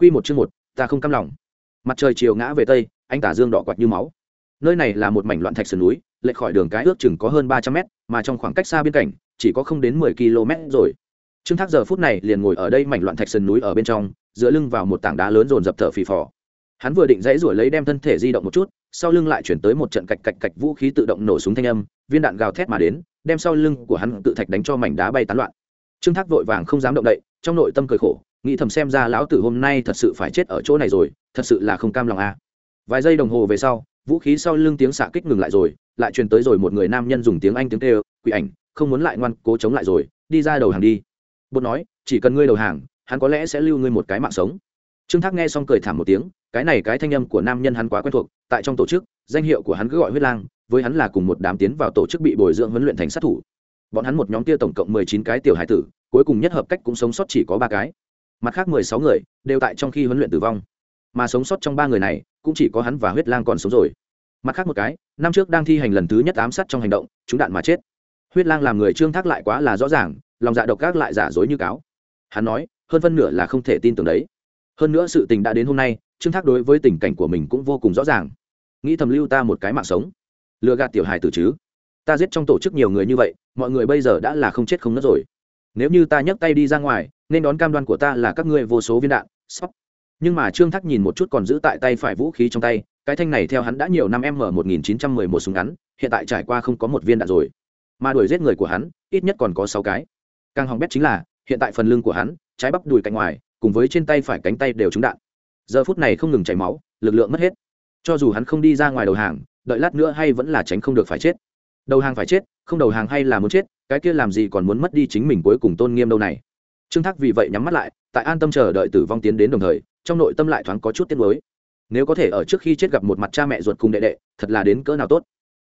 Quy một chương một, ta không cam lòng. Mặt trời chiều ngã về tây, anh tà dương đỏ quạt như máu. Nơi này là một mảnh loạn thạch sườn núi, lệch khỏi đường cái ước chừng có hơn ba trăm mét, mà trong khoảng cách xa biên cảnh, chỉ có không đến mười km rồi. Trương Thác giờ phút này liền ngồi ở đây mảnh loạn thạch sườn núi ở bên trong, dựa lưng vào một tảng đá lớn dồn dập thở phì phò. Hắn vừa định dãy rủi lấy đem thân thể di động một chút, sau lưng lại chuyển tới một trận cạch cạch cạch vũ khí tự động nổ súng thanh âm, viên đạn gào thét mà đến, đem sau lưng của hắn tự thạch đánh cho mảnh đá bay tán loạn. Trương Thác vội vàng không dám động đậy, trong nội tâm cười khổ, nghĩ thầm xem ra lão tử hôm nay thật sự phải chết ở chỗ này rồi, thật sự là không cam lòng a. À. vài giây đồng hồ về sau, vũ khí sau lưng tiếng xạ kích ngừng lại rồi, lại truyền tới rồi một người nam nhân dùng tiếng anh tiếng tê quỷ ảnh, không muốn lại ngoan cố chống lại rồi, đi ra đầu hàng đi. Bột nói, chỉ cần ngươi đầu hàng, hắn có lẽ sẽ lưu ngươi một cái mạng sống. Trương thác nghe xong cười thảm một tiếng, cái này cái thanh âm của nam nhân hắn quá quen thuộc, tại trong tổ chức, danh hiệu của hắn cứ gọi huyết lang, với hắn là cùng một đám tiến vào tổ chức bị bồi dưỡng huấn luyện thành sát thủ. Bọn hắn một nhóm kia tổng cộng mười chín cái tiểu hải tử, cuối cùng nhất hợp cách cũng sống sót chỉ có ba cái mặt khác mười sáu người đều tại trong khi huấn luyện tử vong. Mà sống sót trong ba người này, cũng chỉ có hắn và huyết lang còn sống rồi. Mặt khác một cái, năm trước đang thi hành lần thứ nhất ám sát trong hành động chúng đạn mà chết. Huyết lang làm người trương thác lại quá là rõ ràng, lòng dạ độc các lại giả dối như cáo. Hắn nói, hơn phân nửa là không thể tin tưởng đấy. Hơn nữa sự tình đã đến hôm nay, trương thác đối với tình cảnh của mình cũng vô cùng rõ ràng. Nghĩ thầm lưu ta một cái mạng sống. Lừa gạt tiểu hài tử chứ. Ta giết trong tổ chức nhiều người như vậy, mọi người bây giờ đã là không chết không nữa rồi. Nếu như ta nhấc tay đi ra ngoài nên đón cam đoan của ta là các ngươi vô số viên đạn, sóc. Nhưng mà trương thác nhìn một chút còn giữ tại tay phải vũ khí trong tay, cái thanh này theo hắn đã nhiều năm m một nghìn chín trăm mười một súng ngắn, hiện tại trải qua không có một viên đạn rồi. Mà đuổi giết người của hắn, ít nhất còn có sáu cái. Càng hỏng bét chính là, hiện tại phần lưng của hắn, trái bắp đùi cạnh ngoài, cùng với trên tay phải cánh tay đều trúng đạn. Giờ phút này không ngừng chảy máu, lực lượng mất hết. Cho dù hắn không đi ra ngoài đầu hàng, đợi lát nữa hay vẫn là tránh không được phải chết. Đầu hàng phải chết, không đầu hàng hay là muốn chết, cái kia làm gì còn muốn mất đi chính mình cuối cùng tôn nghiêm đâu này trương thác vì vậy nhắm mắt lại, tại an tâm chờ đợi tử vong tiến đến đồng thời, trong nội tâm lại thoáng có chút tiếc mới nếu có thể ở trước khi chết gặp một mặt cha mẹ ruột cùng đệ đệ, thật là đến cỡ nào tốt.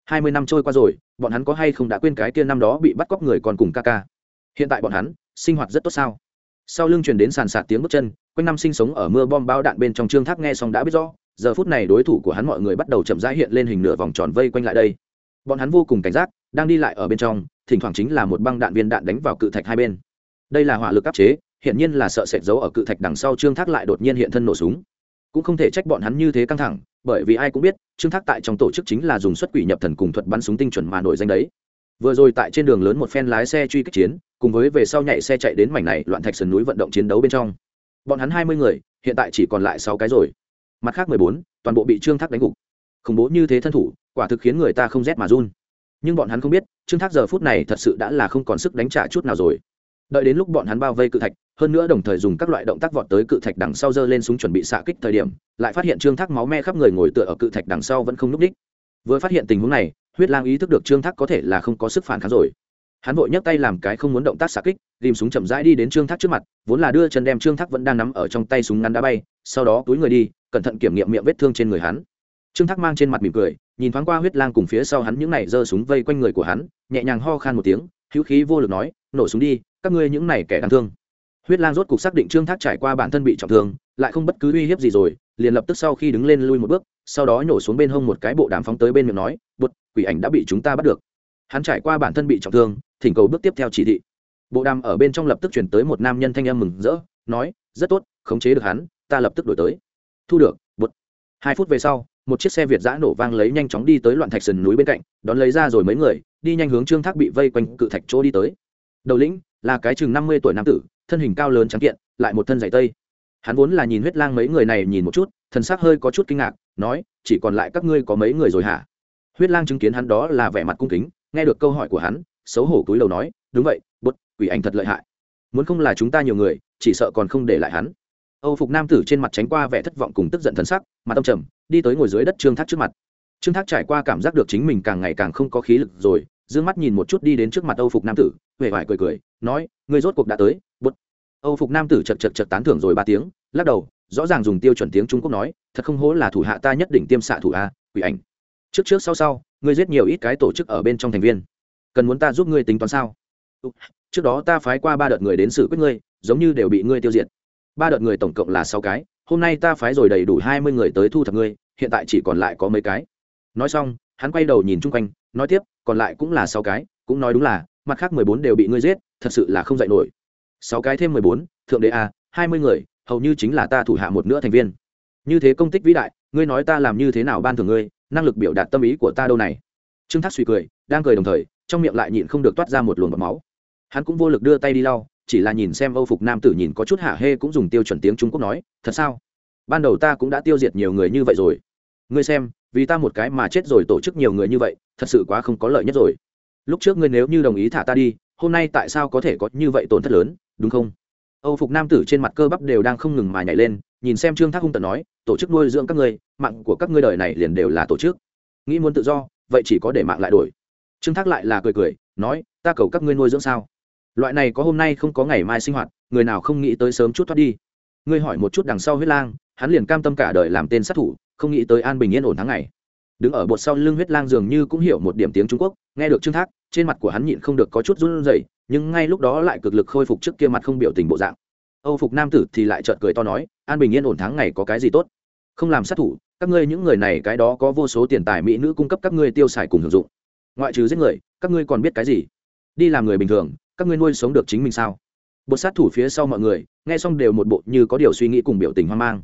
Hai mươi năm trôi qua rồi, bọn hắn có hay không đã quên cái kia năm đó bị bắt cóc người còn cùng ca ca? Hiện tại bọn hắn, sinh hoạt rất tốt sao? Sau lưng truyền đến sàn sạt tiếng bước chân, quanh năm sinh sống ở mưa bom bao đạn bên trong trương thác nghe xong đã biết rõ, giờ phút này đối thủ của hắn mọi người bắt đầu chậm rãi hiện lên hình nửa vòng tròn vây quanh lại đây. Bọn hắn vô cùng cảnh giác, đang đi lại ở bên trong, thỉnh thoảng chính là một băng đạn viên đạn đánh vào cự thạch hai bên đây là hỏa lực áp chế hiện nhiên là sợ sệt giấu ở cự thạch đằng sau trương thác lại đột nhiên hiện thân nổ súng. Cũng không thể trách bọn hắn như thế căng thẳng, bởi vì ai cũng biết, trương thác tại trong tổ chức chính là dùng xuất quỷ nhập thần cùng thuật bắn súng tinh chuẩn mà nổi danh đấy. Vừa rồi tại trên đường lớn một phen lái xe truy kích chiến, cùng với về sau nhảy xe chạy đến mảnh này loạn thạch sườn núi vận động chiến đấu bên trong. Bọn hắn hai mươi người, hiện tại chỉ còn lại sáu cái rồi. Mặt khác mười bốn, toàn bộ bị trương thác đánh gục. Khủng bố như thế thân thủ, quả thực khiến người ta không rét mà run. Nhưng bọn hắn không biết, trương thác giờ phút này thật sự đã là không còn sức đánh trả chút nào rồi đợi đến lúc bọn hắn bao vây cự thạch, hơn nữa đồng thời dùng các loại động tác vọt tới cự thạch đằng sau giơ lên súng chuẩn bị xạ kích thời điểm, lại phát hiện trương thác máu me khắp người ngồi tựa ở cự thạch đằng sau vẫn không núp đích. Vừa phát hiện tình huống này, huyết lang ý thức được trương thác có thể là không có sức phản kháng rồi. Hắn vội nhấc tay làm cái không muốn động tác xạ kích ghìm súng chậm rãi đi đến trương thác trước mặt, vốn là đưa chân đem trương thác vẫn đang nắm ở trong tay súng ngắn đá bay, sau đó túi người đi, cẩn thận kiểm nghiệm miệng vết thương trên người hắn. Trương thác mang trên mặt mỉm cười, nhìn thoáng qua huyết lang cùng phía sau hắn những này giơ súng vây quanh người của hắn, nhẹ nhàng ho khan một tiếng, hữu khí vô lực nói, nổ súng đi các ngươi những này kẻ đáng thương. Huyết lang rốt cục xác định trương thác trải qua bản thân bị trọng thương, lại không bất cứ uy hiếp gì rồi, liền lập tức sau khi đứng lên lui một bước, sau đó nhổ xuống bên hông một cái bộ đàm phóng tới bên miệng nói bột quỷ ảnh đã bị chúng ta bắt được. Hắn trải qua bản thân bị trọng thương, thỉnh cầu bước tiếp theo chỉ thị. Bộ đàm ở bên trong lập tức chuyển tới một nam nhân thanh âm mừng rỡ, nói, rất tốt, khống chế được hắn, ta lập tức đổi tới. Thu được bột hai phút về sau, một chiếc xe việt giã nổ vang lấy nhanh chóng đi tới loạn thạch sườn núi bên cạnh, đón lấy ra rồi mấy người, đi nhanh hướng trương thác bị vây quanh cự thạch chỗ đi tới. Đầu lĩnh là cái chừng năm mươi tuổi nam tử, thân hình cao lớn trắng kiện, lại một thân dày tây. Hắn vốn là nhìn huyết lang mấy người này nhìn một chút, thần sắc hơi có chút kinh ngạc, nói, chỉ còn lại các ngươi có mấy người rồi hả? Huyết lang chứng kiến hắn đó là vẻ mặt cung kính, nghe được câu hỏi của hắn, xấu hổ cúi đầu nói, đúng vậy, bút, quỷ ảnh thật lợi hại. Muốn không là chúng ta nhiều người, chỉ sợ còn không để lại hắn. Âu phục nam tử trên mặt tránh qua vẻ thất vọng cùng tức giận thần sắc mà tâm trầm, đi tới ngồi dưới đất trương thác trước mặt. Trương thác trải qua cảm giác được chính mình càng ngày càng không có khí lực rồi d ư ơ n g mắt nhìn một chút đi đến trước mặt âu phục nam tử huệ vải cười cười, nói người rốt cuộc đã tới, bút. Âu phục nam tử chật chật chật tán thưởng rồi ba tiếng, lắc đầu, rõ ràng dùng tiêu chuẩn tiếng trung quốc nói, thật không hố là thủ hạ ta nhất định tiêm xạ thủ a, quỷ ảnh. Trước trước sau sau, ngươi giết nhiều ít cái tổ chức ở bên trong thành viên. Cần muốn ta giúp ngươi tính toán sao? Trước đó ta phái qua ba đợt người đến xử quyết ngươi, giống như đều bị ngươi tiêu diệt. Ba đợt người tổng cộng là sáu cái, hôm nay ta phái rồi đầy đủ hai mươi người tới thu thập ngươi, hiện tại chỉ còn lại có mấy cái. Nói xong hắn quay đầu nhìn chung quanh, nói tiếp, còn lại cũng là sáu cái, cũng nói đúng là, mặt khác mười bốn đều bị ngươi giết, thật sự là không dạy nổi. Sáu cái thêm mười bốn, thượng đế a, hai mươi người, hầu như chính là ta thủ hạ một nửa thành viên. Như thế công tích vĩ đại, ngươi nói ta làm như thế nào ban thưởng ngươi, năng lực biểu đạt tâm ý của ta đâu này? Trương thác suy cười, đang cười đồng thời, trong miệng lại nhịn không được toát ra một luồng bọt máu. Hắn cũng vô lực đưa tay đi lau, chỉ là nhìn xem âu phục nam tử nhìn có chút hạ hê cũng dùng tiêu chuẩn tiếng trung quốc nói, thật sao? Ban đầu ta cũng đã tiêu diệt nhiều người như vậy rồi. Ngươi xem vì ta một cái mà chết rồi tổ chức nhiều người như vậy, thật sự quá không có lợi nhất rồi. Lúc trước ngươi nếu như đồng ý thả ta đi, hôm nay tại sao có thể có như vậy tổn thất lớn, đúng không? Âu phục nam tử trên mặt cơ bắp đều đang không ngừng mà nhảy lên, nhìn xem trương thác hung tận nói, tổ chức nuôi dưỡng các ngươi, mạng của các ngươi đời này liền đều là tổ chức. Nghĩ muốn tự do, vậy chỉ có để mạng lại đổi. Trương thác lại là cười cười, nói, ta cầu các ngươi nuôi dưỡng sao? Loại này có hôm nay không có ngày mai sinh hoạt, người nào không nghĩ tới sớm chút thoát đi? Ngươi hỏi một chút đằng sau huyết lang, hắn liền cam tâm cả đời làm tên sát thủ không nghĩ tới an bình yên ổn tháng ngày. Đứng ở bột sau lưng huyết lang dường như cũng hiểu một điểm tiếng trung quốc, nghe được trương thác, trên mặt của hắn nhịn không được có chút run rẩy, nhưng ngay lúc đó lại cực lực khôi phục trước kia mặt không biểu tình bộ dạng. Âu phục nam tử thì lại trợn cười to nói, an bình yên ổn tháng ngày có cái gì tốt? Không làm sát thủ, các ngươi những người này cái đó có vô số tiền tài mỹ nữ cung cấp các ngươi tiêu xài cùng hưởng dụng. Ngoại trừ giết người, các ngươi còn biết cái gì? Đi làm người bình thường, các ngươi nuôi sống được chính mình sao? Bột sát thủ phía sau mọi người, nghe xong đều một bộ như có điều suy nghĩ cùng biểu tình hoang mang.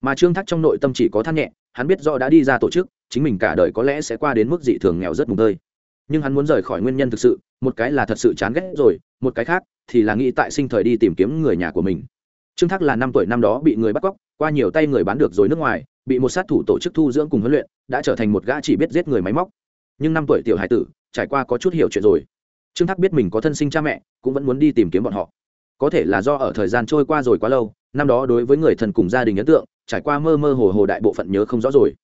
Mà trương thác trong nội tâm chỉ có than nhẹ hắn biết do đã đi ra tổ chức, chính mình cả đời có lẽ sẽ qua đến mức dị thường nghèo rất mùng tơi. Nhưng hắn muốn rời khỏi nguyên nhân thực sự, một cái là thật sự chán ghét rồi, một cái khác thì là nghĩ tại sinh thời đi tìm kiếm người nhà của mình. Trương thác là năm tuổi năm đó bị người bắt cóc, qua nhiều tay người bán được rồi nước ngoài, bị một sát thủ tổ chức thu dưỡng cùng huấn luyện, đã trở thành một gã chỉ biết giết người máy móc. Nhưng năm tuổi tiểu hải tử, trải qua có chút hiểu chuyện rồi. Trương thác biết mình có thân sinh cha mẹ, cũng vẫn muốn đi tìm kiếm bọn họ. Có thể là do ở thời gian trôi qua rồi quá lâu, năm đó đối với người thân cùng gia đình ấn tượng trải qua mơ mơ hồ hồ đại bộ phận nhớ không rõ rồi.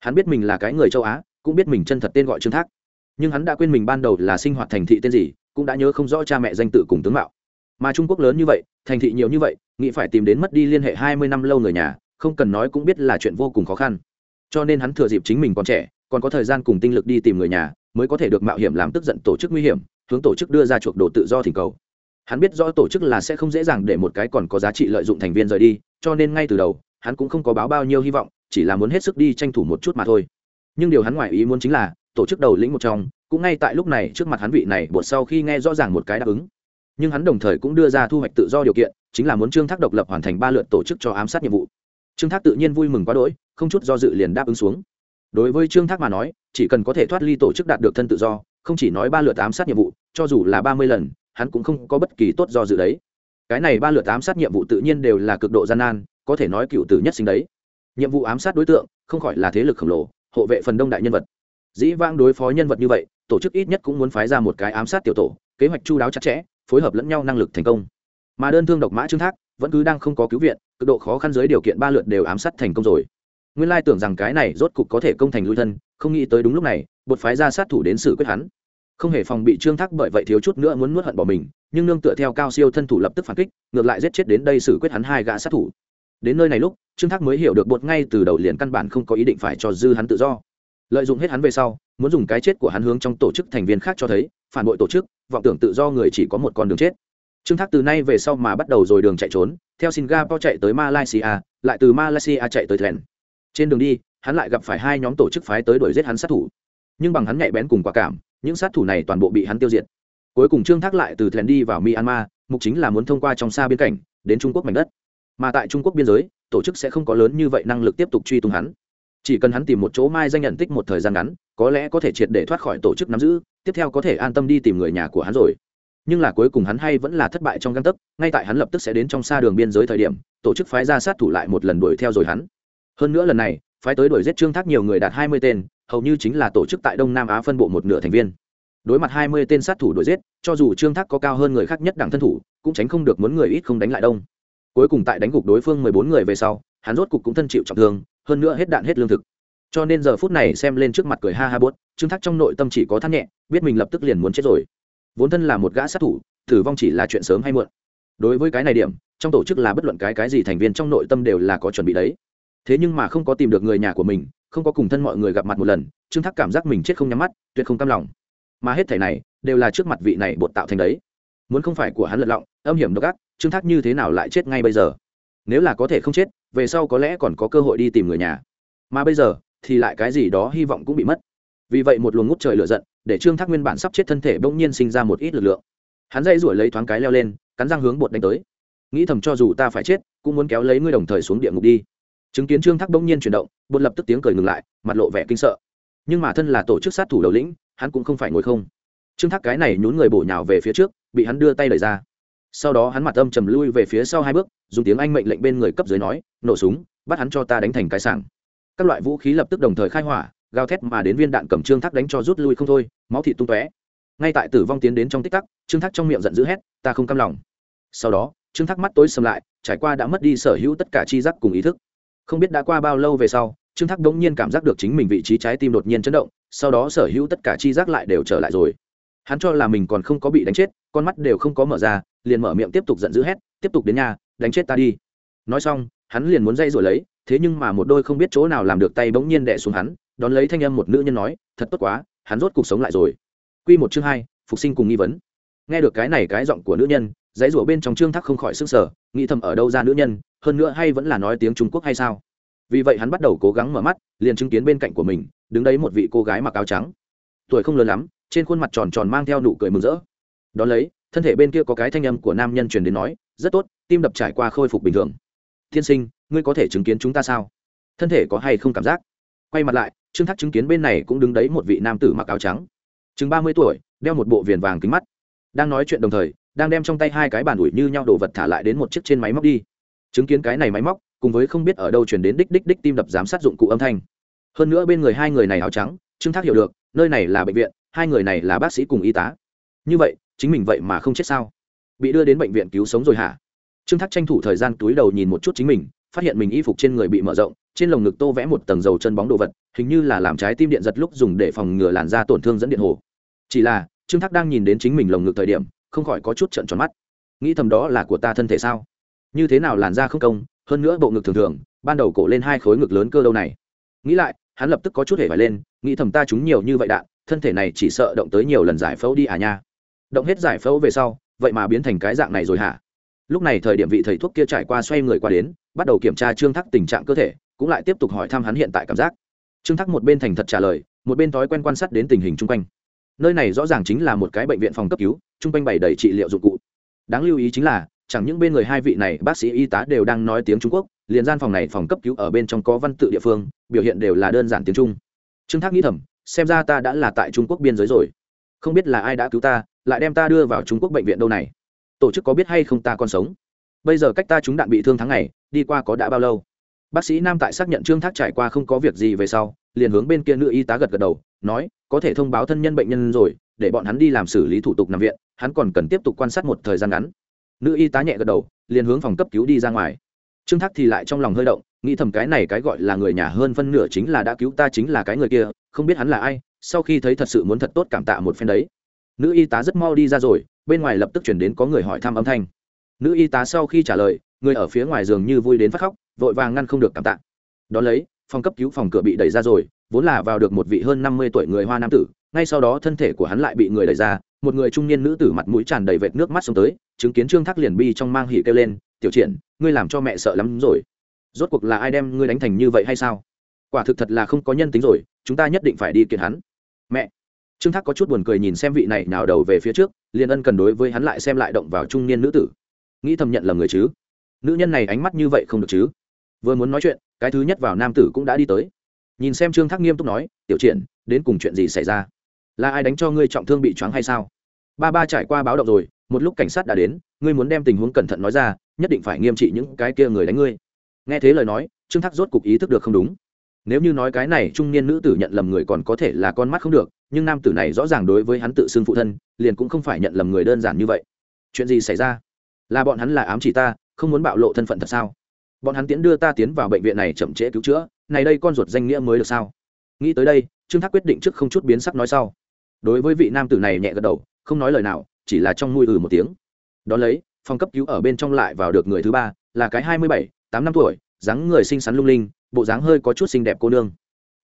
Hắn biết mình là cái người châu á, cũng biết mình chân thật tên gọi trương thác. Nhưng hắn đã quên mình ban đầu là sinh hoạt thành thị tên gì, cũng đã nhớ không rõ cha mẹ danh tự cùng tướng mạo. Mà trung quốc lớn như vậy, thành thị nhiều như vậy, nghĩ phải tìm đến mất đi liên hệ hai mươi năm lâu người nhà, không cần nói cũng biết là chuyện vô cùng khó khăn. Cho nên hắn thừa dịp chính mình còn trẻ, còn có thời gian cùng tinh lực đi tìm người nhà, mới có thể được mạo hiểm làm tức giận tổ chức nguy hiểm, hướng tổ chức đưa ra chuộc đồ tự do thỉnh cầu. Hắn biết rõ tổ chức là sẽ không dễ dàng để một cái còn có giá trị lợi dụng thành viên rời đi, cho nên ngay từ đầu hắn cũng không có báo bao nhiêu hy vọng, chỉ là muốn hết sức đi tranh thủ một chút mà thôi. Nhưng điều hắn ngoài ý muốn chính là, tổ chức đầu lĩnh một trong, cũng ngay tại lúc này trước mặt hắn vị này bột sau khi nghe rõ ràng một cái đáp ứng. Nhưng hắn đồng thời cũng đưa ra thu hoạch tự do điều kiện, chính là muốn trương thác độc lập hoàn thành ba lượt tổ chức cho ám sát nhiệm vụ. Trương thác tự nhiên vui mừng quá đỗi, không chút do dự liền đáp ứng xuống. Đối với trương thác mà nói, chỉ cần có thể thoát ly tổ chức đạt được thân tự do, không chỉ nói ba lượt ám sát nhiệm vụ, cho dù là ba mươi lần, hắn cũng không có bất kỳ tốt do dự đấy. Cái này ba lượt ám sát nhiệm vụ tự nhiên đều là cực độ gian nan có thể nói cựu tử nhất sinh đấy. Nhiệm vụ ám sát đối tượng, không khỏi là thế lực khổng lồ, hộ vệ phần đông đại nhân vật. Dĩ vãng đối phó nhân vật như vậy, tổ chức ít nhất cũng muốn phái ra một cái ám sát tiểu tổ, kế hoạch chu đáo chặt chẽ, phối hợp lẫn nhau năng lực thành công. Mà đơn thương độc mã trương thác, vẫn cứ đang không có cứu viện, cực độ khó khăn dưới điều kiện ba lượt đều ám sát thành công rồi. Nguyên lai tưởng rằng cái này rốt cục có thể công thành lui thân, không nghĩ tới đúng lúc này, bột phái ra sát thủ đến xử quyết hắn. Không hề phòng bị trương thác bởi vậy thiếu chút nữa muốn nuốt hận bỏ mình, nhưng nương tựa theo cao siêu thân thủ lập tức phản kích, ngược lại giết chết đến đây xử quyết hắn hai gã sát thủ đến nơi này lúc, trương thác mới hiểu được bột ngay từ đầu liền căn bản không có ý định phải cho dư hắn tự do. Lợi dụng hết hắn về sau, muốn dùng cái chết của hắn hướng trong tổ chức thành viên khác cho thấy, phản bội tổ chức, vọng tưởng tự do người chỉ có một con đường chết. Trương thác từ nay về sau mà bắt đầu rồi đường chạy trốn, theo singapore chạy tới malaysia, lại từ malaysia chạy tới thuyền. Trên đường đi, hắn lại gặp phải hai nhóm tổ chức phái tới đuổi giết hắn sát thủ. Nhưng bằng hắn nhạy bén cùng quả cảm, những sát thủ này toàn bộ bị hắn tiêu diệt. Cuối cùng trương thác lại từ thuyền đi vào myanmar, mục chính là muốn thông qua trong xa biên cảnh, đến trung quốc mảnh đất mà tại trung quốc biên giới tổ chức sẽ không có lớn như vậy năng lực tiếp tục truy tung hắn chỉ cần hắn tìm một chỗ mai danh nhận tích một thời gian ngắn có lẽ có thể triệt để thoát khỏi tổ chức nắm giữ tiếp theo có thể an tâm đi tìm người nhà của hắn rồi nhưng là cuối cùng hắn hay vẫn là thất bại trong găng tấc ngay tại hắn lập tức sẽ đến trong xa đường biên giới thời điểm tổ chức phái ra sát thủ lại một lần đuổi theo rồi hắn hơn nữa lần này phái tới đuổi giết trương thác nhiều người đạt hai mươi tên hầu như chính là tổ chức tại đông nam á phân bộ một nửa thành viên đối mặt hai mươi tên sát thủ đuổi giết cho dù trương thác có cao hơn người khác nhất đẳng thân thủ cũng tránh không được muốn người ít không đánh lại đông cuối cùng tại đánh gục đối phương mười bốn người về sau, hắn rốt cục cũng thân chịu trọng thương, hơn nữa hết đạn hết lương thực. Cho nên giờ phút này xem lên trước mặt cười ha ha bốt trương thác trong nội tâm chỉ có thắt nhẹ, biết mình lập tức liền muốn chết rồi. Vốn thân là một gã sát thủ, tử vong chỉ là chuyện sớm hay muộn. Đối với cái này điểm, trong tổ chức là bất luận cái cái gì thành viên trong nội tâm đều là có chuẩn bị đấy. Thế nhưng mà không có tìm được người nhà của mình, không có cùng thân mọi người gặp mặt một lần, trương thác cảm giác mình chết không nhắm mắt, tuyệt không cam lòng. Mà hết thảy này, đều là trước mặt vị này bột tạo thành đấy. Muốn không phải của hắn lật lọng, âm hiểm độc ác trương thác như thế nào lại chết ngay bây giờ? Nếu là có thể không chết, về sau có lẽ còn có cơ hội đi tìm người nhà. Mà bây giờ, thì lại cái gì đó hy vọng cũng bị mất. Vì vậy một luồng ngút trời lửa giận, để trương thác nguyên bản sắp chết thân thể bỗng nhiên sinh ra một ít lực lượng. Hắn dây rủi lấy thoáng cái leo lên, cắn răng hướng bột đánh tới. Nghĩ thầm cho dù ta phải chết, cũng muốn kéo lấy ngươi đồng thời xuống địa ngục đi. Chứng kiến trương thác bỗng nhiên chuyển động, bột lập tức tiếng cười ngừng lại, mặt lộ vẻ kinh sợ. Nhưng mà thân là tổ chức sát thủ đầu lĩnh, hắn cũng không phải ngồi không. Trương thác cái này nhún người bổ nhào về phía trước, bị hắn đưa tay đẩy ra sau đó hắn mặt âm trầm lui về phía sau hai bước, dùng tiếng anh mệnh lệnh bên người cấp dưới nói, nổ súng, bắt hắn cho ta đánh thành cái sảng. Các loại vũ khí lập tức đồng thời khai hỏa, gào thét mà đến viên đạn cầm trương thác đánh cho rút lui không thôi, máu thịt tung tóe. Ngay tại tử vong tiến đến trong tích tắc, trương thác trong miệng giận dữ hét, ta không cam lòng. Sau đó, trương thác mắt tối sầm lại, trải qua đã mất đi sở hữu tất cả chi giác cùng ý thức. Không biết đã qua bao lâu về sau, trương thác đống nhiên cảm giác được chính mình vị trí trái tim đột nhiên chấn động, sau đó sở hữu tất cả chi giác lại đều trở lại rồi. Hắn cho là mình còn không có bị đánh chết, con mắt đều không có mở ra liền mở miệng tiếp tục giận dữ hét, tiếp tục đến nhà, đánh chết ta đi. Nói xong, hắn liền muốn dây rồi lấy, thế nhưng mà một đôi không biết chỗ nào làm được tay bỗng nhiên đẻ xuống hắn, đón lấy thanh âm một nữ nhân nói, thật tốt quá, hắn rốt cuộc sống lại rồi. Q một chương hai, phục sinh cùng nghi vấn. Nghe được cái này cái giọng của nữ nhân, dãy rủa bên trong trương thác không khỏi sức sở nghĩ thầm ở đâu ra nữ nhân, hơn nữa hay vẫn là nói tiếng trung quốc hay sao? Vì vậy hắn bắt đầu cố gắng mở mắt, liền chứng kiến bên cạnh của mình, đứng đấy một vị cô gái mặc áo trắng. Tuổi không lớn lắm, trên khuôn mặt tròn tròn mang theo nụ cười mừng rỡ. Đón lấy thân thể bên kia có cái thanh âm của nam nhân truyền đến nói, rất tốt, tim đập trải qua khôi phục bình thường. Tiên sinh, ngươi có thể chứng kiến chúng ta sao? Thân thể có hay không cảm giác? Quay mặt lại, trương thác chứng kiến bên này cũng đứng đấy một vị nam tử mặc áo trắng. Chừng ba mươi tuổi, đeo một bộ viền vàng kính mắt. Đang nói chuyện đồng thời, đang đem trong tay hai cái bàn ủi như nhau đồ vật thả lại đến một chiếc trên máy móc đi. Chứng kiến cái này máy móc, cùng với không biết ở đâu chuyển đến đích đích đích tim đập giám sát dụng cụ âm thanh. Hơn nữa bên người hai người này áo trắng, trương thác hiểu được, nơi này là bệnh viện, hai người này là bác sĩ cùng y tá. Như vậy chính mình vậy mà không chết sao? Bị đưa đến bệnh viện cứu sống rồi hả? Trương thác tranh thủ thời gian túi đầu nhìn một chút chính mình, phát hiện mình y phục trên người bị mở rộng, trên lồng ngực tô vẽ một tầng dầu chân bóng đồ vật, hình như là làm trái tim điện giật lúc dùng để phòng ngừa làn da tổn thương dẫn điện hồ. Chỉ là, trương thác đang nhìn đến chính mình lồng ngực thời điểm, không khỏi có chút trận tròn mắt. Nghĩ thầm đó là của ta thân thể sao? Như thế nào làn da không công, hơn nữa bộ ngực thường thường, ban đầu cổ lên hai khối ngực lớn cơ đâu này. Nghĩ lại, hắn lập tức có chút hề phải lên, nghĩ thầm ta chúng nhiều như vậy đạn, thân thể này chỉ sợ động tới nhiều lần giải phẫu đi à nha động hết giải phẫu về sau, vậy mà biến thành cái dạng này rồi hả? Lúc này thời điểm vị thầy thuốc kia trải qua xoay người qua đến, bắt đầu kiểm tra trương thắc tình trạng cơ thể, cũng lại tiếp tục hỏi thăm hắn hiện tại cảm giác. Trương thắc một bên thành thật trả lời, một bên thói quen quan sát đến tình hình chung quanh. Nơi này rõ ràng chính là một cái bệnh viện phòng cấp cứu, chung quanh bày đầy trị liệu dụng cụ. Đáng lưu ý chính là, chẳng những bên người hai vị này, bác sĩ y tá đều đang nói tiếng trung quốc, liền gian phòng này phòng cấp cứu ở bên trong có văn tự địa phương, biểu hiện đều là đơn giản tiếng trung. Trương thác nghĩ thầm, xem ra ta đã là tại trung quốc biên giới rồi. Không biết là ai đã cứu ta lại đem ta đưa vào trung quốc bệnh viện đâu này? Tổ chức có biết hay không ta còn sống? Bây giờ cách ta chúng đạn bị thương tháng ngày, đi qua có đã bao lâu? Bác sĩ nam tại xác nhận trương thác trải qua không có việc gì về sau, liền hướng bên kia nữ y tá gật gật đầu, nói, có thể thông báo thân nhân bệnh nhân rồi, để bọn hắn đi làm xử lý thủ tục nằm viện, hắn còn cần tiếp tục quan sát một thời gian ngắn. Nữ y tá nhẹ gật đầu, liền hướng phòng cấp cứu đi ra ngoài. Trương thác thì lại trong lòng hơi động, nghĩ thầm cái này cái gọi là người nhà hơn phân nửa chính là đã cứu ta chính là cái người kia, không biết hắn là ai, sau khi thấy thật sự muốn thật tốt cảm tạ một phen đấy nữ y tá rất mau đi ra rồi, bên ngoài lập tức chuyển đến có người hỏi thăm âm thanh. Nữ y tá sau khi trả lời, người ở phía ngoài giường như vui đến phát khóc, vội vàng ngăn không được cảm tạ. Đón lấy, phòng cấp cứu phòng cửa bị đẩy ra rồi, vốn là vào được một vị hơn năm mươi tuổi người hoa nam tử, ngay sau đó thân thể của hắn lại bị người đẩy ra, một người trung niên nữ tử mặt mũi tràn đầy vệt nước mắt xuống tới, chứng kiến trương thác liền bi trong mang hỉ kêu lên, tiểu triển, ngươi làm cho mẹ sợ lắm rồi. Rốt cuộc là ai đem ngươi đánh thành như vậy hay sao? Quả thực thật là không có nhân tính rồi, chúng ta nhất định phải đi kiện hắn. Mẹ trương thác có chút buồn cười nhìn xem vị này nào đầu về phía trước, liền ân cần đối với hắn lại xem lại động vào trung niên nữ tử. Nghĩ thầm nhận là người chứ? Nữ nhân này ánh mắt như vậy không được chứ? Vừa muốn nói chuyện, cái thứ nhất vào nam tử cũng đã đi tới. Nhìn xem trương thác nghiêm túc nói, tiểu triển, đến cùng chuyện gì xảy ra? Là ai đánh cho ngươi trọng thương bị choáng hay sao? Ba ba trải qua báo động rồi, một lúc cảnh sát đã đến, ngươi muốn đem tình huống cẩn thận nói ra, nhất định phải nghiêm trị những cái kia người đánh ngươi. Nghe thế lời nói, trương thác rốt cục ý thức được không đúng. Nếu như nói cái này trung niên nữ tử nhận lầm người còn có thể là con mắt không được nhưng nam tử này rõ ràng đối với hắn tự xưng phụ thân, liền cũng không phải nhận lầm người đơn giản như vậy. Chuyện gì xảy ra? Là bọn hắn là ám chỉ ta, không muốn bạo lộ thân phận thật sao? Bọn hắn tiễn đưa ta tiến vào bệnh viện này chậm trễ cứu chữa, này đây con ruột danh nghĩa mới được sao? Nghĩ tới đây, trương thác quyết định trước không chút biến sắc nói sau. Đối với vị nam tử này nhẹ gật đầu, không nói lời nào, chỉ là trong mùi ừ một tiếng. Đón lấy, phòng cấp cứu ở bên trong lại vào được người thứ ba, là cái hai mươi bảy, tám năm tuổi, dáng người xinh xắn lung linh, bộ dáng hơi có chút xinh đẹp cô nương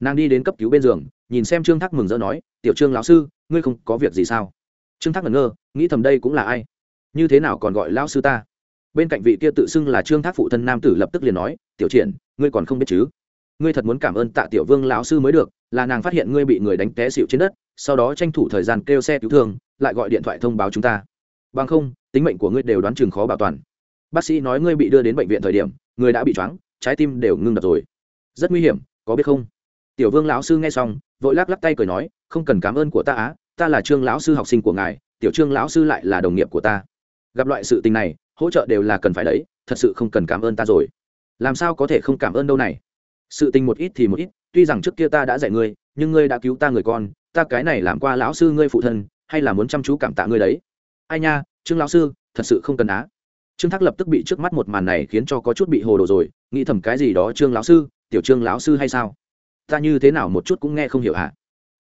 nàng đi đến cấp cứu bên giường, nhìn xem trương thác mừng rỡ nói, tiểu trương lão sư, ngươi không có việc gì sao? Trương thác ngẩn ngơ, nghĩ thầm đây cũng là ai? Như thế nào còn gọi lão sư ta? Bên cạnh vị kia tự xưng là trương thác phụ thân nam tử lập tức liền nói, tiểu triển, ngươi còn không biết chứ? Ngươi thật muốn cảm ơn tạ tiểu vương lão sư mới được, là nàng phát hiện ngươi bị người đánh té xịu trên đất, sau đó tranh thủ thời gian kêu xe cứu thương, lại gọi điện thoại thông báo chúng ta. Bằng không, tính mệnh của ngươi đều đoán chừng khó bảo toàn. Bác sĩ nói ngươi bị đưa đến bệnh viện thời điểm ngươi đã bị choáng, trái tim đều ngưng đập rồi. Rất nguy hiểm, có biết không? Tiểu vương lão sư nghe xong, vội lắc lắc tay cười nói, không cần cảm ơn của ta á, ta là trương lão sư học sinh của ngài, tiểu trương lão sư lại là đồng nghiệp của ta. Gặp loại sự tình này, hỗ trợ đều là cần phải đấy, thật sự không cần cảm ơn ta rồi. Làm sao có thể không cảm ơn đâu này? Sự tình một ít thì một ít, tuy rằng trước kia ta đã dạy ngươi, nhưng ngươi đã cứu ta người con, ta cái này làm qua lão sư ngươi phụ thân, hay là muốn chăm chú cảm tạ ngươi đấy? Ai nha, trương lão sư, thật sự không cần á. Trương thác lập tức bị trước mắt một màn này khiến cho có chút bị hồ đồ rồi, nghĩ thầm cái gì đó trương lão sư, tiểu trương lão sư hay sao? Ta như thế nào một chút cũng nghe không hiểu hả?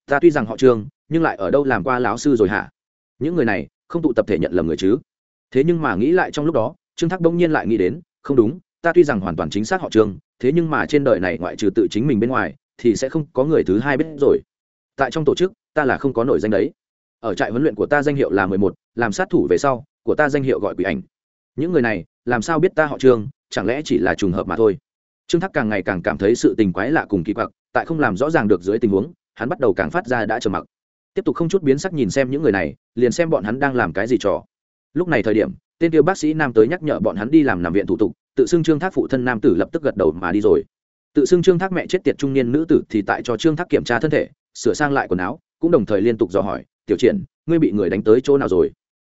Ta tuy rằng họ trương, nhưng lại ở đâu làm qua lão sư rồi hả? Những người này, không tụ tập thể nhận lầm người chứ? Thế nhưng mà nghĩ lại trong lúc đó, trương thác bỗng nhiên lại nghĩ đến, không đúng, ta tuy rằng hoàn toàn chính xác họ trương, thế nhưng mà trên đời này ngoại trừ tự chính mình bên ngoài, thì sẽ không có người thứ hai biết rồi. Tại trong tổ chức, ta là không có nổi danh đấy. Ở trại huấn luyện của ta danh hiệu là mười một, làm sát thủ về sau, của ta danh hiệu gọi quỷ ảnh. Những người này, làm sao biết ta họ trương, chẳng lẽ chỉ là trùng hợp mà thôi? Trương thác càng ngày càng cảm thấy sự tình quái lạ cùng kỳ quặc, tại không làm rõ ràng được dưới tình huống, hắn bắt đầu càng phát ra đã trầm mặc. Tiếp tục không chút biến sắc nhìn xem những người này, liền xem bọn hắn đang làm cái gì trò. Lúc này thời điểm, tên tiêu bác sĩ nam tới nhắc nhở bọn hắn đi làm nằm viện thủ tục, tự xưng trương thác phụ thân nam tử lập tức gật đầu mà đi rồi. Tự xưng trương thác mẹ chết tiệt trung niên nữ tử thì tại cho trương thác kiểm tra thân thể, sửa sang lại quần áo, cũng đồng thời liên tục dò hỏi, tiểu triển, ngươi bị người đánh tới chỗ nào rồi?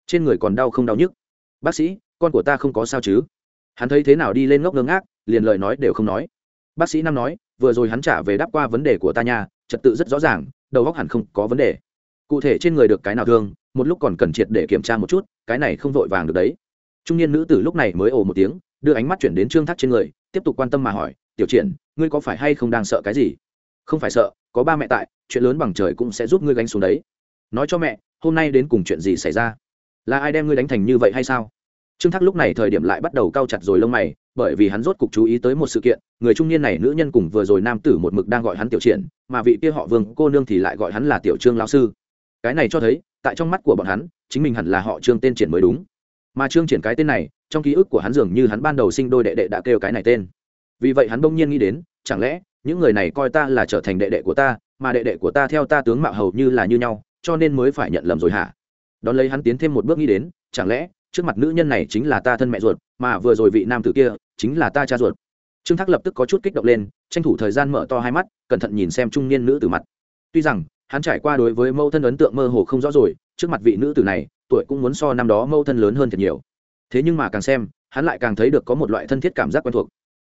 Trên người còn đau không đau nhức? Bác sĩ, con của ta không có sao chứ? Hắn thấy thế nào đi lên ngốc ngơ ngác, liền lời nói đều không nói. Bác sĩ nam nói, vừa rồi hắn trả về đáp qua vấn đề của ta nha, trật tự rất rõ ràng, đầu góc hẳn không có vấn đề. Cụ thể trên người được cái nào thương, một lúc còn cần triệt để kiểm tra một chút, cái này không vội vàng được đấy. Trung niên nữ tử lúc này mới ồ một tiếng, đưa ánh mắt chuyển đến trương thác trên người, tiếp tục quan tâm mà hỏi, tiểu triển, ngươi có phải hay không đang sợ cái gì? Không phải sợ, có ba mẹ tại, chuyện lớn bằng trời cũng sẽ giúp ngươi gánh xuống đấy. Nói cho mẹ, hôm nay đến cùng chuyện gì xảy ra? Là ai đem ngươi đánh thành như vậy hay sao? Trương thác lúc này thời điểm lại bắt đầu cao chặt rồi lông mày, bởi vì hắn rốt cục chú ý tới một sự kiện, người trung niên này nữ nhân cùng vừa rồi nam tử một mực đang gọi hắn tiểu triển, mà vị kia họ vương cô nương thì lại gọi hắn là tiểu trương lão sư. Cái này cho thấy, tại trong mắt của bọn hắn, chính mình hẳn là họ trương tên triển mới đúng. Mà trương triển cái tên này, trong ký ức của hắn dường như hắn ban đầu sinh đôi đệ đệ đã kêu cái này tên. Vì vậy hắn bỗng nhiên nghĩ đến, chẳng lẽ, những người này coi ta là trở thành đệ đệ của ta, mà đệ đệ của ta theo ta tướng mạo hầu như là như nhau, cho nên mới phải nhận lầm rồi hả? Đón lấy hắn tiến thêm một bước nghĩ đến, chẳng lẽ trước mặt nữ nhân này chính là ta thân mẹ ruột, mà vừa rồi vị nam tử kia chính là ta cha ruột. Trương thác lập tức có chút kích động lên, tranh thủ thời gian mở to hai mắt, cẩn thận nhìn xem trung niên nữ tử mặt. Tuy rằng, hắn trải qua đối với mâu thân ấn tượng mơ hồ không rõ rồi, trước mặt vị nữ tử này, tuổi cũng muốn so năm đó mâu thân lớn hơn thật nhiều. Thế nhưng mà càng xem, hắn lại càng thấy được có một loại thân thiết cảm giác quen thuộc.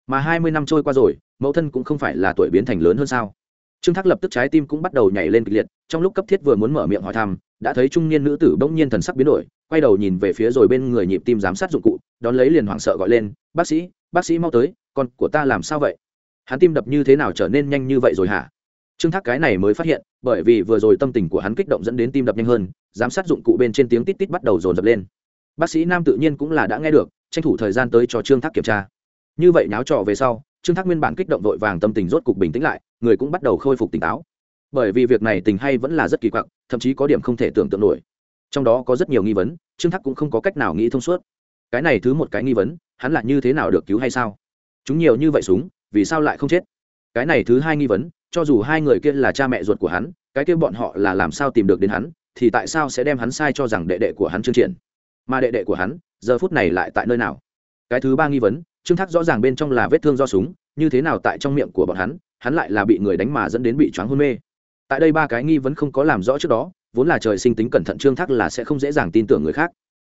Mà hai mươi năm trôi qua rồi, mẫu thân cũng không phải là tuổi biến thành lớn hơn sao? Trương thác lập tức trái tim cũng bắt đầu nhảy lên kịch liệt, trong lúc cấp thiết vừa muốn mở miệng hỏi thăm đã thấy trung niên nữ tử bỗng nhiên thần sắc biến đổi, quay đầu nhìn về phía rồi bên người nhịp tim giám sát dụng cụ, đón lấy liền hoảng sợ gọi lên, bác sĩ bác sĩ mau tới, con của ta làm sao vậy? Hắn tim đập như thế nào trở nên nhanh như vậy rồi hả? Trương thác cái này mới phát hiện, bởi vì vừa rồi tâm tình của hắn kích động dẫn đến tim đập nhanh hơn, giám sát dụng cụ bên trên tiếng tít tít bắt đầu dồn dập lên. Bác sĩ nam tự nhiên cũng là đã nghe được, tranh thủ thời gian tới cho trương thác kiểm tra. Như vậy náo trò về sau, trương thác nguyên bản kích động vội vàng, tâm tình rốt cục bình tĩnh lại, người cũng bắt đầu khôi phục tỉnh táo bởi vì việc này tình hay vẫn là rất kỳ quặc, thậm chí có điểm không thể tưởng tượng nổi. Trong đó có rất nhiều nghi vấn, trương thắc cũng không có cách nào nghĩ thông suốt. Cái này thứ một cái nghi vấn, hắn là như thế nào được cứu hay sao? Chúng nhiều như vậy súng, vì sao lại không chết? Cái này thứ hai nghi vấn, cho dù hai người kia là cha mẹ ruột của hắn, cái kia bọn họ là làm sao tìm được đến hắn, thì tại sao sẽ đem hắn sai cho rằng đệ đệ của hắn trương triển? Mà đệ đệ của hắn, giờ phút này lại tại nơi nào? Cái thứ ba nghi vấn, trương thác rõ ràng bên trong là vết thương do súng, như thế nào tại trong miệng của bọn hắn hắn lại là bị người đánh mà dẫn đến bị choáng hôn mê tại đây ba cái nghi vấn không có làm rõ trước đó, vốn là trời sinh tính cẩn thận trương thác là sẽ không dễ dàng tin tưởng người khác.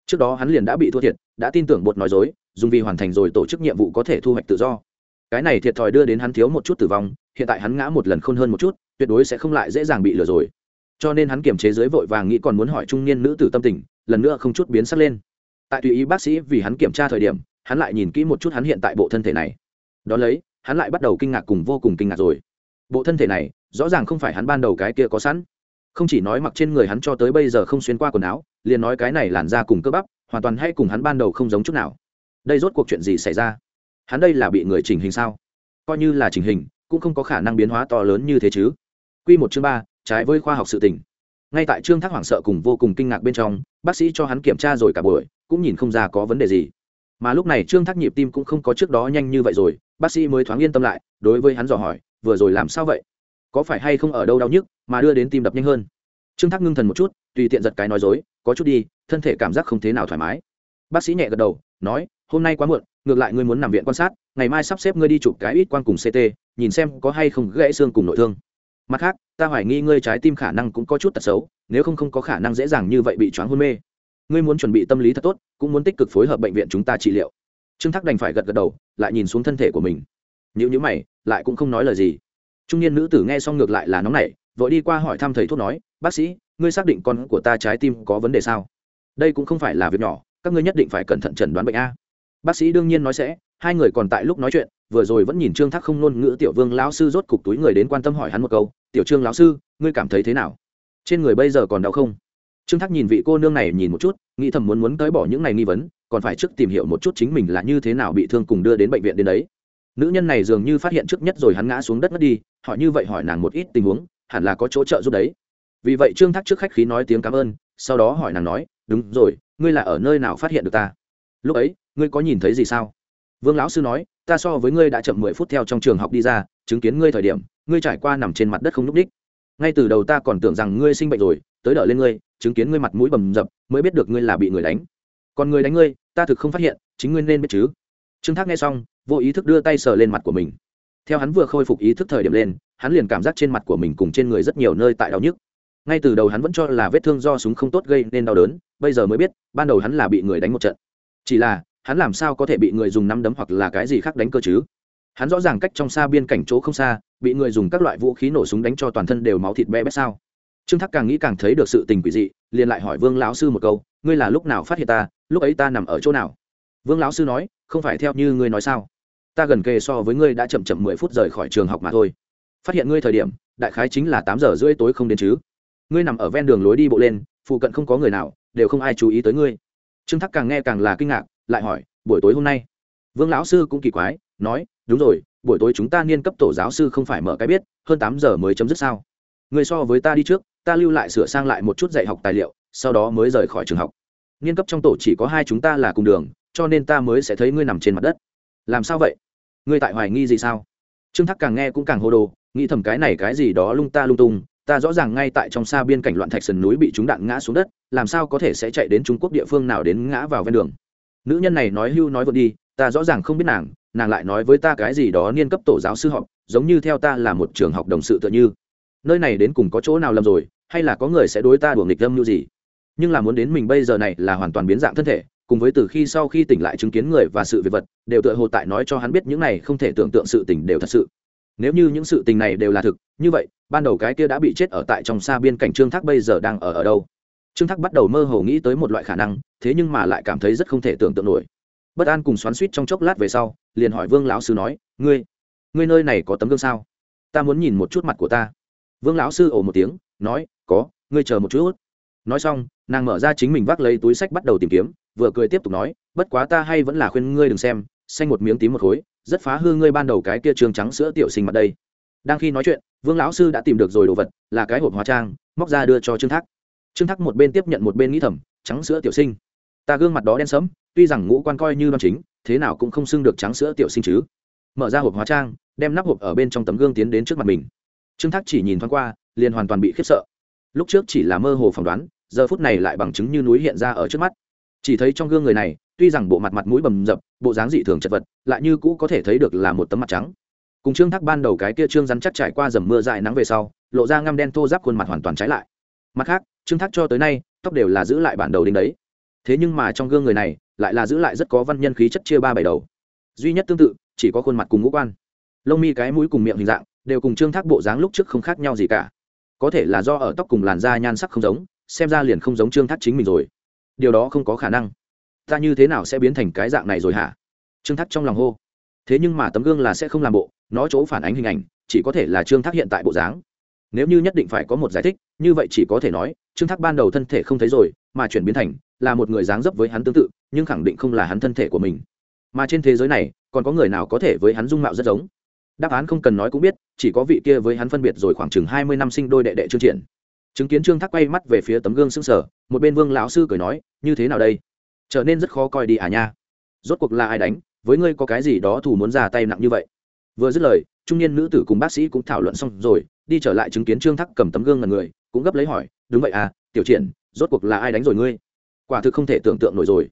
Trước đó hắn liền đã bị thua thiệt, đã tin tưởng bột nói dối, dùng vì hoàn thành rồi tổ chức nhiệm vụ có thể thu hoạch tự do. Cái này thiệt thòi đưa đến hắn thiếu một chút tử vong, hiện tại hắn ngã một lần khôn hơn một chút, tuyệt đối sẽ không lại dễ dàng bị lừa rồi. Cho nên hắn kiềm chế dưới vội vàng nghĩ còn muốn hỏi trung niên nữ tử tâm tình, lần nữa không chút biến sắc lên. Tại tùy ý bác sĩ vì hắn kiểm tra thời điểm, hắn lại nhìn kỹ một chút hắn hiện tại bộ thân thể này. Đ ó lấy, hắn lại bắt đầu kinh ngạc cùng vô cùng kinh ngạc rồi. Bộ thân thể này rõ ràng không phải hắn ban đầu cái kia có sẵn. Không chỉ nói mặc trên người hắn cho tới bây giờ không xuyên qua quần áo, liền nói cái này làn ra cùng cơ bắp, hoàn toàn hay cùng hắn ban đầu không giống chút nào. Đây rốt cuộc chuyện gì xảy ra? Hắn đây là bị người chỉnh hình sao? Coi như là chỉnh hình, cũng không có khả năng biến hóa to lớn như thế chứ. Q một chương ba, trái với khoa học sự tình. Ngay tại trương thác hoảng sợ cùng vô cùng kinh ngạc bên trong, bác sĩ cho hắn kiểm tra rồi cả buổi, cũng nhìn không ra có vấn đề gì. Mà lúc này trương thác nhịp tim cũng không có trước đó nhanh như vậy rồi, bác sĩ mới thoáng yên tâm lại, đối với hắn dò hỏi, vừa rồi làm sao vậy? Có phải hay không ở đâu đau nhức, mà đưa đến tim đập nhanh hơn. Trương thác ngưng thần một chút, tùy tiện giật cái nói dối, có chút đi, thân thể cảm giác không thế nào thoải mái. Bác sĩ nhẹ gật đầu, nói, hôm nay quá muộn, ngược lại ngươi muốn nằm viện quan sát, ngày mai sắp xếp ngươi đi chụp cái ít quan cùng ct nhìn xem có hay không gãy xương cùng nội thương. Mặt khác, ta hoài nghi ngươi trái tim khả năng cũng có chút tật xấu, nếu không không có khả năng dễ dàng như vậy bị choáng hôn mê. Ngươi muốn chuẩn bị tâm lý thật tốt, cũng muốn tích cực phối hợp bệnh viện chúng ta trị liệu. Trương thác đành phải gật gật đầu, lại nhìn xuống thân thể của mình. Nếu như mày, lại cũng không nói lời gì trung niên nữ tử nghe xong ngược lại là nóng nảy, vội đi qua hỏi thăm thầy thuốc nói, bác sĩ, ngươi xác định con của ta trái tim có vấn đề sao? Đây cũng không phải là việc nhỏ, các ngươi nhất định phải cẩn thận chẩn đoán bệnh a. Bác sĩ đương nhiên nói sẽ, hai người còn tại lúc nói chuyện, vừa rồi vẫn nhìn trương thác không ngôn ngữ tiểu vương lão sư rốt cục túi người đến quan tâm hỏi hắn một câu, tiểu trương lão sư, ngươi cảm thấy thế nào? Trên người bây giờ còn đau không? Trương thác nhìn vị cô nương này nhìn một chút, nghĩ thầm muốn muốn tới bỏ những này nghi vấn, còn phải trước tìm hiểu một chút chính mình là như thế nào bị thương cùng đưa đến bệnh viện đến đấy nữ nhân này dường như phát hiện trước nhất rồi hắn ngã xuống đất mất đi, hỏi như vậy hỏi nàng một ít tình huống, hẳn là có chỗ trợ giúp đấy. Vì vậy trương thác trước khách khí nói tiếng cảm ơn, sau đó hỏi nàng nói, đúng rồi, ngươi là ở nơi nào phát hiện được ta? Lúc ấy, ngươi có nhìn thấy gì sao? Vương lão sư nói, ta so với ngươi đã chậm mười phút theo trong trường học đi ra, chứng kiến ngươi thời điểm, ngươi trải qua nằm trên mặt đất không n ú c đích ngay từ đầu ta còn tưởng rằng ngươi sinh bệnh rồi, tới đợi lên ngươi, chứng kiến ngươi mặt mũi bầm dập, mới biết được ngươi là bị người đánh. Còn người đánh ngươi, ta thực không phát hiện, chính ngươi nên biết chứ trương thác nghe xong, vô ý thức đưa tay sờ lên mặt của mình. Theo hắn vừa khôi phục ý thức thời điểm lên, hắn liền cảm giác trên mặt của mình cùng trên người rất nhiều nơi tại đau nhức. Ngay từ đầu hắn vẫn cho là vết thương do súng không tốt gây nên đau đớn, bây giờ mới biết, ban đầu hắn là bị người đánh một trận. Chỉ là, hắn làm sao có thể bị người dùng nắm đấm hoặc là cái gì khác đánh cơ chứ? Hắn rõ ràng cách trong xa biên cảnh chỗ không xa, bị người dùng các loại vũ khí nổ súng đánh cho toàn thân đều máu thịt bé bét sao? Trương thác càng nghĩ càng thấy được sự tình quỷ dị, liền lại hỏi vương lão sư một câu, ngươi là lúc nào phát hiện ta? Lúc ấy ta nằm ở chỗ nào? Vương lão sư nói không phải theo như ngươi nói sao? Ta gần kề so với ngươi đã chậm chậm mười phút rời khỏi trường học mà thôi. Phát hiện ngươi thời điểm, đại khái chính là tám giờ rưỡi tối không đến chứ. Ngươi nằm ở ven đường lối đi bộ lên, phụ cận không có người nào, đều không ai chú ý tới ngươi. Trương thắc càng nghe càng là kinh ngạc, lại hỏi, buổi tối hôm nay? Vương lão sư cũng kỳ quái, nói, đúng rồi, buổi tối chúng ta niên cấp tổ giáo sư không phải mở cái biết, hơn tám giờ mới chấm dứt sao? Người so với ta đi trước, ta lưu lại sửa sang lại một chút dạy học tài liệu, sau đó mới rời khỏi trường học. Niên cấp trong tổ chỉ có hai chúng ta là cùng đường cho nên ta mới sẽ thấy ngươi nằm trên mặt đất. Làm sao vậy? Ngươi tại hoài nghi gì sao? Trương Thác càng nghe cũng càng hô đồ, nghĩ thầm cái này cái gì đó lung ta lung tung, ta rõ ràng ngay tại trong xa biên cảnh loạn thạch sườn núi bị chúng đạn ngã xuống đất, làm sao có thể sẽ chạy đến trung quốc địa phương nào đến ngã vào ven đường? Nữ nhân này nói hưu nói vượt đi, ta rõ ràng không biết nàng nàng lại nói với ta cái gì đó niên cấp tổ giáo sư học giống như theo ta là một trường học đồng sự tựa như. Nơi này đến cùng có chỗ nào lầm rồi, hay là có người sẽ đối ta đuổi nghịch lâm như gì? Nhưng là muốn đến mình bây giờ này là hoàn toàn biến dạng thân thể cùng với từ khi sau khi tỉnh lại chứng kiến người và sự việc vật, đều tựa hồ tại nói cho hắn biết những này không thể tưởng tượng sự tình đều thật sự. Nếu như những sự tình này đều là thực, như vậy, ban đầu cái kia đã bị chết ở tại trong xa biên cảnh trương thác bây giờ đang ở ở đâu? Trương thác bắt đầu mơ hồ nghĩ tới một loại khả năng, thế nhưng mà lại cảm thấy rất không thể tưởng tượng nổi. Bất an cùng xoắn suýt trong chốc lát về sau, liền hỏi vương lão sư nói, ngươi ngươi nơi này có tấm gương sao? Ta muốn nhìn một chút mặt của ta. Vương lão sư ồ một tiếng, nói, có, ngươi chờ một chút. Nói xong, nàng mở ra chính mình vác lấy túi sách bắt đầu tìm kiếm vừa cười tiếp tục nói, bất quá ta hay vẫn là khuyên ngươi đừng xem, xanh một miếng tím một khối, rất phá hư ngươi ban đầu cái kia trường trắng sữa tiểu sinh mặt đây. Đang khi nói chuyện, vương lão sư đã tìm được rồi đồ vật, là cái hộp hóa trang, móc ra đưa cho trương thác. Trương thác một bên tiếp nhận một bên nghĩ thầm, trắng sữa tiểu sinh, ta gương mặt đó đen sẫm, tuy rằng ngũ quan coi như đoan chính, thế nào cũng không xưng được trắng sữa tiểu sinh chứ. Mở ra hộp hóa trang, đem nắp hộp ở bên trong tấm gương tiến đến trước mặt mình. Trương thác chỉ nhìn thoáng qua, liền hoàn toàn bị khiếp sợ. Lúc trước chỉ là mơ hồ phỏng đoán, giờ phút này lại bằng chứng như núi hiện ra ở trước mắt chỉ thấy trong gương người này, tuy rằng bộ mặt mặt mũi bầm dập, bộ dáng dị thường chật vật, lại như cũ có thể thấy được là một tấm mặt trắng. Cùng trương thác ban đầu cái kia trương rắn chắc trải qua dầm mưa dài nắng về sau, lộ ra ngăm đen thô giáp khuôn mặt hoàn toàn trái lại. Mặt khác, trương thác cho tới nay, tóc đều là giữ lại bản đầu đinh đấy. Thế nhưng mà trong gương người này, lại là giữ lại rất có văn nhân khí chất chia ba bảy đầu. Duy nhất tương tự, chỉ có khuôn mặt cùng ngũ quan. Lông mi cái mũi cùng miệng hình dạng, đều cùng trương thác bộ dáng lúc trước không khác nhau gì cả. Có thể là do ở tóc cùng làn da nhan sắc không giống, xem ra liền không giống trương thác chính mình rồi điều đó không có khả năng. Ta như thế nào sẽ biến thành cái dạng này rồi hả? Trương thác trong lòng hô. Thế nhưng mà tấm gương là sẽ không làm bộ, nó chỗ phản ánh hình ảnh, chỉ có thể là trương thác hiện tại bộ dáng. Nếu như nhất định phải có một giải thích, như vậy chỉ có thể nói, trương thác ban đầu thân thể không thấy rồi, mà chuyển biến thành, là một người dáng dấp với hắn tương tự, nhưng khẳng định không là hắn thân thể của mình. Mà trên thế giới này, còn có người nào có thể với hắn dung mạo rất giống? Đáp án không cần nói cũng biết, chỉ có vị kia với hắn phân biệt rồi khoảng chừng hai mươi năm sinh đôi đệ đệ trương triển. Chứng kiến trương thác quay mắt về phía tấm gương sững sờ một bên vương lão sư cười nói, như thế nào đây? Trở nên rất khó coi đi à nha. Rốt cuộc là ai đánh? Với ngươi có cái gì đó thủ muốn ra tay nặng như vậy? Vừa dứt lời, trung niên nữ tử cùng bác sĩ cũng thảo luận xong rồi, đi trở lại chứng kiến trương thắc cầm tấm gương ngần người, cũng gấp lấy hỏi, đúng vậy à tiểu triển, rốt cuộc là ai đánh rồi ngươi? Quả thực không thể tưởng tượng nổi rồi.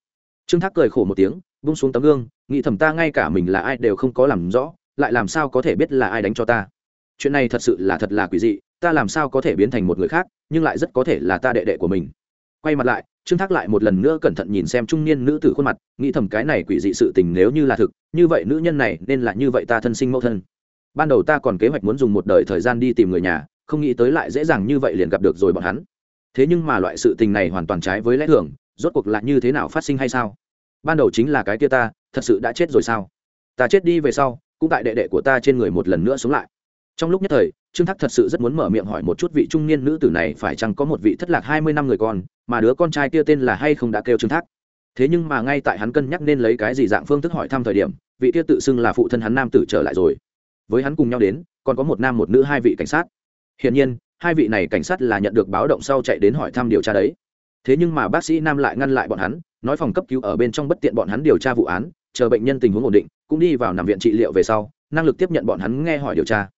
Trương thắc cười khổ một tiếng bung xuống tấm gương, nghĩ thầm ta ngay cả mình là ai đều không có làm rõ, lại làm sao có thể biết là ai đánh cho ta? Chuyện này thật sự là thật là quỷ dị, ta làm sao có thể biến thành một người khác, nhưng lại rất có thể là ta đệ đệ của mình quay mặt lại, trương thác lại một lần nữa cẩn thận nhìn xem trung niên nữ tử khuôn mặt, nghĩ thầm cái này quỷ dị sự tình nếu như là thực, như vậy nữ nhân này nên là như vậy ta thân sinh mẫu thân. Ban đầu ta còn kế hoạch muốn dùng một đời thời gian đi tìm người nhà, không nghĩ tới lại dễ dàng như vậy liền gặp được rồi bọn hắn. Thế nhưng mà loại sự tình này hoàn toàn trái với lẽ thường, rốt cuộc là như thế nào phát sinh hay sao? Ban đầu chính là cái kia ta, thật sự đã chết rồi sao? Ta chết đi về sau, cũng tại đệ đệ của ta trên người một lần nữa sống lại. Trong lúc nhất thời trương thác thật sự rất muốn mở miệng hỏi một chút vị trung niên nữ tử này phải chăng có một vị thất lạc hai mươi năm người con, mà đứa con trai kia tên là hay không đã kêu trương thác. Thế nhưng mà ngay tại hắn cân nhắc nên lấy cái gì dạng phương thức hỏi thăm thời điểm, vị kia tự xưng là phụ thân hắn nam tử trở lại rồi. Với hắn cùng nhau đến, còn có một nam một nữ hai vị cảnh sát. Hiển nhiên, hai vị này cảnh sát là nhận được báo động sau chạy đến hỏi thăm điều tra đấy. Thế nhưng mà bác sĩ nam lại ngăn lại bọn hắn, nói phòng cấp cứu ở bên trong bất tiện bọn hắn điều tra vụ án, chờ bệnh nhân tình huống ổn định, cũng đi vào nằm viện trị liệu về sau, năng lực tiếp nhận bọn hắn nghe hỏi điều tra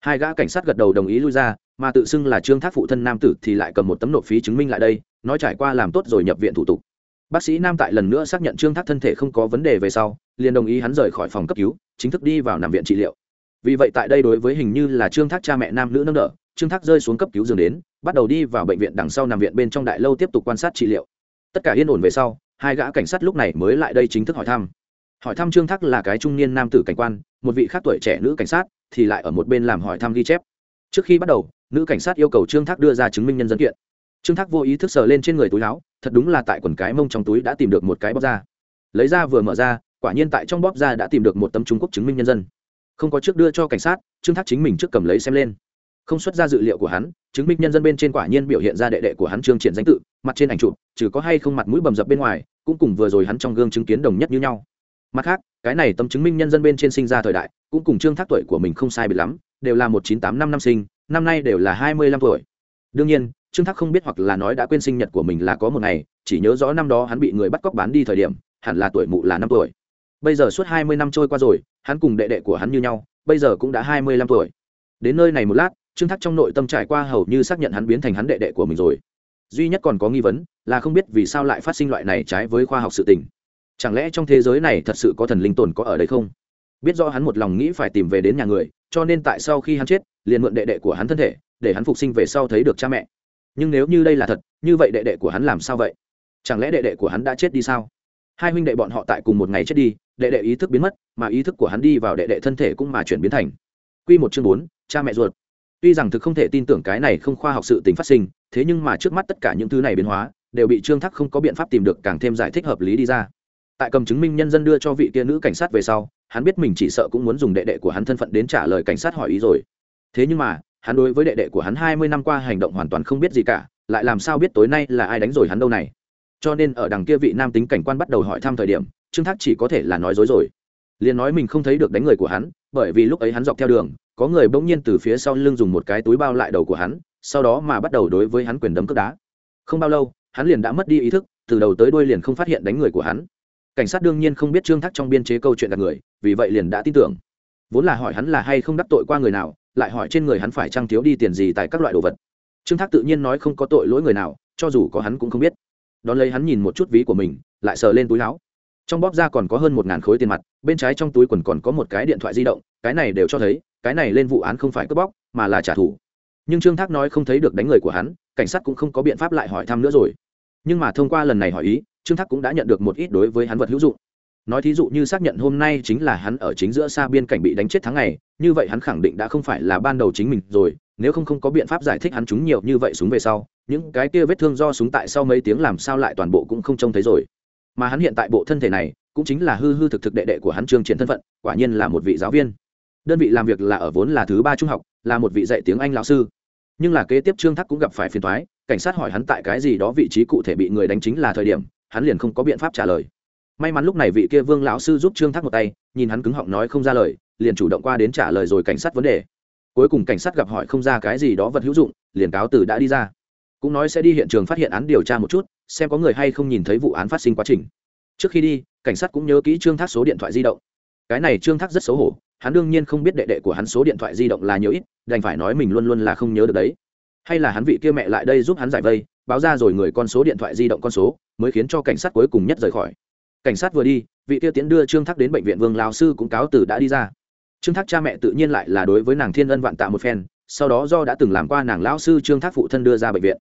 hai gã cảnh sát gật đầu đồng ý lui ra, mà tự xưng là trương thác phụ thân nam tử thì lại cầm một tấm nộp phí chứng minh lại đây, nói trải qua làm tốt rồi nhập viện thủ tục. Bác sĩ nam tại lần nữa xác nhận trương thác thân thể không có vấn đề về sau, liền đồng ý hắn rời khỏi phòng cấp cứu, chính thức đi vào nằm viện trị liệu. Vì vậy tại đây đối với hình như là trương thác cha mẹ nam nữ nâng đỡ, trương thác rơi xuống cấp cứu giường đến, bắt đầu đi vào bệnh viện đằng sau nằm viện bên trong đại lâu tiếp tục quan sát trị liệu. Tất cả yên ổn về sau, hai gã cảnh sát lúc này mới lại đây chính thức hỏi thăm. Hỏi thăm trương thác là cái trung niên nam tử cảnh quan, một vị khác tuổi trẻ nữ cảnh sát thì lại ở một bên làm hỏi thăm ghi chép. Trước khi bắt đầu, nữ cảnh sát yêu cầu trương thác đưa ra chứng minh nhân dân kiện. Trương thác vô ý thức sờ lên trên người túi láo thật đúng là tại quần cái mông trong túi đã tìm được một cái bóp da. Lấy ra vừa mở ra, quả nhiên tại trong bóp da đã tìm được một tấm trung quốc chứng minh nhân dân. Không có trước đưa cho cảnh sát, trương thác chính mình trước cầm lấy xem lên. Không xuất ra dự liệu của hắn, chứng minh nhân dân bên trên quả nhiên biểu hiện ra đệ đệ của hắn trương triển danh tự, mặt trên ảnh chụp, trừ có hay không mặt mũi bầm dập bên ngoài, cũng cùng vừa rồi hắn trong gương chứng kiến đồng nhất như nhau mặt khác, cái này tấm chứng minh nhân dân bên trên sinh ra thời đại, cũng cùng trương thác tuổi của mình không sai biệt lắm, đều là một chín tám năm năm sinh, năm nay đều là hai mươi lăm tuổi. Đương nhiên, trương thác không biết hoặc là nói đã quên sinh nhật của mình là có một ngày, chỉ nhớ rõ năm đó hắn bị người bắt cóc bán đi thời điểm, hẳn là tuổi mụ là năm tuổi. Bây giờ suốt hai mươi năm trôi qua rồi, hắn cùng đệ đệ của hắn như nhau, bây giờ cũng đã hai mươi lăm tuổi. Đến nơi này một lát, trương thác trong nội tâm trải qua hầu như xác nhận hắn biến thành hắn đệ đệ của mình rồi. Duy nhất còn có nghi vấn là không biết vì sao lại phát sinh loại này trái với khoa học sự tình chẳng lẽ trong thế giới này thật sự có thần linh tồn có ở đây không? Biết do hắn một lòng nghĩ phải tìm về đến nhà người, cho nên tại sau khi hắn chết, liền mượn đệ đệ của hắn thân thể, để hắn phục sinh về sau thấy được cha mẹ. Nhưng nếu như đây là thật, như vậy đệ đệ của hắn làm sao vậy? Chẳng lẽ đệ đệ của hắn đã chết đi sao? Hai huynh đệ bọn họ tại cùng một ngày chết đi, đệ đệ ý thức biến mất, mà ý thức của hắn đi vào đệ đệ thân thể cũng mà chuyển biến thành. Q một chương bốn, cha mẹ ruột. Tuy rằng thực không thể tin tưởng cái này không khoa học sự tình phát sinh, thế nhưng mà trước mắt tất cả những thứ này biến hóa, đều bị trương thắc không có biện pháp tìm được càng thêm giải thích hợp lý đi ra tại cầm chứng minh nhân dân đưa cho vị kia nữ cảnh sát về sau, hắn biết mình chỉ sợ cũng muốn dùng đệ đệ của hắn thân phận đến trả lời cảnh sát hỏi ý rồi. Thế nhưng mà, hắn đối với đệ đệ của hắn hai mươi năm qua hành động hoàn toàn không biết gì cả, lại làm sao biết tối nay là ai đánh rồi hắn đâu này. Cho nên ở đằng kia vị nam tính cảnh quan bắt đầu hỏi thăm thời điểm, trương thác chỉ có thể là nói dối rồi. Liền nói mình không thấy được đánh người của hắn, bởi vì lúc ấy hắn dọc theo đường, có người bỗng nhiên từ phía sau lưng dùng một cái túi bao lại đầu của hắn, sau đó mà bắt đầu đối với hắn quyền đấm cướp đá. Không bao lâu, hắn liền đã mất đi ý thức, từ đầu tới đuôi liền không phát hiện đánh người của hắn cảnh sát đương nhiên không biết trương thác trong biên chế câu chuyện gặp người, vì vậy liền đã tin tưởng. Vốn là hỏi hắn là hay không đắc tội qua người nào, lại hỏi trên người hắn phải trăng thiếu đi tiền gì tại các loại đồ vật. Trương thác tự nhiên nói không có tội lỗi người nào, cho dù có hắn cũng không biết. Đón lấy hắn nhìn một chút ví của mình, lại sờ lên túi láo trong bóp ra còn có hơn một ngàn khối tiền mặt, bên trái trong túi quần còn có một cái điện thoại di động, cái này đều cho thấy, cái này lên vụ án không phải cướp bóc, mà là trả thù. Nhưng trương thác nói không thấy được đánh người của hắn, cảnh sát cũng không có biện pháp lại hỏi thăm nữa rồi. Nhưng mà thông qua lần này hỏi ý trương thác cũng đã nhận được một ít đối với hắn vật hữu dụng. Nói thí dụ như xác nhận hôm nay chính là hắn ở chính giữa xa biên cảnh bị đánh chết tháng ngày, như vậy hắn khẳng định đã không phải là ban đầu chính mình rồi, nếu không không có biện pháp giải thích hắn chúng nhiều như vậy súng về sau, những cái kia vết thương do súng tại sau mấy tiếng làm sao lại toàn bộ cũng không trông thấy rồi. Mà hắn hiện tại bộ thân thể này, cũng chính là hư hư thực thực đệ đệ của hắn trương triển thân phận, quả nhiên là một vị giáo viên. Đơn vị làm việc là ở vốn là thứ ba trung học, là một vị dạy tiếng anh lão sư. Nhưng là kế tiếp trương thắc cũng gặp phải phiền thoái cảnh sát hỏi hắn tại cái gì đó vị trí cụ thể bị người đánh chính là thời điểm hắn liền không có biện pháp trả lời. May mắn lúc này vị kia vương lão sư giúp trương thắc một tay, nhìn hắn cứng họng nói không ra lời, liền chủ động qua đến trả lời rồi cảnh sát vấn đề. Cuối cùng cảnh sát gặp hỏi không ra cái gì đó vật hữu dụng, liền cáo từ đã đi ra. Cũng nói sẽ đi hiện trường phát hiện án điều tra một chút, xem có người hay không nhìn thấy vụ án phát sinh quá trình. Trước khi đi, cảnh sát cũng nhớ kỹ trương thác số điện thoại di động. Cái này trương thác rất xấu hổ, hắn đương nhiên không biết đệ đệ của hắn số điện thoại di động là nhiều ít, đành phải nói mình luôn luôn là không nhớ được đấy. Hay là hắn vị kia mẹ lại đây giúp hắn giải vây, báo ra rồi người con số điện thoại di động con số mới khiến cho cảnh sát cuối cùng nhất rời khỏi. Cảnh sát vừa đi, vị tiêu tiến đưa trương thác đến bệnh viện vương lao sư cũng cáo từ đã đi ra. Trương thác cha mẹ tự nhiên lại là đối với nàng thiên ân vạn tạ một phen, sau đó do đã từng làm qua nàng lão sư trương thác phụ thân đưa ra bệnh viện.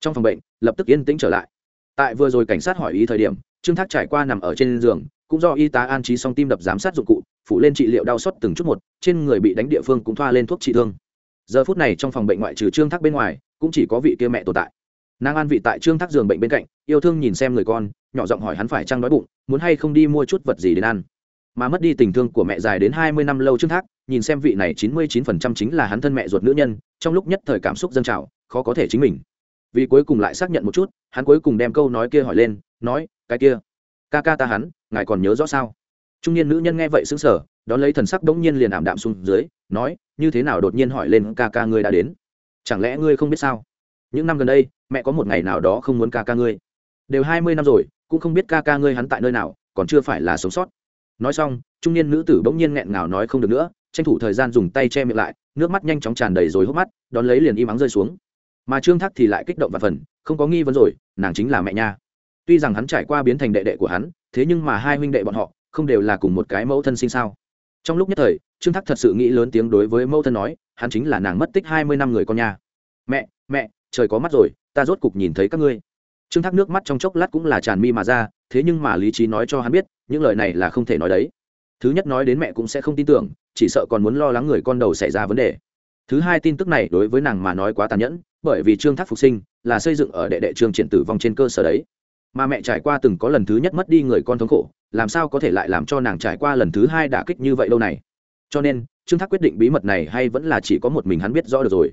Trong phòng bệnh, lập tức yên tĩnh trở lại. Tại vừa rồi cảnh sát hỏi ý thời điểm, trương thác trải qua nằm ở trên giường, cũng do y tá an trí xong tim đập giám sát dụng cụ phụ lên trị liệu đau xót từng chút một, trên người bị đánh địa phương cũng thoa lên thuốc trị thương. Giờ phút này trong phòng bệnh ngoại trừ trương thác bên ngoài, cũng chỉ có vị kia mẹ tồn tại nàng an vị tại trương thác giường bệnh bên cạnh, yêu thương nhìn xem người con, nhỏ giọng hỏi hắn phải trăng đói bụng, muốn hay không đi mua chút vật gì đến ăn. Mà mất đi tình thương của mẹ dài đến hai mươi năm lâu trương thác, nhìn xem vị này chín mươi chín phần trăm chính là hắn thân mẹ ruột nữ nhân, trong lúc nhất thời cảm xúc dâng trào, khó có thể chính mình. Vì cuối cùng lại xác nhận một chút, hắn cuối cùng đem câu nói kia hỏi lên, nói, cái kia, ca ca ta hắn, ngài còn nhớ rõ sao? Trung niên nữ nhân nghe vậy xứng sở đón lấy thần sắc đ ố n g nhiên liền ảm đạm xuống dưới, nói, như thế nào đột nhiên hỏi lên ca ca ngươi đã đến? Chẳng lẽ ngươi không biết sao? Những năm gần đây, mẹ có một ngày nào đó không muốn ca ca ngươi. Đều hai mươi năm rồi, cũng không biết ca ca ngươi hắn tại nơi nào, còn chưa phải là sống sót. Nói xong, trung niên nữ tử bỗng nhiên nghẹn ngào nói không được nữa, tranh thủ thời gian dùng tay che miệng lại, nước mắt nhanh chóng tràn đầy rồi hốc mắt, đón lấy liền im ắng rơi xuống. Mà trương thác thì lại kích động và phần, không có nghi vấn rồi, nàng chính là mẹ nha. Tuy rằng hắn trải qua biến thành đệ đệ của hắn, thế nhưng mà hai huynh đệ bọn họ không đều là cùng một cái mẫu thân sinh sao? Trong lúc nhất thời, trương thác thật sự nghĩ lớn tiếng đối với mẫu thân nói, hắn chính là nàng mất tích hai mươi năm người con nha. mẹ mẹ trời có mắt rồi, ta rốt cục nhìn thấy các ngươi. Trương thác nước mắt trong chốc lát cũng là tràn mi mà ra, thế nhưng mà lý trí nói cho hắn biết, những lời này là không thể nói đấy. Thứ nhất nói đến mẹ cũng sẽ không tin tưởng, chỉ sợ còn muốn lo lắng người con đầu xảy ra vấn đề. Thứ hai tin tức này đối với nàng mà nói quá tàn nhẫn, bởi vì trương thác phục sinh, là xây dựng ở đệ đệ trương triển tử vong trên cơ sở đấy. Mà mẹ trải qua từng có lần thứ nhất mất đi người con thống khổ, làm sao có thể lại làm cho nàng trải qua lần thứ hai đả kích như vậy lâu này? Cho nên, trương thác quyết định bí mật này hay vẫn là chỉ có một mình hắn biết rõ được rồi.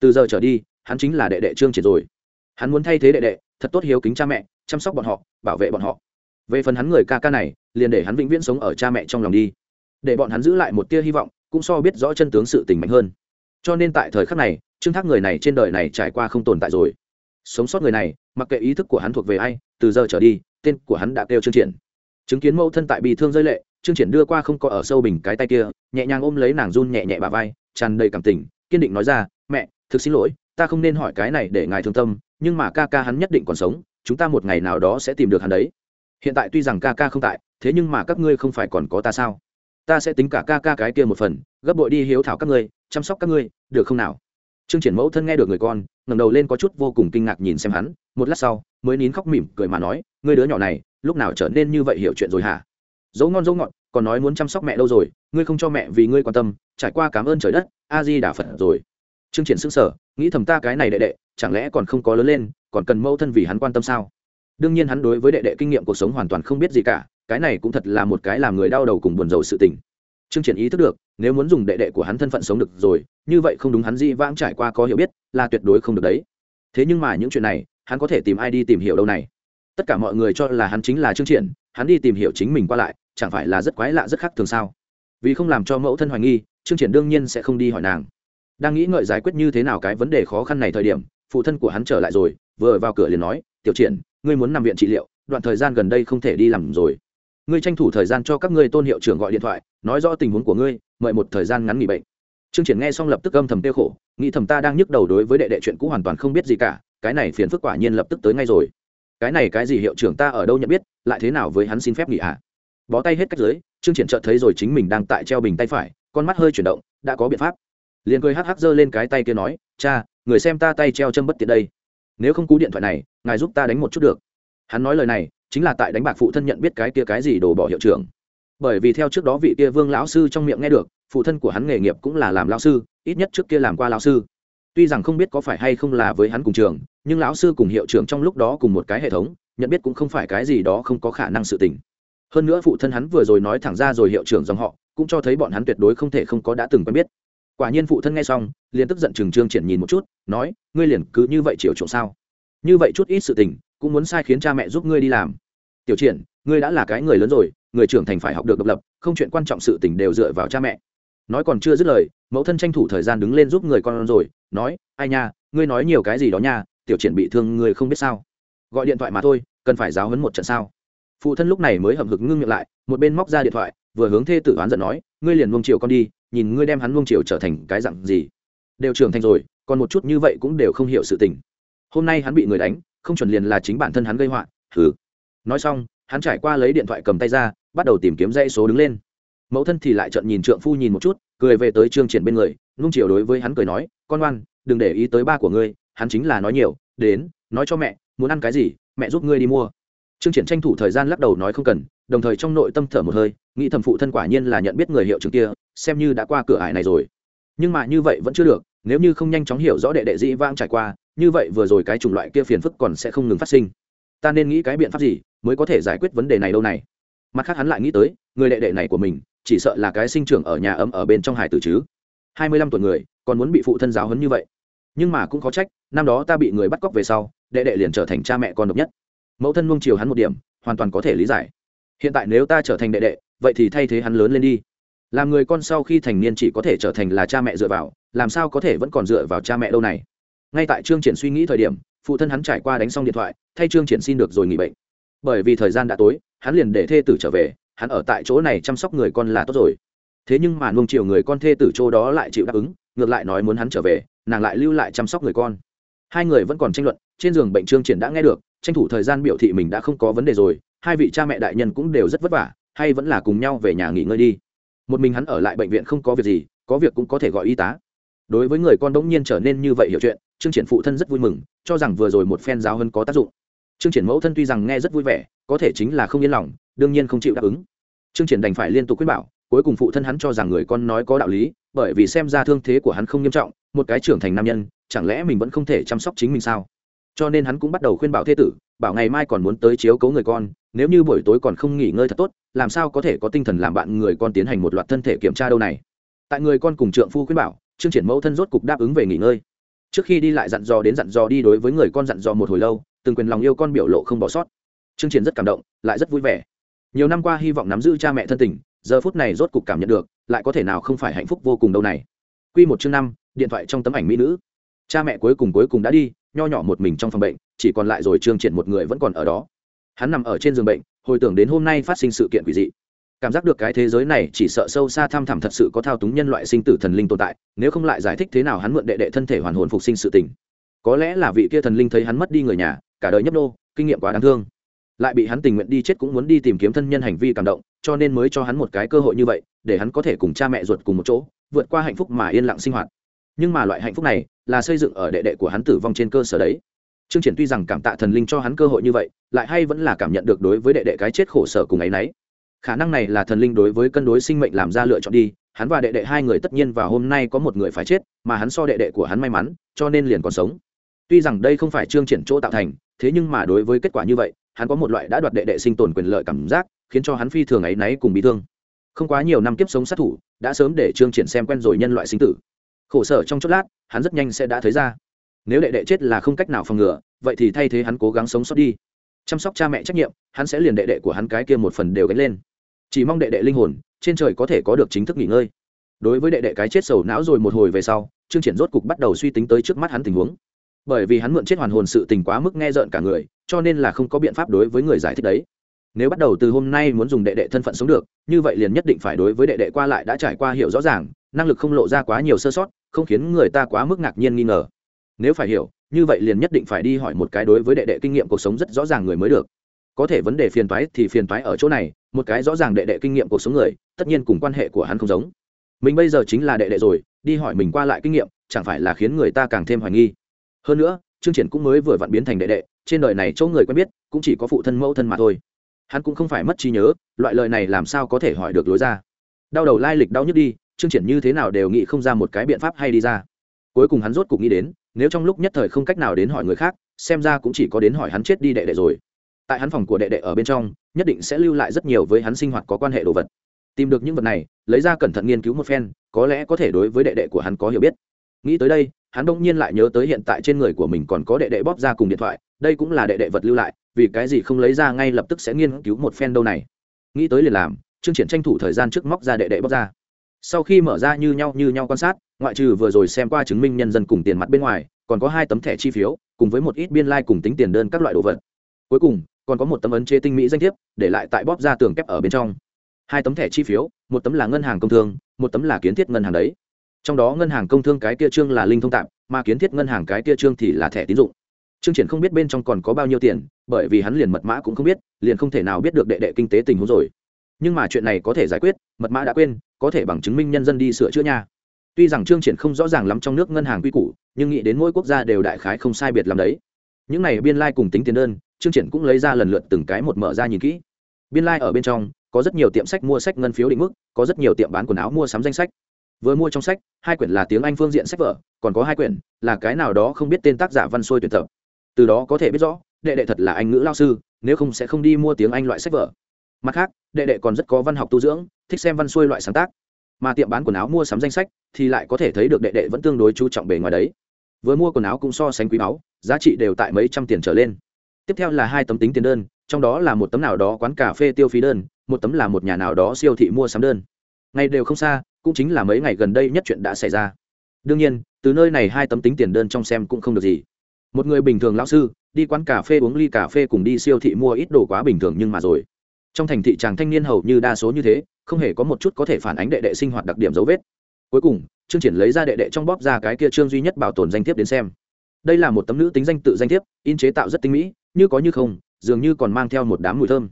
Từ giờ trở đi hắn chính là đệ đệ trương triển rồi. Hắn muốn thay thế đệ đệ, thật tốt hiếu kính cha mẹ, chăm sóc bọn họ, bảo vệ bọn họ. Về phần hắn người ca ca này, liền để hắn vĩnh viễn sống ở cha mẹ trong lòng đi. Để bọn hắn giữ lại một tia hy vọng, cũng so biết rõ chân tướng sự tình mạnh hơn. Cho nên tại thời khắc này, trương thác người này trên đời này trải qua không tồn tại rồi. Sống sót người này, mặc kệ ý thức của hắn thuộc về ai, từ giờ trở đi, tên của hắn đã kêu trương triển. Chứng kiến mẫu thân tại bị thương rơi lệ, trương triển đưa qua không có ở sâu bình cái tay kia, nhẹ nhàng ôm lấy nàng run nhẹ nhẹ bà vai, tràn đầy cảm tình, kiên định nói ra, mẹ, thực xin lỗi ta không nên hỏi cái này để ngài thương tâm, nhưng mà ca ca hắn nhất định còn sống, chúng ta một ngày nào đó sẽ tìm được hắn đấy. Hiện tại tuy rằng ca ca không tại, thế nhưng mà các ngươi không phải còn có ta sao? Ta sẽ tính cả ca ca cái kia một phần, gấp bội đi hiếu thảo các ngươi, chăm sóc các ngươi, được không nào? Trương triển mẫu thân nghe được người con, ngẩng đầu lên có chút vô cùng kinh ngạc nhìn xem hắn, một lát sau, mới nín khóc mỉm cười mà nói, ngươi đứa nhỏ này, lúc nào trở nên như vậy hiểu chuyện rồi hả? Dấu ngon, dấu ngọt, còn nói muốn chăm sóc mẹ đâu rồi, ngươi không cho mẹ vì ngươi quan tâm, trải qua cảm ơn trời đất, a di đà phật rồi trương triển sững sờ, nghĩ thầm ta cái này đệ đệ, chẳng lẽ còn không có lớn lên, còn cần mẫu thân vì hắn quan tâm sao? Đương nhiên hắn đối với đệ đệ kinh nghiệm cuộc sống hoàn toàn không biết gì cả, cái này cũng thật là một cái làm người đau đầu cùng buồn rầu sự tình. Trương triển ý thức được, nếu muốn dùng đệ đệ của hắn thân phận sống được rồi, như vậy không đúng hắn di vãng trải qua có hiểu biết, là tuyệt đối không được đấy. Thế nhưng mà những chuyện này, hắn có thể tìm ai đi tìm hiểu đâu này? Tất cả mọi người cho là hắn chính là trương triển, hắn đi tìm hiểu chính mình qua lại, chẳng phải là rất quái lạ rất khác thường sao? Vì không làm cho mẫu thân hoài nghi, trương triển đương nhiên sẽ không đi hỏi nàng đang nghĩ ngợi giải quyết như thế nào cái vấn đề khó khăn này thời điểm, phụ thân của hắn trở lại rồi, vừa vào cửa liền nói, tiểu triển, ngươi muốn nằm viện trị liệu, đoạn thời gian gần đây không thể đi làm rồi. Ngươi tranh thủ thời gian cho các ngươi tôn hiệu trưởng gọi điện thoại, nói rõ tình huống của ngươi, mời một thời gian ngắn nghỉ bệnh. Trương triển nghe xong lập tức âm thầm tiêu khổ, nghĩ thầm ta đang nhức đầu đối với đệ đệ chuyện cũ hoàn toàn không biết gì cả, cái này phiền phức quả nhiên lập tức tới ngay rồi. Cái này cái gì hiệu trưởng ta ở đâu nhận biết, lại thế nào với hắn xin phép nghỉ ạ? À? bó tay hết cách dưới, trương triển chợt thấy rồi chính mình đang tại treo bình tay phải, con mắt hơi chuyển động, đã có biện pháp liền cười hắc hắc giơ lên cái tay kia nói, cha, người xem ta tay treo châm bất tiện đây. Nếu không cú điện thoại này, ngài giúp ta đánh một chút được. Hắn nói lời này, chính là tại đánh bạc phụ thân nhận biết cái kia cái gì đồ bỏ hiệu trưởng. Bởi vì theo trước đó vị kia vương lão sư trong miệng nghe được, phụ thân của hắn nghề nghiệp cũng là làm lão sư, ít nhất trước kia làm qua lão sư. Tuy rằng không biết có phải hay không là với hắn cùng trường, nhưng lão sư cùng hiệu trưởng trong lúc đó cùng một cái hệ thống, nhận biết cũng không phải cái gì đó không có khả năng sự tình. Hơn nữa phụ thân hắn vừa rồi nói thẳng ra rồi hiệu trưởng dòng họ, cũng cho thấy bọn hắn tuyệt đối không thể không có đã từng quen biết quả nhiên phụ thân nghe xong, liền tức giận chừng trương triển nhìn một chút, nói, ngươi liền cứ như vậy chiều chuộng sao? Như vậy chút ít sự tình, cũng muốn sai khiến cha mẹ giúp ngươi đi làm. Tiểu triển, ngươi đã là cái người lớn rồi, người trưởng thành phải học được độc lập, không chuyện quan trọng sự tình đều dựa vào cha mẹ. Nói còn chưa dứt lời, mẫu thân tranh thủ thời gian đứng lên giúp người con rồi, nói, ai nha, ngươi nói nhiều cái gì đó nha, tiểu triển bị thương ngươi không biết sao. Gọi điện thoại mà thôi, cần phải giáo hấn một trận sao? Phụ thân lúc này mới hậm hực ngưng miệng lại, một bên móc ra điện thoại, vừa hướng thê tử oán giận nói, ngươi liền nuông chiều con đi nhìn ngươi đem hắn luông chiều trở thành cái dặn gì. Đều trưởng thành rồi, còn một chút như vậy cũng đều không hiểu sự tình. Hôm nay hắn bị người đánh, không chuẩn liền là chính bản thân hắn gây họa thử nói xong, hắn trải qua lấy điện thoại cầm tay ra, bắt đầu tìm kiếm dây số đứng lên. Mẫu thân thì lại trợn nhìn trượng phu nhìn một chút, cười về tới trương triển bên người nung chiều đối với hắn cười nói, con ngoan, đừng để ý tới ba của ngươi, hắn chính là nói nhiều, đến, nói cho mẹ, muốn ăn cái gì, mẹ giúp ngươi đi mua. Trương triển tranh thủ thời gian lắc đầu nói không cần, đồng thời trong nội tâm thở một hơi, nghĩ thầm phụ thân quả nhiên là nhận biết người hiệu trưởng kia xem như đã qua cửa ải này rồi. Nhưng mà như vậy vẫn chưa được, nếu như không nhanh chóng hiểu rõ đệ đệ dĩ vãng trải qua, như vậy vừa rồi cái chủng loại kia phiền phức còn sẽ không ngừng phát sinh. Ta nên nghĩ cái biện pháp gì mới có thể giải quyết vấn đề này đâu này? Mặt khác hắn lại nghĩ tới, người đệ đệ này của mình, chỉ sợ là cái sinh trưởng ở nhà ấm ở bên trong hải tử chứ. Hai mươi lăm tuổi người, còn muốn bị phụ thân giáo hấn như vậy. Nhưng mà cũng có trách, năm đó ta bị người bắt cóc về sau, đệ đệ liền trở thành cha mẹ con độc nhất. Mẫu thân nuông chiều hắn một điểm, hoàn toàn có thể lý giải. Hiện tại nếu ta trở thành đệ đệ, vậy thì thay thế hắn lớn lên đi làm người con sau khi thành niên chỉ có thể trở thành là cha mẹ dựa vào, làm sao có thể vẫn còn dựa vào cha mẹ đâu này? Ngay tại trương triển suy nghĩ thời điểm, phụ thân hắn trải qua đánh xong điện thoại, thay trương triển xin được rồi nghỉ bệnh. Bởi vì thời gian đã tối, hắn liền để thê tử trở về, hắn ở tại chỗ này chăm sóc người con là tốt rồi. Thế nhưng mà nuông chiều người con thê tử chỗ đó lại chịu đáp ứng, ngược lại nói muốn hắn trở về, nàng lại lưu lại chăm sóc người con. Hai người vẫn còn tranh luận, trên giường bệnh trương triển đã nghe được, tranh thủ thời gian biểu thị mình đã không có vấn đề rồi, hai vị cha mẹ đại nhân cũng đều rất vất vả, hay vẫn là cùng nhau về nhà nghỉ ngơi đi một mình hắn ở lại bệnh viện không có việc gì, có việc cũng có thể gọi y tá. Đối với người con đống nhiên trở nên như vậy hiểu chuyện, trương triển phụ thân rất vui mừng, cho rằng vừa rồi một phen giáo hơn có tác dụng. Trương triển mẫu thân tuy rằng nghe rất vui vẻ, có thể chính là không yên lòng, đương nhiên không chịu đáp ứng. Trương triển đành phải liên tục khuyên bảo, cuối cùng phụ thân hắn cho rằng người con nói có đạo lý, bởi vì xem ra thương thế của hắn không nghiêm trọng, một cái trưởng thành nam nhân, chẳng lẽ mình vẫn không thể chăm sóc chính mình sao? Cho nên hắn cũng bắt đầu khuyên bảo thế tử, bảo ngày mai còn muốn tới chiếu cố người con, nếu như buổi tối còn không nghỉ ngơi thật tốt làm sao có thể có tinh thần làm bạn người con tiến hành một loạt thân thể kiểm tra đâu này? Tại người con cùng trượng phu khuyên bảo, trương triển mẫu thân rốt cục đáp ứng về nghỉ ngơi. Trước khi đi lại dặn dò đến dặn dò đi đối với người con dặn dò một hồi lâu, từng quyền lòng yêu con biểu lộ không bỏ sót. Trương triển rất cảm động, lại rất vui vẻ. Nhiều năm qua hy vọng nắm giữ cha mẹ thân tình, giờ phút này rốt cục cảm nhận được, lại có thể nào không phải hạnh phúc vô cùng đâu này. Quy một chương năm, điện thoại trong tấm ảnh mỹ nữ. Cha mẹ cuối cùng cuối cùng đã đi, nho nhỏ một mình trong phòng bệnh, chỉ còn lại rồi trương triển một người vẫn còn ở đó. Hắn nằm ở trên giường bệnh hồi tưởng đến hôm nay phát sinh sự kiện quỷ dị. Cảm giác được cái thế giới này chỉ sợ sâu xa tham thẳm thật sự có thao túng nhân loại sinh tử thần linh tồn tại, nếu không lại giải thích thế nào hắn mượn đệ đệ thân thể hoàn hồn phục sinh sự tình. Có lẽ là vị kia thần linh thấy hắn mất đi người nhà, cả đời nhấp nô, kinh nghiệm quá đáng thương. Lại bị hắn tình nguyện đi chết cũng muốn đi tìm kiếm thân nhân hành vi cảm động, cho nên mới cho hắn một cái cơ hội như vậy, để hắn có thể cùng cha mẹ ruột cùng một chỗ, vượt qua hạnh phúc mà yên lặng sinh hoạt. Nhưng mà loại hạnh phúc này là xây dựng ở đệ đệ của hắn tử vong trên cơ sở đấy trương triển tuy rằng cảm tạ thần linh cho hắn cơ hội như vậy, lại hay vẫn là cảm nhận được đối với đệ đệ cái chết khổ sở cùng ấy nấy. Khả năng này là thần linh đối với cân đối sinh mệnh làm ra lựa chọn đi, hắn và đệ đệ hai người tất nhiên vào hôm nay có một người phải chết, mà hắn so đệ đệ của hắn may mắn, cho nên liền còn sống. Tuy rằng đây không phải trương triển chỗ tạo thành, thế nhưng mà đối với kết quả như vậy, hắn có một loại đã đoạt đệ đệ sinh tồn quyền lợi cảm giác, khiến cho hắn phi thường ấy náy cùng bị thương. Không quá nhiều năm kiếp sống sát thủ, đã sớm để trương triển xem quen rồi nhân loại sinh tử. Khổ sở trong chốc lát, hắn rất nhanh sẽ đã thấy ra nếu đệ đệ chết là không cách nào phòng ngừa, vậy thì thay thế hắn cố gắng sống sót đi. Chăm sóc cha mẹ trách nhiệm, hắn sẽ liền đệ đệ của hắn cái kia một phần đều gánh lên. Chỉ mong đệ đệ linh hồn, trên trời có thể có được chính thức nghỉ ngơi. Đối với đệ đệ cái chết sầu não rồi một hồi về sau, trương triển rốt cục bắt đầu suy tính tới trước mắt hắn tình huống. Bởi vì hắn mượn chết hoàn hồn sự tình quá mức nghe rợn cả người, cho nên là không có biện pháp đối với người giải thích đấy. Nếu bắt đầu từ hôm nay muốn dùng đệ đệ thân phận sống được, như vậy liền nhất định phải đối với đệ đệ qua lại đã trải qua hiểu rõ ràng, năng lực không lộ ra quá nhiều sơ sót, không khiến người ta quá mức ngạc nhiên nghi ngờ nếu phải hiểu, như vậy liền nhất định phải đi hỏi một cái đối với đệ đệ kinh nghiệm cuộc sống rất rõ ràng người mới được. Có thể vấn đề phiền toái thì phiền toái ở chỗ này, một cái rõ ràng đệ đệ kinh nghiệm cuộc sống người, tất nhiên cùng quan hệ của hắn không giống. Mình bây giờ chính là đệ đệ rồi, đi hỏi mình qua lại kinh nghiệm, chẳng phải là khiến người ta càng thêm hoài nghi. Hơn nữa chương triển cũng mới vừa vặn biến thành đệ đệ, trên đời này chỗ người quen biết, cũng chỉ có phụ thân mẫu thân mà thôi. Hắn cũng không phải mất trí nhớ, loại lời này làm sao có thể hỏi được lối ra. Đau đầu lai lịch đau nhức đi chương triển như thế nào đều nghĩ không ra một cái biện pháp hay đi ra. Cuối cùng hắn rốt cục nghĩ đến nếu trong lúc nhất thời không cách nào đến hỏi người khác, xem ra cũng chỉ có đến hỏi hắn chết đi đệ đệ rồi. Tại hắn phòng của đệ đệ ở bên trong, nhất định sẽ lưu lại rất nhiều với hắn sinh hoạt có quan hệ đồ vật. Tìm được những vật này, lấy ra cẩn thận nghiên cứu một phen, có lẽ có thể đối với đệ đệ của hắn có hiểu biết. Nghĩ tới đây, hắn đông nhiên lại nhớ tới hiện tại trên người của mình còn có đệ đệ bóp ra cùng điện thoại, đây cũng là đệ đệ vật lưu lại, vì cái gì không lấy ra ngay lập tức sẽ nghiên cứu một phen đâu này. Nghĩ tới liền làm, chương triển tranh thủ thời gian trước móc ra đệ đệ bóp ra sau khi mở ra như nhau như nhau quan sát, ngoại trừ vừa rồi xem qua chứng minh nhân dân cùng tiền mặt bên ngoài, còn có hai tấm thẻ chi phiếu, cùng với một ít biên lai、like、cùng tính tiền đơn các loại đồ vật. Cuối cùng, còn có một tấm ấn chế tinh mỹ danh thiếp, để lại tại bóp ra tường kép ở bên trong. Hai tấm thẻ chi phiếu, một tấm là ngân hàng công thương, một tấm là kiến thiết ngân hàng đấy. Trong đó ngân hàng công thương cái kia trương là linh thông tạm, mà kiến thiết ngân hàng cái kia trương thì là thẻ tín dụng. Trương triển không biết bên trong còn có bao nhiêu tiền, bởi vì hắn liền mật mã cũng không biết, liền không thể nào biết được đệ đệ kinh tế tình huống rồi. Nhưng mà chuyện này có thể giải quyết mật mã đã quên, có thể bằng chứng minh nhân dân đi sửa chữa nha. Tuy rằng chương triển không rõ ràng lắm trong nước ngân hàng quy củ, nhưng nghĩ đến mỗi quốc gia đều đại khái không sai biệt làm đấy. Những này biên lai cùng tính tiền đơn chương triển cũng lấy ra lần lượt từng cái một mở ra nhìn kỹ. Biên lai ở bên trong, có rất nhiều tiệm sách mua sách ngân phiếu định mức, có rất nhiều tiệm bán quần áo mua sắm danh sách. Vừa mua trong sách, hai quyển là tiếng anh phương diện sách vở, còn có hai quyển là cái nào đó không biết tên tác giả văn xuôi tuyển tập. Từ đó có thể biết rõ, đệ đệ thật là anh ngữ lao sư, nếu không sẽ không đi mua tiếng anh loại sách vở. Mặt khác, đệ đệ còn rất có văn học tu dưỡng thích xem văn xuôi loại sáng tác. Mà tiệm bán quần áo mua sắm danh sách thì lại có thể thấy được đệ đệ vẫn tương đối chú trọng bề ngoài đấy. Vừa mua quần áo cũng so sánh quý báu, giá trị đều tại mấy trăm tiền trở lên. Tiếp theo là hai tấm tính tiền đơn, trong đó là một tấm nào đó quán cà phê tiêu phí đơn, một tấm là một nhà nào đó siêu thị mua sắm đơn. Ngày đều không xa, cũng chính là mấy ngày gần đây nhất chuyện đã xảy ra. Đương nhiên, từ nơi này hai tấm tính tiền đơn trong xem cũng không được gì. Một người bình thường lão sư, đi quán cà phê uống ly cà phê cùng đi siêu thị mua ít đồ quá bình thường nhưng mà rồi trong thành thị chàng thanh niên hầu như đa số như thế, không hề có một chút có thể phản ánh đệ đệ sinh hoạt đặc điểm dấu vết. Cuối cùng, trương triển lấy ra đệ đệ trong bóp ra cái kia trương duy nhất bảo tồn danh thiếp đến xem. Đây là một tấm nữ tính danh tự danh thiếp, in chế tạo rất tinh mỹ, như có như không, dường như còn mang theo một đám mùi thơm.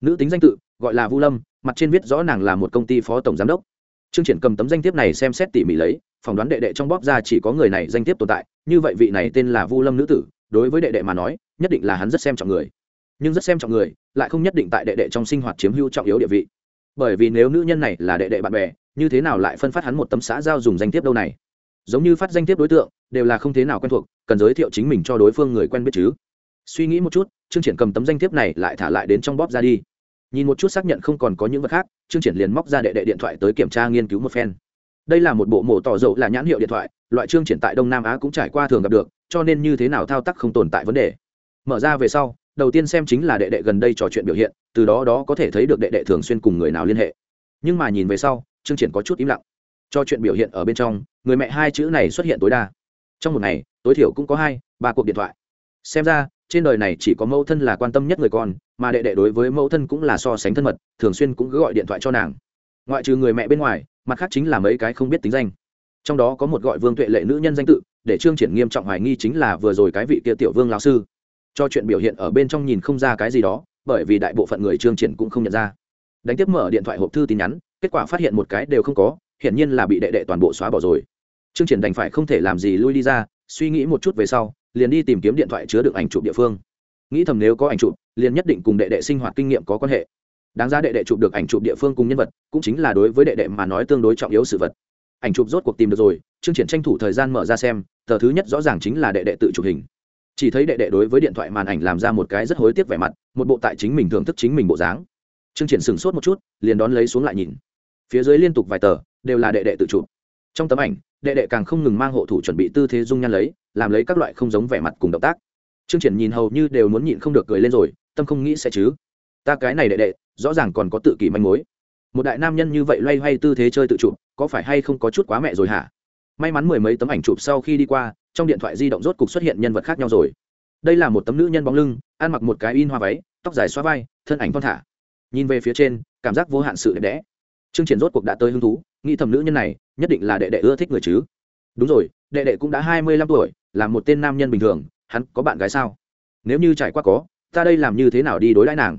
Nữ tính danh tự, gọi là vu lâm, mặt trên viết rõ nàng là một công ty phó tổng giám đốc. Trương triển cầm tấm danh thiếp này xem xét tỉ mỉ lấy, phỏng đoán đệ đệ trong bóp ra chỉ có người này danh thiếp tồn tại, như vậy vị này tên là vu lâm nữ tử, đối với đệ đệ mà nói, nhất định là hắn rất xem trọng người nhưng rất xem trọng người, lại không nhất định tại đệ đệ trong sinh hoạt chiếm hữu trọng yếu địa vị. Bởi vì nếu nữ nhân này là đệ đệ bạn bè, như thế nào lại phân phát hắn một tấm xã giao dùng danh thiếp đâu này? Giống như phát danh thiếp đối tượng, đều là không thế nào quen thuộc, cần giới thiệu chính mình cho đối phương người quen biết chứ. Suy nghĩ một chút chương triển cầm tấm danh thiếp này lại thả lại đến trong bóp ra đi. Nhìn một chút xác nhận không còn có những vật khác chương triển liền móc ra đệ đệ điện thoại tới kiểm tra nghiên cứu một phen. Đây là một bộ mổ tỏ dầu là nhãn hiệu điện thoại, loại chương triển tại đông nam á cũng trải qua thường gặp được, cho nên như thế nào thao tác không tồn tại vấn đề. Mở ra về sau đầu tiên xem chính là đệ đệ gần đây trò chuyện biểu hiện, từ đó đó có thể thấy được đệ đệ thường xuyên cùng người nào liên hệ. Nhưng mà nhìn về sau chương triển có chút im lặng. Cho chuyện biểu hiện ở bên trong, người mẹ hai chữ này xuất hiện tối đa. Trong một ngày, tối thiểu cũng có hai, ba cuộc điện thoại. Xem ra, trên đời này chỉ có mẫu thân là quan tâm nhất người con, mà đệ đệ đối với mẫu thân cũng là so sánh thân mật, thường xuyên cũng cứ gọi điện thoại cho nàng. Ngoại trừ người mẹ bên ngoài, mặt khác chính là mấy cái không biết tính danh. Trong đó có một gọi vương tuệ lệ nữ nhân danh tự, để trương triển nghiêm trọng hoài nghi chính là vừa rồi cái vị kia tiểu vương lão sư cho chuyện biểu hiện ở bên trong nhìn không ra cái gì đó, bởi vì đại bộ phận người trương triển cũng không nhận ra. Đánh tiếp mở điện thoại hộp thư tin nhắn, kết quả phát hiện một cái đều không có, hiển nhiên là bị đệ đệ toàn bộ xóa bỏ rồi. Trương triển đành phải không thể làm gì lui đi ra, suy nghĩ một chút về sau, liền đi tìm kiếm điện thoại chứa được ảnh chụp địa phương. Nghĩ thầm nếu có ảnh chụp, liền nhất định cùng đệ đệ sinh hoạt kinh nghiệm có quan hệ. Đáng ra đệ đệ chụp được ảnh chụp địa phương cùng nhân vật, cũng chính là đối với đệ đệ mà nói tương đối trọng yếu sự vật. Ảnh chụp rốt cuộc tìm được rồi chương triển tranh thủ thời gian mở ra xem, tờ thứ nhất rõ ràng chính là đệ đệ tự chụp hình chỉ thấy đệ đệ đối với điện thoại màn ảnh làm ra một cái rất hối tiếc vẻ mặt, một bộ tại chính mình thưởng thức chính mình bộ dáng. Chương triển sửng sốt một chút, liền đón lấy xuống lại nhìn. Phía dưới liên tục vài tờ, đều là đệ đệ tự chụp. Trong tấm ảnh, đệ đệ càng không ngừng mang hộ thủ chuẩn bị tư thế dung nhan lấy, làm lấy các loại không giống vẻ mặt cùng động tác. Chương triển nhìn hầu như đều muốn nhịn không được cười lên rồi, tâm không nghĩ sẽ chứ. Ta cái này đệ đệ, rõ ràng còn có tự kỷ manh mối. Một đại nam nhân như vậy loay hoay tư thế chơi tự chụp, có phải hay không có chút quá mẹ rồi hả? May mắn mười mấy tấm ảnh chụp sau khi đi qua trong điện thoại di động rốt cục xuất hiện nhân vật khác nhau rồi. Đây là một tấm nữ nhân bóng lưng, ăn mặc một cái in hoa váy, tóc dài xoa vai, thân ảnh thon thả. Nhìn về phía trên, cảm giác vô hạn sự đẹp đẽ. Chương triển rốt cuộc đã tới hứng thú, nghĩ thầm nữ nhân này, nhất định là đệ đệ ưa thích người chứ. Đúng rồi, đệ đệ cũng đã hai mươi lăm tuổi, là một tên nam nhân bình thường, hắn có bạn gái sao? Nếu như trải qua có, ta đây làm như thế nào đi đối đãi nàng?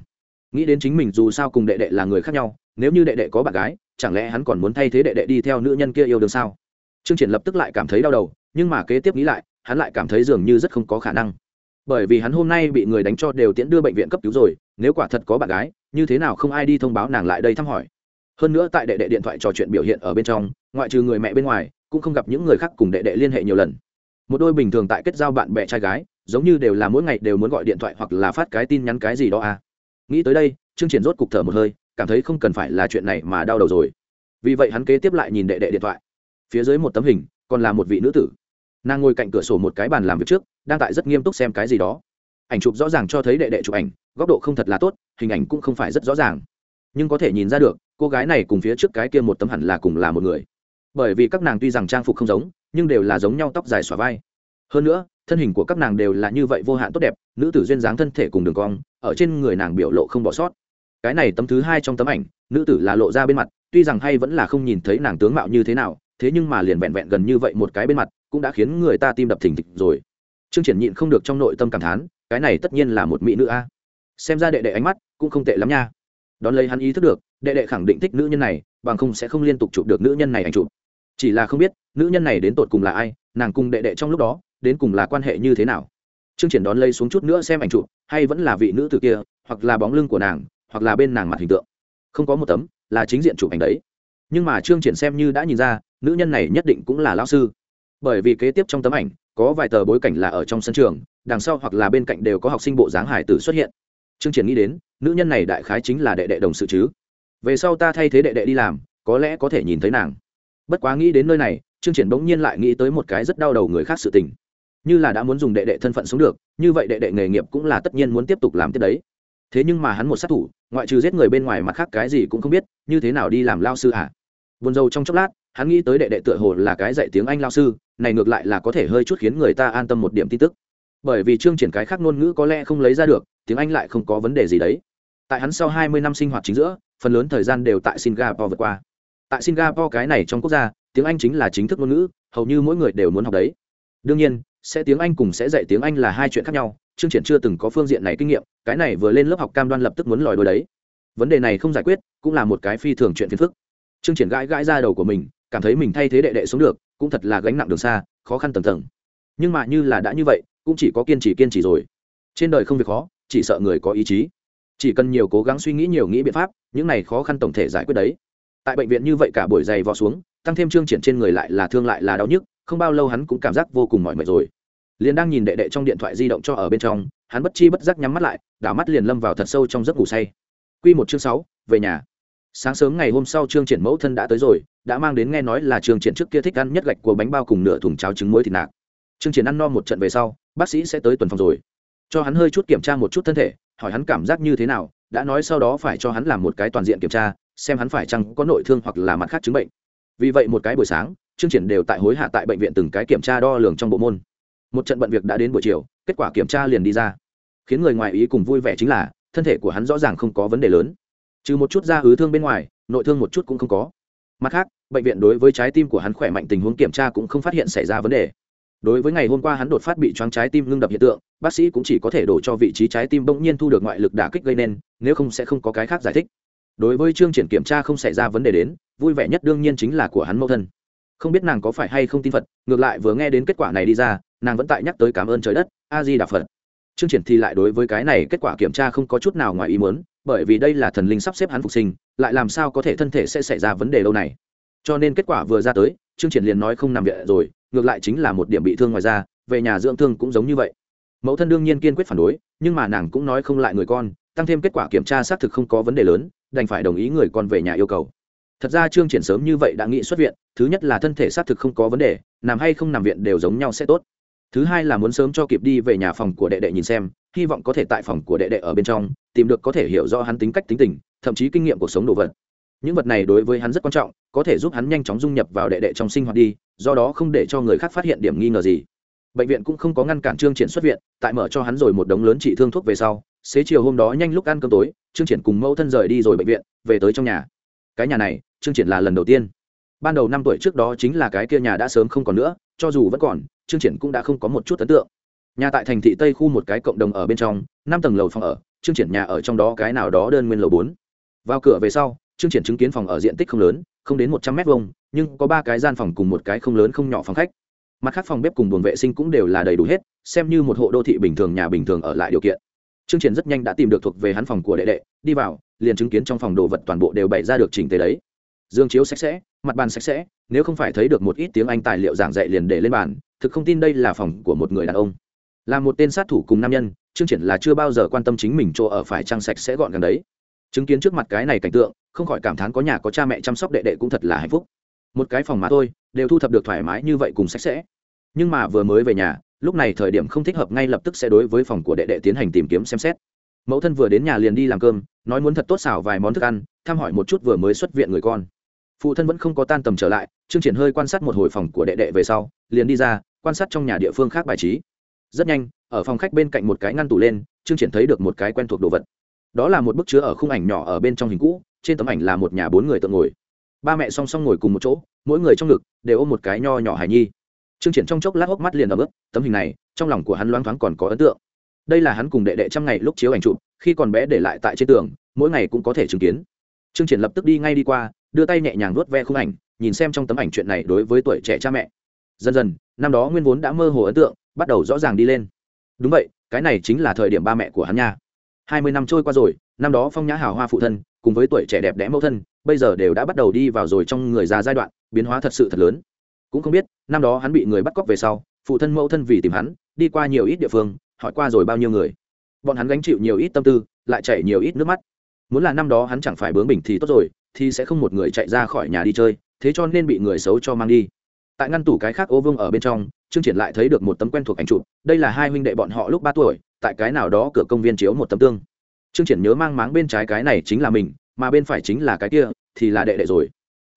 Nghĩ đến chính mình dù sao cùng đệ đệ là người khác nhau, nếu như đệ đệ có bạn gái, chẳng lẽ hắn còn muốn thay thế đệ đệ đi theo nữ nhân kia yêu đương sao? Trương triển lập tức lại cảm thấy đau đầu nhưng mà kế tiếp nghĩ lại, hắn lại cảm thấy dường như rất không có khả năng. Bởi vì hắn hôm nay bị người đánh cho đều tiễn đưa bệnh viện cấp cứu rồi, nếu quả thật có bạn gái, như thế nào không ai đi thông báo nàng lại đây thăm hỏi. Hơn nữa tại đệ đệ điện thoại trò chuyện biểu hiện ở bên trong, ngoại trừ người mẹ bên ngoài, cũng không gặp những người khác cùng đệ đệ liên hệ nhiều lần. Một đôi bình thường tại kết giao bạn bè trai gái, giống như đều là mỗi ngày đều muốn gọi điện thoại hoặc là phát cái tin nhắn cái gì đó à. Nghĩ tới đây, trương triển rốt cục thở một hơi, cảm thấy không cần phải là chuyện này mà đau đầu rồi. Vì vậy hắn kế tiếp lại nhìn đệ đệ điện thoại. Phía dưới một tấm hình, còn là một vị nữ tử nàng ngồi cạnh cửa sổ một cái bàn làm việc trước, đang tại rất nghiêm túc xem cái gì đó. Ảnh chụp rõ ràng cho thấy đệ đệ chụp ảnh, góc độ không thật là tốt, hình ảnh cũng không phải rất rõ ràng. Nhưng có thể nhìn ra được, cô gái này cùng phía trước cái kia một tấm hẳn là cùng là một người. Bởi vì các nàng tuy rằng trang phục không giống, nhưng đều là giống nhau tóc dài xòa vai. Hơn nữa, thân hình của các nàng đều là như vậy vô hạn tốt đẹp, nữ tử duyên dáng thân thể cùng đường cong, ở trên người nàng biểu lộ không bỏ sót. Cái này tấm thứ hai trong tấm ảnh, nữ tử là lộ ra bên mặt, tuy rằng hay vẫn là không nhìn thấy nàng tướng mạo như thế nào, thế nhưng mà liền vẹn vẹn gần như vậy một cái bên mặt cũng đã khiến người ta tim đập thình thịch rồi. Trương triển nhịn không được trong nội tâm cảm thán, cái này tất nhiên là một mỹ nữ a. Xem ra đệ đệ ánh mắt cũng không tệ lắm nha. Đón lấy hắn ý thức được, đệ đệ khẳng định thích nữ nhân này, bằng không sẽ không liên tục chụp được nữ nhân này ảnh chụp. Chỉ là không biết, nữ nhân này đến tột cùng là ai, nàng cùng đệ đệ trong lúc đó, đến cùng là quan hệ như thế nào. Trương triển đón lấy xuống chút nữa xem ảnh chụp, hay vẫn là vị nữ từ kia, hoặc là bóng lưng của nàng, hoặc là bên nàng mặt hình tượng. Không có một tấm là chính diện chụp ảnh đấy. Nhưng mà trương triển xem như đã nhìn ra, nữ nhân này nhất định cũng là lão sư bởi vì kế tiếp trong tấm ảnh, có vài tờ bối cảnh là ở trong sân trường, đằng sau hoặc là bên cạnh đều có học sinh bộ dáng hải tử xuất hiện. Trương triển nghĩ đến, nữ nhân này đại khái chính là đệ đệ đồng sự chứ. Về sau ta thay thế đệ đệ đi làm, có lẽ có thể nhìn thấy nàng. Bất quá nghĩ đến nơi này, trương triển bỗng nhiên lại nghĩ tới một cái rất đau đầu người khác sự tình. Như là đã muốn dùng đệ đệ thân phận sống được, như vậy đệ đệ nghề nghiệp cũng là tất nhiên muốn tiếp tục làm tiếp đấy. Thế nhưng mà hắn một sát thủ, ngoại trừ giết người bên ngoài mặt khác cái gì cũng không biết, như thế nào đi làm lao sư à? Buồn rầu trong chốc lát, hắn nghĩ tới đệ đệ tựa hồ là cái dạy tiếng anh lao sư, này ngược lại là có thể hơi chút khiến người ta an tâm một điểm tin tức. Bởi vì chương triển cái khác ngôn ngữ có lẽ không lấy ra được, tiếng anh lại không có vấn đề gì đấy. Tại hắn sau hai mươi năm sinh hoạt chính giữa, phần lớn thời gian đều tại singapore vượt qua. Tại singapore cái này trong quốc gia, tiếng anh chính là chính thức ngôn ngữ, hầu như mỗi người đều muốn học đấy. Đương nhiên, sẽ tiếng anh cùng sẽ dạy tiếng anh là hai chuyện khác nhau, chương triển chưa từng có phương diện này kinh nghiệm, cái này vừa lên lớp học cam đoan lập tức muốn lòi đôi đấy. Vấn đề này không giải quyết, cũng là một cái phi thường chuyện phiền phức. Trương triển gãi gãi ra đầu của mình, cảm thấy mình thay thế đệ đệ sống được, cũng thật là gánh nặng đường xa, khó khăn tầng tầng. Nhưng mà như là đã như vậy, cũng chỉ có kiên trì kiên trì rồi. Trên đời không việc khó, chỉ sợ người có ý chí. Chỉ cần nhiều cố gắng suy nghĩ nhiều nghĩ biện pháp, những này khó khăn tổng thể giải quyết đấy. Tại bệnh viện như vậy cả buổi dày vò xuống, tăng thêm trương triển trên người lại là thương lại là đau nhức, không bao lâu hắn cũng cảm giác vô cùng mỏi mệt rồi. Liền đang nhìn đệ đệ trong điện thoại di động cho ở bên trong, hắn bất chi bất giác nhắm mắt lại, đảo mắt liền lâm vào thật sâu trong giấc ngủ say. Quy một chương sáu, về nhà sáng sớm ngày hôm sau trương triển mẫu thân đã tới rồi, đã mang đến nghe nói là trương triển trước kia thích ăn nhất gạch của bánh bao cùng nửa thùng cháo trứng muối thịt nạc. Trương triển ăn no một trận về sau, bác sĩ sẽ tới tuần phòng rồi. Cho hắn hơi chút kiểm tra một chút thân thể, hỏi hắn cảm giác như thế nào, đã nói sau đó phải cho hắn làm một cái toàn diện kiểm tra, xem hắn phải chăng có nội thương hoặc là mặt khác chứng bệnh. Vì vậy một cái buổi sáng, trương triển đều tại hối hạ tại bệnh viện từng cái kiểm tra đo lường trong bộ môn. Một trận bận việc đã đến buổi chiều, kết quả kiểm tra liền đi ra. Khiến người ngoài ý cùng vui vẻ chính là, thân thể của hắn rõ ràng không có vấn đề lớn trừ một chút da ứ thương bên ngoài, nội thương một chút cũng không có. Mặt khác, bệnh viện đối với trái tim của hắn khỏe mạnh tình huống kiểm tra cũng không phát hiện xảy ra vấn đề. Đối với ngày hôm qua hắn đột phát bị choáng trái tim ngưng đập hiện tượng, bác sĩ cũng chỉ có thể đổ cho vị trí trái tim bỗng nhiên thu được ngoại lực đả kích gây nên, nếu không sẽ không có cái khác giải thích. Đối với chương triển kiểm tra không xảy ra vấn đề đến, vui vẻ nhất đương nhiên chính là của hắn mẫu thân. Không biết nàng có phải hay không tin phật, ngược lại vừa nghe đến kết quả này đi ra, nàng vẫn tại nhắc tới cảm ơn trời đất, a di đà phật. Chương triển thì lại đối với cái này kết quả kiểm tra không có chút nào ngoài ý muốn bởi vì đây là thần linh sắp xếp hắn phục sinh, lại làm sao có thể thân thể sẽ xảy ra vấn đề lâu này? Cho nên kết quả vừa ra tới, trương triển liền nói không nằm viện rồi, ngược lại chính là một điểm bị thương ngoài ra về nhà dưỡng thương cũng giống như vậy. Mẫu thân đương nhiên kiên quyết phản đối, nhưng mà nàng cũng nói không lại người con, tăng thêm kết quả kiểm tra xác thực không có vấn đề lớn, đành phải đồng ý người con về nhà yêu cầu. Thật ra trương triển sớm như vậy đã nghĩ xuất viện, thứ nhất là thân thể xác thực không có vấn đề, nằm hay không nằm viện đều giống nhau sẽ tốt thứ hai là muốn sớm cho kịp đi về nhà phòng của đệ đệ nhìn xem, hy vọng có thể tại phòng của đệ đệ ở bên trong, tìm được có thể hiểu rõ hắn tính cách tính tình, thậm chí kinh nghiệm cuộc sống đồ vật. Những vật này đối với hắn rất quan trọng, có thể giúp hắn nhanh chóng dung nhập vào đệ đệ trong sinh hoạt đi, do đó không để cho người khác phát hiện điểm nghi ngờ gì. Bệnh viện cũng không có ngăn cản trương triển xuất viện, tại mở cho hắn rồi một đống lớn trị thương thuốc về sau, xế chiều hôm đó nhanh lúc ăn cơm tối, trương triển cùng mẫu thân rời đi rồi bệnh viện, về tới trong nhà. Cái nhà này, trương triển là lần đầu tiên ban đầu năm tuổi trước đó chính là cái kia nhà đã sớm không còn nữa, cho dù vẫn còn, trương triển cũng đã không có một chút ấn tượng. Nhà tại thành thị tây khu một cái cộng đồng ở bên trong, năm tầng lầu phòng ở, trương triển nhà ở trong đó cái nào đó đơn nguyên lầu bốn. Vào cửa về sau, trương triển chứng kiến phòng ở diện tích không lớn, không đến một trăm mét vuông, nhưng có ba cái gian phòng cùng một cái không lớn không nhỏ phòng khách. Mặt khác phòng bếp cùng buồng vệ sinh cũng đều là đầy đủ hết, xem như một hộ đô thị bình thường, nhà bình thường ở lại điều kiện. Trương triển rất nhanh đã tìm được thuộc về hắn phòng của đệ đệ, đi vào, liền chứng kiến trong phòng đồ vật toàn bộ đều bày ra được chỉnh tề đấy dương chiếu sạch sẽ, mặt bàn sạch sẽ, nếu không phải thấy được một ít tiếng anh tài liệu giảng dạy liền để lên bàn, thực không tin đây là phòng của một người đàn ông. Là một tên sát thủ cùng nam nhân chương triển là chưa bao giờ quan tâm chính mình chỗ ở phải trang sạch sẽ gọn gần đấy. Chứng kiến trước mặt cái này cảnh tượng, không khỏi cảm thán có nhà có cha mẹ chăm sóc đệ đệ cũng thật là hạnh phúc. Một cái phòng mà thôi, đều thu thập được thoải mái như vậy cùng sạch sẽ. Nhưng mà vừa mới về nhà, lúc này thời điểm không thích hợp ngay lập tức sẽ đối với phòng của đệ đệ tiến hành tìm kiếm xem xét. Mẫu thân vừa đến nhà liền đi làm cơm, nói muốn thật tốt xảo vài món thức ăn, thăm hỏi một chút vừa mới xuất viện người con phụ thân vẫn không có tan tầm trở lại chương triển hơi quan sát một hồi phòng của đệ đệ về sau, liền đi ra, quan sát trong nhà địa phương khác bài trí. Rất nhanh, ở phòng khách bên cạnh một cái ngăn tủ lên chương triển thấy được một cái quen thuộc đồ vật. Đó là một bức chứa ở khung ảnh nhỏ ở bên trong hình cũ, trên tấm ảnh là một nhà bốn người tự ngồi. Ba mẹ song song ngồi cùng một chỗ, mỗi người trong ngực đều ôm một cái nho nhỏ hài nhi. Chương triển trong chốc lát hốc mắt liền ấm ức tấm hình này, trong lòng của hắn loáng thoáng còn có ấn tượng. Đây là hắn cùng đệ đệ trăm ngày lúc chiếu ảnh chụp, khi còn bé để lại tại trên tường, mỗi ngày cũng có thể chứng kiến. Trương triển lập tức đi ngay đi qua đưa tay nhẹ nhàng vuốt ve khung ảnh, nhìn xem trong tấm ảnh chuyện này đối với tuổi trẻ cha mẹ. Dần dần, năm đó nguyên vốn đã mơ hồ ấn tượng, bắt đầu rõ ràng đi lên. Đúng vậy, cái này chính là thời điểm ba mẹ của hắn nha. Hai mươi năm trôi qua rồi, năm đó phong nhã hào hoa phụ thân, cùng với tuổi trẻ đẹp đẽ mẫu thân, bây giờ đều đã bắt đầu đi vào rồi trong người già giai đoạn, biến hóa thật sự thật lớn. Cũng không biết, năm đó hắn bị người bắt cóc về sau, phụ thân mẫu thân vì tìm hắn, đi qua nhiều ít địa phương, hỏi qua rồi bao nhiêu người. Bọn hắn gánh chịu nhiều ít tâm tư, lại chảy nhiều ít nước mắt. Muốn là năm đó hắn chẳng phải bướng bỉnh thì tốt rồi thì sẽ không một người chạy ra khỏi nhà đi chơi, thế cho nên bị người xấu cho mang đi. Tại ngăn tủ cái khác ô vương ở bên trong, trương triển lại thấy được một tấm quen thuộc ảnh chụp, đây là hai huynh đệ bọn họ lúc ba tuổi, tại cái nào đó cửa công viên chiếu một tấm tương. Trương triển nhớ mang máng bên trái cái này chính là mình, mà bên phải chính là cái kia, thì là đệ đệ rồi.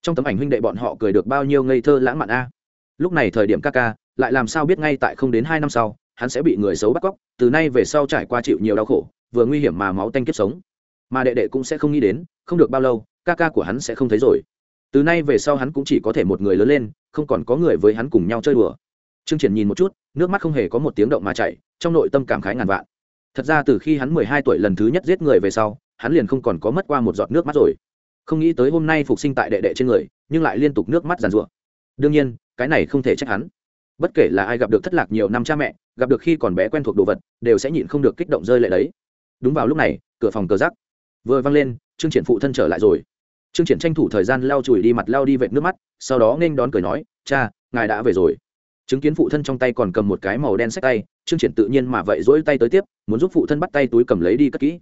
Trong tấm ảnh huynh đệ bọn họ cười được bao nhiêu ngây thơ lãng mạn a. Lúc này thời điểm ca ca, lại làm sao biết ngay tại không đến hai năm sau, hắn sẽ bị người xấu bắt cóc, từ nay về sau trải qua chịu nhiều đau khổ, vừa nguy hiểm mà máu tanh kiếp sống. Mà đệ đệ cũng sẽ không nghĩ đến, không được bao lâu ca ca của hắn sẽ không thấy rồi. Từ nay về sau hắn cũng chỉ có thể một người lớn lên, không còn có người với hắn cùng nhau chơi đùa. Trương triển nhìn một chút, nước mắt không hề có một tiếng động mà chảy, trong nội tâm cảm khái ngàn vạn. Thật ra từ khi hắn mười hai tuổi lần thứ nhất giết người về sau, hắn liền không còn có mất qua một giọt nước mắt rồi. Không nghĩ tới hôm nay phục sinh tại đệ đệ trên người, nhưng lại liên tục nước mắt giàn rụa đương nhiên, cái này không thể trách hắn. Bất kể là ai gặp được thất lạc nhiều năm cha mẹ, gặp được khi còn bé quen thuộc đồ vật, đều sẽ nhịn không được kích động rơi lệ đấy. Đúng vào lúc này, cửa phòng cờ rắc vừa văng lên, trương triển phụ thân trở lại rồi trương triển tranh thủ thời gian lau chùi đi mặt lau đi vệt nước mắt, sau đó nghênh đón cười nói, cha, ngài đã về rồi. Chứng kiến phụ thân trong tay còn cầm một cái màu đen sách tay, trương triển tự nhiên mà vậy dỗi tay tới tiếp, muốn giúp phụ thân bắt tay túi cầm lấy đi cất kỹ.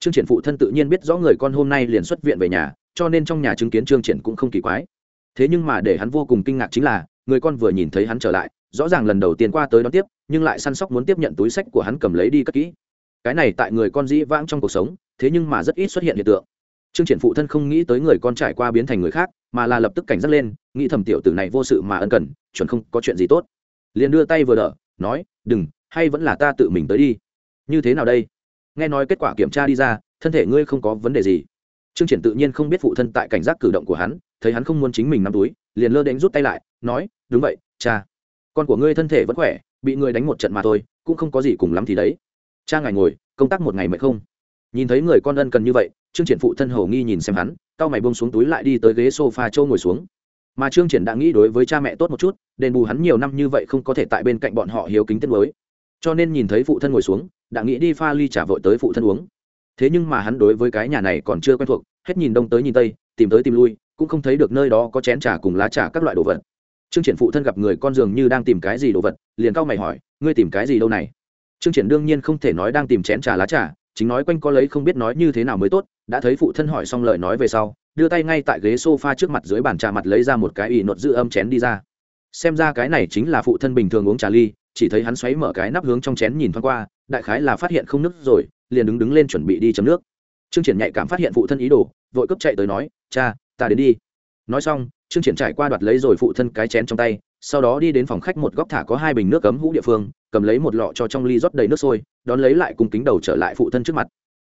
Trương triển phụ thân tự nhiên biết rõ người con hôm nay liền xuất viện về nhà, cho nên trong nhà chứng kiến trương triển cũng không kỳ quái. Thế nhưng mà để hắn vô cùng kinh ngạc chính là, người con vừa nhìn thấy hắn trở lại, rõ ràng lần đầu tiên qua tới đón tiếp, nhưng lại săn sóc muốn tiếp nhận túi sách của hắn cầm lấy đi cất kỹ. Cái này tại người con dĩ vãng trong cuộc sống, thế nhưng mà rất ít xuất hiện hiện tượng trương triển phụ thân không nghĩ tới người con trải qua biến thành người khác, mà là lập tức cảnh giác lên, nghĩ thầm tiểu tử này vô sự mà ân cần, chuẩn không có chuyện gì tốt. Liền đưa tay vừa đỡ, nói, đừng, hay vẫn là ta tự mình tới đi. Như thế nào đây? Nghe nói kết quả kiểm tra đi ra, thân thể ngươi không có vấn đề gì. Trương triển tự nhiên không biết phụ thân tại cảnh giác cử động của hắn, thấy hắn không muốn chính mình nắm túi, liền lơ đánh rút tay lại, nói, đúng vậy, cha. Con của ngươi thân thể vẫn khỏe, bị người đánh một trận mà thôi, cũng không có gì cùng lắm thì đấy. Cha ngài ngồi, công tác một ngày mệt không? Nhìn thấy người con ân cần như vậy trương triển phụ thân hầu nghi nhìn xem hắn cao mày bông xuống túi lại đi tới ghế sofa châu ngồi xuống. Mà trương triển đã nghĩ đối với cha mẹ tốt một chút, đền bù hắn nhiều năm như vậy không có thể tại bên cạnh bọn họ hiếu kính tiết mới cho nên nhìn thấy phụ thân ngồi xuống, đã nghĩ đi pha ly trả vội tới phụ thân uống. Thế nhưng mà hắn đối với cái nhà này còn chưa quen thuộc, hết nhìn đông tới nhìn tây, tìm tới tìm lui, cũng không thấy được nơi đó có chén trà cùng lá trà các loại đồ vật. Trương triển phụ thân gặp người con dường như đang tìm cái gì đồ vật, liền cao mày hỏi, ngươi tìm cái gì đâu này? Trương triển đương nhiên không thể nói đang tìm chén trà lá trà, chính nói quanh có lấy không biết nói như thế nào mới tốt đã thấy phụ thân hỏi xong lời nói về sau, đưa tay ngay tại ghế sofa trước mặt dưới bàn trà mặt lấy ra một cái ỷ nột giữ âm chén đi ra. Xem ra cái này chính là phụ thân bình thường uống trà ly, chỉ thấy hắn xoáy mở cái nắp hướng trong chén nhìn thoáng qua, đại khái là phát hiện không nước rồi, liền đứng đứng lên chuẩn bị đi chấm nước. Trương triển nhạy cảm phát hiện phụ thân ý đồ, vội cấp chạy tới nói, cha, ta đến đi. Nói xong, trương triển trải qua đoạt lấy rồi phụ thân cái chén trong tay, sau đó đi đến phòng khách một góc thả có hai bình nước cấm hũ địa phương, cầm lấy một lọ cho trong ly rót đầy nước sôi, đón lấy lại cùng kính đầu trở lại phụ thân trước mặt.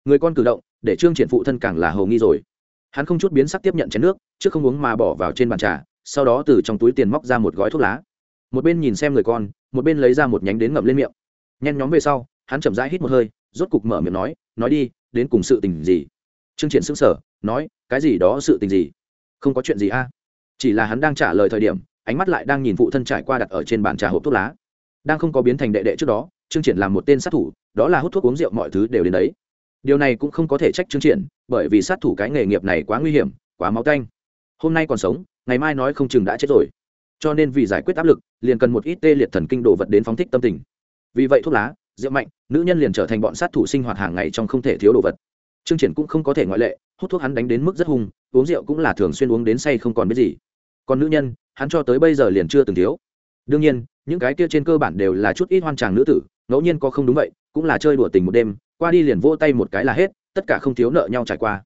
Người con cử động để trương triển phụ thân càng là hầu nghi rồi. Hắn không chút biến sắc tiếp nhận chén nước, trước không uống mà bỏ vào trên bàn trà, sau đó từ trong túi tiền móc ra một gói thuốc lá. Một bên nhìn xem người con, một bên lấy ra một nhánh đến ngậm lên miệng. Nhen nhóm về sau, hắn chậm rãi hít một hơi, rốt cục mở miệng nói nói đi, đến cùng sự tình gì? Trương triển sững sờ, nói, cái gì đó sự tình gì? Không có chuyện gì a. Chỉ là hắn đang trả lời thời điểm, ánh mắt lại đang nhìn phụ thân trải qua đặt ở trên bàn trà hộp thuốc lá. Đang không có biến thành đệ đệ trước đó, trương triển làm một tên sát thủ, đó là hút thuốc uống rượu mọi thứ đều đến đấy điều này cũng không có thể trách trương triển, bởi vì sát thủ cái nghề nghiệp này quá nguy hiểm, quá máu tanh. Hôm nay còn sống, ngày mai nói không chừng đã chết rồi. Cho nên vì giải quyết áp lực, liền cần một ít tê liệt thần kinh đồ vật đến phóng thích tâm tình. Vì vậy thuốc lá, rượu mạnh, nữ nhân liền trở thành bọn sát thủ sinh hoạt hàng ngày trong không thể thiếu đồ vật. Trương triển cũng không có thể ngoại lệ, hút thuốc hắn đánh đến mức rất hung, uống rượu cũng là thường xuyên uống đến say không còn biết gì. Còn nữ nhân, hắn cho tới bây giờ liền chưa từng thiếu. Đương nhiên, những cái kia trên cơ bản đều là chút ít hoan tràng nữ tử, ngẫu nhiên có không đúng vậy, cũng là chơi đùa tình một đêm qua đi liền vỗ tay một cái là hết, tất cả không thiếu nợ nhau trải qua.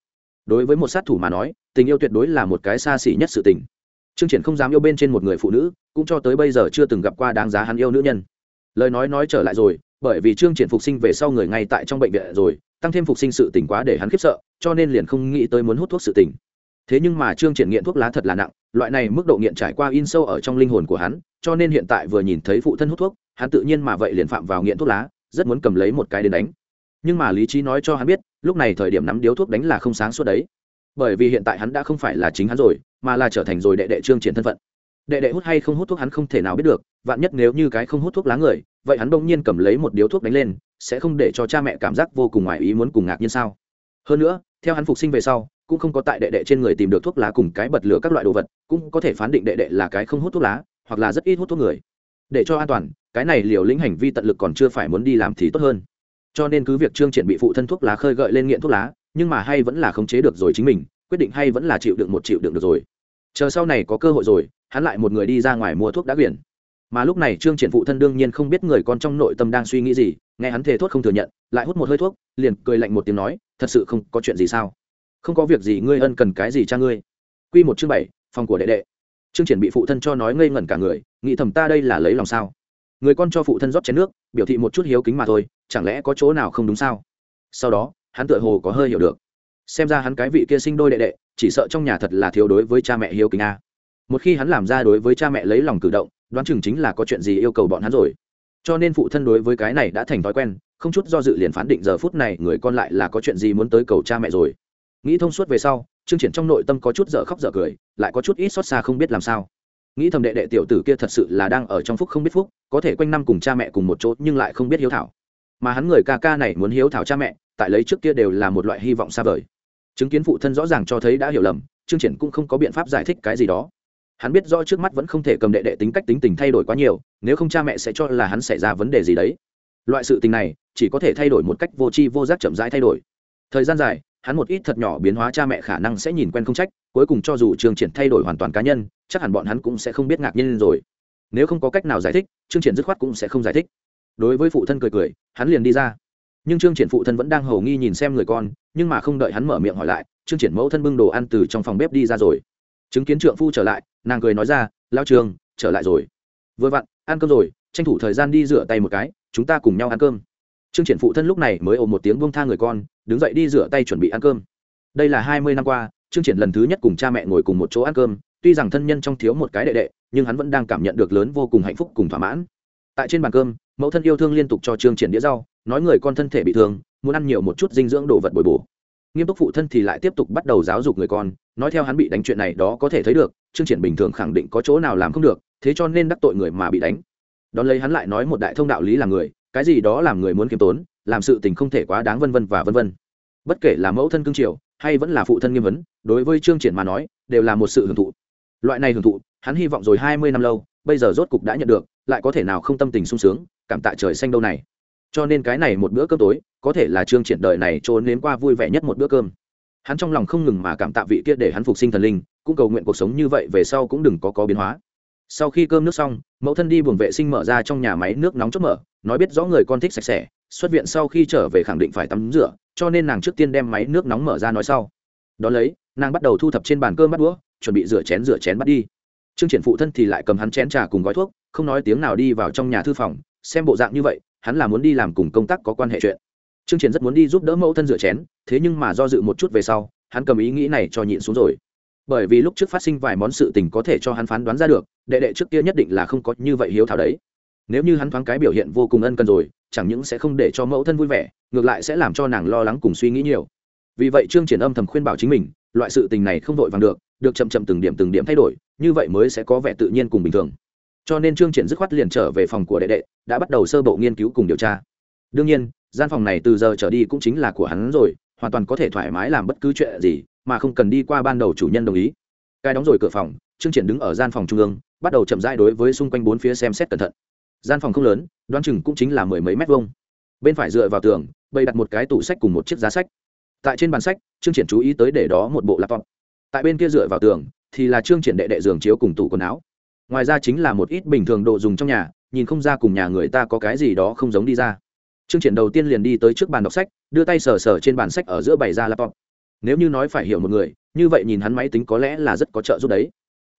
Đối với một sát thủ mà nói, tình yêu tuyệt đối là một cái xa xỉ nhất sự tình. Trương triển không dám yêu bên trên một người phụ nữ, cũng cho tới bây giờ chưa từng gặp qua đáng giá hắn yêu nữ nhân. Lời nói nói trở lại rồi, bởi vì trương triển phục sinh về sau người ngay tại trong bệnh viện rồi, tăng thêm phục sinh sự tình quá để hắn khiếp sợ, cho nên liền không nghĩ tới muốn hút thuốc sự tình. Thế nhưng mà trương triển nghiện thuốc lá thật là nặng, loại này mức độ nghiện trải qua in sâu ở trong linh hồn của hắn, cho nên hiện tại vừa nhìn thấy phụ thân hút thuốc, hắn tự nhiên mà vậy liền phạm vào nghiện thuốc lá, rất muốn cầm lấy một cái đến đánh nhưng mà lý trí nói cho hắn biết, lúc này thời điểm nắm điếu thuốc đánh là không sáng suốt đấy. Bởi vì hiện tại hắn đã không phải là chính hắn rồi, mà là trở thành rồi đệ đệ trương triển thân phận. Đệ đệ hút hay không hút thuốc hắn không thể nào biết được, vạn nhất nếu như cái không hút thuốc lá người, vậy hắn bỗng nhiên cầm lấy một điếu thuốc đánh lên, sẽ không để cho cha mẹ cảm giác vô cùng ngoài ý muốn cùng ngạc nhiên sao? Hơn nữa, theo hắn phục sinh về sau, cũng không có tại đệ đệ trên người tìm được thuốc lá cùng cái bật lửa các loại đồ vật, cũng có thể phán định đệ đệ là cái không hút thuốc lá, hoặc là rất ít hút thuốc người. Để cho an toàn, cái này liều lĩnh hành vi tận lực còn chưa phải muốn đi làm thì tốt hơn cho nên cứ việc trương triển bị phụ thân thuốc lá khơi gợi lên nghiện thuốc lá, nhưng mà hay vẫn là khống chế được rồi chính mình, quyết định hay vẫn là chịu đựng một chịu đựng được rồi. Chờ sau này có cơ hội rồi, hắn lại một người đi ra ngoài mua thuốc đã quyển. Mà lúc này trương triển phụ thân đương nhiên không biết người con trong nội tâm đang suy nghĩ gì, nghe hắn thề thuốc không thừa nhận, lại hút một hơi thuốc, liền cười lạnh một tiếng nói, thật sự không có chuyện gì sao? Không có việc gì, ngươi ân cần cái gì cha ngươi? Quy một chương bảy, phòng của đệ đệ. Trương triển bị phụ thân cho nói ngây ngẩn cả người, nghĩ thầm ta đây là lấy lòng sao? Người con cho phụ thân rót chén nước, biểu thị một chút hiếu kính mà thôi chẳng lẽ có chỗ nào không đúng sao? Sau đó, hắn tựa hồ có hơi hiểu được. Xem ra hắn cái vị kia sinh đôi đệ đệ, chỉ sợ trong nhà thật là thiếu đối với cha mẹ hiếu kính a. Một khi hắn làm ra đối với cha mẹ lấy lòng cử động, đoán chừng chính là có chuyện gì yêu cầu bọn hắn rồi. Cho nên phụ thân đối với cái này đã thành thói quen, không chút do dự liền phán định giờ phút này người con lại là có chuyện gì muốn tới cầu cha mẹ rồi. Nghĩ thông suốt về sau chương triển trong nội tâm có chút dở khóc dở cười, lại có chút ít xót xa không biết làm sao. Nghĩ thầm đệ đệ tiểu tử kia thật sự là đang ở trong phúc không biết phúc, có thể quanh năm cùng cha mẹ cùng một chỗ nhưng lại không biết hiếu thảo mà hắn người ca ca này muốn hiếu thảo cha mẹ, tại lấy trước kia đều là một loại hy vọng xa vời. Chứng kiến phụ thân rõ ràng cho thấy đã hiểu lầm chương triển cũng không có biện pháp giải thích cái gì đó. Hắn biết rõ trước mắt vẫn không thể cầm đệ đệ tính cách tính tình thay đổi quá nhiều, nếu không cha mẹ sẽ cho là hắn xảy ra vấn đề gì đấy. Loại sự tình này, chỉ có thể thay đổi một cách vô tri vô giác chậm rãi thay đổi. Thời gian dài, hắn một ít thật nhỏ biến hóa cha mẹ khả năng sẽ nhìn quen không trách, cuối cùng cho dù trường triển thay đổi hoàn toàn cá nhân, chắc hẳn bọn hắn cũng sẽ không biết ngạc nhiên rồi. Nếu không có cách nào giải thích, trương triển dứt khoát cũng sẽ không giải thích đối với phụ thân cười cười, hắn liền đi ra. Nhưng trương triển phụ thân vẫn đang hầu nghi nhìn xem người con, nhưng mà không đợi hắn mở miệng hỏi lại, trương triển mẫu thân bưng đồ ăn từ trong phòng bếp đi ra rồi. Chứng kiến trượng phu trở lại, nàng cười nói ra lao trường trở lại rồi. Vừa vặn, ăn cơm rồi, tranh thủ thời gian đi rửa tay một cái, chúng ta cùng nhau ăn cơm. Trương triển phụ thân lúc này mới ôm một tiếng buông tha người con, đứng dậy đi rửa tay chuẩn bị ăn cơm. Đây là hai mươi năm qua, trương triển lần thứ nhất cùng cha mẹ ngồi cùng một chỗ ăn cơm, tuy rằng thân nhân trong thiếu một cái đệ đệ, nhưng hắn vẫn đang cảm nhận được lớn vô cùng hạnh phúc cùng thỏa mãn. Tại trên bàn cơm mẫu thân yêu thương liên tục cho trương triển đĩa rau, nói người con thân thể bị thương, muốn ăn nhiều một chút dinh dưỡng đồ vật bồi bổ. Nghiêm túc phụ thân thì lại tiếp tục bắt đầu giáo dục người con, nói theo hắn bị đánh chuyện này đó có thể thấy được, trương triển bình thường khẳng định có chỗ nào làm không được, thế cho nên đắc tội người mà bị đánh. Đón lấy hắn lại nói một đại thông đạo lý là người, cái gì đó làm người muốn kiêm tốn, làm sự tình không thể quá đáng vân vân và vân vân. Bất kể là mẫu thân cương triều hay vẫn là phụ thân nghiêm vấn, đối với trương triển mà nói, đều là một sự hưởng thụ. Loại này hưởng thụ, hắn hy vọng rồi hai mươi năm lâu, bây giờ rốt cục đã nhận được lại có thể nào không tâm tình sung sướng, cảm tạ trời xanh đâu này. Cho nên cái này một bữa cơm tối, có thể là trương triển đời này trốn đến qua vui vẻ nhất một bữa cơm. Hắn trong lòng không ngừng mà cảm tạ vị kia để hắn phục sinh thần linh, cũng cầu nguyện cuộc sống như vậy về sau cũng đừng có có biến hóa. Sau khi cơm nước xong, mẫu thân đi buồng vệ sinh mở ra trong nhà máy nước nóng chốt mở, nói biết rõ người con thích sạch sẽ, xuất viện sau khi trở về khẳng định phải tắm rửa, cho nên nàng trước tiên đem máy nước nóng mở ra nói sau. Đón lấy, nàng bắt đầu thu thập trên bàn cơm bắt đũa, chuẩn bị rửa chén rửa chén bắt đi. Trương triển phụ thân thì lại cầm hắn chén trà cùng gói thuốc không nói tiếng nào đi vào trong nhà thư phòng, xem bộ dạng như vậy, hắn là muốn đi làm cùng công tác có quan hệ chuyện. Trương triển rất muốn đi giúp đỡ mẫu thân rửa chén, thế nhưng mà do dự một chút về sau, hắn cầm ý nghĩ này cho nhịn xuống rồi. Bởi vì lúc trước phát sinh vài món sự tình có thể cho hắn phán đoán ra được, đệ đệ trước kia nhất định là không có như vậy hiếu thảo đấy. Nếu như hắn thoáng cái biểu hiện vô cùng ân cần rồi, chẳng những sẽ không để cho mẫu thân vui vẻ, ngược lại sẽ làm cho nàng lo lắng cùng suy nghĩ nhiều. Vì vậy trương triển âm thầm khuyên bảo chính mình, loại sự tình này không vội vàng được được chậm chậm từng điểm từng điểm thay đổi, như vậy mới sẽ có vẻ tự nhiên cùng bình thường cho nên trương triển dứt khoát liền trở về phòng của đệ đệ, đã bắt đầu sơ bộ nghiên cứu cùng điều tra. Đương nhiên, gian phòng này từ giờ trở đi cũng chính là của hắn rồi, hoàn toàn có thể thoải mái làm bất cứ chuyện gì mà không cần đi qua ban đầu chủ nhân đồng ý. Cai đóng rồi cửa phòng, trương triển đứng ở gian phòng trung ương, bắt đầu chậm rãi đối với xung quanh bốn phía xem xét cẩn thận. Gian phòng không lớn, đoán chừng cũng chính là mười mấy mét vuông. Bên phải dựa vào tường, bày đặt một cái tủ sách cùng một chiếc giá sách. Tại trên bàn sách, trương triển chú ý tới để đó một bộ laptop. Tại bên kia dựa vào tường, thì là trương triển đệ đệ giường chiếu cùng tủ quần áo ngoài ra chính là một ít bình thường đồ dùng trong nhà, nhìn không ra cùng nhà người ta có cái gì đó không giống đi ra. Chương triển đầu tiên liền đi tới trước bàn đọc sách, đưa tay sờ sờ trên bàn sách ở giữa bày ra laptop. Nếu như nói phải hiểu một người, như vậy nhìn hắn máy tính có lẽ là rất có trợ giúp đấy.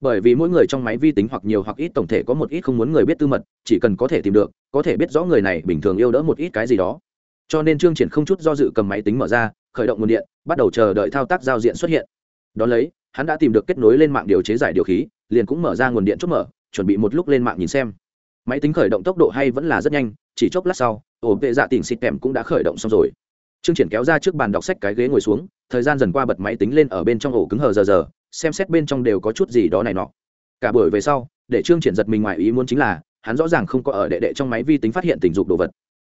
Bởi vì mỗi người trong máy vi tính hoặc nhiều hoặc ít tổng thể có một ít không muốn người biết tư mật, chỉ cần có thể tìm được, có thể biết rõ người này bình thường yêu đỡ một ít cái gì đó. Cho nên chương triển không chút do dự cầm máy tính mở ra, khởi động nguồn điện, bắt đầu chờ đợi thao tác giao diện xuất hiện. Đón lấy hắn đã tìm được kết nối lên mạng điều chế giải điều khí, liền cũng mở ra nguồn điện chốt mở, chuẩn bị một lúc lên mạng nhìn xem. Máy tính khởi động tốc độ hay vẫn là rất nhanh, chỉ chốc lát sau, ổ vệ dạ tỉnh xịt kèm cũng đã khởi động xong rồi. Chương triển kéo ra trước bàn đọc sách cái ghế ngồi xuống, thời gian dần qua bật máy tính lên ở bên trong ổ cứng hờ giờ giờ, xem xét bên trong đều có chút gì đó này nọ. Cả buổi về sau, để trương triển giật mình ngoài ý muốn chính là, hắn rõ ràng không có ở đệ đệ trong máy vi tính phát hiện tình dục đồ vật.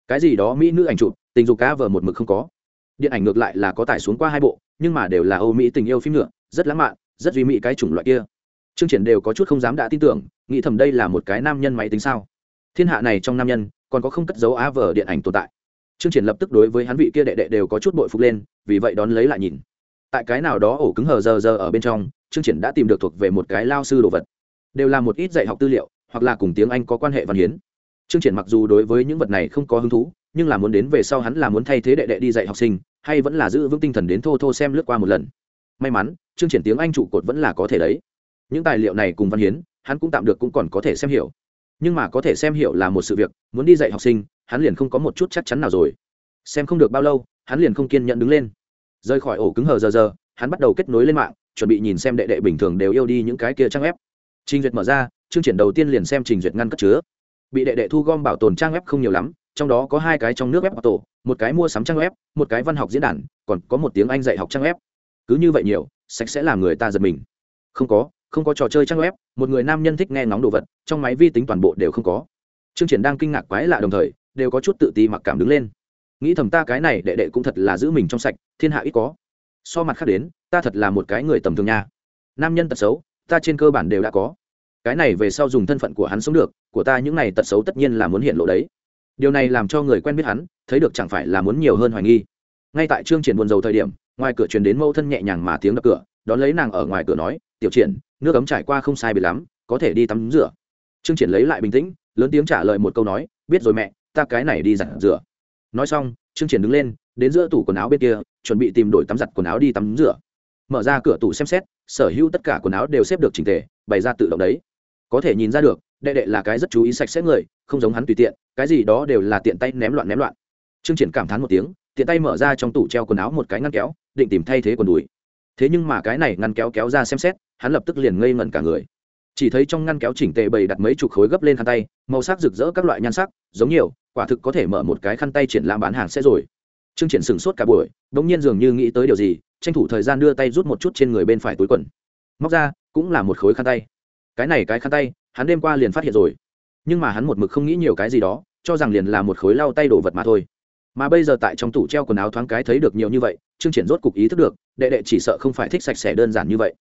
Cái gì đó mỹ nữ ảnh chụp, tình dục cá vờ một mực không có. Điện ảnh ngược lại là có tải xuống qua hai bộ, nhưng mà đều là âu mỹ tình yêu phim nữa rất lãng mạn, rất duy mỹ cái chủng loại kia. Chương triển đều có chút không dám đã tin tưởng, nghĩ thầm đây là một cái nam nhân máy tính sao? Thiên hạ này trong nam nhân, còn có không cất dấu á vở điện ảnh tồn tại. Chương triển lập tức đối với hắn vị kia đệ đệ đều có chút bội phục lên, vì vậy đón lấy lại nhìn. Tại cái nào đó ổ cứng hờ giờ giờ ở bên trong chương triển đã tìm được thuộc về một cái lao sư đồ vật. Đều là một ít dạy học tư liệu, hoặc là cùng tiếng anh có quan hệ văn hiến. Chương triển mặc dù đối với những vật này không có hứng thú, nhưng là muốn đến về sau hắn là muốn thay thế đệ đệ đi dạy học sinh, hay vẫn là giữ vững tinh thần đến thô thô xem lướt qua một lần. May mắn Chương triển tiếng anh trụ cột vẫn là có thể đấy. Những tài liệu này cùng văn hiến, hắn cũng tạm được cũng còn có thể xem hiểu. Nhưng mà có thể xem hiểu là một sự việc, muốn đi dạy học sinh, hắn liền không có một chút chắc chắn nào rồi. Xem không được bao lâu, hắn liền không kiên nhẫn đứng lên. Rời khỏi ổ cứng hờ giờ giờ, hắn bắt đầu kết nối lên mạng, chuẩn bị nhìn xem đệ đệ bình thường đều yêu đi những cái kia trang web. Trình duyệt mở ra chương triển đầu tiên liền xem trình duyệt ngăn cất chứa. Bị đệ đệ thu gom bảo tồn trang web không nhiều lắm, trong đó có hai cái trong nước web tổ một cái mua sắm trang web, một cái văn học diễn đàn, còn có một tiếng anh dạy học trang web. Cứ như vậy nhiều sạch sẽ làm người ta giật mình. Không có không có trò chơi trang web, một người nam nhân thích nghe ngóng đồ vật, trong máy vi tính toàn bộ đều không có. Chương triển đang kinh ngạc quái lạ đồng thời, đều có chút tự ti mặc cảm đứng lên. Nghĩ thầm ta cái này đệ đệ cũng thật là giữ mình trong sạch, thiên hạ ít có. So mặt khác đến, ta thật là một cái người tầm thường nha. Nam nhân tật xấu, ta trên cơ bản đều đã có. Cái này về sau dùng thân phận của hắn sống được, của ta những này tật xấu tất nhiên là muốn hiện lộ đấy. Điều này làm cho người quen biết hắn, thấy được chẳng phải là muốn nhiều hơn hoài nghi ngay tại trương triển buồn dầu thời điểm, ngoài cửa truyền đến mâu thân nhẹ nhàng mà tiếng đập cửa, đón lấy nàng ở ngoài cửa nói, tiểu triển, nước ấm trải qua không sai biệt lắm, có thể đi tắm rửa. Trương triển lấy lại bình tĩnh, lớn tiếng trả lời một câu nói, biết rồi mẹ, ta cái này đi giặt rửa. Nói xong, trương triển đứng lên, đến giữa tủ quần áo bên kia, chuẩn bị tìm đổi tắm giặt quần áo đi tắm rửa. Mở ra cửa tủ xem xét, sở hữu tất cả quần áo đều xếp được chỉnh tề, bày ra tự động đấy. Có thể nhìn ra được, đệ đệ là cái rất chú ý sạch sẽ người, không giống hắn tùy tiện, cái gì đó đều là tiện tay ném loạn ném loạn. Trương triển cảm thán một tiếng tiện tay mở ra trong tủ treo quần áo một cái ngăn kéo, định tìm thay thế quần đùi. Thế nhưng mà cái này ngăn kéo kéo ra xem xét, hắn lập tức liền ngây ngẩn cả người. Chỉ thấy trong ngăn kéo chỉnh tề bày đặt mấy chục khối gấp lên khăn tay, màu sắc rực rỡ các loại nhan sắc, giống nhiều, quả thực có thể mở một cái khăn tay triển lãm bán hàng sẽ rồi. Chương triển sửng sốt cả buổi đ ỗ n g nhiên dường như nghĩ tới điều gì, tranh thủ thời gian đưa tay rút một chút trên người bên phải túi quần. Móc ra, cũng là một khối khăn tay. Cái này cái khăn tay, hắn đêm qua liền phát hiện rồi. Nhưng mà hắn một mực không nghĩ nhiều cái gì đó, cho rằng liền là một khối lau tay đổ vật mà thôi mà bây giờ tại trong tủ treo quần áo thoáng cái thấy được nhiều như vậy, trương triển rốt cục ý thức được, đệ đệ chỉ sợ không phải thích sạch sẽ đơn giản như vậy.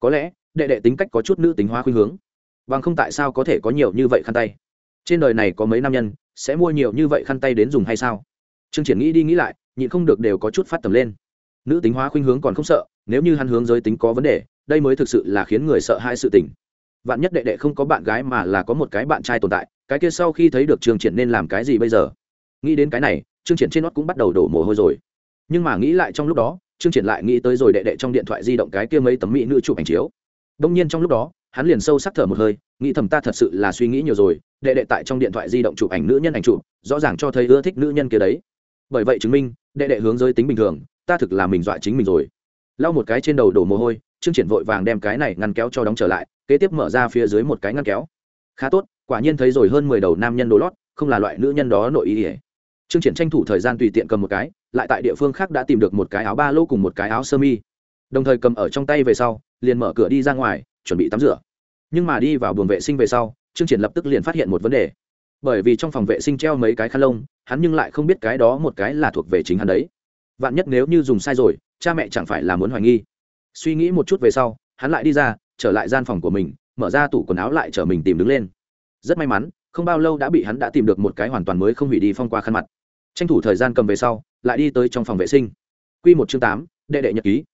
Có lẽ, đệ đệ tính cách có chút nữ tính hóa khuynh hướng, bằng không tại sao có thể có nhiều như vậy khăn tay? Trên đời này có mấy nam nhân, sẽ mua nhiều như vậy khăn tay đến dùng hay sao? Trương triển nghĩ đi nghĩ lại, nhịn không được đều có chút phát tầm lên. Nữ tính hóa khuynh hướng còn không sợ, nếu như hắn hướng giới tính có vấn đề, đây mới thực sự là khiến người sợ hai sự tình. Vạn nhất đệ đệ không có bạn gái mà là có một cái bạn trai tồn tại, cái kia sau khi thấy được trương triển nên làm cái gì bây giờ? Nghĩ đến cái này trương triển trên nót cũng bắt đầu đổ mồ hôi rồi. Nhưng mà nghĩ lại trong lúc đó, trương triển lại nghĩ tới rồi đệ đệ trong điện thoại di động cái kia mấy tấm mỹ nữ chụp ảnh chiếu. Đông nhiên trong lúc đó, hắn liền sâu sắc thở một hơi, nghĩ thầm ta thật sự là suy nghĩ nhiều rồi, đệ đệ tại trong điện thoại di động chụp ảnh nữ nhân ảnh chụp, rõ ràng cho thấy ưa thích nữ nhân kia đấy. Bởi vậy chứng minh, đệ đệ hướng giới tính bình thường, ta thực là mình dọa chính mình rồi. Lau một cái trên đầu đổ mồ hôi, trương triển vội vàng đem cái này ngăn kéo cho đóng trở lại, kế tiếp mở ra phía dưới một cái ngăn kéo. Khá tốt, quả nhiên thấy rồi hơn mười đầu nam nhân đồ lót, không là loại nữ nhân đó nội ý ỉa trương triển tranh thủ thời gian tùy tiện cầm một cái, lại tại địa phương khác đã tìm được một cái áo ba lô cùng một cái áo sơ mi. Đồng thời cầm ở trong tay về sau, liền mở cửa đi ra ngoài, chuẩn bị tắm rửa. Nhưng mà đi vào buồng vệ sinh về sau, trương triển lập tức liền phát hiện một vấn đề. Bởi vì trong phòng vệ sinh treo mấy cái khăn lông, hắn nhưng lại không biết cái đó một cái là thuộc về chính hắn đấy. Vạn nhất nếu như dùng sai rồi, cha mẹ chẳng phải là muốn hoài nghi. Suy nghĩ một chút về sau, hắn lại đi ra, trở lại gian phòng của mình, mở ra tủ quần áo lại chở mình tìm đứng lên. Rất may mắn không bao lâu đã bị hắn đã tìm được một cái hoàn toàn mới không hủy đi phong qua khăn mặt. Tranh thủ thời gian cầm về sau, lại đi tới trong phòng vệ sinh. Q một chương tám, đệ đệ nhật ký.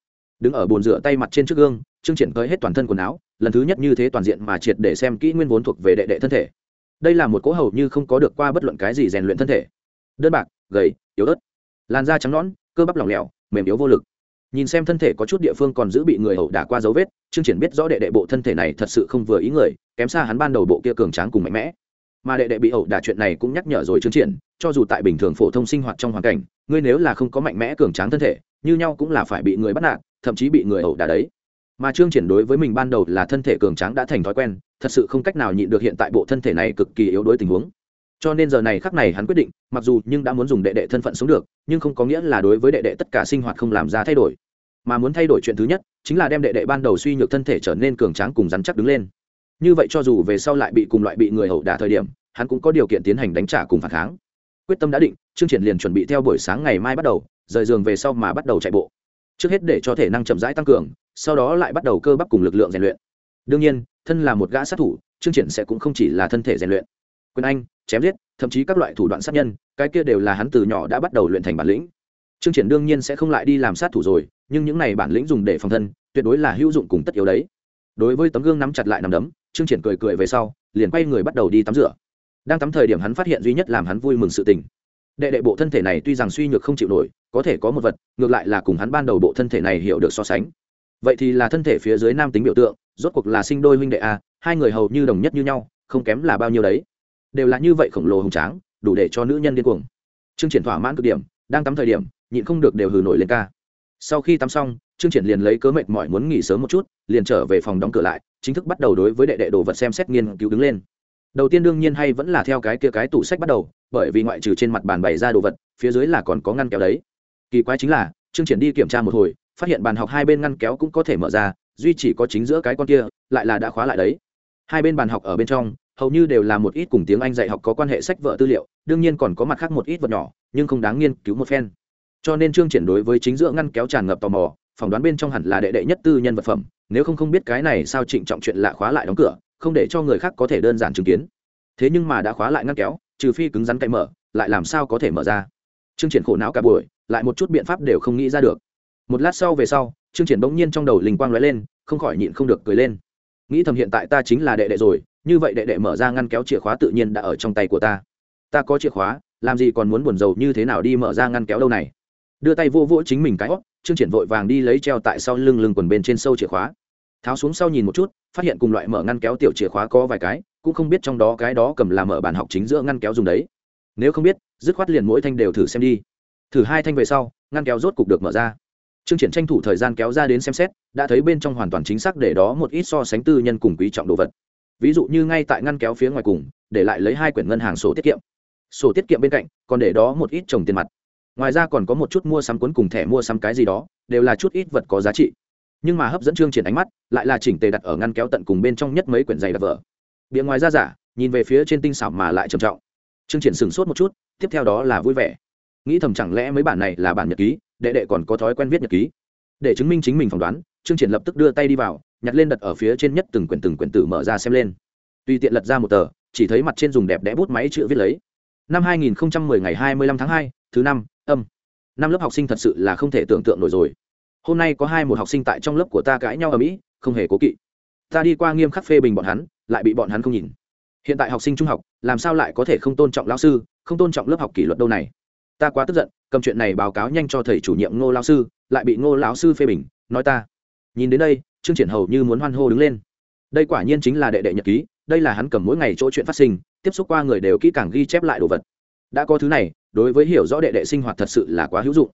Đứng ở bồn rửa tay mặt trên trước gương, trương triển tới hết toàn thân quần áo, lần thứ nhất như thế toàn diện mà triệt để xem kỹ nguyên vốn thuộc về đệ đệ thân thể. Đây là một cỗ hầu như không có được qua bất luận cái gì rèn luyện thân thể. Đơn bạc, gầy, yếu ớt, làn da trắng nõn, cơ bắp lỏng lẻo, mềm yếu vô lực. Nhìn xem thân thể có chút địa phương còn giữ bị người hậu đả qua dấu vết, trương triển biết rõ đệ đệ bộ thân thể này thật sự không vừa ý người, kém xa hắn ban đầu bộ kia cường tráng cùng mạnh mẽ mà đệ đệ bị ẩu đả chuyện này cũng nhắc nhở rồi trương triển, cho dù tại bình thường phổ thông sinh hoạt trong hoàn cảnh, ngươi nếu là không có mạnh mẽ cường tráng thân thể, như nhau cũng là phải bị người bắt nạt, thậm chí bị người ẩu đả đấy. Mà trương triển đối với mình ban đầu là thân thể cường tráng đã thành thói quen, thật sự không cách nào nhịn được hiện tại bộ thân thể này cực kỳ yếu đuối tình huống. Cho nên giờ này khắc này hắn quyết định, mặc dù nhưng đã muốn dùng đệ đệ thân phận sống được, nhưng không có nghĩa là đối với đệ đệ tất cả sinh hoạt không làm ra thay đổi. Mà muốn thay đổi chuyện thứ nhất, chính là đem đệ đệ ban đầu suy nhược thân thể trở nên cường tráng cùng rắn chắc đứng lên như vậy cho dù về sau lại bị cùng loại bị người hậu đả thời điểm, hắn cũng có điều kiện tiến hành đánh trả cùng phản kháng. Quyết tâm đã định chương triển liền chuẩn bị theo buổi sáng ngày mai bắt đầu, rời giường về sau mà bắt đầu chạy bộ. Trước hết để cho thể năng chậm rãi tăng cường, sau đó lại bắt đầu cơ bắp cùng lực lượng rèn luyện. Đương nhiên, thân là một gã sát thủ chương triển sẽ cũng không chỉ là thân thể rèn luyện. Quyền anh, chém giết, thậm chí các loại thủ đoạn sát nhân, cái kia đều là hắn từ nhỏ đã bắt đầu luyện thành bản lĩnh. Chương triển đương nhiên sẽ không lại đi làm sát thủ rồi, nhưng những này bản lĩnh dùng để phòng thân, tuyệt đối là hữu dụng cùng tất yếu đấy. Đối với tấm gương nắm chặt lại nằm đấm Trương triển cười cười về sau, liền quay người bắt đầu đi tắm rửa. Đang tắm thời điểm hắn phát hiện duy nhất làm hắn vui mừng sự tình. Đệ đệ bộ thân thể này tuy rằng suy nhược không chịu nổi, có thể có một vật, ngược lại là cùng hắn ban đầu bộ thân thể này hiểu được so sánh. Vậy thì là thân thể phía dưới nam tính biểu tượng, rốt cuộc là sinh đôi huynh đệ a, hai người hầu như đồng nhất như nhau, không kém là bao nhiêu đấy. Đều là như vậy khổng lồ hùng tráng, đủ để cho nữ nhân điên cuồng. Chương triển thỏa mãn cực điểm, đang tắm thời điểm, nhịn không được đều hừ nổi lên ca. Sau khi tắm xong Trương triển liền lấy cớ mệt mỏi muốn nghỉ sớm một chút, liền trở về phòng đóng cửa lại, chính thức bắt đầu đối với đệ đệ đồ vật xem xét nghiên cứu đứng lên. Đầu tiên đương nhiên hay vẫn là theo cái kia cái tủ sách bắt đầu, bởi vì ngoại trừ trên mặt bàn bày ra đồ vật, phía dưới là còn có ngăn kéo đấy. Kỳ quái chính là, Trương triển đi kiểm tra một hồi, phát hiện bàn học hai bên ngăn kéo cũng có thể mở ra, duy chỉ có chính giữa cái con kia, lại là đã khóa lại đấy. Hai bên bàn học ở bên trong, hầu như đều là một ít cùng tiếng anh dạy học có quan hệ sách vở tư liệu, đương nhiên còn có mặt khác một ít vật nhỏ, nhưng không đáng nghiên cứu một phen. Cho nên Trương triển đối với chính giữa ngăn kéo tràn ngập tò mò phỏng đoán bên trong hẳn là đệ đệ nhất tư nhân vật phẩm, nếu không không biết cái này sao trịnh trọng chuyện lạ khóa lại đóng cửa, không để cho người khác có thể đơn giản chứng kiến. Thế nhưng mà đã khóa lại ngăn kéo, trừ phi cứng rắn cậy mở, lại làm sao có thể mở ra. Chương triển khổ não cả buổi, lại một chút biện pháp đều không nghĩ ra được. Một lát sau về sau, chương triển bỗng nhiên trong đầu linh quang lóe lên, không khỏi nhịn không được cười lên. Nghĩ thầm hiện tại ta chính là đệ đệ rồi, như vậy đệ đệ mở ra ngăn kéo chìa khóa tự nhiên đã ở trong tay của ta. Ta có chìa khóa, làm gì còn muốn buồn rầu như thế nào đi mở ra ngăn kéo đâu này? Đưa tay vô vỗ chính mình cái óc Trương triển vội vàng đi lấy treo tại sau lưng lưng quần bên trên sâu chìa khóa. Tháo xuống sau nhìn một chút, phát hiện cùng loại mở ngăn kéo tiểu chìa khóa có vài cái, cũng không biết trong đó cái đó cầm làm mở bàn học chính giữa ngăn kéo dùng đấy. Nếu không biết, dứt khoát liền mỗi thanh đều thử xem đi. Thử hai thanh về sau, ngăn kéo rốt cục được mở ra. Trương triển tranh thủ thời gian kéo ra đến xem xét, đã thấy bên trong hoàn toàn chính xác để đó một ít so sánh tư nhân cùng quý trọng đồ vật. Ví dụ như ngay tại ngăn kéo phía ngoài cùng, để lại lấy hai quyển ngân hàng sổ tiết kiệm. Sổ tiết kiệm bên cạnh, còn để đó một ít trồng tiền mặt ngoài ra còn có một chút mua sắm cuốn cùng thẻ mua sắm cái gì đó đều là chút ít vật có giá trị. Nhưng mà hấp dẫn chương triển ánh mắt lại là chỉnh tề đặt ở ngăn kéo tận cùng bên trong nhất mấy quyển giày đặt vở. Bìa ngoài ra giả nhìn về phía trên tinh xảo mà lại trầm trọng. Chương triển sửng sốt một chút tiếp theo đó là vui vẻ. Nghĩ thầm chẳng lẽ mấy bản này là bản nhật ký đệ đệ còn có thói quen viết nhật ký. Để chứng minh chính mình phỏng đoán chương triển lập tức đưa tay đi vào nhặt lên đặt ở phía trên nhất từng quyển từng quyển tử mở ra xem lên. Tùy tiện lật ra một tờ chỉ thấy mặt trên dùng đẹp đẽ bút máy chữ viết lấy. Năm 2010 ngày 25 tháng 2, thứ năm âm. Năm lớp học sinh thật sự là không thể tưởng tượng nổi rồi. Hôm nay có hai một học sinh tại trong lớp của ta cãi nhau ở mỹ, không hề cố kỵ. Ta đi qua nghiêm khắc phê bình bọn hắn, lại bị bọn hắn không nhìn. Hiện tại học sinh trung học, làm sao lại có thể không tôn trọng lao sư, không tôn trọng lớp học kỷ luật đâu này? Ta quá tức giận, cầm chuyện này báo cáo nhanh cho thầy chủ nhiệm ngô lao sư, lại bị ngô lão sư phê bình, nói ta. Nhìn đến đây, trương triển hầu như muốn hoan hô đứng lên. Đây quả nhiên chính là đệ đệ nhật ký, đây là hắn cầm mỗi ngày chỗ chuyện phát sinh, tiếp xúc qua người đều kỹ càng ghi chép lại đồ vật đã có thứ này, đối với hiểu rõ đệ đệ sinh hoạt thật sự là quá hữu dụng.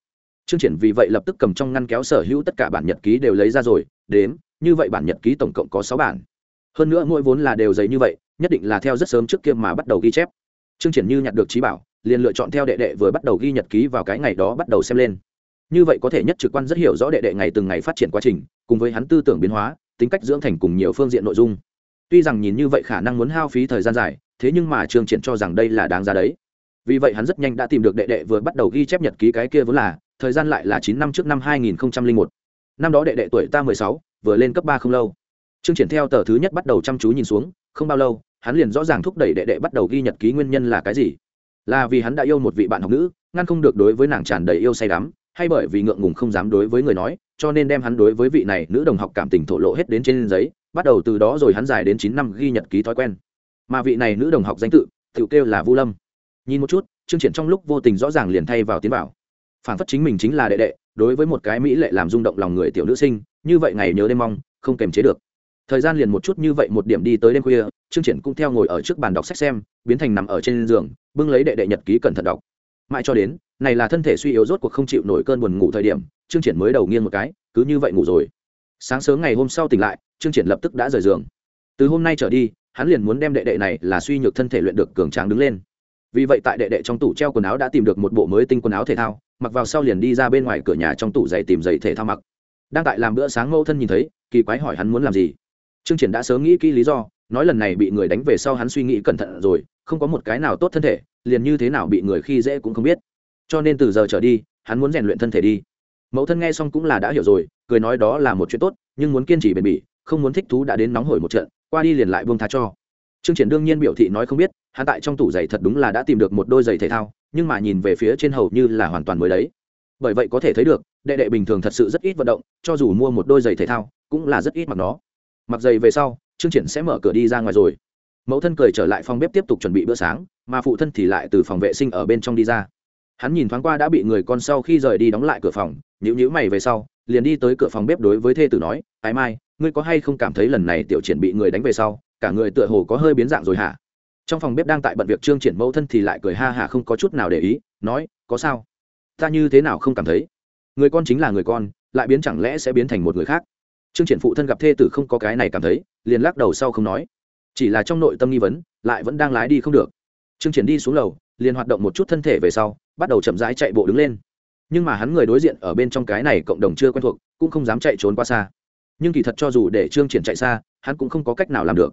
Trương triển vì vậy lập tức cầm trong ngăn kéo sở hữu tất cả bản nhật ký đều lấy ra rồi đến như vậy bản nhật ký tổng cộng có sáu bản. Hơn nữa mỗi vốn là đều giấy như vậy, nhất định là theo rất sớm trước kia mà bắt đầu ghi chép. Trương triển như nhặt được trí bảo, liền lựa chọn theo đệ đệ vừa bắt đầu ghi nhật ký vào cái ngày đó bắt đầu xem lên. Như vậy có thể nhất trực quan rất hiểu rõ đệ đệ ngày từng ngày phát triển quá trình, cùng với hắn tư tưởng biến hóa, tính cách dưỡng thành cùng nhiều phương diện nội dung. Tuy rằng nhìn như vậy khả năng muốn hao phí thời gian dài, thế nhưng mà trương triển cho rằng đây là đáng giá đấy vì vậy hắn rất nhanh đã tìm được đệ đệ vừa bắt đầu ghi chép nhật ký cái kia vốn là, thời gian lại là chín năm trước năm hai nghìn một. Năm đó đệ đệ tuổi ta mười sáu, vừa lên cấp ba không lâu. Chương triển theo tờ thứ nhất bắt đầu chăm chú nhìn xuống, không bao lâu, hắn liền rõ ràng thúc đẩy đệ đệ bắt đầu ghi nhật ký nguyên nhân là cái gì. Là vì hắn đã yêu một vị bạn học nữ, ngăn không được đối với nàng tràn đầy yêu say đắm, hay bởi vì ngượng ngùng không dám đối với người nói, cho nên đem hắn đối với vị này nữ đồng học cảm tình thổ lộ hết đến trên giấy, bắt đầu từ đó rồi hắn dài đến chín năm ghi nhật ký thói quen. Mà vị này nữ đồng học danh tự tự kêu là vu lâm nhìn một chút chương triển trong lúc vô tình rõ ràng liền thay vào tiến vào. Phản phất chính mình chính là đệ đệ, đối với một cái mỹ lệ làm rung động lòng người tiểu nữ sinh, như vậy ngày nhớ đêm mong, không kềm chế được. Thời gian liền một chút như vậy một điểm đi tới đêm khuya chương triển cũng theo ngồi ở trước bàn đọc sách xem, biến thành nằm ở trên giường, bưng lấy đệ đệ nhật ký cẩn thận đọc. Mãi cho đến, này là thân thể suy yếu rốt cuộc không chịu nổi cơn buồn ngủ thời điểm chương triển mới đầu nghiêng một cái, cứ như vậy ngủ rồi. Sáng sớm ngày hôm sau tỉnh lại chương triển lập tức đã rời giường. Từ hôm nay trở đi, hắn liền muốn đem đệ đệ này là suy nhược thân thể luyện được cường tráng đứng lên vì vậy tại đệ đệ trong tủ treo quần áo đã tìm được một bộ mới tinh quần áo thể thao, mặc vào sau liền đi ra bên ngoài cửa nhà trong tủ giày tìm giày thể thao mặc. Đang tại làm bữa sáng mẫu thân nhìn thấy, kỳ quái hỏi hắn muốn làm gì. Trương triển đã sớm nghĩ kỹ lý do, nói lần này bị người đánh về sau hắn suy nghĩ cẩn thận rồi, không có một cái nào tốt thân thể, liền như thế nào bị người khi dễ cũng không biết. Cho nên từ giờ trở đi, hắn muốn rèn luyện thân thể đi. Mẫu thân nghe xong cũng là đã hiểu rồi, cười nói đó là một chuyện tốt, nhưng muốn kiên trì bền bỉ, không muốn thích thú đã đến nóng hổi một trận, qua đi liền lại buông tha cho. Trương triển đương nhiên biểu thị nói không biết hắn tại trong tủ giày thật đúng là đã tìm được một đôi giày thể thao, nhưng mà nhìn về phía trên hầu như là hoàn toàn mới đấy. Bởi vậy có thể thấy được, đệ đệ bình thường thật sự rất ít vận động, cho dù mua một đôi giày thể thao, cũng là rất ít mặc nó. Mặc giày về sau, trương triển sẽ mở cửa đi ra ngoài rồi. Mẫu thân cười trở lại phòng bếp tiếp tục chuẩn bị bữa sáng, mà phụ thân thì lại từ phòng vệ sinh ở bên trong đi ra. Hắn nhìn thoáng qua đã bị người con sau khi rời đi đóng lại cửa phòng nhữ nhữ mày về sau, liền đi tới cửa phòng bếp đối với thê tử nói, ái mai, ngươi có hay không cảm thấy lần này tiểu triển bị người đánh về sau, cả người tựa hồ có hơi biến dạng rồi hả? Trong phòng bếp đang tại bận việc trương triển mẫu thân thì lại cười ha hả không có chút nào để ý, nói, có sao? Ta như thế nào không cảm thấy? Người con chính là người con, lại biến chẳng lẽ sẽ biến thành một người khác? Trương triển phụ thân gặp thê tử không có cái này cảm thấy, liền lắc đầu sau không nói. Chỉ là trong nội tâm nghi vấn, lại vẫn đang lái đi không được. Trương triển đi xuống lầu, liền hoạt động một chút thân thể về sau, bắt đầu chậm rãi chạy bộ đứng lên. Nhưng mà hắn người đối diện ở bên trong cái này cộng đồng chưa quen thuộc, cũng không dám chạy trốn qua xa. Nhưng kỳ thật cho dù để trương triển chạy xa, hắn cũng không có cách nào làm được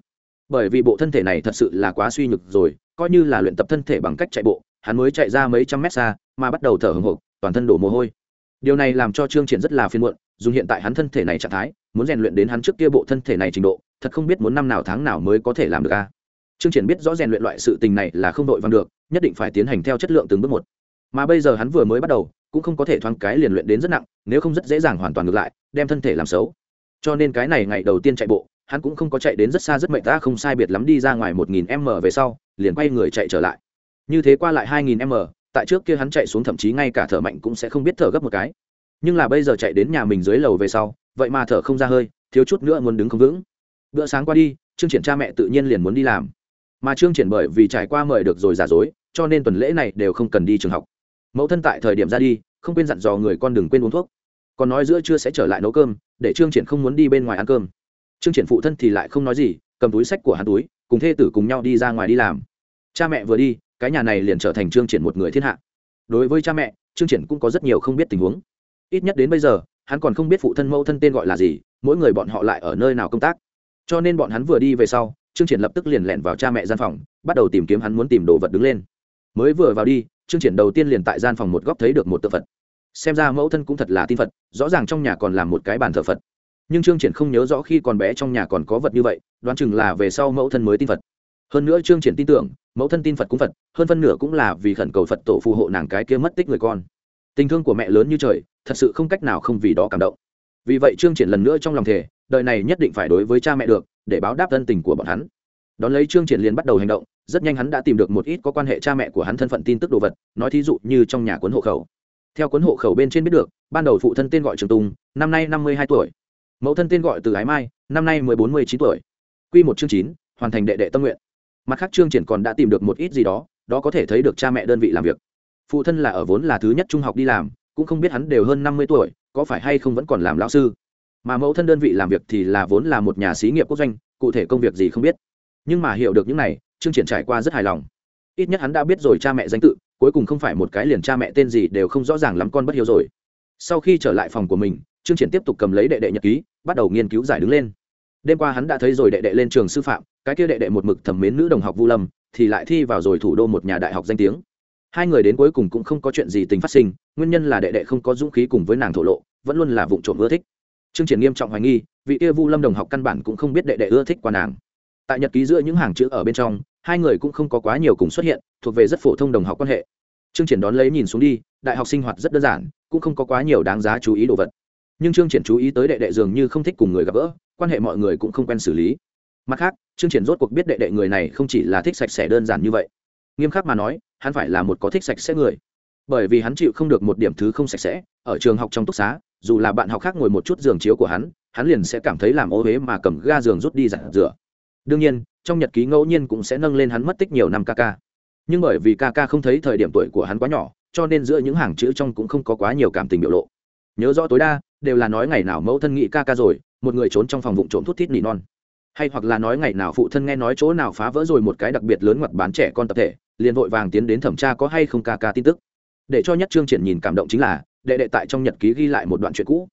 bởi vì bộ thân thể này thật sự là quá suy nhược rồi, coi như là luyện tập thân thể bằng cách chạy bộ, hắn mới chạy ra mấy trăm mét xa, mà bắt đầu thở hồng hộc, toàn thân đổ mồ hôi. Điều này làm cho trương triển rất là phiền muộn dùng hiện tại hắn thân thể này trạng thái, muốn rèn luyện đến hắn trước kia bộ thân thể này trình độ, thật không biết muốn năm nào tháng nào mới có thể làm được a. Trương triển biết rõ rèn luyện loại sự tình này là không đội vàng được, nhất định phải tiến hành theo chất lượng từng bước một. Mà bây giờ hắn vừa mới bắt đầu, cũng không có thể thoáng cái liền luyện đến rất nặng, nếu không rất dễ dàng hoàn toàn ngược lại, đem thân thể làm xấu. Cho nên cái này ngày đầu tiên chạy bộ hắn cũng không có chạy đến rất xa rất mệt, ta không sai biệt lắm đi ra ngoài một nghìn m về sau, liền quay người chạy trở lại. Như thế qua lại hai nghìn m, tại trước kia hắn chạy xuống thậm chí ngay cả thở mạnh cũng sẽ không biết thở gấp một cái. Nhưng là bây giờ chạy đến nhà mình dưới lầu về sau, vậy mà thở không ra hơi, thiếu chút nữa muốn đứng không vững. Bữa sáng qua đi, trương triển cha mẹ tự nhiên liền muốn đi làm. Mà trương triển bởi vì trải qua mời được rồi giả dối, cho nên tuần lễ này đều không cần đi trường học. Mẫu thân tại thời điểm ra đi, không quên dặn dò người con đừng quên uống thuốc. Còn nói giữa trưa sẽ trở lại nấu cơm, để trương triển không muốn đi bên ngoài ăn cơm trương triển phụ thân thì lại không nói gì, cầm túi sách của hắn túi, cùng thê tử cùng nhau đi ra ngoài đi làm. Cha mẹ vừa đi, cái nhà này liền trở thành trương triển một người thiên hạ. Đối với cha mẹ, trương triển cũng có rất nhiều không biết tình huống. Ít nhất đến bây giờ, hắn còn không biết phụ thân mẫu thân tên gọi là gì, mỗi người bọn họ lại ở nơi nào công tác. Cho nên bọn hắn vừa đi về sau, trương triển lập tức liền lẹn vào cha mẹ gian phòng, bắt đầu tìm kiếm hắn muốn tìm đồ vật đứng lên. Mới vừa vào đi, trương triển đầu tiên liền tại gian phòng một góc thấy được một tượng phật. Xem ra mẫu thân cũng thật là tin phật, rõ ràng trong nhà còn làm một cái bàn thờ phật nhưng trương triển không nhớ rõ khi còn bé trong nhà còn có vật như vậy, đoán chừng là về sau mẫu thân mới tin phật. Hơn nữa trương triển tin tưởng, mẫu thân tin phật cũng phật, hơn phân nửa cũng là vì khẩn cầu phật tổ phù hộ nàng cái kia mất tích người con. Tình thương của mẹ lớn như trời, thật sự không cách nào không vì đó cảm động. Vì vậy trương triển lần nữa trong lòng thể đời này nhất định phải đối với cha mẹ được, để báo đáp thân tình của bọn hắn. Đón lấy trương triển liền bắt đầu hành động, rất nhanh hắn đã tìm được một ít có quan hệ cha mẹ của hắn thân phận tin tức đồ vật, nói thí dụ như trong nhà cuốn hộ khẩu. Theo cuốn hộ khẩu bên trên biết được, ban đầu phụ thân tên gọi trường tùng, năm nay năm mươi hai tuổi mẫu thân tên gọi từ ái mai, năm nay mười bốn mươi chín tuổi. Q một chương chín, hoàn thành đệ đệ tâm nguyện. Mặt khác trương triển còn đã tìm được một ít gì đó đó có thể thấy được cha mẹ đơn vị làm việc. Phụ thân là ở vốn là thứ nhất trung học đi làm, cũng không biết hắn đều hơn năm mươi tuổi, có phải hay không vẫn còn làm lão sư. Mà mẫu thân đơn vị làm việc thì là vốn là một nhà xí nghiệp quốc doanh, cụ thể công việc gì không biết. Nhưng mà hiểu được những này trương triển trải qua rất hài lòng. Ít nhất hắn đã biết rồi cha mẹ danh tự, cuối cùng không phải một cái liền cha mẹ tên gì đều không rõ ràng lắm con bất hiếu rồi. Sau khi trở lại phòng của mình trương triển tiếp tục cầm lấy đệ đệ nhật ký bắt đầu nghiên cứu giải đứng lên. Đêm qua hắn đã thấy rồi đệ đệ lên trường sư phạm, cái kia đệ đệ một mực thẩm mến nữ đồng học vu lâm, thì lại thi vào rồi thủ đô một nhà đại học danh tiếng. Hai người đến cuối cùng cũng không có chuyện gì tình phát sinh, nguyên nhân là đệ đệ không có dũng khí cùng với nàng thổ lộ, vẫn luôn là vụ trộm ưa thích. Trương triển nghiêm trọng hoài nghi, vị kia vu lâm đồng học căn bản cũng không biết đệ đệ ưa thích qua nàng. Tại nhật ký giữa những hàng chữ ở bên trong, hai người cũng không có quá nhiều cùng xuất hiện, thuộc về rất phổ thông đồng học quan hệ. Trương triển đón lấy nhìn xuống đi, đại học sinh hoạt rất đơn giản, cũng không có quá nhiều đáng giá chú ý đồ vật nhưng trương triển chú ý tới đệ đệ dường như không thích cùng người gặp gỡ, quan hệ mọi người cũng không quen xử lý. Mặt khác, trương triển rốt cuộc biết đệ đệ người này không chỉ là thích sạch sẽ đơn giản như vậy. Nghiêm khắc mà nói, hắn phải là một có thích sạch sẽ người. Bởi vì hắn chịu không được một điểm thứ không sạch sẽ, ở trường học trong túc xá, dù là bạn học khác ngồi một chút giường chiếu của hắn hắn liền sẽ cảm thấy làm ô huế mà cầm ga giường rút đi giặt rửa. Đương nhiên, trong nhật ký ngẫu nhiên cũng sẽ nâng lên hắn mất tích nhiều năm ca ca. Nhưng bởi vì ca ca không thấy thời điểm tuổi của hắn quá nhỏ, cho nên giữa những hàng chữ trong cũng không có quá nhiều cảm tình biểu lộ. Nhớ rõ tối đa đều là nói ngày nào mẫu thân nghị ca ca rồi, một người trốn trong phòng vụ trộm thút thít nỉ non. Hay hoặc là nói ngày nào phụ thân nghe nói chỗ nào phá vỡ rồi một cái đặc biệt lớn ngoặt bán trẻ con tập thể, liền vội vàng tiến đến thẩm tra có hay không ca ca tin tức. Để cho nhất trương triển nhìn cảm động chính là, đệ đệ tại trong nhật ký ghi lại một đoạn chuyện cũ.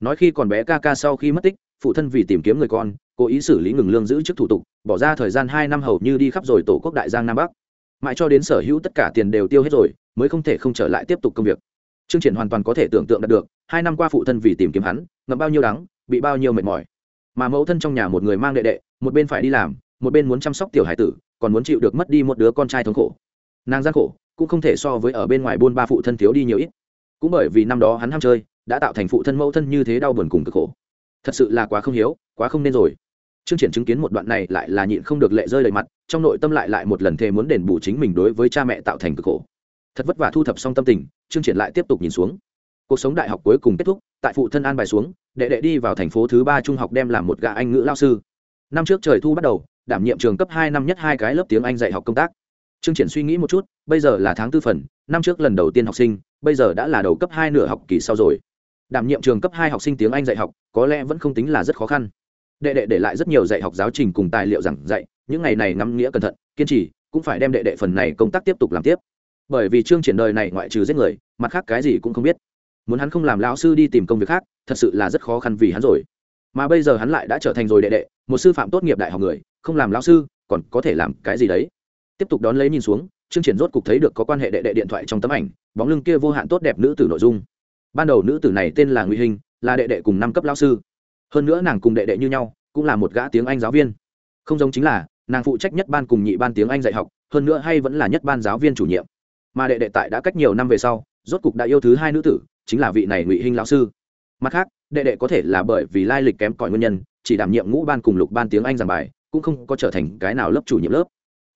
Nói khi còn bé ca ca sau khi mất tích, phụ thân vì tìm kiếm người con, cố ý xử lý ngừng lương giữ chức thủ tục, bỏ ra thời gian hai năm hầu như đi khắp rồi tổ quốc đại giang nam bắc. Mãi cho đến sở hữu tất cả tiền đều tiêu hết rồi, mới không thể không trở lại tiếp tục công việc trương triển hoàn toàn có thể tưởng tượng đạt được hai năm qua phụ thân vì tìm kiếm hắn ngậm bao nhiêu đắng bị bao nhiêu mệt mỏi. Mà mẫu thân trong nhà một người mang đệ đệ một bên phải đi làm một bên muốn chăm sóc tiểu hải tử còn muốn chịu được mất đi một đứa con trai thống khổ. Nàng gian khổ cũng không thể so với ở bên ngoài buôn ba phụ thân thiếu đi nhiều ít. Cũng bởi vì năm đó hắn ham chơi đã tạo thành phụ thân mẫu thân như thế đau buồn cùng cực khổ. Thật sự là quá không hiếu quá không nên rồi. Trương Triển chứng kiến một đoạn này lại là nhịn không được lệ rơi đầy mặt, trong nội tâm lại lại một lần thề muốn đền bù chính mình đối với cha mẹ tạo thành cực khổ. Thật vất vả thu thập xong tâm tình, chương Triển lại tiếp tục nhìn xuống. Cuộc sống đại học cuối cùng kết thúc, tại phụ thân an bài xuống, đệ đệ đi vào thành phố thứ ba trung học đem làm một gã anh ngữ lao sư. Năm trước trời thu bắt đầu, đảm nhiệm trường cấp hai năm nhất hai cái lớp tiếng Anh dạy học công tác. chương Triển suy nghĩ một chút, bây giờ là tháng tư phần, năm trước lần đầu tiên học sinh, bây giờ đã là đầu cấp hai nửa học kỳ sau rồi. Đảm nhiệm trường cấp hai học sinh tiếng Anh dạy học, có lẽ vẫn không tính là rất khó khăn đệ đệ để lại rất nhiều dạy học giáo trình cùng tài liệu giảng dạy những ngày này ngắm nghĩa cẩn thận kiên trì cũng phải đem đệ đệ phần này công tác tiếp tục làm tiếp bởi vì chương triển đời này ngoại trừ giết người, mặt khác cái gì cũng không biết. Muốn hắn không làm lão sư đi tìm công việc khác, thật sự là rất khó khăn vì hắn rồi. Mà bây giờ hắn lại đã trở thành rồi đệ đệ, một sư phạm tốt nghiệp đại học người, không làm lão sư, còn có thể làm cái gì đấy? Tiếp tục đón lấy nhìn xuống chương triển rốt cục thấy được có quan hệ đệ đệ điện thoại trong tấm ảnh, bóng lưng kia vô hạn tốt đẹp nữ tử nội dung. Ban đầu nữ tử này tên là nguy hình, là đệ đệ cùng năm cấp lão sư. Hơn nữa nàng cùng đệ đệ như nhau, cũng là một gã tiếng anh giáo viên. Không giống chính là, nàng phụ trách nhất ban cùng nhị ban tiếng anh dạy học, hơn nữa hay vẫn là nhất ban giáo viên chủ nhiệm mà đệ đệ tại đã cách nhiều năm về sau, rốt cục đã yêu thứ hai nữ tử, chính là vị này ngụy hinh lão sư. Mặt khác, đệ đệ có thể là bởi vì lai lịch kém cỏi nguyên nhân, chỉ đảm nhiệm ngũ ban cùng lục ban tiếng anh giảng bài, cũng không có trở thành cái nào lớp chủ nhiệm lớp.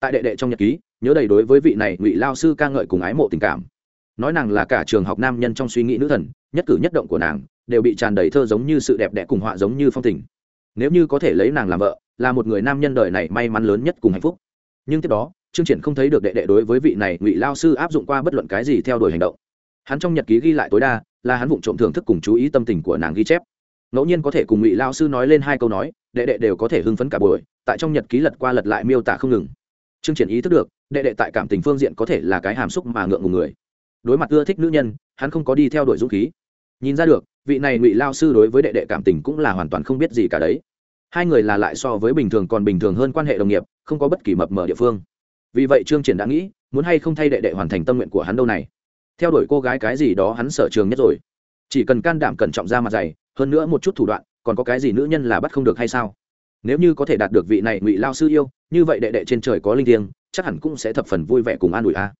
Tại đệ đệ trong nhật ký, nhớ đầy đối với vị này ngụy lao sư ca ngợi cùng ái mộ tình cảm. Nói nàng là cả trường học nam nhân trong suy nghĩ nữ thần, nhất cử nhất động của nàng, đều bị tràn đầy thơ giống như sự đẹp đẽ cùng họa giống như phong tình. Nếu như có thể lấy nàng làm vợ, là một người nam nhân đời này may mắn lớn nhất cùng hạnh phúc. Nhưng tiếp đó trương triển không thấy được đệ đệ đối với vị này ngụy lao sư áp dụng qua bất luận cái gì theo đuổi hành động. Hắn trong nhật ký ghi lại tối đa là hắn vụng trộm thưởng thức cùng chú ý tâm tình của nàng ghi chép. Ngẫu nhiên có thể cùng ngụy lao sư nói lên hai câu nói, đệ đệ đều có thể hưng phấn cả buổi, tại trong nhật ký lật qua lật lại miêu tả không ngừng. Trương triển ý thức được, đệ đệ tại cảm tình phương diện có thể là cái hàm xúc mà ngượng ngùng người. Đối mặt ưa thích nữ nhân, hắn không có đi theo đuổi dũng khí. Nhìn ra được, vị này ngụy lao sư đối với đệ đệ cảm tình cũng là hoàn toàn không biết gì cả đấy. Hai người là lại so với bình thường còn bình thường hơn quan hệ đồng nghiệp, không có bất kỳ mập mờ địa phương vì vậy trương triển đã nghĩ, muốn hay không thay đệ đệ hoàn thành tâm nguyện của hắn đâu này. Theo đuổi cô gái cái gì đó hắn sở trường nhất rồi. Chỉ cần can đảm cẩn trọng ra mặt dày, hơn nữa một chút thủ đoạn, còn có cái gì nữ nhân là bắt không được hay sao? Nếu như có thể đạt được vị này ngụy lao sư yêu, như vậy đệ đệ trên trời có linh thiêng, chắc hẳn cũng sẽ thập phần vui vẻ cùng an ủi a.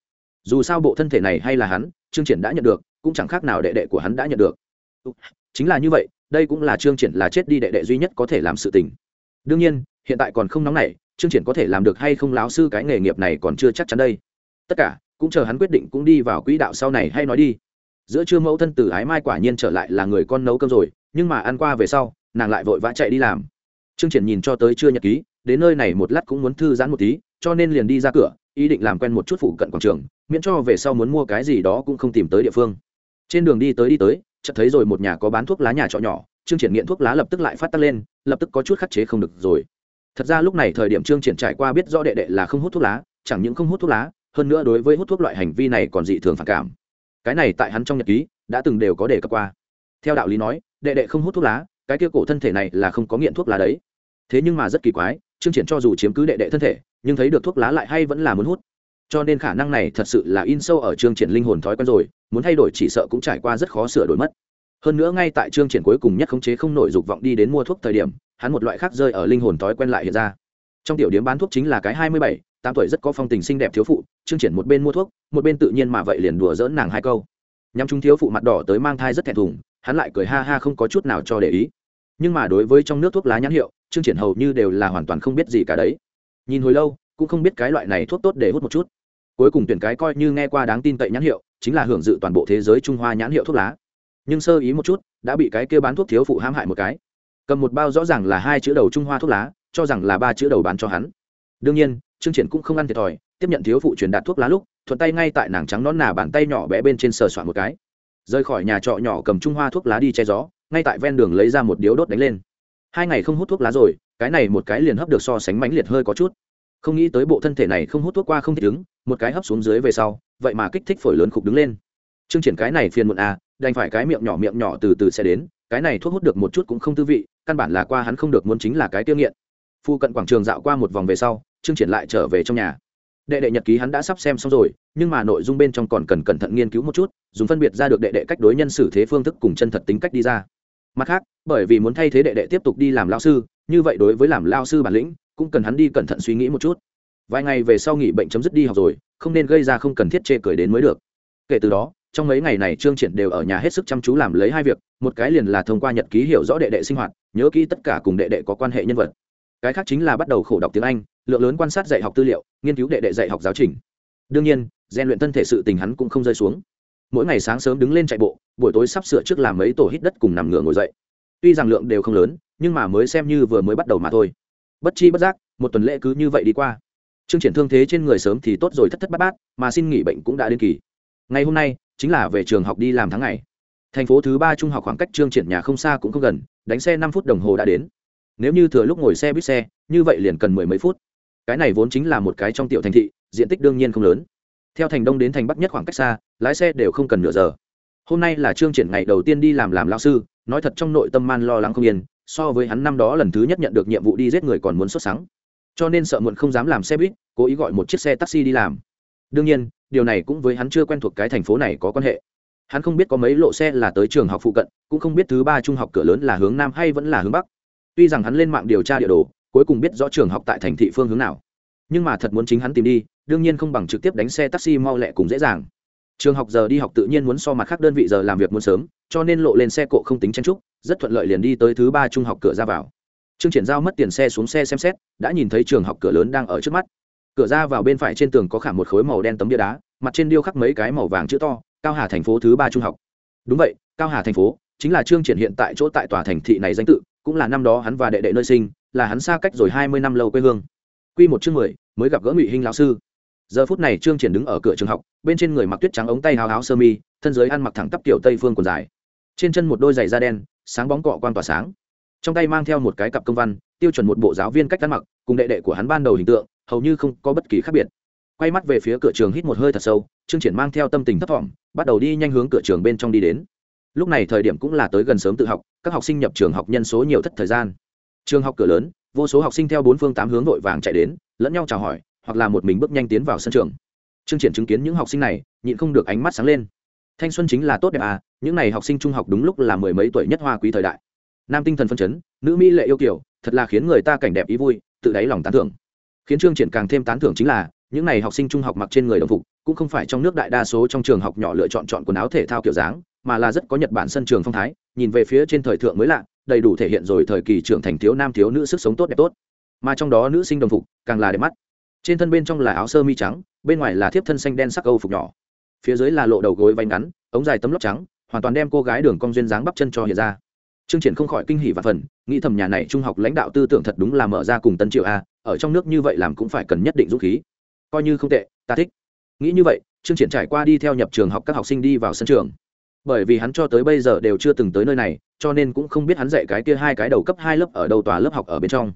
Dù sao bộ thân thể này hay là hắn, trương triển đã nhận được, cũng chẳng khác nào đệ đệ của hắn đã nhận được. Chính là như vậy, đây cũng là trương triển là chết đi đệ đệ duy nhất có thể làm sự tình. Đương nhiên, hiện tại còn không nóng nảy trương triển có thể làm được hay không láo sư cái nghề nghiệp này còn chưa chắc chắn đây. Tất cả, cũng chờ hắn quyết định cũng đi vào quỹ đạo sau này hay nói đi. Giữa trưa mẫu thân từ ái mai quả nhiên trở lại là người con nấu cơm rồi, nhưng mà ăn qua về sau, nàng lại vội vã chạy đi làm. Trương triển nhìn cho tới trưa nhật ký, đến nơi này một lát cũng muốn thư giãn một tí, cho nên liền đi ra cửa, ý định làm quen một chút phụ cận quảng trường, miễn cho về sau muốn mua cái gì đó cũng không tìm tới địa phương. Trên đường đi tới đi tới, chợt thấy rồi một nhà có bán thuốc lá nhà trọ nhỏ, trương triển nghiện thuốc lá lập tức lại phát tắc lên, lập tức có chút khắc chế không được rồi thật ra lúc này thời điểm trương triển trải qua biết rõ đệ đệ là không hút thuốc lá, chẳng những không hút thuốc lá, hơn nữa đối với hút thuốc loại hành vi này còn dị thường phản cảm. Cái này tại hắn trong nhật ký đã từng đều có đề cập qua. Theo đạo lý nói, đệ đệ không hút thuốc lá, cái kia cổ thân thể này là không có nghiện thuốc lá đấy. Thế nhưng mà rất kỳ quái, trương triển cho dù chiếm cứ đệ đệ thân thể, nhưng thấy được thuốc lá lại hay vẫn là muốn hút. Cho nên khả năng này thật sự là in sâu ở trương triển linh hồn thói quen rồi, muốn thay đổi chỉ sợ cũng trải qua rất khó sửa đổi mất hơn nữa ngay tại chương triển cuối cùng nhất khống chế không nổi dục vọng đi đến mua thuốc thời điểm, hắn một loại khác rơi ở linh hồn thói quen lại hiện ra. Trong tiểu điểm bán thuốc chính là cái hai mươi bảy, tám tuổi rất có phong tình xinh đẹp thiếu phụ, chương triển một bên mua thuốc, một bên tự nhiên mà vậy liền đùa dỡn nàng hai câu. Nhằm chúng thiếu phụ mặt đỏ tới mang thai rất thẹn thùng, hắn lại cười ha ha không có chút nào cho để ý. Nhưng mà đối với trong nước thuốc lá nhãn hiệu, chương triển hầu như đều là hoàn toàn không biết gì cả đấy. Nhìn hồi lâu, cũng không biết cái loại này thuốc tốt để hút một chút. Cuối cùng tuyển cái coi như nghe qua đáng tin cậy nhãn hiệu, chính là hưởng dự toàn bộ thế giới trung hoa nhãn hiệu thuốc lá nhưng sơ ý một chút, đã bị cái kia bán thuốc thiếu phụ hãm hại một cái. Cầm một bao rõ ràng là hai chữ đầu trung hoa thuốc lá, cho rằng là ba chữ đầu bán cho hắn. Đương nhiên, trương triển cũng không ăn thiệt thòi, tiếp nhận thiếu phụ truyền đạt thuốc lá lúc, thuận tay ngay tại nàng trắng nón nà bàn tay nhỏ bé bên trên sờ soạn một cái. Rời khỏi nhà trọ nhỏ cầm trung hoa thuốc lá đi che gió, ngay tại ven đường lấy ra một điếu đốt đánh lên. Hai ngày không hút thuốc lá rồi, cái này một cái liền hấp được so sánh mãnh liệt hơi có chút. Không nghĩ tới bộ thân thể này không hút thuốc qua không thích ứng, một cái hấp xuống dưới về sau, vậy mà kích thích phổi lớn khục đứng lên chương triển cái này phiền muộn à đành phải cái miệng nhỏ miệng nhỏ từ từ sẽ đến, cái này thuốc hút được một chút cũng không tư vị, căn bản là qua hắn không được muốn chính là cái tiêu nghiện. Phu cận quảng trường dạo qua một vòng về sau chương triển lại trở về trong nhà. Đệ đệ nhật ký hắn đã sắp xem xong rồi, nhưng mà nội dung bên trong còn cần cẩn thận nghiên cứu một chút, dùng phân biệt ra được đệ đệ cách đối nhân xử thế phương thức cùng chân thật tính cách đi ra. Mặt khác, bởi vì muốn thay thế đệ đệ tiếp tục đi làm lao sư, như vậy đối với làm lao sư bản lĩnh, cũng cần hắn đi cẩn thận suy nghĩ một chút. Vài ngày về sau nghỉ bệnh chấm dứt đi học rồi, không nên gây ra không cần thiết chê cười đến mới được. Kể từ đó trong mấy ngày này trương triển đều ở nhà hết sức chăm chú làm lấy hai việc, một cái liền là thông qua nhật ký hiểu rõ đệ đệ sinh hoạt, nhớ kỹ tất cả cùng đệ đệ có quan hệ nhân vật. Cái khác chính là bắt đầu khổ đọc tiếng anh, lượng lớn quan sát dạy học tư liệu, nghiên cứu đệ đệ dạy học giáo trình. Đương nhiên, rèn luyện thân thể sự tình hắn cũng không rơi xuống. Mỗi ngày sáng sớm đứng lên chạy bộ, buổi tối sắp sửa trước làm mấy tổ hít đất cùng nằm ngửa ngồi dậy. Tuy rằng lượng đều không lớn, nhưng mà mới xem như vừa mới bắt đầu mà thôi. Bất chi bất giác, một tuần lễ cứ như vậy đi qua. Chương triển thương thế trên người sớm thì tốt rồi thất thất bát bát, mà xin nghỉ bệnh cũng đã đến kỳ. Ngày hôm nay chính là về trường học đi làm tháng ngày. Thành phố thứ ba trung học khoảng cách trương triển nhà không xa cũng không gần, đánh xe năm phút đồng hồ đã đến. Nếu như thừa lúc ngồi xe buýt xe, như vậy liền cần mười mấy phút. Cái này vốn chính là một cái trong tiểu thành thị, diện tích đương nhiên không lớn. Theo thành đông đến thành bắc nhất khoảng cách xa, lái xe đều không cần nửa giờ. Hôm nay là trương triển ngày đầu tiên đi làm làm lao sư, nói thật trong nội tâm man lo lắng không yên, so với hắn năm đó lần thứ nhất nhận được nhiệm vụ đi giết người còn muốn xuất sáng cho nên sợ muộn không dám làm xe buýt, cố ý gọi một chiếc xe taxi đi làm. Đương nhiên điều này cũng với hắn chưa quen thuộc cái thành phố này có quan hệ. Hắn không biết có mấy lộ xe là tới trường học phụ cận, cũng không biết thứ ba trung học cửa lớn là hướng nam hay vẫn là hướng bắc. Tuy rằng hắn lên mạng điều tra địa đồ, cuối cùng biết rõ trường học tại thành thị phương hướng nào. Nhưng mà thật muốn chính hắn tìm đi, đương nhiên không bằng trực tiếp đánh xe taxi mau lẹ cùng dễ dàng. Trường học giờ đi học tự nhiên muốn so mặt khác đơn vị giờ làm việc muốn sớm, cho nên lộ lên xe cộ không tính chen trúc rất thuận lợi liền đi tới thứ ba trung học cửa ra vào. Trương triển giao mất tiền xe xuống xe xem xét, đã nhìn thấy trường học cửa lớn đang ở trước mắt cửa ra vào bên phải trên tường có khảm một khối màu đen tấm bia đá, mặt trên điêu khắc mấy cái màu vàng chữ to, cao hà thành phố thứ ba trung học. Đúng vậy, cao hà thành phố chính là trương triển hiện tại chỗ tại tòa thành thị này danh tự, cũng là năm đó hắn và đệ đệ nơi sinh, là hắn xa cách rồi hai mươi năm lâu quê hương. Quy một chương mười, mới gặp gỡ ngụy hinh lão sư. Giờ phút này trương triển đứng ở cửa trường học, bên trên người mặc tuyết trắng ống tay háo áo sơ mi, thân dưới ăn mặc thẳng tắp kiểu tây phương quần dài. Trên chân một đôi giày da đen, sáng bóng cọ quan tỏa sáng. Trong tay mang theo một cái cặp công văn, tiêu chuẩn một bộ giáo viên cách ăn mặc, cùng đệ đệ của hắn ban đầu hình tượng hầu như không có bất kỳ khác biệt. Quay mắt về phía cửa trường hít một hơi thật sâu, trương triển mang theo tâm tình thấp thỏm, bắt đầu đi nhanh hướng cửa trường bên trong đi đến. Lúc này thời điểm cũng là tới gần sớm tự học, các học sinh nhập trường học nhân số nhiều thất thời gian. Trường học cửa lớn, vô số học sinh theo bốn phương tám hướng vội vàng chạy đến, lẫn nhau chào hỏi, hoặc là một mình bước nhanh tiến vào sân trường. Trương triển chứng kiến những học sinh này, nhịn không được ánh mắt sáng lên. Thanh xuân chính là tốt đẹp à những n à y học sinh trung học đúng lúc là mười mấy tuổi nhất hoa quý thời đại. Nam tinh thần phân chấn, nữ mỹ lệ yêu kiểu thật là khiến người ta cảnh đẹp ý vui, tự đáy lòng tán thưởng khiến trương triển càng thêm tán thưởng chính là, những n à y học sinh trung học mặc trên người đồng phục, cũng không phải trong nước đại đa số trong trường học nhỏ lựa chọn chọn quần áo thể thao kiểu dáng, mà là rất có nhật bản sân trường phong thái, nhìn về phía trên thời thượng mới lạ, đầy đủ thể hiện rồi thời kỳ trưởng thành thiếu nam thiếu nữ sức sống tốt đẹp tốt. Mà trong đó nữ sinh đồng phục, càng là đẹp mắt. Trên thân bên trong là áo sơ mi trắng, bên ngoài là thiếp thân xanh đen sắc âu phục nhỏ. Phía dưới là lộ đầu gối váy ngắn, ống dài tấm lóc trắng, hoàn toàn đem cô gái đường cong duyên dáng bắp chân cho hiện ra trương triển không khỏi kinh hỉ và phần, nghĩ thầm nhà này trung học lãnh đạo tư tưởng thật đúng là mở ra cùng tân triệu a, ở trong nước như vậy làm cũng phải cần nhất định dũng khí. Coi như không tệ, ta thích. Nghĩ như vậy, trương triển trải qua đi theo nhập trường học các học sinh đi vào sân trường. Bởi vì hắn cho tới bây giờ đều chưa từng tới nơi này, cho nên cũng không biết hắn dạy cái kia hai cái đầu cấp hai lớp ở đầu tòa lớp học ở bên trong.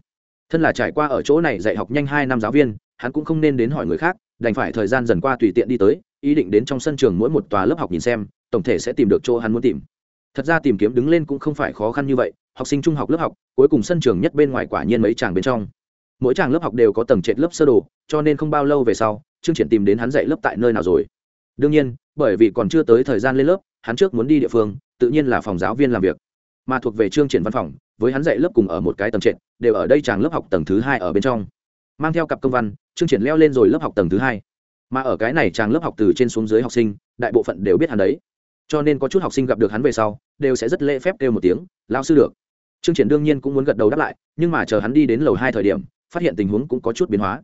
Thân là trải qua ở chỗ này dạy học nhanh hai năm giáo viên, hắn cũng không nên đến hỏi người khác, đành phải thời gian dần qua tùy tiện đi tới, ý định đến trong sân trường mỗi một tòa lớp học nhìn xem, tổng thể sẽ tìm được chỗ hắn muốn tìm thật ra tìm kiếm đứng lên cũng không phải khó khăn như vậy, học sinh trung học lớp học, cuối cùng sân trường nhất bên ngoài quả nhiên mấy chàng bên trong. Mỗi chàng lớp học đều có tầng trệt lớp sơ đồ, cho nên không bao lâu về sau chương triển tìm đến hắn dạy lớp tại nơi nào rồi. Đương nhiên, bởi vì còn chưa tới thời gian lên lớp, hắn trước muốn đi địa phương, tự nhiên là phòng giáo viên làm việc. Mà thuộc về chương triển văn phòng, với hắn dạy lớp cùng ở một cái tầng trệt, đều ở đây chàng lớp học tầng thứ hai ở bên trong. Mang theo cặp công văn chương triển leo lên rồi lớp học tầng thứ hai. Mà ở cái này chàng lớp học từ trên xuống dưới học sinh, đại bộ phận đều biết hắn đấy cho nên có chút học sinh gặp được hắn về sau, đều sẽ rất lễ phép kêu một tiếng lao sư được. Chương triển đương nhiên cũng muốn gật đầu đáp lại, nhưng mà chờ hắn đi đến lầu hai thời điểm, phát hiện tình huống cũng có chút biến hóa.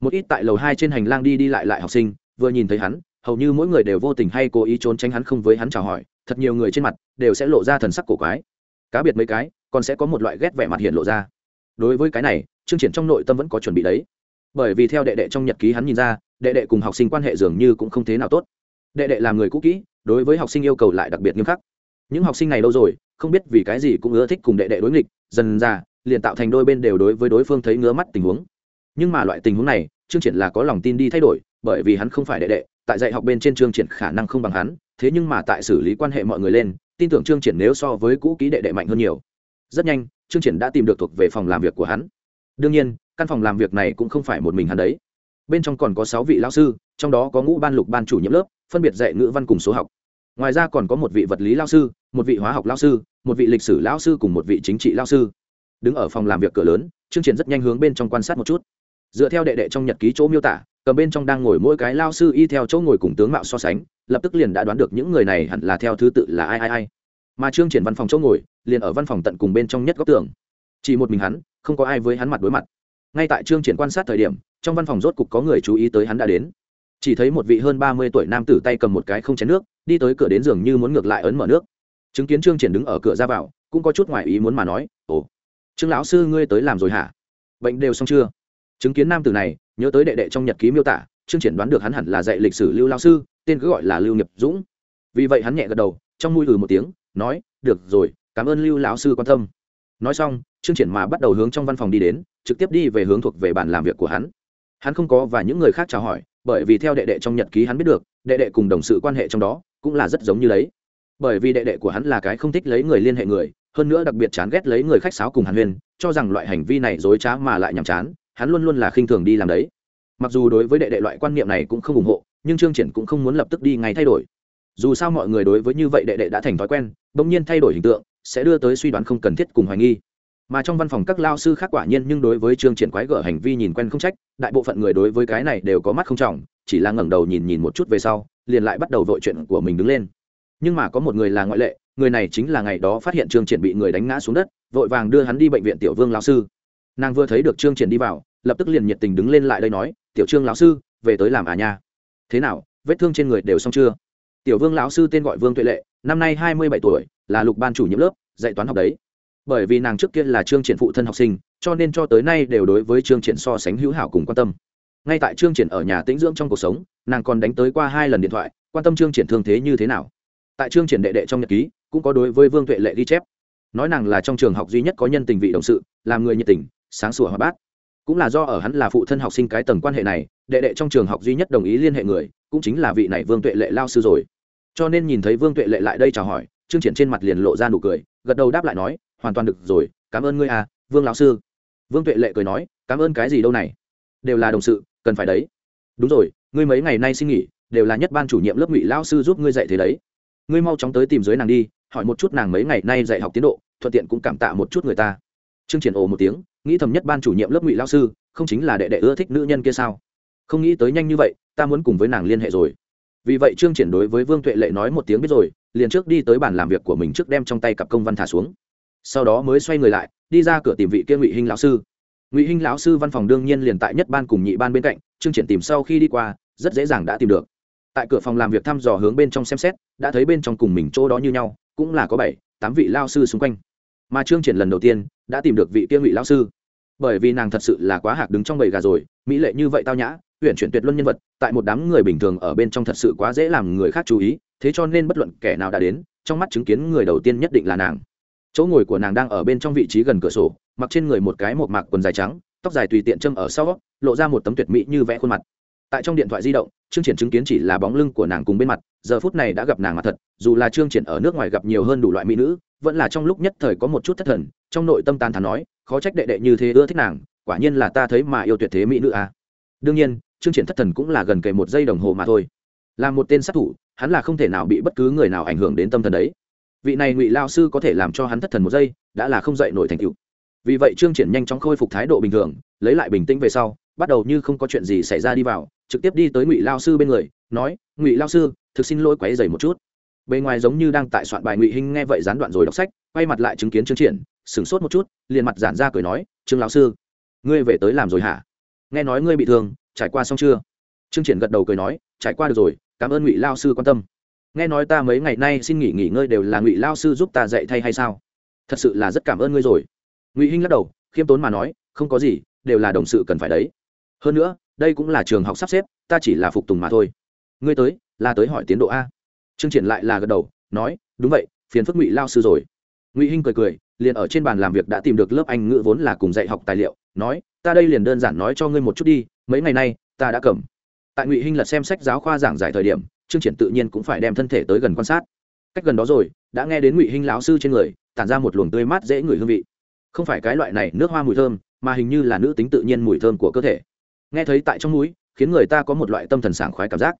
Một ít tại lầu hai trên hành lang đi đi lại lại học sinh, vừa nhìn thấy hắn, hầu như mỗi người đều vô tình hay cố ý trốn tránh hắn không với hắn chào hỏi, thật nhiều người trên mặt đều sẽ lộ ra thần sắc cổ quái. Cá biệt mấy cái, còn sẽ có một loại ghét vẻ mặt hiện lộ ra. Đối với cái này chương triển trong nội tâm vẫn có chuẩn bị đấy. Bởi vì theo đệ đệ trong nhật ký hắn nhìn ra, đệ đệ cùng học sinh quan hệ dường như cũng không thế nào tốt đệ đệ làm người cũ kỹ, đối với học sinh yêu cầu lại đặc biệt nghiêm khắc. Những học sinh này lâu rồi, không biết vì cái gì cũng ưa thích cùng đệ đệ đối nghịch, dần ra, liền tạo thành đôi bên đều đối với đối phương thấy ngứa mắt tình huống. Nhưng mà loại tình huống này chương triển là có lòng tin đi thay đổi, bởi vì hắn không phải đệ đệ, tại dạy học bên trên chương triển khả năng không bằng hắn, thế nhưng mà tại xử lý quan hệ mọi người lên, tin tưởng chương triển nếu so với cũ kỹ đệ đệ mạnh hơn nhiều. Rất nhanh chương triển đã tìm được thuộc về phòng làm việc của hắn. Đương nhiên, căn phòng làm việc này cũng không phải một mình hắn đấy. Bên trong còn có sáu vị lão sư, trong đó có ngũ ban lục ban chủ nhiệm lớp phân biệt dạy ngữ văn cùng số học. Ngoài ra còn có một vị vật lý lao sư, một vị hóa học lao sư, một vị lịch sử lao sư cùng một vị chính trị lao sư. Đứng ở phòng làm việc cửa lớn chương triển rất nhanh hướng bên trong quan sát một chút. Dựa theo đệ đệ trong nhật ký chỗ miêu tả, cầm bên trong đang ngồi mỗi cái lao sư y theo chỗ ngồi cùng tướng mạo so sánh, lập tức liền đã đoán được những người này hẳn là theo thứ tự là ai ai ai. Mà trương triển văn phòng chỗ ngồi, liền ở văn phòng tận cùng bên trong nhất góc tường. Chỉ một mình hắn, không có ai với hắn mặt đối mặt. Ngay tại trương triển quan sát thời điểm, trong văn phòng rốt cục có người chú ý tới hắn đã đến chỉ thấy một vị hơn ba mươi tuổi nam tử tay cầm một cái không chén nước, đi tới cửa đến giường như muốn ngược lại ấn mở nước. Chứng kiến trương triển đứng ở cửa ra vào, cũng có chút ngoài ý muốn mà nói, ồ, trương lão sư ngươi tới làm rồi hả? Bệnh đều xong chưa? Chứng kiến nam tử này, nhớ tới đệ đệ trong nhật ký miêu tả, trương triển đoán được hắn hẳn là dạy lịch sử lưu lao sư, tên cứ gọi là lưu nghiệp dũng. Vì vậy hắn nhẹ gật đầu, trong mũi ừ một tiếng, nói, được rồi, cảm ơn lưu lão sư quan tâm. Nói xong, trương triển mà bắt đầu hướng trong văn phòng đi đến, trực tiếp đi về hướng thuộc về bàn làm việc của hắn. Hắn không có và những người khác chào hỏi bởi vì theo đệ đệ trong nhật ký hắn biết được, đệ đệ cùng đồng sự quan hệ trong đó cũng là rất giống như đấy bởi vì đệ đệ của hắn là cái không thích lấy người liên hệ người, hơn nữa đặc biệt chán ghét lấy người khách sáo cùng hàn huyên cho rằng loại hành vi này dối trá mà lại nhàm chán, hắn luôn luôn là khinh thường đi làm đấy. Mặc dù đối với đệ đệ loại quan niệm này cũng không ủng hộ, nhưng trương triển cũng không muốn lập tức đi ngay thay đổi. Dù sao mọi người đối với như vậy đệ đệ đã thành thói quen, bỗng nhiên thay đổi hình tượng, sẽ đưa tới suy đoán không cần thiết cùng hoài nghi mà trong văn phòng các lao sư khác quả nhiên nhưng đối với trương triển quái gở hành vi nhìn quen không trách, đại bộ phận người đối với cái này đều có mắt không trọng, chỉ là ngẩng đầu nhìn nhìn một chút về sau, liền lại bắt đầu vội chuyện của mình đứng lên. Nhưng mà có một người là ngoại lệ, người này chính là ngày đó phát hiện trương triển bị người đánh ngã xuống đất, vội vàng đưa hắn đi bệnh viện tiểu vương lão sư. Nàng vừa thấy được trương triển đi vào, lập tức liền nhiệt tình đứng lên lại đây nói, tiểu trương lão sư, về tới làm à nha. Thế nào, vết thương trên người đều xong chưa? Tiểu vương lão sư tên gọi vương tuệ lệ, năm nay hai mươi bảy tuổi, là lục ban chủ nhiệm lớp, dạy toán học đấy bởi vì nàng trước kia là trương triển phụ thân học sinh, cho nên cho tới nay đều đối với trương triển so sánh hữu hảo cùng quan tâm. Ngay tại trương triển ở nhà tĩnh dưỡng trong cuộc sống, nàng còn đánh tới qua hai lần điện thoại, quan tâm trương triển thương thế như thế nào. Tại trương triển đệ đệ trong nhật ký, cũng có đối với vương tuệ lệ ghi chép. Nói nàng là trong trường học duy nhất có nhân tình vị đồng sự, làm người nhiệt tình, sáng sủa hòa bát. Cũng là do ở hắn là phụ thân học sinh cái tầng quan hệ này, đệ đệ trong trường học duy nhất đồng ý liên hệ người, cũng chính là vị này vương tuệ lệ lao sư rồi. Cho nên nhìn thấy vương tuệ lệ lại đây chào hỏi, trương triển trên mặt liền lộ ra nụ cười, gật đầu đáp lại nói hoàn toàn được rồi, cảm ơn ngươi à vương lão sư. Vương tuệ lệ cười nói, cảm ơn cái gì đâu này? Đều là đồng sự, cần phải đấy. Đúng rồi, ngươi mấy ngày nay xin nghỉ, đều là nhất ban chủ nhiệm lớp ngụy lão sư giúp ngươi dạy thế đấy. Ngươi mau chóng tới tìm dưới nàng đi, hỏi một chút nàng mấy ngày nay dạy học tiến độ, thuận tiện cũng cảm tạ một chút người ta. Trương triển ồ một tiếng, nghĩ thầm nhất ban chủ nhiệm lớp ngụy lão sư, không chính là đệ đệ ưa thích nữ nhân kia sao? Không nghĩ tới nhanh như vậy, ta muốn cùng với nàng liên hệ rồi. Vì vậy trương triển đối với vương tuệ lệ nói một tiếng biết rồi, liền trước đi tới bàn làm việc của mình trước đem trong tay cặp công văn thả xuống sau đó mới xoay người lại, đi ra cửa tìm vị kia ngụy hinh lão sư. Ngụy hinh lão sư văn phòng đương nhiên liền tại nhất ban cùng nhị ban bên cạnh trương triển tìm sau khi đi qua, rất dễ dàng đã tìm được. Tại cửa phòng làm việc thăm dò hướng bên trong xem xét, đã thấy bên trong cùng mình chỗ đó như nhau, cũng là có bảy, tám vị lao sư xung quanh. Mà trương triển lần đầu tiên, đã tìm được vị kia ngụy lao sư. Bởi vì nàng thật sự là quá hạc đứng trong bầy gà rồi, mỹ lệ như vậy tao nhã huyện chuyển tuyệt luân nhân vật, tại một đám người bình thường ở bên trong thật sự quá dễ làm người khác chú ý, thế cho nên bất luận kẻ nào đã đến, trong mắt chứng kiến người đầu tiên nhất định là nàng chỗ ngồi của nàng đang ở bên trong vị trí gần cửa sổ, mặc trên người một cái một mạc quần dài trắng, tóc dài tùy tiện châm ở sau lộ ra một tấm tuyệt mỹ như vẽ khuôn mặt. Tại trong điện thoại di động trương triển chứng kiến chỉ là bóng lưng của nàng cùng bên mặt, giờ phút này đã gặp nàng mặt thật, dù là trương triển ở nước ngoài gặp nhiều hơn đủ loại mỹ nữ, vẫn là trong lúc nhất thời có một chút thất thần, trong nội tâm tàn thán nói, khó trách đệ đệ như thế ưa thích nàng, quả nhiên là ta thấy mà yêu tuyệt thế mỹ nữ à. đương nhiên trương triển thất thần cũng là gần kề một giây đồng hồ mà thôi. Là một tên sát thủ, hắn là không thể nào bị bất cứ người nào ảnh hưởng đến tâm thần đấy vị này ngụy lao sư có thể làm cho hắn thất thần một giây, đã là không dậy nổi thành cựu vì vậy trương triển nhanh chóng khôi phục thái độ bình thường, lấy lại bình tĩnh về sau, bắt đầu như không có chuyện gì xảy ra đi vào, trực tiếp đi tới ngụy lao sư bên người, nói, ngụy lao sư, thực xin lỗi quấy dày một chút. Bề ngoài giống như đang tại soạn bài ngụy hinh nghe vậy gián đoạn rồi đọc sách, quay mặt lại chứng kiến trương triển, sửng sốt một chút, liền mặt giản ra cười nói, trương lão sư, ngươi về tới làm rồi hả? Nghe nói ngươi bị thương, trải qua xong chưa? Trương triển gật đầu cười nói, trải qua được rồi, cảm ơn ngụy lao sư quan tâm nghe nói ta mấy ngày nay xin nghỉ nghỉ ngơi đều là ngụy lao sư giúp ta dạy thay hay sao? Thật sự là rất cảm ơn ngươi rồi. Ngụy hinh lắc đầu, khiêm tốn mà nói, không có gì, đều là đồng sự cần phải đấy. Hơn nữa, đây cũng là trường học sắp xếp, ta chỉ là phục tùng mà thôi. Ngươi tới, là tới hỏi tiến độ a. Trương triển lại là gật đầu, nói, đúng vậy, phiền phức ngụy lao sư rồi. Ngụy hinh cười cười, liền ở trên bàn làm việc đã tìm được lớp anh ngữ vốn là cùng dạy học tài liệu, nói, ta đây liền đơn giản nói cho ngươi một chút đi, mấy ngày nay, ta đã cầm. Tại ngụy hinh lật xem sách giáo khoa giảng giải thời điểm chương triển tự nhiên cũng phải đem thân thể tới gần quan sát. Cách gần đó rồi, đã nghe đến ngụy hinh lão sư trên người, tản ra một luồng tươi mát dễ ngửi hương vị. Không phải cái loại này nước hoa mùi thơm, mà hình như là nữ tính tự nhiên mùi thơm của cơ thể. Nghe thấy tại trong núi, khiến người ta có một loại tâm thần sảng khoái cảm giác.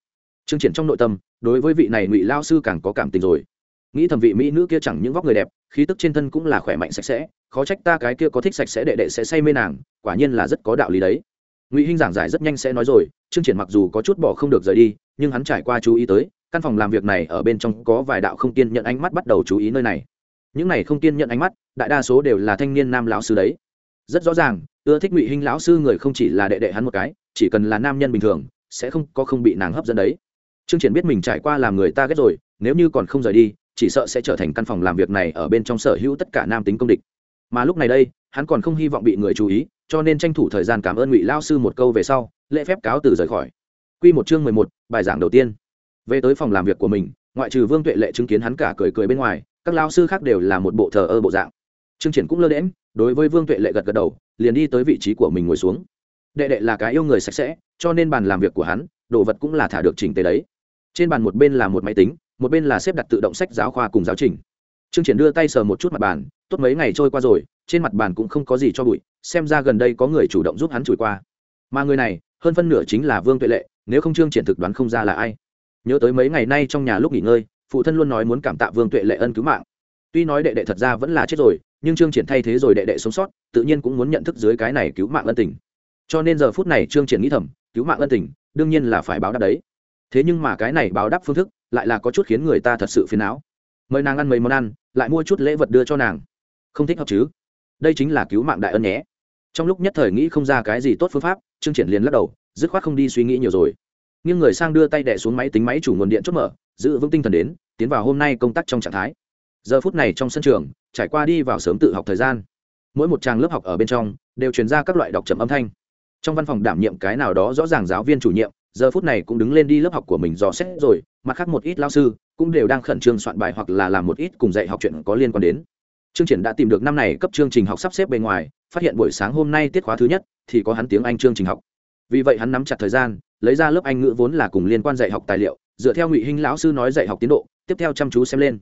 Chương triển trong nội tâm, đối với vị này ngụy lao sư càng có cảm tình rồi. Nghĩ thẩm vị mỹ nữ kia chẳng những vóc người đẹp, khí tức trên thân cũng là khỏe mạnh sạch sẽ, khó trách ta cái kia có thích sạch sẽ đệ đệ sẽ say mê nàng, quả nhiên là rất có đạo lý đấy. Ngụy hinh giảng giải rất nhanh sẽ nói rồi chương triển mặc dù có chút bỏ không được rời đi nhưng hắn trải qua chú ý tới, căn phòng làm việc này ở bên trong có vài đạo không kiên nhận ánh mắt bắt đầu chú ý nơi này. Những này không kiên nhận ánh mắt, đại đa số đều là thanh niên nam lão sư đấy. Rất rõ ràng, ưa thích ngụy hinh lão sư người không chỉ là đệ đệ hắn một cái, chỉ cần là nam nhân bình thường, sẽ không có không bị nàng hấp dẫn đấy. Trương triển biết mình trải qua làm người ta ghét rồi, nếu như còn không rời đi, chỉ sợ sẽ trở thành căn phòng làm việc này ở bên trong sở hữu tất cả nam tính công địch. Mà lúc này đây, hắn còn không hy vọng bị người chú ý, cho nên tranh thủ thời gian cảm ơn ngụy lão sư một câu về sau, lễ phép cáo từ rời khỏi. Quy một chương mười một bài giảng đầu tiên. Về tới phòng làm việc của mình, ngoại trừ vương tuệ lệ chứng kiến hắn cả cười cười bên ngoài, các lao sư khác đều là một bộ thờ ơ bộ dạng. Trương triển cũng lơ đễm đối với vương tuệ lệ gật gật đầu, liền đi tới vị trí của mình ngồi xuống. Đệ đệ là cái yêu người sạch sẽ, cho nên bàn làm việc của hắn, đồ vật cũng là thả được chỉnh tế đấy. Trên bàn một bên là một máy tính, một bên là xếp đặt tự động sách giáo khoa cùng giáo trình. Trương triển đưa tay sờ một chút mặt bàn, tốt mấy ngày trôi qua rồi, trên mặt bàn cũng không có gì cho bụi, xem ra gần đây có người chủ động giúp hắn chùi qua. Mà người này, hơn phân nửa chính là vương tuệ lệ nếu không trương triển thực đoán không ra là ai. Nhớ tới mấy ngày nay trong nhà lúc nghỉ ngơi, phụ thân luôn nói muốn cảm tạ vương tuệ lệ ân cứu mạng. Tuy nói đệ đệ thật ra vẫn là chết rồi, nhưng trương triển thay thế rồi đệ đệ sống sót, tự nhiên cũng muốn nhận thức dưới cái này cứu mạng ân tình. Cho nên giờ phút này trương triển nghĩ thầm, cứu mạng ân tình, đương nhiên là phải báo đáp đấy. Thế nhưng mà cái này báo đáp phương thức, lại là có chút khiến người ta thật sự phiền não. Mời nàng ăn mấy món ăn, lại mua chút lễ vật đưa cho nàng. Không thích hợp chứ? Đây chính là cứu mạng đại ân nhé. Trong lúc nhất thời nghĩ không ra cái gì tốt phương pháp, trương triển liền lắc đầu dứt khoát không đi suy nghĩ nhiều rồi. Nhưng người sang đưa tay đẻ xuống máy tính máy chủ nguồn điện chốt mở, giữ vững tinh thần đến, tiến vào hôm nay công tác trong trạng thái. Giờ phút này trong sân trường, trải qua đi vào sớm tự học thời gian. Mỗi một trang lớp học ở bên trong, đều truyền ra các loại đọc trầm âm thanh. Trong văn phòng đảm nhiệm cái nào đó rõ ràng giáo viên chủ nhiệm, giờ phút này cũng đứng lên đi lớp học của mình dò xét rồi, mặt khác một ít lao sư cũng đều đang khẩn trương soạn bài hoặc là làm một ít cùng dạy học chuyện có liên quan đến. Chương triển đã tìm được năm này cấp chương trình học sắp xếp bên ngoài, phát hiện buổi sáng hôm nay tiết khóa thứ nhất, thì có hắn tiếng anh chương trình học vì vậy hắn nắm chặt thời gian, lấy ra lớp anh ngữ vốn là cùng liên quan dạy học tài liệu, dựa theo ngụy hinh lão sư nói dạy học tiến độ, tiếp theo chăm chú xem lên.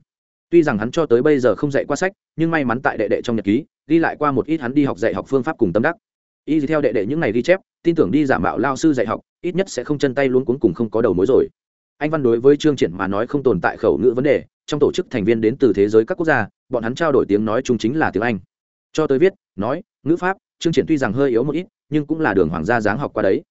Tuy rằng hắn cho tới bây giờ không dạy qua sách, nhưng may mắn tại đệ đệ trong nhật ký, ghi lại qua một ít hắn đi học dạy học phương pháp cùng tâm đắc. Y theo đệ đệ những ngày ghi chép, tin tưởng đi giả mạo lao sư dạy học, ít nhất sẽ không chân tay luôn cuống cùng không có đầu mối rồi. Anh văn đối với chương triển mà nói không tồn tại khẩu ngữ vấn đề, trong tổ chức thành viên đến từ thế giới các quốc gia, bọn hắn trao đổi tiếng nói chung chính là tiếng anh. Cho tới viết, nói, ngữ pháp chương triển tuy rằng hơi yếu một ít nhưng cũng là đường hoàng gia dáng học qua đấy.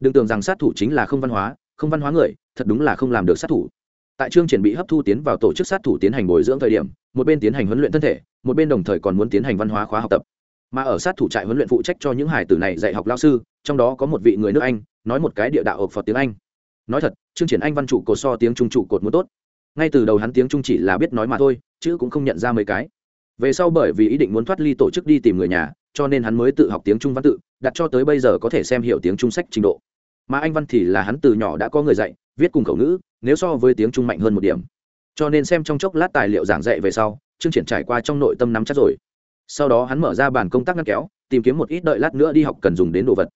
Đừng tưởng rằng sát thủ chính là không văn hóa, không văn hóa người, thật đúng là không làm được sát thủ. Tại chương triển bị hấp thu tiến vào tổ chức sát thủ tiến hành bồi dưỡng thời điểm, một bên tiến hành huấn luyện thân thể, một bên đồng thời còn muốn tiến hành văn hóa khóa học tập. Mà ở sát thủ trại huấn luyện phụ trách cho những hải tử này dạy học lao sư, trong đó có một vị người nước anh, nói một cái địa đạo ộc phật tiếng anh. Nói thật, chương triển anh văn trụ cột so tiếng trung trụ cột muốn tốt. Ngay từ đầu hắn tiếng trung chỉ là biết nói mà thôi, chứ cũng không nhận ra mấy cái. Về sau bởi vì ý định muốn thoát ly tổ chức đi tìm người nhà cho nên hắn mới tự học tiếng trung văn tự, đặt cho tới bây giờ có thể xem hiểu tiếng trung sách trình độ. Mà anh văn thì là hắn từ nhỏ đã có người dạy, viết cùng khẩu ngữ, nếu so với tiếng trung mạnh hơn một điểm. Cho nên xem trong chốc lát tài liệu giảng dạy về sau, chương triển trải qua trong nội tâm nắm chắc rồi. Sau đó hắn mở ra bàn công tác ngăn kéo, tìm kiếm một ít đợi lát nữa đi học cần dùng đến đồ vật.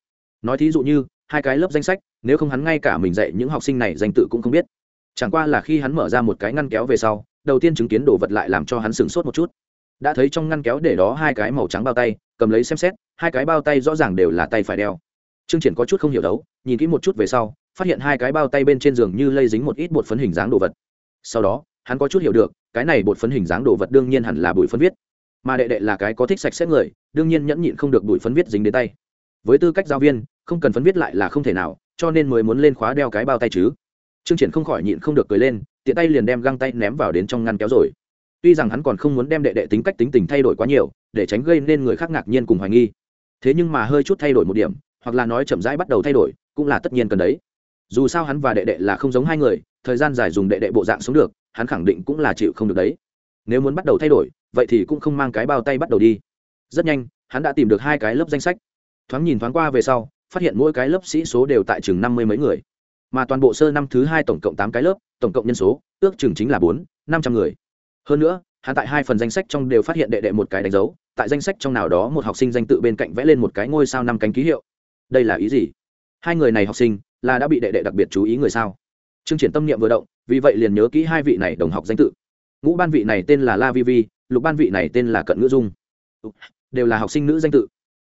Nói thí dụ như, hai cái lớp danh sách, nếu không hắn ngay cả mình dạy những học sinh này danh tự cũng không biết. Chẳng qua là khi hắn mở ra một cái ngăn kéo về sau, đầu tiên chứng kiến đồ vật lại làm cho hắn sửng sốt một chút đã thấy trong ngăn kéo để đó hai cái màu trắng bao tay, cầm lấy xem xét, hai cái bao tay rõ ràng đều là tay phải đeo. Trương triển có chút không hiểu đấu, nhìn kỹ một chút về sau, phát hiện hai cái bao tay bên trên giường như lây dính một ít bột phấn hình dáng đồ vật. Sau đó, hắn có chút hiểu được, cái này bột phấn hình dáng đồ vật đương nhiên hẳn là bụi phấn viết. Mà đệ đệ là cái có thích sạch sẽ người, đương nhiên nhẫn nhịn không được bụi phấn viết dính đến tay. Với tư cách giáo viên, không cần phấn viết lại là không thể nào, cho nên mới muốn lên khóa đeo cái bao tay chứ. Trương triển không khỏi nhịn không được cười lên, tiện tay liền đem găng tay ném vào đến trong ngăn kéo rồi tuy rằng hắn còn không muốn đem đệ đệ tính cách tính tình thay đổi quá nhiều, để tránh gây nên người khác ngạc nhiên cùng hoài nghi. Thế nhưng mà hơi chút thay đổi một điểm, hoặc là nói chậm rãi bắt đầu thay đổi, cũng là tất nhiên cần đấy. Dù sao hắn và đệ đệ là không giống hai người, thời gian dài dùng đệ đệ bộ dạng sống được, hắn khẳng định cũng là chịu không được đấy. Nếu muốn bắt đầu thay đổi, vậy thì cũng không mang cái bao tay bắt đầu đi. Rất nhanh, hắn đã tìm được hai cái lớp danh sách. Thoáng nhìn thoáng qua về sau, phát hiện mỗi cái lớp sĩ số đều tại chừng năm mươi mấy người. Mà toàn bộ sơ năm thứ hai tổng cộng tám cái lớp, tổng cộng nhân số, ước chừng chính là bốn, năm trăm người hơn nữa, hắn tại hai phần danh sách trong đều phát hiện đệ đệ một cái đánh dấu, tại danh sách trong nào đó một học sinh danh tự bên cạnh vẽ lên một cái ngôi sao năm cánh ký hiệu. Đây là ý gì? Hai người này học sinh, là đã bị đệ đệ đặc biệt chú ý người sao? Chương triển tâm niệm vừa động, vì vậy liền nhớ kỹ hai vị này đồng học danh tự. Ngũ ban vị này tên là la vi vi, lục ban vị này tên là cận ngữ dung. Đều là học sinh nữ danh tự.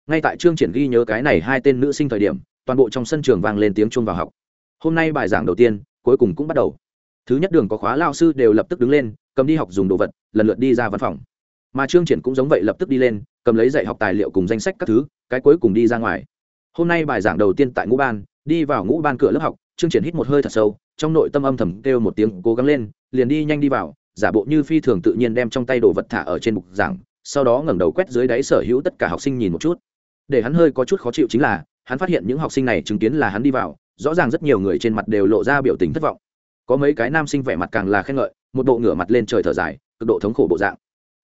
Ngay tại chương triển ghi nhớ cái này hai tên nữ sinh thời điểm, toàn bộ trong sân trường vang lên tiếng chuông vào học. Hôm nay bài giảng đầu tiên, cuối cùng cũng bắt đầu. Thứ nhất đường có khóa lao sư đều lập tức đứng lên cầm đi học dùng đồ vật, lần lượt đi ra văn phòng. Mà trương triển cũng giống vậy lập tức đi lên, cầm lấy dạy học tài liệu cùng danh sách các thứ, cái cuối cùng đi ra ngoài. Hôm nay bài giảng đầu tiên tại ngũ ban, đi vào ngũ ban cửa lớp học, trương triển hít một hơi thật sâu, trong nội tâm âm thầm kêu một tiếng, cố gắng lên, liền đi nhanh đi vào, giả bộ như phi thường tự nhiên đem trong tay đồ vật thả ở trên bục giảng, sau đó ngẩng đầu quét dưới đáy sở hữu tất cả học sinh nhìn một chút. Để hắn hơi có chút khó chịu chính là, hắn phát hiện những học sinh này chứng kiến là hắn đi vào, rõ ràng rất nhiều người trên mặt đều lộ ra biểu tình thất vọng có mấy cái nam sinh vẻ mặt càng là khen ngợi, một bộ ngửa mặt lên trời thở dài, cực độ thống khổ bộ dạng.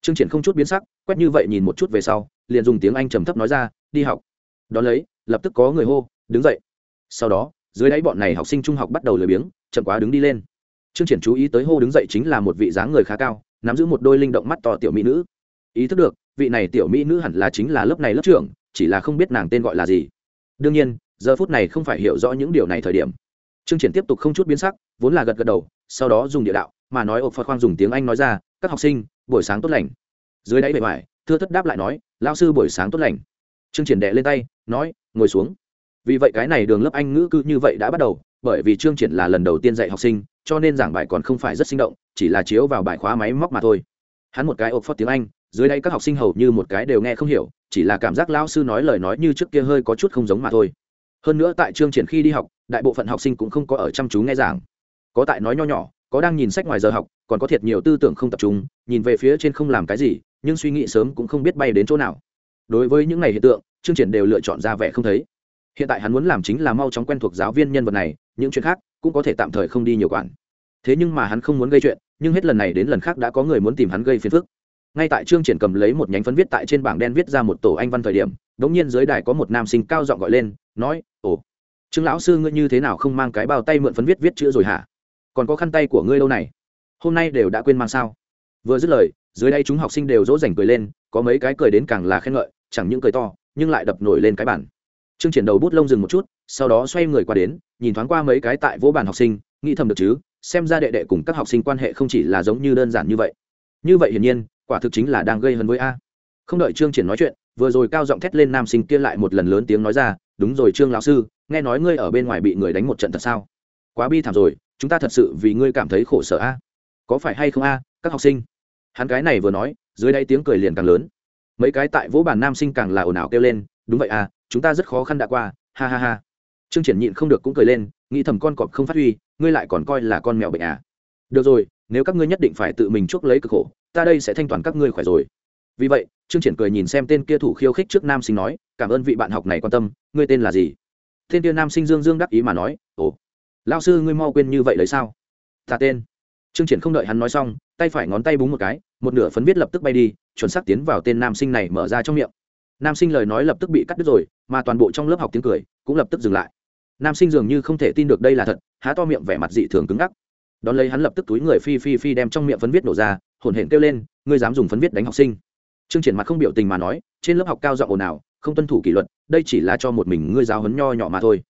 Trương triển không chút biến sắc, quét như vậy nhìn một chút về sau, liền dùng tiếng anh trầm thấp nói ra, đi học. Đón lấy, lập tức có người hô, đứng dậy. Sau đó, dưới đáy bọn này học sinh trung học bắt đầu lười biếng, chậm quá đứng đi lên. Trương triển chú ý tới hô đứng dậy chính là một vị dáng người khá cao, nắm giữ một đôi linh động mắt to tiểu mỹ nữ. Ý thức được, vị này tiểu mỹ nữ hẳn là chính là lớp này lớp trưởng, chỉ là không biết nàng tên gọi là gì. Đương nhiên, giờ phút này không phải hiểu rõ những điều này thời điểm trương triển tiếp tục không chút biến sắc, vốn là gật gật đầu, sau đó dùng địa đạo, mà nói ộp phật khoang dùng tiếng anh nói ra, các học sinh, buổi sáng tốt lành. Dưới đáy bề ngoài, thưa thất đáp lại nói, "Lão sư buổi sáng tốt lành. Trương triển đệ lên tay, nói, ngồi xuống. Vì vậy cái này đường lớp anh ngữ cư như vậy đã bắt đầu, bởi vì trương triển là lần đầu tiên dạy học sinh, cho nên giảng bài còn không phải rất sinh động, chỉ là chiếu vào bài khóa máy móc mà thôi. Hắn một cái ộp phật tiếng anh, dưới đây các học sinh hầu như một cái đều nghe không hiểu, chỉ là cảm giác lão sư nói lời nói như trước kia hơi có chút không giống mà thôi hơn nữa tại chương triển khi đi học, đại bộ phận học sinh cũng không có ở chăm chú nghe giảng. Có tại nói nho nhỏ, có đang nhìn sách ngoài giờ học, còn có thiệt nhiều tư tưởng không tập trung, nhìn về phía trên không làm cái gì, nhưng suy nghĩ sớm cũng không biết bay đến chỗ nào. Đối với những ngày hiện tượng chương triển đều lựa chọn ra vẻ không thấy. Hiện tại hắn muốn làm chính là mau chóng quen thuộc giáo viên nhân vật này, những chuyện khác cũng có thể tạm thời không đi nhiều quản. Thế nhưng mà hắn không muốn gây chuyện, nhưng hết lần này đến lần khác đã có người muốn tìm hắn gây phiền phức. Ngay tại trương triển cầm lấy một nhánh phấn viết tại trên bảng đen viết ra một tổ anh văn thời điểm, đống nhiên dưới đài có một nam sinh cao giọng gọi lên nói, ồ, trương lão sư ngươi như thế nào không mang cái bao tay mượn phấn viết viết chữ rồi hả? Còn có khăn tay của ngươi lâu này. Hôm nay đều đã quên mang sao? Vừa dứt lời, dưới đây chúng học sinh đều dỗ dành cười lên, có mấy cái cười đến càng là khen ngợi, chẳng những cười to, nhưng lại đập nổi lên cái bản trương triển đầu bút lông dừng một chút, sau đó xoay người qua đến, nhìn thoáng qua mấy cái tại vỗ bàn học sinh, nghĩ thầm được chứ, xem ra đệ đệ cùng các học sinh quan hệ không chỉ là giống như đơn giản như vậy. Như vậy hiển nhiên, quả thực chính là đang gây hấn với a. Không đợi trương triển nói chuyện, vừa rồi cao giọng thét lên nam sinh kia lại một lần lớn tiếng nói ra đúng rồi trương lão sư, nghe nói ngươi ở bên ngoài bị người đánh một trận thật sao? Quá bi thảm rồi, chúng ta thật sự vì ngươi cảm thấy khổ sở a. Có phải hay không a, các học sinh? Hắn cái này vừa nói, dưới đây tiếng cười liền càng lớn. Mấy cái tại vỗ bàn nam sinh càng là ồn ào kêu lên, đúng vậy a, chúng ta rất khó khăn đã qua, ha ha ha. Trương triển nhịn không được cũng cười lên, nghĩ thầm con cọp không phát huy, ngươi lại còn coi là con mèo bệnh à. Được rồi, nếu các ngươi nhất định phải tự mình chuốc lấy cực khổ, ta đây sẽ thanh toàn các ngươi khỏe rồi vì vậy, trương triển cười nhìn xem tên kia thủ khiêu khích trước nam sinh nói, cảm ơn vị bạn học này quan tâm, ngươi tên là gì? Tên kia nam sinh dương dương đắc ý mà nói, ồ lao sư ngươi mau quên như vậy lấy sao? Ta tên. Trương triển không đợi hắn nói xong, tay phải ngón tay búng một cái, một nửa phấn viết lập tức bay đi, chuẩn xác tiến vào tên nam sinh này mở ra trong miệng. Nam sinh lời nói lập tức bị cắt đứt rồi, mà toàn bộ trong lớp học tiếng cười cũng lập tức dừng lại. Nam sinh dường như không thể tin được đây là thật, há to miệng vẻ mặt dị thường cứng ngắc. Đón lấy hắn lập tức túi người phi phi phi đem trong miệng phấn viết nổ ra hồn hển kêu lên, ngươi dám dùng phấn viết đánh học sinh? Trương triển mặt không biểu tình mà nói, trên lớp học cao giọng ồn ào, không tuân thủ kỷ luật, đây chỉ là cho một mình ngươi giáo huấn nho nhỏ mà thôi.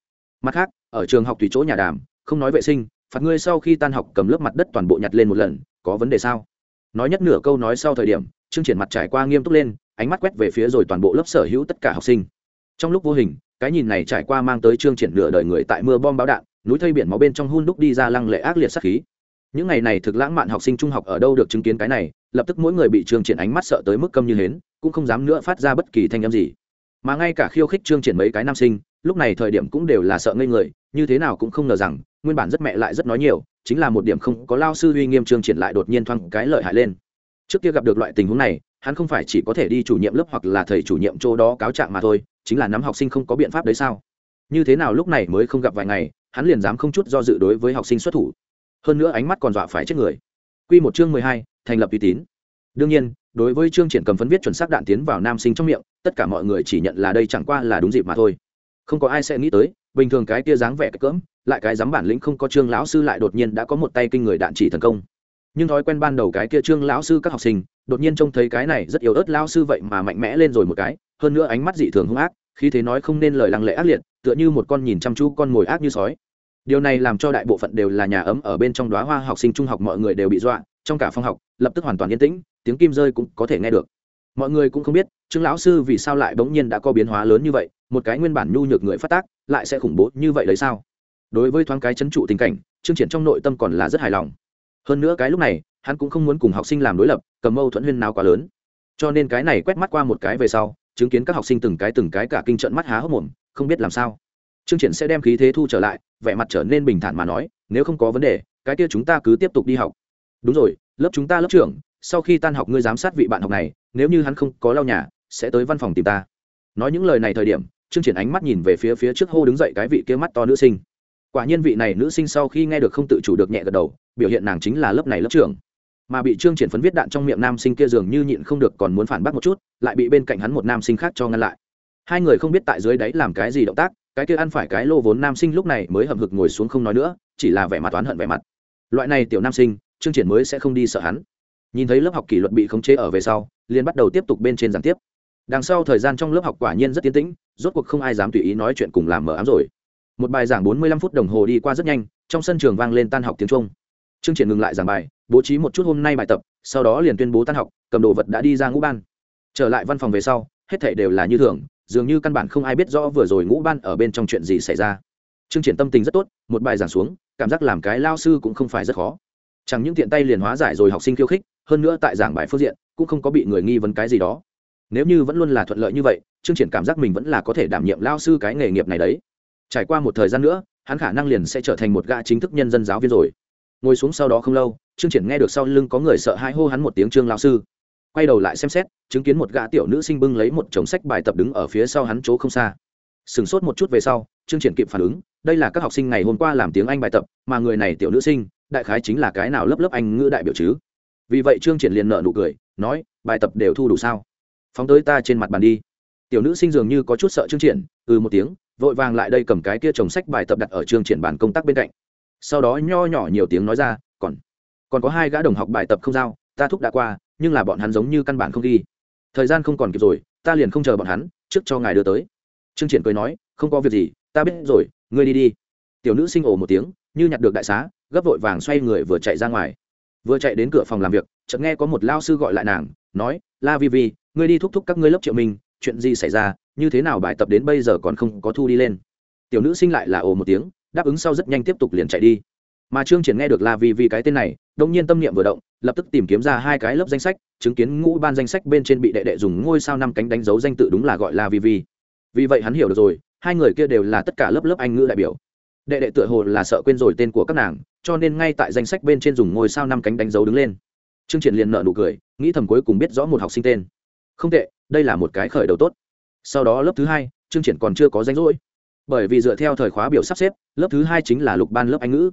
Mặt khác, ở trường học tùy chỗ nhà đàm, không nói vệ sinh, phạt ngươi sau khi tan học cầm lớp mặt đất toàn bộ nhặt lên một lần, có vấn đề sao? Nói nhất nửa câu nói sau thời điểm, trương triển mặt trải qua nghiêm túc lên, ánh mắt quét về phía rồi toàn bộ lớp sở hữu tất cả học sinh. Trong lúc vô hình, cái nhìn này trải qua mang tới trương triển nửa đời người tại mưa bom báo đạn, núi thây biển máu bên trong hun đúc đi ra lăng lệ ác liệt sát khí. Những ngày này thực lãng mạn học sinh trung học ở đâu được chứng kiến cái này lập tức mỗi người bị trương triển ánh mắt sợ tới mức câm như hến, cũng không dám nữa phát ra bất kỳ thanh âm gì. Mà ngay cả khiêu khích trương triển mấy cái nam sinh, lúc này thời điểm cũng đều là sợ ngây người, như thế nào cũng không ngờ rằng, nguyên bản rất mẹ lại rất nói nhiều, chính là một điểm không có lao sư uy nghiêm trương triển lại đột nhiên thoang cái lợi hại lên. Trước kia gặp được loại tình huống này, hắn không phải chỉ có thể đi chủ nhiệm lớp hoặc là thầy chủ nhiệm chỗ đó cáo trạng mà thôi, chính là nắm học sinh không có biện pháp đấy sao? Như thế nào lúc này mới không gặp vài ngày, hắn liền dám không chút do dự đối với học sinh xuất thủ. Hơn nữa ánh mắt còn dọa phải chết người. Quy một chương mười hai thành lập uy tín. Đương nhiên, đối với chương triển cầm phấn viết chuẩn xác đạn tiến vào nam sinh trong miệng, tất cả mọi người chỉ nhận là đây chẳng qua là đúng dịp mà thôi. Không có ai sẽ nghĩ tới, bình thường cái kia dáng vẻ cỡm, lại cái dám bản lĩnh không có trương lão sư lại đột nhiên đã có một tay kinh người đạn chỉ thần công. Nhưng thói quen ban đầu cái kia trương lão sư các học sinh, đột nhiên trông thấy cái này rất yếu ớt lão sư vậy mà mạnh mẽ lên rồi một cái, hơn nữa ánh mắt dị thường hung ác khi thế nói không nên lời lăng lệ ác liệt, tựa như một con nhìn chăm chú con mồi ác như sói. Điều này làm cho đại bộ phận đều là nhà ấm ở bên trong đóa hoa học sinh trung học mọi người đều bị dọa trong cả phòng học, lập tức hoàn toàn yên tĩnh, tiếng kim rơi cũng có thể nghe được. Mọi người cũng không biết, trương lão sư vì sao lại bỗng nhiên đã có biến hóa lớn như vậy, một cái nguyên bản nhu nhược người phát tác, lại sẽ khủng bố như vậy đấy sao? Đối với thoáng cái chấn trụ tình cảnh chương triển trong nội tâm còn là rất hài lòng. Hơn nữa cái lúc này, hắn cũng không muốn cùng học sinh làm đối lập, cầm mâu thuẫn huyên nào quá lớn. Cho nên cái này quét mắt qua một cái về sau, chứng kiến các học sinh từng cái từng cái cả kinh trận mắt há hốc mồm, không biết làm sao. Chương triển sẽ đem khí thế thu trở lại, vẻ mặt trở nên bình thản mà nói, nếu không có vấn đề, cái kia chúng ta cứ tiếp tục đi học đúng rồi, lớp chúng ta lớp trưởng, sau khi tan học ngươi giám sát vị bạn học này, nếu như hắn không có lau nhà, sẽ tới văn phòng tìm ta. Nói những lời này thời điểm chương triển ánh mắt nhìn về phía phía trước hô đứng dậy cái vị kia mắt to nữ sinh. Quả nhiên vị này nữ sinh sau khi nghe được không tự chủ được nhẹ gật đầu, biểu hiện nàng chính là lớp này lớp trưởng. Mà bị trương triển phấn viết đạn trong miệng nam sinh kia dường như nhịn không được còn muốn phản bác một chút, lại bị bên cạnh hắn một nam sinh khác cho ngăn lại. Hai người không biết tại dưới đấy làm cái gì động tác, cái kia ăn phải cái lô vốn nam sinh lúc này mới hậm hực ngồi xuống không nói nữa, chỉ là vẻ mặt toán hận vẻ mặt. Loại này tiểu nam sinh Chương triển mới sẽ không đi sợ hắn. Nhìn thấy lớp học kỷ luật bị khống chế ở về sau, liền bắt đầu tiếp tục bên trên giảng tiếp. Đằng sau thời gian trong lớp học quả nhiên rất tiến tĩnh, rốt cuộc không ai dám tùy ý nói chuyện cùng làm mờ ám rồi. Một bài giảng bốn mươi lăm phút đồng hồ đi qua rất nhanh, trong sân trường vang lên tan học tiếng trung Chương triển ngừng lại giảng bài, bố trí một chút hôm nay bài tập, sau đó liền tuyên bố tan học, cầm đồ vật đã đi ra ngũ ban. Trở lại văn phòng về sau, hết thảy đều là như thường, dường như căn bản không ai biết rõ vừa rồi ngũ ban ở bên trong chuyện gì xảy ra. Chương triển tâm tình rất tốt, một bài giảng xuống, cảm giác làm cái lao sư cũng không phải rất khó chẳng những tiện tay liền hóa giải rồi học sinh khiêu khích, hơn nữa tại giảng bài phương diện, cũng không có bị người nghi vấn cái gì đó. Nếu như vẫn luôn là thuận lợi như vậy, trương triển cảm giác mình vẫn là có thể đảm nhiệm lao sư cái nghề nghiệp này đấy. Trải qua một thời gian nữa, hắn khả năng liền sẽ trở thành một gã chính thức nhân dân giáo viên rồi. Ngồi xuống sau đó không lâu, trương triển nghe được sau lưng có người sợ hãi hô hắn một tiếng trương lao sư. Quay đầu lại xem xét, chứng kiến một gã tiểu nữ sinh bưng lấy một chồng sách bài tập đứng ở phía sau hắn chỗ không xa. Sửng sốt một chút về sau, trương triển kịp phản ứng, đây là các học sinh ngày hôm qua làm tiếng anh bài tập, mà người này tiểu nữ sinh đại khái chính là cái nào lớp lớp anh ngữ đại biểu chứ? Vì vậy trương triển liền nợ nụ cười, nói, bài tập đều thu đủ sao? Phóng tới ta trên mặt bàn đi. Tiểu nữ sinh dường như có chút sợ trương triển ừ một tiếng, vội vàng lại đây cầm cái kia chồng sách bài tập đặt ở trương triển bàn công tác bên cạnh. Sau đó nho nhỏ nhiều tiếng nói ra, còn còn có hai gã đồng học bài tập không giao, ta thúc đã qua, nhưng là bọn hắn giống như căn bản không ghi. Thời gian không còn kịp rồi, ta liền không chờ bọn hắn, trước cho ngài đưa tới. Trương triển cười nói, không có việc gì, ta biết rồi, ngươi đi đi. Tiểu nữ sinh ồ một tiếng, như nhặt được đại xá gấp vội vàng xoay người vừa chạy ra ngoài. Vừa chạy đến cửa phòng làm việc, chợt nghe có một lao sư gọi lại nàng, nói, la vi vi, ngươi đi thúc thúc các ngươi lớp triệu minh, chuyện gì xảy ra, như thế nào bài tập đến bây giờ còn không có thu đi lên? Tiểu nữ sinh lại là ồ một tiếng, đáp ứng sau rất nhanh tiếp tục liền chạy đi. Mà trương triển nghe được la vi vi cái tên này, đông nhiên tâm niệm vừa động, lập tức tìm kiếm ra hai cái lớp danh sách, chứng kiến ngũ ban danh sách bên trên bị đệ đệ dùng ngôi sao năm cánh đánh dấu danh tự đúng là gọi la vi vi. Vì vậy hắn hiểu được rồi, hai người kia đều là tất cả lớp lớp anh ngữ đại biểu đệ đệ tựa hồ là sợ quên rồi tên của các nàng, cho nên ngay tại danh sách bên trên dùng ngôi sao năm cánh đánh dấu đứng lên. Trương triển liền nợ nụ cười, nghĩ thầm cuối cùng biết rõ một học sinh tên. Không tệ, đây là một cái khởi đầu tốt. Sau đó lớp thứ hai, trương triển còn chưa có danh rỗi. Bởi vì dựa theo thời khóa biểu sắp xếp, lớp thứ hai chính là lục ban lớp anh ngữ.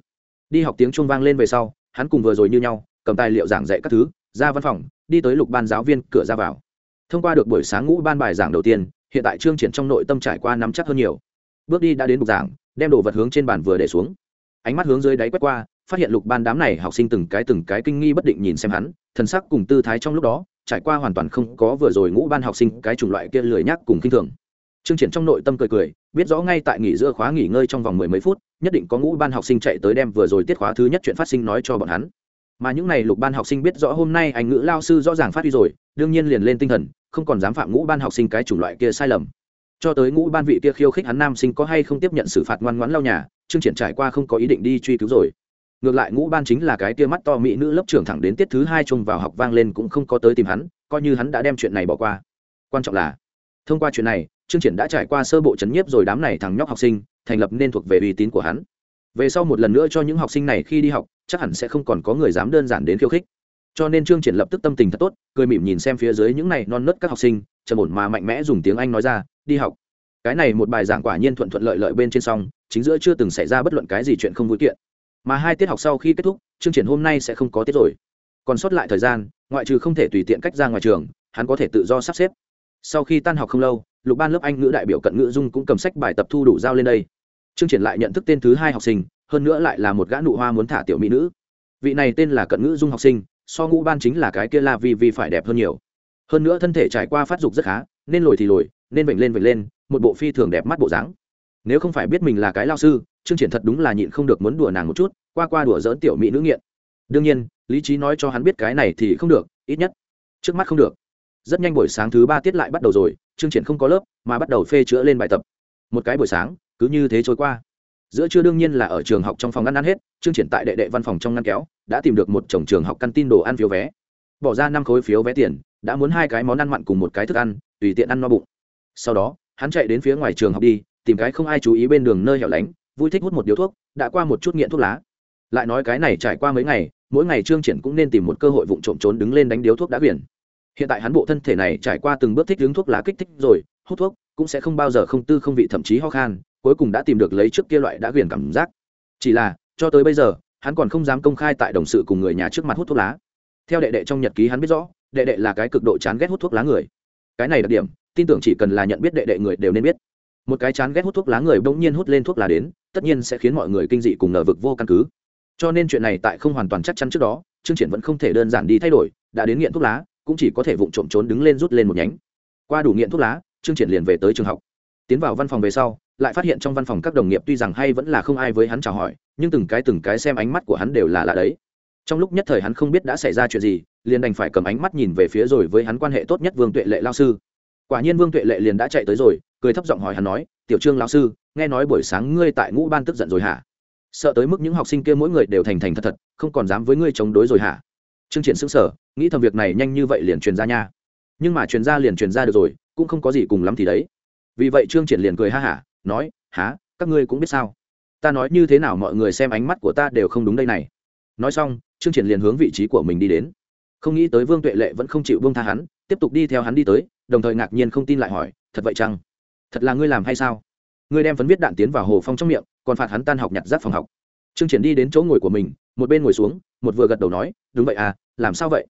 Đi học tiếng chuông vang lên về sau, hắn cùng vừa rồi như nhau, cầm tài liệu giảng dạy các thứ, ra văn phòng, đi tới lục ban giáo viên cửa ra vào. Thông qua được buổi sáng ngũ ban bài giảng đầu tiên, hiện tại trương triển trong nội tâm trải qua nắm chắc hơn nhiều. Bước đi đã đến bục giảng đem đồ vật hướng trên bàn vừa để xuống. Ánh mắt hướng dưới đáy quét qua, phát hiện lục ban đám này học sinh từng cái từng cái kinh nghi bất định nhìn xem hắn, thần sắc cùng tư thái trong lúc đó, trải qua hoàn toàn không có vừa rồi ngũ ban học sinh cái chủng loại kia lười nhắc cùng kinh thường. Trương triển trong nội tâm cười cười, biết rõ ngay tại nghỉ giữa khóa nghỉ ngơi trong vòng mười mấy phút, nhất định có ngũ ban học sinh chạy tới đem vừa rồi tiết khóa thứ nhất chuyện phát sinh nói cho bọn hắn. Mà những này lục ban học sinh biết rõ hôm nay anh ngữ lao sư rõ ràng phát huy rồi, đương nhiên liền lên tinh thần, không còn dám phạm ngũ ban học sinh cái chủng loại kia sai lầm cho tới ngũ ban vị kia khiêu khích hắn nam sinh có hay không tiếp nhận xử phạt ngoan ngoãn lau nhà chương triển trải qua không có ý định đi truy cứu rồi. Ngược lại ngũ ban chính là cái kia mắt to mỹ nữ lớp trưởng thẳng đến tiết thứ hai chung vào học vang lên cũng không có tới tìm hắn, coi như hắn đã đem chuyện này bỏ qua. Quan trọng là, thông qua chuyện này chương triển đã trải qua sơ bộ chấn nhiếp rồi đám này thằng nhóc học sinh, thành lập nên thuộc về uy tín của hắn. Về sau một lần nữa cho những học sinh này khi đi học, chắc hẳn sẽ không còn có người dám đơn giản đến khiêu khích. Cho nên trương triển lập tức tâm tình thật tốt, cười mỉm nhìn xem phía dưới những này non nớt các học sinh trầm ổn mà mạnh mẽ dùng tiếng anh nói ra, đi học. Cái này một bài giảng quả nhiên thuận thuận lợi lợi bên trên xong, chính giữa chưa từng xảy ra bất luận cái gì chuyện không vui kiện. Mà hai tiết học sau khi kết thúc, chương triển hôm nay sẽ không có tiết rồi. Còn sót lại thời gian, ngoại trừ không thể tùy tiện cách ra ngoài trường, hắn có thể tự do sắp xếp. Sau khi tan học không lâu, lục ban lớp anh ngữ đại biểu cận ngữ dung cũng cầm sách bài tập thu đủ giao lên đây. Chương triển lại nhận thức tên thứ hai học sinh, hơn nữa lại là một gã nụ hoa muốn thả tiểu mỹ nữ. Vị này tên là cận ngữ dung học sinh, so ngũ ban chính là cái kia la vi vi phải đẹp hơn nhiều hơn nữa thân thể trải qua phát dục rất khá, nên lồi thì lồi, nên vểnh lên vểnh lên, một bộ phi thường đẹp mắt bộ dáng. Nếu không phải biết mình là cái lao sư chương triển thật đúng là nhịn không được muốn đùa nàng một chút, qua qua đùa dỡn tiểu mỹ nữ nghiện. Đương nhiên, lý trí nói cho hắn biết cái này thì không được, ít nhất trước mắt không được. Rất nhanh buổi sáng thứ ba tiết lại bắt đầu rồi chương triển không có lớp, mà bắt đầu phê chữa lên bài tập. Một cái buổi sáng, cứ như thế trôi qua. Giữa trưa đương nhiên là ở trường học trong phòng ăn ăn hết chương triển tại đệ đệ văn phòng trong ngăn kéo, đã tìm được một chồng trường học căn tin đồ ăn phiếu vé bỏ ra năm khối phiếu vé tiền, đã muốn hai cái món ăn mặn cùng một cái thức ăn, tùy tiện ăn no bụng. Sau đó, hắn chạy đến phía ngoài trường học đi, tìm cái không ai chú ý bên đường nơi hẻo lánh, vui thích hút một điếu thuốc, đã qua một chút nghiện thuốc lá. Lại nói cái này trải qua mấy ngày, mỗi ngày trương triển cũng nên tìm một cơ hội vụng trộm trốn đứng lên đánh điếu thuốc đã biển. Hiện tại hắn bộ thân thể này trải qua từng bước thích đứng thuốc lá kích thích rồi, hút thuốc cũng sẽ không bao giờ không tư không vị thậm chí ho khan, cuối cùng đã tìm được lấy trước kia loại đã quyền cảm giác. Chỉ là, cho tới bây giờ, hắn còn không dám công khai tại đồng sự cùng người nhà trước mặt hút thuốc lá theo đệ đệ trong nhật ký hắn biết rõ, đệ đệ là cái cực độ chán ghét hút thuốc lá người. Cái này đặc điểm, tin tưởng chỉ cần là nhận biết đệ đệ người đều nên biết. Một cái chán ghét hút thuốc lá người bỗng nhiên hút lên thuốc lá đến, tất nhiên sẽ khiến mọi người kinh dị cùng nở vực vô căn cứ. Cho nên chuyện này tại không hoàn toàn chắc chắn trước đó, chương triển vẫn không thể đơn giản đi thay đổi, đã đến nghiện thuốc lá, cũng chỉ có thể vụng trộm trốn đứng lên rút lên một nhánh. Qua đủ nghiện thuốc lá, chương triển liền về tới trường học. Tiến vào văn phòng về sau, lại phát hiện trong văn phòng các đồng nghiệp tuy rằng hay vẫn là không ai với hắn chào hỏi, nhưng từng cái từng cái xem ánh mắt của hắn đều là lạ đấy trong lúc nhất thời hắn không biết đã xảy ra chuyện gì, liền đành phải cầm ánh mắt nhìn về phía rồi với hắn quan hệ tốt nhất vương tuệ lệ lao sư. Quả nhiên vương tuệ lệ liền đã chạy tới rồi, cười thấp giọng hỏi hắn nói, tiểu trương lao sư, nghe nói buổi sáng ngươi tại ngũ ban tức giận rồi hả? Sợ tới mức những học sinh kia mỗi người đều thành thành thật thật, không còn dám với ngươi chống đối rồi hả? Trương triển sững sở nghĩ thầm việc này nhanh như vậy liền truyền ra nha. Nhưng mà truyền ra liền truyền ra được rồi, cũng không có gì cùng lắm thì đấy. Vì vậy trương triển liền cười ha hả, nói há các ngươi cũng biết sao? Ta nói như thế nào mọi người xem ánh mắt của ta đều không đúng đây này. Nói xong trương triển liền hướng vị trí của mình đi đến. Không nghĩ tới vương tuệ lệ vẫn không chịu vương tha hắn, tiếp tục đi theo hắn đi tới, đồng thời ngạc nhiên không tin lại hỏi, thật vậy chăng? Thật là ngươi làm hay sao? Ngươi đem phấn viết đạn tiến vào hồ phong trong miệng, còn phạt hắn tan học nhặt rác phòng học. Trương triển đi đến chỗ ngồi của mình, một bên ngồi xuống, một vừa gật đầu nói, đúng vậy à làm sao vậy?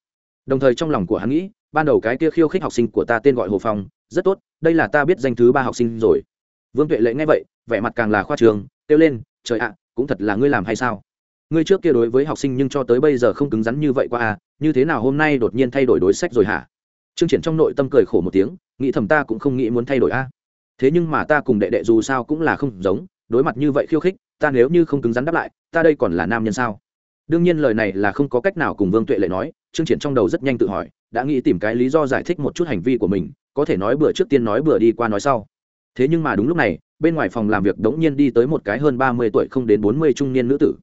Đồng thời trong lòng của hắn nghĩ, ban đầu cái kia khiêu khích học sinh của ta tên gọi hồ phong, rất tốt, đây là ta biết danh thứ ba học sinh rồi. Vương tuệ lệ nghe vậy, vẻ mặt càng là khoa trường kêu lên, trời ạ, cũng thật là ngươi làm hay sao? Ngươi trước kia đối với học sinh nhưng cho tới bây giờ không cứng rắn như vậy qua à như thế nào hôm nay đột nhiên thay đổi đối sách rồi hả? Trương triển trong nội tâm cười khổ một tiếng, nghĩ thầm ta cũng không nghĩ muốn thay đổi a. Thế nhưng mà ta cùng đệ đệ dù sao cũng là không giống, đối mặt như vậy khiêu khích, ta nếu như không cứng rắn đáp lại, ta đây còn là nam nhân sao? Đương nhiên lời này là không có cách nào cùng vương tuệ lệ nói, trương triển trong đầu rất nhanh tự hỏi, đã nghĩ tìm cái lý do giải thích một chút hành vi của mình, có thể nói bữa trước tiên nói bữa đi qua nói sau. Thế nhưng mà đúng lúc này, bên ngoài phòng làm việc đống nhiên đi tới một cái hơn ba mươi tuổi không đến bốn mươi trung niên nữ tử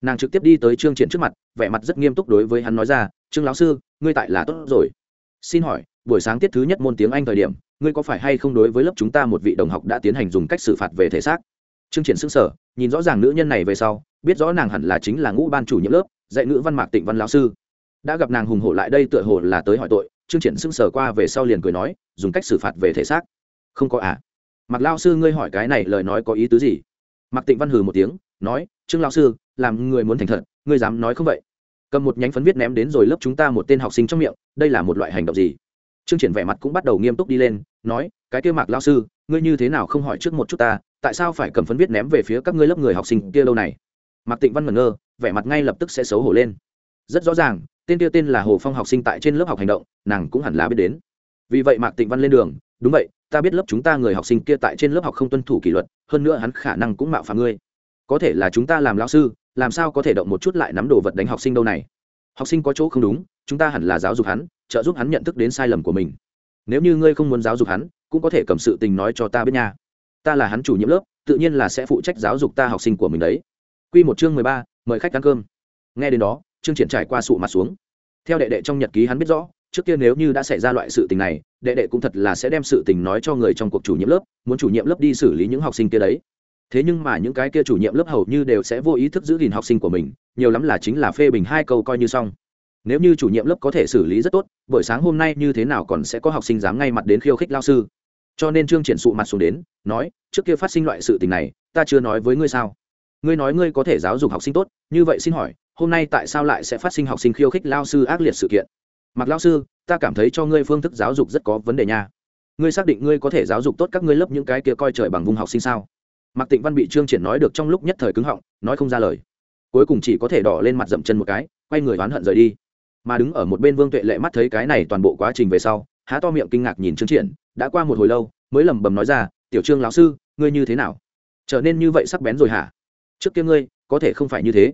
nàng trực tiếp đi tới trương triển trước mặt vẻ mặt rất nghiêm túc đối với hắn nói ra trương lão sư ngươi tại là tốt rồi xin hỏi buổi sáng tiết thứ nhất môn tiếng anh thời điểm ngươi có phải hay không đối với lớp chúng ta một vị đồng học đã tiến hành dùng cách xử phạt về thể xác trương triển sững sờ, nhìn rõ ràng nữ nhân này về sau biết rõ nàng hẳn là chính là ngũ ban chủ nhiệm lớp dạy ngữ văn mạc tịnh văn lão sư đã gặp nàng hùng hổ lại đây tựa hồ là tới hỏi tội trương triển sững sờ qua về sau liền cười nói dùng cách xử phạt về thể xác không có à mặc lao sư ngươi hỏi cái này lời nói có ý tứ gì mạc tịnh văn hừ một tiếng nói trương lão sư làm người muốn thành thật, ngươi dám nói không vậy? Cầm một nhánh phấn viết ném đến rồi lớp chúng ta một tên học sinh trong miệng, đây là một loại hành động gì? Chương triển vẻ mặt cũng bắt đầu nghiêm túc đi lên, nói, cái kia mạc lao sư, ngươi như thế nào không hỏi trước một chút ta, tại sao phải cầm phấn viết ném về phía các ngươi lớp người học sinh kia lâu này? Mạc tịnh văn ngẩn ngơ, vẻ mặt ngay lập tức sẽ xấu hổ lên. Rất rõ ràng, tên kia tên là hồ phong học sinh tại trên lớp học hành động, nàng cũng hẳn là biết đến. Vì vậy mạc tịnh văn lên đường, đúng vậy, ta biết lớp chúng ta người học sinh kia tại trên lớp học không tuân thủ kỷ luật, hơn nữa hắn khả năng cũng mạo phạm ngươi. Có thể là chúng ta làm lao sư làm sao có thể động một chút lại nắm đồ vật đánh học sinh đâu này? Học sinh có chỗ không đúng, chúng ta hẳn là giáo dục hắn, trợ giúp hắn nhận thức đến sai lầm của mình. Nếu như ngươi không muốn giáo dục hắn, cũng có thể cầm sự tình nói cho ta biết nha. Ta là hắn chủ nhiệm lớp, tự nhiên là sẽ phụ trách giáo dục ta học sinh của mình đấy. Q một chương mười ba, mời khách ăn cơm. Nghe đến đó chương triển trải qua sụ mặt xuống. Theo đệ đệ trong nhật ký hắn biết rõ, trước kia nếu như đã xảy ra loại sự tình này, đệ đệ cũng thật là sẽ đem sự tình nói cho người trong cuộc chủ nhiệm lớp, muốn chủ nhiệm lớp đi xử lý những học sinh kia đấy thế nhưng mà những cái kia chủ nhiệm lớp hầu như đều sẽ vô ý thức giữ gìn học sinh của mình, nhiều lắm là chính là phê bình hai câu coi như xong. Nếu như chủ nhiệm lớp có thể xử lý rất tốt, buổi sáng hôm nay như thế nào còn sẽ có học sinh dám ngay mặt đến khiêu khích lao sư. Cho nên trương triển sụ mặt xuống đến, nói, trước kia phát sinh loại sự tình này, ta chưa nói với ngươi sao? Ngươi nói ngươi có thể giáo dục học sinh tốt, như vậy xin hỏi, hôm nay tại sao lại sẽ phát sinh học sinh khiêu khích lao sư ác liệt sự kiện? Mặc lao sư, ta cảm thấy cho ngươi phương thức giáo dục rất có vấn đề nha. Ngươi xác định ngươi có thể giáo dục tốt các ngươi lớp những cái kia coi trời bằng vùng học sinh sao? Mạc tịnh văn bị trương triển nói được trong lúc nhất thời cứng họng, nói không ra lời. Cuối cùng chỉ có thể đỏ lên mặt dậm chân một cái, quay người oán hận rời đi. Mà đứng ở một bên vương tuệ lệ mắt thấy cái này toàn bộ quá trình về sau, há to miệng kinh ngạc nhìn trương triển, đã qua một hồi lâu, mới lẩm bẩm nói ra, tiểu trương lão sư, ngươi như thế nào? Trở nên như vậy sắc bén rồi hả? Trước kia ngươi, có thể không phải như thế.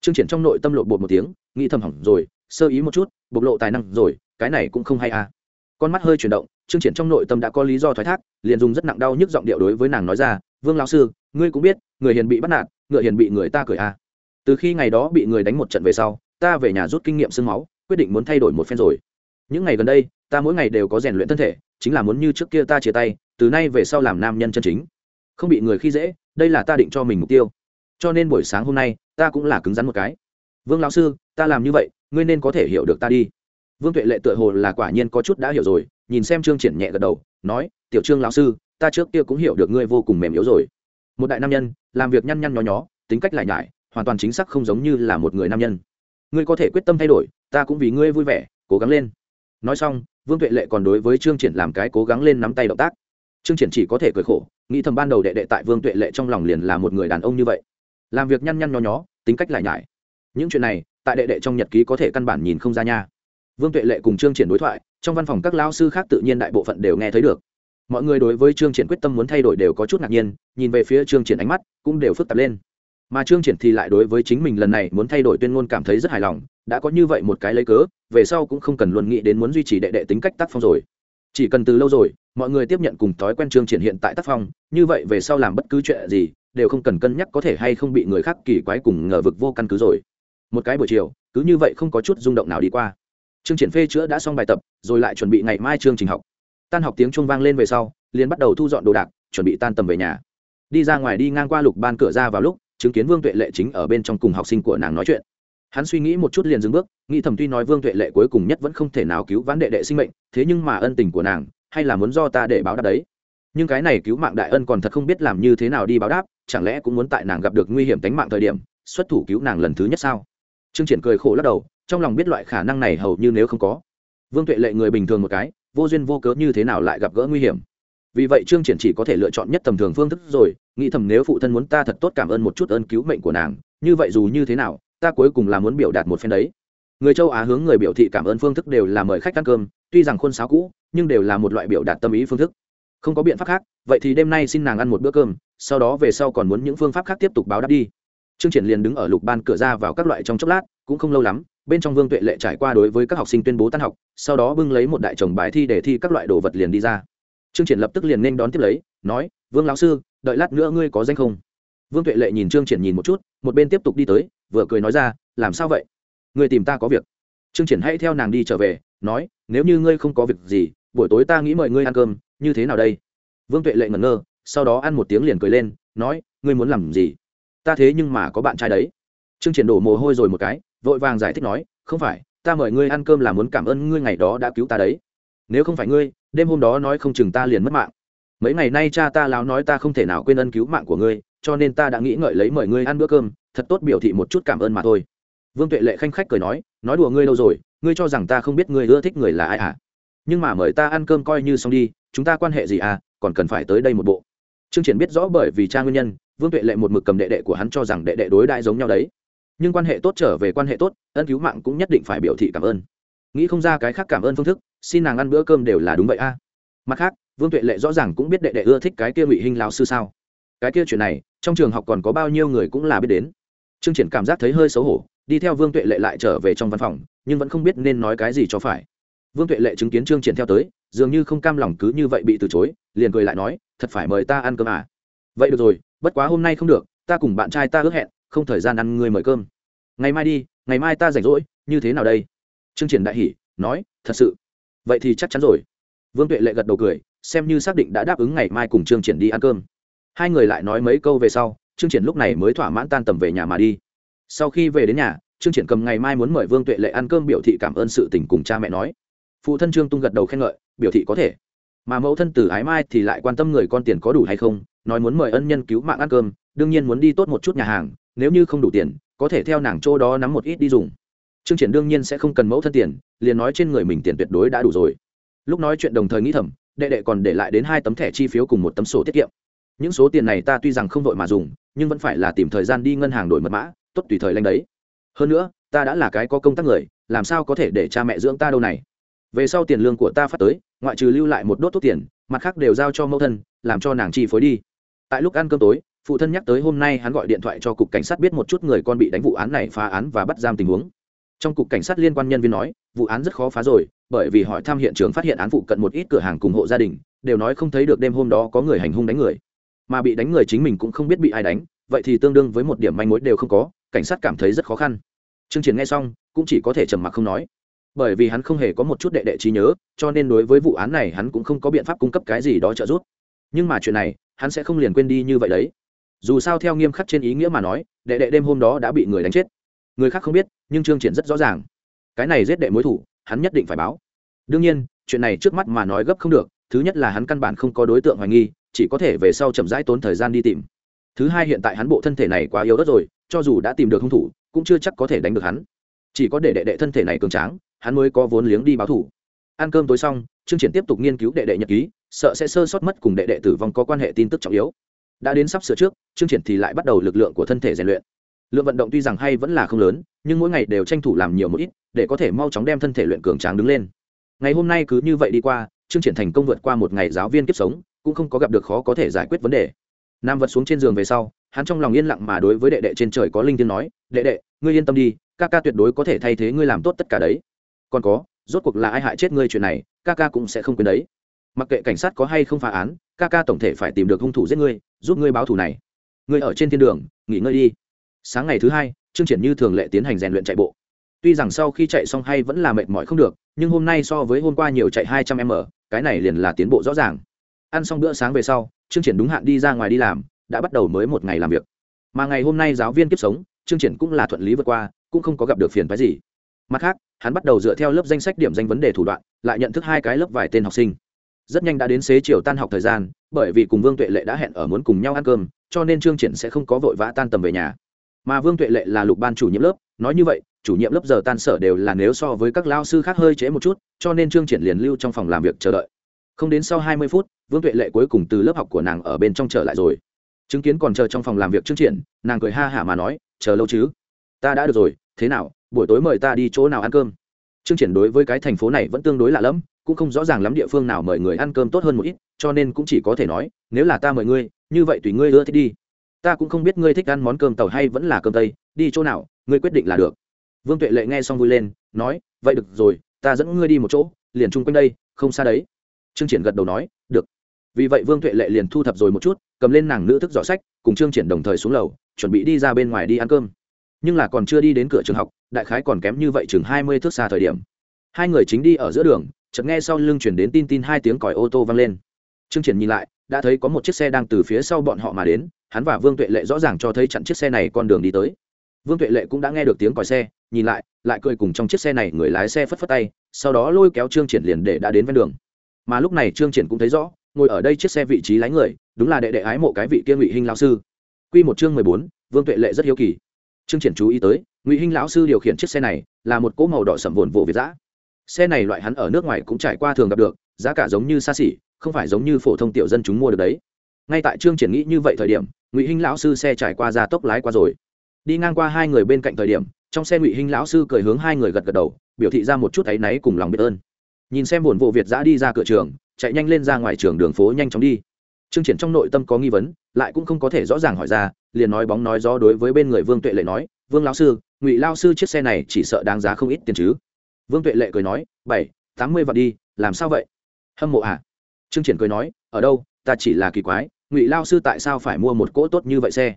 Trương triển trong nội tâm lộ bột một tiếng, nghĩ thầm hỏng rồi, sơ ý một chút, bộc lộ tài năng rồi, cái này cũng không hay à. Con mắt hơi chuyển động, trương triển trong nội tâm đã có lý do thoái thác, liền dùng rất nặng đau nhức giọng điệu đối với nàng nói ra vương lão sư, ngươi cũng biết, người hiền bị bắt nạt, ngựa hiền bị người ta cười à. Từ khi ngày đó bị người đánh một trận về sau, ta về nhà rút kinh nghiệm sương máu, quyết định muốn thay đổi một phen rồi. Những ngày gần đây, ta mỗi ngày đều có rèn luyện thân thể, chính là muốn như trước kia ta chia tay, từ nay về sau làm nam nhân chân chính. Không bị người khi dễ, đây là ta định cho mình mục tiêu. Cho nên buổi sáng hôm nay, ta cũng là cứng rắn một cái. Vương lão sư, ta làm như vậy, ngươi nên có thể hiểu được ta đi. Vương tuệ lệ tựa hồ là quả nhiên có chút đã hiểu rồi, nhìn xem trương triển nhẹ gật đầu, nói, tiểu trương lão sư ta trước kia cũng hiểu được ngươi vô cùng mềm yếu rồi. Một đại nam nhân, làm việc nhăn nhăn nhó nhó, tính cách lại nhải, hoàn toàn chính xác không giống như là một người nam nhân. Ngươi có thể quyết tâm thay đổi, ta cũng vì ngươi vui vẻ, cố gắng lên. Nói xong, vương tuệ lệ còn đối với trương triển làm cái cố gắng lên nắm tay động tác. Trương triển chỉ có thể cười khổ, nghĩ thầm ban đầu đệ đệ tại vương tuệ lệ trong lòng liền là một người đàn ông như vậy. Làm việc nhăn nhăn nhó nhó, tính cách lại nhải. Những chuyện này, tại đệ đệ trong nhật ký có thể căn bản nhìn không ra nha. Vương tuệ lệ cùng trương triển đối thoại, trong văn phòng các lao sư khác tự nhiên đại bộ phận đều nghe thấy được mọi người đối với trương triển quyết tâm muốn thay đổi đều có chút ngạc nhiên, nhìn về phía trương triển ánh mắt cũng đều phức tạp lên. Mà trương triển thì lại đối với chính mình lần này muốn thay đổi tuyên ngôn cảm thấy rất hài lòng, đã có như vậy một cái lấy cớ, về sau cũng không cần luôn nghĩ đến muốn duy trì đệ đệ tính cách tác phong rồi. Chỉ cần từ lâu rồi, mọi người tiếp nhận cùng thói quen trương triển hiện tại tác phong, như vậy về sau làm bất cứ chuyện gì, đều không cần cân nhắc có thể hay không bị người khác kỳ quái cùng ngờ vực vô căn cứ rồi. Một cái buổi chiều, cứ như vậy không có chút rung động nào đi qua. Chương triển phê chữa đã xong bài tập, rồi lại chuẩn bị ngày mai chương trình học tan học tiếng chuông vang lên về sau, liền bắt đầu thu dọn đồ đạc, chuẩn bị tan tầm về nhà. Đi ra ngoài đi ngang qua lục ban cửa ra vào lúc, chứng kiến vương tuệ lệ chính ở bên trong cùng học sinh của nàng nói chuyện. Hắn suy nghĩ một chút liền dừng bước, nghĩ thầm tuy nói vương tuệ lệ cuối cùng nhất vẫn không thể nào cứu vãn đệ đệ sinh mệnh, thế nhưng mà ân tình của nàng, hay là muốn do ta để báo đáp đấy. Nhưng cái này cứu mạng đại ân còn thật không biết làm như thế nào đi báo đáp, chẳng lẽ cũng muốn tại nàng gặp được nguy hiểm tính mạng thời điểm, xuất thủ cứu nàng lần thứ nhất sao? Trương triển cười khổ lắc đầu, trong lòng biết loại khả năng này hầu như nếu không có. Vương tuệ lệ người bình thường một cái vô duyên vô cớ như thế nào lại gặp gỡ nguy hiểm. Vì vậy trương triển chỉ có thể lựa chọn nhất tầm thường phương thức rồi, nghĩ thầm nếu phụ thân muốn ta thật tốt cảm ơn một chút ơn cứu mệnh của nàng, như vậy dù như thế nào, ta cuối cùng là muốn biểu đạt một phen đấy. Người châu á hướng người biểu thị cảm ơn phương thức đều là mời khách ăn cơm, tuy rằng khuôn sáo cũ, nhưng đều là một loại biểu đạt tâm ý phương thức. Không có biện pháp khác, vậy thì đêm nay xin nàng ăn một bữa cơm, sau đó về sau còn muốn những phương pháp khác tiếp tục báo đáp đi. Trương triển liền đứng ở lục ban cửa ra vào các loại trong chốc lát, cũng không lâu lắm bên trong vương tuệ lệ trải qua đối với các học sinh tuyên bố tan học, sau đó bưng lấy một đại chồng bài thi để thi các loại đồ vật liền đi ra. Trương triển lập tức liền nên đón tiếp lấy, nói, vương lão sư, đợi lát nữa ngươi có danh không? Vương tuệ lệ nhìn trương triển nhìn một chút, một bên tiếp tục đi tới, vừa cười nói ra, làm sao vậy? Ngươi tìm ta có việc. Trương triển hãy theo nàng đi trở về, nói, nếu như ngươi không có việc gì, buổi tối ta nghĩ mời ngươi ăn cơm, như thế nào đây? Vương tuệ lệ ngẩn ngơ, sau đó ăn một tiếng liền cười lên, nói, ngươi muốn làm gì? Ta thế nhưng mà có bạn trai đấy. Trương triển đổ mồ hôi rồi một cái vội vàng giải thích nói, không phải, ta mời ngươi ăn cơm là muốn cảm ơn ngươi ngày đó đã cứu ta đấy. Nếu không phải ngươi, đêm hôm đó nói không chừng ta liền mất mạng. Mấy ngày nay cha ta láo nói ta không thể nào quên ân cứu mạng của ngươi, cho nên ta đã nghĩ ngợi lấy mời ngươi ăn bữa cơm, thật tốt biểu thị một chút cảm ơn mà thôi. Vương tuệ lệ khanh khách cười nói nói đùa ngươi lâu rồi, ngươi cho rằng ta không biết ngươi ưa thích người là ai à? Nhưng mà mời ta ăn cơm coi như xong đi, chúng ta quan hệ gì à còn cần phải tới đây một bộ. Trương triển biết rõ bởi vì cha nguyên nhân, vương tuệ lệ một mực cầm đệ đệ của hắn cho rằng đệ đệ đối đại giống nhau đấy nhưng quan hệ tốt trở về quan hệ tốt, ân cứu mạng cũng nhất định phải biểu thị cảm ơn. Nghĩ không ra cái khác cảm ơn phương thức, xin nàng ăn bữa cơm đều là đúng vậy a. À. Mặt khác, vương tuệ lệ rõ ràng cũng biết đệ đệ ưa thích cái kia ngụy hình lao sư sao. Cái kia chuyện này, trong trường học còn có bao nhiêu người cũng là biết đến. Trương triển cảm giác thấy hơi xấu hổ, đi theo vương tuệ lệ lại trở về trong văn phòng, nhưng vẫn không biết nên nói cái gì cho phải. Vương tuệ lệ chứng kiến trương triển theo tới, dường như không cam lòng cứ như vậy bị từ chối, liền cười lại nói, thật phải mời ta ăn cơm à? Vậy được rồi, bất quá hôm nay không được, ta cùng bạn trai ta ước hẹn không thời gian ăn người mời cơm. Ngày mai đi, ngày mai ta rảnh rỗi, như thế nào đây? Trương triển đại hỉ, nói, thật sự. Vậy thì chắc chắn rồi. Vương tuệ lệ gật đầu cười, xem như xác định đã đáp ứng ngày mai cùng trương triển đi ăn cơm. Hai người lại nói mấy câu về sau, trương triển lúc này mới thỏa mãn tan tầm về nhà mà đi. Sau khi về đến nhà, trương triển cầm ngày mai muốn mời vương tuệ lệ ăn cơm biểu thị cảm ơn sự tình cùng cha mẹ nói. Phụ thân trương tung gật đầu khen ngợi, biểu thị có thể. Mà mẫu thân từ ái mai thì lại quan tâm người con tiền có đủ hay không, nói muốn mời ân nhân cứu mạng ăn cơm, đương nhiên muốn đi tốt một chút nhà hàng nếu như không đủ tiền, có thể theo nàng chỗ đó nắm một ít đi dùng. Trương triển đương nhiên sẽ không cần mẫu thân tiền, liền nói trên người mình tiền tuyệt đối đã đủ rồi. Lúc nói chuyện đồng thời nghĩ thầm, đệ đệ còn để lại đến hai tấm thẻ chi phiếu cùng một tấm sổ tiết kiệm. Những số tiền này ta tuy rằng không vội mà dùng, nhưng vẫn phải là tìm thời gian đi ngân hàng đổi mật mã, tốt tùy thời lanh đấy. Hơn nữa, ta đã là cái có công tác người, làm sao có thể để cha mẹ dưỡng ta đâu này? Về sau tiền lương của ta phát tới, ngoại trừ lưu lại một đốt thuốc tiền, mặt khác đều giao cho mẫu thân, làm cho nàng chi phối đi. Tại lúc ăn cơm tối phụ thân nhắc tới hôm nay hắn gọi điện thoại cho cục cảnh sát biết một chút người con bị đánh vụ án này phá án và bắt giam tình huống. Trong cục cảnh sát liên quan nhân viên nói, vụ án rất khó phá rồi, bởi vì hỏi thăm hiện trường phát hiện án phụ cận một ít cửa hàng cùng hộ gia đình, đều nói không thấy được đêm hôm đó có người hành hung đánh người. Mà bị đánh người chính mình cũng không biết bị ai đánh, vậy thì tương đương với một điểm manh mối đều không có, cảnh sát cảm thấy rất khó khăn. Chương triển nghe xong, cũng chỉ có thể trầm mặc không nói. Bởi vì hắn không hề có một chút đệ đệ trí nhớ, cho nên đối với vụ án này hắn cũng không có biện pháp cung cấp cái gì đó trợ giúp. Nhưng mà chuyện này, hắn sẽ không liền quên đi như vậy đấy dù sao theo nghiêm khắc trên ý nghĩa mà nói, đệ đệ đêm hôm đó đã bị người đánh chết. Người khác không biết, nhưng trương triển rất rõ ràng. Cái này giết đệ mối thủ, hắn nhất định phải báo. Đương nhiên, chuyện này trước mắt mà nói gấp không được, thứ nhất là hắn căn bản không có đối tượng hoài nghi, chỉ có thể về sau chậm rãi tốn thời gian đi tìm. Thứ hai hiện tại hắn bộ thân thể này quá yếu đất rồi, cho dù đã tìm được hung thủ, cũng chưa chắc có thể đánh được hắn. Chỉ có để đệ đệ thân thể này cường tráng, hắn mới có vốn liếng đi báo thủ. Ăn cơm tối xong, trương triển tiếp tục nghiên cứu đệ đệ nhật ký, sợ sẽ sơ sót mất cùng đệ đệ tử vong có quan hệ tin tức trọng yếu đã đến sắp sửa trước chương triển thì lại bắt đầu lực lượng của thân thể rèn luyện. Lượng vận động tuy rằng hay vẫn là không lớn, nhưng mỗi ngày đều tranh thủ làm nhiều một ít, để có thể mau chóng đem thân thể luyện cường tráng đứng lên. Ngày hôm nay cứ như vậy đi qua chương triển thành công vượt qua một ngày giáo viên kiếp sống, cũng không có gặp được khó có thể giải quyết vấn đề. Nam vật xuống trên giường về sau, hắn trong lòng yên lặng mà đối với đệ đệ trên trời có linh tiên nói, đệ đệ, ngươi yên tâm đi, ca ca tuyệt đối có thể thay thế ngươi làm tốt tất cả đấy. Còn có, rốt cuộc là ai hại chết ngươi chuyện này, ca ca cũng sẽ không quên đấy. Mặc kệ cảnh sát có hay không phá án, ca ca tổng thể phải tìm được hung thủ giết ngươi giúp ngươi báo thù này. Ngươi ở trên thiên đường, nghỉ ngơi đi. Sáng ngày thứ hai, trương triển như thường lệ tiến hành rèn luyện chạy bộ. Tuy rằng sau khi chạy xong hay vẫn là mệt mỏi không được, nhưng hôm nay so với hôm qua nhiều chạy hai trăm m, cái này liền là tiến bộ rõ ràng. Ăn xong bữa sáng về sau, trương triển đúng hạn đi ra ngoài đi làm, đã bắt đầu mới một ngày làm việc. Mà ngày hôm nay giáo viên kiếp sống, trương triển cũng là thuận lý vượt qua, cũng không có gặp được phiền phức gì. Mặt khác, hắn bắt đầu dựa theo lớp danh sách điểm danh vấn đề thủ đoạn, lại nhận thức hai cái lớp vài tên học sinh rất nhanh đã đến xế chiều tan học thời gian, bởi vì cùng vương tuệ lệ đã hẹn ở muốn cùng nhau ăn cơm, cho nên trương triển sẽ không có vội vã tan tầm về nhà. Mà vương tuệ lệ là lục ban chủ nhiệm lớp, nói như vậy, chủ nhiệm lớp giờ tan sở đều là nếu so với các lao sư khác hơi trễ một chút, cho nên trương triển liền lưu trong phòng làm việc chờ đợi. Không đến sau hai mươi phút, vương tuệ lệ cuối cùng từ lớp học của nàng ở bên trong trở lại rồi. Chứng kiến còn chờ trong phòng làm việc trương triển, nàng cười ha hả mà nói, chờ lâu chứ? Ta đã được rồi, thế nào, buổi tối mời ta đi chỗ nào ăn cơm? Trương triển đối với cái thành phố này vẫn tương đối lạ lẫm cũng không rõ ràng lắm địa phương nào mời người ăn cơm tốt hơn một ít, cho nên cũng chỉ có thể nói, nếu là ta mời ngươi, như vậy tùy ngươi ưa thích đi. Ta cũng không biết ngươi thích ăn món cơm tàu hay vẫn là cơm tây, đi chỗ nào, ngươi quyết định là được. Vương tuệ lệ nghe xong vui lên, nói, vậy được rồi, ta dẫn ngươi đi một chỗ, liền chung quanh đây, không xa đấy. Trương triển gật đầu nói, được. Vì vậy vương tuệ lệ liền thu thập rồi một chút, cầm lên nàng nữ thức giỏ sách, cùng trương triển đồng thời xuống lầu, chuẩn bị đi ra bên ngoài đi ăn cơm. Nhưng là còn chưa đi đến cửa trường học, đại khái còn kém như vậy chừng hai mươi thước xa thời điểm. Hai người chính đi ở giữa đường chợt nghe sau lưng chuyển đến tin tin hai tiếng còi ô tô vang lên. Trương triển nhìn lại, đã thấy có một chiếc xe đang từ phía sau bọn họ mà đến, hắn và vương tuệ lệ rõ ràng cho thấy chặn chiếc xe này con đường đi tới. Vương tuệ lệ cũng đã nghe được tiếng còi xe, nhìn lại lại cười cùng trong chiếc xe này người lái xe phất phất tay, sau đó lôi kéo trương triển liền để đã đến ven đường. Mà lúc này trương triển cũng thấy rõ, ngồi ở đây chiếc xe vị trí lái người, đúng là đệ đệ ái mộ cái vị kia ngụy hinh lão sư. Quy một chương mười bốn, vương tuệ lệ rất hiếu kỳ. Trương triển chú ý tới, ngụy hinh lão sư điều khiển chiếc xe này là một cỗ màu đỏ sẩm vồn vộ việt dã xe này loại hắn ở nước ngoài cũng trải qua thường gặp được, giá cả giống như xa xỉ, không phải giống như phổ thông tiểu dân chúng mua được đấy. Ngay tại trương triển nghĩ như vậy thời điểm, ngụy hinh lão sư xe trải qua ra tốc lái qua rồi. Đi ngang qua hai người bên cạnh thời điểm, trong xe ngụy hinh lão sư cười hướng hai người gật gật đầu, biểu thị ra một chút áy náy cùng lòng biết ơn. Nhìn xem buồn vụ việt giã đi ra cửa trường, chạy nhanh lên ra ngoài trường đường phố nhanh chóng đi. Trương triển trong nội tâm có nghi vấn, lại cũng không có thể rõ ràng hỏi ra, liền nói bóng nói gió đối với bên người vương tuệ lệ nói, vương lão sư, ngụy lao sư chiếc xe này chỉ sợ đáng giá không ít tiền chứ vương tuệ lệ cười nói, bảy, tám mươi vạn đi, làm sao vậy? Hâm mộ à? Trương triển cười nói, ở đâu, ta chỉ là kỳ quái, ngụy lao sư tại sao phải mua một cỗ tốt như vậy xe?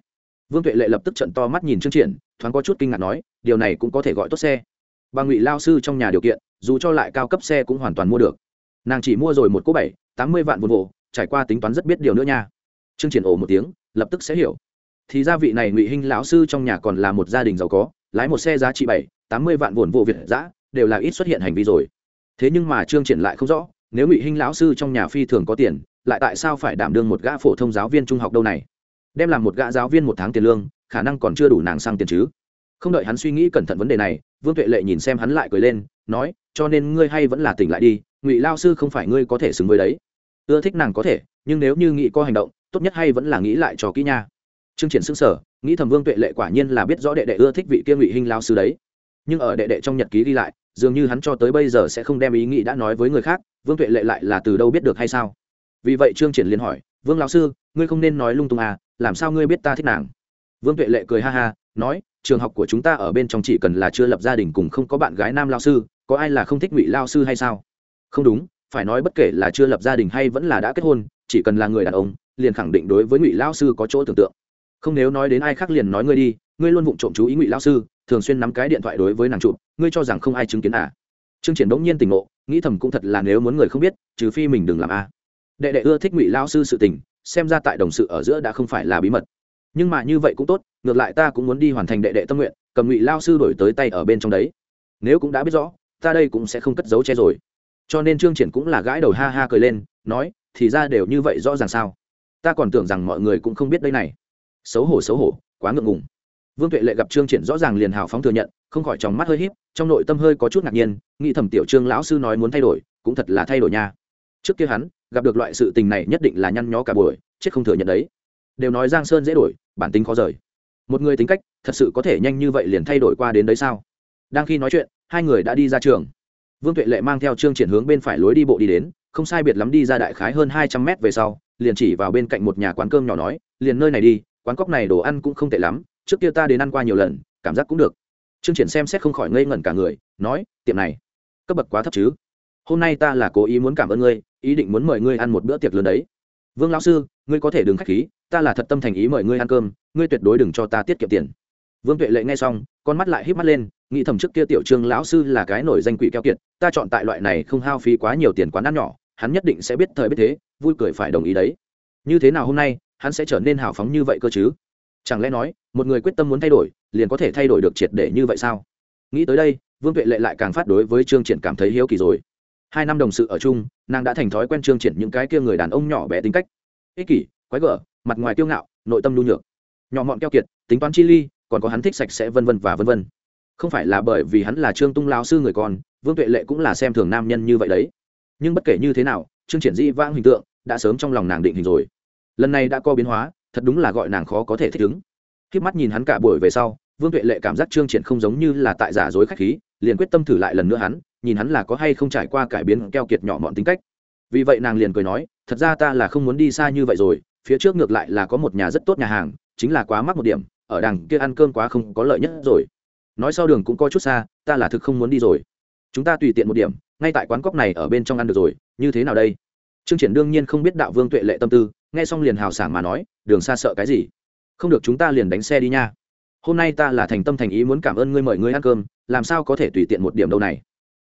Vương tuệ lệ lập tức trận to mắt nhìn trương triển, thoáng có chút kinh ngạc nói, điều này cũng có thể gọi tốt xe. Bà ngụy lao sư trong nhà điều kiện, dù cho lại cao cấp xe cũng hoàn toàn mua được. Nàng chỉ mua rồi một cỗ bảy, tám mươi vạn vốn vộ trải qua tính toán rất biết điều nữa nha. Trương triển ồ một tiếng, lập tức sẽ hiểu. Thì gia vị này ngụy hinh lão sư trong nhà còn là một gia đình giàu có, lái một xe giá trị bảy, tám mươi vạn vốn vộ việt giã đều là ít xuất hiện hành vi rồi. Thế nhưng mà trương triển lại không rõ nếu ngụy hinh lão sư trong nhà phi thường có tiền lại tại sao phải đảm đương một gã phổ thông giáo viên trung học đâu này? Đem làm một gã giáo viên một tháng tiền lương khả năng còn chưa đủ nàng sang tiền chứ? Không đợi hắn suy nghĩ cẩn thận vấn đề này vương tuệ lệ nhìn xem hắn lại cười lên nói cho nên ngươi hay vẫn là tỉnh lại đi ngụy lao sư không phải ngươi có thể xứng với đấy. Ưa thích nàng có thể nhưng nếu như nghĩ có hành động tốt nhất hay vẫn là nghĩ lại cho kỹ nha. Trương triển sững sờ, nghĩ thầm vương tuệ lệ quả nhiên là biết rõ đệ đệ ưa thích vị kia ngụy hinh lao sư đấy nhưng ở đệ đệ trong nhật ký ghi lại, dường như hắn cho tới bây giờ sẽ không đem ý nghĩ đã nói với người khác, vương tuệ lệ lại là từ đâu biết được hay sao? Vì vậy trương triển liền hỏi, vương lão sư, ngươi không nên nói lung tung à làm sao ngươi biết ta thích nàng? Vương tuệ lệ cười ha ha, nói, trường học của chúng ta ở bên trong chỉ cần là chưa lập gia đình cùng không có bạn gái nam lao sư, có ai là không thích ngụy lao sư hay sao? Không đúng, phải nói bất kể là chưa lập gia đình hay vẫn là đã kết hôn, chỉ cần là người đàn ông, liền khẳng định đối với ngụy lao sư có chỗ tưởng tượng. Không, nếu nói đến ai khác liền nói ngươi đi ngươi luôn vụng trộm chú ý ngụy lao sư thường xuyên nắm cái điện thoại đối với nàng chụp ngươi cho rằng không ai chứng kiến à. Trương triển đống nhiên tỉnh ngộ, nghĩ thầm cũng thật là nếu muốn người không biết, trừ phi mình đừng làm a. Đệ đệ ưa thích ngụy lao sư sự tình, xem ra tại đồng sự ở giữa đã không phải là bí mật. Nhưng mà như vậy cũng tốt, ngược lại ta cũng muốn đi hoàn thành đệ đệ tâm nguyện, cầm ngụy lao sư đổi tới tay ở bên trong đấy. Nếu cũng đã biết rõ, ta đây cũng sẽ không cất giấu che rồi. Cho nên trương triển cũng là gãi đầu ha ha cười lên, nói, thì ra đều như vậy rõ ràng sao? Ta còn tưởng rằng mọi người cũng không biết đây này. Xấu hổ xấu hổ, quá ngượng ngùng vương tuệ lệ gặp trương triển rõ ràng liền hào phóng thừa nhận, không khỏi trong mắt hơi híp, trong nội tâm hơi có chút ngạc nhiên, nghĩ thầm tiểu trương lão sư nói muốn thay đổi, cũng thật là thay đổi nha. Trước kia hắn, gặp được loại sự tình này nhất định là nhăn nhó cả buổi, chết không thừa nhận đấy. Đều nói giang sơn dễ đổi, bản tính khó rời. Một người tính cách, thật sự có thể nhanh như vậy liền thay đổi qua đến đấy sao? Đang khi nói chuyện, hai người đã đi ra trường. Vương tuệ lệ mang theo trương triển hướng bên phải lối đi bộ đi đến, không sai biệt lắm đi ra đại khái hơn hai trăm mét về sau, liền chỉ vào bên cạnh một nhà quán cơm nhỏ nói, liền nơi này đi, quán cóc này đồ ăn cũng không tệ lắm trước kia ta đến ăn qua nhiều lần, cảm giác cũng được. Trương triển xem xét không khỏi ngây ngẩn cả người, nói, tiệm này, cấp bậc quá thấp chứ. Hôm nay ta là cố ý muốn cảm ơn ngươi, ý định muốn mời ngươi ăn một bữa tiệc lớn đấy. Vương lão sư, ngươi có thể đừng khách khí, ta là thật tâm thành ý mời ngươi ăn cơm, ngươi tuyệt đối đừng cho ta tiết kiệm tiền. Vương tuệ lệ nghe xong, con mắt lại híp mắt lên, nghĩ thầm trước kia tiểu trương lão sư là cái nổi danh quỷ keo kiệt, ta chọn tại loại này không hao phí quá nhiều tiền quán ăn nhỏ, hắn nhất định sẽ biết thời biết thế, vui cười phải đồng ý đấy. Như thế nào hôm nay, hắn sẽ trở nên hào phóng như vậy cơ chứ? Chẳng lẽ nói, một người quyết tâm muốn thay đổi, liền có thể thay đổi được triệt để như vậy sao? Nghĩ tới đây, vương tuệ lệ lại càng phát đối với trương triển cảm thấy hiếu kỳ rồi. Hai năm đồng sự ở chung, nàng đã thành thói quen trương triển những cái kia người đàn ông nhỏ bé tính cách. Ích kỷ, quái gở, mặt ngoài kiêu ngạo, nội tâm nhu nhược. Nhỏ mọn keo kiệt, tính toán chi ly, còn có hắn thích sạch sẽ vân vân và vân vân. Không phải là bởi vì hắn là trương tung lao sư người con, vương tuệ lệ cũng là xem thường nam nhân như vậy đấy. Nhưng bất kể như thế nào, trương triển di vãng hình tượng đã sớm trong lòng nàng định hình rồi. Lần này đã có biến hóa thật đúng là gọi nàng khó có thể thích ứng. Khi mắt nhìn hắn cả buổi về sau, vương tuệ lệ cảm giác trương triển không giống như là tại giả dối khách khí, liền quyết tâm thử lại lần nữa hắn, nhìn hắn là có hay không trải qua cải biến keo kiệt nhỏ mọn tính cách. Vì vậy nàng liền cười nói, thật ra ta là không muốn đi xa như vậy rồi, phía trước ngược lại là có một nhà rất tốt nhà hàng, chính là quá mắc một điểm, ở đằng kia ăn cơm quá không có lợi nhất rồi. Nói sau đường cũng có chút xa, ta là thực không muốn đi rồi. Chúng ta tùy tiện một điểm, ngay tại quán cóc này ở bên trong ăn được rồi, như thế nào đây? Trương triển đương nhiên không biết đạo vương tuệ lệ tâm tư, nghe xong liền hào sảng mà nói đường xa sợ cái gì? Không được, chúng ta liền đánh xe đi nha. Hôm nay ta là thành tâm thành ý muốn cảm ơn ngươi mời ngươi ăn cơm, làm sao có thể tùy tiện một điểm đâu này?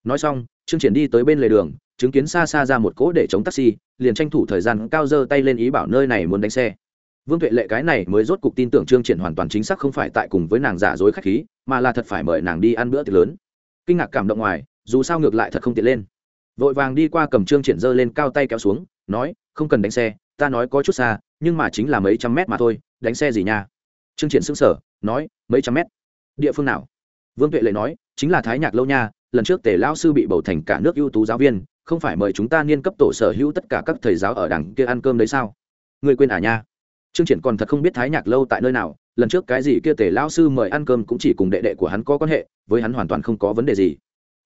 Nói xong, trương triển đi tới bên lề đường, chứng kiến xa xa ra một cỗ để chống taxi, liền tranh thủ thời gian cao dơ tay lên ý bảo nơi này muốn đánh xe. Vương tuệ lệ cái này mới rốt cục tin tưởng trương triển hoàn toàn chính xác không phải tại cùng với nàng giả dối khách khí, mà là thật phải mời nàng đi ăn bữa tiệc lớn. Kinh ngạc cảm động ngoài, dù sao ngược lại thật không tiện lên. Vội vàng đi qua cầm trương triển dơ lên cao tay kéo xuống nói, không cần đánh xe, ta nói có chút xa, nhưng mà chính là mấy trăm mét mà thôi, đánh xe gì nha? Trương triển sững sờ, nói, mấy trăm mét? Địa phương nào? Vương tuệ lệ nói, chính là thái nhạc lâu nha, lần trước tề lao sư bị bầu thành cả nước ưu tú giáo viên, không phải mời chúng ta niên cấp tổ sở hữu tất cả các thầy giáo ở đằng kia ăn cơm đấy sao? Người quên à nha. Trương triển còn thật không biết thái nhạc lâu tại nơi nào, lần trước cái gì kia tề lao sư mời ăn cơm cũng chỉ cùng đệ đệ của hắn có quan hệ, với hắn hoàn toàn không có vấn đề gì.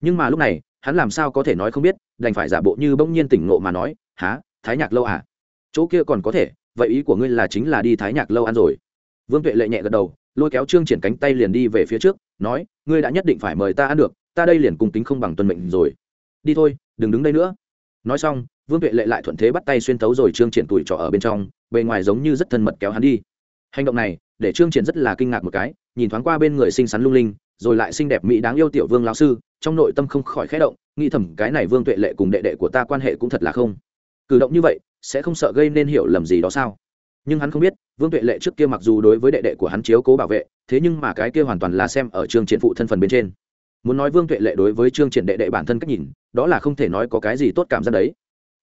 Nhưng mà lúc này, hắn làm sao có thể nói không biết, đành phải giả bộ như bỗng nhiên tỉnh ngộ mà nói há, thái nhạc lâu à? Chỗ kia còn có thể, vậy ý của ngươi là chính là đi thái nhạc lâu ăn rồi. Vương tuệ lệ nhẹ gật đầu, lôi kéo trương triển cánh tay liền đi về phía trước, nói, ngươi đã nhất định phải mời ta ăn được, ta đây liền cùng tính không bằng tuân mệnh rồi. Đi thôi, đừng đứng đây nữa. Nói xong, vương tuệ lệ lại thuận thế bắt tay xuyên tấu rồi trương triển tuổi trọ ở bên trong, bề ngoài giống như rất thân mật kéo hắn đi. Hành động này, để trương triển rất là kinh ngạc một cái, nhìn thoáng qua bên người xinh xắn lung linh, rồi lại xinh đẹp mỹ đáng yêu tiểu vương lão sư, trong nội tâm không khỏi khẽ động, nghĩ thầm cái này vương tuệ lệ cùng đệ đệ của ta quan hệ cũng thật là không cử động như vậy, sẽ không sợ gây nên hiểu lầm gì đó sao? Nhưng hắn không biết, vương tuệ lệ trước kia mặc dù đối với đệ đệ của hắn chiếu cố bảo vệ, thế nhưng mà cái kia hoàn toàn là xem ở trương triển phụ thân phần bên trên. Muốn nói vương tuệ lệ đối với trương triển đệ đệ bản thân cách nhìn, đó là không thể nói có cái gì tốt cảm giác đấy.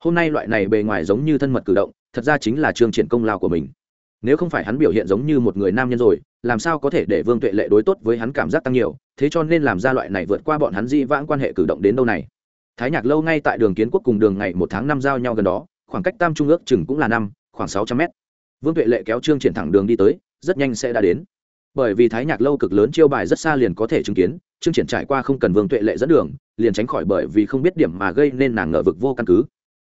Hôm nay loại này bề ngoài giống như thân mật cử động, thật ra chính là trương triển công lao của mình. Nếu không phải hắn biểu hiện giống như một người nam nhân rồi, làm sao có thể để vương tuệ lệ đối tốt với hắn cảm giác tăng nhiều, thế cho nên làm ra loại này vượt qua bọn hắn di vãng quan hệ cử động đến đâu này? Thái nhạc lâu ngay tại đường kiến quốc cùng đường ngày một tháng năm giao nhau gần đó, khoảng cách tam trung ước chừng cũng là năm, khoảng sáu trăm mét. Vương tuệ lệ kéo trương triển thẳng đường đi tới, rất nhanh sẽ đã đến. Bởi vì thái nhạc lâu cực lớn chiêu bài rất xa liền có thể chứng kiến, trương triển trải qua không cần vương tuệ lệ dẫn đường, liền tránh khỏi bởi vì không biết điểm mà gây nên nàng ngờ vực vô căn cứ.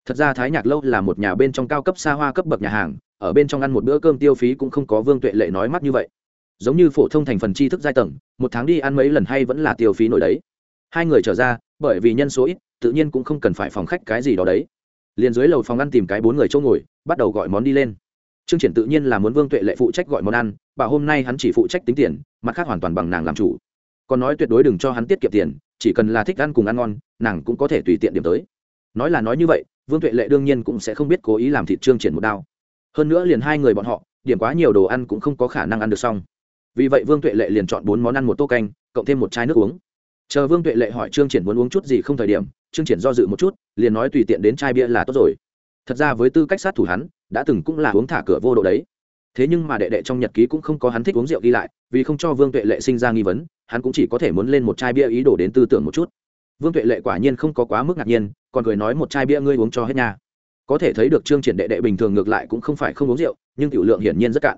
Thật ra thái nhạc lâu là một nhà bên trong cao cấp xa hoa cấp bậc nhà hàng, ở bên trong ăn một bữa cơm tiêu phí cũng không có vương tuệ lệ nói mắt như vậy. Giống như phổ thông thành phần tri thức giai tầng, một tháng đi ăn mấy lần hay vẫn là tiêu phí nổi đấy. Hai người trở ra, bởi vì nhân số ít tự nhiên cũng không cần phải phòng khách cái gì đó đấy. Liền dưới lầu phòng ăn tìm cái bốn người chỗ ngồi, bắt đầu gọi món đi lên. Trương triển tự nhiên là muốn vương tuệ lệ phụ trách gọi món ăn, bảo hôm nay hắn chỉ phụ trách tính tiền, mặt khác hoàn toàn bằng nàng làm chủ. Còn nói tuyệt đối đừng cho hắn tiết kiệm tiền, chỉ cần là thích ăn cùng ăn ngon, nàng cũng có thể tùy tiện điểm tới. Nói là nói như vậy, vương tuệ lệ đương nhiên cũng sẽ không biết cố ý làm thịt trương triển một đao. Hơn nữa liền hai người bọn họ, điểm quá nhiều đồ ăn cũng không có khả năng ăn được xong. Vì vậy vương tuệ lệ liền chọn bốn món ăn một tô canh, cộng thêm một chai nước uống. Chờ vương tuệ lệ hỏi trương triển muốn uống chút gì không thời điểm trương triển do dự một chút, liền nói tùy tiện đến chai bia là tốt rồi. Thật ra với tư cách sát thủ hắn, đã từng cũng là uống thả cửa vô độ đấy. Thế nhưng mà đệ đệ trong nhật ký cũng không có hắn thích uống rượu đi lại, vì không cho vương tuệ lệ sinh ra nghi vấn, hắn cũng chỉ có thể muốn lên một chai bia ý đồ đến tư tưởng một chút. Vương tuệ lệ quả nhiên không có quá mức ngạc nhiên, còn cười nói một chai bia ngươi uống cho hết nhà có thể thấy được trương triển đệ đệ bình thường ngược lại cũng không phải không uống rượu, nhưng tiểu lượng hiển nhiên rất cạn.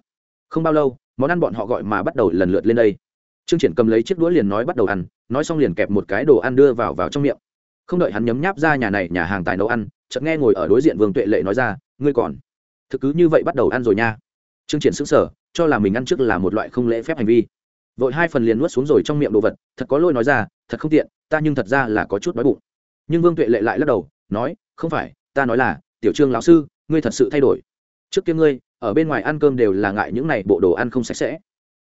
Không bao lâu, món ăn bọn họ gọi mà bắt đầu lần lượt lên đây. Trương triển cầm lấy chiếc đũa liền nói bắt đầu ăn, nói xong liền kẹp một cái đồ ăn đưa vào vào trong miệng không đợi hắn nhấm nháp ra nhà này nhà hàng tài nấu ăn, chợt nghe ngồi ở đối diện vương tuệ lệ nói ra, ngươi còn thực cứ như vậy bắt đầu ăn rồi nha. Trương triển sững sờ, cho là mình ăn trước là một loại không lễ phép hành vi. Vội hai phần liền nuốt xuống rồi trong miệng đồ vật, thật có lỗi nói ra, thật không tiện, ta nhưng thật ra là có chút đói bụng. Nhưng vương tuệ lệ lại lắc đầu, nói, không phải, ta nói là, tiểu trương lão sư, ngươi thật sự thay đổi. Trước kia ngươi, ở bên ngoài ăn cơm đều là ngại những này bộ đồ ăn không sạch sẽ.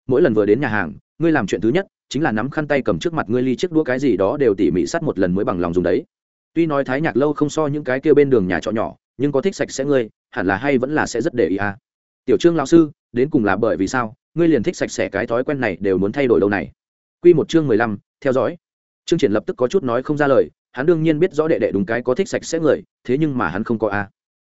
Mỗi lần vừa đến nhà hàng, ngươi làm chuyện thứ nhất chính là nắm khăn tay cầm trước mặt ngươi ly chiếc đũa cái gì đó đều tỉ mỉ sắt một lần mới bằng lòng dùng đấy. Tuy nói thái nhạc lâu không so những cái kia bên đường nhà trọ nhỏ, nhưng có thích sạch sẽ ngươi, hẳn là hay vẫn là sẽ rất để ý à. Tiểu trương lão sư, đến cùng là bởi vì sao, ngươi liền thích sạch sẽ cái thói quen này đều muốn thay đổi lâu này? Quy một chương mười lăm, theo dõi. Chương triển lập tức có chút nói không ra lời, hắn đương nhiên biết rõ đệ đệ đúng cái có thích sạch sẽ người, thế nhưng mà hắn không có a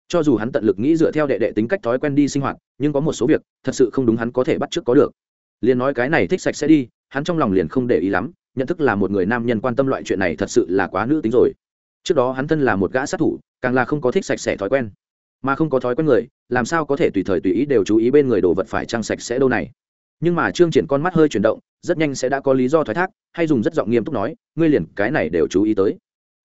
cho dù hắn tận lực nghĩ dựa theo đệ đệ tính cách thói quen đi sinh hoạt, nhưng có một số việc, thật sự không đúng hắn có thể bắt trước có được. Liền nói cái này thích sạch sẽ đi hắn trong lòng liền không để ý lắm, nhận thức là một người nam nhân quan tâm loại chuyện này thật sự là quá nữ tính rồi. Trước đó hắn thân là một gã sát thủ, càng là không có thích sạch sẽ thói quen. Mà không có thói quen người, làm sao có thể tùy thời tùy ý đều chú ý bên người đồ vật phải trang sạch sẽ đâu này. Nhưng mà trương triển con mắt hơi chuyển động, rất nhanh sẽ đã có lý do thoái thác, hay dùng rất giọng nghiêm túc nói, ngươi liền cái này đều chú ý tới.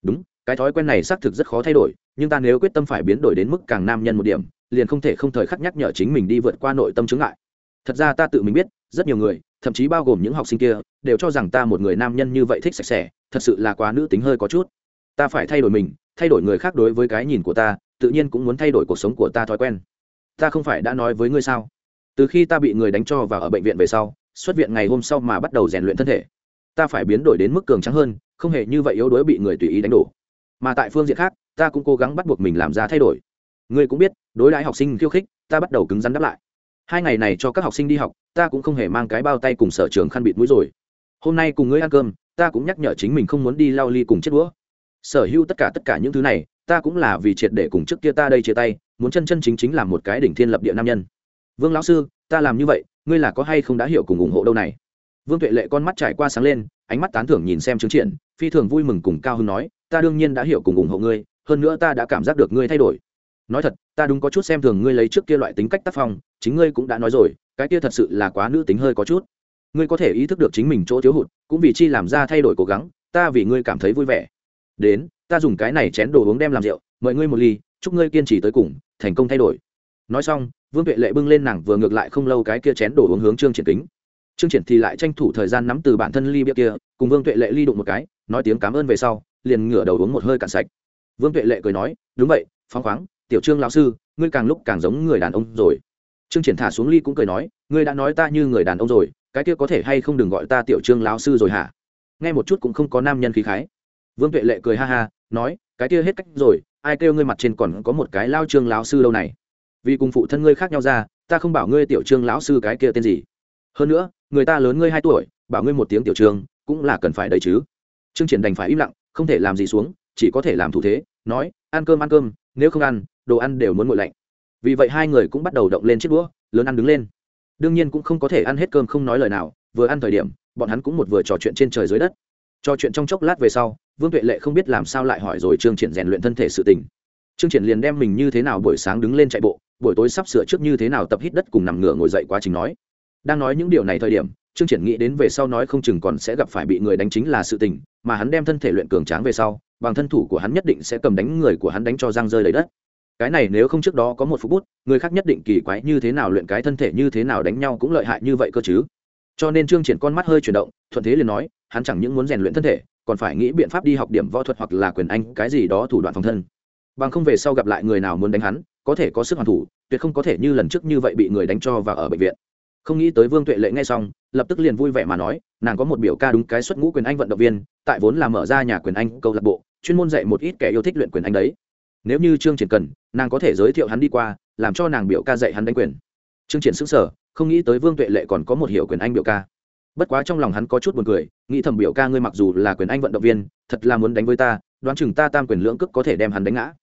Đúng, cái thói quen này xác thực rất khó thay đổi, nhưng ta nếu quyết tâm phải biến đổi đến mức càng nam nhân một điểm, liền không thể không thời khắc nhắc nhở chính mình đi vượt qua nội tâm chứng ngại. Thật ra ta tự mình biết rất nhiều người, thậm chí bao gồm những học sinh kia, đều cho rằng ta một người nam nhân như vậy thích sạch sẽ, thật sự là quá nữ tính hơi có chút. Ta phải thay đổi mình, thay đổi người khác đối với cái nhìn của ta, tự nhiên cũng muốn thay đổi cuộc sống của ta thói quen. Ta không phải đã nói với ngươi sao? Từ khi ta bị người đánh cho và ở bệnh viện về sau, xuất viện ngày hôm sau mà bắt đầu rèn luyện thân thể. Ta phải biến đổi đến mức cường trắng hơn, không hề như vậy yếu đuối bị người tùy ý đánh đổ. Mà tại phương diện khác, ta cũng cố gắng bắt buộc mình làm ra thay đổi. Ngươi cũng biết, đối đãi học sinh khiêu khích, ta bắt đầu cứng rắn đáp lại hai ngày này cho các học sinh đi học, ta cũng không hề mang cái bao tay cùng sở trường khăn bịt mũi rồi. Hôm nay cùng ngươi ăn cơm, ta cũng nhắc nhở chính mình không muốn đi lao ly cùng chết đũa. Sở hữu tất cả tất cả những thứ này, ta cũng là vì triệt để cùng trước kia ta đây chia tay, muốn chân chân chính chính làm một cái đỉnh thiên lập địa nam nhân. Vương lão sư, ta làm như vậy, ngươi là có hay không đã hiểu cùng ủng hộ đâu này? Vương tuệ lệ con mắt trải qua sáng lên, ánh mắt tán thưởng nhìn xem chứng triển, phi thường vui mừng cùng cao hưng nói, ta đương nhiên đã hiểu cùng ủng hộ ngươi, hơn nữa ta đã cảm giác được ngươi thay đổi. Nói thật ta đúng có chút xem thường ngươi lấy trước kia loại tính cách tác phong, chính ngươi cũng đã nói rồi, cái kia thật sự là quá nữ tính hơi có chút. Ngươi có thể ý thức được chính mình chỗ thiếu hụt, cũng vì chi làm ra thay đổi cố gắng, ta vì ngươi cảm thấy vui vẻ. Đến, ta dùng cái này chén đồ uống đem làm rượu, mời ngươi một ly, chúc ngươi kiên trì tới cùng, thành công thay đổi. Nói xong, vương tuệ lệ bưng lên nàng vừa ngược lại không lâu cái kia chén đồ uống hướng trương triển kính. Trương triển thì lại tranh thủ thời gian nắm từ bản thân ly bia kia, cùng vương tuệ lệ ly đụng một cái, nói tiếng cảm ơn về sau, liền ngửa đầu uống một hơi cạn sạch. Vương tuệ lệ cười nói, đúng vậy, phóng khoáng tiểu trương lão sư, ngươi càng lúc càng giống người đàn ông rồi. Trương triển thả xuống ly cũng cười nói, ngươi đã nói ta như người đàn ông rồi, cái kia có thể hay không đừng gọi ta tiểu trương lão sư rồi hả? Nghe một chút cũng không có nam nhân khí khái. Vương tuệ lệ cười ha ha, nói, cái kia hết cách rồi, ai kêu ngươi mặt trên còn có một cái lao trương lão sư lâu này? Vì cùng phụ thân ngươi khác nhau ra, ta không bảo ngươi tiểu trương lão sư cái kia tên gì. Hơn nữa, người ta lớn ngươi hai tuổi, bảo ngươi một tiếng tiểu trương, cũng là cần phải đấy chứ. Trương triển đành phải im lặng, không thể làm gì xuống, chỉ có thể làm thủ thế, nói, ăn cơm ăn cơm, nếu không ăn đồ ăn đều muốn nguội lạnh. Vì vậy hai người cũng bắt đầu động lên chiếc đũa, lớn ăn đứng lên. Đương nhiên cũng không có thể ăn hết cơm không nói lời nào, vừa ăn thời điểm, bọn hắn cũng một vừa trò chuyện trên trời dưới đất. Trò chuyện trong chốc lát về sau, vương tuệ lệ không biết làm sao lại hỏi rồi trương triển rèn luyện thân thể sự tình. Trương triển liền đem mình như thế nào buổi sáng đứng lên chạy bộ, buổi tối sắp sửa trước như thế nào tập hít đất cùng nằm ngửa ngồi dậy quá trình nói. Đang nói những điều này thời điểm, trương triển nghĩ đến về sau nói không chừng còn sẽ gặp phải bị người đánh chính là sự tình, mà hắn đem thân thể luyện cường tráng về sau, bằng thân thủ của hắn nhất định sẽ cầm đánh người của hắn đánh cho răng rơi lấy đất cái này nếu không trước đó có một phút bút, người khác nhất định kỳ quái như thế nào luyện cái thân thể như thế nào đánh nhau cũng lợi hại như vậy cơ chứ. Cho nên trương triển con mắt hơi chuyển động, thuận thế liền nói, hắn chẳng những muốn rèn luyện thân thể, còn phải nghĩ biện pháp đi học điểm võ thuật hoặc là quyền anh, cái gì đó thủ đoạn phòng thân. Bằng không về sau gặp lại người nào muốn đánh hắn, có thể có sức hoàn thủ, tuyệt không có thể như lần trước như vậy bị người đánh cho và ở bệnh viện. Không nghĩ tới vương tuệ lệ nghe xong, lập tức liền vui vẻ mà nói, nàng có một biểu ca đúng cái xuất ngũ quyền anh vận động viên, tại vốn là mở ra nhà quyền anh câu lạc bộ, chuyên môn dạy một ít kẻ yêu thích luyện quyền anh đấy nếu như trương triển cần, nàng có thể giới thiệu hắn đi qua, làm cho nàng biểu ca dạy hắn đánh quyền. Trương triển sững sờ, không nghĩ tới vương tuệ lệ còn có một hiệu quyền anh biểu ca. Bất quá trong lòng hắn có chút buồn cười, nghĩ thầm biểu ca ngươi mặc dù là quyền anh vận động viên, thật là muốn đánh với ta, đoán chừng ta tam quyền lưỡng cước có thể đem hắn đánh ngã.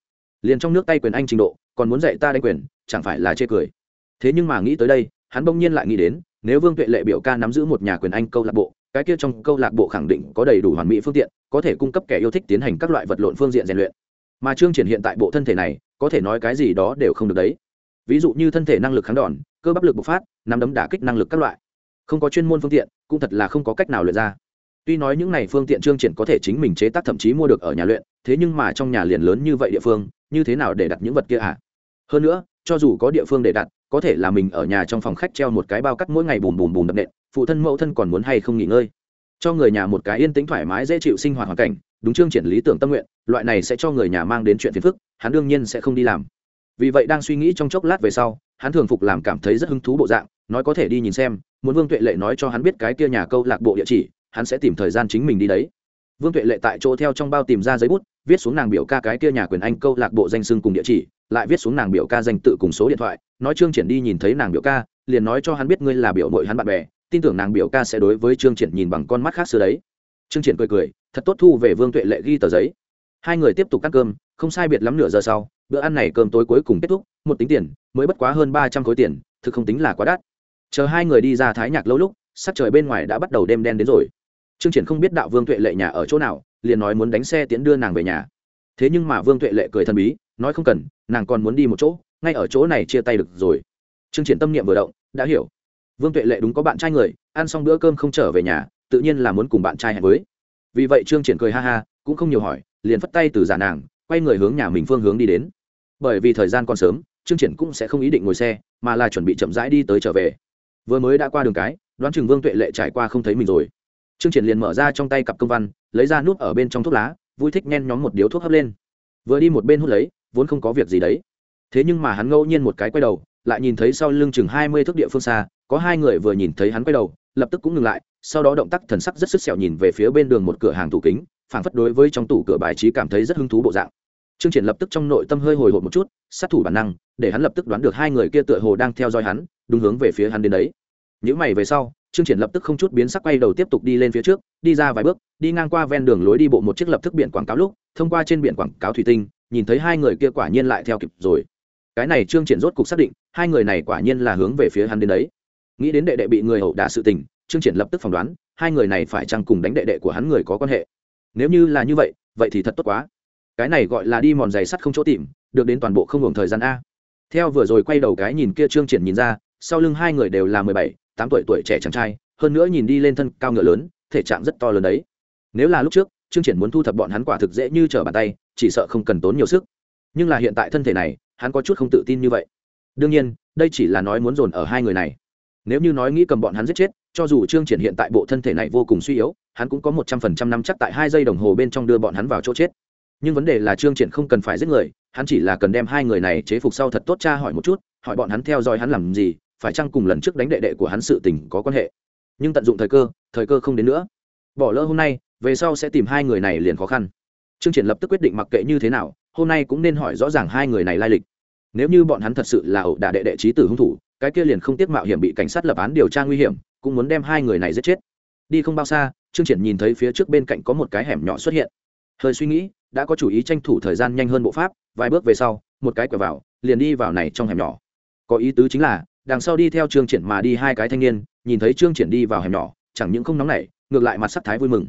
Liền trong nước tay quyền anh trình độ, còn muốn dạy ta đánh quyền, chẳng phải là chê cười. Thế nhưng mà nghĩ tới đây, hắn bỗng nhiên lại nghĩ đến, nếu vương tuệ lệ biểu ca nắm giữ một nhà quyền anh câu lạc bộ, cái kia trong câu lạc bộ khẳng định có đầy đủ hoàn mỹ phương tiện, có thể cung cấp kẻ yêu thích tiến hành các loại vật lộn phương diện rèn luyện mà trương triển hiện tại bộ thân thể này, có thể nói cái gì đó đều không được đấy. Ví dụ như thân thể năng lực kháng đòn, cơ bắp lực bộc phát, nắm đấm đả kích năng lực các loại. Không có chuyên môn phương tiện, cũng thật là không có cách nào luyện ra. Tuy nói những này phương tiện trương triển có thể chính mình chế tác thậm chí mua được ở nhà luyện, thế nhưng mà trong nhà liền lớn như vậy địa phương, như thế nào để đặt những vật kia à hơn nữa, cho dù có địa phương để đặt, có thể là mình ở nhà trong phòng khách treo một cái bao cắt mỗi ngày bùm bùm bùm đập nện, phụ thân mẫu thân còn muốn hay không nghỉ ngơi? Cho người nhà một cái yên tĩnh thoải mái dễ chịu sinh hoạt hoàn cảnh đúng chương triển lý tưởng tâm nguyện, loại này sẽ cho người nhà mang đến chuyện phiền phức, hắn đương nhiên sẽ không đi làm. Vì vậy đang suy nghĩ trong chốc lát về sau, hắn thường phục làm cảm thấy rất hứng thú bộ dạng, nói có thể đi nhìn xem, muốn vương tuệ lệ nói cho hắn biết cái kia nhà câu lạc bộ địa chỉ, hắn sẽ tìm thời gian chính mình đi đấy. Vương tuệ lệ tại chỗ theo trong bao tìm ra giấy bút, viết xuống nàng biểu ca cái kia nhà quyền anh câu lạc bộ danh xưng cùng địa chỉ, lại viết xuống nàng biểu ca danh tự cùng số điện thoại, nói trương triển đi nhìn thấy nàng biểu ca, liền nói cho hắn biết ngươi là biểu muội hắn bạn bè, tin tưởng nàng biểu ca sẽ đối với trương triển nhìn bằng con mắt khác xưa đấy. Trương triển cười cười thật tốt thu về vương tuệ lệ ghi tờ giấy. Hai người tiếp tục ăn cơm, không sai biệt lắm nửa giờ sau, bữa ăn này cơm tối cuối cùng kết thúc, một tính tiền, mới bất quá hơn ba trăm khối tiền, thực không tính là quá đắt. Chờ hai người đi ra thái nhạc lâu lúc, sắc trời bên ngoài đã bắt đầu đêm đen đến rồi. Trương triển không biết đạo vương tuệ lệ nhà ở chỗ nào, liền nói muốn đánh xe tiến đưa nàng về nhà. Thế nhưng mà vương tuệ lệ cười thần bí, nói không cần, nàng còn muốn đi một chỗ, ngay ở chỗ này chia tay được rồi. Trương triển tâm niệm vừa động, đã hiểu. Vương tuệ lệ đúng có bạn trai người, ăn xong bữa cơm không trở về nhà, tự nhiên là muốn cùng bạn trai hẹn với vì vậy trương triển cười ha ha, cũng không nhiều hỏi, liền phất tay từ giả nàng, quay người hướng nhà mình phương hướng đi đến. Bởi vì thời gian còn sớm, trương triển cũng sẽ không ý định ngồi xe, mà là chuẩn bị chậm rãi đi tới trở về. Vừa mới đã qua đường cái, đoán chừng vương tuệ lệ trải qua không thấy mình rồi. Trương triển liền mở ra trong tay cặp công văn, lấy ra nút ở bên trong thuốc lá, vui thích nhen nhóm một điếu thuốc hấp lên. Vừa đi một bên hút lấy, vốn không có việc gì đấy. Thế nhưng mà hắn ngẫu nhiên một cái quay đầu lại nhìn thấy sau lưng chừng hai mươi thước địa phương xa, có hai người vừa nhìn thấy hắn quay đầu, lập tức cũng ngừng lại, sau đó động tác thần sắc rất sức sẹo nhìn về phía bên đường một cửa hàng tủ kính, phảng phất đối với trong tủ cửa bài trí cảm thấy rất hứng thú bộ dạng. Trương triển lập tức trong nội tâm hơi hồi hộp một chút, sát thủ bản năng, để hắn lập tức đoán được hai người kia tựa hồ đang theo dõi hắn, đúng hướng về phía hắn đến đấy. Những mày về sau, trương triển lập tức không chút biến sắc quay đầu tiếp tục đi lên phía trước, đi ra vài bước, đi ngang qua ven đường lối đi bộ một chiếc lập tức biển quảng cáo lúc, thông qua trên biển quảng cáo thủy tinh, nhìn thấy hai người kia quả nhiên lại theo kịp rồi. Cái này trương triển rốt cục xác định hai người này quả nhiên là hướng về phía hắn đến đấy. Nghĩ đến đệ đệ bị người ẩu đả sự tình, trương triển lập tức phỏng đoán, hai người này phải chăng cùng đánh đệ đệ của hắn người có quan hệ. Nếu như là như vậy vậy thì thật tốt quá. Cái này gọi là đi mòn giày sắt không chỗ tìm, được đến toàn bộ không hưởng thời gian a. Theo vừa rồi quay đầu cái nhìn kia trương triển nhìn ra, sau lưng hai người đều là mười bảy, tám tuổi tuổi trẻ chàng trai, hơn nữa nhìn đi lên thân cao ngựa lớn, thể trạng rất to lớn đấy. Nếu là lúc trước, trương triển muốn thu thập bọn hắn quả thực dễ như trở bàn tay, chỉ sợ không cần tốn nhiều sức. Nhưng là hiện tại thân thể này, hắn có chút không tự tin như vậy đương nhiên, đây chỉ là nói muốn dồn ở hai người này. Nếu như nói nghĩ cầm bọn hắn giết chết, cho dù trương triển hiện tại bộ thân thể này vô cùng suy yếu, hắn cũng có một trăm phần trăm năm chắc tại hai giây đồng hồ bên trong đưa bọn hắn vào chỗ chết. Nhưng vấn đề là trương triển không cần phải giết người, hắn chỉ là cần đem hai người này chế phục sau thật tốt cha hỏi một chút, hỏi bọn hắn theo dõi hắn làm gì, phải chăng cùng lần trước đánh đệ đệ của hắn sự tình có quan hệ. Nhưng tận dụng thời cơ thời cơ không đến nữa. Bỏ lỡ hôm nay, về sau sẽ tìm hai người này liền khó khăn. Trương triển lập tức quyết định mặc kệ như thế nào, hôm nay cũng nên hỏi rõ ràng hai người này lai lịch nếu như bọn hắn thật sự là ẩu đả đệ đệ trí tử hung thủ, cái kia liền không tiếc mạo hiểm bị cảnh sát lập án điều tra nguy hiểm, cũng muốn đem hai người này giết chết. Đi không bao xa, trương triển nhìn thấy phía trước bên cạnh có một cái hẻm nhỏ xuất hiện. Hơi suy nghĩ, đã có chủ ý tranh thủ thời gian nhanh hơn bộ pháp, vài bước về sau, một cái quẹo vào, liền đi vào này trong hẻm nhỏ. Có ý tứ chính là, đằng sau đi theo trương triển mà đi hai cái thanh niên, nhìn thấy trương triển đi vào hẻm nhỏ, chẳng những không nóng nảy, ngược lại mặt sắc thái vui mừng.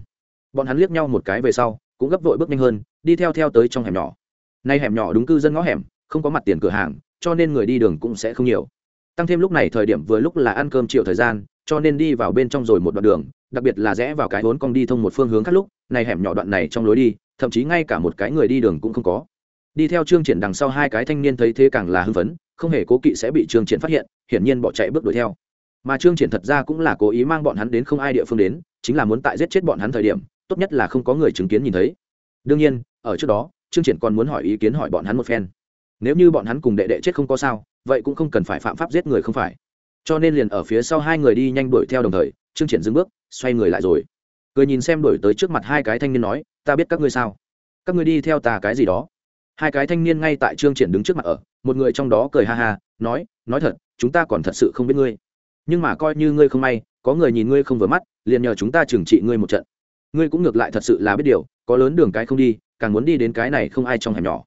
Bọn hắn liếc nhau một cái về sau, cũng gấp vội bước nhanh hơn, đi theo theo tới trong hẻm nhỏ. Nay hẻm nhỏ đúng cư dân ngõ hẻm không có mặt tiền cửa hàng, cho nên người đi đường cũng sẽ không nhiều. Tăng thêm lúc này thời điểm vừa lúc là ăn cơm chiều thời gian, cho nên đi vào bên trong rồi một đoạn đường, đặc biệt là rẽ vào cái vốn cong đi thông một phương hướng khác lúc, này hẻm nhỏ đoạn này trong lối đi, thậm chí ngay cả một cái người đi đường cũng không có. Đi theo trương triển đằng sau hai cái thanh niên thấy thế càng là hưng phấn, không hề cố kỵ sẽ bị trương triển phát hiện, hiển nhiên bỏ chạy bước đuổi theo. Mà trương triển thật ra cũng là cố ý mang bọn hắn đến không ai địa phương đến, chính là muốn tại giết chết bọn hắn thời điểm, tốt nhất là không có người chứng kiến nhìn thấy. Đương nhiên, ở trước đó, trương triển còn muốn hỏi ý kiến hỏi bọn hắn một phen nếu như bọn hắn cùng đệ đệ chết không có sao, vậy cũng không cần phải phạm pháp giết người không phải. Cho nên liền ở phía sau hai người đi nhanh đuổi theo đồng thời, trương triển dừng bước, xoay người lại rồi. Cười nhìn xem đuổi tới trước mặt hai cái thanh niên nói, ta biết các ngươi sao? Các ngươi đi theo ta cái gì đó? Hai cái thanh niên ngay tại trương triển đứng trước mặt ở, một người trong đó cười ha ha, nói nói thật, chúng ta còn thật sự không biết ngươi. Nhưng mà coi như ngươi không may, có người nhìn ngươi không vừa mắt, liền nhờ chúng ta trừng trị ngươi một trận. Ngươi cũng ngược lại thật sự là biết điều, có lớn đường cái không đi, càng muốn đi đến cái này không ai trong hẻm nhỏ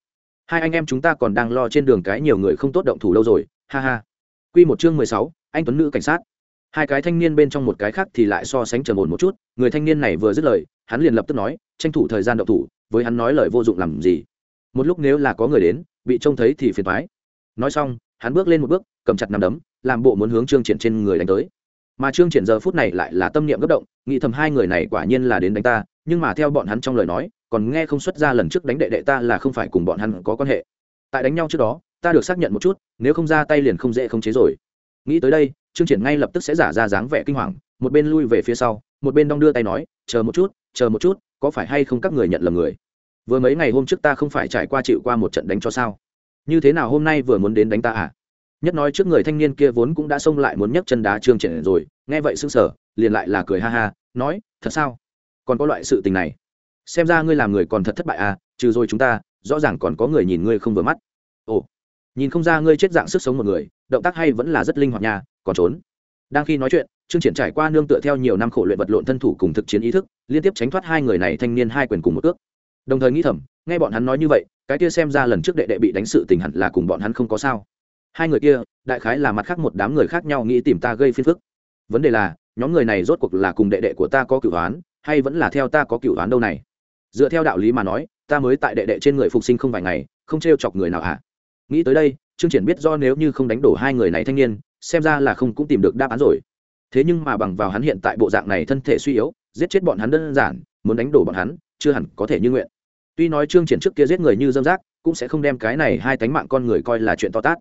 hai anh em chúng ta còn đang lo trên đường cái nhiều người không tốt động thủ lâu rồi, ha ha. Quy một chương mười sáu, anh tuấn nữ cảnh sát. Hai cái thanh niên bên trong một cái khác thì lại so sánh trầm ổn một chút, người thanh niên này vừa dứt lời, hắn liền lập tức nói, tranh thủ thời gian động thủ, với hắn nói lời vô dụng làm gì? Một lúc nếu là có người đến, bị trông thấy thì phiền thoái nói xong, hắn bước lên một bước, cầm chặt nằm đấm, làm bộ muốn hướng trương triển trên người đánh tới. Mà trương triển giờ phút này lại là tâm niệm gấp động, nghĩ thầm hai người này quả nhiên là đến đánh ta nhưng mà theo bọn hắn trong lời nói, còn nghe không xuất ra lần trước đánh đệ đệ ta là không phải cùng bọn hắn có quan hệ. Tại đánh nhau trước đó, ta được xác nhận một chút, nếu không ra tay liền không dễ không chế rồi. Nghĩ tới đây, trương triển ngay lập tức sẽ giả ra dáng vẻ kinh hoàng, một bên lui về phía sau, một bên đong đưa tay nói, chờ một chút, chờ một chút, có phải hay không các người nhận lầm người? Vừa mấy ngày hôm trước ta không phải trải qua chịu qua một trận đánh cho sao? Như thế nào hôm nay vừa muốn đến đánh ta à? Nhất nói trước người thanh niên kia vốn cũng đã xông lại muốn nhấc chân đá trương triển rồi, nghe vậy sững sờ, liền lại là cười ha ha, nói, thật sao? Còn có loại sự tình này. Xem ra ngươi làm người còn thật thất bại à trừ rồi chúng ta, rõ ràng còn có người nhìn ngươi không vừa mắt. Ồ, nhìn không ra ngươi chết dạng sức sống một người, động tác hay vẫn là rất linh hoạt nhà còn trốn. Đang khi nói chuyện, trương triển trải qua nương tựa theo nhiều năm khổ luyện vật lộn thân thủ cùng thực chiến ý thức, liên tiếp tránh thoát hai người này thanh niên hai quyền cùng một ước đồng thời nghĩ thầm, nghe bọn hắn nói như vậy, cái kia xem ra lần trước đệ đệ bị đánh sự tình hẳn là cùng bọn hắn không có sao. Hai người kia, đại khái là mặt khác một đám người khác nhau nghĩ tìm ta gây phiền phức. Vấn đề là, nhóm người này rốt cuộc là cùng đệ đệ của ta có cửu đoán hay vẫn là theo ta có cựu đoán đâu này? Dựa theo đạo lý mà nói, ta mới tại đệ đệ trên người phục sinh không vài ngày, không t chọc người nào hả? Nghĩ tới đây, trương triển biết do nếu như không đánh đổ hai người này thanh niên, xem ra là không cũng tìm được đáp án rồi. Thế nhưng mà bằng vào hắn hiện tại bộ dạng này thân thể suy yếu, giết chết bọn hắn đơn giản, muốn đánh đổ bọn hắn, chưa hẳn có thể như nguyện. Tuy nói trương triển trước kia giết người như dâm rác, cũng sẽ không đem cái này hai tánh mạng con người coi là chuyện to tát.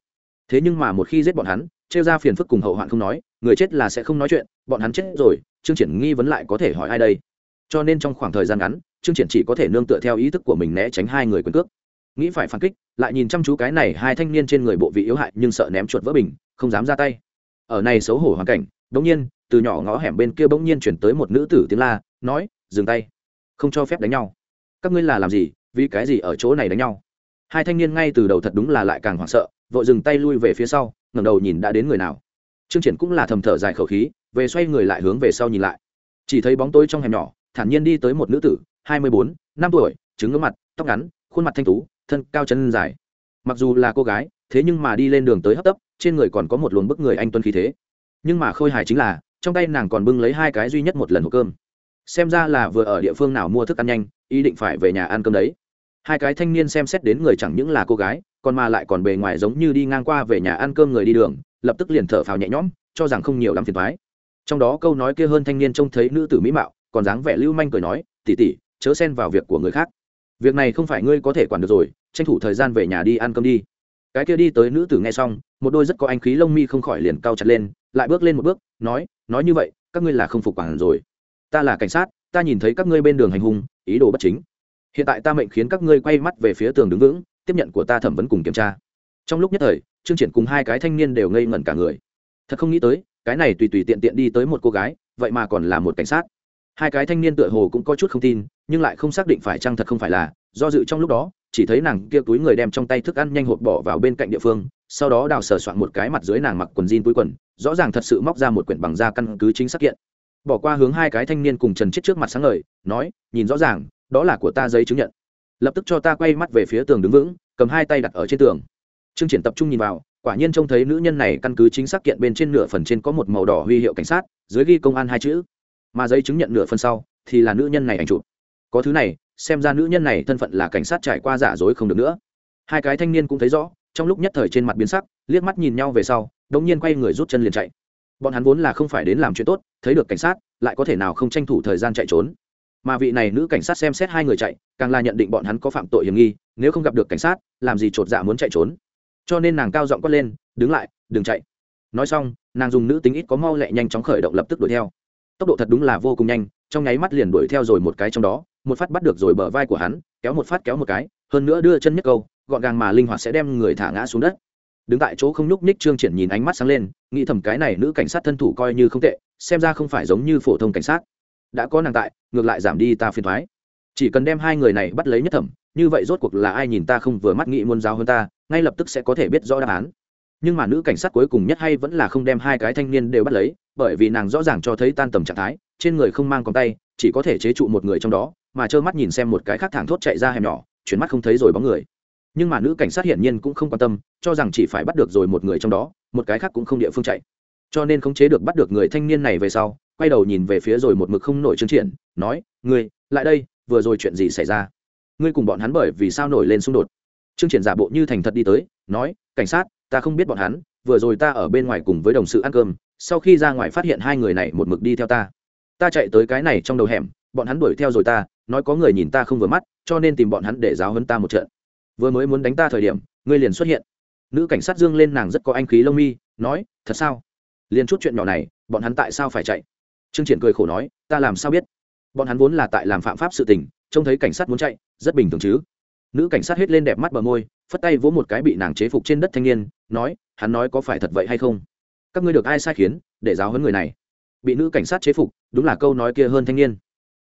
Thế nhưng mà một khi giết bọn hắn, trêu ra phiền phức cùng hậu hoạn không nói, người chết là sẽ không nói chuyện, bọn hắn chết rồi, trương triển nghi vấn lại có thể hỏi ai đây? Cho nên trong khoảng thời gian ngắn, trương triển chỉ có thể nương tựa theo ý thức của mình né tránh hai người quyền cước. Nghĩ phải phản kích, lại nhìn chăm chú cái này hai thanh niên trên người bộ vị yếu hại nhưng sợ ném chuột vỡ bình, không dám ra tay. Ở này xấu hổ hoàn cảnh đống nhiên, từ nhỏ ngõ hẻm bên kia bỗng nhiên chuyển tới một nữ tử tiếng la, nói, dừng tay, không cho phép đánh nhau. Các ngươi là làm gì, vì cái gì ở chỗ này đánh nhau? Hai thanh niên ngay từ đầu thật đúng là lại càng hoảng sợ, vội dừng tay lui về phía sau, ngẩng đầu nhìn đã đến người nào. Trương triển cũng là thầm thở dài khẩu khí, về xoay người lại hướng về sau nhìn lại. Chỉ thấy bóng tối trong hẻm nhỏ thản nhiên đi tới một nữ tử, hai mươi bốn, năm tuổi, trứng ngưỡng mặt, tóc ngắn, khuôn mặt thanh tú, thân cao chân dài. Mặc dù là cô gái, thế nhưng mà đi lên đường tới hấp tấp, trên người còn có một luồng bức người anh tuân khí thế. Nhưng mà khôi hài chính là, trong tay nàng còn bưng lấy hai cái duy nhất một lần hộp cơm. Xem ra là vừa ở địa phương nào mua thức ăn nhanh, ý định phải về nhà ăn cơm đấy. Hai cái thanh niên xem xét đến người chẳng những là cô gái, còn mà lại còn bề ngoài giống như đi ngang qua về nhà ăn cơm người đi đường, lập tức liền thở phào nhẹ nhõm, cho rằng không nhiều lắm phiền thoái trong đó câu nói kia hơn thanh niên trông thấy nữ tử mỹ mạo còn dáng vẻ lưu manh cười nói tỉ tỉ chớ xen vào việc của người khác. Việc này không phải ngươi có thể quản được rồi, tranh thủ thời gian về nhà đi ăn cơm đi. Cái kia đi tới nữ tử nghe xong, một đôi rất có anh khí lông mi không khỏi liền cao chặt lên, lại bước lên một bước, nói nói như vậy, các ngươi là không phục quản rồi. Ta là cảnh sát, ta nhìn thấy các ngươi bên đường hành hung, ý đồ bất chính. Hiện tại ta mệnh khiến các ngươi quay mắt về phía tường đứng vững, tiếp nhận của ta thẩm vấn cùng kiểm tra. Trong lúc nhất thời, trương triển cùng hai cái thanh niên đều ngây ngẩn cả người. Thật không nghĩ tới, cái này tùy tùy tiện tiện đi tới một cô gái, vậy mà còn là một cảnh sát hai cái thanh niên tựa hồ cũng có chút không tin, nhưng lại không xác định phải chăng thật không phải là, do dự trong lúc đó, chỉ thấy nàng kia túi người đem trong tay thức ăn nhanh hộp bỏ vào bên cạnh địa phương, sau đó đào sờ soạn một cái mặt dưới nàng mặc quần jean túi quần, rõ ràng thật sự móc ra một quyển bằng da căn cứ chính xác kiện. Bỏ qua hướng hai cái thanh niên cùng trần chết trước mặt sáng ngời, nói, nhìn rõ ràng, đó là của ta giấy chứng nhận. Lập tức cho ta quay mắt về phía tường đứng vững, cầm hai tay đặt ở trên tường. Trương triển tập trung nhìn vào, quả nhiên trông thấy nữ nhân này căn cứ chính xác kiện bên trên nửa phần trên có một màu đỏ huy hiệu cảnh sát, dưới ghi công an hai chữ mà giấy chứng nhận nửa phần sau thì là nữ nhân này ảnh chụp. Có thứ này, xem ra nữ nhân này thân phận là cảnh sát trải qua giả dối không được nữa. Hai cái thanh niên cũng thấy rõ, trong lúc nhất thời trên mặt biến sắc, liếc mắt nhìn nhau về sau, đống nhiên quay người rút chân liền chạy. Bọn hắn vốn là không phải đến làm chuyện tốt, thấy được cảnh sát, lại có thể nào không tranh thủ thời gian chạy trốn. Mà vị này nữ cảnh sát xem xét hai người chạy, càng là nhận định bọn hắn có phạm tội hiểm nghi, nếu không gặp được cảnh sát, làm gì chột dạ muốn chạy trốn. Cho nên nàng cao giọng quát lên, đứng lại, đừng chạy. Nói xong, nàng dùng nữ tính ít có mau lẹ nhanh chóng khởi động lập tức đuổi theo tốc độ thật đúng là vô cùng nhanh, trong nháy mắt liền đuổi theo rồi một cái trong đó, một phát bắt được rồi bờ vai của hắn, kéo một phát kéo một cái, hơn nữa đưa chân nhất câu, gọn gàng mà linh hoạt sẽ đem người thả ngã xuống đất. Đứng tại chỗ không nhúc nhích trương triển nhìn ánh mắt sáng lên, nghĩ thầm cái này nữ cảnh sát thân thủ coi như không tệ, xem ra không phải giống như phổ thông cảnh sát. Đã có nàng tại, ngược lại giảm đi ta phiền thoái chỉ cần đem hai người này bắt lấy nhất thẩm, như vậy rốt cuộc là ai nhìn ta không vừa mắt nghĩ muôn giáo hơn ta, ngay lập tức sẽ có thể biết rõ đáp án nhưng mà nữ cảnh sát cuối cùng nhất hay vẫn là không đem hai cái thanh niên đều bắt lấy, bởi vì nàng rõ ràng cho thấy tan tầm trạng thái, trên người không mang con tay, chỉ có thể chế trụ một người trong đó, mà trơ mắt nhìn xem một cái khác thẳng thốt chạy ra hẻm nhỏ, chuyển mắt không thấy rồi bóng người. Nhưng mà nữ cảnh sát hiển nhiên cũng không quan tâm, cho rằng chỉ phải bắt được rồi một người trong đó, một cái khác cũng không địa phương chạy. Cho nên khống chế được bắt được người thanh niên này về sau, quay đầu nhìn về phía rồi một mực không nổi chương triển, nói, ngươi, lại đây, vừa rồi chuyện gì xảy ra? Ngươi cùng bọn hắn bởi vì sao nổi lên xung đột? Chương triển giả bộ như thành thật đi tới, nói, cảnh sát ta không biết bọn hắn, vừa rồi ta ở bên ngoài cùng với đồng sự ăn cơm, sau khi ra ngoài phát hiện hai người này một mực đi theo ta. Ta chạy tới cái này trong đầu hẻm, bọn hắn đuổi theo rồi ta, nói có người nhìn ta không vừa mắt, cho nên tìm bọn hắn để giáo hấn ta một trận. Vừa mới muốn đánh ta thời điểm, ngươi liền xuất hiện. Nữ cảnh sát dương lên nàng rất có anh khí lông mi, nói, thật sao? Liền chút chuyện nhỏ này, bọn hắn tại sao phải chạy? Trương triển cười khổ nói, ta làm sao biết? Bọn hắn vốn là tại làm phạm pháp sự tình, trông thấy cảnh sát muốn chạy, rất bình thường chứ nữ cảnh sát hết lên đẹp mắt bờ môi, phất tay vỗ một cái bị nàng chế phục trên đất thanh niên, nói, hắn nói có phải thật vậy hay không? Các ngươi được ai sai khiến để giáo huấn người này? Bị nữ cảnh sát chế phục, đúng là câu nói kia hơn thanh niên.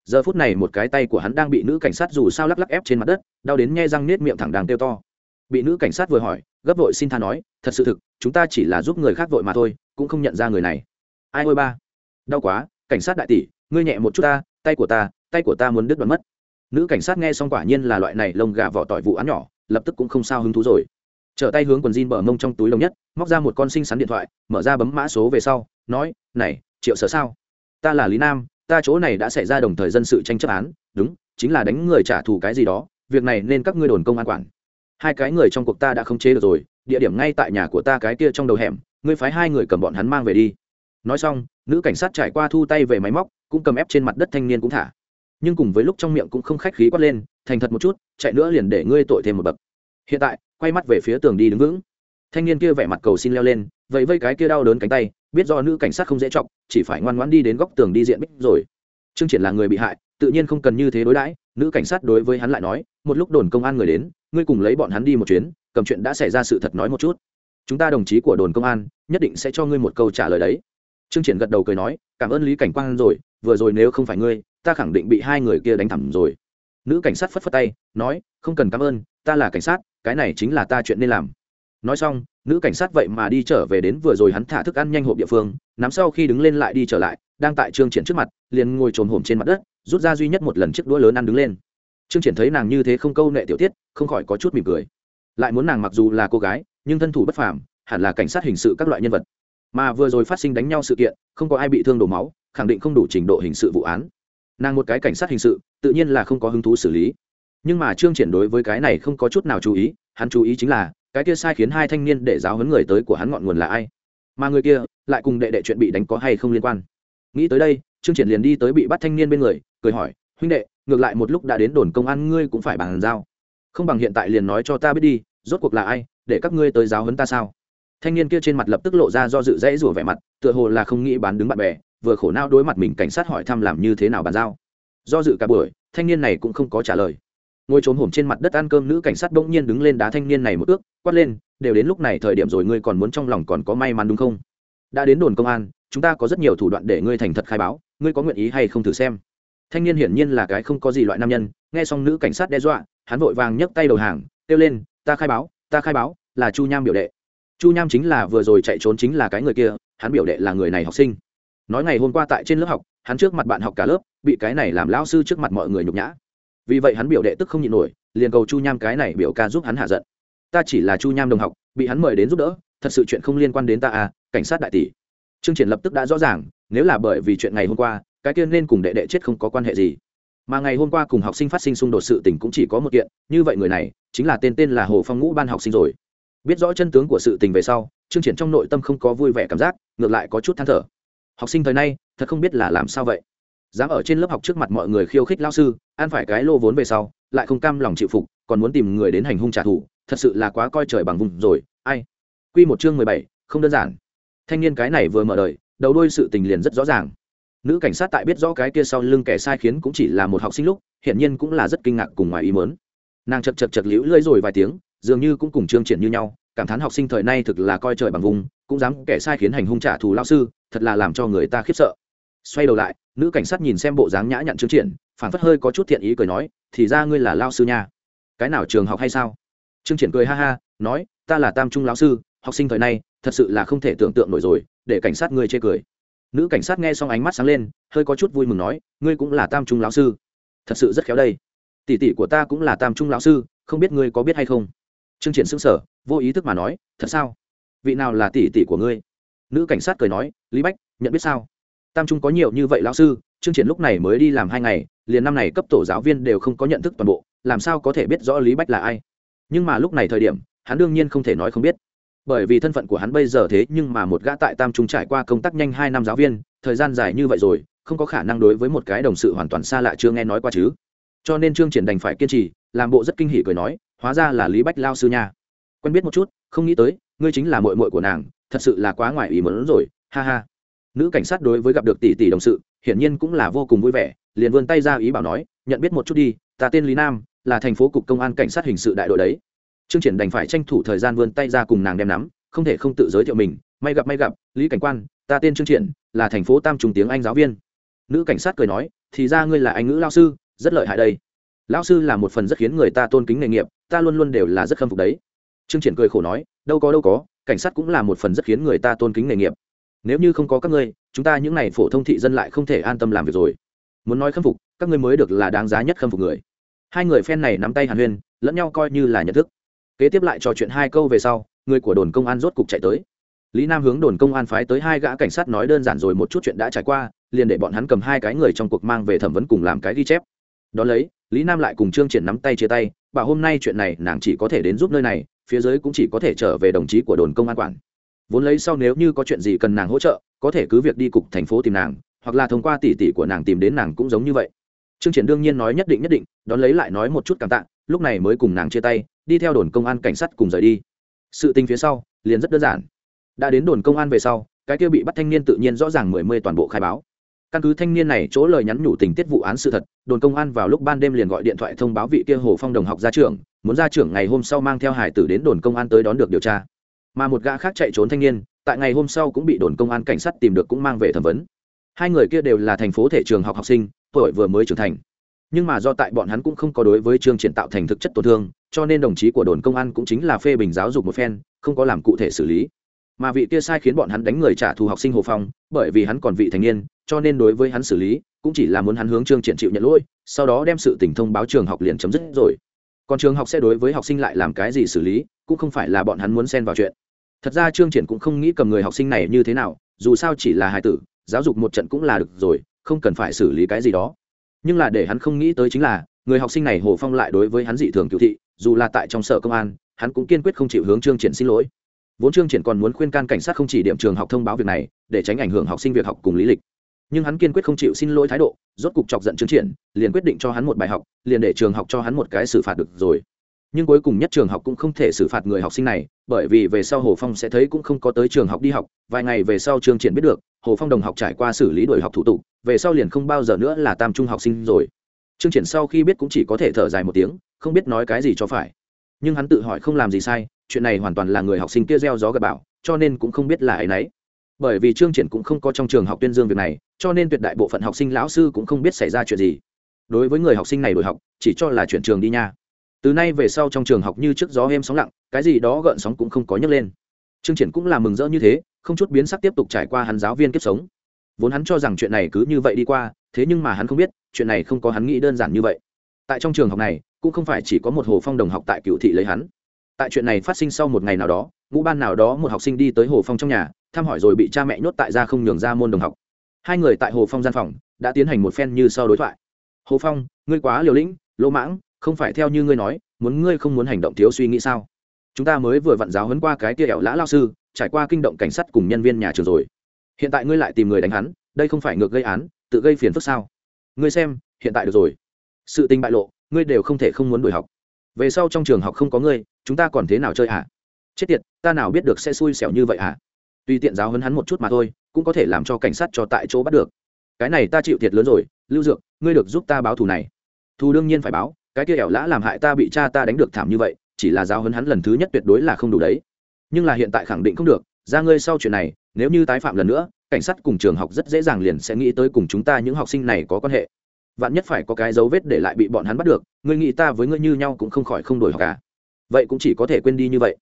Giờ phút này một cái tay của hắn đang bị nữ cảnh sát dù sao lắc lắc ép trên mặt đất, đau đến nhe răng nết miệng thẳng đàng kêu to. Bị nữ cảnh sát vừa hỏi, gấp vội xin tha nói, thật sự thực, chúng ta chỉ là giúp người khác vội mà thôi, cũng không nhận ra người này. Ai ôi ba, đau quá, cảnh sát đại tỷ, ngươi nhẹ một chút ta, tay của ta, tay của ta muốn đứt đoạn mất nữ cảnh sát nghe xong quả nhiên là loại này lông gà vỏ tỏi vụ án nhỏ, lập tức cũng không sao hứng thú rồi. Trở tay hướng quần jean bờ mông trong túi lồng nhất, móc ra một con sinh sắn điện thoại, mở ra bấm mã số về sau, nói, này, triệu sở sao? Ta là lý nam, ta chỗ này đã xảy ra đồng thời dân sự tranh chấp án, đúng, chính là đánh người trả thù cái gì đó, việc này nên các ngươi đồn công an quản. Hai cái người trong cuộc ta đã không chế được rồi, địa điểm ngay tại nhà của ta cái kia trong đầu hẻm, ngươi phái hai người cầm bọn hắn mang về đi. Nói xong, nữ cảnh sát trải qua thu tay về máy móc, cũng cầm ép trên mặt đất thanh niên cũng thả nhưng cùng với lúc trong miệng cũng không khách khí quát lên, thành thật một chút, chạy nữa liền để ngươi tội thêm một bậc. Hiện tại, quay mắt về phía tường đi đứng vững. Thanh niên kia vẻ mặt cầu xin leo lên vậy vây cái kia đau đớn cánh tay, biết do nữ cảnh sát không dễ chọc, chỉ phải ngoan ngoãn đi đến góc tường đi diện bích rồi. Trương triển là người bị hại, tự nhiên không cần như thế đối đãi, nữ cảnh sát đối với hắn lại nói, một lúc đồn công an người đến, ngươi cùng lấy bọn hắn đi một chuyến, cầm chuyện đã xảy ra sự thật nói một chút. Chúng ta đồng chí của đồn công an, nhất định sẽ cho ngươi một câu trả lời đấy. Trương triển gật đầu cười nói, cảm ơn lý cảnh quang rồi, vừa rồi nếu không phải ngươi ta khẳng định bị hai người kia đánh thẳng rồi. Nữ cảnh sát phất phất tay, nói, không cần cảm ơn, ta là cảnh sát, cái này chính là ta chuyện nên làm. Nói xong, nữ cảnh sát vậy mà đi trở về đến vừa rồi hắn thả thức ăn nhanh hộp địa phương, nắm sau khi đứng lên lại đi trở lại, đang tại trương triển trước mặt, liền ngồi trồm hổm trên mặt đất, rút ra duy nhất một lần chiếc đũa lớn ăn đứng lên. Trương triển thấy nàng như thế không câu nệ tiểu tiết, không khỏi có chút mỉm cười. Lại muốn nàng mặc dù là cô gái, nhưng thân thủ bất phàm, hẳn là cảnh sát hình sự các loại nhân vật. Mà vừa rồi phát sinh đánh nhau sự kiện, không có ai bị thương đổ máu, khẳng định không đủ trình độ hình sự vụ án nàng một cái cảnh sát hình sự, tự nhiên là không có hứng thú xử lý. Nhưng mà trương triển đối với cái này không có chút nào chú ý, hắn chú ý chính là, cái kia sai khiến hai thanh niên để giáo huấn người tới của hắn ngọn nguồn là ai. Mà người kia lại cùng đệ đệ chuyện bị đánh có hay không liên quan. Nghĩ tới đây, trương triển liền đi tới bị bắt thanh niên bên người, cười hỏi, huynh đệ, ngược lại một lúc đã đến đồn công an, ngươi cũng phải bàn giao. Không bằng hiện tại liền nói cho ta biết đi, rốt cuộc là ai, để các ngươi tới giáo huấn ta sao? Thanh niên kia trên mặt lập tức lộ ra do dự dãy rủa vẻ mặt, tựa hồ là không nghĩ bán đứng bạn bè vừa khổ não đối mặt mình cảnh sát hỏi thăm làm như thế nào bàn giao. Do dự cả buổi, thanh niên này cũng không có trả lời. Ngồi trốn hổm trên mặt đất ăn cơm nữ cảnh sát bỗng nhiên đứng lên đá thanh niên này một ước, quát lên, đều đến lúc này thời điểm rồi, ngươi còn muốn trong lòng còn có may mắn đúng không? Đã đến đồn công an, chúng ta có rất nhiều thủ đoạn để ngươi thành thật khai báo, ngươi có nguyện ý hay không thử xem? Thanh niên hiển nhiên là cái không có gì loại nam nhân, nghe xong nữ cảnh sát đe dọa, hắn vội vàng nhấc tay đầu hàng, kêu lên, ta khai báo, ta khai báo, là chu nham biểu đệ. Chu nham chính là vừa rồi chạy trốn chính là cái người kia, hắn biểu đệ là người này học sinh nói ngày hôm qua tại trên lớp học, hắn trước mặt bạn học cả lớp, bị cái này làm lao sư trước mặt mọi người nhục nhã. Vì vậy hắn biểu đệ tức không nhịn nổi, liền cầu chu nham cái này biểu ca giúp hắn hạ giận. Ta chỉ là chu nham đồng học, bị hắn mời đến giúp đỡ, thật sự chuyện không liên quan đến ta à cảnh sát đại tỷ. Trương triển lập tức đã rõ ràng, nếu là bởi vì chuyện ngày hôm qua, cái kia nên cùng đệ đệ chết không có quan hệ gì. Mà ngày hôm qua cùng học sinh phát sinh xung đột sự tình cũng chỉ có một kiện, như vậy người này, chính là tên tên là hồ phong ngũ ban học sinh rồi. Biết rõ chân tướng của sự tình về sau trương triển trong nội tâm không có vui vẻ cảm giác, ngược lại có chút than thở học sinh thời nay, thật không biết là làm sao vậy. Dám ở trên lớp học trước mặt mọi người khiêu khích lao sư, ăn phải cái lô vốn về sau, lại không cam lòng chịu phục, còn muốn tìm người đến hành hung trả thù, thật sự là quá coi trời bằng vùng rồi, ai? Quy một chương mười bảy, không đơn giản. Thanh niên cái này vừa mở đời, đầu đôi sự tình liền rất rõ ràng. Nữ cảnh sát tại biết rõ cái kia sau lưng kẻ sai khiến cũng chỉ là một học sinh lúc, hiển nhiên cũng là rất kinh ngạc cùng ngoài ý mớn nàng chật chật chật liễu lưỡi rồi vài tiếng, dường như cũng cùng trương triển như nhau, cảm thán học sinh thời nay thực là coi trời bằng vùng cũng dám kẻ sai khiến hành hung trả thù lao sư, thật là làm cho người ta khiếp sợ. Xoay đầu lại, nữ cảnh sát nhìn xem bộ dáng nhã nhặn trương triển phản phất hơi có chút thiện ý cười nói, thì ra ngươi là lao sư nha. Cái nào trường học hay sao? Trương triển cười ha ha, nói, ta là tam trung lão sư, học sinh thời nay, thật sự là không thể tưởng tượng nổi rồi, để cảnh sát ngươi chê cười. Nữ cảnh sát nghe xong ánh mắt sáng lên, hơi có chút vui mừng nói, ngươi cũng là tam trung lão sư. Thật sự rất khéo đây. Tỷ tỷ của ta cũng là tam trung lão sư, không biết ngươi có biết hay không? Trương triển sững sở vô ý thức mà nói, thật sao? Vị nào là tỷ tỷ của ngươi? Nữ cảnh sát cười nói, lý bách, nhận biết sao? Tam trung có nhiều như vậy lão sư, trương triển lúc này mới đi làm hai ngày, liền năm này cấp tổ giáo viên đều không có nhận thức toàn bộ, làm sao có thể biết rõ lý bách là ai? Nhưng mà lúc này thời điểm, hắn đương nhiên không thể nói không biết. Bởi vì thân phận của hắn bây giờ thế nhưng mà một gã tại tam trung trải qua công tác nhanh hai năm giáo viên, thời gian dài như vậy rồi, không có khả năng đối với một cái đồng sự hoàn toàn xa lạ chưa nghe nói qua chứ. Cho nên trương triển đành phải kiên trì, làm bộ rất kinh hỉ cười nói, hóa ra là lý bách lao sư nha. Quen biết một chút, không nghĩ tới ngươi chính là mội mội của nàng, thật sự là quá ngoài ý mớn rồi, ha ha. Nữ cảnh sát đối với gặp được tỷ tỷ đồng sự, hiển nhiên cũng là vô cùng vui vẻ, liền vươn tay ra ý bảo nói, nhận biết một chút đi, ta tên lý nam, là thành phố cục công an cảnh sát hình sự đại đội đấy. Trương triển đành phải tranh thủ thời gian vươn tay ra cùng nàng đem nắm, không thể không tự giới thiệu mình, may gặp may gặp, lý cảnh quan, ta tên trương triển, là thành phố tam trung tiếng anh giáo viên. Nữ cảnh sát cười nói, thì ra ngươi là anh ngữ lao sư, rất lợi hại đây. Lao sư là một phần rất khiến người ta tôn kính nghề nghiệp, ta luôn luôn đều là rất khâm phục đấy. Trương triển cười khổ nói đâu có đâu có, cảnh sát cũng là một phần rất khiến người ta tôn kính nghề nghiệp. Nếu như không có các ngươi, chúng ta những n à y phổ thông thị dân lại không thể an tâm làm việc rồi. Muốn nói khâm phục, các ngươi mới được là đáng giá nhất khâm phục người. Hai người phen này nắm tay hàn huyên, lẫn nhau coi như là nhận thức. Kế tiếp lại trò chuyện hai câu về sau, người của đồn công an rốt cục chạy tới. Lý nam hướng đồn công an phái tới hai gã cảnh sát nói đơn giản rồi một chút chuyện đã trải qua, liền để bọn hắn cầm hai cái người trong cuộc mang về thẩm vấn cùng làm cái ghi chép. Đón lấy, lý nam lại cùng trương triển nắm tay chia tay bảo hôm nay chuyện này nàng chỉ có thể đến giúp nơi này phía dưới cũng chỉ có thể trở về đồng chí của đồn công an quản. Vốn lấy sau nếu như có chuyện gì cần nàng hỗ trợ, có thể cứ việc đi cục thành phố tìm nàng, hoặc là thông qua tỷ tỷ của nàng tìm đến nàng cũng giống như vậy. Trương triển đương nhiên nói nhất định nhất định, đón lấy lại nói một chút cảm tạ, lúc này mới cùng nàng chia tay, đi theo đồn công an cảnh sát cùng rời đi. Sự tình phía sau liền rất đơn giản. Đã đến đồn công an về sau, cái kia bị bắt thanh niên tự nhiên rõ ràng mười mươi toàn bộ khai báo căn cứ thanh niên này chỗ lời nhắn nhủ tình tiết vụ án sự thật, đồn công an vào lúc ban đêm liền gọi điện thoại thông báo vị kia hồ phong đồng học ra trường, muốn ra trưởng ngày hôm sau mang theo hải tử đến đồn công an tới đón được điều tra. Mà một gã khác chạy trốn thanh niên, tại ngày hôm sau cũng bị đồn công an cảnh sát tìm được cũng mang về thẩm vấn. Hai người kia đều là thành phố thể trường học học sinh, tuổi vừa mới trưởng thành. Nhưng mà do tại bọn hắn cũng không có đối với trương triển tạo thành thực chất tổn thương, cho nên đồng chí của đồn công an cũng chính là phê bình giáo dục một phen, không có làm cụ thể xử lý. Mà vị kia sai khiến bọn hắn đánh người trả thù học sinh hồ phong, bởi vì hắn còn vị thành niên cho nên đối với hắn xử lý, cũng chỉ là muốn hắn hướng trương triển chịu nhận lỗi, sau đó đem sự tình thông báo trường học liền chấm dứt rồi. Còn trường học sẽ đối với học sinh lại làm cái gì xử lý, cũng không phải là bọn hắn muốn xen vào chuyện. Thật ra trương triển cũng không nghĩ cầm người học sinh này như thế nào, dù sao chỉ là hài tử, giáo dục một trận cũng là được rồi, không cần phải xử lý cái gì đó. Nhưng là để hắn không nghĩ tới chính là, người học sinh này hồ phong lại đối với hắn dị thường cựu thị, dù là tại trong sở công an, hắn cũng kiên quyết không chịu hướng trương triển xin lỗi. Vốn trương triển còn muốn khuyên can cảnh sát không chỉ điểm trường học thông báo việc này, để tránh ảnh hưởng học sinh việc học cùng lý lịch nhưng hắn kiên quyết không chịu xin lỗi thái độ, rốt cục chọc giận trương triển, liền quyết định cho hắn một bài học, liền để trường học cho hắn một cái xử phạt được rồi. Nhưng cuối cùng nhất trường học cũng không thể xử phạt người học sinh này, bởi vì về sau hồ phong sẽ thấy cũng không có tới trường học đi học, vài ngày về sau trương triển biết được, hồ phong đồng học trải qua xử lý đuổi học thủ tục, về sau liền không bao giờ nữa là tam trung học sinh rồi. Trương triển sau khi biết cũng chỉ có thể thở dài một tiếng, không biết nói cái gì cho phải. Nhưng hắn tự hỏi không làm gì sai, chuyện này hoàn toàn là người học sinh kia gieo gió gặp bảo cho nên cũng không biết là ấy nấy bởi vì trương triển cũng không có trong trường học tuyên dương việc này, cho nên tuyệt đại bộ phận học sinh lão sư cũng không biết xảy ra chuyện gì. Đối với người học sinh này đổi học, chỉ cho là chuyển trường đi nha. Từ nay về sau trong trường học như trước gió êm sóng lặng, cái gì đó gợn sóng cũng không có nhấc lên. Trương triển cũng là mừng rỡ như thế, không chút biến sắc tiếp tục trải qua hắn giáo viên kiếp sống. Vốn hắn cho rằng chuyện này cứ như vậy đi qua, thế nhưng mà hắn không biết, chuyện này không có hắn nghĩ đơn giản như vậy. Tại trong trường học này, cũng không phải chỉ có một hồ phong đồng học tại cựu thị lấy hắn. Tại chuyện này phát sinh sau một ngày nào đó, ngũ ban nào đó một học sinh đi tới hồ phong trong nhà thăm hỏi rồi bị cha mẹ nhốt tại ra không nhường ra môn đồng học. Hai người tại hồ phong gian phòng, đã tiến hành một phen như sau đối thoại. Hồ phong, ngươi quá liều lĩnh, lỗ mãng, không phải theo như ngươi nói, muốn ngươi không muốn hành động thiếu suy nghĩ sao? Chúng ta mới vừa vặn giáo hấn qua cái kia ẻo lã lao sư, trải qua kinh động cảnh sát cùng nhân viên nhà trường rồi. Hiện tại ngươi lại tìm người đánh hắn, đây không phải ngược gây án, tự gây phiền phức sao? Ngươi xem, hiện tại được rồi. Sự tình bại lộ, ngươi đều không thể không muốn đuổi học. Về sau trong trường học không có ngươi, chúng ta còn thế nào chơi hả? Chết tiệt, ta nào biết được sẽ xui xẻo như vậy hả? Tùy tiện giáo hấn hắn một chút mà thôi, cũng có thể làm cho cảnh sát cho tại chỗ bắt được. Cái này ta chịu thiệt lớn rồi, lưu dược, ngươi được giúp ta báo thù này. Thù đương nhiên phải báo, cái kia ẻo lã làm hại ta bị cha ta đánh được thảm như vậy, chỉ là giáo hấn hắn lần thứ nhất tuyệt đối là không đủ đấy. Nhưng là hiện tại khẳng định không được, ra ngươi sau chuyện này, nếu như tái phạm lần nữa, cảnh sát cùng trường học rất dễ dàng liền sẽ nghĩ tới cùng chúng ta những học sinh này có quan hệ. Vạn nhất phải có cái dấu vết để lại bị bọn hắn bắt được, ngươi nghĩ ta với ngươi như nhau cũng không khỏi không đổi học cả vậy cũng chỉ có thể quên đi như vậy.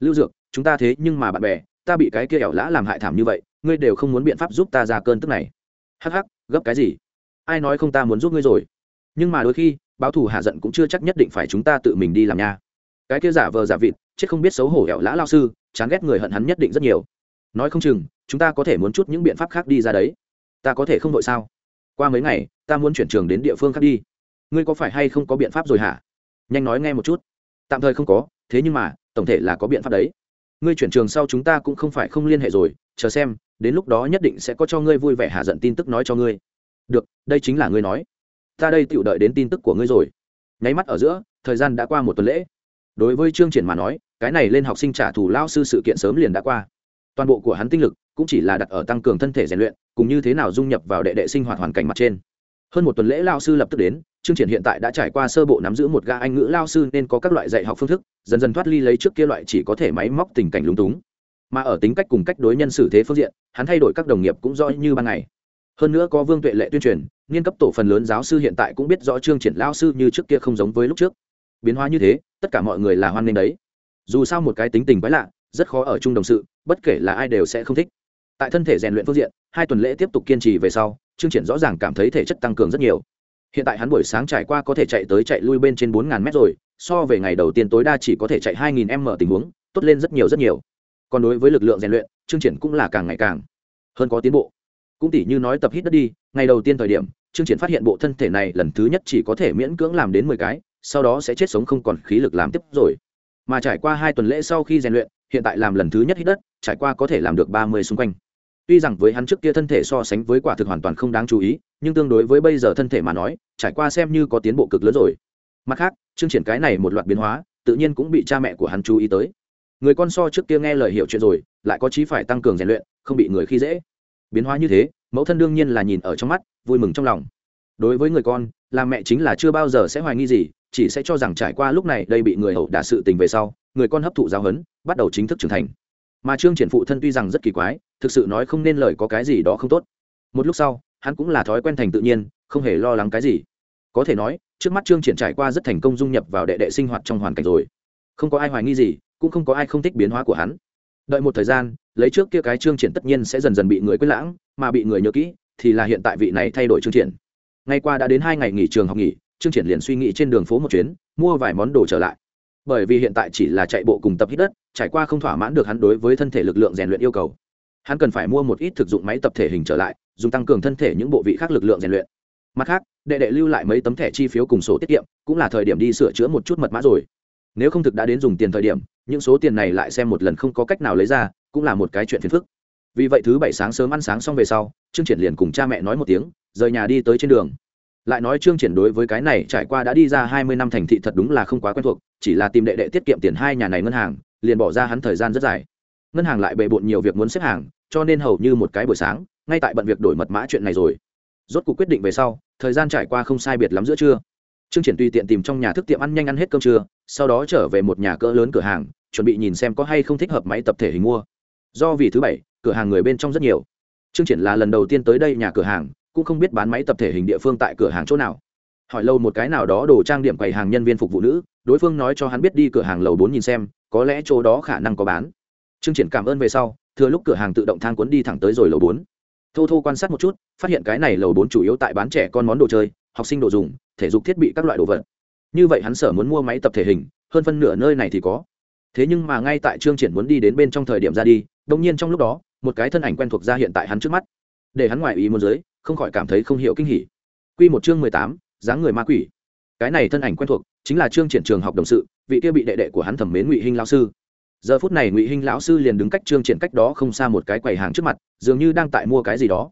Lưu dược, chúng ta thế nhưng mà bạn bè ta bị cái kia ẻo lã làm hại thảm như vậy, ngươi đều không muốn biện pháp giúp ta ra cơn tức này. Hắc hắc, gấp cái gì? Ai nói không ta muốn giúp ngươi rồi? Nhưng mà đôi khi, báo thù hạ giận cũng chưa chắc nhất định phải chúng ta tự mình đi làm nha. Cái kia giả vờ giả vịt, chết không biết xấu hổ ẻo lã lao sư, chán ghét người hận hắn nhất định rất nhiều. Nói không chừng, chúng ta có thể muốn chút những biện pháp khác đi ra đấy. Ta có thể không đội sao? Qua mấy ngày, ta muốn chuyển trường đến địa phương khác đi. Ngươi có phải hay không có biện pháp rồi hả? Nhanh nói nghe một chút. Tạm thời không có, thế nhưng mà, tổng thể là có biện pháp đấy ngươi chuyển trường sau chúng ta cũng không phải không liên hệ rồi, chờ xem, đến lúc đó nhất định sẽ có cho ngươi vui vẻ hạ giận tin tức nói cho ngươi. Được, đây chính là ngươi nói. Ta đây tựu đợi đến tin tức của ngươi rồi. Nháy mắt ở giữa, thời gian đã qua một tuần lễ. Đối với chương triển mà nói, cái này lên học sinh trả thù lao sư sự kiện sớm liền đã qua. Toàn bộ của hắn tinh lực cũng chỉ là đặt ở tăng cường thân thể rèn luyện, cùng như thế nào dung nhập vào đệ đệ sinh hoạt hoàn cảnh mặt trên. Hơn một tuần lễ lao sư lập tức đến chương triển hiện tại đã trải qua sơ bộ nắm giữ một ga anh ngữ lao sư nên có các loại dạy học phương thức, dần dần thoát ly lấy trước kia loại chỉ có thể máy móc tình cảnh lúng túng. Mà ở tính cách cùng cách đối nhân xử thế phương diện, hắn thay đổi các đồng nghiệp cũng rõ như ban ngày. Hơn nữa có vương tuệ lệ tuyên truyền nghiên cấp tổ phần lớn giáo sư hiện tại cũng biết rõ chương triển lao sư như trước kia không giống với lúc trước. Biến hóa như thế, tất cả mọi người là hoan nghênh đấy. Dù sao một cái tính tình quái lạ, rất khó ở chung đồng sự, bất kể là ai đều sẽ không thích. Tại thân thể rèn luyện phương diện, hai tuần lễ tiếp tục kiên trì về sau chương triển rõ ràng cảm thấy thể chất tăng cường rất nhiều hiện tại hắn buổi sáng trải qua có thể chạy tới chạy lui bên trên bốn ngàn mét rồi, so về ngày đầu tiên tối đa chỉ có thể chạy hai nghìn m tình huống, tốt lên rất nhiều rất nhiều. Còn đối với lực lượng rèn luyện chương triển cũng là càng ngày càng hơn có tiến bộ. Cũng tỉ như nói tập hít đất đi, ngày đầu tiên thời điểm chương triển phát hiện bộ thân thể này lần thứ nhất chỉ có thể miễn cưỡng làm đến mười cái, sau đó sẽ chết sống không còn khí lực làm tiếp rồi. Mà trải qua hai tuần lễ sau khi rèn luyện, hiện tại làm lần thứ nhất hít đất, trải qua có thể làm được ba mươi xung quanh. Tuy rằng với hắn trước kia thân thể so sánh với quả thực hoàn toàn không đáng chú ý nhưng tương đối với bây giờ thân thể mà nói, trải qua xem như có tiến bộ cực lớn rồi. Mặt khác, chương triển cái này một loạt biến hóa, tự nhiên cũng bị cha mẹ của hắn chú ý tới. Người con so trước kia nghe lời hiểu chuyện rồi, lại có chí phải tăng cường rèn luyện, không bị người khi dễ. Biến hóa như thế, mẫu thân đương nhiên là nhìn ở trong mắt, vui mừng trong lòng. Đối với người con làm mẹ chính là chưa bao giờ sẽ hoài nghi gì, chỉ sẽ cho rằng trải qua lúc này đây bị người hậu đả sự tình về sau, người con hấp thụ giáo huấn, bắt đầu chính thức trưởng thành. Mà trương triển phụ thân tuy rằng rất kỳ quái, thực sự nói không nên lời có cái gì đó không tốt. Một lúc sau hắn cũng là thói quen thành tự nhiên, không hề lo lắng cái gì. Có thể nói, trước mắt trương triển trải qua rất thành công dung nhập vào đệ đệ sinh hoạt trong hoàn cảnh rồi. Không có ai hoài nghi gì, cũng không có ai không thích biến hóa của hắn. Đợi một thời gian, lấy trước kia cái trương triển tất nhiên sẽ dần dần bị người quên lãng, mà bị người nhớ kỹ, thì là hiện tại vị này thay đổi trương triển. Ngày qua đã đến hai ngày nghỉ trường học nghỉ, trương triển liền suy nghĩ trên đường phố một chuyến, mua vài món đồ trở lại. Bởi vì hiện tại chỉ là chạy bộ cùng tập hít đất, trải qua không thỏa mãn được hắn đối với thân thể lực lượng rèn luyện yêu cầu hắn cần phải mua một ít thực dụng máy tập thể hình trở lại, dùng tăng cường thân thể những bộ vị khác lực lượng rèn luyện. Mặt khác, đệ đệ lưu lại mấy tấm thẻ chi phiếu cùng sổ tiết kiệm, cũng là thời điểm đi sửa chữa một chút mật mã rồi. Nếu không thực đã đến dùng tiền thời điểm, những số tiền này lại xem một lần không có cách nào lấy ra, cũng là một cái chuyện phiền phức. Vì vậy thứ bảy sáng sớm ăn sáng xong về sau, trương triển liền cùng cha mẹ nói một tiếng, rời nhà đi tới trên đường. Lại nói trương triển đối với cái này trải qua đã đi ra hai mươi năm thành thị thật đúng là không quá quen thuộc, chỉ là tìm đệ đệ tiết kiệm tiền hai nhà này ngân hàng, liền bỏ ra hắn thời gian rất dài ngân hàng lại bề bộn nhiều việc muốn xếp hàng, cho nên hầu như một cái buổi sáng, ngay tại bận việc đổi mật mã chuyện này rồi. Rốt cuộc quyết định về sau, thời gian trải qua không sai biệt lắm giữa trưa. Trương triển tùy tiện tìm trong nhà thức tiệm ăn nhanh ăn hết cơm trưa, sau đó trở về một nhà cỡ lớn cửa hàng, chuẩn bị nhìn xem có hay không thích hợp máy tập thể hình mua. Do vì thứ bảy, cửa hàng người bên trong rất nhiều. Trương triển là lần đầu tiên tới đây nhà cửa hàng, cũng không biết bán máy tập thể hình địa phương tại cửa hàng chỗ nào. Hỏi lâu một cái nào đó đồ trang điểm quầy hàng nhân viên phục vụ nữ, đối phương nói cho hắn biết đi cửa hàng lầu bốn nhìn xem, có lẽ chỗ đó khả năng có bán trương triển cảm ơn về sau, thừa lúc cửa hàng tự động thang cuốn đi thẳng tới rồi lầu bốn. Thô thô quan sát một chút, phát hiện cái này lầu bốn chủ yếu tại bán trẻ con món đồ chơi, học sinh đồ dùng, thể dục thiết bị các loại đồ vật. Như vậy hắn sở muốn mua máy tập thể hình, hơn phân nửa nơi này thì có. Thế nhưng mà ngay tại trương triển muốn đi đến bên trong thời điểm ra đi, đột nhiên trong lúc đó, một cái thân ảnh quen thuộc ra hiện tại hắn trước mắt. Để hắn ngoài ý muốn dưới, không khỏi cảm thấy không hiểu kinh hỉ. Quy một chương mười tám, dáng người ma quỷ. Cái này thân ảnh quen thuộc, chính là trương triển trường học đồng sự, vị kia bị đệ đệ của hắn thẩm mến ngụy hinh lão sư giờ phút này ngụy hinh lão sư liền đứng cách trương triển cách đó không xa một cái quầy hàng trước mặt, dường như đang tại mua cái gì đó.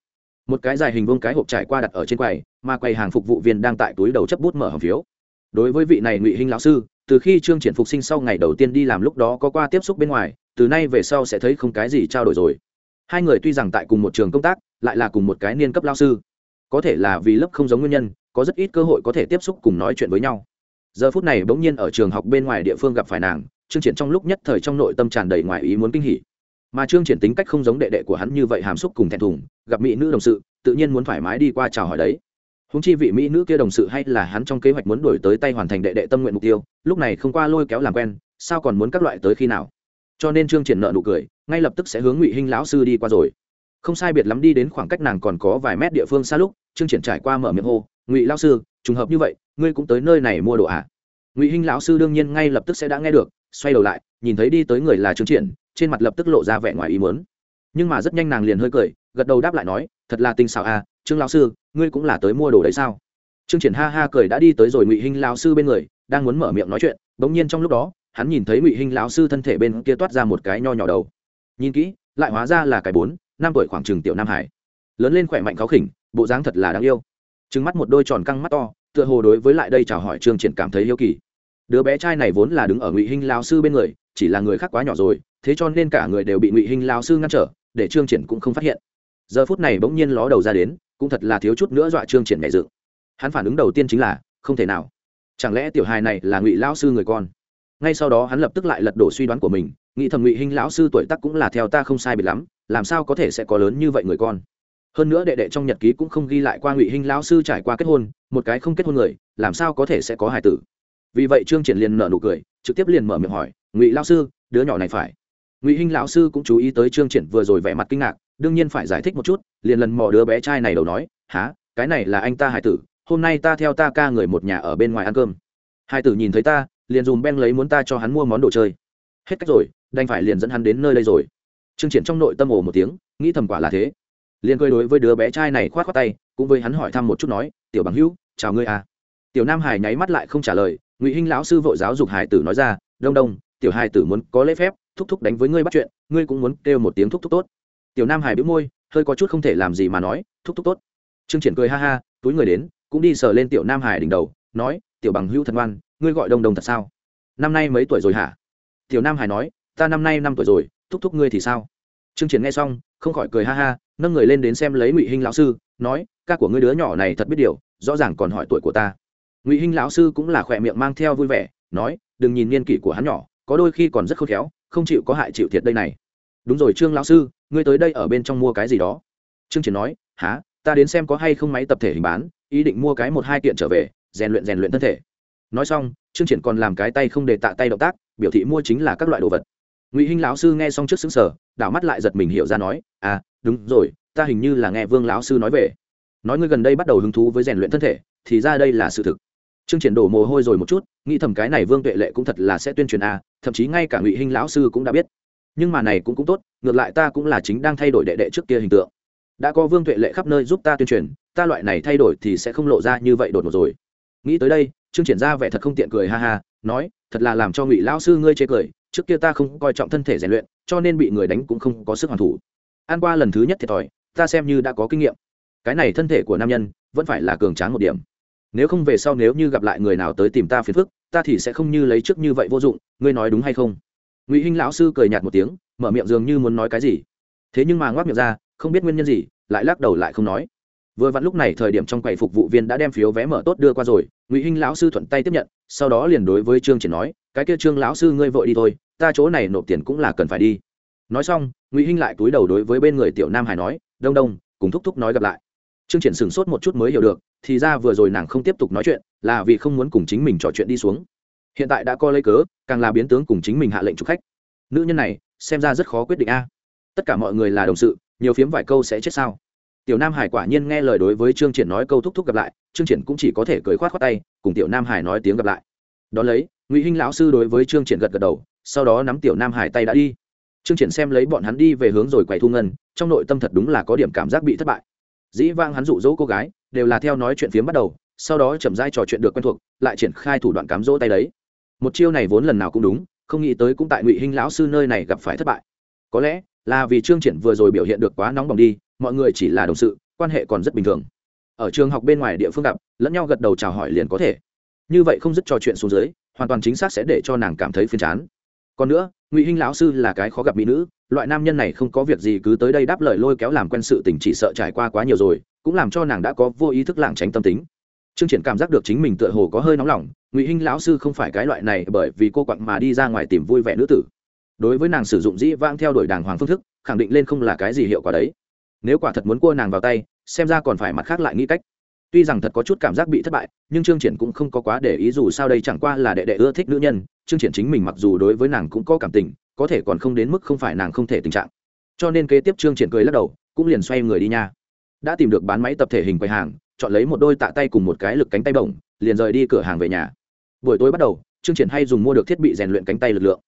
Một cái dài hình vuông cái hộp trải qua đặt ở trên quầy, mà quầy hàng phục vụ viên đang tại túi đầu chấp bút mở hòm phiếu. Đối với vị này ngụy hinh lão sư, từ khi trương triển phục sinh sau ngày đầu tiên đi làm lúc đó có qua tiếp xúc bên ngoài, từ nay về sau sẽ thấy không cái gì trao đổi rồi. Hai người tuy rằng tại cùng một trường công tác, lại là cùng một cái niên cấp lao sư. Có thể là vì lớp không giống nguyên nhân, có rất ít cơ hội có thể tiếp xúc cùng nói chuyện với nhau. Giờ phút này bỗng nhiên ở trường học bên ngoài địa phương gặp phải nàng trương triển trong lúc nhất thời trong nội tâm tràn đầy ngoài ý muốn kinh hỉ. Mà trương triển tính cách không giống đệ đệ của hắn như vậy hàm xúc cùng thẹn thùng, gặp mỹ nữ đồng sự, tự nhiên muốn thoải mái đi qua chào hỏi đấy. Húng chi vị mỹ nữ kia đồng sự hay là hắn trong kế hoạch muốn đổi tới tay hoàn thành đệ đệ tâm nguyện mục tiêu, lúc này không qua lôi kéo làm quen, sao còn muốn các loại tới khi nào? Cho nên trương triển nợ nụ cười, ngay lập tức sẽ hướng ngụy hinh lão sư đi qua rồi. Không sai biệt lắm đi đến khoảng cách nàng còn có vài mét địa phương xa lúc, trương triển trải qua mở miệng hô, ngụy lão sư, trùng hợp như vậy, ngươi cũng tới nơi này mua đồ à? ngụy hinh lão sư đương nhiên ngay lập tức sẽ đã nghe được xoay đầu lại, nhìn thấy đi tới người là trương triển, trên mặt lập tức lộ ra vẻ ngoài ý muốn. Nhưng mà rất nhanh nàng liền hơi cười, gật đầu đáp lại nói, thật là tinh xảo à trương lão sư, ngươi cũng là tới mua đồ đấy sao? Trương triển ha ha cười đã đi tới rồi ngụy hinh lão sư bên người, đang muốn mở miệng nói chuyện, bỗng nhiên trong lúc đó, hắn nhìn thấy ngụy hinh lão sư thân thể bên kia toát ra một cái nho nhỏ đầu. Nhìn kỹ, lại hóa ra là cái bốn, năm tuổi khoảng trường tiểu nam hải. Lớn lên khỏe mạnh khó khỉnh, bộ dáng thật là đáng yêu. Trứng mắt một đôi tròn căng mắt to, tựa hồ đối với lại đây chào hỏi trương triển cảm thấy yêu kỳ đứa bé trai này vốn là đứng ở ngụy hinh lao sư bên người, chỉ là người khác quá nhỏ rồi, thế cho nên cả người đều bị ngụy hinh lao sư ngăn trở, để trương triển cũng không phát hiện. Giờ phút này bỗng nhiên ló đầu ra đến, cũng thật là thiếu chút nữa dọa trương triển mẹ dự hắn phản ứng đầu tiên chính là, không thể nào. Chẳng lẽ tiểu hài này là ngụy lao sư người con? Ngay sau đó hắn lập tức lại lật đổ suy đoán của mình, nghĩ thầm ngụy hinh lão sư tuổi tác cũng là theo ta không sai biệt lắm, làm sao có thể sẽ có lớn như vậy người con? Hơn nữa đệ đệ trong nhật ký cũng không ghi lại qua ngụy hinh lão sư trải qua kết hôn, một cái không kết hôn người, làm sao có thể sẽ có hài tử? Vì vậy trương triển liền nở nụ cười, trực tiếp liền mở miệng hỏi, ngụy lão sư, đứa nhỏ này phải? Ngụy hinh lão sư cũng chú ý tới trương triển vừa rồi vẻ mặt kinh ngạc, đương nhiên phải giải thích một chút, liền lần mò đứa bé trai này đầu nói há cái này là anh ta hải tử, hôm nay ta theo ta ca người một nhà ở bên ngoài ăn cơm. Hải tử nhìn thấy ta, liền dùm ben lấy muốn ta cho hắn mua món đồ chơi. Hết cách rồi, đành phải liền dẫn hắn đến nơi đây rồi. Trương triển trong nội tâm ồ một tiếng, nghĩ thầm quả là thế. Liền cười đối với đứa bé trai này khoát khoát tay, cũng với hắn hỏi thăm một chút nói, tiểu bằng hữu, chào ngươi à. Tiểu nam hải nháy mắt lại không trả lời ngụy hinh lão sư vội giáo dục hải tử nói ra đông đông tiểu hải tử muốn có lễ phép thúc thúc đánh với ngươi bắt chuyện ngươi cũng muốn kêu một tiếng thúc thúc tốt tiểu nam hải bĩu môi hơi có chút không thể làm gì mà nói thúc thúc tốt trương triển cười ha ha túi người đến cũng đi sờ lên tiểu nam hải đỉnh đầu nói tiểu bằng hữu thần ngoan ngươi gọi đông đông thật sao năm nay mấy tuổi rồi hả tiểu nam hải nói ta năm nay năm tuổi rồi thúc thúc ngươi thì sao trương triển nghe xong không khỏi cười ha ha nâng người lên đến xem lấy ngụy hinh lão sư nói ca của ngươi đứa nhỏ này thật biết điều rõ ràng còn hỏi tuổi của ta ngụy hinh lão sư cũng là khỏe miệng mang theo vui vẻ, nói, đừng nhìn niên kỷ của hắn nhỏ, có đôi khi còn rất khôn khéo, không chịu có hại chịu thiệt đây này. Đúng rồi trương lão sư, ngươi tới đây ở bên trong mua cái gì đó. Trương triển nói há ta đến xem có hay không máy tập thể hình bán, ý định mua cái một hai kiện trở về, rèn luyện rèn luyện thân thể. Nói xong, trương triển còn làm cái tay không để tạ tay động tác, biểu thị mua chính là các loại đồ vật. Ngụy hinh lão sư nghe xong trước xứng sở đảo mắt lại giật mình hiểu ra nói à đúng rồi, ta hình như là nghe vương lão sư nói về. Nói ngươi gần đây bắt đầu hứng thú với rèn luyện thân thể, thì ra đây là sự thực trương triển đổ mồ hôi rồi một chút nghĩ thầm cái này vương tuệ lệ cũng thật là sẽ tuyên truyền a à, thậm chí ngay cả ngụy hinh lão sư cũng đã biết. Nhưng mà này cũng cũng tốt ngược lại ta cũng là chính đang thay đổi đệ đệ trước kia hình tượng. Đã có vương tuệ lệ khắp nơi giúp ta tuyên truyền ta loại này thay đổi thì sẽ không lộ ra như vậy đột ngột rồi. Nghĩ tới đây trương triển ra vẻ thật không tiện cười ha ha nói thật là làm cho ngụy lão sư ngươi chê cười trước kia ta không coi trọng thân thể rèn luyện cho nên bị người đánh cũng không có sức hoàn thủ. An qua lần thứ nhất thiệt thòi ta xem như đã có kinh nghiệm. Cái này thân thể của nam nhân vẫn phải là cường tráng một điểm nếu không về sau nếu như gặp lại người nào tới tìm ta phiền phức, ta thì sẽ không như lấy trước như vậy vô dụng, ngươi nói đúng hay không? Ngụy hinh lão sư cười nhạt một tiếng, mở miệng dường như muốn nói cái gì. Thế nhưng mà ngoác miệng ra, không biết nguyên nhân gì, lại lắc đầu lại không nói. Vừa vặn lúc này thời điểm trong quầy phục vụ viên đã đem phiếu vé mở tốt đưa qua rồi, ngụy hinh lão sư thuận tay tiếp nhận, sau đó liền đối với trương triển nói, cái kia trương lão sư ngươi vội đi thôi, ta chỗ này nộp tiền cũng là cần phải đi. Nói xong, ngụy hinh lại cúi đầu đối với bên người tiểu nam hải nói, đông đông, cùng thúc thúc nói gặp lại trương triển sửng sốt một chút mới hiểu được, thì ra vừa rồi nàng không tiếp tục nói chuyện, là vì không muốn cùng chính mình trò chuyện đi xuống. Hiện tại đã co lấy cớ, càng là biến tướng cùng chính mình hạ lệnh chủ khách. Nữ nhân này, xem ra rất khó quyết định a. Tất cả mọi người là đồng sự, nhiều phiếm vài câu sẽ chết sao? Tiểu nam hải quả nhiên nghe lời đối với trương triển nói câu thúc thúc gặp lại, trương triển cũng chỉ có thể cười khoát khoát tay, cùng tiểu nam hải nói tiếng gặp lại. Đón lấy, ngụy hinh lão sư đối với trương triển gật gật đầu, sau đó nắm tiểu nam hải tay đã đi. Trương triển xem lấy bọn hắn đi về hướng rồi quầy thu ngân, trong nội tâm thật đúng là có điểm cảm giác bị thất bại dĩ vang hắn dụ dỗ cô gái, đều là theo nói chuyện phiếm bắt đầu, sau đó chậm rãi trò chuyện được quen thuộc, lại triển khai thủ đoạn cám dỗ tay đấy. Một chiêu này vốn lần nào cũng đúng, không nghĩ tới cũng tại ngụy hinh lão sư nơi này gặp phải thất bại. Có lẽ là vì trương triển vừa rồi biểu hiện được quá nóng bỏng đi, mọi người chỉ là đồng sự, quan hệ còn rất bình thường. Ở trường học bên ngoài địa phương gặp, lẫn nhau gật đầu chào hỏi liền có thể. Như vậy không dứt trò chuyện xuống dưới, hoàn toàn chính xác sẽ để cho nàng cảm thấy phiền chán. Còn nữa, ngụy hinh lão sư là cái khó gặp mỹ nữ loại nam nhân này không có việc gì cứ tới đây đáp lời lôi kéo làm quen sự tình chỉ sợ trải qua quá nhiều rồi, cũng làm cho nàng đã có vô ý thức lảng tránh tâm tính. Trương triển cảm giác được chính mình tựa hồ có hơi nóng lòng, ngụy hinh lão sư không phải cái loại này bởi vì cô quặng mà đi ra ngoài tìm vui vẻ nữ tử. Đối với nàng sử dụng dĩ vãng theo đuổi đàng hoàng phương thức, khẳng định lên không là cái gì hiệu quả đấy. Nếu quả thật muốn cua nàng vào tay, xem ra còn phải mặt khác lại nghĩ cách. Tuy rằng thật có chút cảm giác bị thất bại, nhưng trương triển cũng không có quá để ý dù sao đây chẳng qua là đệ đệ ưa thích nữ nhân, trương triển chính mình mặc dù đối với nàng cũng có cảm tình có thể còn không đến mức không phải nàng không thể tình trạng. Cho nên kế tiếp trương triển cười lắc đầu, cũng liền xoay người đi nha. Đã tìm được bán máy tập thể hình quầy hàng, chọn lấy một đôi tạ tay cùng một cái lực cánh tay bổng, liền rời đi cửa hàng về nhà. Buổi tối bắt đầu, trương triển hay dùng mua được thiết bị rèn luyện cánh tay lực lượng.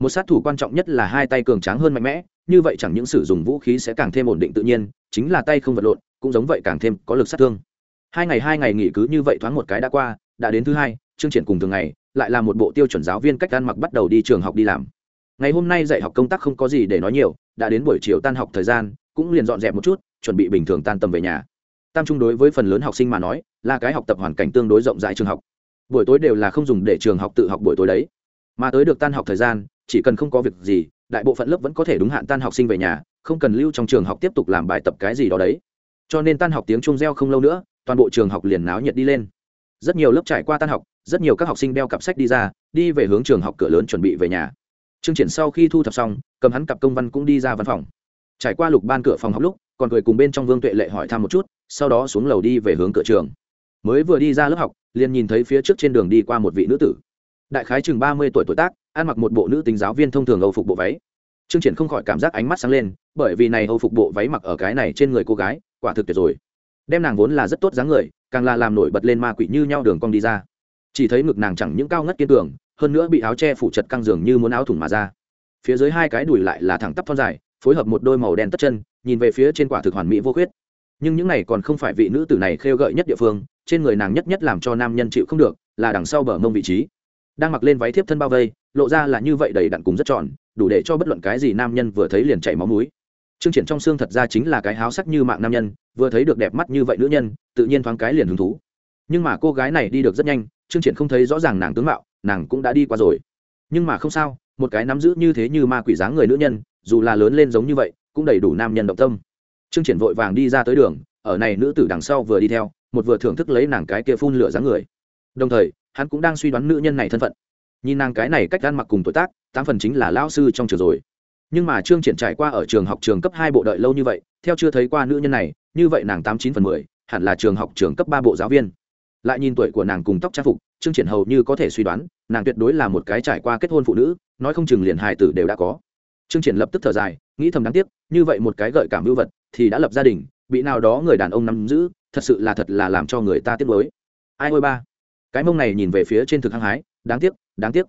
Một sát thủ quan trọng nhất là hai tay cường tráng hơn mạnh mẽ, như vậy chẳng những sử dụng vũ khí sẽ càng thêm ổn định tự nhiên, chính là tay không vật lộn, cũng giống vậy càng thêm có lực sát thương. Hai ngày hai ngày nghỉ cứ như vậy thoáng một cái đã qua, đã đến thứ hai chương triển cùng thường ngày, lại là một bộ tiêu chuẩn giáo viên cách ăn mặc bắt đầu đi trường học đi làm ngày hôm nay dạy học công tác không có gì để nói nhiều, đã đến buổi chiều tan học thời gian, cũng liền dọn dẹp một chút, chuẩn bị bình thường tan tầm về nhà. Tam trung đối với phần lớn học sinh mà nói, là cái học tập hoàn cảnh tương đối rộng rãi trường học. Buổi tối đều là không dùng để trường học tự học buổi tối đấy. Mà tới được tan học thời gian, chỉ cần không có việc gì, đại bộ phận lớp vẫn có thể đúng hạn tan học sinh về nhà, không cần lưu trong trường học tiếp tục làm bài tập cái gì đó đấy. Cho nên tan học tiếng trung reo không lâu nữa, toàn bộ trường học liền náo nhiệt đi lên. Rất nhiều lớp trải qua tan học, rất nhiều các học sinh đeo cặp sách đi ra, đi về hướng trường học cửa lớn chuẩn bị về nhà trương triển sau khi thu thập xong, cầm hắn cặp công văn cũng đi ra văn phòng. Trải qua lục ban cửa phòng học lúc, còn cười cùng bên trong vương tuệ lệ hỏi thăm một chút, sau đó xuống lầu đi về hướng cửa trường. Mới vừa đi ra lớp học, liền nhìn thấy phía trước trên đường đi qua một vị nữ tử. Đại khái chừng ba mươi tuổi tuổi tác, ăn mặc một bộ nữ tính giáo viên thông thường âu phục bộ váy. Trương triển không khỏi cảm giác ánh mắt sáng lên, bởi vì này âu phục bộ váy mặc ở cái này trên người cô gái, quả thực tuyệt rồi. Đem nàng vốn là rất tốt dáng người, càng là làm nổi bật lên ma quỷ như nhau đường cong đi ra. Chỉ thấy ngực nàng chẳng những cao ngất kiên cường hơn nữa bị áo che phủ chật căng giường như muốn áo thủng mà ra. Phía dưới hai cái đùi lại là thẳng tắp thon dài phối hợp một đôi màu đen tất chân nhìn về phía trên quả thực hoàn mỹ vô khuyết. Nhưng những này còn không phải vị nữ tử này khêu gợi nhất địa phương trên người nàng nhất nhất làm cho nam nhân chịu không được là đằng sau bờ mông vị trí. Đang mặc lên váy thiếp thân bao vây lộ ra là như vậy đầy đặn cùng rất tròn đủ để cho bất luận cái gì nam nhân vừa thấy liền chảy máu mũi. Trương Triển trong xương thật ra chính là cái háo sắc như mạng nam nhân, vừa thấy được đẹp mắt như vậy nữ nhân, tự nhiên thoáng cái liền hứng thú. Nhưng mà cô gái này đi được rất nhanh, Trương Triển không thấy rõ ràng nàng tướng mạo, nàng cũng đã đi qua rồi. Nhưng mà không sao, một cái nắm giữ như thế như ma quỷ dáng người nữ nhân, dù là lớn lên giống như vậy, cũng đầy đủ nam nhân động tâm. Trương Triển vội vàng đi ra tới đường, ở này nữ tử đằng sau vừa đi theo, một vừa thưởng thức lấy nàng cái kia phun lửa dáng người. Đồng thời, hắn cũng đang suy đoán nữ nhân này thân phận. Nhìn nàng cái này cách ăn mặc cùng tuổi tác, tám phần chính là lão sư trong trường rồi nhưng mà trương triển trải qua ở trường học trường cấp hai bộ đợi lâu như vậy theo chưa thấy qua nữ nhân này như vậy nàng tám chín phần mười hẳn là trường học trường cấp ba bộ giáo viên lại nhìn tuổi của nàng cùng tóc trang phục trương triển hầu như có thể suy đoán, nàng tuyệt đối là một cái trải qua kết hôn phụ nữ, nói không chừng liền hài tử đều đã có. Trương triển lập tức thở dài, nghĩ thầm đáng tiếc, như vậy một cái gợi cảm hữu vật thì đã lập gia đình, bị nào đó người đàn ông nắm giữ, thật sự là thật là làm cho người ta tiếc lối ai ôi ba. Cái mông này nhìn về phía trên thực hăng hái, đáng tiếc đáng tiếc.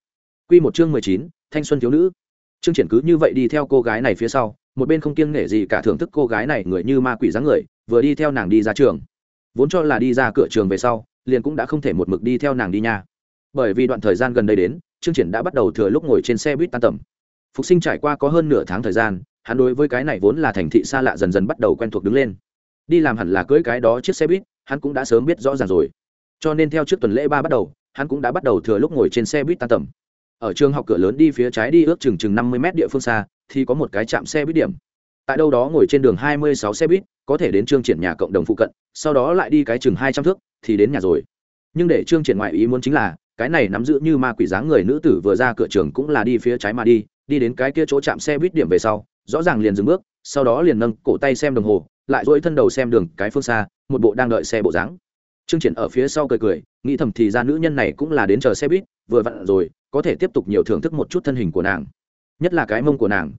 Quy một chương mười chín, thanh xuân thiếu nữ. Trương triển cứ như vậy đi theo cô gái này phía sau, một bên không kiêng nể gì cả thưởng thức cô gái này người như ma quỷ dáng người, vừa đi theo nàng đi ra trường. Vốn cho là đi ra cửa trường về sau liền cũng đã không thể một mực đi theo nàng đi nha. Bởi vì đoạn thời gian gần đây đến, trương triển đã bắt đầu thừa lúc ngồi trên xe buýt tan tầm. Phục sinh trải qua có hơn nửa tháng thời gian, hắn đối với cái này vốn là thành thị xa lạ dần dần bắt đầu quen thuộc đứng lên. Đi làm hẳn là cưới cái đó chiếc xe buýt, hắn cũng đã sớm biết rõ ràng rồi. Cho nên theo trước tuần lễ ba bắt đầu, hắn cũng đã bắt đầu thừa lúc ngồi trên xe buýt tan tầm. Ở trường học cửa lớn đi phía trái đi ước chừng chừng năm mươi m địa phương xa, thì có một cái trạm xe buýt điểm tại đâu đó ngồi trên đường hai mươi sáu xe buýt, có thể đến trương triển nhà cộng đồng phụ cận, sau đó lại đi cái chừng hai trăm thước, thì đến nhà rồi. Nhưng để trương triển ngoại ý muốn chính là, cái này nắm giữ như ma quỷ dáng người nữ tử vừa ra cửa trường cũng là đi phía trái mà đi đi đến cái kia chỗ chạm xe buýt điểm về sau, rõ ràng liền dừng bước, sau đó liền nâng cổ tay xem đồng hồ, lại dỗi thân đầu xem đường cái phương xa, một bộ đang đợi xe bộ dáng. Trương triển ở phía sau cười cười, nghĩ thầm thì ra nữ nhân này cũng là đến chờ xe buýt, vừa vặn rồi, có thể tiếp tục nhiều thưởng thức một chút thân hình của nàng. Nhất là cái mông của nàng,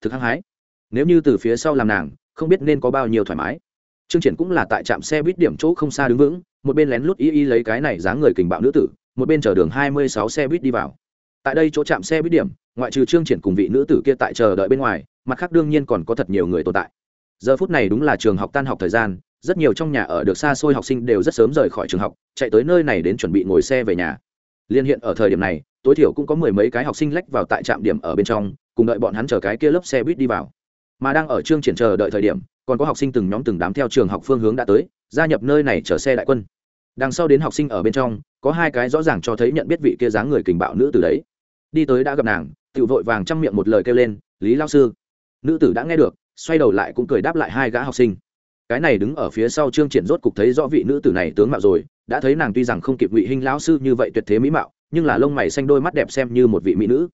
thực hăng hái nếu như từ phía sau làm nàng, không biết nên có bao nhiêu thoải mái. Trương triển cũng là tại trạm xe buýt điểm chỗ không xa đứng vững, một bên lén lút y y lấy cái này dáng người kình bạo nữ tử, một bên chờ đường hai mươi sáu xe buýt đi vào. Tại đây chỗ trạm xe buýt điểm, ngoại trừ trương triển cùng vị nữ tử kia tại chờ đợi bên ngoài, mặt khác đương nhiên còn có thật nhiều người tồn tại. Giờ phút này đúng là trường học tan học thời gian, rất nhiều trong nhà ở được xa xôi học sinh đều rất sớm rời khỏi trường học, chạy tới nơi này đến chuẩn bị ngồi xe về nhà. Liên hiện ở thời điểm này, tối thiểu cũng có mười mấy cái học sinh lách vào tại trạm điểm ở bên trong, cùng đợi bọn hắn chờ cái kia lớp xe buýt đi vào mà đang ở chương triển chờ đợi thời điểm, còn có học sinh từng nhóm từng đám theo trường học phương hướng đã tới, gia nhập nơi này chở xe đại quân. Đằng sau đến học sinh ở bên trong, có hai cái rõ ràng cho thấy nhận biết vị kia dáng người kình bạo nữ tử đấy. Đi tới đã gặp nàng tự vội vàng chăm miệng một lời kêu lên, lý lao sư. Nữ tử đã nghe được, xoay đầu lại cũng cười đáp lại hai gã học sinh. Cái này đứng ở phía sau trương triển rốt cục thấy rõ vị nữ tử này tướng mạo rồi, đã thấy nàng tuy rằng không kịp ngụy hình lão sư như vậy tuyệt thế mỹ mạo, nhưng là lông mày xanh đôi mắt đẹp xem như một vị mỹ nữ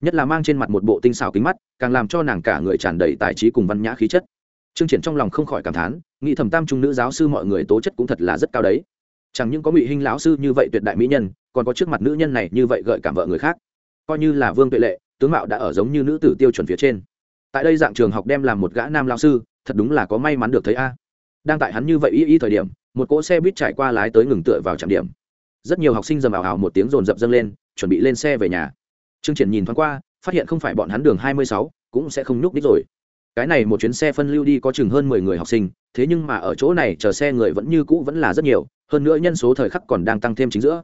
nhất là mang trên mặt một bộ tinh xảo kính mắt, càng làm cho nàng cả người tràn đầy tài trí cùng văn nhã khí chất. Trương triển trong lòng không khỏi cảm thán, nghĩ thầm tam trung nữ giáo sư mọi người tố chất cũng thật là rất cao đấy. Chẳng những có ngụy hình lão sư như vậy tuyệt đại mỹ nhân, còn có trước mặt nữ nhân này như vậy gợi cảm vợ người khác. Coi như là vương tuệ lệ, tướng mạo đã ở giống như nữ tử tiêu chuẩn phía trên. Tại đây dạng trường học đem làm một gã nam lao sư, thật đúng là có may mắn được thấy a. Đang tại hắn như vậy y y thời điểm, một cỗ xe buýt trải qua lái tới ngừng tựa vào trạm điểm. Rất nhiều học sinh dầm ảo ảo một tiếng rồn rập dâng lên, chuẩn bị lên xe về nhà trương triển nhìn thoáng qua, phát hiện không phải bọn hắn đường hai mươi sáu, cũng sẽ không nhúc đích rồi. Cái này một chuyến xe phân lưu đi có chừng hơn mười người học sinh, thế nhưng mà ở chỗ này chờ xe người vẫn như cũ vẫn là rất nhiều, hơn nữa nhân số thời khắc còn đang tăng thêm chính giữa.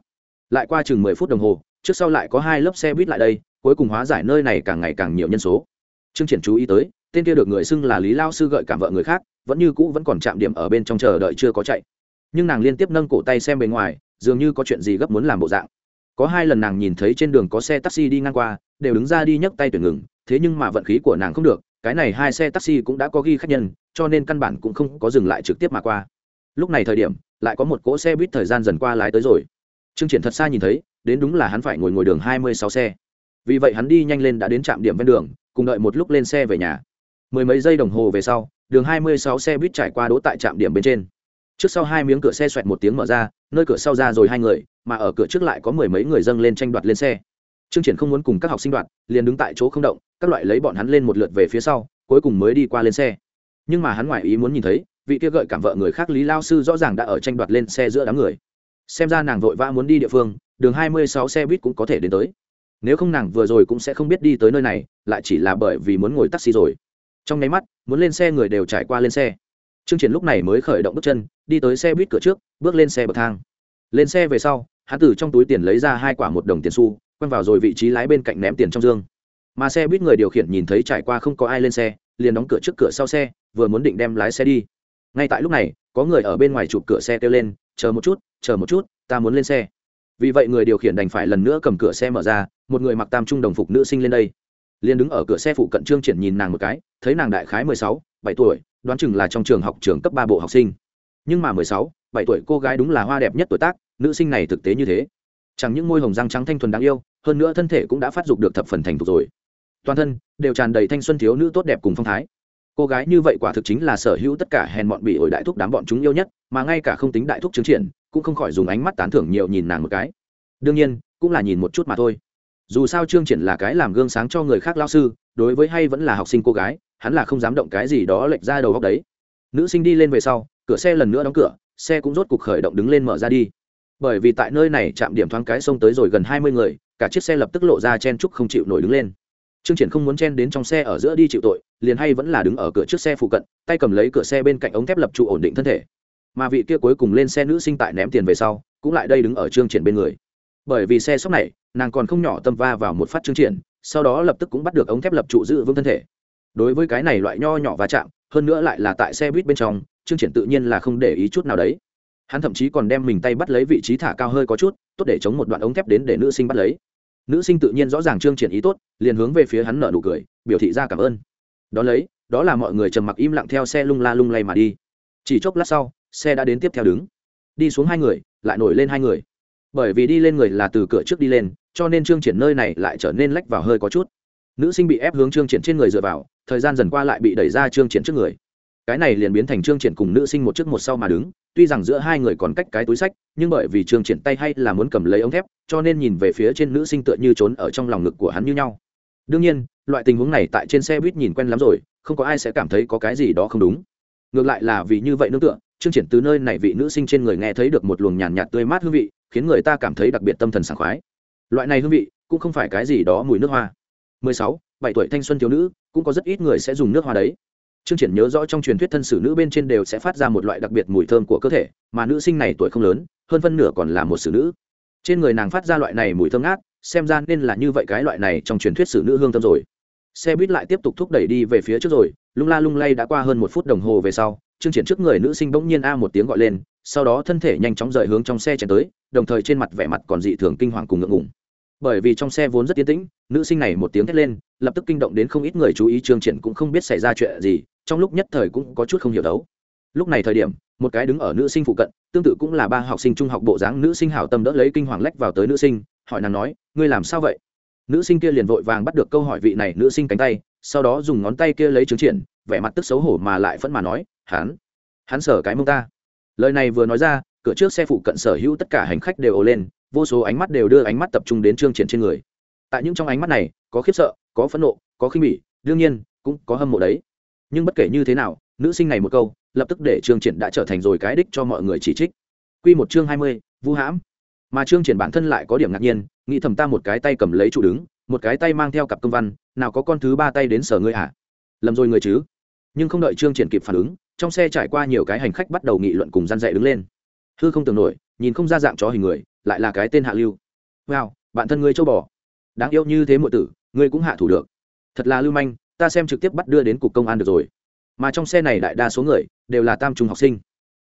Lại qua chừng mười phút đồng hồ, trước sau lại có hai lớp xe buýt lại đây, cuối cùng hóa giải nơi này càng ngày càng nhiều nhân số. Trương triển chú ý tới, tên kia được người xưng là lý lao sư gợi cảm vợ người khác, vẫn như cũ vẫn còn chạm điểm ở bên trong chờ đợi chưa có chạy. Nhưng nàng liên tiếp nâng cổ tay xem bên ngoài, dường như có chuyện gì gấp muốn làm bộ dạng có hai lần nàng nhìn thấy trên đường có xe taxi đi ngang qua, đều đứng ra đi nhấc tay tuyển ngừng, thế nhưng mà vận khí của nàng không được, cái này hai xe taxi cũng đã có ghi khách nhân, cho nên căn bản cũng không có dừng lại trực tiếp mà qua. Lúc này thời điểm, lại có một cỗ xe buýt thời gian dần qua lái tới rồi. Trương triển thật xa nhìn thấy, đến đúng là hắn phải ngồi ngồi đường hai mươi sáu xe. Vì vậy hắn đi nhanh lên đã đến trạm điểm ven đường, cùng đợi một lúc lên xe về nhà. Mười mấy giây đồng hồ về sau, đường hai mươi sáu xe buýt trải qua đỗ tại trạm điểm bên trên trước sau hai miếng cửa xe xoẹt một tiếng mở ra, nơi cửa sau ra rồi hai người, mà ở cửa trước lại có mười mấy người dâng lên tranh đoạt lên xe. Trương triển không muốn cùng các học sinh đoạt, liền đứng tại chỗ không động, các loại lấy bọn hắn lên một lượt về phía sau, cuối cùng mới đi qua lên xe. Nhưng mà hắn ngoại ý muốn nhìn thấy, vị kia gợi cảm vợ người khác lý lao sư rõ ràng đã ở tranh đoạt lên xe giữa đám người. Xem ra nàng vội vã muốn đi địa phương, đường hai mươi sáu xe buýt cũng có thể đến tới. Nếu không nàng vừa rồi cũng sẽ không biết đi tới nơi này, lại chỉ là bởi vì muốn ngồi taxi rồi. Trong nháy mắt, muốn lên xe người đều trải qua lên xe trương triển lúc này mới khởi động bước chân, đi tới xe buýt cửa trước, bước lên xe bậc thang. Lên xe về sau, hắn từ trong túi tiền lấy ra hai quả một đồng tiền xu, quăng vào rồi vị trí lái bên cạnh ném tiền trong dương. Mà xe buýt người điều khiển nhìn thấy trải qua không có ai lên xe, liền đóng cửa trước cửa sau xe, vừa muốn định đem lái xe đi. Ngay tại lúc này, có người ở bên ngoài chụp cửa xe kêu lên, chờ một chút, chờ một chút, ta muốn lên xe. Vì vậy người điều khiển đành phải lần nữa cầm cửa xe mở ra, một người mặc tam trung đồng phục nữ sinh lên đây liền đứng ở cửa xe phụ cận trương triển nhìn nàng một cái, thấy nàng đại khái mười sáu, bảy tuổi, đoán chừng là trong trường học trường cấp ba bộ học sinh. Nhưng mà mười sáu, bảy tuổi cô gái đúng là hoa đẹp nhất tuổi tác, nữ sinh này thực tế như thế. Chẳng những môi hồng răng trắng thanh thuần đáng yêu, hơn nữa thân thể cũng đã phát dục được thập phần thành thục rồi. Toàn thân đều tràn đầy thanh xuân thiếu nữ tốt đẹp cùng phong thái. Cô gái như vậy quả thực chính là sở hữu tất cả hèn bọn bị ổi đại thúc đám bọn chúng yêu nhất, mà ngay cả không tính đại thúc chứng triển, cũng không khỏi dùng ánh mắt tán thưởng nhiều nhìn nàng một cái. Đương nhiên, cũng là nhìn một chút mà thôi dù sao trương triển là cái làm gương sáng cho người khác lao sư, đối với hay vẫn là học sinh cô gái, hắn là không dám động cái gì đó lệch ra đầu góc đấy. Nữ sinh đi lên về sau, cửa xe lần nữa đóng cửa, xe cũng rốt cục khởi động đứng lên mở ra đi. Bởi vì tại nơi này chạm điểm thoáng cái xông tới rồi gần hai mươi người, cả chiếc xe lập tức lộ ra chen trúc không chịu nổi đứng lên. Trương triển không muốn chen đến trong xe ở giữa đi chịu tội, liền hay vẫn là đứng ở cửa trước xe phụ cận, tay cầm lấy cửa xe bên cạnh ống thép lập trụ ổn định thân thể. Mà vị kia cuối cùng lên xe nữ sinh tại ném tiền về sau, cũng lại đây đứng ở trương triển bên người bởi vì xe sóc này, nàng còn không nhỏ tâm va vào một phát trương triển, sau đó lập tức cũng bắt được ống thép lập trụ giữ vững thân thể. Đối với cái này loại nho nhỏ va chạm, hơn nữa lại là tại xe buýt bên trong trương triển tự nhiên là không để ý chút nào đấy. Hắn thậm chí còn đem mình tay bắt lấy vị trí thả cao hơi có chút, tốt để chống một đoạn ống thép đến để nữ sinh bắt lấy. Nữ sinh tự nhiên rõ ràng trương triển ý tốt, liền hướng về phía hắn nở nụ cười, biểu thị ra cảm ơn. Đó lấy, đó là mọi người trầm mặc im lặng theo xe lung la lung lay mà đi. Chỉ chốc lát sau, xe đã đến tiếp theo đứng. Đi xuống hai người, lại nổi lên hai người bởi vì đi lên người là từ cửa trước đi lên cho nên trương triển nơi này lại trở nên lách vào hơi có chút. Nữ sinh bị ép hướng trương triển trên người dựa vào thời gian dần qua lại bị đẩy ra trương triển trước người. Cái này liền biến thành trương triển cùng nữ sinh một trước một sau mà đứng tuy rằng giữa hai người còn cách cái túi sách nhưng bởi vì trương triển tay hay là muốn cầm lấy ống thép cho nên nhìn về phía trên nữ sinh tựa như trốn ở trong lòng ngực của hắn như nhau. Đương nhiên loại tình huống này tại trên xe buýt nhìn quen lắm rồi không có ai sẽ cảm thấy có cái gì đó không đúng. Ngược lại là vì như vậy nương tựa trương triển từ nơi này vị nữ sinh trên người nghe thấy được một luồng nhàn nhạt, nhạt tươi mát hương vị khiến người ta cảm thấy đặc biệt tâm thần sảng khoái. Loại này hương vị cũng không phải cái gì đó mùi nước hoa. 16, 7 tuổi thanh xuân thiếu nữ cũng có rất ít người sẽ dùng nước hoa đấy. Trương Triển nhớ rõ trong truyền thuyết thân sử nữ bên trên đều sẽ phát ra một loại đặc biệt mùi thơm của cơ thể, mà nữ sinh này tuổi không lớn, hơn phân nửa còn là một sử nữ. Trên người nàng phát ra loại này mùi thơm ngát, xem ra nên là như vậy cái loại này trong truyền thuyết sử nữ hương thơm rồi. Xe buýt lại tiếp tục thúc đẩy đi về phía trước rồi lung la lung lay đã qua hơn một phút đồng hồ về sau chương triển trước người nữ sinh bỗng nhiên a một tiếng gọi lên sau đó thân thể nhanh chóng rời hướng trong xe chạy tới, đồng thời trên mặt vẻ mặt còn dị thường kinh hoàng cùng ngượng ngùng. Bởi vì trong xe vốn rất tiến tĩnh, nữ sinh này một tiếng thét lên, lập tức kinh động đến không ít người chú ý trương triển cũng không biết xảy ra chuyện gì, trong lúc nhất thời cũng có chút không hiểu đấu. Lúc này thời điểm, một cái đứng ở nữ sinh phụ cận, tương tự cũng là ba học sinh trung học bộ dáng nữ sinh hảo tâm đỡ lấy kinh hoàng lách vào tới nữ sinh, hỏi nàng nói, ngươi làm sao vậy? Nữ sinh kia liền vội vàng bắt được câu hỏi vị này nữ sinh cánh tay, sau đó dùng ngón tay kia lấy trứng triển, vẻ mặt tức xấu hổ mà lại phẫn mà nói, hắn hắn sở cái mông ta lời này vừa nói ra cửa trước xe phụ cận sở hữu tất cả hành khách đều ồ lên vô số ánh mắt đều đưa ánh mắt tập trung đến trương triển trên người. Tại những trong ánh mắt này có khiếp sợ có phẫn nộ có khinh bỉ đương nhiên cũng có hâm mộ đấy. Nhưng bất kể như thế nào nữ sinh này một câu lập tức để trương triển đã trở thành rồi cái đích cho mọi người chỉ trích. Quy một chương hai mươi, vu hãm. Mà trương triển bản thân lại có điểm ngạc nhiên nghĩ thầm ta một cái tay cầm lấy chủ đứng một cái tay mang theo cặp công văn nào có con thứ ba tay đến sở ngươi hả lầm rồi người chứ. Nhưng không đợi trương triển kịp phản ứng trong xe trải qua nhiều cái hành khách bắt đầu nghị luận cùng gian dạy đứng lên. Hư không tưởng nổi, nhìn không ra dạng chó hình người, lại là cái tên hạ lưu. Wow, bạn thân ngươi châu bò. Đáng yêu như thế muội tử, ngươi cũng hạ thủ được. Thật là lưu manh, ta xem trực tiếp bắt đưa đến cục công an được rồi. Mà trong xe này đại đa số người, đều là tam trung học sinh.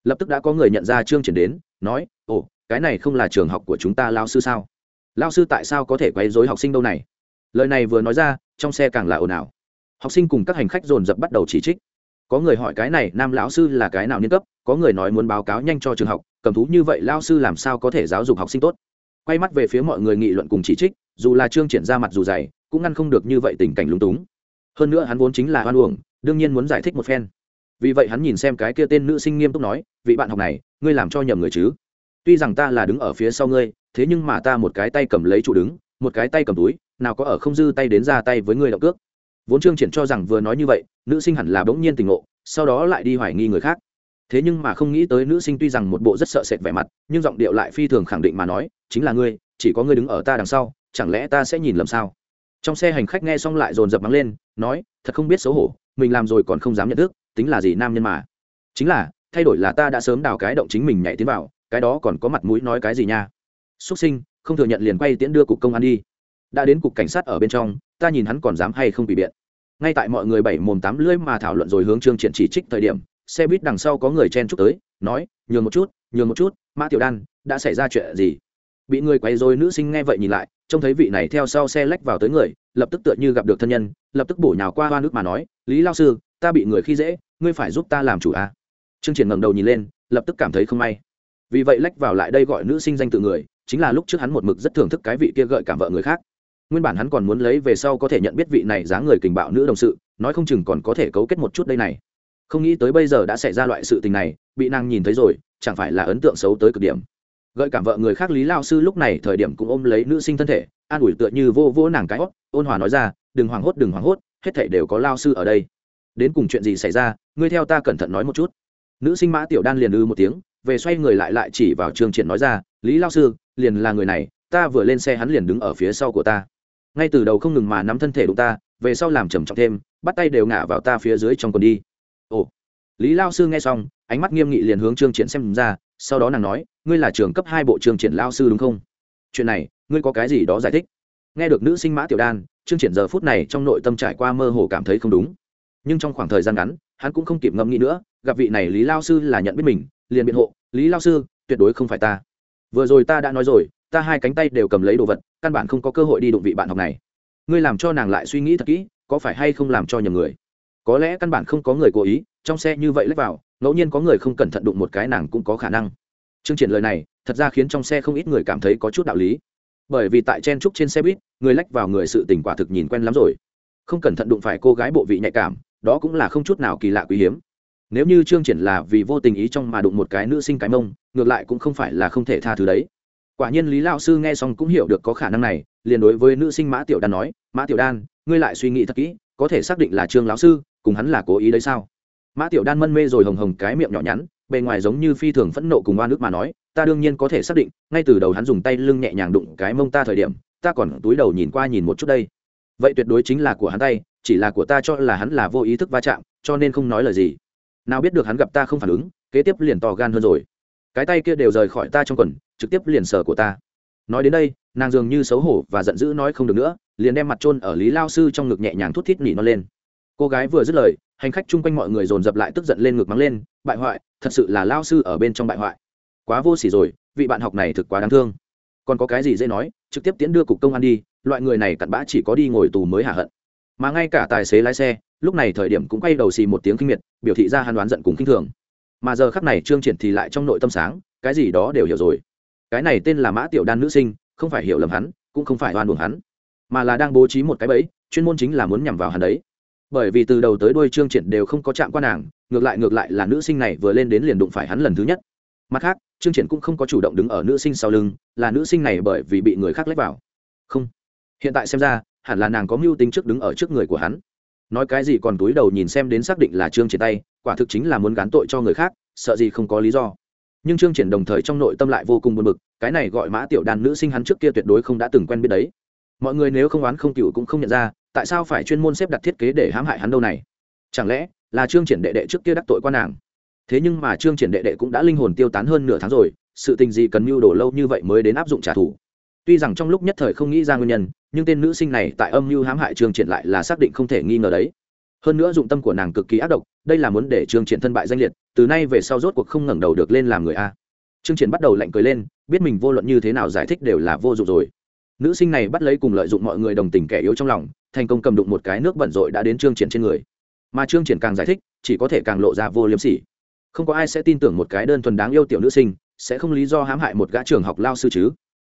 Lập tức đã có người nhận ra trương triển đến, nói, ồ, cái này không là trường học của chúng ta lao sư sao? Lao sư tại sao có thể quấy rối học sinh đâu này? Lời này vừa nói ra, trong xe càng là ồn ào. Học sinh cùng các hành khách dồn dập bắt đầu chỉ trích có người hỏi cái này, nam lão sư là cái nào niên cấp? Có người nói muốn báo cáo nhanh cho trường học, cầm thú như vậy lao sư làm sao có thể giáo dục học sinh tốt? Quay mắt về phía mọi người nghị luận cùng chỉ trích, dù là trương triển ra mặt dù dày, cũng ngăn không được như vậy tình cảnh lúng túng. Hơn nữa hắn vốn chính là hoan uổng, đương nhiên muốn giải thích một phen. Vì vậy hắn nhìn xem cái kia tên nữ sinh nghiêm túc nói, vị bạn học này, ngươi làm cho nhầm người chứ? Tuy rằng ta là đứng ở phía sau ngươi, thế nhưng mà ta một cái tay cầm lấy trụ đứng, một cái tay cầm túi, nào có ở không dư tay đến ra tay với ngươi động cước? Vốn trương triển cho rằng vừa nói như vậy, nữ sinh hẳn là bỗng nhiên tình ngộ, sau đó lại đi hoài nghi người khác. Thế nhưng mà không nghĩ tới nữ sinh tuy rằng một bộ rất sợ sệt vẻ mặt, nhưng giọng điệu lại phi thường khẳng định mà nói, chính là ngươi, chỉ có ngươi đứng ở ta đằng sau, chẳng lẽ ta sẽ nhìn lầm sao? Trong xe hành khách nghe xong lại dồn dập mắng lên, nói, thật không biết xấu hổ, mình làm rồi còn không dám nhận thức, tính là gì nam nhân mà. Chính là, thay đổi là ta đã sớm đào cái động chính mình nhảy tiến vào, cái đó còn có mặt mũi nói cái gì nha? Xuất sinh, không thừa nhận liền quay tiễn đưa cục công an đi. Đã đến cục cảnh sát ở bên trong, ta nhìn hắn còn dám hay không bị biện ngay tại mọi người bảy mồm tám lưỡi mà thảo luận rồi hướng trương triển chỉ trích thời điểm, xe buýt đằng sau có người chen chúc tới, nói, nhường một chút, nhường một chút, mã tiểu đan, đã xảy ra chuyện gì? Bị người quay rồi nữ sinh nghe vậy nhìn lại, trông thấy vị này theo sau xe lách vào tới người, lập tức tựa như gặp được thân nhân, lập tức bổ nhào qua hoa nước mà nói, lý lao sư, ta bị người khi dễ, ngươi phải giúp ta làm chủ à. trương triển ngẩng đầu nhìn lên, lập tức cảm thấy không may. Vì vậy lách vào lại đây gọi nữ sinh danh tự người, chính là lúc trước hắn một mực rất thưởng thức cái vị kia gợi cảm vợ người khác nguyên bản hắn còn muốn lấy về sau có thể nhận biết vị này dáng người kình bạo nữ đồng sự, nói không chừng còn có thể cấu kết một chút đây này. Không nghĩ tới bây giờ đã xảy ra loại sự tình này, bị nàng nhìn thấy rồi, chẳng phải là ấn tượng xấu tới cực điểm. Gợi cảm vợ người khác lý lao sư lúc này thời điểm cũng ôm lấy nữ sinh thân thể, an ủi tựa như vô vô nàng cái hót ôn hòa nói ra, đừng hoảng hốt, đừng hoảng hốt, hết thảy đều có lao sư ở đây. Đến cùng chuyện gì xảy ra, ngươi theo ta cẩn thận nói một chút. Nữ sinh mã tiểu đan liền ư một tiếng, về xoay người lại lại chỉ vào trương triển nói ra, lý lao sư, liền là người này, ta vừa lên xe hắn liền đứng ở phía sau của ta ngay từ đầu không ngừng mà nắm thân thể đụng ta, về sau làm trầm trọng thêm, bắt tay đều ngả vào ta phía dưới trong quần đi. Ồ. Lý lao sư nghe xong, ánh mắt nghiêm nghị liền hướng trương triển xem ra, sau đó nàng nói, ngươi là trường cấp hai bộ trường triển lao sư đúng không? Chuyện này, ngươi có cái gì đó giải thích? Nghe được nữ sinh mã tiểu đan, trương triển giờ phút này trong nội tâm trải qua mơ hồ cảm thấy không đúng. Nhưng trong khoảng thời gian ngắn, hắn cũng không kịp ngẫm nghĩ nữa, gặp vị này lý lao sư là nhận biết mình, liền biện hộ, lý lao sư, tuyệt đối không phải ta. Vừa rồi ta đã nói rồi ta hai cánh tay đều cầm lấy đồ vật, căn bản không có cơ hội đi đụng vị bạn học này. Ngươi làm cho nàng lại suy nghĩ thật kỹ, có phải hay không làm cho nhầm người? Có lẽ căn bản không có người cố ý, trong xe như vậy lách vào, ngẫu nhiên có người không cẩn thận đụng một cái nàng cũng có khả năng. Chương triển lời này, thật ra khiến trong xe không ít người cảm thấy có chút đạo lý. Bởi vì tại chen trúc trên xe buýt, người lách vào người sự tình quả thực nhìn quen lắm rồi. Không cẩn thận đụng phải cô gái bộ vị nhạy cảm, đó cũng là không chút nào kỳ lạ quý hiếm. Nếu như trương triển là vì vô tình ý trong mà đụng một cái nữ sinh cái mông, ngược lại cũng không phải là không thể tha thứ đấy quả nhiên lý lao sư nghe xong cũng hiểu được có khả năng này, liền đối với nữ sinh mã tiểu đan nói, mã tiểu đan, ngươi lại suy nghĩ thật kỹ, có thể xác định là trương lão sư, cùng hắn là cố ý đấy sao? Mã tiểu đan mân mê rồi hồng hồng cái miệng nhỏ nhắn, bề ngoài giống như phi thường phẫn nộ cùng oan ức mà nói, ta đương nhiên có thể xác định, ngay từ đầu hắn dùng tay lưng nhẹ nhàng đụng cái mông ta thời điểm, ta còn túi đầu nhìn qua nhìn một chút đây. Vậy tuyệt đối chính là của hắn tay, chỉ là của ta cho là hắn là vô ý thức va chạm, cho nên không nói lời gì. Nào biết được hắn gặp ta không phản ứng, kế tiếp liền to gan hơn rồi. Cái tay kia đều rời khỏi ta trong quần trực tiếp liền sờ của ta. Nói đến đây, nàng dường như xấu hổ và giận dữ nói không được nữa, liền đem mặt trôn ở lý lao sư trong ngực nhẹ nhàng thút thít nỉ nó lên. Cô gái vừa dứt lời, hành khách chung quanh mọi người dồn dập lại tức giận lên ngực mắng lên, bại hoại, thật sự là lao sư ở bên trong bại hoại. Quá vô sỉ rồi, vị bạn học này thực quá đáng thương. Còn có cái gì dễ nói, trực tiếp tiến đưa cục công an đi, loại người này cặn bã chỉ có đi ngồi tù mới hạ hận. Mà ngay cả tài xế lái xe, lúc này thời điểm cũng quay đầu xì một tiếng kinh miệt, biểu thị ra hàn đoán giận cùng kinh thường. Mà giờ khắc này trương triển thì lại trong nội tâm sáng, cái gì đó đều hiểu rồi cái này tên là mã tiểu đan nữ sinh, không phải hiểu lầm hắn, cũng không phải oan buồn hắn, mà là đang bố trí một cái bẫy, chuyên môn chính là muốn nhằm vào hắn đấy. Bởi vì từ đầu tới đuôi trương triển đều không có chạm qua nàng, ngược lại ngược lại là nữ sinh này vừa lên đến liền đụng phải hắn lần thứ nhất. Mặt khác, trương triển cũng không có chủ động đứng ở nữ sinh sau lưng, là nữ sinh này bởi vì bị người khác lách vào. Không. Hiện tại xem ra, hẳn là nàng có mưu tính trước đứng ở trước người của hắn. Nói cái gì còn túi đầu nhìn xem đến xác định là trương triển tay, quả thực chính là muốn gán tội cho người khác, sợ gì không có lý do nhưng trương triển đồng thời trong nội tâm lại vô cùng buồn bực, cái này gọi mã tiểu đàn nữ sinh hắn trước kia tuyệt đối không đã từng quen biết đấy. Mọi người nếu không oán không cựu cũng không nhận ra, tại sao phải chuyên môn xếp đặt thiết kế để hãm hại hắn đâu này? Chẳng lẽ là trương triển đệ đệ trước kia đắc tội quan nàng? Thế nhưng mà trương triển đệ đệ cũng đã linh hồn tiêu tán hơn nửa tháng rồi, sự tình gì cần mưu đồ lâu như vậy mới đến áp dụng trả thù? Tuy rằng trong lúc nhất thời không nghĩ ra nguyên nhân, nhưng tên nữ sinh này tại âm mưu hãm hại trương triển lại là xác định không thể nghi ngờ đấy hơn nữa dụng tâm của nàng cực kỳ ác độc, đây là muốn để trương triển thân bại danh liệt, từ nay về sau rốt cuộc không ngẩng đầu được lên làm người a. Trương triển bắt đầu lạnh cười lên, biết mình vô luận như thế nào giải thích đều là vô dụng rồi. Nữ sinh này bắt lấy cùng lợi dụng mọi người đồng tình kẻ yếu trong lòng, thành công cầm đụng một cái nước bẩn rội đã đến trương triển trên người. Mà trương triển càng giải thích, chỉ có thể càng lộ ra vô liêm sỉ. Không có ai sẽ tin tưởng một cái đơn thuần đáng yêu tiểu nữ sinh, sẽ không lý do hãm hại một gã trường học lao sư chứ.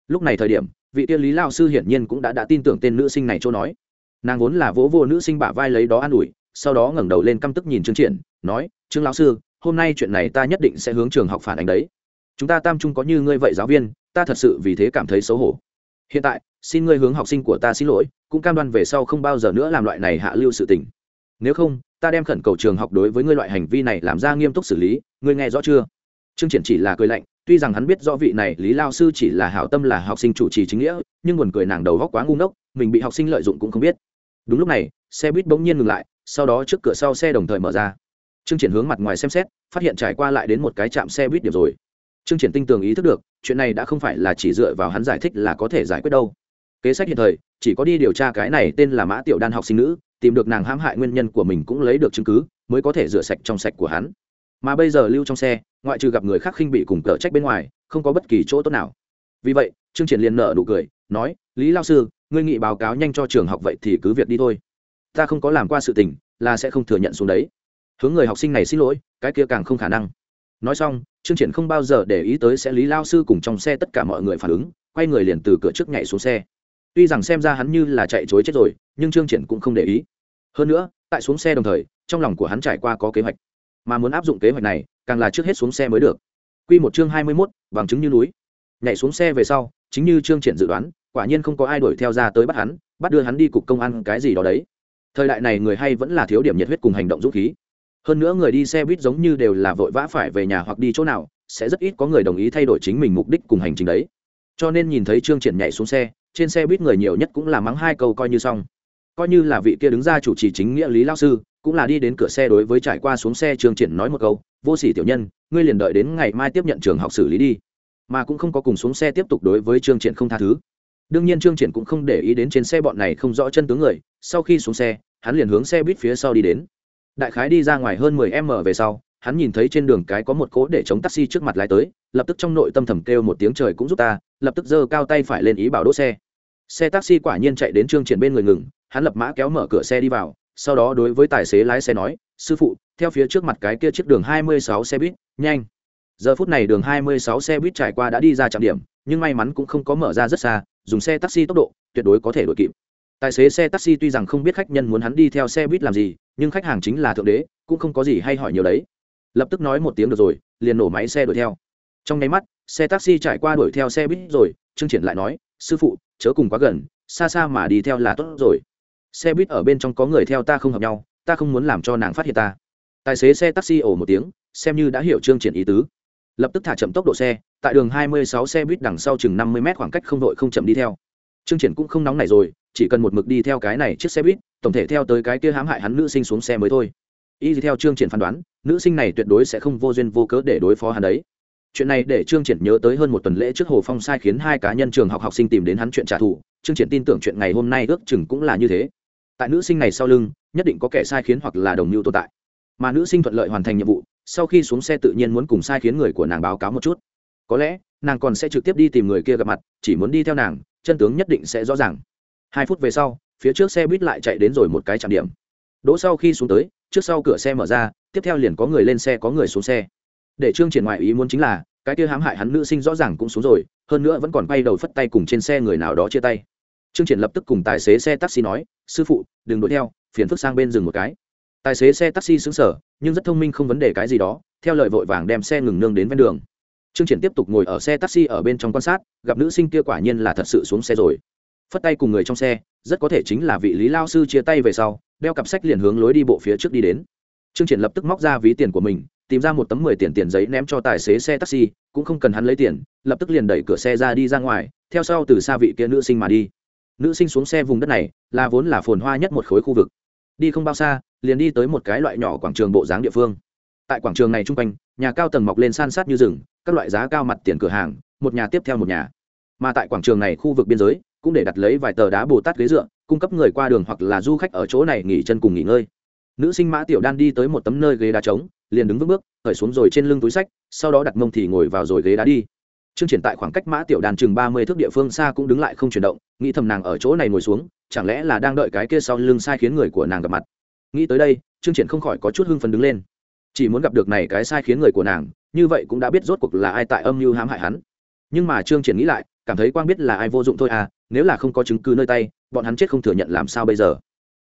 Lúc này thời điểm, vị tiên lý lao sư hiển nhiên cũng đã đã tin tưởng tên nữ sinh này chỗ nói nàng vốn là vỗ vô nữ sinh bả vai lấy đó an ủi, sau đó ngẩng đầu lên căm tức nhìn trương triển, nói, trương lão sư, hôm nay chuyện này ta nhất định sẽ hướng trường học phản ánh đấy. Chúng ta tam trung có như ngươi vậy giáo viên, ta thật sự vì thế cảm thấy xấu hổ. Hiện tại, xin ngươi hướng học sinh của ta xin lỗi, cũng cam đoan về sau không bao giờ nữa làm loại này hạ lưu sự tình. Nếu không, ta đem khẩn cầu trường học đối với ngươi loại hành vi này làm ra nghiêm túc xử lý, ngươi nghe rõ chưa? Trương triển chỉ là cười lạnh, tuy rằng hắn biết rõ vị này lý lao sư chỉ là hảo tâm là học sinh chủ trì chính nghĩa, nhưng buồn cười nàng đầu góc quá ngu ngốc, mình bị học sinh lợi dụng cũng không biết đúng lúc này, xe buýt bỗng nhiên ngừng lại, sau đó trước cửa sau xe đồng thời mở ra. Trương triển hướng mặt ngoài xem xét, phát hiện trải qua lại đến một cái trạm xe buýt điểm rồi. Trương triển tinh tường ý thức được, chuyện này đã không phải là chỉ dựa vào hắn giải thích là có thể giải quyết đâu. Kế sách hiện thời, chỉ có đi điều tra cái này tên là mã tiểu đan học sinh nữ, tìm được nàng hãm hại nguyên nhân của mình cũng lấy được chứng cứ, mới có thể rửa sạch trong sạch của hắn. Mà bây giờ lưu trong xe, ngoại trừ gặp người khác khinh bị cùng cờ trách bên ngoài, không có bất kỳ chỗ tốt nào. Vì vậy, trương triển liền nở nụ cười, nói, lý lao sư ngươi nghị báo cáo nhanh cho trường học vậy thì cứ việc đi thôi. Ta không có làm qua sự tình là sẽ không thừa nhận xuống đấy. Hướng người học sinh này xin lỗi cái kia càng không khả năng. Nói xong trương triển không bao giờ để ý tới sẽ lý lao sư cùng trong xe tất cả mọi người phản ứng quay người liền từ cửa trước nhảy xuống xe. Tuy rằng xem ra hắn như là chạy chối chết rồi nhưng trương triển cũng không để ý. Hơn nữa tại xuống xe đồng thời trong lòng của hắn trải qua có kế hoạch. Mà muốn áp dụng kế hoạch này càng là trước hết xuống xe mới được. Quy một chương hai mươi 21, bằng chứng như núi. Nhảy xuống xe về sau chính như trương triển dự đoán quả nhiên không có ai đuổi theo ra tới bắt hắn, bắt đưa hắn đi cục công an cái gì đó đấy. Thời đại này người hay vẫn là thiếu điểm nhiệt huyết cùng hành động dũng khí. Hơn nữa người đi xe buýt giống như đều là vội vã phải về nhà hoặc đi chỗ nào, sẽ rất ít có người đồng ý thay đổi chính mình mục đích cùng hành trình đấy. Cho nên nhìn thấy trương triển nhảy xuống xe, trên xe buýt người nhiều nhất cũng là mắng hai câu coi như xong. Coi như là vị kia đứng ra chủ trì chính nghĩa lý lao sư, cũng là đi đến cửa xe đối với trải qua xuống xe trương triển nói một câu, vô sỉ tiểu nhân, ngươi liền đợi đến ngày mai tiếp nhận trường học xử lý đi. Mà cũng không có cùng xuống xe tiếp tục đối với trương triển không tha thứ đương nhiên trương triển cũng không để ý đến trên xe bọn này không rõ chân tướng người, sau khi xuống xe, hắn liền hướng xe buýt phía sau đi đến. Đại khái đi ra ngoài hơn mười m về sau, hắn nhìn thấy trên đường cái có một cố để chống taxi trước mặt lái tới, lập tức trong nội tâm thầm kêu một tiếng trời cũng giúp ta, lập tức giơ cao tay phải lên ý bảo đỗ xe. Xe taxi quả nhiên chạy đến trương triển bên người ngừng, hắn lập mã kéo mở cửa xe đi vào, sau đó đối với tài xế lái xe nói, sư phụ, theo phía trước mặt cái kia chiếc đường hai mươi sáu xe buýt, nhanh. Giờ phút này đường hai mươi sáu xe buýt trải qua đã đi ra trạm điểm, nhưng may mắn cũng không có mở ra rất xa dùng xe taxi tốc độ, tuyệt đối có thể đuổi kịp. Tài xế xe taxi tuy rằng không biết khách nhân muốn hắn đi theo xe buýt làm gì, nhưng khách hàng chính là thượng đế, cũng không có gì hay hỏi nhiều đấy. Lập tức nói một tiếng được rồi, liền nổ máy xe đuổi theo. Trong nháy mắt, xe taxi trải qua đuổi theo xe buýt rồi, trương triển lại nói, sư phụ, chớ cùng quá gần, xa xa mà đi theo là tốt rồi. Xe buýt ở bên trong có người theo ta không hợp nhau, ta không muốn làm cho nàng phát hiện ta. Tài xế xe taxi ổ một tiếng, xem như đã hiểu trương triển ý tứ lập tức thả chậm tốc độ xe, tại đường 26 xe buýt đằng sau chừng 50 mét khoảng cách không đội không chậm đi theo. Trương triển cũng không nóng này rồi, chỉ cần một mực đi theo cái này chiếc xe buýt, tổng thể theo tới cái kia hãm hại hắn nữ sinh xuống xe mới thôi. Y theo trương triển phán đoán, nữ sinh này tuyệt đối sẽ không vô duyên vô cớ để đối phó hắn đấy. Chuyện này để trương triển nhớ tới hơn một tuần lễ trước hồ phong sai khiến hai cá nhân trường học học sinh tìm đến hắn chuyện trả thù. Trương triển tin tưởng chuyện ngày hôm nay ước chừng cũng là như thế. Tại nữ sinh này sau lưng, nhất định có kẻ sai khiến hoặc là đồng mưu tồn tại. Mà nữ sinh thuận lợi hoàn thành nhiệm vụ sau khi xuống xe tự nhiên muốn cùng sai khiến người của nàng báo cáo một chút. Có lẽ, nàng còn sẽ trực tiếp đi tìm người kia gặp mặt, chỉ muốn đi theo nàng, chân tướng nhất định sẽ rõ ràng. Hai phút về sau, phía trước xe buýt lại chạy đến rồi một cái trạm điểm. Đỗ sau khi xuống tới, trước sau cửa xe mở ra, tiếp theo liền có người lên xe, có người xuống xe. Để trương triển ngoại ý muốn chính là, cái kia hãm hại hắn nữ sinh rõ ràng cũng xuống rồi, hơn nữa vẫn còn bay đầu phất tay cùng trên xe người nào đó chia tay. Trương triển lập tức cùng tài xế xe taxi nói, sư phụ, đừng đuổi theo, phiền phức sang bên dừng một cái tài xế xe taxi xứng sở, nhưng rất thông minh không vấn đề cái gì đó, theo lời vội vàng đem xe ngừng nương đến ven đường. Trương triển tiếp tục ngồi ở xe taxi ở bên trong quan sát, gặp nữ sinh kia quả nhiên là thật sự xuống xe rồi. Phất tay cùng người trong xe, rất có thể chính là vị lý lao sư chia tay về sau, đeo cặp sách liền hướng lối đi bộ phía trước đi đến. Trương triển lập tức móc ra ví tiền của mình, tìm ra một tấm mười tiền tiền giấy ném cho tài xế xe taxi, cũng không cần hắn lấy tiền, lập tức liền đẩy cửa xe ra đi ra ngoài, theo sau từ xa vị kia nữ sinh mà đi. Nữ sinh xuống xe vùng đất này, là vốn là phồn hoa nhất một khối khu vực. Đi không bao xa liền đi tới một cái loại nhỏ quảng trường bộ dáng địa phương. Tại quảng trường này trung quanh nhà cao tầng mọc lên san sát như rừng các loại giá cao mặt tiền cửa hàng một nhà tiếp theo một nhà. Mà tại quảng trường này khu vực biên giới cũng để đặt lấy vài tờ đá bồ tát ghế dựa cung cấp người qua đường hoặc là du khách ở chỗ này nghỉ chân cùng nghỉ ngơi. Nữ sinh mã tiểu đan đi tới một tấm nơi ghế đá trống liền đứng vững bước khởi xuống rồi trên lưng túi sách sau đó đặt mông thì ngồi vào rồi ghế đá đi. Trương Triển tại khoảng cách Mã Tiểu Đan chừng ba mươi thước địa phương xa cũng đứng lại không chuyển động, nghĩ thầm nàng ở chỗ này ngồi xuống, chẳng lẽ là đang đợi cái kia sau lưng sai khiến người của nàng gặp mặt. Nghĩ tới đây, Trương Triển không khỏi có chút hưng phấn đứng lên. Chỉ muốn gặp được này cái sai khiến người của nàng, như vậy cũng đã biết rốt cuộc là ai tại âm mưu hãm hại hắn. Nhưng mà Trương Triển nghĩ lại, cảm thấy quang biết là ai vô dụng thôi à, nếu là không có chứng cứ nơi tay, bọn hắn chết không thừa nhận làm sao bây giờ.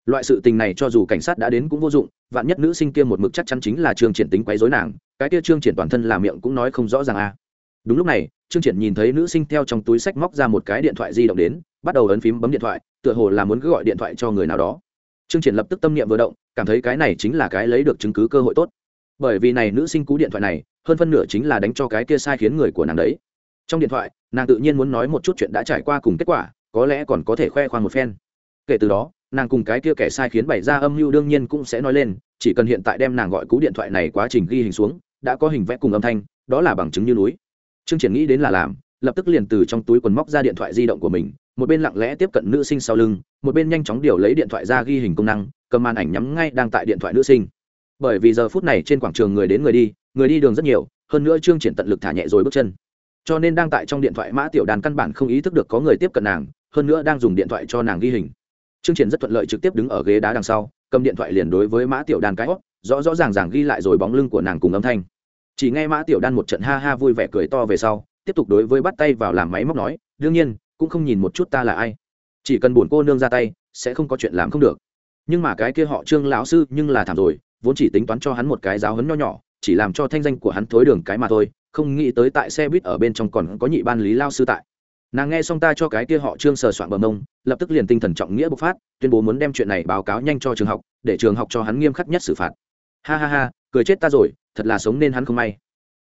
Loại sự tình này cho dù cảnh sát đã đến cũng vô dụng, vạn nhất nữ sinh kia một mực chắc chắn chính là Trương Triển tính quấy rối nàng, cái kia Trương Triển toàn thân là miệng cũng nói không rõ ràng à. Đúng lúc này, trương triển nhìn thấy nữ sinh theo trong túi sách móc ra một cái điện thoại di động đến bắt đầu ấn phím bấm điện thoại tựa hồ là muốn cứ gọi điện thoại cho người nào đó trương triển lập tức tâm niệm vừa động, cảm thấy cái này chính là cái lấy được chứng cứ cơ hội tốt. Bởi vì này nữ sinh cú điện thoại này, hơn phân nửa chính là đánh cho cái kia sai khiến người của nàng đấy. Trong điện thoại, nàng tự nhiên muốn nói một chút chuyện đã trải qua cùng kết quả, có lẽ còn có thể khoe khoang một phen. Kể từ đó, nàng cùng cái kia kẻ sai khiến bày ra âm mưu đương nhiên cũng sẽ nói lên, chỉ cần hiện tại đem nàng gọi cú điện thoại này quá trình ghi hình xuống, đã có hình vẽ cùng âm thanh, đó là bằng chứng như núi. Trương triển nghĩ đến là làm lập tức liền từ trong túi quần móc ra điện thoại di động của mình, một bên lặng lẽ tiếp cận nữ sinh sau lưng, một bên nhanh chóng điều lấy điện thoại ra ghi hình công năng, cầm màn ảnh nhắm ngay đang tại điện thoại nữ sinh. Bởi vì giờ phút này trên quảng trường người đến người đi người đi đường rất nhiều, hơn nữa trương triển tận lực thả nhẹ rồi bước chân. Cho nên đang tại trong điện thoại mã tiểu đàn căn bản không ý thức được có người tiếp cận nàng, hơn nữa đang dùng điện thoại cho nàng ghi hình. Trương triển rất thuận lợi trực tiếp đứng ở ghế đá đằng sau, cầm điện thoại liền đối với mã tiểu đàn cái hót rõ rõ ràng ràng ghi lại rồi bóng lưng của nàng cùng âm thanh. Chỉ nghe mã tiểu đan một trận ha ha vui vẻ cười to về sau tiếp tục đối với bắt tay vào làm máy móc nói, đương nhiên, cũng không nhìn một chút ta là ai. Chỉ cần buồn cô nương ra tay, sẽ không có chuyện làm không được. Nhưng mà cái kia họ trương lão sư nhưng là thảm rồi, vốn chỉ tính toán cho hắn một cái giáo hấn nho nhỏ, chỉ làm cho thanh danh của hắn thối đường cái mà thôi, không nghĩ tới tại xe buýt ở bên trong còn có nhị ban lý lao sư tại. Nàng nghe xong ta cho cái kia họ trương sờ soạn bờ mông, lập tức liền tinh thần trọng nghĩa bộc phát, tuyên bố muốn đem chuyện này báo cáo nhanh cho trường học, để trường học cho hắn nghiêm khắc nhất xử phạt. Ha ha ha, cười chết ta rồi, thật là sống nên hắn không may.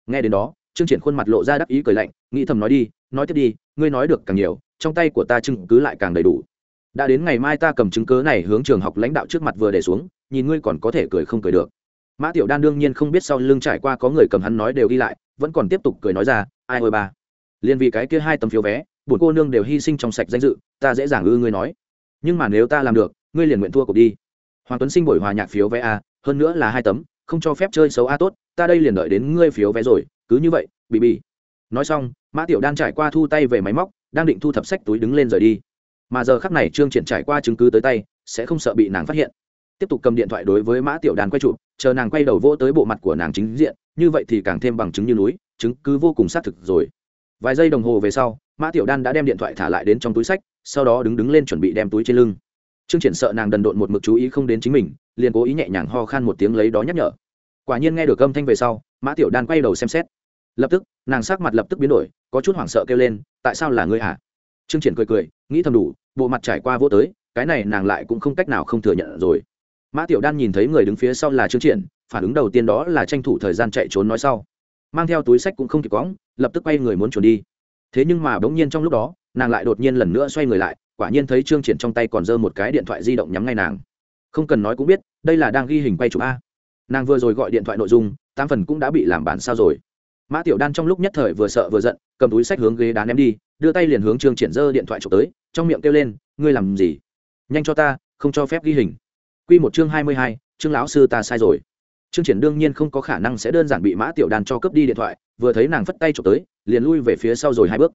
Nghe đến đó trương triển khuôn mặt lộ ra đắc ý cười lạnh, nghĩ thầm nói đi, nói tiếp đi, ngươi nói được càng nhiều, trong tay của ta chứng cứ lại càng đầy đủ. Đã đến ngày mai ta cầm chứng cứ này hướng trường học lãnh đạo trước mặt vừa để xuống, nhìn ngươi còn có thể cười không cười được. Mã tiểu đan đương nhiên không biết sau lưng trải qua có người cầm hắn nói đều đi lại, vẫn còn tiếp tục cười nói ra, ai ôi ba. Liền vì cái kia hai tấm phiếu vé bổn cô nương đều hy sinh trong sạch danh dự, ta dễ dàng ư ngươi nói. Nhưng mà nếu ta làm được, ngươi liền nguyện thua cuộc đi. Hoàng tuấn sinh buổi hòa nhạc phiếu vé a, hơn nữa là hai tấm, không cho phép chơi xấu a tốt, ta đây liền đợi đến ngươi phiếu vé rồi cứ như vậy, bị bị nói xong, mã tiểu đan trải qua thu tay về máy móc, đang định thu thập sách túi đứng lên rời đi. Mà giờ khắc này trương triển trải qua chứng cứ tới tay, sẽ không sợ bị nàng phát hiện. Tiếp tục cầm điện thoại đối với mã tiểu đan quay chụp, chờ nàng quay đầu vỗ tới bộ mặt của nàng chính diện, như vậy thì càng thêm bằng chứng như núi, chứng cứ vô cùng xác thực rồi. Vài giây đồng hồ về sau, mã tiểu đan đã đem điện thoại thả lại đến trong túi sách, sau đó đứng đứng lên chuẩn bị đem túi trên lưng. Trương triển sợ nàng đần độn một mực chú ý không đến chính mình, liền cố ý nhẹ nhàng ho khan một tiếng lấy đó nhắc nhở. Quả nhiên nghe được âm thanh về sau, mã tiểu đan quay đầu xem xét lập tức, nàng sắc mặt lập tức biến đổi, có chút hoảng sợ kêu lên, tại sao là ngươi hả? Trương triển cười cười, nghĩ thầm đủ, bộ mặt trải qua vô tới, cái này nàng lại cũng không cách nào không thừa nhận rồi. Mã tiểu đan nhìn thấy người đứng phía sau là trương triển, phản ứng đầu tiên đó là tranh thủ thời gian chạy trốn nói sau. Mang theo túi sách cũng không kịp cõng lập tức quay người muốn trốn đi. Thế nhưng mà bỗng nhiên trong lúc đó, nàng lại đột nhiên lần nữa xoay người lại, quả nhiên thấy trương triển trong tay còn giơ một cái điện thoại di động nhắm ngay nàng. Không cần nói cũng biết, đây là đang ghi hình quay chụp a. Nàng vừa rồi gọi điện thoại nội dung tam phần cũng đã bị làm bản sao rồi mã tiểu đan trong lúc nhất thời vừa sợ vừa giận cầm túi sách hướng ghế đá ném đi đưa tay liền hướng trương triển dơ điện thoại trộm tới trong miệng kêu lên ngươi làm gì? Nhanh cho ta không cho phép ghi hình. Quy một chương hai mươi hai, Trương lão sư ta sai rồi. Trương triển đương nhiên không có khả năng sẽ đơn giản bị mã tiểu đan cho cướp đi điện thoại vừa thấy nàng phất tay trộm tới liền lui về phía sau rồi hai bước.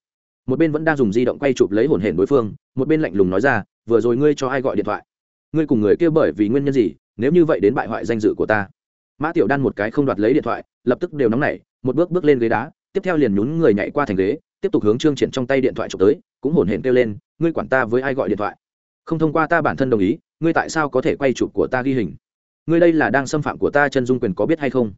Một bên vẫn đang dùng di động quay chụp lấy hồn hển đối phương một bên lạnh lùng nói ra vừa rồi ngươi cho ai gọi điện thoại? Ngươi cùng người kia bởi vì nguyên nhân gì? Nếu như vậy đến bại hoại danh dự của ta mã tiểu đan một cái không đoạt lấy điện thoại, lập tức đều nóng nảy, một bước bước lên ghế đá, tiếp theo liền nhún người nhảy qua thành ghế, tiếp tục hướng trương triển trong tay điện thoại trộm tới, cũng hồn hển kêu lên, ngươi quản ta với ai gọi điện thoại? Không thông qua ta bản thân đồng ý, ngươi tại sao có thể quay chụp của ta ghi hình? Ngươi đây là đang xâm phạm của ta chân dung quyền có biết hay không?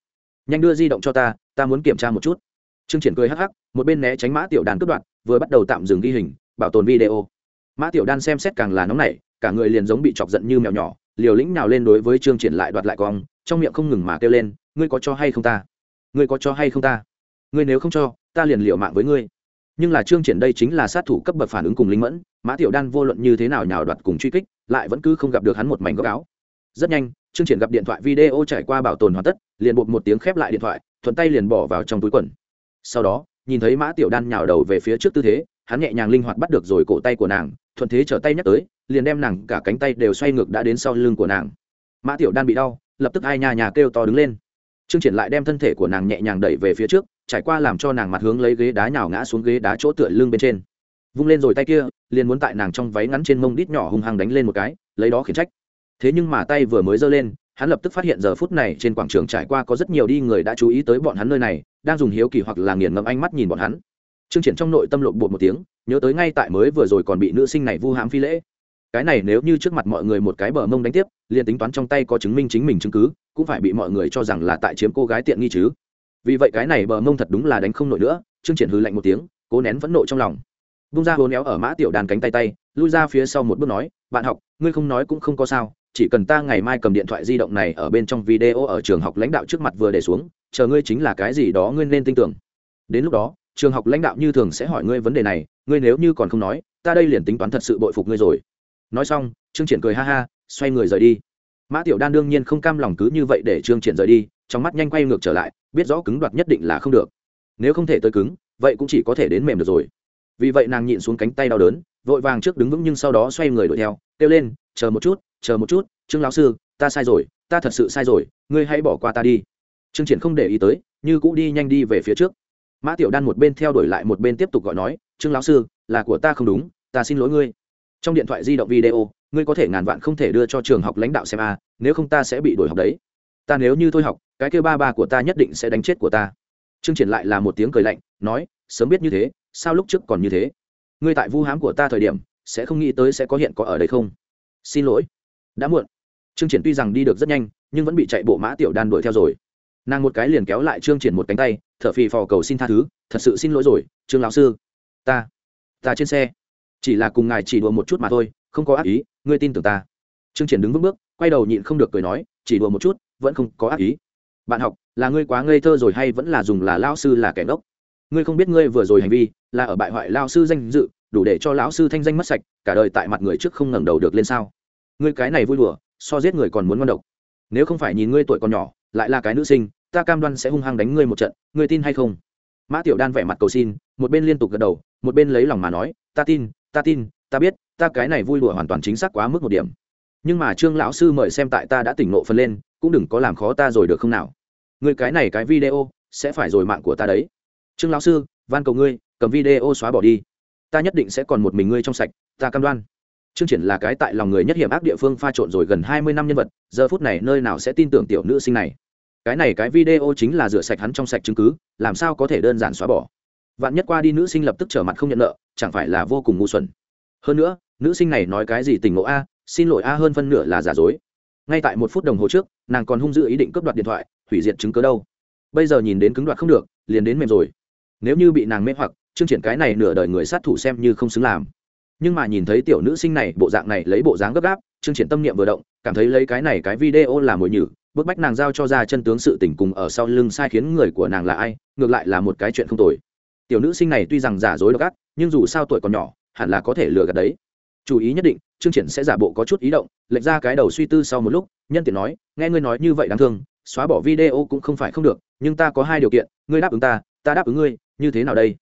Nhanh đưa di động cho ta ta muốn kiểm tra một chút. Trương triển cười hắc hắc, một bên né tránh mã tiểu đan cướp đoạn vừa bắt đầu tạm dừng ghi hình, bảo tồn video. Mã tiểu đan xem xét càng là nóng nảy, cả người liền giống bị chọc giận như mèo nhỏ liều lĩnh nào lên đối với trương triển lại đoạt lại cong, trong miệng không ngừng mà kêu lên, ngươi có cho hay không ta? Ngươi có cho hay không ta? Ngươi nếu không cho, ta liền liều mạng với ngươi. Nhưng là trương triển đây chính là sát thủ cấp bậc phản ứng cùng linh mẫn, mã tiểu đan vô luận như thế nào nhào đoạt cùng truy kích, lại vẫn cứ không gặp được hắn một mảnh góc áo. Rất nhanh, trương triển gặp điện thoại video trải qua bảo tồn hoàn tất, liền bột một tiếng khép lại điện thoại, thuận tay liền bỏ vào trong túi quần. Sau đó, nhìn thấy mã tiểu đan nhào đầu về phía trước tư thế, hắn nhẹ nhàng linh hoạt bắt được rồi cổ tay của nàng thuận thế trở tay nhắc tới, liền đem nàng cả cánh tay đều xoay ngược đã đến sau lưng của nàng. Mã tiểu đan bị đau, lập tức ai nhà nhà kêu to đứng lên. Trương triển lại đem thân thể của nàng nhẹ nhàng đẩy về phía trước, trải qua làm cho nàng mặt hướng lấy ghế đá nhào ngã xuống ghế đá chỗ tựa lưng bên trên. Vung lên rồi tay kia, liền muốn tại nàng trong váy ngắn trên mông đít nhỏ hung hăng đánh lên một cái, lấy đó khiển trách. Thế nhưng mà tay vừa mới giơ lên, hắn lập tức phát hiện giờ phút này trên quảng trường trải qua có rất nhiều đi người đã chú ý tới bọn hắn nơi này, đang dùng hiếu kỳ hoặc là nghiền ngẫm ánh mắt nhìn bọn hắn trương triển trong nội tâm lộn bột một tiếng, nhớ tới ngay tại mới vừa rồi còn bị nữ sinh này vu hãm phi lễ. Cái này nếu như trước mặt mọi người một cái bờ mông đánh tiếp, liền tính toán trong tay có chứng minh chính mình chứng cứ, cũng phải bị mọi người cho rằng là tại chiếm cô gái tiện nghi chứ. Vì vậy cái này bờ mông thật đúng là đánh không nổi nữa, trương triển hừ lạnh một tiếng, cố nén phẫn nộ trong lòng. Bung ra hồn éo ở mã tiểu đàn cánh tay tay, lui ra phía sau một bước nói, bạn học, ngươi không nói cũng không có sao, chỉ cần ta ngày mai cầm điện thoại di động này ở bên trong video ở trường học lãnh đạo trước mặt vừa để xuống, chờ ngươi chính là cái gì đó ngươi nên tin tưởng. Đến lúc đó trường học lãnh đạo như thường sẽ hỏi ngươi vấn đề này, ngươi nếu như còn không nói, ta đây liền tính toán thật sự bội phục ngươi rồi. Nói xong, trương triển cười ha ha, xoay người rời đi. Mã tiểu đan đương nhiên không cam lòng cứ như vậy để trương triển rời đi, trong mắt nhanh quay ngược trở lại, biết rõ cứng đoạt nhất định là không được. Nếu không thể tới cứng, vậy cũng chỉ có thể đến mềm được rồi. Vì vậy nàng nhịn xuống cánh tay đau đớn, vội vàng trước đứng vững nhưng sau đó xoay người đuổi theo, kêu lên, chờ một chút, chờ một chút, trương lão sư, ta sai rồi, ta thật sự sai rồi, ngươi hãy bỏ qua ta đi. Trương triển không để ý tới, như cũ đi nhanh đi về phía trước mã tiểu đan một bên theo đuổi lại một bên tiếp tục gọi nói, trương lão sư, là của ta không đúng, ta xin lỗi ngươi. Trong điện thoại di động video, ngươi có thể ngàn vạn không thể đưa cho trường học lãnh đạo xem a, nếu không ta sẽ bị đuổi học đấy. Ta nếu như thôi học, cái kêu ba ba của ta nhất định sẽ đánh chết của ta. Trương triển lại là một tiếng cười lạnh, nói, sớm biết như thế, sao lúc trước còn như thế? Ngươi tại vu hám của ta thời điểm, sẽ không nghĩ tới sẽ có hiện có ở đây không? Xin lỗi, đã muộn. Trương triển tuy rằng đi được rất nhanh, nhưng vẫn bị chạy bộ mã tiểu đan đuổi theo rồi nàng một cái liền kéo lại trương triển một cánh tay thở phì phò cầu xin tha thứ, thật sự xin lỗi rồi, trương lão sư. Ta ta trên xe. Chỉ là cùng ngài chỉ đùa một chút mà thôi, không có ác ý, ngươi tin tưởng ta. Trương triển đứng vững bước, quay đầu nhịn không được cười nói, chỉ đùa một chút, vẫn không có ác ý. Bạn học, là ngươi quá ngây thơ rồi hay vẫn là dùng là lão sư là kẻ ngốc? Ngươi không biết ngươi vừa rồi hành vi, là ở bại hoại lão sư danh dự, đủ để cho lão sư thanh danh mất sạch, cả đời tại mặt người trước không ngẩng đầu được lên sao? Ngươi cái này vui đùa, so giết người còn muốn ngon độc. Nếu không phải nhìn ngươi tuổi còn nhỏ, lại là cái nữ sinh ta cam đoan sẽ hung hăng đánh ngươi một trận ngươi tin hay không? Mã tiểu đan vẻ mặt cầu xin một bên liên tục gật đầu một bên lấy lòng mà nói ta tin ta tin ta biết ta cái này vui đùa hoàn toàn chính xác quá mức một điểm. Nhưng mà trương lão sư mời xem tại ta đã tỉnh nộ phân lên cũng đừng có làm khó ta rồi được không nào? Người cái này cái video sẽ phải rồi mạng của ta đấy. Trương lão sư van cầu ngươi cầm video xóa bỏ đi. Ta nhất định sẽ còn một mình ngươi trong sạch ta cam đoan. Trương Triển là cái tại lòng người nhất hiểm ác địa phương pha trộn rồi gần hai mươi năm nhân vật, giờ phút này nơi nào sẽ tin tưởng tiểu nữ sinh này. Cái này cái video chính là rửa sạch hắn trong sạch chứng cứ, làm sao có thể đơn giản xóa bỏ. Vạn nhất qua đi nữ sinh lập tức trở mặt không nhận nợ, chẳng phải là vô cùng ngu xuẩn. Hơn nữa, nữ sinh này nói cái gì tình ngộ a, xin lỗi a hơn phân nửa là giả dối. Ngay tại một phút đồng hồ trước, nàng còn hung dữ ý định cướp đoạt điện thoại, hủy diệt chứng cứ đâu. Bây giờ nhìn đến cứng đoạt không được, liền đến mềm rồi. Nếu như bị nàng mê hoặc, chương Triển cái này nửa đời người sát thủ xem như không xứng làm nhưng mà nhìn thấy tiểu nữ sinh này, bộ dạng này lấy bộ dáng gấp gáp chương triển tâm niệm vừa động, cảm thấy lấy cái này cái video là mồi nhử, bức bách nàng giao cho ra chân tướng sự tình cùng ở sau lưng sai khiến người của nàng là ai, ngược lại là một cái chuyện không tồi. Tiểu nữ sinh này tuy rằng giả dối độc ác, nhưng dù sao tuổi còn nhỏ, hẳn là có thể lừa gạt đấy. Chú ý nhất định chương triển sẽ giả bộ có chút ý động, lệch ra cái đầu suy tư sau một lúc, nhân tiện nói, nghe ngươi nói như vậy đáng thương, xóa bỏ video cũng không phải không được, nhưng ta có hai điều kiện, ngươi đáp ứng ta ta đáp ứng ngươi, như thế nào đây?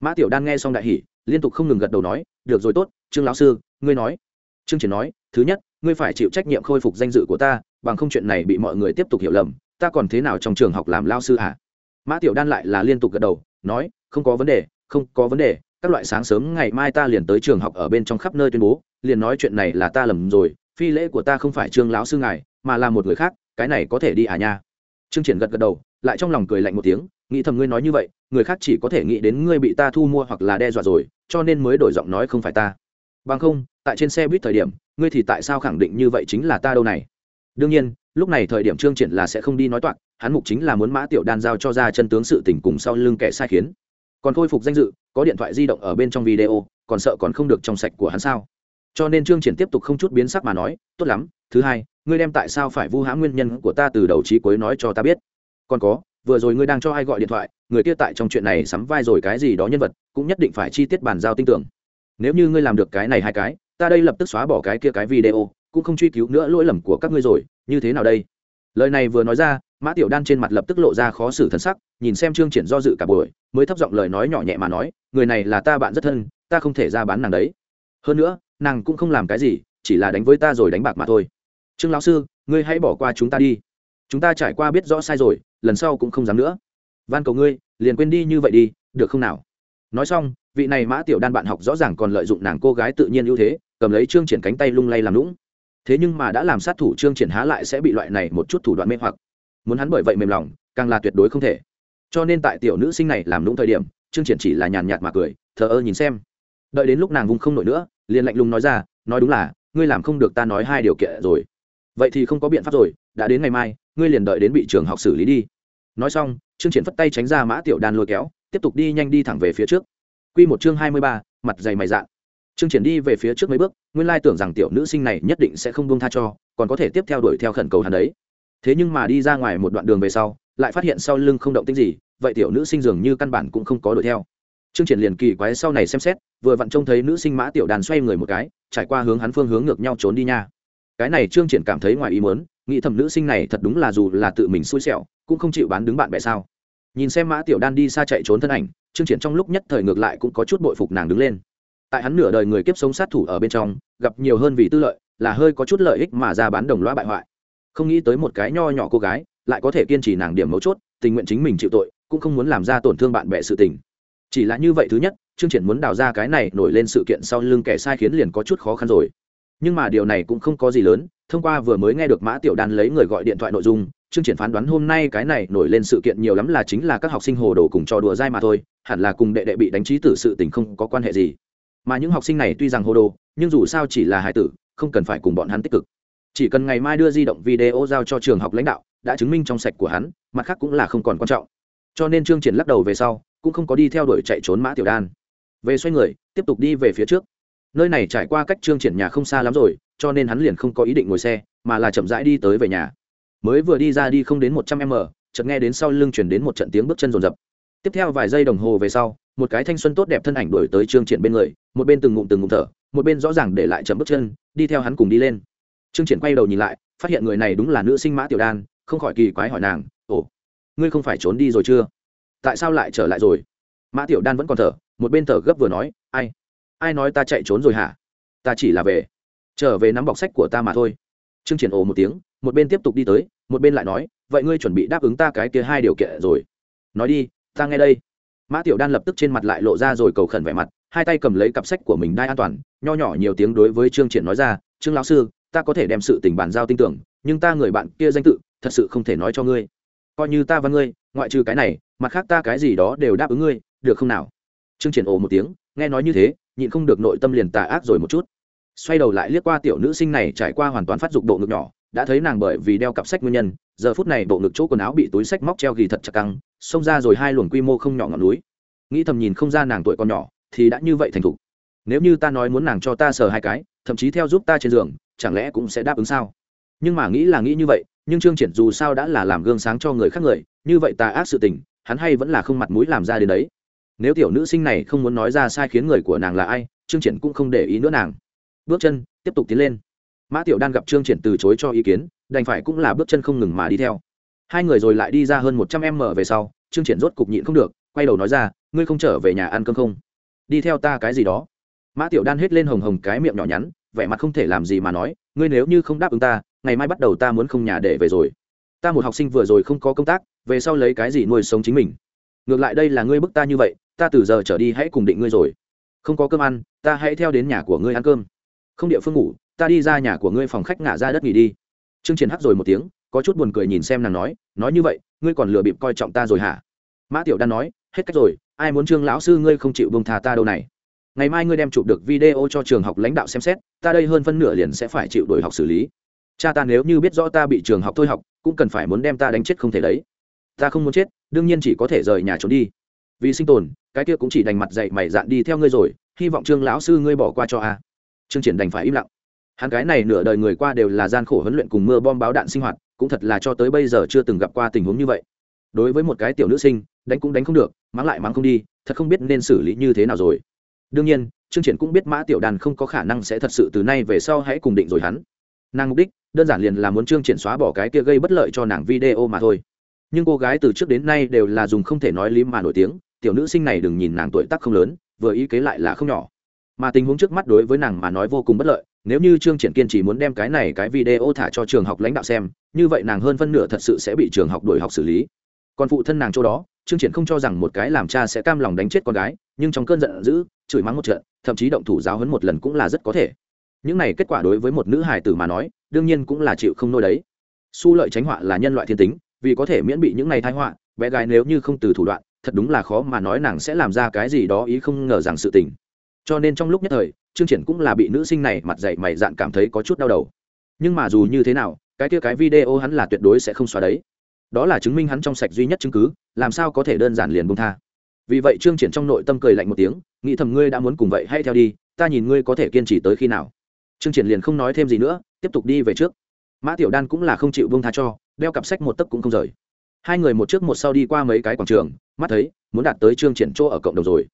Mã tiểu đan nghe xong đại hỉ liên tục không ngừng gật đầu nói, được rồi tốt, trương lão sư, ngươi nói. Trương triển nói, thứ nhất, ngươi phải chịu trách nhiệm khôi phục danh dự của ta, bằng không chuyện này bị mọi người tiếp tục hiểu lầm, ta còn thế nào trong trường học làm lao sư à mã tiểu đan lại là liên tục gật đầu, nói, không có vấn đề, không có vấn đề, các loại sáng sớm ngày mai ta liền tới trường học ở bên trong khắp nơi tuyên bố, liền nói chuyện này là ta lầm rồi, phi lễ của ta không phải trương lão sư ngài, mà là một người khác, cái này có thể đi à nha? Trương triển gật gật đầu, lại trong lòng cười lạnh một tiếng nghĩ thầm ngươi nói như vậy, người khác chỉ có thể nghĩ đến ngươi bị ta thu mua hoặc là đe dọa rồi, cho nên mới đổi giọng nói không phải ta. Bằng không, tại trên xe buýt thời điểm, ngươi thì tại sao khẳng định như vậy chính là ta đâu này? Đương nhiên, lúc này thời điểm trương triển là sẽ không đi nói toạc, hắn mục chính là muốn mã tiểu đan giao cho ra chân tướng sự tình cùng sau lưng kẻ sai khiến. Còn khôi phục danh dự, có điện thoại di động ở bên trong video, còn sợ còn không được trong sạch của hắn sao? Cho nên trương triển tiếp tục không chút biến sắc mà nói, tốt lắm, thứ hai, ngươi đem tại sao phải vu hãm nguyên nhân của ta từ đầu chí cuối nói cho ta biết. Còn có vừa rồi ngươi đang cho ai gọi điện thoại, người kia tại trong chuyện này sắm vai rồi cái gì đó nhân vật, cũng nhất định phải chi tiết bàn giao tin tưởng. Nếu như ngươi làm được cái này hai cái, ta đây lập tức xóa bỏ cái kia cái video, cũng không truy cứu nữa lỗi lầm của các ngươi rồi, như thế nào đây? Lời này vừa nói ra, mã tiểu đan trên mặt lập tức lộ ra khó xử thân sắc, nhìn xem trương triển do dự cả buổi, mới thấp giọng lời nói nhỏ nhẹ mà nói, người này là ta bạn rất thân, ta không thể ra bán nàng đấy. Hơn nữa, nàng cũng không làm cái gì, chỉ là đánh với ta rồi đánh bạc mà thôi. Trương lão sư, ngươi hãy bỏ qua chúng ta đi chúng ta trải qua biết rõ sai rồi, lần sau cũng không dám nữa. Van cầu ngươi, liền quên đi như vậy đi, được không nào? Nói xong, vị này mã tiểu đan bạn học rõ ràng còn lợi dụng nàng cô gái tự nhiên ưu thế, cầm lấy trương triển cánh tay lung lay làm lũng thế nhưng mà đã làm sát thủ trương triển há lại sẽ bị loại này một chút thủ đoạn mê hoặc. Muốn hắn bởi vậy mềm lòng, càng là tuyệt đối không thể. Cho nên tại tiểu nữ sinh này làm lũng thời điểm, trương triển chỉ là nhàn nhạt mà cười, thờ ơ nhìn xem. Đợi đến lúc nàng vùng không nổi nữa, liền lạnh lùng nói ra, nói đúng là, ngươi làm không được ta nói hai điều kiện rồi. Vậy thì không có biện pháp rồi, đã đến ngày mai ngươi liền đợi đến bị trường học xử lý đi. Nói xong, trương triển phất tay tránh ra mã tiểu đan lôi kéo, tiếp tục đi nhanh đi thẳng về phía trước. Quy một chương hai mươi ba, mặt dày mày dạn. Trương triển đi về phía trước mấy bước, nguyên lai tưởng rằng tiểu nữ sinh này nhất định sẽ không buông tha cho, còn có thể tiếp theo đuổi theo khẩn cầu hắn đấy. Thế nhưng mà đi ra ngoài một đoạn đường về sau, lại phát hiện sau lưng không động tĩnh gì, vậy tiểu nữ sinh dường như căn bản cũng không có đuổi theo. Trương triển liền kỳ quái sau này xem xét, vừa vặn trông thấy nữ sinh mã tiểu đàn xoay người một cái, trải qua hướng hắn phương hướng ngược nhau trốn đi nha. Cái này trương triển cảm thấy ngoài ý muốn nghĩ thầm nữ sinh này thật đúng là dù là tự mình xui xẻo, cũng không chịu bán đứng bạn bè sao. Nhìn xem mã tiểu đan đi xa chạy trốn thân ảnh, trương triển trong lúc nhất thời ngược lại cũng có chút bội phục nàng đứng lên. Tại hắn nửa đời người kiếp sống sát thủ ở bên trong, gặp nhiều hơn vì tư lợi, là hơi có chút lợi ích mà ra bán đồng loa bại hoại. Không nghĩ tới một cái nho nhỏ cô gái, lại có thể kiên trì nàng điểm mấu chốt, tình nguyện chính mình chịu tội, cũng không muốn làm ra tổn thương bạn bè sự tình. Chỉ là như vậy thứ nhất, trương triển muốn đào ra cái này nổi lên sự kiện sau lưng kẻ sai khiến liền có chút khó khăn rồi. Nhưng mà điều này cũng không có gì lớn thông qua vừa mới nghe được mã tiểu đan lấy người gọi điện thoại nội dung, chương triển phán đoán hôm nay cái này nổi lên sự kiện nhiều lắm là chính là các học sinh hồ đồ cùng trò đùa dai mà thôi, hẳn là cùng đệ đệ bị đánh trí tử sự tình không có quan hệ gì. Mà những học sinh này tuy rằng hồ đồ, nhưng dù sao chỉ là hài tử, không cần phải cùng bọn hắn tích cực. Chỉ cần ngày mai đưa di động video giao cho trường học lãnh đạo, đã chứng minh trong sạch của hắn, mặt khác cũng là không còn quan trọng. Cho nên trương triển lắc đầu về sau, cũng không có đi theo đuổi chạy trốn mã tiểu đan. Về xoay người, tiếp tục đi về phía trước nơi này trải qua cách trương triển nhà không xa lắm rồi, cho nên hắn liền không có ý định ngồi xe, mà là chậm rãi đi tới về nhà. Mới vừa đi ra đi không đến một trăm m, chợt nghe đến sau lưng chuyển đến một trận tiếng bước chân rồn rập tiếp theo vài giây đồng hồ về sau, một cái thanh xuân tốt đẹp thân ảnh đổi tới trương triển bên người, một bên từng ngụm từng ngụm thở, một bên rõ ràng để lại chậm bước chân, đi theo hắn cùng đi lên. Trương triển quay đầu nhìn lại, phát hiện người này đúng là nữ sinh mã tiểu đan, không khỏi kỳ quái hỏi nàng, ồ, ngươi không phải trốn đi rồi chưa? Tại sao lại trở lại rồi? Mã tiểu đan vẫn còn thở, một bên thở gấp vừa nói, ai ai nói ta chạy trốn rồi hả? Ta chỉ là về. Trở về nắm bọc sách của ta mà thôi. Trương triển ồ một tiếng, một bên tiếp tục đi tới, một bên lại nói, vậy ngươi chuẩn bị đáp ứng ta cái kia hai điều kiện rồi. Nói đi, ta nghe đây. Mã tiểu đan lập tức trên mặt lại lộ ra rồi cầu khẩn vẻ mặt, hai tay cầm lấy cặp sách của mình đai an toàn, nho nhỏ nhiều tiếng đối với trương triển nói ra, trương lão sư, ta có thể đem sự tình bàn giao tin tưởng, nhưng ta người bạn kia danh tự, thật sự không thể nói cho ngươi. Coi như ta và ngươi, ngoại trừ cái này, mặt khác ta cái gì đó đều đáp ứng ngươi, được không nào? Trương triển ồ một tiếng, nghe nói như thế nhịn không được nội tâm liền tà ác rồi một chút. Xoay đầu lại liếc qua tiểu nữ sinh này trải qua hoàn toàn phát dục độ ngực nhỏ, đã thấy nàng bởi vì đeo cặp sách nguyên nhân, giờ phút này bộ ngực chỗ quần áo bị túi sách móc treo ghi thật chặt căng, xông ra rồi hai luồng quy mô không nhỏ ngọn núi. Nghĩ thầm nhìn không ra nàng tuổi còn nhỏ, thì đã như vậy thành thục. Nếu như ta nói muốn nàng cho ta sờ hai cái, thậm chí theo giúp ta trên giường, chẳng lẽ cũng sẽ đáp ứng sao? Nhưng mà nghĩ là nghĩ như vậy, nhưng trương triển dù sao đã là làm gương sáng cho người khác người, như vậy tà ác sự tình, hắn hay vẫn là không mặt mũi làm ra đến đấy nếu tiểu nữ sinh này không muốn nói ra sai khiến người của nàng là ai, trương triển cũng không để ý nữa nàng. Bước chân, tiếp tục tiến lên. Mã tiểu đan gặp trương triển từ chối cho ý kiến, đành phải cũng là bước chân không ngừng mà đi theo. Hai người rồi lại đi ra hơn một trăm m về sau, trương triển rốt cục nhịn không được, quay đầu nói ra, ngươi không trở về nhà ăn cơm không? Đi theo ta cái gì đó. Mã tiểu đan hết lên hồng hồng cái miệng nhỏ nhắn, vẻ mặt không thể làm gì mà nói, ngươi nếu như không đáp ứng ta, ngày mai bắt đầu ta muốn không nhà để về rồi. Ta một học sinh vừa rồi không có công tác, về sau lấy cái gì nuôi sống chính mình? Ngược lại đây là ngươi bức ta như vậy, ta từ giờ trở đi hãy cùng định ngươi rồi. Không có cơm ăn, ta hãy theo đến nhà của ngươi ăn cơm. Không địa phương ngủ, ta đi ra nhà của ngươi phòng khách ngả ra đất nghỉ đi. Trương triển hắc rồi một tiếng, có chút buồn cười nhìn xem nàng nói nói như vậy, ngươi còn lừa bịp coi trọng ta rồi hả? Mã tiểu đan nói, hết cách rồi, ai muốn trương lão sư ngươi không chịu bông thà ta đâu này. Ngày mai ngươi đem chụp được video cho trường học lãnh đạo xem xét, ta đây hơn phân nửa liền sẽ phải chịu đổi học xử lý. Cha ta nếu như biết rõ ta bị trường học thôi học, cũng cần phải muốn đem ta đánh chết không thể đấy ta không muốn chết, đương nhiên chỉ có thể rời nhà trốn đi. Vì sinh tồn, cái kia cũng chỉ đành mặt dậy mày dạn đi theo ngươi rồi, hy vọng trương lão sư ngươi bỏ qua cho a. Trương triển đành phải im lặng. Hắn cái này nửa đời người qua đều là gian khổ huấn luyện cùng mưa bom báo đạn sinh hoạt, cũng thật là cho tới bây giờ chưa từng gặp qua tình huống như vậy. Đối với một cái tiểu nữ sinh, đánh cũng đánh không được, mắng lại mắng không đi, thật không biết nên xử lý như thế nào rồi. Đương nhiên, trương triển cũng biết mã tiểu đàn không có khả năng sẽ thật sự từ nay về sau hãy cùng định rồi hắn. Nàng mục đích, đơn giản liền là muốn trương triển xóa bỏ cái kia gây bất lợi cho nàng video mà thôi nhưng cô gái từ trước đến nay đều là dùng không thể nói lý mà nổi tiếng, tiểu nữ sinh này đừng nhìn nàng tuổi tác không lớn, vừa ý kế lại là không nhỏ. Mà tình huống trước mắt đối với nàng mà nói vô cùng bất lợi, nếu như trương triển kiên chỉ muốn đem cái này cái video thả cho trường học lãnh đạo xem, như vậy nàng hơn phân nửa thật sự sẽ bị trường học đuổi học xử lý. Còn phụ thân nàng chỗ đó, trương triển không cho rằng một cái làm cha sẽ cam lòng đánh chết con gái, nhưng trong cơn giận dữ, chửi mắng một trận, thậm chí động thủ giáo hấn một lần cũng là rất có thể. Những này kết quả đối với một nữ hài tử mà nói, đương nhiên cũng là chịu không nôi đấy. Su lợi tránh họa là nhân loại thiên tính vì có thể miễn bị những này thái họa, bé gái nếu như không từ thủ đoạn, thật đúng là khó mà nói nàng sẽ làm ra cái gì đó ý không ngờ rằng sự tình. Cho nên trong lúc nhất thời, trương triển cũng là bị nữ sinh này mặt dày mày dạn cảm thấy có chút đau đầu. Nhưng mà dù như thế nào, cái kia cái video hắn là tuyệt đối sẽ không xóa đấy. Đó là chứng minh hắn trong sạch duy nhất chứng cứ, làm sao có thể đơn giản liền bông tha. Vì vậy trương triển trong nội tâm cười lạnh một tiếng, nghĩ thầm ngươi đã muốn cùng vậy hay theo đi, ta nhìn ngươi có thể kiên trì tới khi nào. Trương triển liền không nói thêm gì nữa, tiếp tục đi về trước mã tiểu đan cũng là không chịu bông tha cho, đeo cặp sách một tấc cũng không rời. Hai người một trước một sau đi qua mấy cái quảng trường, mắt thấy, muốn đạt tới trương triển chỗ ở cộng đồng rồi.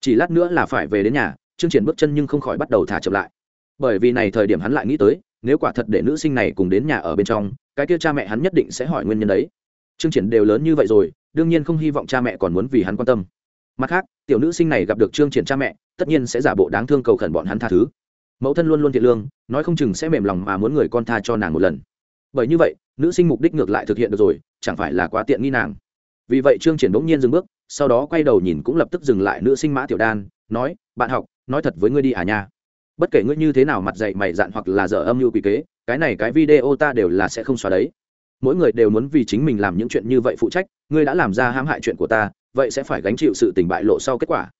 Chỉ lát nữa là phải về đến nhà, trương triển bước chân nhưng không khỏi bắt đầu thả chậm lại. Bởi vì này thời điểm hắn lại nghĩ tới, nếu quả thật để nữ sinh này cùng đến nhà ở bên trong, cái kia cha mẹ hắn nhất định sẽ hỏi nguyên nhân đấy. Trương triển đều lớn như vậy rồi, đương nhiên không hy vọng cha mẹ còn muốn vì hắn quan tâm. Mặt khác, tiểu nữ sinh này gặp được trương triển cha mẹ, tất nhiên sẽ giả bộ đáng thương cầu khẩn bọn hắn tha thứ mẫu thân luôn luôn thiện lương, nói không chừng sẽ mềm lòng mà muốn người con tha cho nàng một lần. Bởi như vậy, nữ sinh mục đích ngược lại thực hiện được rồi, chẳng phải là quá tiện nghi nàng. Vì vậy trương triển bỗng nhiên dừng bước, sau đó quay đầu nhìn cũng lập tức dừng lại nữ sinh mã tiểu đan, nói, bạn học, nói thật với ngươi đi à nha. Bất kể ngươi như thế nào mặt dạy mày dạn hoặc là dở âm mưu quỷ kế, cái này cái video ta đều là sẽ không xóa đấy. Mỗi người đều muốn vì chính mình làm những chuyện như vậy phụ trách, ngươi đã làm ra hãm hại chuyện của ta, vậy sẽ phải gánh chịu sự tình bại lộ sau kết quả.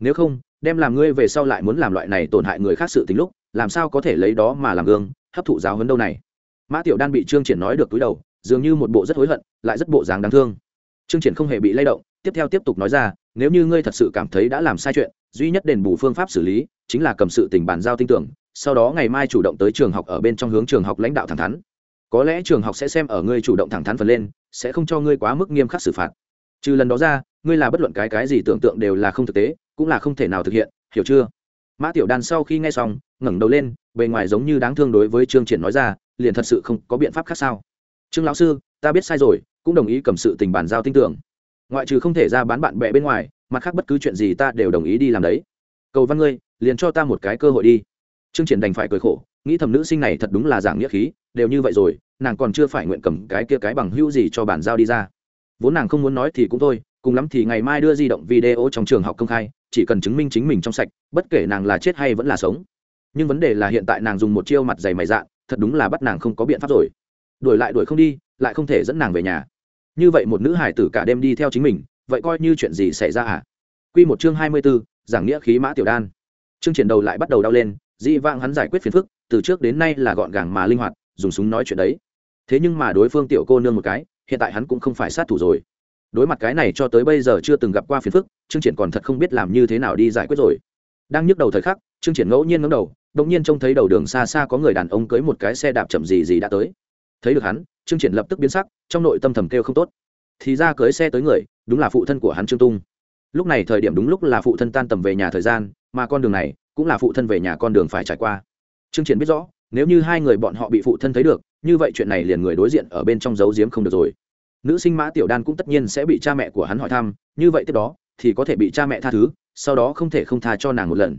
Nếu không đem làm ngươi về sau lại muốn làm loại này tổn hại người khác sự tình lúc, làm sao có thể lấy đó mà làm gương, hấp thụ giáo hấn đâu này? Mã tiểu đan bị trương triển nói được túi đầu, dường như một bộ rất hối hận, lại rất bộ dáng đáng thương. Trương triển không hề bị lay động, tiếp theo tiếp tục nói ra, nếu như ngươi thật sự cảm thấy đã làm sai chuyện, duy nhất đền bù phương pháp xử lý, chính là cầm sự tình bàn giao tin tưởng, sau đó ngày mai chủ động tới trường học ở bên trong hướng trường học lãnh đạo thẳng thắn. Có lẽ trường học sẽ xem ở ngươi chủ động thẳng thắn phần lên, sẽ không cho ngươi quá mức nghiêm khắc xử phạt. Trừ lần đó ra, ngươi là bất luận cái cái gì tưởng tượng đều là không thực tế cũng là không thể nào thực hiện, hiểu chưa? Mã tiểu đan sau khi nghe xong, ngẩng đầu lên, bề ngoài giống như đáng thương đối với trương triển nói ra, liền thật sự không có biện pháp khác sao? Trương lão sư, ta biết sai rồi, cũng đồng ý cầm sự tình bàn giao tin tưởng. Ngoại trừ không thể ra bán bạn bè bên ngoài, mặt khác bất cứ chuyện gì ta đều đồng ý đi làm đấy. Cầu văn ngươi, liền cho ta một cái cơ hội đi. Trương triển đành phải cười khổ, nghĩ thầm nữ sinh này thật đúng là giảng nghĩa khí, đều như vậy rồi, nàng còn chưa phải nguyện cầm cái kia cái bằng hữu gì cho bản giao đi ra. Vốn nàng không muốn nói thì cũng thôi cùng lắm thì ngày mai đưa di động video trong trường học công khai chỉ cần chứng minh chính mình trong sạch bất kể nàng là chết hay vẫn là sống. Nhưng vấn đề là hiện tại nàng dùng một chiêu mặt dày mày dạ thật đúng là bắt nàng không có biện pháp rồi. Đuổi lại đuổi không đi lại không thể dẫn nàng về nhà. Như vậy một nữ hải tử cả đêm đi theo chính mình vậy coi như chuyện gì xảy ra à? Quy một chương hai mươi 24, giảng nghĩa khí mã tiểu đan. Chương triển đầu lại bắt đầu đau lên dị vãng hắn giải quyết phiền phức từ trước đến nay là gọn gàng mà linh hoạt dùng súng nói chuyện đấy. Thế nhưng mà đối phương tiểu cô nương một cái hiện tại hắn cũng không phải sát thủ rồi đối mặt cái này cho tới bây giờ chưa từng gặp qua phiền phức chương triển còn thật không biết làm như thế nào đi giải quyết rồi. Đang nhức đầu thời khắc chương triển ngẫu nhiên ngẩng đầu, đột nhiên trông thấy đầu đường xa xa có người đàn ông cưỡi một cái xe đạp chậm gì gì đã tới. Thấy được hắn chương triển lập tức biến sắc, trong nội tâm thầm kêu không tốt. Thì ra cưỡi xe tới người, đúng là phụ thân của hắn trương tung. Lúc này thời điểm đúng lúc là phụ thân tan tầm về nhà thời gian, mà con đường này cũng là phụ thân về nhà con đường phải trải qua. Chương triển biết rõ, nếu như hai người bọn họ bị phụ thân thấy được, như vậy chuyện này liền người đối diện ở bên trong giấu giếm không được rồi nữ sinh mã tiểu đan cũng tất nhiên sẽ bị cha mẹ của hắn hỏi thăm, như vậy tiếp đó, thì có thể bị cha mẹ tha thứ, sau đó không thể không tha cho nàng một lần.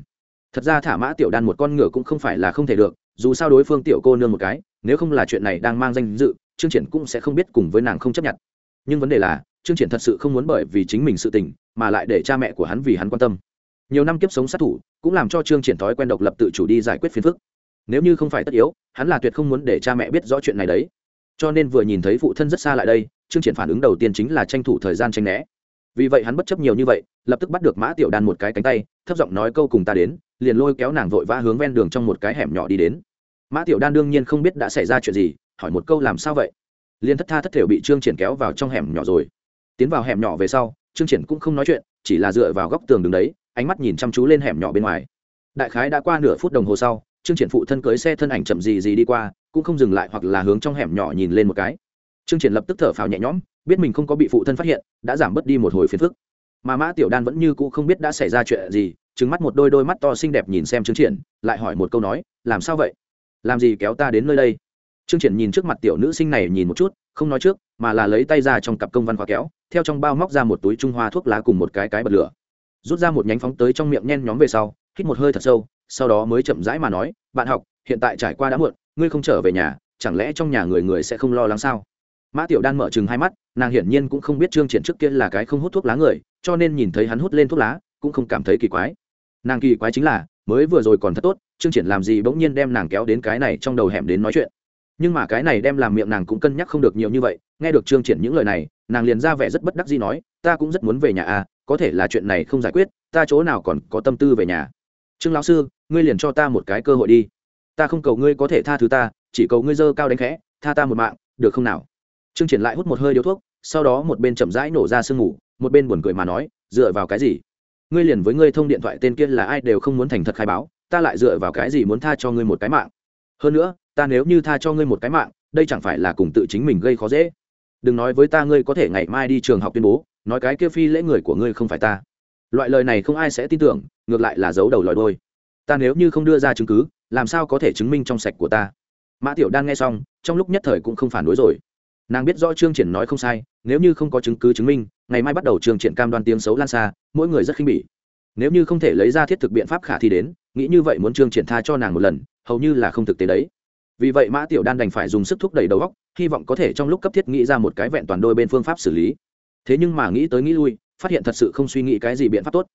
Thật ra thả mã tiểu đan một con ngựa cũng không phải là không thể được, dù sao đối phương tiểu cô nương một cái, nếu không là chuyện này đang mang danh dự, trương triển cũng sẽ không biết cùng với nàng không chấp nhận. Nhưng vấn đề là, trương triển thật sự không muốn bởi vì chính mình sự tình, mà lại để cha mẹ của hắn vì hắn quan tâm. Nhiều năm kiếp sống sát thủ, cũng làm cho trương triển thói quen độc lập tự chủ đi giải quyết phiền phức. Nếu như không phải tất yếu, hắn là tuyệt không muốn để cha mẹ biết rõ chuyện này đấy cho nên vừa nhìn thấy phụ thân rất xa lại đây, trương triển phản ứng đầu tiên chính là tranh thủ thời gian tranh né. Vì vậy hắn bất chấp nhiều như vậy, lập tức bắt được mã tiểu đan một cái cánh tay, thấp giọng nói câu cùng ta đến, liền lôi kéo nàng vội vã hướng ven đường trong một cái hẻm nhỏ đi đến. Mã tiểu đan đương nhiên không biết đã xảy ra chuyện gì, hỏi một câu làm sao vậy? Liền thất tha thất thểu bị trương triển kéo vào trong hẻm nhỏ rồi. Tiến vào hẻm nhỏ về sau, trương triển cũng không nói chuyện, chỉ là dựa vào góc tường đứng đấy, ánh mắt nhìn chăm chú lên hẻm nhỏ bên ngoài. Đại khái đã qua nửa phút đồng hồ sau, trương triển phụ thân cưới xe thân ảnh chậm gì gì đi qua cũng không dừng lại hoặc là hướng trong hẻm nhỏ nhìn lên một cái. Trương triển lập tức thở phào nhẹ nhõm, biết mình không có bị phụ thân phát hiện, đã giảm bớt đi một hồi phiền phức. Mà mã tiểu đan vẫn như cũ không biết đã xảy ra chuyện gì trứng mắt một đôi đôi mắt to xinh đẹp nhìn xem trương triển, lại hỏi một câu nói, làm sao vậy? Làm gì kéo ta đến nơi đây? Trương triển nhìn trước mặt tiểu nữ sinh này nhìn một chút, không nói trước, mà là lấy tay ra trong cặp công văn khóa kéo, theo trong bao móc ra một túi trung hoa thuốc lá cùng một cái cái bật lửa. Rút ra một nhánh phóng tới trong miệng nhen nhóm về sau, hít một hơi thật sâu, sau đó mới chậm rãi mà nói, bạn học, hiện tại trải qua đã muộn ngươi không trở về nhà, chẳng lẽ trong nhà người người sẽ không lo lắng sao? Mã tiểu đan mở chừng hai mắt, nàng hiển nhiên cũng không biết trương triển trước kia là cái không hút thuốc lá người, cho nên nhìn thấy hắn hút lên thuốc lá, cũng không cảm thấy kỳ quái. Nàng kỳ quái chính là, mới vừa rồi còn thật tốt, trương triển làm gì bỗng nhiên đem nàng kéo đến cái này trong đầu hẻm đến nói chuyện. Nhưng mà cái này đem làm miệng nàng cũng cân nhắc không được nhiều như vậy, nghe được trương triển những lời này, nàng liền ra vẻ rất bất đắc dĩ nói, ta cũng rất muốn về nhà à có thể là chuyện này không giải quyết, ta chỗ nào còn có tâm tư về nhà. Trương lão sư, ngươi liền cho ta một cái cơ hội đi ta không cầu ngươi có thể tha thứ ta, chỉ cầu ngươi dơ cao đánh khẽ, tha ta một mạng, được không nào? Trương triển lại hút một hơi điếu thuốc, sau đó một bên chậm rãi nổ ra sương ngủ một bên buồn cười mà nói, dựa vào cái gì? Ngươi liền với ngươi thông điện thoại tên kia là ai đều không muốn thành thật khai báo, ta lại dựa vào cái gì muốn tha cho ngươi một cái mạng? Hơn nữa, ta nếu như tha cho ngươi một cái mạng, đây chẳng phải là cùng tự chính mình gây khó dễ? Đừng nói với ta ngươi có thể ngày mai đi trường học tuyên bố, nói cái kia phi lễ người của ngươi không phải ta. Loại lời này không ai sẽ tin tưởng, ngược lại là giấu đầu lòi đôi. Ta nếu như không đưa ra chứng cứ làm sao có thể chứng minh trong sạch của ta? Mã tiểu đan nghe xong, trong lúc nhất thời cũng không phản đối rồi. Nàng biết rõ trương triển nói không sai, nếu như không có chứng cứ chứng minh, ngày mai bắt đầu trương triển cam đoan tiếng xấu lan xa, mỗi người rất khinh bỉ. Nếu như không thể lấy ra thiết thực biện pháp khả thi đến, nghĩ như vậy muốn trương triển tha cho nàng một lần, hầu như là không thực tế đấy. Vì vậy mã tiểu đan đành phải dùng sức thúc đẩy đầu óc, hy vọng có thể trong lúc cấp thiết nghĩ ra một cái vẹn toàn đôi bên phương pháp xử lý. Thế nhưng mà nghĩ tới nghĩ lui, phát hiện thật sự không suy nghĩ cái gì biện pháp tốt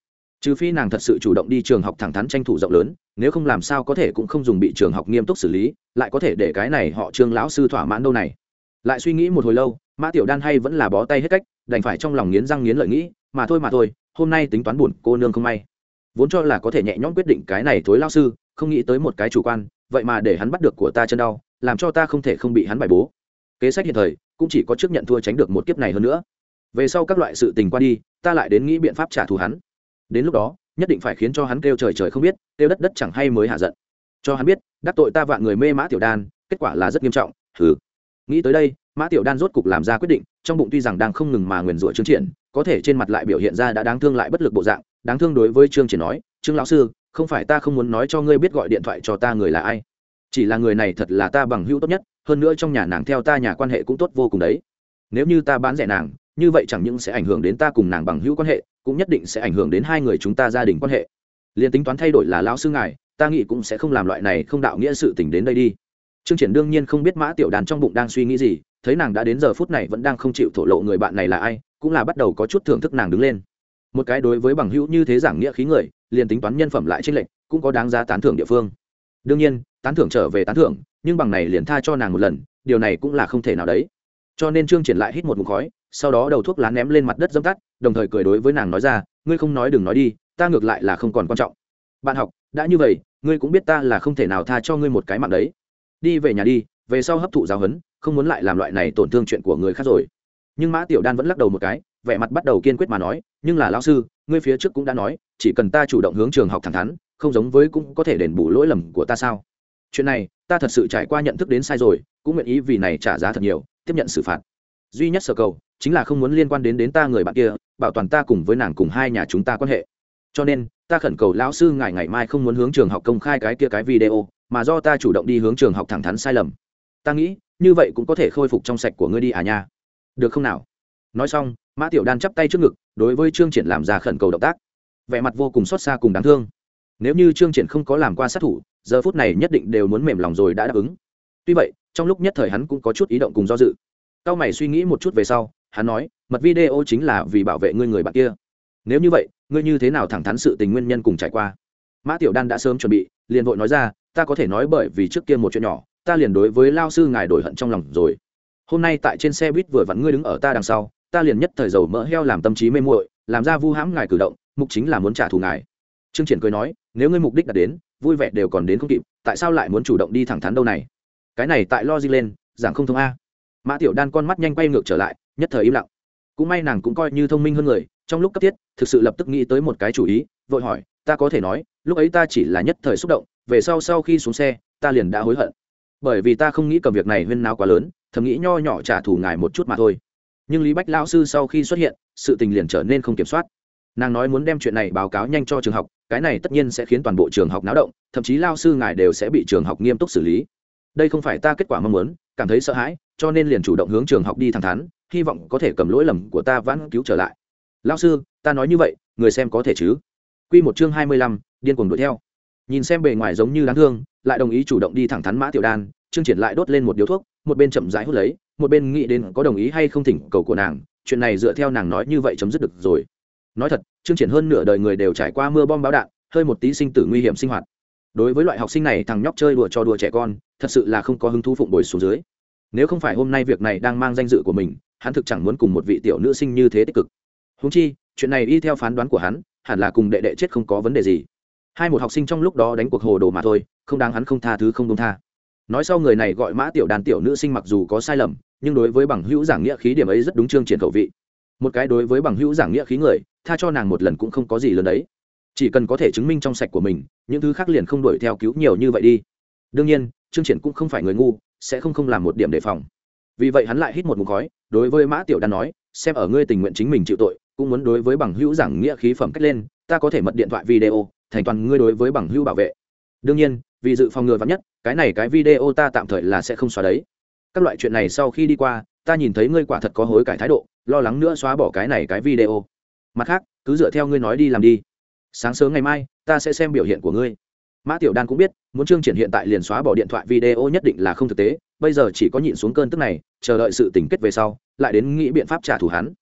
trừ phi nàng thật sự chủ động đi trường học thẳng thắn tranh thủ rộng lớn, nếu không làm sao có thể cũng không dùng bị trường học nghiêm túc xử lý, lại có thể để cái này họ trương lão sư thỏa mãn đâu này. Lại suy nghĩ một hồi lâu, mã tiểu đan hay vẫn là bó tay hết cách, đành phải trong lòng nghiến răng nghiến lợi nghĩ, mà thôi mà thôi, hôm nay tính toán buồn, cô nương không may. Vốn cho là có thể nhẹ nhõm quyết định cái này thối lao sư, không nghĩ tới một cái chủ quan, vậy mà để hắn bắt được của ta chân đau, làm cho ta không thể không bị hắn bài bố. Kế sách hiện thời, cũng chỉ có trước nhận thua tránh được một kiếp này hơn nữa. Về sau các loại sự tình qua đi, ta lại đến nghĩ biện pháp trả thù hắn đến lúc đó, nhất định phải khiến cho hắn kêu trời trời không biết, kêu đất đất chẳng hay mới hạ giận. Cho hắn biết, đắc tội ta vạn người mê mã tiểu đan, kết quả là rất nghiêm trọng thử nghĩ tới đây, mã tiểu đan rốt cục làm ra quyết định, trong bụng tuy rằng đang không ngừng mà nguyền rủa trương triển, có thể trên mặt lại biểu hiện ra đã đáng thương lại bất lực bộ dạng, đáng thương đối với trương triển nói, trương lão sư, không phải ta không muốn nói cho ngươi biết gọi điện thoại cho ta người là ai, chỉ là người này thật là ta bằng hữu tốt nhất, hơn nữa trong nhà nàng theo ta nhà quan hệ cũng tốt vô cùng đấy. Nếu như ta bán rẻ nàng như vậy chẳng những sẽ ảnh hưởng đến ta cùng nàng bằng hữu quan hệ, cũng nhất định sẽ ảnh hưởng đến hai người chúng ta gia đình quan hệ. Liền tính toán thay đổi là lão sư ngài, ta nghĩ cũng sẽ không làm loại này không đạo nghĩa sự tình đến đây đi. Trương triển đương nhiên không biết mã tiểu đàn trong bụng đang suy nghĩ gì, thấy nàng đã đến giờ phút này vẫn đang không chịu thổ lộ người bạn này là ai, cũng là bắt đầu có chút thưởng thức nàng đứng lên. Một cái đối với bằng hữu như thế giảng nghĩa khí người, liền tính toán nhân phẩm lại tranh lệch, cũng có đáng giá tán thưởng địa phương. Đương nhiên, tán thưởng trở về tán thưởng, nhưng bằng này liền tha cho nàng một lần, điều này cũng là không thể nào đấy. Cho nên trương triển lại hít một ngụm khói sau đó đầu thuốc lá ném lên mặt đất dâm tắt, đồng thời cười đối với nàng nói ra, ngươi không nói đừng nói đi, ta ngược lại là không còn quan trọng. Bạn học, đã như vậy, ngươi cũng biết ta là không thể nào tha cho ngươi một cái mạng đấy. Đi về nhà đi, về sau hấp thụ giáo huấn, không muốn lại làm loại này tổn thương chuyện của người khác rồi. Nhưng mã tiểu đan vẫn lắc đầu một cái, vẻ mặt bắt đầu kiên quyết mà nói, nhưng là lão sư, ngươi phía trước cũng đã nói, chỉ cần ta chủ động hướng trường học thẳng thắn, không giống với cũng có thể đền bù lỗi lầm của ta sao? Chuyện này, ta thật sự trải qua nhận thức đến sai rồi, cũng nguyện ý vì này trả giá thật nhiều, tiếp nhận xử phạt. Duy nhất sở cầu chính là không muốn liên quan đến đến ta người bạn kia, bảo toàn ta cùng với nàng cùng hai nhà chúng ta quan hệ. Cho nên, ta khẩn cầu lão sư ngài ngày mai không muốn hướng trường học công khai cái kia cái video, mà do ta chủ động đi hướng trường học thẳng thắn sai lầm. Ta nghĩ, như vậy cũng có thể khôi phục trong sạch của ngươi đi à nha. Được không nào? Nói xong, mã tiểu đan chắp tay trước ngực, đối với trương triển làm ra khẩn cầu động tác. Vẻ mặt vô cùng xót xa cùng đáng thương. Nếu như trương triển không có làm qua sát thủ, giờ phút này nhất định đều muốn mềm lòng rồi đã đáp ứng. Tuy vậy, trong lúc nhất thời hắn cũng có chút ý động cùng do dự. Cao mày suy nghĩ một chút về sau hắn nói, mật video chính là vì bảo vệ ngươi người bạn kia. Nếu như vậy, ngươi như thế nào thẳng thắn sự tình nguyên nhân cùng trải qua? Mã tiểu đan đã sớm chuẩn bị, liền vội nói ra, ta có thể nói bởi vì trước kia một chuyện nhỏ, ta liền đối với lao sư ngài đổi hận trong lòng rồi. Hôm nay tại trên xe buýt vừa vặn ngươi đứng ở ta đằng sau, ta liền nhất thời dầu mỡ heo làm tâm trí mê muội, làm ra vu hãm ngài cử động, mục chính là muốn trả thù ngài. Trương triển cười nói, nếu ngươi mục đích đã đến, vui vẻ đều còn đến không kịp, tại sao lại muốn chủ động đi thẳng thắn đâu này? Cái này tại lo gì lên, giảng không thông a. Mã tiểu đan con mắt nhanh quay ngược trở lại nhất thời im lặng. Cũng may nàng cũng coi như thông minh hơn người, trong lúc cấp thiết, thực sự lập tức nghĩ tới một cái chủ ý, vội hỏi, ta có thể nói, lúc ấy ta chỉ là nhất thời xúc động, về sau sau khi xuống xe, ta liền đã hối hận. Bởi vì ta không nghĩ cầm việc này huyên nào quá lớn, thầm nghĩ nho nhỏ trả thù ngài một chút mà thôi. Nhưng lý bách lão sư sau khi xuất hiện, sự tình liền trở nên không kiểm soát. Nàng nói muốn đem chuyện này báo cáo nhanh cho trường học, cái này tất nhiên sẽ khiến toàn bộ trường học náo động, thậm chí lao sư ngài đều sẽ bị trường học nghiêm túc xử lý. Đây không phải ta kết quả mong muốn, cảm thấy sợ hãi, cho nên liền chủ động hướng trường học đi thẳng thắn hy vọng có thể cầm lỗi lầm của ta vãn cứu trở lại. Lao sư, ta nói như vậy, người xem có thể chứ? Q một chương hai mươi lăm, điên cuồng đuổi theo. Nhìn xem bề ngoài giống như đáng thương, lại đồng ý chủ động đi thẳng thắn mã tiểu đan chương triển lại đốt lên một điếu thuốc, một bên chậm rãi hút lấy, một bên nghĩ đến có đồng ý hay không thỉnh cầu của nàng, chuyện này dựa theo nàng nói như vậy chấm dứt được rồi. Nói thật chương triển hơn nửa đời người đều trải qua mưa bom báo đạn, hơi một tí sinh tử nguy hiểm sinh hoạt. Đối với loại học sinh này, thằng nhóc chơi đùa cho đùa trẻ con, thật sự là không có hứng thú phụng bồi xuống dưới nếu không phải hôm nay việc này đang mang danh dự của mình, hắn thực chẳng muốn cùng một vị tiểu nữ sinh như thế tích cực. Húng chi, chuyện này y theo phán đoán của hắn, hẳn là cùng đệ đệ chết không có vấn đề gì. Hai một học sinh trong lúc đó đánh cuộc hồ đồ mà thôi, không đáng hắn không tha thứ không đông tha. Nói sau người này gọi mã tiểu đàn tiểu nữ sinh mặc dù có sai lầm, nhưng đối với bằng hữu giảng nghĩa khí điểm ấy rất đúng chương triển khẩu vị. Một cái đối với bằng hữu giảng nghĩa khí người, tha cho nàng một lần cũng không có gì lớn đấy. Chỉ cần có thể chứng minh trong sạch của mình, những thứ khác liền không đuổi theo cứu nhiều như vậy đi. Đương nhiên, chương triển cũng không phải người ngu sẽ không không làm một điểm đề phòng. Vì vậy hắn lại hít một mục khói, đối với mã tiểu đan nói, xem ở ngươi tình nguyện chính mình chịu tội, cũng muốn đối với bằng hữu giảng nghĩa khí phẩm cách lên, ta có thể mật điện thoại video, thành toàn ngươi đối với bằng hữu bảo vệ. Đương nhiên, vì dự phòng ngừa vắn nhất, cái này cái video ta tạm thời là sẽ không xóa đấy. Các loại chuyện này sau khi đi qua, ta nhìn thấy ngươi quả thật có hối cải thái độ, lo lắng nữa xóa bỏ cái này cái video. Mặt khác, cứ dựa theo ngươi nói đi làm đi. Sáng sớm ngày mai, ta sẽ xem biểu hiện của ngươi mã tiểu đan cũng biết, muốn chương triển hiện tại liền xóa bỏ điện thoại video nhất định là không thực tế, bây giờ chỉ có nhịn xuống cơn tức này, chờ đợi sự tình kết về sau, lại đến nghĩ biện pháp trả thù hắn.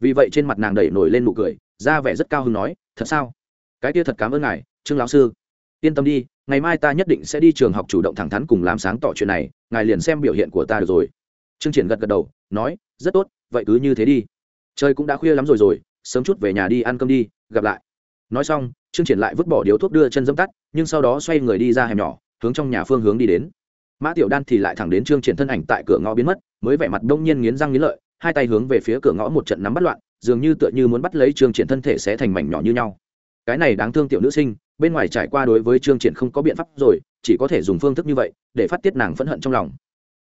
Vì vậy trên mặt nàng đẩy nổi lên nụ cười, ra vẻ rất cao hứng nói, thật sao? Cái kia thật cảm ơn ngài, trương lão sư. Yên tâm đi, ngày mai ta nhất định sẽ đi trường học chủ động thẳng thắn cùng làm sáng tỏ chuyện này, ngài liền xem biểu hiện của ta được rồi. Trương triển gật gật đầu, nói, rất tốt, vậy cứ như thế đi. Trời cũng đã khuya lắm rồi rồi, sớm chút về nhà đi ăn cơm đi, gặp lại nói xong, trương triển lại vứt bỏ điếu thuốc đưa chân dẫm tắt, nhưng sau đó xoay người đi ra hẻm nhỏ, hướng trong nhà phương hướng đi đến. Mã tiểu đan thì lại thẳng đến trương triển thân ảnh tại cửa ngõ biến mất, mới vẻ mặt đông nhiên nghiến răng nghiến lợi, hai tay hướng về phía cửa ngõ một trận nắm bắt loạn, dường như tựa như muốn bắt lấy trương triển thân thể sẽ thành mảnh nhỏ như nhau. Cái này đáng thương tiểu nữ sinh, bên ngoài trải qua đối với trương triển không có biện pháp rồi, chỉ có thể dùng phương thức như vậy, để phát tiết nàng phẫn hận trong lòng.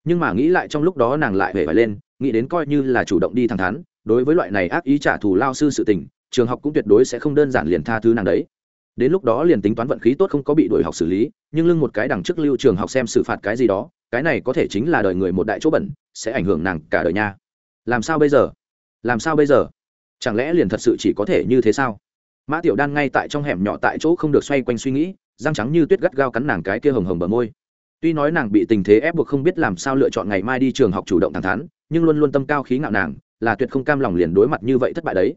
Nhưng mà nghĩ lại trong lúc đó nàng lại hề phải lên, nghĩ đến coi như là chủ động đi thẳng thắn, đối với loại này ác ý trả thù lao sư sự tình trường học cũng tuyệt đối sẽ không đơn giản liền tha thứ nàng đấy. Đến lúc đó liền tính toán vận khí tốt không có bị đuổi học xử lý, nhưng lưng một cái đằng trước lưu trường học xem xử phạt cái gì đó, cái này có thể chính là đời người một đại chỗ bẩn, sẽ ảnh hưởng nàng cả đời nha. Làm sao bây giờ? Làm sao bây giờ? Chẳng lẽ liền thật sự chỉ có thể như thế sao? Mã tiểu đan ngay tại trong hẻm nhỏ tại chỗ không được xoay quanh suy nghĩ, răng trắng như tuyết gắt gao cắn nàng cái kia hồng hồng bờ môi. Tuy nói nàng bị tình thế ép buộc không biết làm sao lựa chọn ngày mai đi trường học chủ động thẳng thắn, nhưng luôn luôn tâm cao khí ngạo nàng, là tuyệt không cam lòng liền đối mặt như vậy thất bại đấy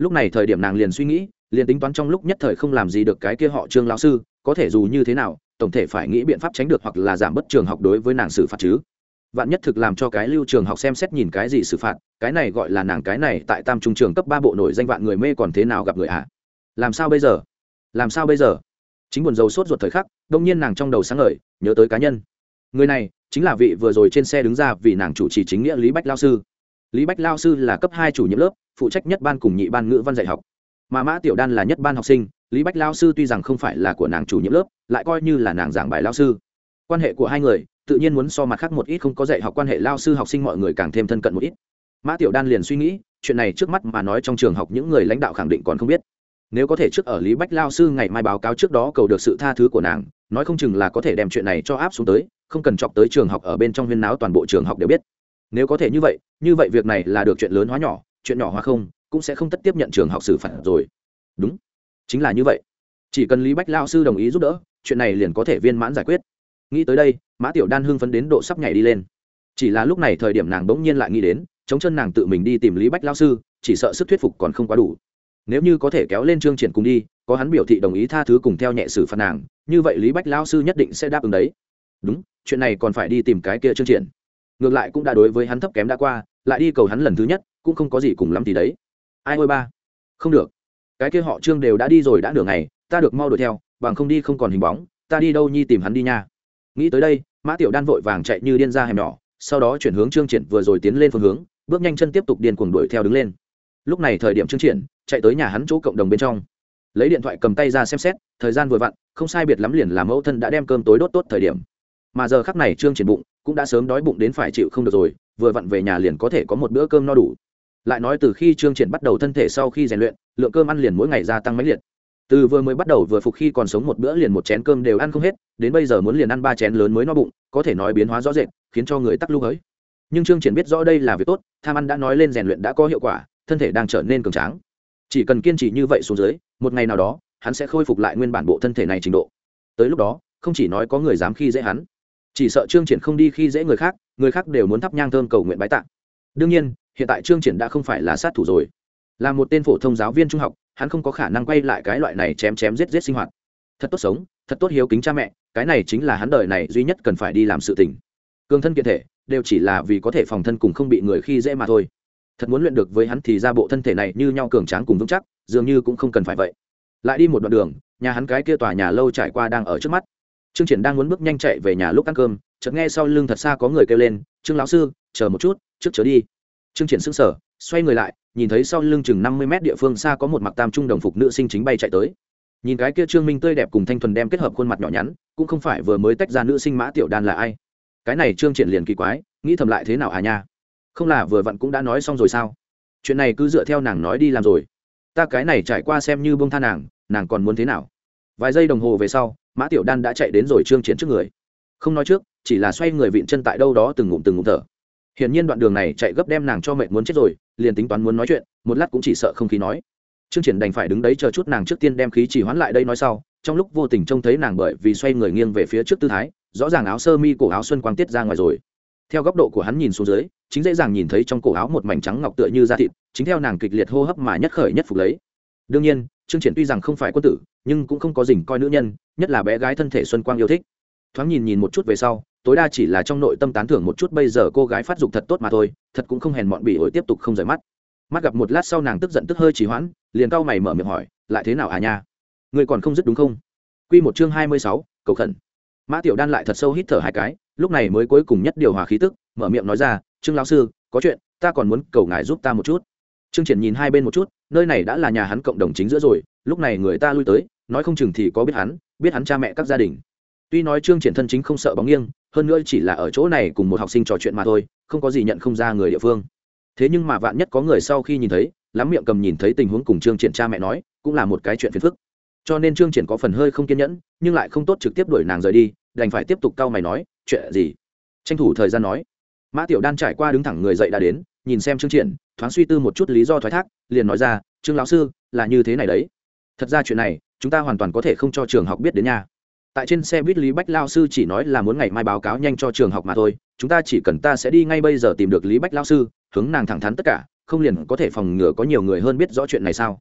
lúc này thời điểm nàng liền suy nghĩ, liền tính toán trong lúc nhất thời không làm gì được cái kia họ trương lão sư, có thể dù như thế nào, tổng thể phải nghĩ biện pháp tránh được hoặc là giảm bớt trường học đối với nàng xử phạt chứ. Vạn nhất thực làm cho cái lưu trường học xem xét nhìn cái gì xử phạt, cái này gọi là nàng cái này tại tam trung trường cấp ba bộ nổi danh vạn người mê còn thế nào gặp người ạ à? làm sao bây giờ? Làm sao bây giờ? Chính buồn dầu sốt ruột thời khắc, đông nhiên nàng trong đầu sáng ngời, nhớ tới cá nhân. Người này chính là vị vừa rồi trên xe đứng ra vì nàng chủ trì chính nghĩa lý bách lao sư. Lý bách lao sư là cấp hai chủ nhiệm lớp phụ trách nhất ban cùng nhị ban ngữ văn dạy học. Mà mã tiểu đan là nhất ban học sinh, lý bách lao sư tuy rằng không phải là của nàng chủ nhiệm lớp, lại coi như là nàng giảng bài lao sư. Quan hệ của hai người, tự nhiên muốn so mặt khác một ít không có dạy học quan hệ lao sư học sinh mọi người càng thêm thân cận một ít. Mã tiểu đan liền suy nghĩ, chuyện này trước mắt mà nói trong trường học những người lãnh đạo khẳng định còn không biết. Nếu có thể trước ở lý bách lao sư ngày mai báo cáo trước đó cầu được sự tha thứ của nàng, nói không chừng là có thể đem chuyện này cho áp xuống tới, không cần chọc tới trường học ở bên trong huyên náo toàn bộ trường học đều biết. Nếu có thể như vậy như vậy việc này là được chuyện lớn hóa nhỏ chuyện nhỏ hóa không, cũng sẽ không tất tiếp nhận trường học xử phạt rồi. Đúng, chính là như vậy. Chỉ cần lý bách lao sư đồng ý giúp đỡ, chuyện này liền có thể viên mãn giải quyết. Nghĩ tới đây, mã tiểu đan hưng phấn đến độ sắp nhảy đi lên. Chỉ là lúc này thời điểm nàng bỗng nhiên lại nghĩ đến, chống chân nàng tự mình đi tìm lý bách lao sư, chỉ sợ sức thuyết phục còn không quá đủ. Nếu như có thể kéo lên trương triển cùng đi, có hắn biểu thị đồng ý tha thứ cùng theo nhẹ xử phạt nàng, như vậy lý bách lao sư nhất định sẽ đáp ứng đấy. Đúng, chuyện này còn phải đi tìm cái kia trương triển. Ngược lại cũng đã đối với hắn thấp kém đã qua, lại đi cầu hắn lần thứ nhất cũng không có gì cùng lắm thì đấy. Ai ôi ba, không được. Cái kia họ trương đều đã đi rồi đã nửa ngày, ta được mau đuổi theo, bằng không đi không còn hình bóng, ta đi đâu nhi tìm hắn đi nha. Nghĩ tới đây, mã tiểu đan vội vàng chạy như điên ra hẻm nhỏ, sau đó chuyển hướng trương triển vừa rồi tiến lên phương hướng, bước nhanh chân tiếp tục điên cuồng đuổi theo đứng lên. Lúc này thời điểm trương triển chạy tới nhà hắn chỗ cộng đồng bên trong. Lấy điện thoại cầm tay ra xem xét, thời gian vừa vặn, không sai biệt lắm liền làm mẫu thân đã đem cơm tối đốt tốt thời điểm. Mà giờ khắc này trương triển bụng cũng đã sớm đói bụng đến phải chịu không được rồi, vừa vặn về nhà liền có thể có một bữa cơm no đủ lại nói từ khi trương triển bắt đầu thân thể sau khi rèn luyện, lượng cơm ăn liền mỗi ngày gia tăng mấy liệt. Từ vừa mới bắt đầu vừa phục khi còn sống một bữa liền một chén cơm đều ăn không hết, đến bây giờ muốn liền ăn ba chén lớn mới no bụng, có thể nói biến hóa rõ rệt, khiến cho người tắc lưu ấy. Nhưng trương triển biết rõ đây là việc tốt, tham ăn đã nói lên rèn luyện đã có hiệu quả, thân thể đang trở nên cường tráng. Chỉ cần kiên trì như vậy xuống dưới, một ngày nào đó, hắn sẽ khôi phục lại nguyên bản bộ thân thể này trình độ. Tới lúc đó, không chỉ nói có người dám khi dễ hắn, chỉ sợ trương triển không đi khi dễ người khác người khác đều muốn thắp nhang thơm cầu nguyện bái tạng đương nhiên, hiện tại trương triển đã không phải là sát thủ rồi. Là một tên phổ thông giáo viên trung học, hắn không có khả năng quay lại cái loại này chém chém giết giết sinh hoạt. Thật tốt sống, thật tốt hiếu kính cha mẹ, cái này chính là hắn đời này duy nhất cần phải đi làm sự tình. Cường thân kiện thể, đều chỉ là vì có thể phòng thân cùng không bị người khi dễ mà thôi. Thật muốn luyện được với hắn thì ra bộ thân thể này như nhau cường tráng cùng vững chắc, dường như cũng không cần phải vậy. Lại đi một đoạn đường, nhà hắn cái kia tòa nhà lâu trải qua đang ở trước mắt. Trương triển đang muốn bước nhanh chạy về nhà lúc ăn cơm, chợt nghe sau lưng thật xa có người kêu lên, trương lão sư, chờ một chút trước chớ đi. Trương triển sững sờ, xoay người lại, nhìn thấy sau lưng chừng năm mươi mét địa phương xa có một mặc tam trung đồng phục nữ sinh chính bay chạy tới. Nhìn cái kia trương minh tươi đẹp cùng thanh thuần đem kết hợp khuôn mặt nhỏ nhắn, cũng không phải vừa mới tách ra nữ sinh mã tiểu đan là ai. Cái này trương triển liền kỳ quái, nghĩ thầm lại thế nào à nha. Không là vừa vặn cũng đã nói xong rồi sao? Chuyện này cứ dựa theo nàng nói đi làm rồi. Ta cái này trải qua xem như bông tha nàng nàng còn muốn thế nào? Vài giây đồng hồ về sau, mã tiểu đan đã chạy đến rồi trương Triển trước người. Không nói trước, chỉ là xoay người vịn chân tại đâu đó từng ngụm từng ngụm thở hiển nhiên đoạn đường này chạy gấp đem nàng cho mẹ muốn chết rồi, liền tính toán muốn nói chuyện, một lát cũng chỉ sợ không khí nói. Trương triển đành phải đứng đấy chờ chút nàng trước tiên đem khí chỉ hoán lại đây nói sau, trong lúc vô tình trông thấy nàng bởi vì xoay người nghiêng về phía trước tư thái, rõ ràng áo sơ mi cổ áo xuân quang tiết ra ngoài rồi. Theo góc độ của hắn nhìn xuống dưới, chính dễ dàng nhìn thấy trong cổ áo một mảnh trắng ngọc tựa như da thịt, chính theo nàng kịch liệt hô hấp mà nhất khởi nhất phục lấy. Đương nhiên, trương triển tuy rằng không phải quân tử, nhưng cũng không có dình coi nữ nhân, nhất là bé gái thân thể xuân quang yêu thích. Thoáng nhìn nhìn một chút về sau tối đa chỉ là trong nội tâm tán thưởng một chút bây giờ cô gái phát dục thật tốt mà thôi thật cũng không hèn mọn bị ổi tiếp tục không rời mắt. Mắt gặp một lát sau nàng tức giận tức hơi trì hoãn liền cau mày mở miệng hỏi lại thế nào à nha? Người còn không dứt đúng không? Quy một chương hai mươi sáu, cầu khẩn. Mã tiểu đan lại thật sâu hít thở hai cái lúc này mới cuối cùng nhất điều hòa khí tức mở miệng nói ra trương lão sư có chuyện ta còn muốn cầu ngài giúp ta một chút. Trương triển nhìn hai bên một chút nơi này đã là nhà hắn cộng đồng chính giữa rồi lúc này người ta lui tới nói không chừng thì có biết hắn biết hắn cha mẹ các gia đình. Tuy nói trương triển thân chính không sợ bóng nghiêng hơn nữa chỉ là ở chỗ này cùng một học sinh trò chuyện mà thôi, không có gì nhận không ra người địa phương. Thế nhưng mà vạn nhất có người sau khi nhìn thấy, lắm miệng cầm nhìn thấy tình huống cùng trương triển cha mẹ nói, cũng là một cái chuyện phiền phức. Cho nên trương triển có phần hơi không kiên nhẫn, nhưng lại không tốt trực tiếp đuổi nàng rời đi, đành phải tiếp tục cau mày nói, chuyện gì? Tranh thủ thời gian nói. Mã tiểu đan trải qua đứng thẳng người dậy đã đến, nhìn xem trương triển, thoáng suy tư một chút lý do thoái thác, liền nói ra, trương lão sư, là như thế này đấy. Thật ra chuyện này, chúng ta hoàn toàn có thể không cho trường học biết đến nhà tại trên xe buýt lý bách lao sư chỉ nói là muốn ngày mai báo cáo nhanh cho trường học mà thôi, chúng ta chỉ cần ta sẽ đi ngay bây giờ tìm được lý bách lao sư, hướng nàng thẳng thắn tất cả, không liền có thể phòng ngừa có nhiều người hơn biết rõ chuyện này sao?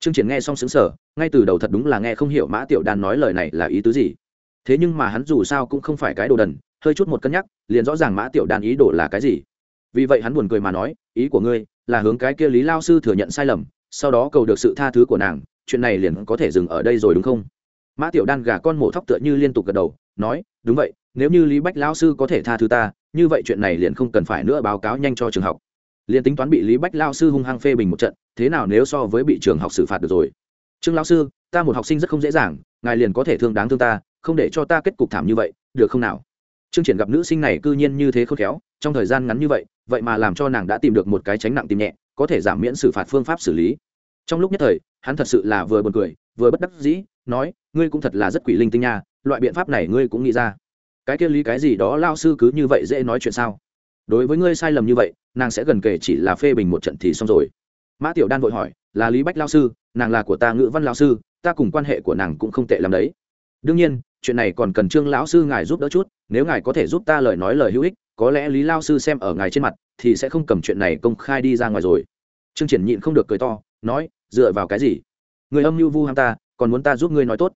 Trương triển nghe xong sững sở ngay từ đầu thật đúng là nghe không hiểu mã tiểu đan nói lời này là ý tứ gì. Thế nhưng mà hắn dù sao cũng không phải cái đồ đần, hơi chút một cân nhắc, liền rõ ràng mã tiểu đan ý đồ là cái gì. Vì vậy hắn buồn cười mà nói, ý của ngươi là hướng cái kia lý lao sư thừa nhận sai lầm, sau đó cầu được sự tha thứ của nàng, chuyện này liền có thể dừng ở đây rồi đúng không? Mã tiểu đan gà con mổ thóc tựa như liên tục gật đầu, nói, đúng vậy, nếu như lý bách lao sư có thể tha thứ ta, như vậy chuyện này liền không cần phải nữa báo cáo nhanh cho trường học. Liền tính toán bị lý bách lao sư hung hăng phê bình một trận, thế nào nếu so với bị trường học xử phạt được rồi? Trương lao sư, ta một học sinh rất không dễ dàng, ngài liền có thể thương đáng thương ta, không để cho ta kết cục thảm như vậy, được không nào? Trương triển gặp nữ sinh này cư nhiên như thế khôn khéo, trong thời gian ngắn như vậy vậy mà làm cho nàng đã tìm được một cái tránh nặng tìm nhẹ, có thể giảm miễn xử phạt phương pháp xử lý. Trong lúc nhất thời, hắn thật sự là vừa buồn cười, vừa bất đắc dĩ, nói ngươi cũng thật là rất quỷ linh tinh nha, loại biện pháp này ngươi cũng nghĩ ra. Cái kia lý cái gì đó, lao sư cứ như vậy dễ nói chuyện sao? Đối với ngươi sai lầm như vậy, nàng sẽ gần kể chỉ là phê bình một trận thì xong rồi. Mã tiểu đan vội hỏi, là lý bách lao sư, nàng là của ta ngữ văn lao sư, ta cùng quan hệ của nàng cũng không tệ làm đấy. Đương nhiên, chuyện này còn cần trương lão sư ngài giúp đỡ chút, nếu ngài có thể giúp ta lời nói lời hữu ích, có lẽ lý lao sư xem ở ngài trên mặt, thì sẽ không cầm chuyện này công khai đi ra ngoài rồi. Trương triển nhịn không được cười to, nói, dựa vào cái gì? Người âm mưu vu ham ta, còn muốn ta giúp ngươi nói tốt?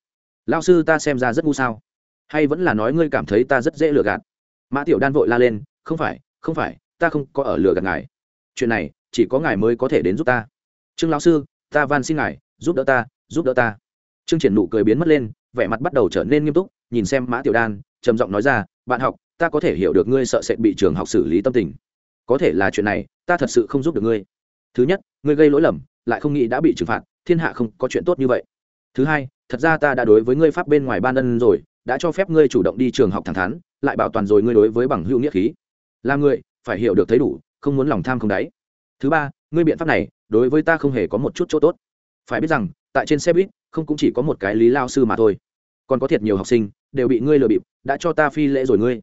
Lao sư ta xem ra rất ngu sao. Hay vẫn là nói ngươi cảm thấy ta rất dễ lừa gạt. Mã tiểu đan vội la lên, không phải không phải, ta không có ở lừa gạt ngài. Chuyện này, chỉ có ngài mới có thể đến giúp ta. Trương lão sư, ta van xin ngài, giúp đỡ ta, giúp đỡ ta. Trương triển nụ cười biến mất lên, vẻ mặt bắt đầu trở nên nghiêm túc, nhìn xem mã tiểu đan, trầm giọng nói ra, bạn học, ta có thể hiểu được ngươi sợ sẽ bị trường học xử lý tâm tình. Có thể là chuyện này, ta thật sự không giúp được ngươi. Thứ nhất, ngươi gây lỗi lầm, lại không nghĩ đã bị trừng phạt, thiên hạ không có chuyện tốt như vậy. Thứ hai thật ra ta đã đối với ngươi pháp bên ngoài ban ân rồi, đã cho phép ngươi chủ động đi trường học thẳng thắn, lại bảo toàn rồi ngươi đối với bằng hữu nghĩa khí. Là người, phải hiểu được thấy đủ, không muốn lòng tham không đáy. Thứ ba, ngươi biện pháp này, đối với ta không hề có một chút chỗ tốt. Phải biết rằng, tại trên xe buýt, không cũng chỉ có một cái lý lao sư mà thôi. Còn có thiệt nhiều học sinh, đều bị ngươi lừa bịp, đã cho ta phi lễ rồi ngươi.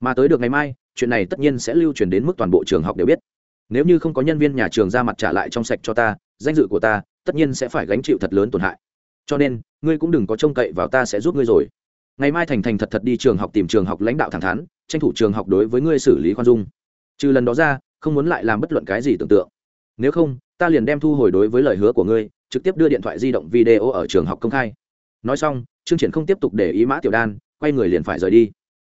Mà tới được ngày mai, chuyện này tất nhiên sẽ lưu truyền đến mức toàn bộ trường học đều biết. Nếu như không có nhân viên nhà trường ra mặt trả lại trong sạch cho ta, danh dự của ta, tất nhiên sẽ phải gánh chịu thật lớn tổn hại cho nên, ngươi cũng đừng có trông cậy vào ta sẽ giúp ngươi rồi. Ngày mai thành thành thật thật đi trường học tìm trường học lãnh đạo thẳng thắn, tranh thủ trường học đối với ngươi xử lý khoan dung. Trừ lần đó ra, không muốn lại làm bất luận cái gì tưởng tượng. Nếu không, ta liền đem thu hồi đối với lời hứa của ngươi, trực tiếp đưa điện thoại di động video ở trường học công khai. Nói xong chương triển không tiếp tục để ý mã tiểu đan, quay người liền phải rời đi.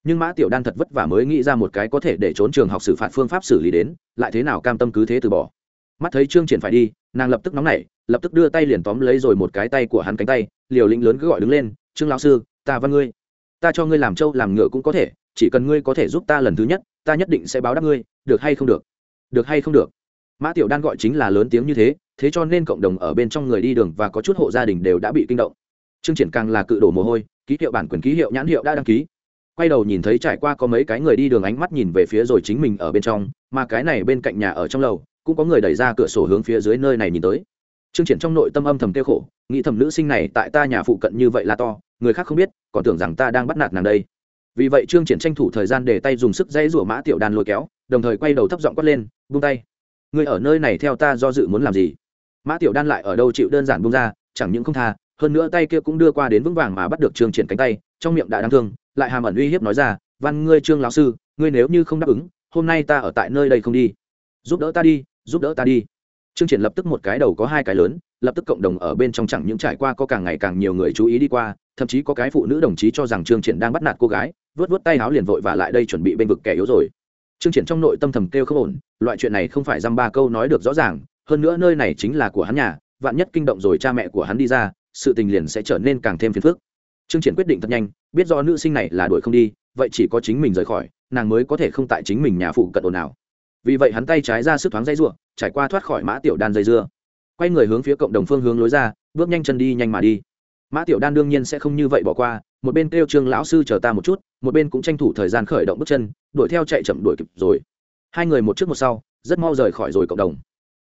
Nhưng mã tiểu đan thật vất vả mới nghĩ ra một cái có thể để trốn trường học xử phạt phương pháp xử lý đến, lại thế nào cam tâm cứ thế từ bỏ. Mắt thấy chương triển phải đi nàng lập tức nóng nảy, lập tức đưa tay liền tóm lấy rồi một cái tay của hắn cánh tay, liều lĩnh lớn cứ gọi đứng lên, trương lão sư, ta văn ngươi, ta cho ngươi làm trâu làm ngựa cũng có thể, chỉ cần ngươi có thể giúp ta lần thứ nhất, ta nhất định sẽ báo đáp ngươi, được hay không được được hay không được. Mã tiểu đan gọi chính là lớn tiếng như thế thế cho nên cộng đồng ở bên trong người đi đường và có chút hộ gia đình đều đã bị kinh động. Trương triển càng là cự đổ mồ hôi, ký hiệu bản quyền, ký hiệu nhãn hiệu đã đăng ký. Quay đầu nhìn thấy trải qua có mấy cái người đi đường ánh mắt nhìn về phía rồi chính mình ở bên trong, mà cái này bên cạnh nhà ở trong lầu cũng có người đẩy ra cửa sổ hướng phía dưới nơi này nhìn tới. Trương triển trong nội tâm âm thầm kêu khổ, nghĩ thầm nữ sinh này tại ta nhà phụ cận như vậy là to, người khác không biết, còn tưởng rằng ta đang bắt nạt nàng đây. Vì vậy trương triển tranh thủ thời gian để tay dùng sức dây rủa mã tiểu đàn lôi kéo, đồng thời quay đầu thấp giọng quát lên, buông tay. Người ở nơi này theo ta do dự muốn làm gì? Mã tiểu đan lại ở đâu chịu đơn giản buông ra, chẳng những không tha, hơn nữa tay kia cũng đưa qua đến vững vàng mà bắt được trương triển cánh tay, trong miệng đã đáng thương, lại hàm ẩn uy hiếp nói ra, văn ngươi trương lão sư, ngươi nếu như không đáp ứng, hôm nay ta ở tại nơi đây không đi. Giúp đỡ ta đi giúp đỡ ta đi. Trương triển lập tức một cái đầu có hai cái lớn, lập tức cộng đồng ở bên trong chẳng những trải qua có càng ngày càng nhiều người chú ý đi qua, thậm chí có cái phụ nữ đồng chí cho rằng trương triển đang bắt nạt cô gái, vớt vớt tay áo liền vội và lại đây chuẩn bị bên vực kẻ yếu rồi. Trương triển trong nội tâm thầm kêu không ổn, loại chuyện này không phải dăm ba câu nói được rõ ràng, hơn nữa nơi này chính là của hắn nhà, vạn nhất kinh động rồi cha mẹ của hắn đi ra, sự tình liền sẽ trở nên càng thêm phiền phức. Trương triển quyết định thật nhanh, biết do nữ sinh này là đuổi không đi, vậy chỉ có chính mình rời khỏi, nàng mới có thể không tại chính mình nhà phụ cận ồn nào vì vậy hắn tay trái ra sức thoáng dây ruộng trải qua thoát khỏi mã tiểu đan dây dưa. Quay người hướng phía cộng đồng phương hướng lối ra, bước nhanh chân đi nhanh mà đi. Mã tiểu đan đương nhiên sẽ không như vậy bỏ qua, một bên kêu trương lão sư chờ ta một chút, một bên cũng tranh thủ thời gian khởi động bước chân, đuổi theo chạy chậm đuổi kịp rồi. Hai người một trước một sau, rất mau rời khỏi rồi cộng đồng.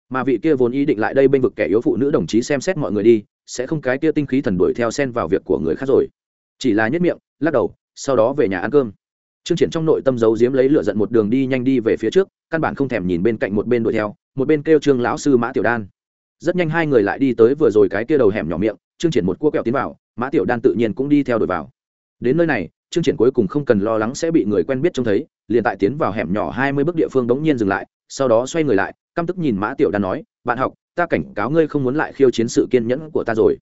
Mà vị kia vốn ý định lại đây bên vực kẻ yếu phụ nữ đồng chí xem xét mọi người đi, sẽ không cái kia tinh khí thần đuổi theo xen vào việc của người khác rồi. Chỉ là nhất miệng, lắc đầu, sau đó về nhà ăn cơm trương triển trong nội tâm giấu giếm lấy lửa giận một đường đi nhanh đi về phía trước, căn bản không thèm nhìn bên cạnh một bên đuổi theo, một bên kêu trương lão sư mã tiểu đan. Rất nhanh hai người lại đi tới vừa rồi cái kia đầu hẻm nhỏ miệng, trương triển một cua kẹo tiến vào, mã tiểu đan tự nhiên cũng đi theo đuổi vào. Đến nơi này, trương triển cuối cùng không cần lo lắng sẽ bị người quen biết trông thấy, liền tại tiến vào hẻm nhỏ hai mươi bước địa phương đống nhiên dừng lại, sau đó xoay người lại, căm tức nhìn mã tiểu đan nói, bạn học, ta cảnh cáo ngươi không muốn lại khiêu chiến sự kiên nhẫn của ta rồi.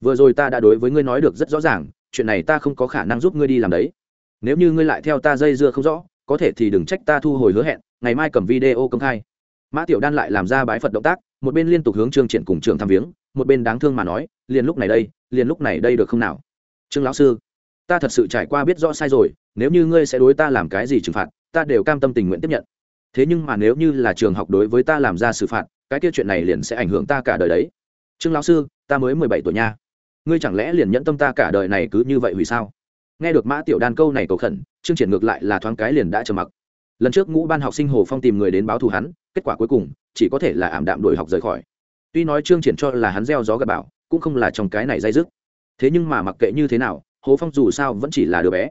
Vừa rồi ta đã đối với ngươi nói được rất rõ ràng, chuyện này ta không có khả năng giúp ngươi đi làm đấy nếu như ngươi lại theo ta dây dưa không rõ, có thể thì đừng trách ta thu hồi hứa hẹn, ngày mai cầm video công khai. Mã tiểu đan lại làm ra bái phật động tác, một bên liên tục hướng trương triển cùng trường tham viếng, một bên đáng thương mà nói, liền lúc này đây, liền lúc này đây được không nào? Trương lão sư, ta thật sự trải qua biết rõ sai rồi, nếu như ngươi sẽ đối ta làm cái gì trừng phạt, ta đều cam tâm tình nguyện tiếp nhận. Thế nhưng mà nếu như là trường học đối với ta làm ra xử phạt, cái kia chuyện này liền sẽ ảnh hưởng ta cả đời đấy. Trương lão sư, ta mới mười bảy tuổi nha. Ngươi chẳng lẽ liền nhẫn tâm ta cả đời này cứ như vậy vì sao? Nghe được mã tiểu đan câu này cầu khẩn, trương triển ngược lại là thoáng cái liền đã trầm mặc. Lần trước ngũ ban học sinh hồ phong tìm người đến báo thù hắn, kết quả cuối cùng, chỉ có thể là ảm đạm đuổi học rời khỏi. Tuy nói trương triển cho là hắn gieo gió gặp bảo cũng không là trong cái này dây dứt. Thế nhưng mà mặc kệ như thế nào, hồ phong dù sao vẫn chỉ là đứa bé.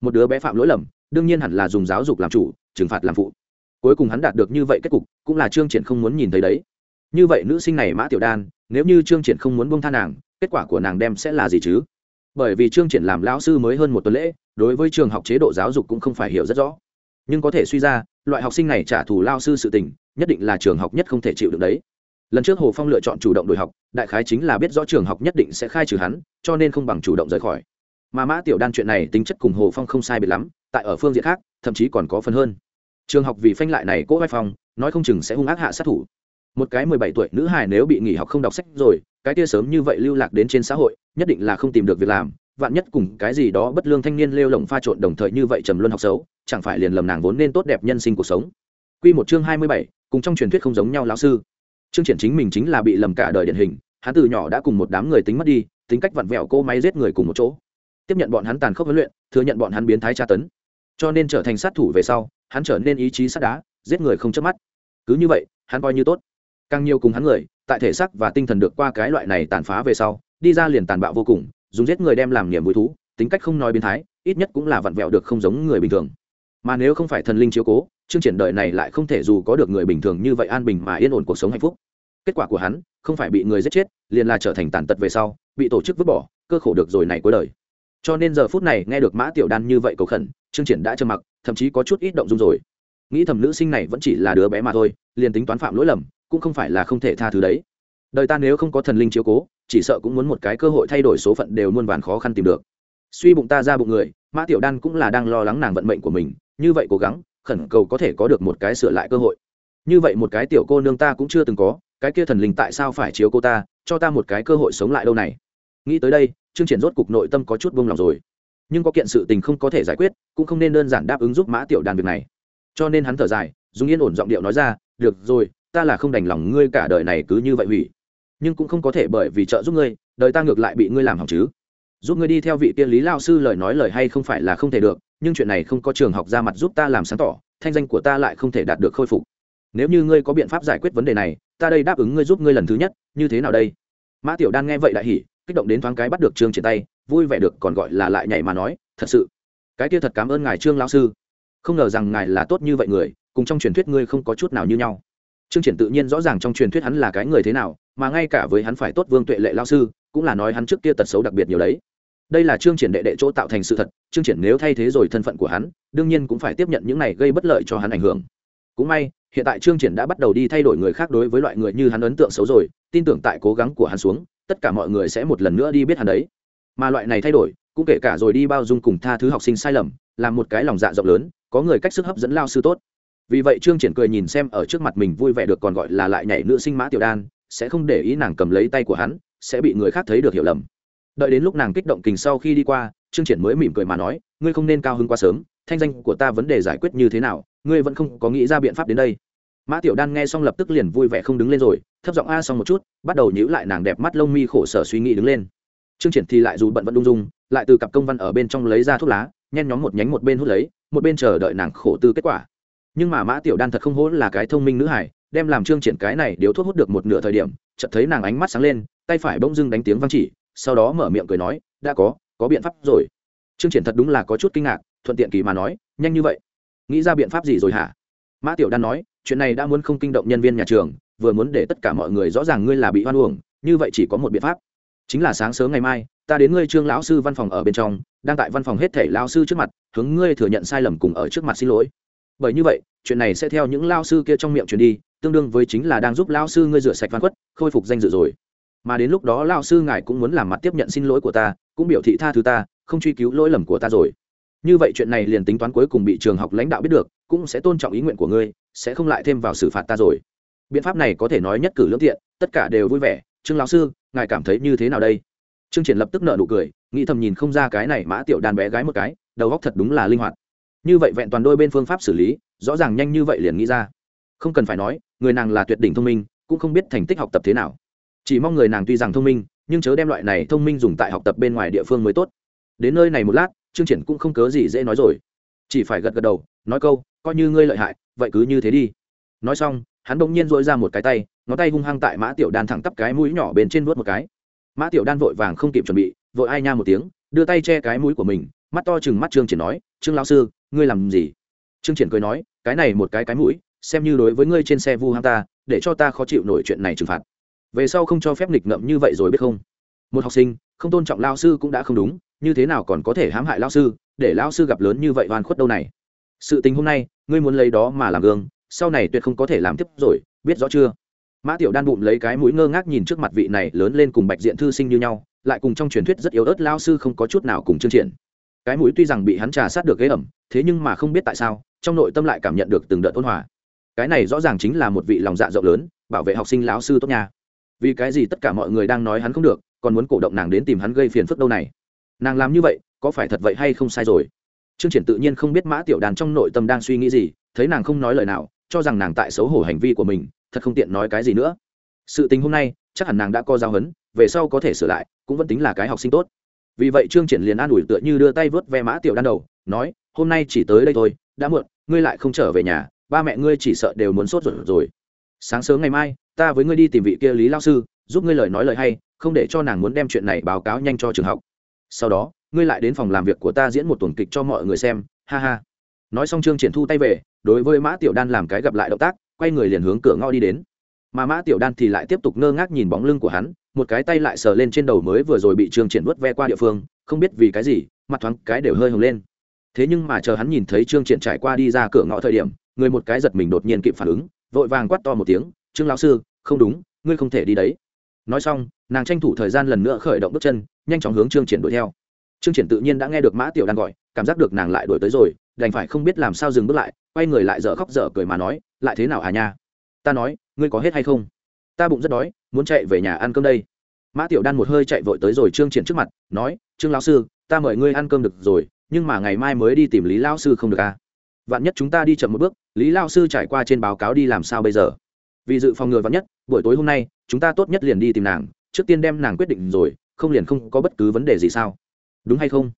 Một đứa bé phạm lỗi lầm, đương nhiên hẳn là dùng giáo dục làm chủ, trừng phạt làm phụ. Cuối cùng hắn đạt được như vậy kết cục, cũng là trương triển không muốn nhìn thấy đấy. Như vậy nữ sinh này mã tiểu đan, nếu như trương triển không muốn buông tha nàng, kết quả của nàng đem sẽ là gì chứ? Bởi vì chương triển làm lão sư mới hơn một tuần lễ, đối với trường học chế độ giáo dục cũng không phải hiểu rất rõ. Nhưng có thể suy ra, loại học sinh này trả thù lao sư sự tình, nhất định là trường học nhất không thể chịu được đấy. Lần trước hồ phong lựa chọn chủ động đổi học, đại khái chính là biết rõ trường học nhất định sẽ khai trừ hắn, cho nên không bằng chủ động rời khỏi. Mà mã tiểu đan chuyện này tính chất cùng hồ phong không sai biệt lắm, tại ở phương diện khác, thậm chí còn có phần hơn. Trường học vì phanh lại này cố vai phong, nói không chừng sẽ hung ác hạ sát thủ một cái mười bảy tuổi nữ hài nếu bị nghỉ học không đọc sách rồi cái kia sớm như vậy lưu lạc đến trên xã hội nhất định là không tìm được việc làm vạn nhất cùng cái gì đó bất lương thanh niên lêu lồng pha trộn đồng thời như vậy trầm luân học xấu chẳng phải liền lầm nàng vốn nên tốt đẹp nhân sinh cuộc sống. Quy một chương hai mươi bảy, cùng trong truyền thuyết không giống nhau lão sư. Chương triển chính mình chính là bị lầm cả đời điển hình hắn từ nhỏ đã cùng một đám người tính mất đi tính cách vặn vẹo cô máy giết người cùng một chỗ. Tiếp nhận bọn hắn tàn khốc huấn luyện thừa nhận bọn hắn biến thái tra tấn. Cho nên trở thành sát thủ về sau hắn trở nên ý chí sắt đá giết người không chớp mắt. Cứ như vậy hắn coi như tốt càng nhiều cùng hắn người, tại thể xác và tinh thần được qua cái loại này tàn phá về sau, đi ra liền tàn bạo vô cùng, dùng giết người đem làm niềm vui thú, tính cách không nói biến thái, ít nhất cũng là vặn vẹo được không giống người bình thường. Mà nếu không phải thần linh chiếu cố, chương triển đời này lại không thể dù có được người bình thường như vậy an bình mà yên ổn cuộc sống hạnh phúc. Kết quả của hắn, không phải bị người giết chết, liền là trở thành tàn tật về sau, bị tổ chức vứt bỏ, cơ khổ được rồi này cuối đời. Cho nên giờ phút này, nghe được mã tiểu đan như vậy cầu khẩn, chương triển đã trơ mặc, thậm chí có chút ít động dung rồi. Nghĩ thầm nữ sinh này vẫn chỉ là đứa bé mà thôi, liền tính toán phạm lỗi lầm cũng không phải là không thể tha thứ đấy. Đời ta nếu không có thần linh chiếu cố, chỉ sợ cũng muốn một cái cơ hội thay đổi số phận đều muôn vàn khó khăn tìm được. Suy bụng ta ra bụng người, mã tiểu đan cũng là đang lo lắng nàng vận mệnh của mình, như vậy cố gắng, khẩn cầu có thể có được một cái sửa lại cơ hội. Như vậy một cái tiểu cô nương ta cũng chưa từng có, cái kia thần linh tại sao phải chiếu cô ta, cho ta một cái cơ hội sống lại đâu này? Nghĩ tới đây chương triển rốt cục nội tâm có chút buông lòng rồi. Nhưng có kiện sự tình không có thể giải quyết, cũng không nên đơn giản đáp ứng giúp mã tiểu đàn việc này. Cho nên hắn thở dài, dùng yên ổn giọng điệu nói ra, được rồi ta là không đành lòng ngươi cả đời này cứ như vậy hủy. Nhưng cũng không có thể bởi vì trợ giúp ngươi, đời ta ngược lại bị ngươi làm hỏng chứ. Giúp ngươi đi theo vị tiên lý lao sư lời nói lời hay không phải là không thể được, nhưng chuyện này không có trường học ra mặt giúp ta làm sáng tỏ, thanh danh của ta lại không thể đạt được khôi phục. Nếu như ngươi có biện pháp giải quyết vấn đề này, ta đây đáp ứng ngươi giúp ngươi lần thứ nhất, như thế nào đây? Mã tiểu đan nghe vậy đại hỉ, kích động đến thoáng cái bắt được trương trên tay, vui vẻ được còn gọi là lại nhảy mà nói, thật sự, cái kia thật cảm ơn ngài trương lão sư. Không ngờ rằng ngài là tốt như vậy người, cùng trong truyền thuyết ngươi không có chút nào như nhau trương triển tự nhiên rõ ràng trong truyền thuyết hắn là cái người thế nào, mà ngay cả với hắn phải tốt vương tuệ lệ lao sư, cũng là nói hắn trước kia tật xấu đặc biệt nhiều đấy. Đây là trương triển đệ đệ chỗ tạo thành sự thật, trương triển nếu thay thế rồi thân phận của hắn, đương nhiên cũng phải tiếp nhận những này gây bất lợi cho hắn ảnh hưởng. Cũng may, hiện tại trương triển đã bắt đầu đi thay đổi người khác đối với loại người như hắn ấn tượng xấu rồi, tin tưởng tại cố gắng của hắn xuống, tất cả mọi người sẽ một lần nữa đi biết hắn đấy. Mà loại này thay đổi, cũng kể cả rồi đi bao dung cùng tha thứ học sinh sai lầm làm một cái lòng dạ rộng lớn, có người cách sức hấp dẫn lao sư tốt vì vậy trương triển cười nhìn xem ở trước mặt mình vui vẻ được còn gọi là lại nhảy nữ sinh mã tiểu đan, sẽ không để ý nàng cầm lấy tay của hắn, sẽ bị người khác thấy được hiểu lầm. Đợi đến lúc nàng kích động kình sau khi đi qua, trương triển mới mỉm cười mà nói, ngươi không nên cao hứng quá sớm, thanh danh của ta vấn đề giải quyết như thế nào, ngươi vẫn không có nghĩ ra biện pháp đến đây. Mã tiểu đan nghe xong lập tức liền vui vẻ không đứng lên rồi, thấp giọng a xong một chút, bắt đầu nhíu lại nàng đẹp mắt lông mi khổ sở suy nghĩ đứng lên. Trương triển thì lại dù bận vẫn đung dung, lại từ cặp công văn ở bên trong lấy ra thuốc lá, nhen nhóm một nhánh một bên hút lấy, một bên chờ đợi nàng khổ tư kết quả nhưng mà mã tiểu đan thật không hố là cái thông minh nữ hải đem làm trương triển cái này điếu thuốc hút được một nửa thời điểm, chợt thấy nàng ánh mắt sáng lên, tay phải bỗng dưng đánh tiếng vang chỉ, sau đó mở miệng cười nói, đã có có biện pháp rồi. Trương triển thật đúng là có chút kinh ngạc, thuận tiện kỳ mà nói, nhanh như vậy? Nghĩ ra biện pháp gì rồi hả? Mã tiểu đan nói, chuyện này đã muốn không kinh động nhân viên nhà trường, vừa muốn để tất cả mọi người rõ ràng ngươi là bị hoan uổng, như vậy chỉ có một biện pháp. Chính là sáng sớm ngày mai, ta đến ngươi trương lão sư văn phòng ở bên trong, đang tại văn phòng hết thể lão sư trước mặt, hướng ngươi thừa nhận sai lầm cùng ở trước mặt xin lỗi bởi như vậy, chuyện này sẽ theo những lao sư kia trong miệng truyền đi, tương đương với chính là đang giúp lao sư ngươi rửa sạch văn quất khôi phục danh dự rồi. Mà đến lúc đó lao sư ngài cũng muốn làm mặt tiếp nhận xin lỗi của ta, cũng biểu thị tha thứ ta, không truy cứu lỗi lầm của ta rồi. Như vậy chuyện này liền tính toán cuối cùng bị trường học lãnh đạo biết được, cũng sẽ tôn trọng ý nguyện của ngươi, sẽ không lại thêm vào xử phạt ta rồi. Biện pháp này có thể nói nhất cử lương tiện, tất cả đều vui vẻ. Trương lão sư, ngài cảm thấy như thế nào đây? Trương triển lập tức nợ nụ cười, nghĩ thầm nhìn không ra cái này mã tiểu đàn bé gái một cái, đầu góc thật đúng là linh hoạt như vậy vẹn toàn đôi bên phương pháp xử lý, rõ ràng nhanh như vậy liền nghĩ ra. Không cần phải nói, người nàng là tuyệt đỉnh thông minh, cũng không biết thành tích học tập thế nào. Chỉ mong người nàng tuy rằng thông minh, nhưng chớ đem loại này thông minh dùng tại học tập bên ngoài địa phương mới tốt. Đến nơi này một lát chương triển cũng không cớ gì dễ nói rồi. Chỉ phải gật gật đầu, nói câu, coi như ngươi lợi hại, vậy cứ như thế đi. Nói xong, hắn bỗng nhiên dội ra một cái tay, ngón tay hung hăng tại mã tiểu đan thẳng tắp cái mũi nhỏ bên trên vuốt một cái. Mã tiểu đan vội vàng không kịp chuẩn bị, vội ai nha một tiếng, đưa tay che cái mũi của mình mắt to chừng mắt trương triển nói, trương lão sư, ngươi làm gì? Trương triển cười nói, cái này một cái cái mũi, xem như đối với ngươi trên xe vu ham ta, để cho ta khó chịu nổi chuyện này trừng phạt. Về sau không cho phép nghịch ngợm như vậy rồi biết không? Một học sinh, không tôn trọng lao sư cũng đã không đúng, như thế nào còn có thể hãm hại lao sư, để lao sư gặp lớn như vậy oan khuất đâu này? Sự tình hôm nay, ngươi muốn lấy đó mà làm gương, sau này tuyệt không có thể làm tiếp rồi, biết rõ chưa? Mã tiểu đan bụng lấy cái mũi ngơ ngác nhìn trước mặt vị này lớn lên cùng bạch diện thư sinh như nhau, lại cùng trong truyền thuyết rất yếu ớt lao sư không có chút nào cùng chương triển cái mũi tuy rằng bị hắn trà sát được ghế ẩm, thế nhưng mà không biết tại sao, trong nội tâm lại cảm nhận được từng đợt ôn hòa. Cái này rõ ràng chính là một vị lòng dạ rộng lớn, bảo vệ học sinh lão sư tốt nha. Vì cái gì tất cả mọi người đang nói hắn không được, còn muốn cổ động nàng đến tìm hắn gây phiền phức đâu này? Nàng làm như vậy, có phải thật vậy hay không sai rồi? Trương triển tự nhiên không biết mã tiểu đàn trong nội tâm đang suy nghĩ gì, thấy nàng không nói lời nào, cho rằng nàng tại xấu hổ hành vi của mình, thật không tiện nói cái gì nữa. Sự tình hôm nay, chắc hẳn nàng đã có giao hấn về sau có thể sửa lại, cũng vẫn tính là cái học sinh tốt vì vậy trương triển liền an ủi tựa như đưa tay vớt ve mã tiểu đan đầu, nói, hôm nay chỉ tới đây thôi, đã muộn, ngươi lại không trở về nhà, ba mẹ ngươi chỉ sợ đều muốn sốt ruột rồi. Sáng sớm ngày mai, ta với ngươi đi tìm vị kia lý lao sư, giúp ngươi lời nói lời hay, không để cho nàng muốn đem chuyện này báo cáo nhanh cho trường học. Sau đó, ngươi lại đến phòng làm việc của ta diễn một tuần kịch cho mọi người xem, ha ha. Nói xong trương triển thu tay về, đối với mã tiểu đan làm cái gặp lại động tác, quay người liền hướng cửa ngõ đi đến mà mã tiểu đan thì lại tiếp tục ngơ ngác nhìn bóng lưng của hắn, một cái tay lại sờ lên trên đầu mới vừa rồi bị trương triển vớt ve qua địa phương, không biết vì cái gì, mặt thoáng cái đều hơi hồng lên. Thế nhưng mà chờ hắn nhìn thấy trương triển trải qua đi ra cửa ngõ thời điểm, người một cái giật mình đột nhiên kịp phản ứng, vội vàng quát to một tiếng, trương lão sư, không đúng, ngươi không thể đi đấy. Nói xong, nàng tranh thủ thời gian lần nữa khởi động bước chân, nhanh chóng hướng trương triển đuổi theo. Trương triển tự nhiên đã nghe được mã tiểu đan gọi, cảm giác được nàng lại đuổi tới rồi, đành phải không biết làm sao dừng bước lại, quay người lại dở khóc dở cười mà nói, lại thế nào à nha? Ta nói ngươi có hết hay không? Ta bụng rất đói, muốn chạy về nhà ăn cơm đây. Mã tiểu đan một hơi chạy vội tới rồi trương triển trước mặt, nói, trương lão sư, ta mời ngươi ăn cơm được rồi, nhưng mà ngày mai mới đi tìm lý lão sư không được à? Vạn nhất chúng ta đi chậm một bước, lý lão sư trải qua trên báo cáo đi làm sao bây giờ? Vì dự phòng ngừa vạn nhất, buổi tối hôm nay, chúng ta tốt nhất liền đi tìm nàng, trước tiên đem nàng quyết định rồi, không liền không có bất cứ vấn đề gì sao? Đúng hay không?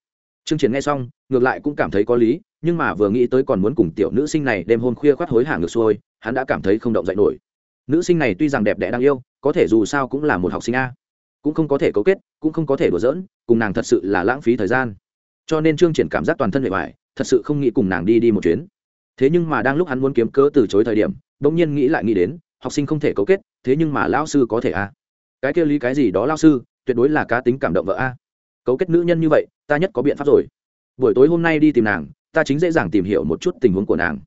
Trương triển nghe xong, ngược lại cũng cảm thấy có lý, nhưng mà vừa nghĩ tới còn muốn cùng tiểu nữ sinh này đêm hôm khuya khoát hối hả ngược xuôi, hắn đã cảm thấy không động dậy nổi nữ sinh này tuy rằng đẹp đẽ đáng yêu, có thể dù sao cũng là một học sinh a. Cũng không có thể cấu kết, cũng không có thể đùa giỡn, cùng nàng thật sự là lãng phí thời gian. Cho nên trương triển cảm giác toàn thân bề ngoài thật sự không nghĩ cùng nàng đi đi một chuyến. Thế nhưng mà đang lúc hắn muốn kiếm cớ từ chối thời điểm, bỗng nhiên nghĩ lại nghĩ đến, học sinh không thể cấu kết, thế nhưng mà lão sư có thể a. Cái kia lý cái gì đó lão sư, tuyệt đối là cá tính cảm động vợ a. Cấu kết nữ nhân như vậy, ta nhất có biện pháp rồi. Buổi tối hôm nay đi tìm nàng, ta chính dễ dàng tìm hiểu một chút tình huống của nàng.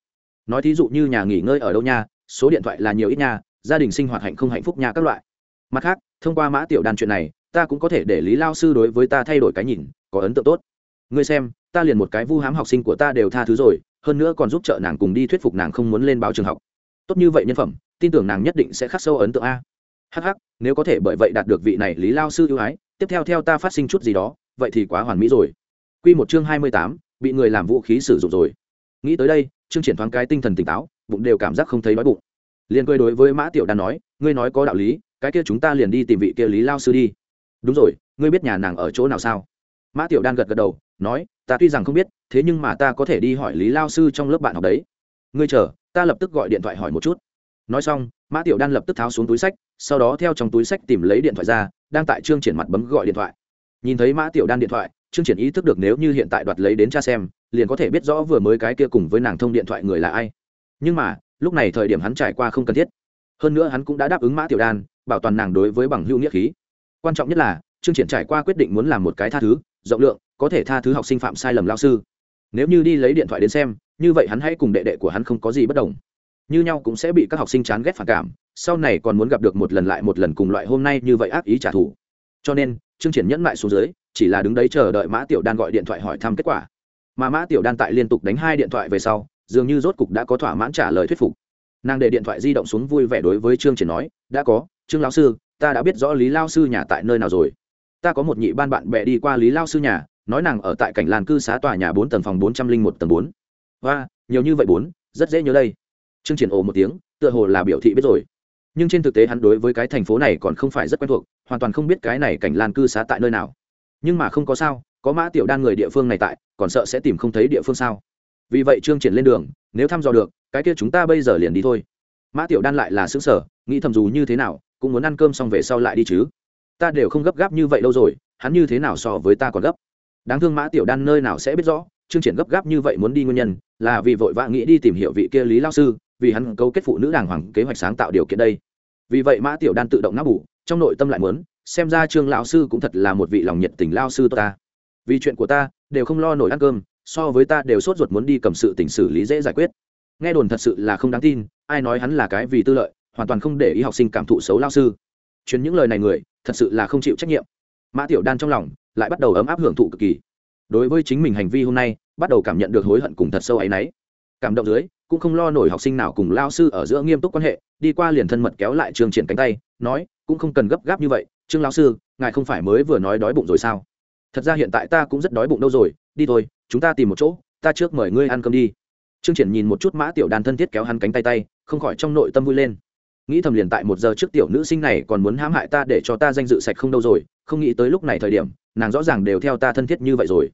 Nói thí dụ như nhà nghỉ ngơi ở đâu nha số điện thoại là nhiều ít nha, gia đình sinh hoạt hạnh không hạnh phúc nha các loại. Mặt khác, thông qua mã tiểu đan chuyện này, ta cũng có thể để lý lao sư đối với ta thay đổi cái nhìn, có ấn tượng tốt. Ngươi xem, ta liền một cái vu hám học sinh của ta đều tha thứ rồi, hơn nữa còn giúp trợ nàng cùng đi thuyết phục nàng không muốn lên báo trường học. Tốt như vậy nhân phẩm, tin tưởng nàng nhất định sẽ khắc sâu ấn tượng a. Hh nếu có thể bởi vậy đạt được vị này lý lao sư ưu ái, tiếp theo theo ta phát sinh chút gì đó, vậy thì quá hoàn mỹ rồi. Q một chương hai mươi tám, bị người làm vũ khí sử dụng rồi. Nghĩ tới đây, chương triển thoáng cái tinh thần tỉnh táo bụng đều cảm giác không thấy đói bụng. Liền cười đối với mã tiểu đan nói, ngươi nói có đạo lý, cái kia chúng ta liền đi tìm vị kia lý lao sư đi. Đúng rồi, ngươi biết nhà nàng ở chỗ nào sao? Mã tiểu đan gật gật đầu, nói, ta tuy rằng không biết, thế nhưng mà ta có thể đi hỏi lý lao sư trong lớp bạn học đấy. Ngươi chờ, ta lập tức gọi điện thoại hỏi một chút. Nói xong, mã tiểu đan lập tức tháo xuống túi sách, sau đó theo trong túi sách tìm lấy điện thoại ra, đang tại trương triển mặt bấm gọi điện thoại. Nhìn thấy mã tiểu đan điện thoại, trương triển ý thức được nếu như hiện tại đoạt lấy đến cha xem, liền có thể biết rõ vừa mới cái kia cùng với nàng thông điện thoại người là ai nhưng mà, lúc này thời điểm hắn trải qua không cần thiết. Hơn nữa hắn cũng đã đáp ứng mã tiểu đan, bảo toàn nàng đối với bằng hữu nghĩa khí. Quan trọng nhất là chương triển trải qua quyết định muốn làm một cái tha thứ, rộng lượng, có thể tha thứ học sinh phạm sai lầm lao sư. Nếu như đi lấy điện thoại đến xem, như vậy hắn hãy cùng đệ đệ của hắn không có gì bất đồng. Như nhau cũng sẽ bị các học sinh chán ghét phản cảm, sau này còn muốn gặp được một lần lại một lần cùng loại hôm nay như vậy ác ý trả thù. Cho nên chương triển nhẫn lại xuống dưới, chỉ là đứng đấy chờ đợi mã tiểu đan gọi điện thoại hỏi thăm kết quả. Mà mã tiểu đan tại liên tục đánh hai điện thoại về sau dường như rốt cục đã có thỏa mãn trả lời thuyết phục. Nàng để điện thoại di động xuống vui vẻ đối với trương triển nói, đã có, trương lão sư, ta đã biết rõ lý lao sư nhà tại nơi nào rồi. Ta có một nhị ban bạn bè đi qua lý lao sư nhà, nói nàng ở tại cảnh làn cư xá tòa nhà bốn tầng phòng bốn trăm linh một tầng bốn. Và nhiều như vậy bốn, rất dễ nhớ đây. Trương triển ồ một tiếng, tựa hồ là biểu thị biết rồi. Nhưng trên thực tế hắn đối với cái thành phố này còn không phải rất quen thuộc, hoàn toàn không biết cái này cảnh lan cư xá tại nơi nào. Nhưng mà không có sao, có mã tiểu đan người địa phương này tại, còn sợ sẽ tìm không thấy địa phương sao? Vì vậy trương triển lên đường, nếu thăm dò được, cái kia chúng ta bây giờ liền đi thôi. Mã tiểu đan lại là xứng sở nghĩ thầm dù như thế nào, cũng muốn ăn cơm xong về sau lại đi chứ. Ta đều không gấp gáp như vậy lâu rồi, hắn như thế nào so với ta còn gấp? Đáng thương mã tiểu đan nơi nào sẽ biết rõ, trương triển gấp gáp như vậy muốn đi nguyên nhân, là vì vội vã nghĩ đi tìm hiểu vị kia lý lao sư, vì hắn cấu kết phụ nữ đàng hoàng kế hoạch sáng tạo điều kiện đây. Vì vậy mã tiểu đan tự động nắp bủ trong nội tâm lại muốn, xem ra trương lão sư cũng thật là một vị lòng nhiệt tình lao sư tốt ta. Vì chuyện của ta, đều không lo nổi ăn cơm so với ta đều sốt ruột muốn đi cầm sự tình xử lý dễ giải quyết. Nghe đồn thật sự là không đáng tin, ai nói hắn là cái vì tư lợi, hoàn toàn không để ý học sinh cảm thụ xấu lao sư. Chuyến những lời này người, thật sự là không chịu trách nhiệm. Mã tiểu đan trong lòng lại bắt đầu ấm áp hưởng thụ cực kỳ. Đối với chính mình hành vi hôm nay, bắt đầu cảm nhận được hối hận cùng thật sâu ấ y n ấ y cảm động dưới, cũng không lo nổi học sinh nào cùng lao sư ở giữa nghiêm túc quan hệ, đi qua liền thân mật kéo lại trường triển cánh tay, nói, cũng không cần gấp gáp như vậy, trương lao sư, ngài không phải mới vừa nói đói bụng rồi sao? Thật ra hiện tại ta cũng rất đói bụng đâu rồi, đi thôi chúng ta tìm một chỗ, ta trước mời ngươi ăn cơm đi. Trương triển nhìn một chút mã tiểu đàn thân thiết kéo hắn cánh tay tay, không khỏi trong nội tâm vui lên. Nghĩ thầm liền tại một giờ trước tiểu nữ sinh này còn muốn hãm hại ta để cho ta danh dự sạch không đâu rồi, không nghĩ tới lúc này thời điểm, nàng rõ ràng đều theo ta thân thiết như vậy rồi.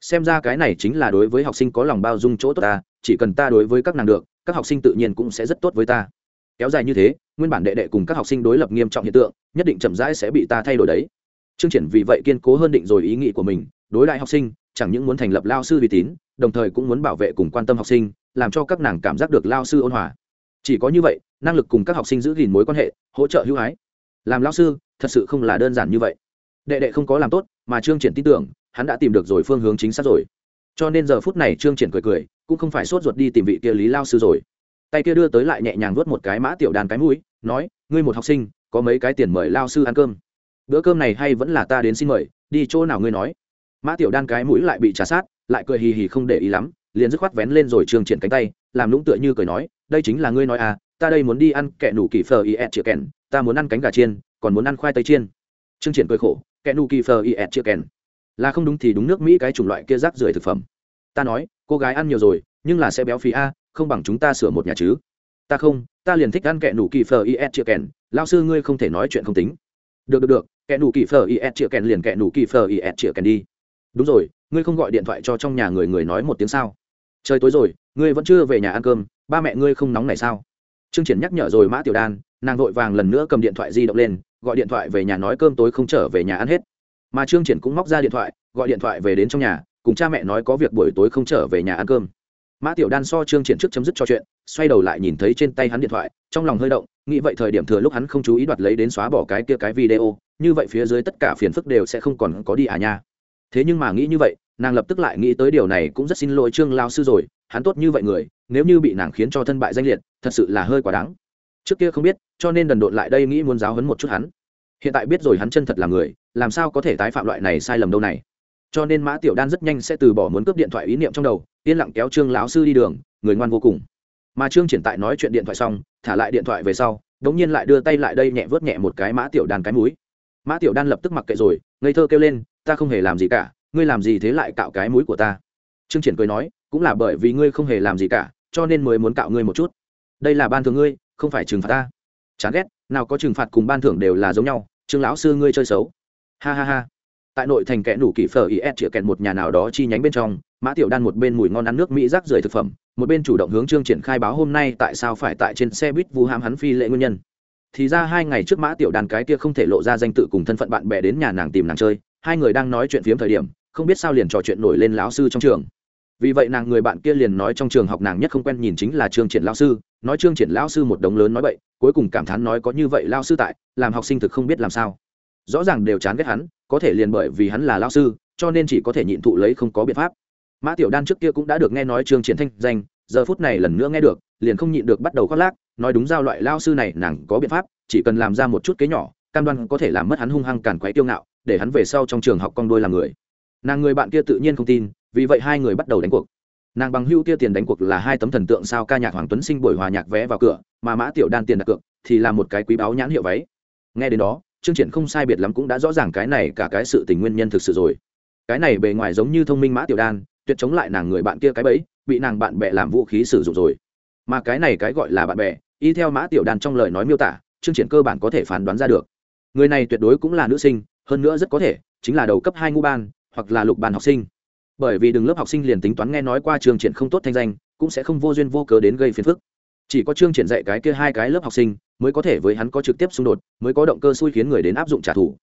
Xem ra cái này chính là đối với học sinh có lòng bao dung chỗ tốt ta, chỉ cần ta đối với các nàng được, các học sinh tự nhiên cũng sẽ rất tốt với ta. Kéo dài như thế, nguyên bản đệ đệ cùng các học sinh đối lập nghiêm trọng hiện tượng, nhất định chậm rãi sẽ bị ta thay đổi đấy. Trương triển vì vậy kiên cố hơn định rồi ý nghĩ của mình, đối đại học sinh chẳng những muốn thành lập lao sư uy tín, đồng thời cũng muốn bảo vệ cùng quan tâm học sinh, làm cho các nàng cảm giác được lao sư ôn hòa. Chỉ có như vậy, năng lực cùng các học sinh giữ gìn mối quan hệ, hỗ trợ hữu hái làm lao sư, thật sự không là đơn giản như vậy. Đệ đệ không có làm tốt, mà trương triển tin tưởng, hắn đã tìm được rồi phương hướng chính xác rồi. Cho nên giờ phút này trương triển cười cười, cũng không phải sốt ruột đi tìm vị kia lý lao sư rồi. Tay kia đưa tới lại nhẹ nhàng vuốt một cái mã tiểu đàn cái mũi, nói, ngươi một học sinh, có mấy cái tiền mời lao sư ăn cơm? Bữa cơm này hay vẫn là ta đến xin mời, đi chỗ nào ngươi nói? Mã tiểu đan cái mũi lại bị trả sát, lại cười hì hì không để ý lắm, liền dứt khoát vén lên rồi Trường triển cánh tay, làm lũng tựa như cười nói, đây chính là ngươi nói à ta đây muốn đi ăn kẹ nủ kỳ phờ y ẹt chĩa kèn, ta muốn ăn cánh gà chiên, còn muốn ăn khoai tây chiên. Trương triển cười khổ, kẹ nủ kỳ phờ y ẹt chĩa kèn? Là không đúng thì đúng nước mỹ cái chủng loại kia rác rưởi thực phẩm. Ta nói, cô gái ăn nhiều rồi, nhưng là sẽ béo phì a, không bằng chúng ta sửa một nhà chứ. Ta không, ta liền thích ăn kẹ nủ kỳ phờ y ẹt chĩa kèn lao sư ngươi không thể nói chuyện không tính. Được được được, kẹ nủ kỳ phờ y ẹt chĩa kèn liền kẹ nủ kỳ phờ y ẹt chĩa kèn đi đúng rồi, ngươi không gọi điện thoại cho trong nhà người người nói một tiếng sao? Trời tối rồi, ngươi vẫn chưa về nhà ăn cơm, ba mẹ ngươi không nóng này sao? Trương triển nhắc nhở rồi mã tiểu đan, nàng vội vàng lần nữa cầm điện thoại di động lên, gọi điện thoại về nhà nói cơm tối không trở về nhà ăn hết. Mà trương triển cũng móc ra điện thoại, gọi điện thoại về đến trong nhà, cùng cha mẹ nói có việc buổi tối không trở về nhà ăn cơm. Mã tiểu đan so trương triển trước chấm dứt cho chuyện, xoay đầu lại nhìn thấy trên tay hắn điện thoại, trong lòng hơi động, nghĩ vậy thời điểm thừa lúc hắn không chú ý đoạt lấy đến xóa bỏ cái kia cái video, như vậy phía dưới tất cả phiền phức đều sẽ không còn có đi à nha thế nhưng mà nghĩ như vậy, nàng lập tức lại nghĩ tới điều này cũng rất xin lỗi trương lao sư rồi, hắn tốt như vậy người, nếu như bị nàng khiến cho thân bại danh liệt, thật sự là hơi quá đáng. Trước kia không biết, cho nên đần độn lại đây nghĩ muốn giáo hấn một chút hắn. Hiện tại biết rồi hắn chân thật là người, làm sao có thể tái phạm loại này sai lầm đâu này. Cho nên mã tiểu đan rất nhanh sẽ từ bỏ muốn cướp điện thoại ý niệm trong đầu, yên lặng kéo trương lão sư đi đường, người ngoan vô cùng. Mà trương triển tại nói chuyện điện thoại xong, thả lại điện thoại về sau, đống nhiên lại đưa tay lại đây nhẹ vớt nhẹ một cái mã tiểu đan cái mũi. Mã tiểu đan lập tức mặc kệ rồi, ngây thơ kêu lên ta không hề làm gì cả, ngươi làm gì thế lại cạo cái mũi của ta? Trương triển cười nói, cũng là bởi vì ngươi không hề làm gì cả, cho nên mới muốn cạo ngươi một chút. Đây là ban thưởng ngươi, không phải trừng phạt ta. Chán ghét, nào có trừng phạt cùng ban thưởng đều là giống nhau, trương lão sư ngươi chơi xấu. Ha ha ha. Tại nội thành kẽ đủ kỷ phở is chĩa kẹt một nhà nào đó chi nhánh bên trong, mã tiểu đan một bên mùi ngon ăn nước mỹ rác rưởi thực phẩm, một bên chủ động hướng trương triển khai báo hôm nay tại sao phải tại trên xe buýt vu ham hắn phi lệ nguyên nhân. Thì ra hai ngày trước mã tiểu đan cái kia không thể lộ ra danh tự cùng thân phận bạn bè đến nhà nàng tìm nàng chơi hai người đang nói chuyện phiếm thời điểm, không biết sao liền trò chuyện nổi lên lão sư trong trường. Vì vậy nàng người bạn kia liền nói trong trường học nàng nhất không quen nhìn chính là trương triển lão sư, nói trương triển lão sư một đống lớn nói vậy cuối cùng cảm thán nói có như vậy lão sư tại, làm học sinh thực không biết làm sao. Rõ ràng đều chán ghét hắn, có thể liền bởi vì hắn là lao sư, cho nên chỉ có thể nhịn thụ lấy không có biện pháp. Mã tiểu đan trước kia cũng đã được nghe nói trương triển thanh danh, giờ phút này lần nữa nghe được, liền không nhịn được bắt đầu khoác lác, nói đúng giao loại lao sư này nàng có biện pháp, chỉ cần làm ra một chút kế nhỏ cam đoan có thể làm mất hắn hung hăng càn quấy tiêu ngạo, để hắn về sau trong trường học con đôi làm người. Nàng người bạn kia tự nhiên không tin, vì vậy hai người bắt đầu đánh cuộc. Nàng bằng hưu kia tiền đánh cuộc là hai tấm thần tượng sao ca nhạc hoàng tuấn sinh buổi hòa nhạc vé vào cửa, mà mã tiểu đan tiền đặt cược thì là một cái quý báo nhãn hiệu váy. Nghe đến đó, chương triển không sai biệt lắm cũng đã rõ ràng cái này cả cái sự tình nguyên nhân thực sự rồi. Cái này bề ngoài giống như thông minh mã tiểu đan, tuyệt chống lại nàng người bạn kia cái bẫy, bị nàng bạn bè làm vũ khí sử dụng rồi. Mà cái này cái gọi là bạn bè, y theo mã tiểu đan trong lời nói miêu tả, chương triển cơ bản có thể phán đoán ra được người này tuyệt đối cũng là nữ sinh, hơn nữa rất có thể chính là đầu cấp hai ngu ban, hoặc là lục ban học sinh. Bởi vì đường lớp học sinh liền tính toán nghe nói qua trường triển không tốt thanh danh, cũng sẽ không vô duyên vô cớ đến gây phiền phức. Chỉ có chương triển dạy cái kia hai cái lớp học sinh mới có thể với hắn có trực tiếp xung đột, mới có động cơ xui khiến người đến áp dụng trả thù.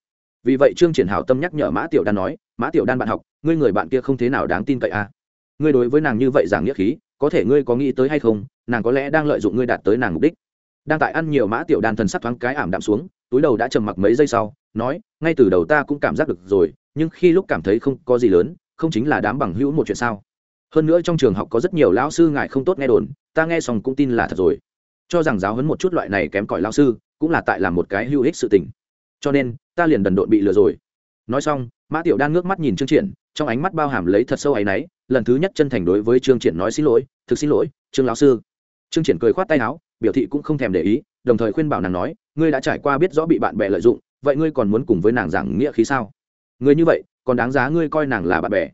Vì vậy trương triển hảo tâm nhắc nhở mã tiểu đan nói, mã tiểu đan bạn học, ngươi người bạn kia không thế nào đáng tin cậy à? Ngươi đối với nàng như vậy giảng nghĩa khí, có thể ngươi có nghĩ tới hay không? Nàng có lẽ đang lợi dụng ngươi đạt tới nàng mục đích. Đang tại ăn nhiều mã tiểu đan thần sắc thoáng cái ảm đạm xuống túi đầu đã trầm mặc mấy giây sau, nói, ngay từ đầu ta cũng cảm giác được rồi, nhưng khi lúc cảm thấy không có gì lớn, không chính là đám bằng hữu một chuyện sao? Hơn nữa trong trường học có rất nhiều lão sư ngài không tốt nghe đồn, ta nghe xong cũng tin là thật rồi. Cho rằng giáo hấn một chút loại này kém cỏi lão sư, cũng là tại làm một cái hữu ích sự tình. Cho nên, ta liền đần độn bị lừa rồi. Nói xong, mã tiểu đan ngước mắt nhìn trương triển, trong ánh mắt bao hàm lấy thật sâu áy náy, lần thứ nhất chân thành đối với trương triển nói xin lỗi, thực xin lỗi, trương lão sư. Trương triển cười khoát tay áo, biểu thị cũng không thèm để ý đồng thời khuyên bảo nàng nói, ngươi đã trải qua biết rõ bị bạn bè lợi dụng, vậy ngươi còn muốn cùng với nàng giảng nghĩa khí sao? Ngươi như vậy, còn đáng giá ngươi coi nàng là bạn bè.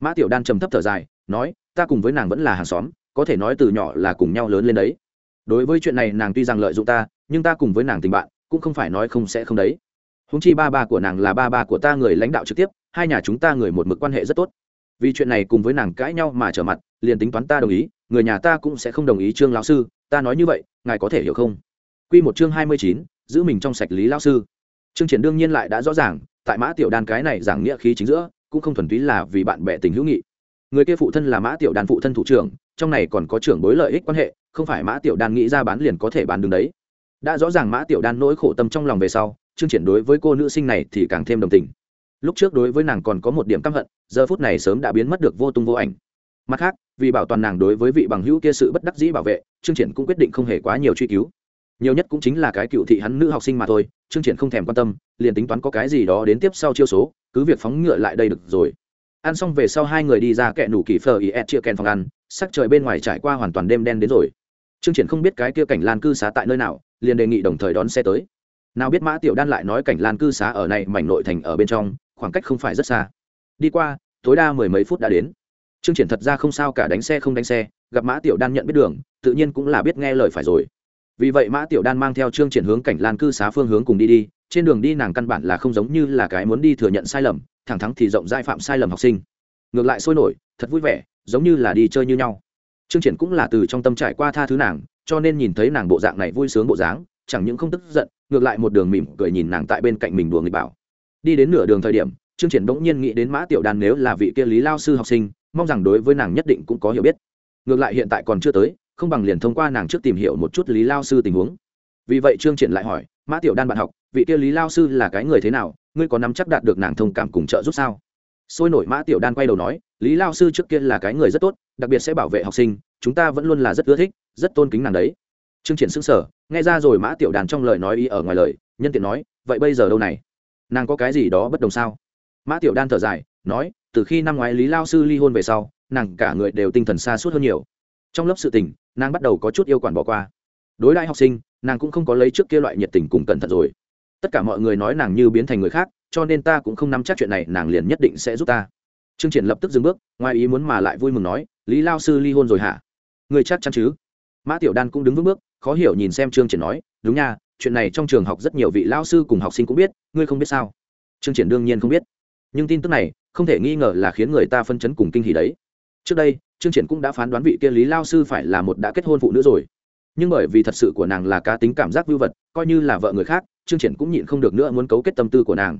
Mã tiểu đan trầm thấp thở dài, nói, ta cùng với nàng vẫn là hàng xóm, có thể nói từ nhỏ là cùng nhau lớn lên đấy. Đối với chuyện này nàng tuy rằng lợi dụng ta, nhưng ta cùng với nàng tình bạn, cũng không phải nói không sẽ không đấy. Húng chi ba ba của nàng là ba ba của ta người lãnh đạo trực tiếp, hai nhà chúng ta người một mực quan hệ rất tốt. Vì chuyện này cùng với nàng cãi nhau mà trở mặt, liền tính toán ta đồng ý, người nhà ta cũng sẽ không đồng ý trương lão sư, ta nói như vậy, ngài có thể hiểu không? Quy một chương hai mươi chín, giữ mình trong sạch lý lão sư. Chương triển đương nhiên lại đã rõ ràng, tại mã tiểu đan cái này giảng nghĩa khí chính giữa, cũng không thuần túy là vì bạn bè tình hữu nghị. Người kia phụ thân là mã tiểu đan phụ thân thủ trưởng, trong này còn có trưởng bối lợi ích quan hệ, không phải mã tiểu đan nghĩ ra bán liền có thể bán đứng đấy. Đã rõ ràng mã tiểu đan nỗi khổ tâm trong lòng về sau chương triển đối với cô nữ sinh này thì càng thêm đồng tình. Lúc trước đối với nàng còn có một điểm căm hận, giờ phút này sớm đã biến mất được vô tung vô ảnh. Mặt khác, vì bảo toàn nàng đối với vị bằng hữu kia sự bất đắc dĩ bảo vệ chương triển cũng quyết định không hề quá nhiều truy cứu nhiều nhất cũng chính là cái cựu thị hắn nữ học sinh mà thôi chương triển không thèm quan tâm, liền tính toán có cái gì đó đến tiếp sau chiêu số, cứ việc phóng ngựa lại đây được rồi. Ăn xong về sau hai người đi ra kẹ nủ kỳ phờ ý ẹt chia kèn phòng ăn, sắc trời bên ngoài trải qua hoàn toàn đêm đen đến rồi. Chương triển không biết cái kia cảnh lan cư xá tại nơi nào, liền đề nghị đồng thời đón xe tới. Nào biết mã tiểu đan lại nói cảnh lan cư xá ở này mảnh nội thành ở bên trong, khoảng cách không phải rất xa. Đi qua, tối đa mười mấy phút đã đến. Chương triển thật ra không sao cả đánh xe không đánh xe, gặp mã tiểu đan nhận biết đường, tự nhiên cũng là biết nghe lời phải rồi vì vậy mã tiểu đan mang theo chương triển hướng cảnh lan cư xá phương hướng cùng đi đi, trên đường đi nàng căn bản là không giống như là cái muốn đi thừa nhận sai lầm, thẳng thắn thì rộng rãi phạm sai lầm học sinh. Ngược lại sôi nổi, thật vui vẻ, giống như là đi chơi như nhau. Chương triển cũng là từ trong tâm trải qua tha thứ nàng, cho nên nhìn thấy nàng bộ dạng này vui sướng bộ dáng, chẳng những không tức giận, ngược lại một đường mỉm cười nhìn nàng tại bên cạnh mình đùa nghịch bảo. Đi đến nửa đường thời điểm chương triển bỗng nhiên nghĩ đến mã tiểu đan nếu là vị kia lý lao sư học sinh, mong rằng đối với nàng nhất định cũng có hiểu biết. Ngược lại hiện tại còn chưa tới không bằng liền thông qua nàng trước tìm hiểu một chút lý lao sư tình huống vì vậy trương triển lại hỏi mã tiểu đan bạn học vị kia lý lao sư là cái người thế nào ngươi có nắm chắc đạt được nàng thông cảm cùng trợ giúp sao sôi nổi mã tiểu đan quay đầu nói lý lao sư trước kia là cái người rất tốt đặc biệt sẽ bảo vệ học sinh chúng ta vẫn luôn là rất ưa thích rất tôn kính nàng đấy trương triển sững sờ, nghe ra rồi mã tiểu đàn trong lời nói ý ở ngoài lời, nhân tiện nói, vậy bây giờ đâu này? Nàng có cái gì đó bất đồng sao? Mã tiểu đan thở dài, nói, từ khi năm ngoái lý lao sư ly hôn về sau, nàng cả người đều tinh thần xa suốt hơn nhiều. Trong lớp sự tình nàng bắt đầu có chút yêu quản bỏ qua. Đối lại học sinh, nàng cũng không có lấy trước kia loại nhiệt tình cùng cẩn thận rồi. Tất cả mọi người nói nàng như biến thành người khác, cho nên ta cũng không nắm chắc chuyện này, nàng liền nhất định sẽ giúp ta. Trương triển lập tức dừng bước, ngoài ý muốn mà lại vui mừng nói, lý lao sư ly hôn rồi hả? Người chắc chắn chứ? Mã tiểu đan cũng đứng vững bước, khó hiểu nhìn xem trương triển nói, đúng nha, chuyện này trong trường học rất nhiều vị lao sư cùng học sinh cũng biết, ngươi không biết sao? Trương triển đương nhiên không biết. Nhưng tin tức này, không thể nghi ngờ là khiến người ta phân chấn cùng kinh hỉ đấy. Trước đây trương triển cũng đã phán đoán vị kia lý lao sư phải là một đã kết hôn phụ nữ rồi. Nhưng bởi vì thật sự của nàng là cá tính cảm giác vưu vật, coi như là vợ người khác, trương triển cũng nhịn không được nữa muốn cấu kết tâm tư của nàng.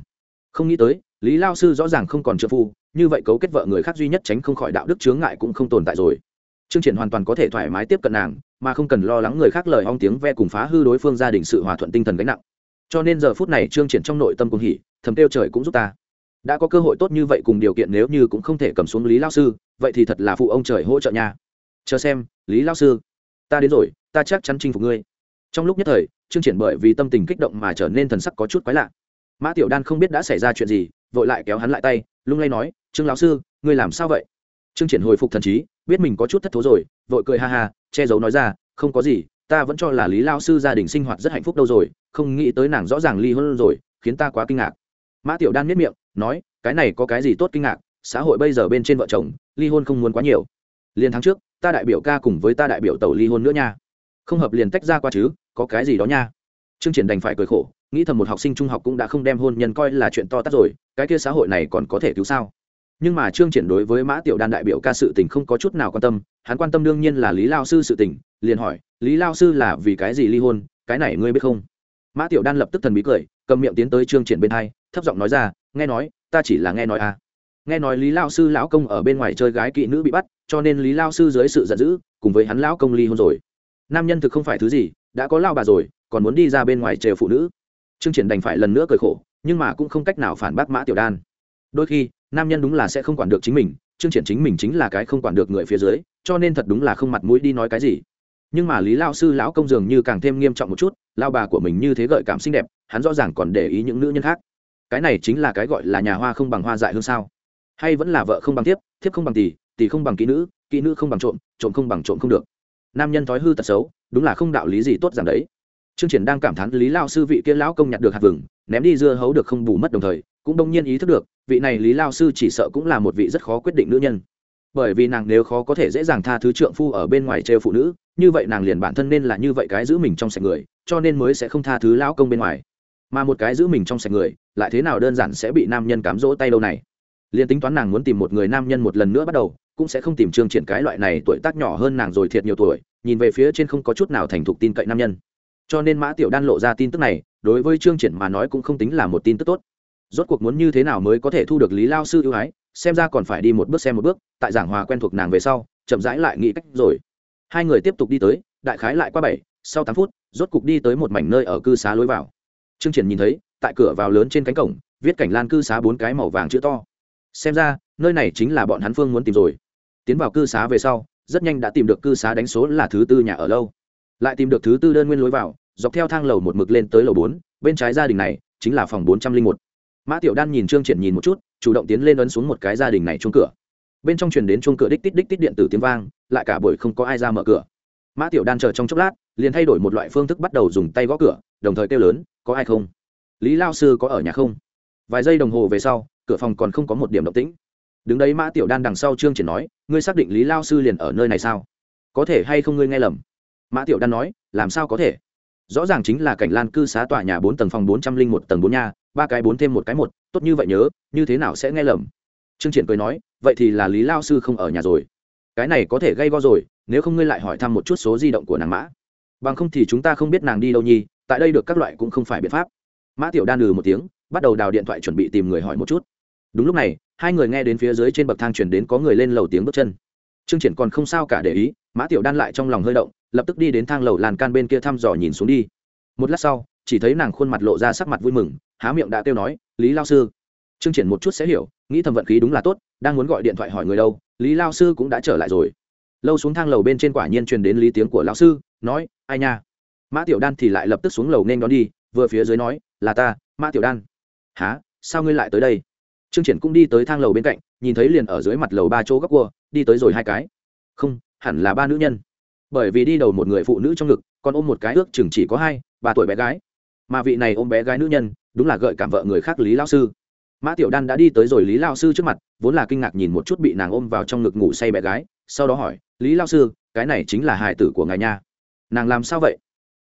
Không nghĩ tới, lý lao sư rõ ràng không còn trợ phu, như vậy cấu kết vợ người khác duy nhất tránh không khỏi đạo đức chướng ngại cũng không tồn tại rồi. Trương triển hoàn toàn có thể thoải mái tiếp cận nàng, mà không cần lo lắng người khác lời ong tiếng ve cùng phá hư đối phương gia đình sự hòa thuận tinh thần gánh nặng. Cho nên giờ phút này trương triển trong nội tâm cùng hỉ, thầm kêu trời cũng giúp ta đã có cơ hội tốt như vậy cùng điều kiện nếu như cũng không thể cầm xuống lý lao sư, vậy thì thật là phụ ông trời hỗ trợ nha. Chờ xem, lý lao sư, ta đến rồi, ta chắc chắn chinh phục ngươi. Trong lúc nhất thời, trương triển bởi vì tâm tình kích động mà trở nên thần sắc có chút quái lạ. Mã tiểu đan không biết đã xảy ra chuyện gì, vội lại kéo hắn lại tay, lung lay nói, trương lão sư, ngươi làm sao vậy? Trương triển hồi phục thần trí, biết mình có chút thất thố rồi, vội cười ha ha, che giấu nói ra, không có gì, ta vẫn cho là lý lao sư gia đình sinh hoạt rất hạnh phúc đâu rồi, không nghĩ tới nàng rõ ràng ly hôn rồi, khiến ta quá kinh ngạc mã tiểu đan miết miệng, nói, cái này có cái gì tốt kinh ngạc, xã hội bây giờ bên trên vợ chồng, ly hôn không muốn quá nhiều. Liền tháng trước, ta đại biểu ca cùng với ta đại biểu tàu ly hôn nữa nha. Không hợp liền tách ra qua chứ, có cái gì đó nha. Trương triển đành phải cười khổ, nghĩ thầm một học sinh trung học cũng đã không đem hôn nhân coi là chuyện to tát rồi, cái kia xã hội này còn có thể cứu sao? Nhưng mà trương triển đối với mã tiểu đan đại biểu ca sự tình không có chút nào quan tâm, hắn quan tâm đương nhiên là lý lao sư sự tình, liền hỏi, lý lao sư là vì cái gì ly hôn, cái này ngươi biết không? Mã tiểu đan lập tức thần bí cười, cầm miệng tiến tới trương triển bên hai thấp giọng nói ra, nghe nói, ta chỉ là nghe nói à. Nghe nói lý lao sư lão công ở bên ngoài chơi gái kỵ nữ bị bắt, cho nên lý lao sư dưới sự giận dữ, cùng với hắn lão công ly hôn rồi. Nam nhân thực không phải thứ gì, đã có lao bà rồi, còn muốn đi ra bên ngoài trều phụ nữ. Trương triển đành phải lần nữa cười khổ, nhưng mà cũng không cách nào phản bác mã tiểu đan. Đôi khi, nam nhân đúng là sẽ không quản được chính mình, trương triển chính mình chính là cái không quản được người phía dưới, cho nên thật đúng là không mặt mũi đi nói cái gì. Nhưng mà lý lao sư lão công dường như càng thêm nghiêm trọng một chút lao bà của mình như thế gợi cảm xinh đẹp, hắn rõ ràng còn để ý những nữ nhân khác cái này chính là cái gọi là nhà hoa không bằng hoa dại hương sao? Hay vẫn là vợ không bằng thiếp thiếp không bằng tỷ tỷ không bằng kỹ nữ kỹ nữ không bằng trộm trộm không bằng trộm không được. Nam nhân thói hư tật xấu, đúng là không đạo lý gì tốt giản đấy. Trương triển đang cảm thán lý lao sư vị kia lão công nhặt được hạt vừng, ném đi dưa hấu được không bù mất đồng thời, cũng đông nhiên ý thức được, vị này lý lao sư chỉ sợ cũng là một vị rất khó quyết định nữ nhân. Bởi vì nàng nếu khó có thể dễ dàng tha thứ trượng phu ở bên ngoài trêu phụ nữ, như vậy nàng liền bản thân nên là như vậy cái giữ mình trong sạch người, cho nên mới sẽ không tha thứ lão công bên ngoài mà một cái giữ mình trong sạch người, lại thế nào đơn giản sẽ bị nam nhân cám dỗ tay lâu này? Liền tính toán nàng muốn tìm một người nam nhân một lần nữa bắt đầu, cũng sẽ không tìm trương triển cái loại này tuổi tác nhỏ hơn nàng rồi thiệt nhiều tuổi, nhìn về phía trên không có chút nào thành thục tin cậy nam nhân. Cho nên mã tiểu đan lộ ra tin tức này, đối với trương triển mà nói cũng không tính là một tin tức tốt. Rốt cuộc muốn như thế nào mới có thể thu được lý lao sư ưu ái, xem ra còn phải đi một bước xem một bước, tại giảng hòa quen thuộc nàng về sau, chậm rãi lại nghĩ cách rồi. Hai người tiếp tục đi tới, đại khái lại qua bảy, sau tám phút, rốt cục đi tới một mảnh nơi ở cư xá lối vào trương triển nhìn thấy, tại cửa vào lớn trên cánh cổng, viết cảnh lan cư xá bốn cái màu vàng chữ to. Xem ra, nơi này chính là bọn hắn phương muốn tìm rồi. Tiến vào cư xá về sau, rất nhanh đã tìm được cư xá đánh số là thứ tư nhà ở lâu. Lại tìm được thứ tư đơn nguyên lối vào, dọc theo thang lầu một mực lên tới lầu bốn, bên trái gia đình này chính là phòng bốn trăm linh một. Mã tiểu đan nhìn trương triển nhìn một chút, chủ động tiến lên ấn xuống một cái gia đình này chuông cửa. Bên trong truyền đến chuông cửa đích tít đích tít điện tử tiếng vang, lại cả buổi không có ai ra mở cửa. Mã tiểu đan chờ trong chốc lát, liền thay đổi một loại phương thức bắt đầu dùng tay gõ cửa, đồng thời kêu lớn có ai không? Lý lao sư có ở nhà không? Vài giây đồng hồ về sau, cửa phòng còn không có một điểm động tĩnh. Đứng đấy mã tiểu đan đằng sau trương triển nói, ngươi xác định lý lao sư liền ở nơi này sao? Có thể hay không ngươi nghe lầm? Mã tiểu đan nói, làm sao có thể? Rõ ràng chính là cảnh lan cư xá tòa nhà bốn tầng phòng bốn trăm linh một tầng bốn nha, ba cái bốn thêm một cái một, tốt như vậy nhớ, như thế nào sẽ nghe lầm? Trương triển cười nói, vậy thì là lý lao sư không ở nhà rồi. Cái này có thể gây go rồi, nếu không ngươi lại hỏi thăm một chút số di động của nàng mã. Bằng không thì chúng ta không biết nàng đi đâu nhi tại đây được các loại cũng không phải biện pháp. Mã tiểu đan lừ một tiếng, bắt đầu đào điện thoại chuẩn bị tìm người hỏi một chút. Đúng lúc này, hai người nghe đến phía dưới trên bậc thang chuyển đến có người lên lầu tiếng bước chân. Trương triển còn không sao cả để ý, mã tiểu đan lại trong lòng hơi động, lập tức đi đến thang lầu làn can bên kia thăm dò nhìn xuống đi. Một lát sau, chỉ thấy nàng khuôn mặt lộ ra sắc mặt vui mừng, há miệng đã kêu nói, lý lao sư. Trương triển một chút sẽ hiểu, nghĩ thầm vận khí đúng là tốt, đang muốn gọi điện thoại hỏi người đâu, lý lao sư cũng đã trở lại rồi. Lâu xuống thang lầu bên trên quả nhiên truyền đến lý tiếng của lão sư, nói, ai nha? Mã tiểu đan thì lại lập tức xuống lầu nên đón đi, vừa phía dưới nói, là ta, mã tiểu đan. Há sao ngươi lại tới đây? Trương triển cũng đi tới thang lầu bên cạnh, nhìn thấy liền ở dưới mặt lầu ba chỗ góc cua, đi tới rồi hai cái. Không, hẳn là ba nữ nhân. Bởi vì đi đầu một người phụ nữ trong ngực, còn ôm một cái ước chừng chỉ có hai, ba tuổi bé gái. Mà vị này ôm bé gái nữ nhân, đúng là gợi cảm vợ người khác lý lao sư. Mã tiểu đan đã đi tới rồi lý lao sư trước mặt, vốn là kinh ngạc nhìn một chút bị nàng ôm vào trong ngực ngủ say bé gái, sau đó hỏi, lý lao sư, cái này chính là hài tử của ngài nha. Nàng làm sao vậy?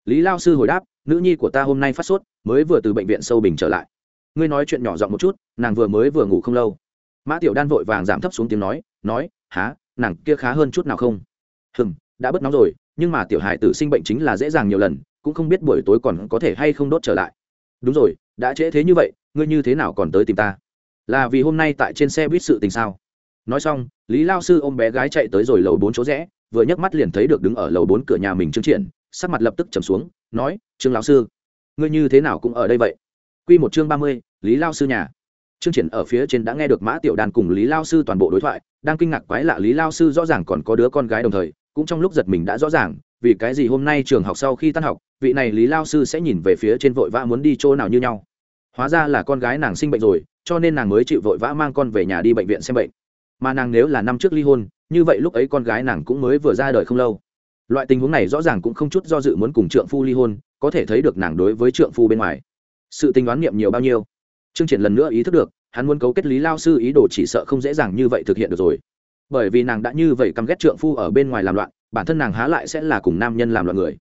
Lý lao sư hồi đáp, nữ nhi của ta hôm nay phát sốt, mới vừa từ bệnh viện sâu bình trở lại. Ngươi nói chuyện nhỏ giọng một chút, nàng vừa mới vừa ngủ không lâu. Mã tiểu đan vội vàng giảm thấp xuống tiếng nói nói, há, nàng kia khá hơn chút nào không? Hừng đã bất nóng rồi, nhưng mà tiểu hài tử sinh bệnh chính là dễ dàng nhiều lần, cũng không biết buổi tối còn có thể hay không đốt trở lại. Đúng rồi, đã trễ thế như vậy, ngươi như thế nào còn tới tìm ta? Là vì hôm nay tại trên xe buýt sự tình sao? Nói xong, lý lao sư ôm bé gái chạy tới rồi lầu bốn chỗ rẽ, vừa nhấc mắt liền thấy được đứng ở lầu bốn cửa nhà mình trương triển sắc mặt lập tức trầm xuống, nói, trương lão sư, ngươi như thế nào cũng ở đây vậy? Q một chương ba mươi, lý lao sư nhà. Trương triển ở phía trên đã nghe được mã tiểu đàn cùng lý lao sư toàn bộ đối thoại, đang kinh ngạc quái lạ lý lao sư rõ ràng còn có đứa con gái đồng thời, cũng trong lúc giật mình đã rõ ràng, vì cái gì hôm nay trường học sau khi tan học, vị này lý lao sư sẽ nhìn về phía trên vội vã muốn đi chỗ nào như nhau. Hóa ra là con gái nàng sinh bệnh rồi, cho nên nàng mới chịu vội vã mang con về nhà đi bệnh viện xem bệnh. Mà nàng nếu là năm trước ly hôn, như vậy lúc ấy con gái nàng cũng mới vừa ra đời không lâu loại tình huống này rõ ràng cũng không chút do dự muốn cùng trượng phu ly hôn, có thể thấy được nàng đối với trượng phu bên ngoài. Sự tình đoán niệm nhiều bao nhiêu? Chương triển lần nữa ý thức được, hắn muốn cấu kết lý lao sư ý đồ chỉ sợ không dễ dàng như vậy thực hiện được rồi. Bởi vì nàng đã như vậy căm ghét trượng phu ở bên ngoài làm loạn, bản thân nàng há lại sẽ là cùng nam nhân làm loạn người.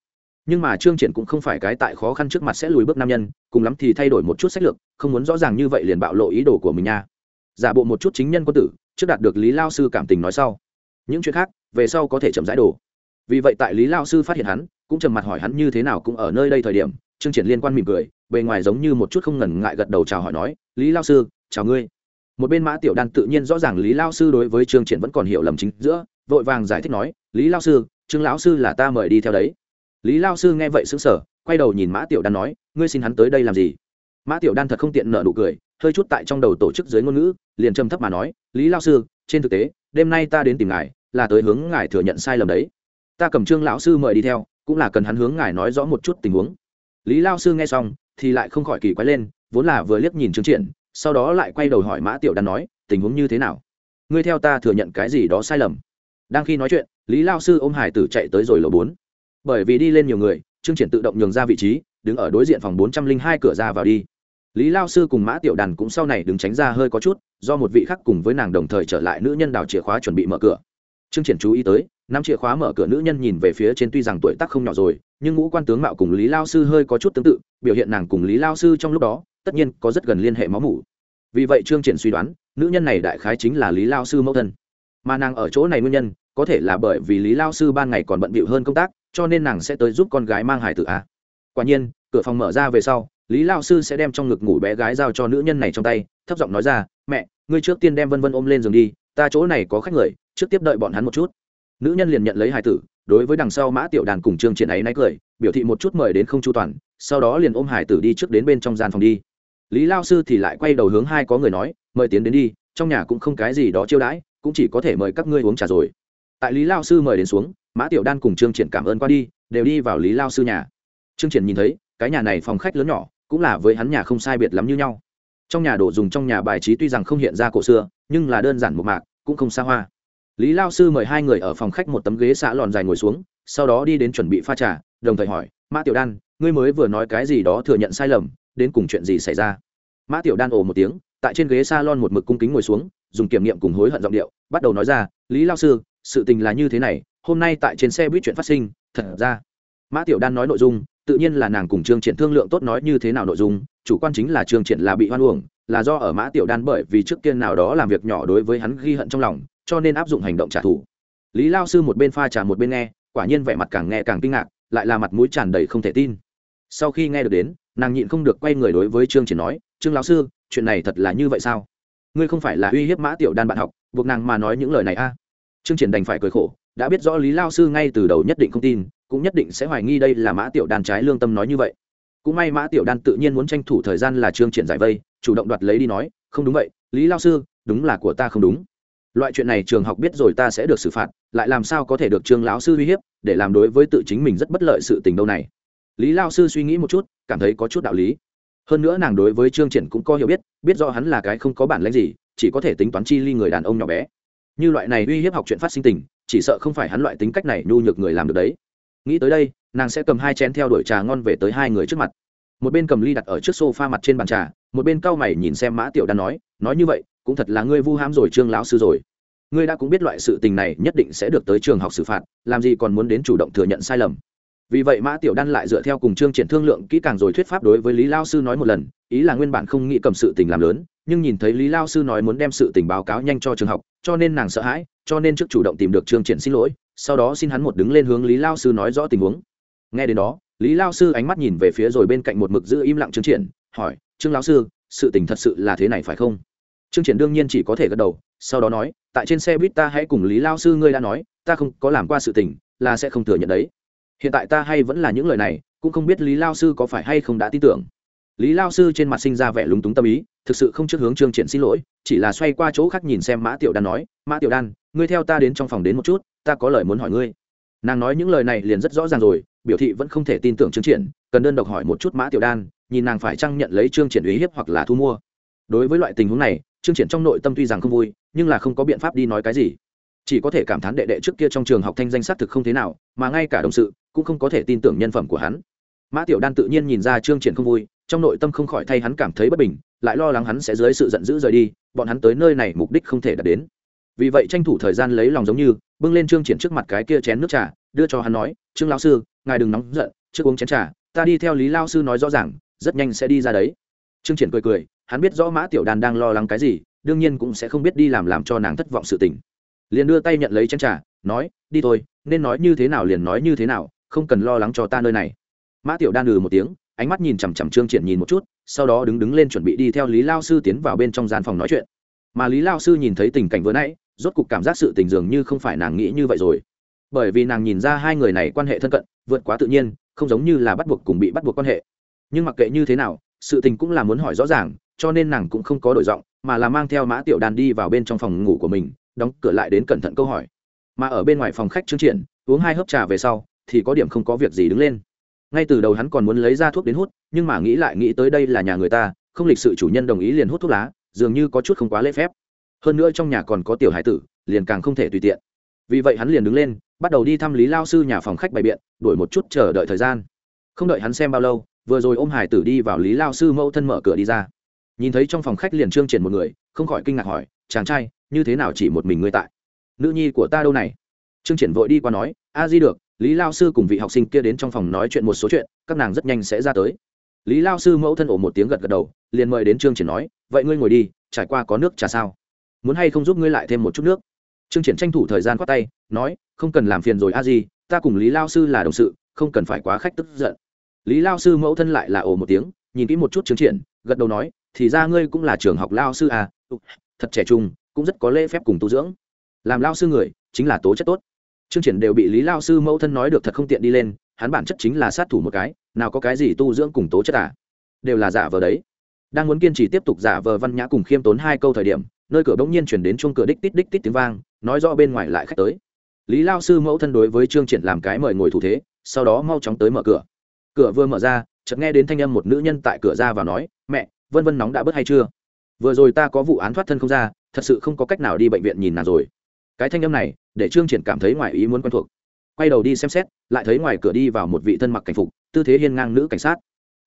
Nhưng mà trương triển cũng không phải cái tại khó khăn trước mặt sẽ lùi bước nam nhân, cùng lắm thì thay đổi một chút sách lược, không muốn rõ ràng như vậy liền bạo lộ ý đồ của mình nha. Giả bộ một chút chính nhân quân tử, trước đạt được lý lao sư cảm tình nói sau. Những chuyện khác, về sau có thể chậm rãi đồ vì vậy tại lý lao sư phát hiện hắn, cũng trầm mặt hỏi hắn như thế nào cũng ở nơi đây thời điểm, trương triển liên quan mỉm cười, bề ngoài giống như một chút không ngần ngại gật đầu chào hỏi nói, lý lao sư, chào ngươi. Một bên mã tiểu đan tự nhiên rõ ràng lý lao sư đối với trương triển vẫn còn hiểu lầm chính giữa, vội vàng giải thích nói, lý lao sư, trương lão sư là ta mời đi theo đấy. Lý lao sư nghe vậy xứng sở quay đầu nhìn mã tiểu đan nói, ngươi xin hắn tới đây làm gì? Mã tiểu đan thật không tiện nợ nụ cười, hơi chút tại trong đầu tổ chức dưới ngôn ngữ, liền trầm thấp mà nói, lý lao sư, trên thực tế, đêm nay ta đến tìm ngài, là tới hướng ngài thừa nhận sai lầm đấy ta cầm trương lão sư mời đi theo, cũng là cần hắn hướng ngài nói rõ một chút tình huống. Lý lao sư nghe xong, thì lại không khỏi kỳ quái lên, vốn là vừa liếc nhìn trương triển, sau đó lại quay đầu hỏi mã tiểu đan nói, tình huống như thế nào? Ngươi theo ta thừa nhận cái gì đó sai lầm? Đang khi nói chuyện, lý lao sư ôm hải tử chạy tới rồi lầu bốn. Bởi vì đi lên nhiều người, trương triển tự động nhường ra vị trí, đứng ở đối diện phòng bốn trăm linh hai cửa ra vào đi. Lý lao sư cùng mã tiểu đàn cũng sau này đứng tránh ra hơi có chút, do một vị khác cùng với nàng đồng thời trở lại nữ nhân đào chìa khóa chuẩn bị mở cửa trương triển chú ý tới, năm chìa khóa mở cửa nữ nhân nhìn về phía trên tuy rằng tuổi tác không nhỏ rồi, nhưng ngũ quan tướng mạo cùng lý lao sư hơi có chút tương tự, biểu hiện nàng cùng lý lao sư trong lúc đó, tất nhiên có rất gần liên hệ máu mủ. Vì vậy trương triển suy đoán, nữ nhân này đại khái chính là lý lao sư mẫu thân. Mà nàng ở chỗ này nguyên nhân, có thể là bởi vì lý lao sư ban ngày còn bận bịu hơn công tác, cho nên nàng sẽ tới giúp con gái mang hải tử a quả nhiên, cửa phòng mở ra về sau, lý lao sư sẽ đem trong ngực ngủ bé gái giao cho nữ nhân này trong tay, thấp giọng nói ra, mẹ, ngươi trước tiên đem vân vân ôm lên giường đi, ta chỗ này có khách người trước tiếp đợi bọn hắn một chút. Nữ nhân liền nhận lấy hải tử, đối với đằng sau mã tiểu đàn cùng trương triển ấy náy cười, biểu thị một chút mời đến không chu toàn, sau đó liền ôm hải tử đi trước đến bên trong gian phòng đi. Lý lao sư thì lại quay đầu hướng hai có người nói, mời tiến đến đi, trong nhà cũng không cái gì đó chiêu đãi, cũng chỉ có thể mời các ngươi uống trà rồi. Tại lý lao sư mời đến xuống, mã tiểu đan cùng trương triển cảm ơn qua đi, đều đi vào lý lao sư nhà. Trương triển nhìn thấy, cái nhà này phòng khách lớn nhỏ, cũng là với hắn nhà không sai biệt lắm như nhau. Trong nhà đồ dùng trong nhà bài trí tuy rằng không hiện ra cổ xưa, nhưng là đơn giản một mạc, cũng không xa hoa lý lao sư mời hai người ở phòng khách một tấm ghế xã lòn dài ngồi xuống, sau đó đi đến chuẩn bị pha trà, đồng thời hỏi, mã tiểu đan, ngươi mới vừa nói cái gì đó thừa nhận sai lầm, đến cùng chuyện gì xảy ra? Mã tiểu đan ồ một tiếng, tại trên ghế s a lon một mực cung kính ngồi xuống, dùng kiểm nghiệm cùng hối hận giọng điệu, bắt đầu nói ra, lý lao sư, sự tình là như thế này, hôm nay tại trên xe buýt chuyện phát sinh, thật ra. Mã tiểu đan nói nội dung, tự nhiên là nàng cùng trương triển thương lượng tốt nói như thế nào nội dung, chủ quan chính là trương triển là bị hoan uổng, là do ở mã tiểu đan bởi vì trước tiên nào đó làm việc nhỏ đối với hắn ghi hận trong lòng cho nên áp dụng hành động trả thù. Lý lao sư một bên pha trà một bên nghe, quả nhiên vẻ mặt càng nghe càng kinh ngạc, lại là mặt mũi tràn đầy không thể tin. Sau khi nghe được đến, nàng nhịn không được quay người đối với trương triển nói, trương lão sư, chuyện này thật là như vậy sao? Ngươi không phải là uy hiếp mã tiểu đan bạn học, buộc nàng mà nói những lời này a? À? trương triển đành phải cười khổ, đã biết rõ lý lao sư ngay từ đầu nhất định không tin, cũng nhất định sẽ hoài nghi đây là mã tiểu đan trái lương tâm nói như vậy. Cũng may mã tiểu đan tự nhiên muốn tranh thủ thời gian là trương triển giải vây, chủ động đoạt lấy đi nói, không đúng vậy, lý lao sư, đúng là của ta không đúng loại chuyện này trường học biết rồi ta sẽ được xử phạt, lại làm sao có thể được trương lão sư uy hiếp, để làm đối với tự chính mình rất bất lợi sự tình đâu này. Lý lao sư suy nghĩ một chút, cảm thấy có chút đạo lý. Hơn nữa nàng đối với trương triển cũng có hiểu biết biết rõ hắn là cái không có bản lãnh gì, chỉ có thể tính toán chi ly người đàn ông nhỏ bé. Như loại này uy hiếp học chuyện phát sinh tình, chỉ sợ không phải hắn loại tính cách này nhu nhược người làm được đấy. Nghĩ tới đây, nàng sẽ cầm hai chén theo đuổi trà ngon về tới hai người trước mặt. Một bên cầm ly đặt ở trước sofa mặt trên bàn trà, một bên cau mày nhìn xem mã tiểu đan nói nói như vậy cũng thật là ngươi vu hãm rồi, trương lão sư rồi. Ngươi đã cũng biết loại sự tình này nhất định sẽ được tới trường học xử phạt, làm gì còn muốn đến chủ động thừa nhận sai lầm. Vì vậy mã tiểu đan lại dựa theo cùng chương triển thương lượng kỹ càng rồi thuyết pháp đối với lý lao sư nói một lần, ý là nguyên bản không nghĩ cầm sự tình làm lớn, nhưng nhìn thấy lý lao sư nói muốn đem sự tình báo cáo nhanh cho trường học, cho nên nàng sợ hãi, cho nên trước chủ động tìm được chương triển xin lỗi, sau đó xin hắn một đứng lên hướng lý lao sư nói rõ tình huống. Nghe đến đó, lý lao sư ánh mắt nhìn về phía rồi bên cạnh một mực giữ im lặng chương triển, hỏi, trương lão sư, sự tình thật sự là thế này phải không? Trương triển đương nhiên chỉ có thể gật đầu, sau đó nói, tại trên xe buýt ta hãy cùng lý lao sư ngươi đã nói, ta không có làm qua sự tình, là sẽ không thừa nhận đấy. Hiện tại ta hay vẫn là những lời này, cũng không biết lý lao sư có phải hay không đã tin tưởng. Lý lao sư trên mặt sinh ra vẻ lúng túng tâm ý, thực sự không trước hướng trương triển xin lỗi, chỉ là xoay qua chỗ khác nhìn xem mã tiểu đan nói, mã tiểu đan, ngươi theo ta đến trong phòng đến một chút, ta có lời muốn hỏi ngươi. Nàng nói những lời này liền rất rõ ràng rồi, biểu thị vẫn không thể tin tưởng trương triển, cần đơn độc hỏi một chút mã tiểu đan, nhìn nàng phải chăng nhận lấy trương triển ý hiếp hoặc là thu mua. Đối với loại tình huống này trương triển trong nội tâm tuy rằng không vui, nhưng là không có biện pháp đi nói cái gì. Chỉ có thể cảm thán đệ đệ trước kia trong trường học thanh danh xác thực không thế nào, mà ngay cả đồng sự cũng không có thể tin tưởng nhân phẩm của hắn. Mã tiểu đan tự nhiên nhìn ra trương triển không vui, trong nội tâm không khỏi thay hắn cảm thấy bất bình, lại lo lắng hắn sẽ dưới sự giận dữ rời đi, bọn hắn tới nơi này mục đích không thể đạt đến. Vì vậy tranh thủ thời gian lấy lòng giống như, bưng lên trương triển trước mặt cái kia chén nước trà, đưa cho hắn nói, trương lão sư, ngài đừng nóng giận, trước uống chén trà, ta đi theo lý lao sư nói rõ ràng, rất nhanh sẽ đi ra đấy. Trương triển cười cười hắn biết rõ mã tiểu đan đang lo lắng cái gì, đương nhiên cũng sẽ không biết đi làm làm cho nàng thất vọng sự tình. Liền đưa tay nhận lấy chén trà, nói, đi thôi, nên nói như thế nào liền nói như thế nào, không cần lo lắng cho ta nơi này. Mã tiểu đan ừ một tiếng, ánh mắt nhìn chằm chằm trương triển nhìn một chút, sau đó đứng đứng lên chuẩn bị đi theo lý lao sư tiến vào bên trong gian phòng nói chuyện. Mà lý lao sư nhìn thấy tình cảnh vừa nãy, rốt cục cảm giác sự tình dường như không phải nàng nghĩ như vậy rồi. Bởi vì nàng nhìn ra hai người này quan hệ thân cận, vượt quá tự nhiên, không giống như là bắt buộc cùng bị bắt buộc quan hệ. Nhưng mặc kệ như thế nào, sự tình cũng là muốn hỏi rõ ràng cho nên nàng cũng không có đổi giọng, mà là mang theo mã tiểu đàn đi vào bên trong phòng ngủ của mình, đóng cửa lại đến cẩn thận câu hỏi. Mà ở bên ngoài phòng khách chương triển, uống hai hớp trà về sau, thì có điểm không có việc gì đứng lên. Ngay từ đầu hắn còn muốn lấy ra thuốc đến hút, nhưng mà nghĩ lại nghĩ tới đây là nhà người ta, không lịch sự chủ nhân đồng ý liền hút thuốc lá, dường như có chút không quá lễ phép. Hơn nữa trong nhà còn có tiểu hải tử, liền càng không thể tùy tiện. Vì vậy hắn liền đứng lên, bắt đầu đi thăm lý lao sư nhà phòng khách bày biện đổi một chút chờ đợi thời gian. Không đợi hắn xem bao lâu, vừa rồi ôm hải tử đi vào lý lao sư mẫu thân mở cửa đi ra nhìn thấy trong phòng khách liền trương triển một người, không khỏi kinh ngạc hỏi, chàng trai, như thế nào chỉ một mình ngươi tại? Nữ nhi của ta đâu này? Trương triển vội đi qua nói, a di được, lý lao sư cùng vị học sinh kia đến trong phòng nói chuyện một số chuyện, các nàng rất nhanh sẽ ra tới. Lý lao sư mẫu thân ổ một tiếng gật gật đầu, liền mời đến trương triển nói, vậy ngươi ngồi đi, trải qua có nước trà sao? Muốn hay không giúp ngươi lại thêm một chút nước? Trương triển tranh thủ thời gian khoát tay, nói, không cần làm phiền rồi a di, ta cùng lý lao sư là đồng sự, không cần phải quá khách tức giận. Lý lao sư mẫu thân lại là ồ một tiếng, nhìn kỹ một chút trương triển, gật đầu nói thì ra ngươi cũng là trường học lao sư à ừ, thật trẻ trung, cũng rất có lễ phép cùng tu dưỡng. Làm lao sư người, chính là tố chất tốt. Trương triển đều bị lý lao sư mẫu thân nói được thật không tiện đi lên, hắn bản chất chính là sát thủ một cái, nào có cái gì tu dưỡng cùng tố chất à? Đều là giả vờ đấy. Đang muốn kiên trì tiếp tục giả vờ văn nhã cùng khiêm tốn hai câu thời điểm, nơi cửa bỗng nhiên chuyển đến chuông cửa đích tít đích tít tiếng vang, nói rõ bên ngoài lại khách tới. Lý lao sư mẫu thân đối với trương triển làm cái mời ngồi thủ thế, sau đó mau chóng tới mở cửa. Cửa vừa mở ra, chợt nghe đến thanh âm một nữ nhân tại cửa ra và nói, mẹ vân vân nóng đã bớt hay chưa? Vừa rồi ta có vụ án thoát thân không ra thật sự không có cách nào đi bệnh viện nhìn nàng rồi. Cái thanh âm này để trương triển cảm thấy ngoài ý muốn quen thuộc. Quay đầu đi xem xét lại thấy ngoài cửa đi vào một vị thân mặc cảnh phục tư thế hiên ngang nữ cảnh sát.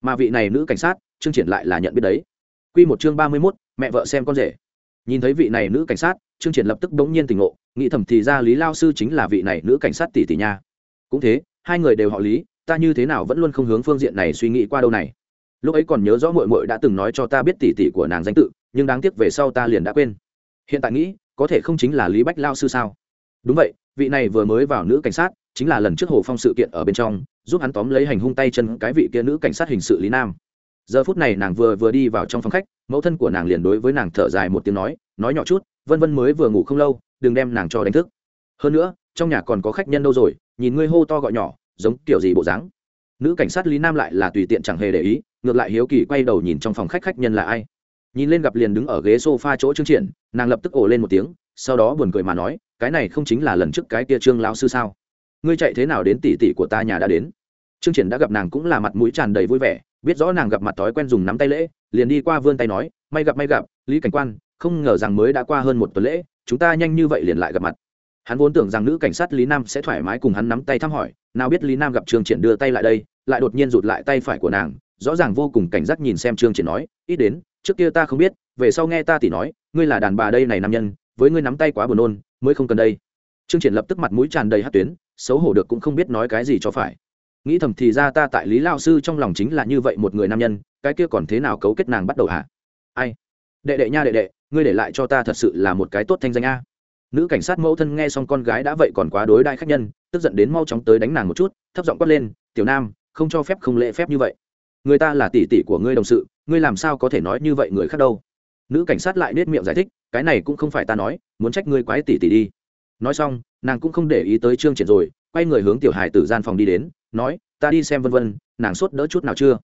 Mà vị này nữ cảnh sát trương triển lại là nhận biết đấy. Quy một chương ba mươi 31, mẹ vợ xem con rể. Nhìn thấy vị này nữ cảnh sát trương triển lập tức đống nhiên tỉnh ngộ nghĩ thầm thì ra lý lao sư chính là vị này nữ cảnh sát tỷ tỷ nha. Cũng thế hai người đều họ lý ta như thế nào vẫn luôn không hướng phương diện này suy nghĩ qua đâu này lúc ấy còn nhớ rõ mội mội đã từng nói cho ta biết tỷ tỷ của nàng danh tự, nhưng đáng tiếc về sau ta liền đã quên. Hiện tại nghĩ, có thể không chính là lý bách lao sư sao? Đúng vậy, vị này vừa mới vào nữ cảnh sát, chính là lần trước hồ phong sự kiện ở bên trong, giúp hắn tóm lấy hành hung tay chân cái vị kia nữ cảnh sát hình sự lý nam. Giờ phút này nàng vừa vừa đi vào trong phòng khách, mẫu thân của nàng liền đối với nàng thở dài một tiếng nói nói nhỏ chút, vân vân mới vừa ngủ không lâu, đừng đem nàng cho đánh thức. Hơn nữa, trong nhà còn có khách nhân đâu rồi, nhìn ngươi hô to gọi nhỏ, giống kiểu gì bộ dáng. Nữ cảnh sát lý nam lại là tùy tiện chẳng hề để ý ngược lại hiếu kỳ quay đầu nhìn trong phòng khách khách nhân là ai. Nhìn lên gặp liền đứng ở ghế s o f a chỗ trương triển, nàng lập tức ồ lên một tiếng, sau đó buồn cười mà nói, cái này không chính là lần trước cái kia trương lão sư sao? Ngươi chạy thế nào đến tỷ tỷ của ta nhà đã đến? Trương triển đã gặp nàng cũng là mặt mũi tràn đầy vui vẻ, biết rõ nàng gặp mặt thói quen dùng nắm tay lễ, liền đi qua vươn tay nói, may gặp may gặp, lý cảnh quan, không ngờ rằng mới đã qua hơn một tuần lễ, chúng ta nhanh như vậy liền lại gặp mặt. Hắn vốn tưởng rằng nữ cảnh sát lý nam sẽ thoải mái cùng hắn nắm tay thăm hỏi, nào biết lý nam gặp trương triển đưa tay lại đây, lại đột nhiên rụt lại tay phải của nàng rõ ràng vô cùng cảnh giác nhìn xem trương triển nói, ít đến, trước kia ta không biết, về sau nghe ta tỉ nói, ngươi là đàn bà đây này nam nhân, với ngươi nắm tay quá buồn nôn, mới không cần đây. Trương triển lập tức mặt mũi tràn đầy hát tuyến, xấu hổ được cũng không biết nói cái gì cho phải. Nghĩ thầm thì ra ta tại lý lao sư trong lòng chính là như vậy một người nam nhân, cái kia còn thế nào cấu kết nàng bắt đầu hả? Ai? Đệ đệ nha đệ đệ, ngươi để lại cho ta thật sự là một cái tốt thanh danh a. Nữ cảnh sát mẫu thân nghe xong con gái đã vậy còn quá đối đai khách nhân, tức giận đến mau chóng tới đánh nàng một chút, thấp giọng quát lên, tiểu nam, không cho phép, không lễ phép như vậy người ta là tỷ tỷ của ngươi đồng sự, ngươi làm sao có thể nói như vậy người khác đâu? Nữ cảnh sát lại nết miệng giải thích, cái này cũng không phải ta nói, muốn trách ngươi quái tỷ tỷ đi. Nói xong, nàng cũng không để ý tới trương triển rồi, quay người hướng tiểu hài tử gian phòng đi đến, nói, ta đi xem vân vân, nàng sốt đỡ chút nào chưa?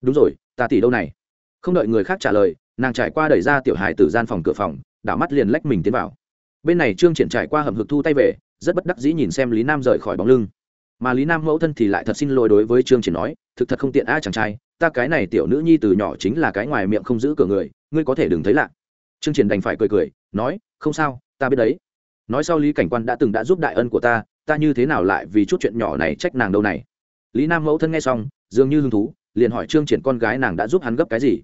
Đúng rồi, ta tỷ đâu này? Không đợi người khác trả lời, nàng trải qua đẩy ra tiểu hài tử gian phòng cửa phòng, đảo mắt liền lách mình tiến vào. Bên này trương triển trải qua hầm hực thu tay về, rất bất đắc dĩ nhìn xem lý nam rời khỏi bóng lưng mà lý nam mẫu thân thì lại thật xin lỗi đối với trương triển nói, thực thật không tiện a, chàng trai, ta cái này tiểu nữ nhi từ nhỏ chính là cái ngoài miệng không giữ cửa người, ngươi có thể đừng thấy lạ. Trương triển đành phải cười cười, nói, không sao, ta biết đấy. Nói sau lý cảnh quan đã từng đã giúp đại ân của ta ta như thế nào lại vì chút chuyện nhỏ này trách nàng đâu này? Lý nam mẫu thân nghe xong, dường như hứng thú, liền hỏi trương triển con gái nàng đã giúp hắn gấp cái gì.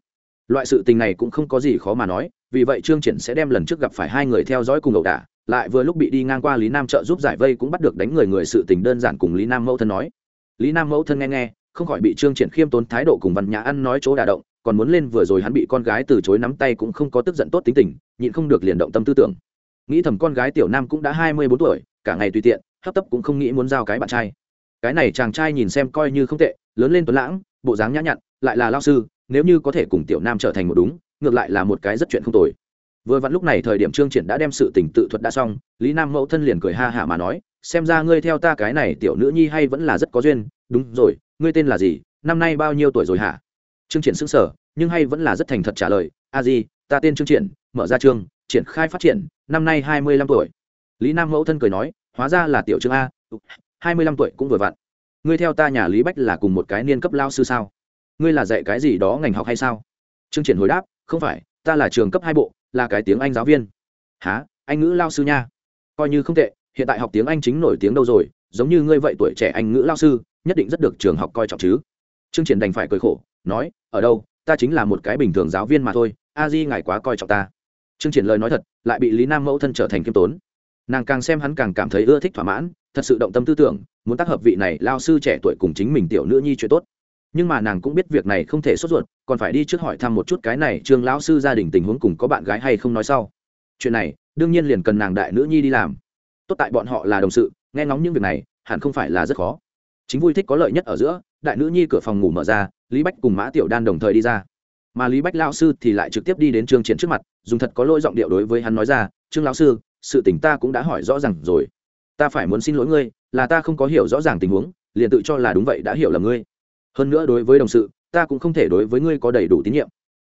Loại sự tình này cũng không có gì khó mà nói, vì vậy trương triển sẽ đem lần trước gặp phải hai người theo dõi cùng ẩu đả lại vừa lúc bị đi ngang qua lý nam trợ giúp giải vây cũng bắt được đánh người người sự tình đơn giản cùng lý nam mẫu thân nói. Lý nam mẫu thân nghe nghe, không khỏi bị trương triển khiêm tốn thái độ cùng văn nhã ăn nói chỗ đả động, còn muốn lên vừa rồi hắn bị con gái từ chối nắm tay cũng không có tức giận tốt tính tình, nhịn không được liền động tâm tư tưởng. Nghĩ thầm con gái tiểu nam cũng đã hai mươi bốn tuổi, cả ngày tùy tiện, hấp tấp cũng không nghĩ muốn giao cái bạn trai. Cái này chàng trai nhìn xem coi như không tệ, lớn lên tuấn lãng, bộ dáng nhã nhặn, lại là lao sư, nếu như có thể cùng tiểu nam trở thành một đúng, ngược lại là một cái rất chuyện không tồi vừa vặn lúc này thời điểm trương triển đã đem sự tình tự thuật đã xong, lý nam mẫu thân liền cười ha hả mà nói, xem ra ngươi theo ta cái này tiểu nữ nhi hay vẫn là rất có duyên. Đúng rồi, ngươi tên là gì? Năm nay bao nhiêu tuổi rồi hả? Trương triển sững sở nhưng hay vẫn là rất thành thật trả lời, a di, ta tên trương triển, mở ra trường, triển khai phát triển, năm nay hai mươi lăm tuổi. Lý nam mẫu thân cười nói, hóa ra là tiểu trương a, hai mươi lăm tuổi cũng vừa vặn. Ngươi theo ta nhà lý bách là cùng một cái niên cấp lao sư sao? Ngươi là dạy cái gì đó ngành học hay sao? Trương triển hồi đáp, không phải, ta là trường cấp hai bộ là cái tiếng anh giáo viên. Há anh ngữ lao sư nha. Coi như không tệ, hiện tại học tiếng anh chính nổi tiếng đâu rồi, giống như ngươi vậy tuổi trẻ anh ngữ lao sư, nhất định rất được trường học coi trọng chứ. Trương triển đành phải cười khổ, nói, ở đâu, ta chính là một cái bình thường giáo viên mà thôi, a di ngài quá coi trọng ta. Trương triển lời nói thật, lại bị lý nam mẫu thân trở thành kiêm tốn. Nàng càng xem hắn càng cảm thấy ưa thích thỏa mãn, thật sự động tâm tư tưởng, muốn tác hợp vị này lao sư trẻ tuổi cùng chính mình tiểu nữ nhi chuyện tốt nhưng mà nàng cũng biết việc này không thể sốt ruột, còn phải đi trước hỏi thăm một chút cái này trương lão sư gia đình tình huống cùng có bạn gái hay không nói sau. Chuyện này, đương nhiên liền cần nàng đại nữ nhi đi làm. Tốt tại bọn họ là đồng sự, nghe ngóng những việc này, hẳn không phải là rất khó. Chính vui thích có lợi nhất ở giữa, đại nữ nhi cửa phòng ngủ mở ra, lý bách cùng mã tiểu đan đồng thời đi ra. Mà lý bách lao sư thì lại trực tiếp đi đến trương triển trước mặt, dùng thật có lỗi giọng điệu đối với hắn nói ra, trương lão sư, sự tình ta cũng đã hỏi rõ ràng rồi. Ta phải muốn xin lỗi ngươi, là ta không có hiểu rõ ràng tình huống, liền tự cho là đúng vậy đã hiểu là ngươi hơn nữa đối với đồng sự, ta cũng không thể đối với ngươi có đầy đủ tín nhiệm.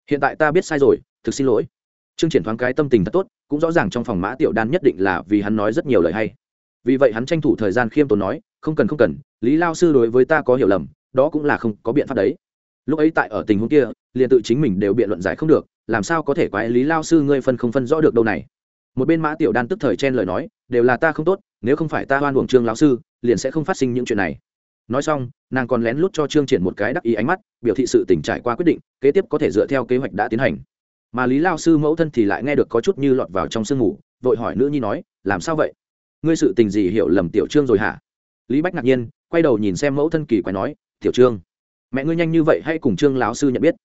Hiện tại ta biết sai rồi, thực xin lỗi. Trương triển thoáng cái tâm tình thật tốt, cũng rõ ràng trong phòng mã tiểu đan nhất định là vì hắn nói rất nhiều lời hay. Vì vậy hắn tranh thủ thời gian khiêm tốn nói, không cần không cần, lý lao sư đối với ta có hiểu lầm, đó cũng là không có biện pháp đấy. Lúc ấy tại ở tình huống kia, liền tự chính mình đều biện luận giải không được, làm sao có thể quái lý lao sư ngươi phân không phân rõ được đâu này. Một bên mã tiểu đan tức thời chen lời nói, đều là ta không tốt, nếu không phải ta hoan uổng trương lão sư, liền sẽ không phát sinh những chuyện này nói xong, nàng còn lén lút cho trương triển một cái đắc ý ánh mắt, biểu thị sự tỉnh trải qua quyết định, kế tiếp có thể dựa theo kế hoạch đã tiến hành. Mà lý lao sư mẫu thân thì lại nghe được có chút như lọt vào trong sương ngủ vội hỏi nữ nhi nói, làm sao vậy? Ngươi sự tình gì hiểu lầm tiểu trương rồi hả? Lý bách ngạc nhiên, quay đầu nhìn xem mẫu thân kỳ quái nói, tiểu trương, mẹ ngươi nhanh như vậy hay cùng trương lão sư nhận biết.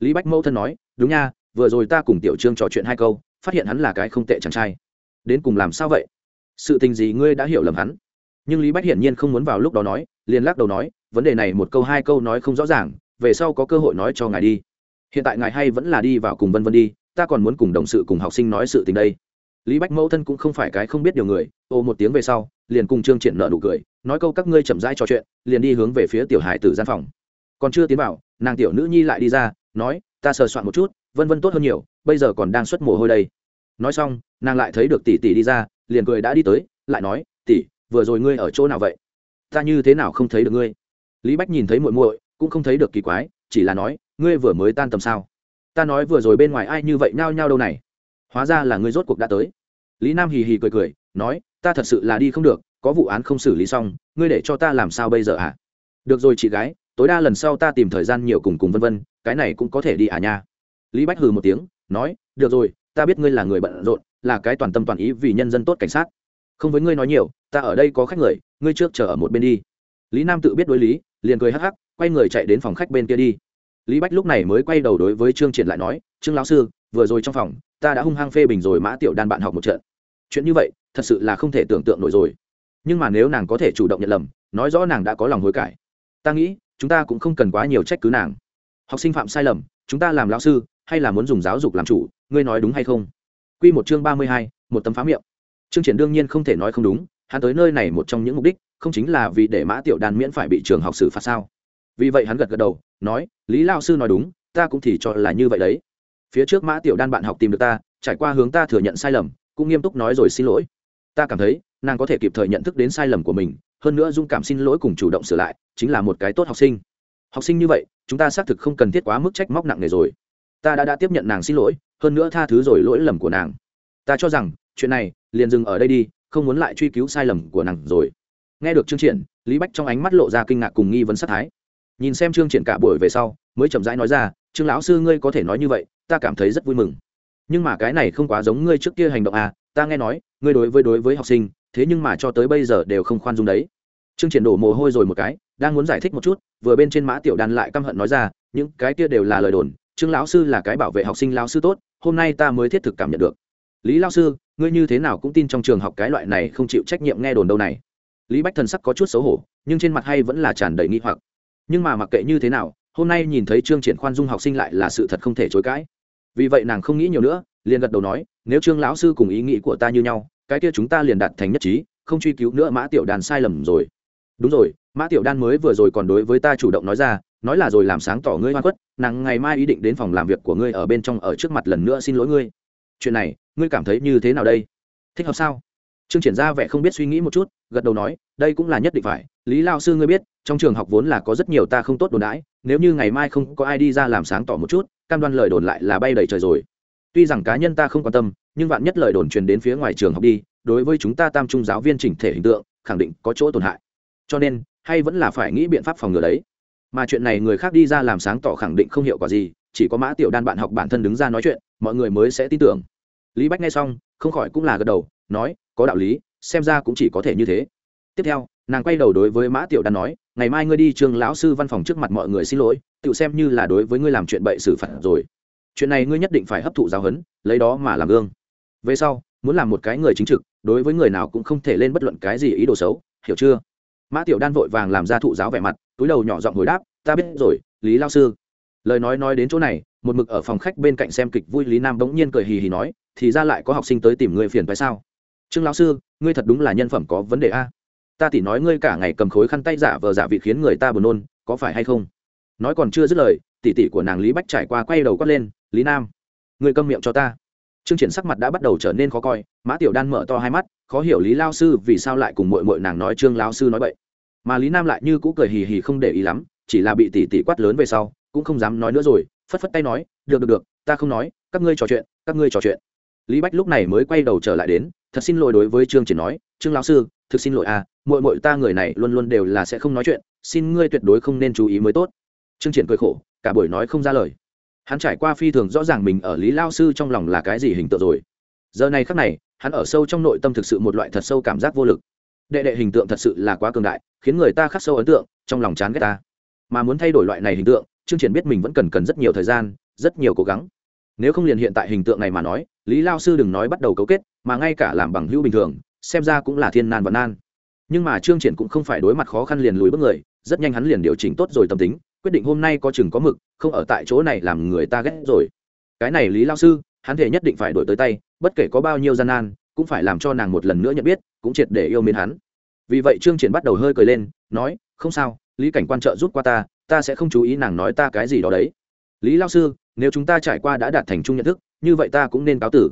Lý bách mẫu thân nói, đúng nha, vừa rồi ta cùng tiểu trương trò chuyện hai câu, phát hiện hắn là cái không tệ chàng trai. Đến cùng làm sao vậy? Sự tình gì ngươi đã hiểu lầm hắn? Nhưng lý bách hiển nhiên không muốn vào lúc đó nói liền lắc đầu nói, vấn đề này một câu hai câu nói không rõ ràng, về sau có cơ hội nói cho ngài đi. Hiện tại ngài hay vẫn là đi vào cùng vân vân đi, ta còn muốn cùng đồng sự cùng học sinh nói sự tình đây. Lý bách mẫu thân cũng không phải cái không biết điều người, ô một tiếng về sau, liền cùng trương triển nợ nụ cười, nói câu các ngươi chậm rãi trò chuyện, liền đi hướng về phía tiểu hải tử gian phòng. Còn chưa tiến vào, nàng tiểu nữ nhi lại đi ra, nói, ta sờ soạn một chút, vân vân tốt hơn nhiều, bây giờ còn đang xuất mồ hôi đây. Nói xong, nàng lại thấy được tỷ tỷ đi ra, liền cười đã đi tới, lại nói, tỷ, vừa rồi ngươi ở chỗ nào vậy? Ta như thế nào không thấy được ngươi? Lý bách nhìn thấy muội muội, cũng không thấy được kỳ quái, chỉ là nói, ngươi vừa mới tan tầm sao? Ta nói vừa rồi bên ngoài ai như vậy nhao nhao đâu này? Hóa ra là ngươi rốt cuộc đã tới. Lý nam hì hì cười cười, nói, ta thật sự là đi không được, có vụ án không xử lý xong, ngươi để cho ta làm sao bây giờ ạ à? được rồi chị gái, tối đa lần sau ta tìm thời gian nhiều cùng cùng vân vân, cái này cũng có thể đi à nha. Lý bách hừ một tiếng, nói, được rồi, ta biết ngươi là người bận rộn, là cái toàn tâm toàn ý vì nhân dân tốt cảnh sát. Không với ngươi nói nhiều ta ở đây có khách người ngươi trước chờ ở một bên đi. Lý nam tự biết đối lý liền cười hắc hắc quay người chạy đến phòng khách bên kia đi. Lý bách lúc này mới quay đầu đối với trương triển lại nói trương lão sư vừa rồi trong phòng ta đã hung hăng phê bình rồi mã tiểu đan bạn học một trận. Chuyện như vậy thật sự là không thể tưởng tượng nổi rồi. Nhưng mà nếu nàng có thể chủ động nhận lầm nói rõ nàng đã có lòng hối cải ta nghĩ chúng ta cũng không cần quá nhiều trách cứ nàng. Học sinh phạm sai lầm chúng ta làm lão sư hay là muốn dùng giáo dục làm chủ ngươi nói đúng hay không? Quy một chương ba mươi hai, một tấm phá miệng. Trương triển đương nhiên không thể nói không đúng hắn tới nơi này một trong những mục đích không chính là vì để mã tiểu đan miễn phải bị trường học xử phạt sao? Vì vậy hắn gật gật đầu, nói, lý lao sư nói đúng, ta cũng thì cho là như vậy đấy. Phía trước mã tiểu đan bạn học tìm được ta, trải qua hướng ta thừa nhận sai lầm, cũng nghiêm túc nói rồi xin lỗi. Ta cảm thấy, nàng có thể kịp thời nhận thức đến sai lầm của mình, hơn nữa dung cảm xin lỗi cùng chủ động sửa lại, chính là một cái tốt học sinh. Học sinh như vậy, chúng ta xác thực không cần thiết quá mức trách móc nặng nề rồi. Ta đã đã tiếp nhận nàng xin lỗi, hơn nữa tha thứ rồi lỗi lầm của nàng. Ta cho rằng, chuyện này, liền dừng ở đây đi không muốn lại truy cứu sai lầm của nàng rồi. Nghe được chương triển, lý bách trong ánh mắt lộ ra kinh ngạc cùng nghi vấn sát thái. Nhìn xem chương triển cả buổi về sau, mới chậm rãi nói ra, trương lão sư ngươi có thể nói như vậy, ta cảm thấy rất vui mừng. Nhưng mà cái này không quá giống ngươi trước kia hành động à ta nghe nói, ngươi đối với đối với học sinh, thế nhưng mà cho tới bây giờ đều không khoan dung đấy. Chương triển đổ mồ hôi rồi một cái, đang muốn giải thích một chút, vừa bên trên mã tiểu đan lại căm hận nói ra, những cái kia đều là lời đồn, trương lão sư là cái bảo vệ học sinh, lão sư tốt, hôm nay ta mới thiết thực cảm nhận được lý lão sư, ngươi như thế nào cũng tin trong trường học cái loại này không chịu trách nhiệm nghe đồn đâu này. Lý bách thần sắc có chút xấu hổ, nhưng trên mặt hay vẫn là tràn đầy nghi hoặc. Nhưng mà mặc kệ như thế nào, hôm nay nhìn thấy trương triển khoan dung học sinh lại là sự thật không thể chối cãi. Vì vậy nàng không nghĩ nhiều nữa, liền gật đầu nói, nếu trương lão sư cùng ý nghĩ của ta như nhau, cái kia chúng ta liền đạt thành nhất trí, không truy cứu nữa mã tiểu đan sai lầm rồi. Đúng rồi, mã tiểu đan mới vừa rồi còn đối với ta chủ động nói ra, nói là rồi làm sáng tỏ ngươi hoa quất nàng ngày mai ý định đến phòng làm việc của ngươi ở bên trong ở trước mặt lần nữa xin lỗi ngươi. Chuyện này ngươi cảm thấy như thế nào đây? Thích hợp sao? Trương triển ra vẻ không biết suy nghĩ một chút, gật đầu nói, đây cũng là nhất định phải. Lý lao sư ngươi biết, trong trường học vốn là có rất nhiều ta không tốt đồn đãi, nếu như ngày mai không có ai đi ra làm sáng tỏ một chút, cam đoan lời đồn lại là bay đầy trời rồi. Tuy rằng cá nhân ta không quan tâm, nhưng vạn nhất lời đồn truyền đến phía ngoài trường học đi, đối với chúng ta tam trung giáo viên chỉnh thể hình tượng, khẳng định có chỗ tổn hại. Cho nên, hay vẫn là phải nghĩ biện pháp phòng ngừa đấy. Mà chuyện này người khác đi ra làm sáng tỏ khẳng định không hiệu quả gì, chỉ có mã tiểu đan bạn học bản thân đứng ra nói chuyện, mọi người mới sẽ tin tưởng lý bách nghe xong, không khỏi cũng là gật đầu, nói, có đạo lý, xem ra cũng chỉ có thể như thế. Tiếp theo, nàng quay đầu đối với mã tiểu đan nói, ngày mai ngươi đi trường lão sư văn phòng trước mặt mọi người xin lỗi tự xem như là đối với ngươi làm chuyện bậy xử phạt rồi. Chuyện này ngươi nhất định phải hấp thụ giáo huấn, lấy đó mà làm gương. Về sau, muốn làm một cái người chính trực, đối với người nào cũng không thể lên bất luận cái gì ý đồ xấu, hiểu chưa? Mã tiểu đan vội vàng làm ra thụ giáo vẻ mặt, túi đầu nhỏ giọng hồi đáp, ta biết rồi, lý lao sư. Lời nói nói đến chỗ này một mực ở phòng khách bên cạnh xem kịch vui lý nam bỗng nhiên cười hì hì nói, thì ra lại có học sinh tới tìm người phiền phải sao? Trương lão sư, ngươi thật đúng là nhân phẩm có vấn đề a. Ta tỉ nói ngươi cả ngày cầm khối khăn tay giả vờ giả vị khiến người ta buồn nôn, có phải hay không? Nói còn chưa dứt lời, tỉ tỉ của nàng lý bách trải qua quay đầu quát lên, lý nam, ngươi câm miệng cho ta. Trương triển sắc mặt đã bắt đầu trở nên khó coi, mã tiểu đan mở to hai mắt, khó hiểu lý lao sư vì sao lại cùng mội mội nàng nói trương Lão sư nói vậy mà lý nam lại như cũ cười hì hì không để ý lắm, chỉ là bị tỉ tỉ quát lớn về sau, cũng không dám nói nữa rồi phất phất tay nói, được được được, ta không nói, các ngươi trò chuyện, các ngươi trò chuyện. Lý bách lúc này mới quay đầu trở lại đến, thật xin lỗi đối với trương triển nói, trương lão sư, thực xin lỗi à muội muội ta người này luôn luôn đều là sẽ không nói chuyện, xin ngươi tuyệt đối không nên chú ý mới tốt. Trương triển cười khổ, cả buổi nói không ra lời. Hắn trải qua phi thường rõ ràng mình ở lý lao sư trong lòng là cái gì hình tượng rồi. Giờ này khắc này, hắn ở sâu trong nội tâm thực sự một loại thật sâu cảm giác vô lực. Đệ đệ hình tượng thật sự là quá cường đại, khiến người ta khắc sâu ấn tượng, trong lòng chán ghét ta. Mà muốn thay đổi loại này hình tượng trương triển biết mình vẫn cần cần rất nhiều thời gian, rất nhiều cố gắng. Nếu không liền hiện tại hình tượng này mà nói, lý lao sư đừng nói bắt đầu cấu kết, mà ngay cả làm bằng hữu bình thường, xem ra cũng là thiên nan và nan. Nhưng mà trương triển cũng không phải đối mặt khó khăn liền lùi bước người, rất nhanh hắn liền điều chỉnh tốt rồi tâm tính, quyết định hôm nay có chừng có mực, không ở tại chỗ này làm người ta ghét rồi. Cái này lý lao sư, hắn thể nhất định phải đổi tới tay, bất kể có bao nhiêu gian nan, cũng phải làm cho nàng một lần nữa nhận biết, cũng triệt để yêu mến hắn. Vì vậy trương triển bắt đầu hơi cười lên, nói, không sao, lý cảnh quan trợ giúp qua ta ta sẽ không chú ý nàng nói ta cái gì đó đấy. Lý lao sư, nếu chúng ta trải qua đã đạt thành chung nhận thức, như vậy ta cũng nên cáo tử.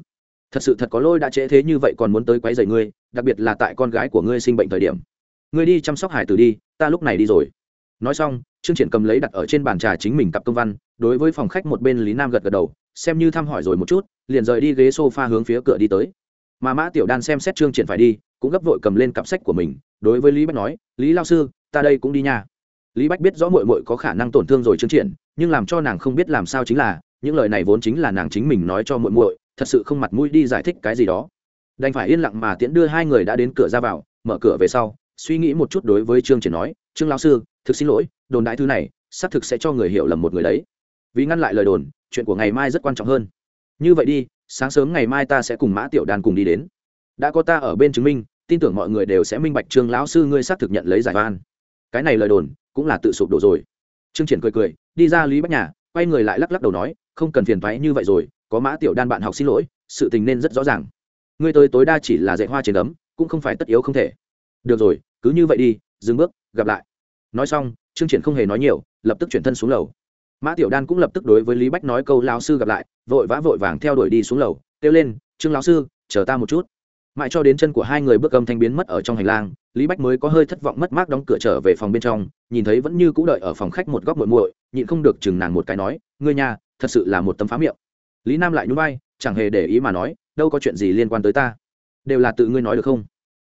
Thật sự thật có lỗi đã trễ thế như vậy còn muốn tới quấy rầy ngươi, đặc biệt là tại con gái của ngươi sinh bệnh thời điểm. Ngươi đi chăm sóc hải tử đi, ta lúc này đi rồi. Nói xong, trương triển cầm lấy đặt ở trên bàn trà chính mình cặp công văn, đối với phòng khách một bên lý nam gật gật đầu, xem như thăm hỏi rồi một chút, liền rời đi ghế sofa hướng phía cửa đi tới. Mà mã tiểu đan xem xét trương triển phải đi, cũng gấp vội cầm lên cặp sách của mình, đối với lý bách nói, lý lao sư, ta đây cũng đi nha lý bách biết rõ mội mội có khả năng tổn thương rồi trương triển, nhưng làm cho nàng không biết làm sao chính là, những lời này vốn chính là nàng chính mình nói cho mội mội thật sự không mặt mũi đi giải thích cái gì đó. Đành phải yên lặng mà tiễn đưa hai người đã đến cửa ra vào, mở cửa về sau, suy nghĩ một chút đối với trương triển nói, trương lão sư, thực xin lỗi, đồn đại thứ này, xác thực sẽ cho người hiểu lầm một người đấy. Vì ngăn lại lời đồn, chuyện của ngày mai rất quan trọng hơn. Như vậy đi, sáng sớm ngày mai ta sẽ cùng mã tiểu đàn cùng đi đến. Đã có ta ở bên chứng minh, tin tưởng mọi người đều sẽ minh bạch trương lão sư ngươi xác thực nhận lấy giải van cái này lời đồn cũng là tự sụp đổ rồi. Trương triển cười cười, đi ra lý bách nhà, quay người lại lắc lắc đầu nói, không cần phiền thoái như vậy rồi, có mã tiểu đan bạn học xin lỗi, sự tình nên rất rõ ràng. Ngươi tới tối đa chỉ là dạy hoa trên ấm cũng không phải tất yếu không thể. Được rồi, cứ như vậy đi, dừng bước, gặp lại. Nói xong, trương triển không hề nói nhiều, lập tức chuyển thân xuống lầu. Mã tiểu đan cũng lập tức đối với lý bách nói câu lao sư gặp lại, vội vã vội vàng theo đuổi đi xuống lầu, kêu lên, trương lão sư, chờ ta một chút mãi cho đến chân của hai người bước âm thanh biến mất ở trong hành lang, lý bách mới có hơi thất vọng mất mát đóng cửa trở về phòng bên trong, nhìn thấy vẫn như cũ đợi ở phòng khách một góc muội muội, nhịn không được chừng nàng một cái nói, ngươi nhà thật sự là một tấm phá miệng. Lý nam lại nhún vai, chẳng hề để ý mà nói, đâu có chuyện gì liên quan tới ta, đều là tự ngươi nói được không?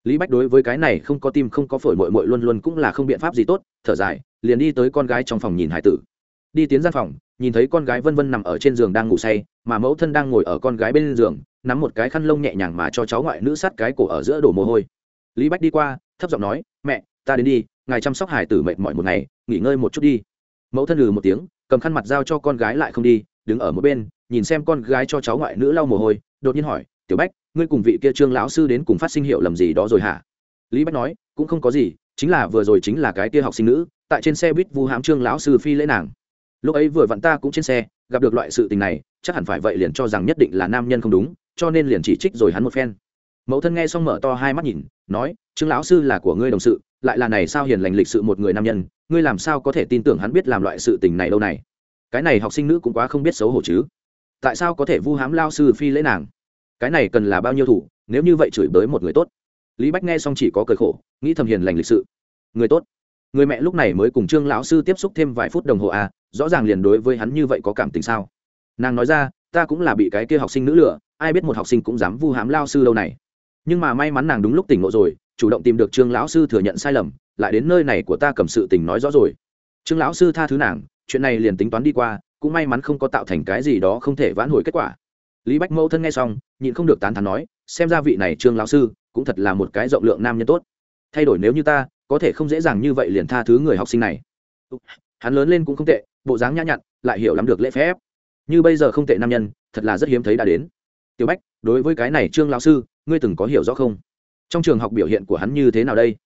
Lý bách đối với cái này không có tim không có phổi mội mội luôn luôn cũng là không biện pháp gì tốt, thở dài, liền đi tới con gái trong phòng nhìn hải tử. Đi tiến gian phòng, nhìn thấy con gái vân vân nằm ở trên giường đang ngủ say, mà mẫu thân đang ngồi ở con gái bên giường nắm một cái khăn lông nhẹ nhàng mà cho cháu ngoại nữ sát cái cổ ở giữa đổ mồ hôi. Lý bách đi qua, thấp giọng nói, mẹ, ta đến đi, ngài chăm sóc hải tử mệt mỏi một ngày, nghỉ ngơi một chút đi. Mẫu thân lừ một tiếng, cầm khăn mặt giao cho con gái lại không đi, đứng ở một bên, nhìn xem con gái cho cháu ngoại nữ lau mồ hôi, đột nhiên hỏi, tiểu bách, ngươi cùng vị kia trương lão sư đến cùng phát sinh hiệu lầm gì đó rồi hả? Lý bách nói, cũng không có gì, chính là vừa rồi chính là cái kia học sinh nữ, tại trên xe buýt vu hãm trương lão sư phi lễ nàng. Lúc ấy vừa vặn ta cũng trên xe, gặp được loại sự tình này, chắc hẳn phải vậy liền cho rằng nhất định là nam nhân không đúng cho nên liền chỉ trích rồi hắn một phen. Mẫu thân nghe xong mở to hai mắt nhìn, nói, trương lão sư là của ngươi đồng sự, lại là này sao hiền lành lịch sự một người nam nhân, ngươi làm sao có thể tin tưởng hắn biết làm loại sự tình này đâu này? Cái này học sinh nữ cũng quá không biết xấu hổ chứ. Tại sao có thể vu hám lao sư phi lễ nàng? Cái này cần là bao nhiêu thủ, nếu như vậy chửi bới một người tốt. Lý bách nghe xong chỉ có cười khổ, nghĩ thầm hiền lành lịch sự. Người tốt. Người mẹ lúc này mới cùng trương lão sư tiếp xúc thêm vài phút đồng hồ à rõ ràng liền đối với hắn như vậy có cảm tình sao? Nàng nói ra, ta cũng là bị cái kia học sinh nữ lựa ai biết một học sinh cũng dám vu hám lao sư lâu này. Nhưng mà may mắn nàng đúng lúc tỉnh ngộ rồi, chủ động tìm được trương lão sư thừa nhận sai lầm, lại đến nơi này của ta cầm sự tình nói rõ rồi. Trương lão sư tha thứ nàng, chuyện này liền tính toán đi qua, cũng may mắn không có tạo thành cái gì đó không thể vãn hồi kết quả. Lý bách mẫu thân nghe xong, nhịn không được tán thán nói, xem ra vị này trương lão sư cũng thật là một cái rộng lượng nam nhân tốt. Thay đổi nếu như ta, có thể không dễ dàng như vậy liền tha thứ người học sinh này. Hắn lớn lên cũng không tệ, bộ dáng nhã nhặn, lại hiểu lắm được lễ phép. Như bây giờ không tệ nam nhân, thật là rất hiếm thấy đã đến tiểu bách, đối với cái này trương lão sư, ngươi từng có hiểu rõ không? Trong trường học biểu hiện của hắn như thế nào đây?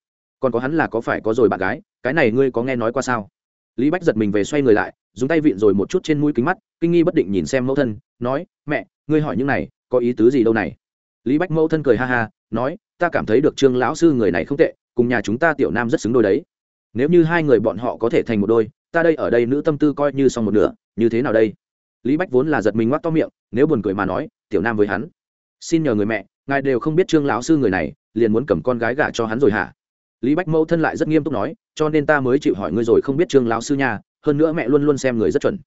Còn có hắn là có phải có rồi bạn gái, cái này ngươi có nghe nói qua sao? Lý bách giật mình về xoay người lại, dùng tay vịn rồi một chút trên mũi kính mắt, kinh nghi bất định nhìn xem mẫu thân, nói, mẹ, ngươi hỏi những này, có ý tứ gì đâu này? Lý bách mẫu thân cười ha ha, nói, ta cảm thấy được trương lão sư người này không tệ, cùng nhà chúng ta tiểu nam rất xứng đôi đấy. Nếu như hai người bọn họ có thể thành một đôi, ta đây ở đây nữ tâm tư coi như xong một nửa, như thế nào đây? Lý bách vốn là giật mình ngoác to miệng, nếu buồn cười mà nói tiểu nam với hắn. Xin nhờ người mẹ, ngài đều không biết trương lão sư người này, liền muốn cầm con gái gả cho hắn rồi hả? Lý bách mẫu thân lại rất nghiêm túc nói, cho nên ta mới chịu hỏi ngươi rồi không biết trương lão sư nha, hơn nữa mẹ luôn luôn xem người rất chuẩn.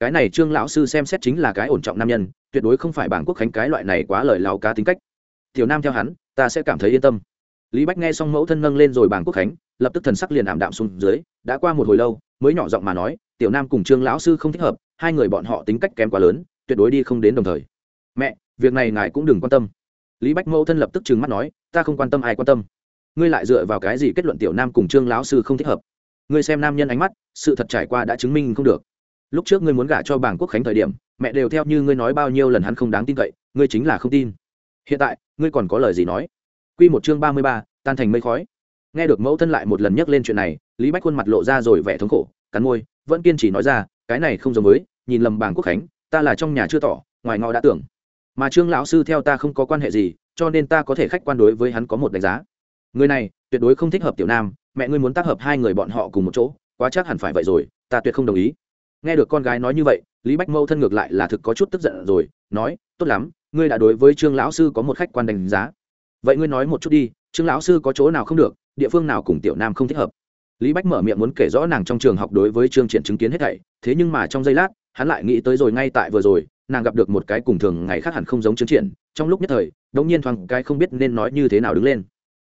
Cái này trương lão sư xem xét chính là cái ổn trọng nam nhân, tuyệt đối không phải bảng quốc khánh cái loại này quá lời lao cá tính cách. Tiểu nam theo hắn, ta sẽ cảm thấy yên tâm. Lý bách nghe xong mẫu thân nâng lên rồi bảng quốc khánh, lập tức thần sắc liền ảm đạm xuống dưới, đã qua một hồi lâu, mới nhỏ giọng mà nói, tiểu nam cùng trương lão sư không thích hợp, hai người bọn họ tính cách kém quá lớn, tuyệt đối đi không đến đồng thời mẹ việc này ngài cũng đừng quan tâm. Lý bách mẫu thân lập tức trừng mắt nói ta không quan tâm ai quan tâm. Ngươi lại dựa vào cái gì kết luận tiểu nam cùng trương lão sư không thích hợp? Ngươi xem nam nhân ánh mắt sự thật trải qua đã chứng minh không được. Lúc trước ngươi muốn gả cho bảng quốc khánh thời điểm mẹ đều theo như ngươi nói bao nhiêu lần hắn không đáng tin cậy ngươi chính là không tin. Hiện tại ngươi còn có lời gì nói? Quy một chương ba mươi ba, tan thành mây khói. Nghe được mẫu thân lại một lần nhắc lên chuyện này, Lý Bách khuôn mặt lộ ra rồi vẻ thống khổ, cắn môi, vẫn kiên trì nói ra, cái này không giống với, nhìn lầm bảng quốc khánh, ta là trong nhà chưa tỏ, ngoài ngõ đã tưởng. Mà Trương lão sư theo ta không có quan hệ gì, cho nên ta có thể khách quan đối với hắn có một đánh giá. Người này, tuyệt đối không thích hợp tiểu nam, mẹ ngươi muốn tác hợp hai người bọn họ cùng một chỗ, quá chắc hẳn phải vậy rồi, ta tuyệt không đồng ý. Nghe được con gái nói như vậy, Lý Bách Mâu thân ngược lại là thực có chút tức giận rồi, nói, tốt lắm, ngươi đã đối với Trương lão sư có một khách quan đánh giá vậy ngươi nói một chút đi trương lão sư có chỗ nào không được địa phương nào cùng tiểu nam không thích hợp lý bách mở miệng muốn kể rõ nàng trong trường học đối với trương triển chứng kiến hết thảy thế nhưng mà trong giây lát hắn lại nghĩ tới rồi ngay tại vừa rồi nàng gặp được một cái cùng thường ngày khác hẳn không giống trương triển, trong lúc nhất thời, đống nhiên thoáng cái không biết nên nói như thế nào đứng lên.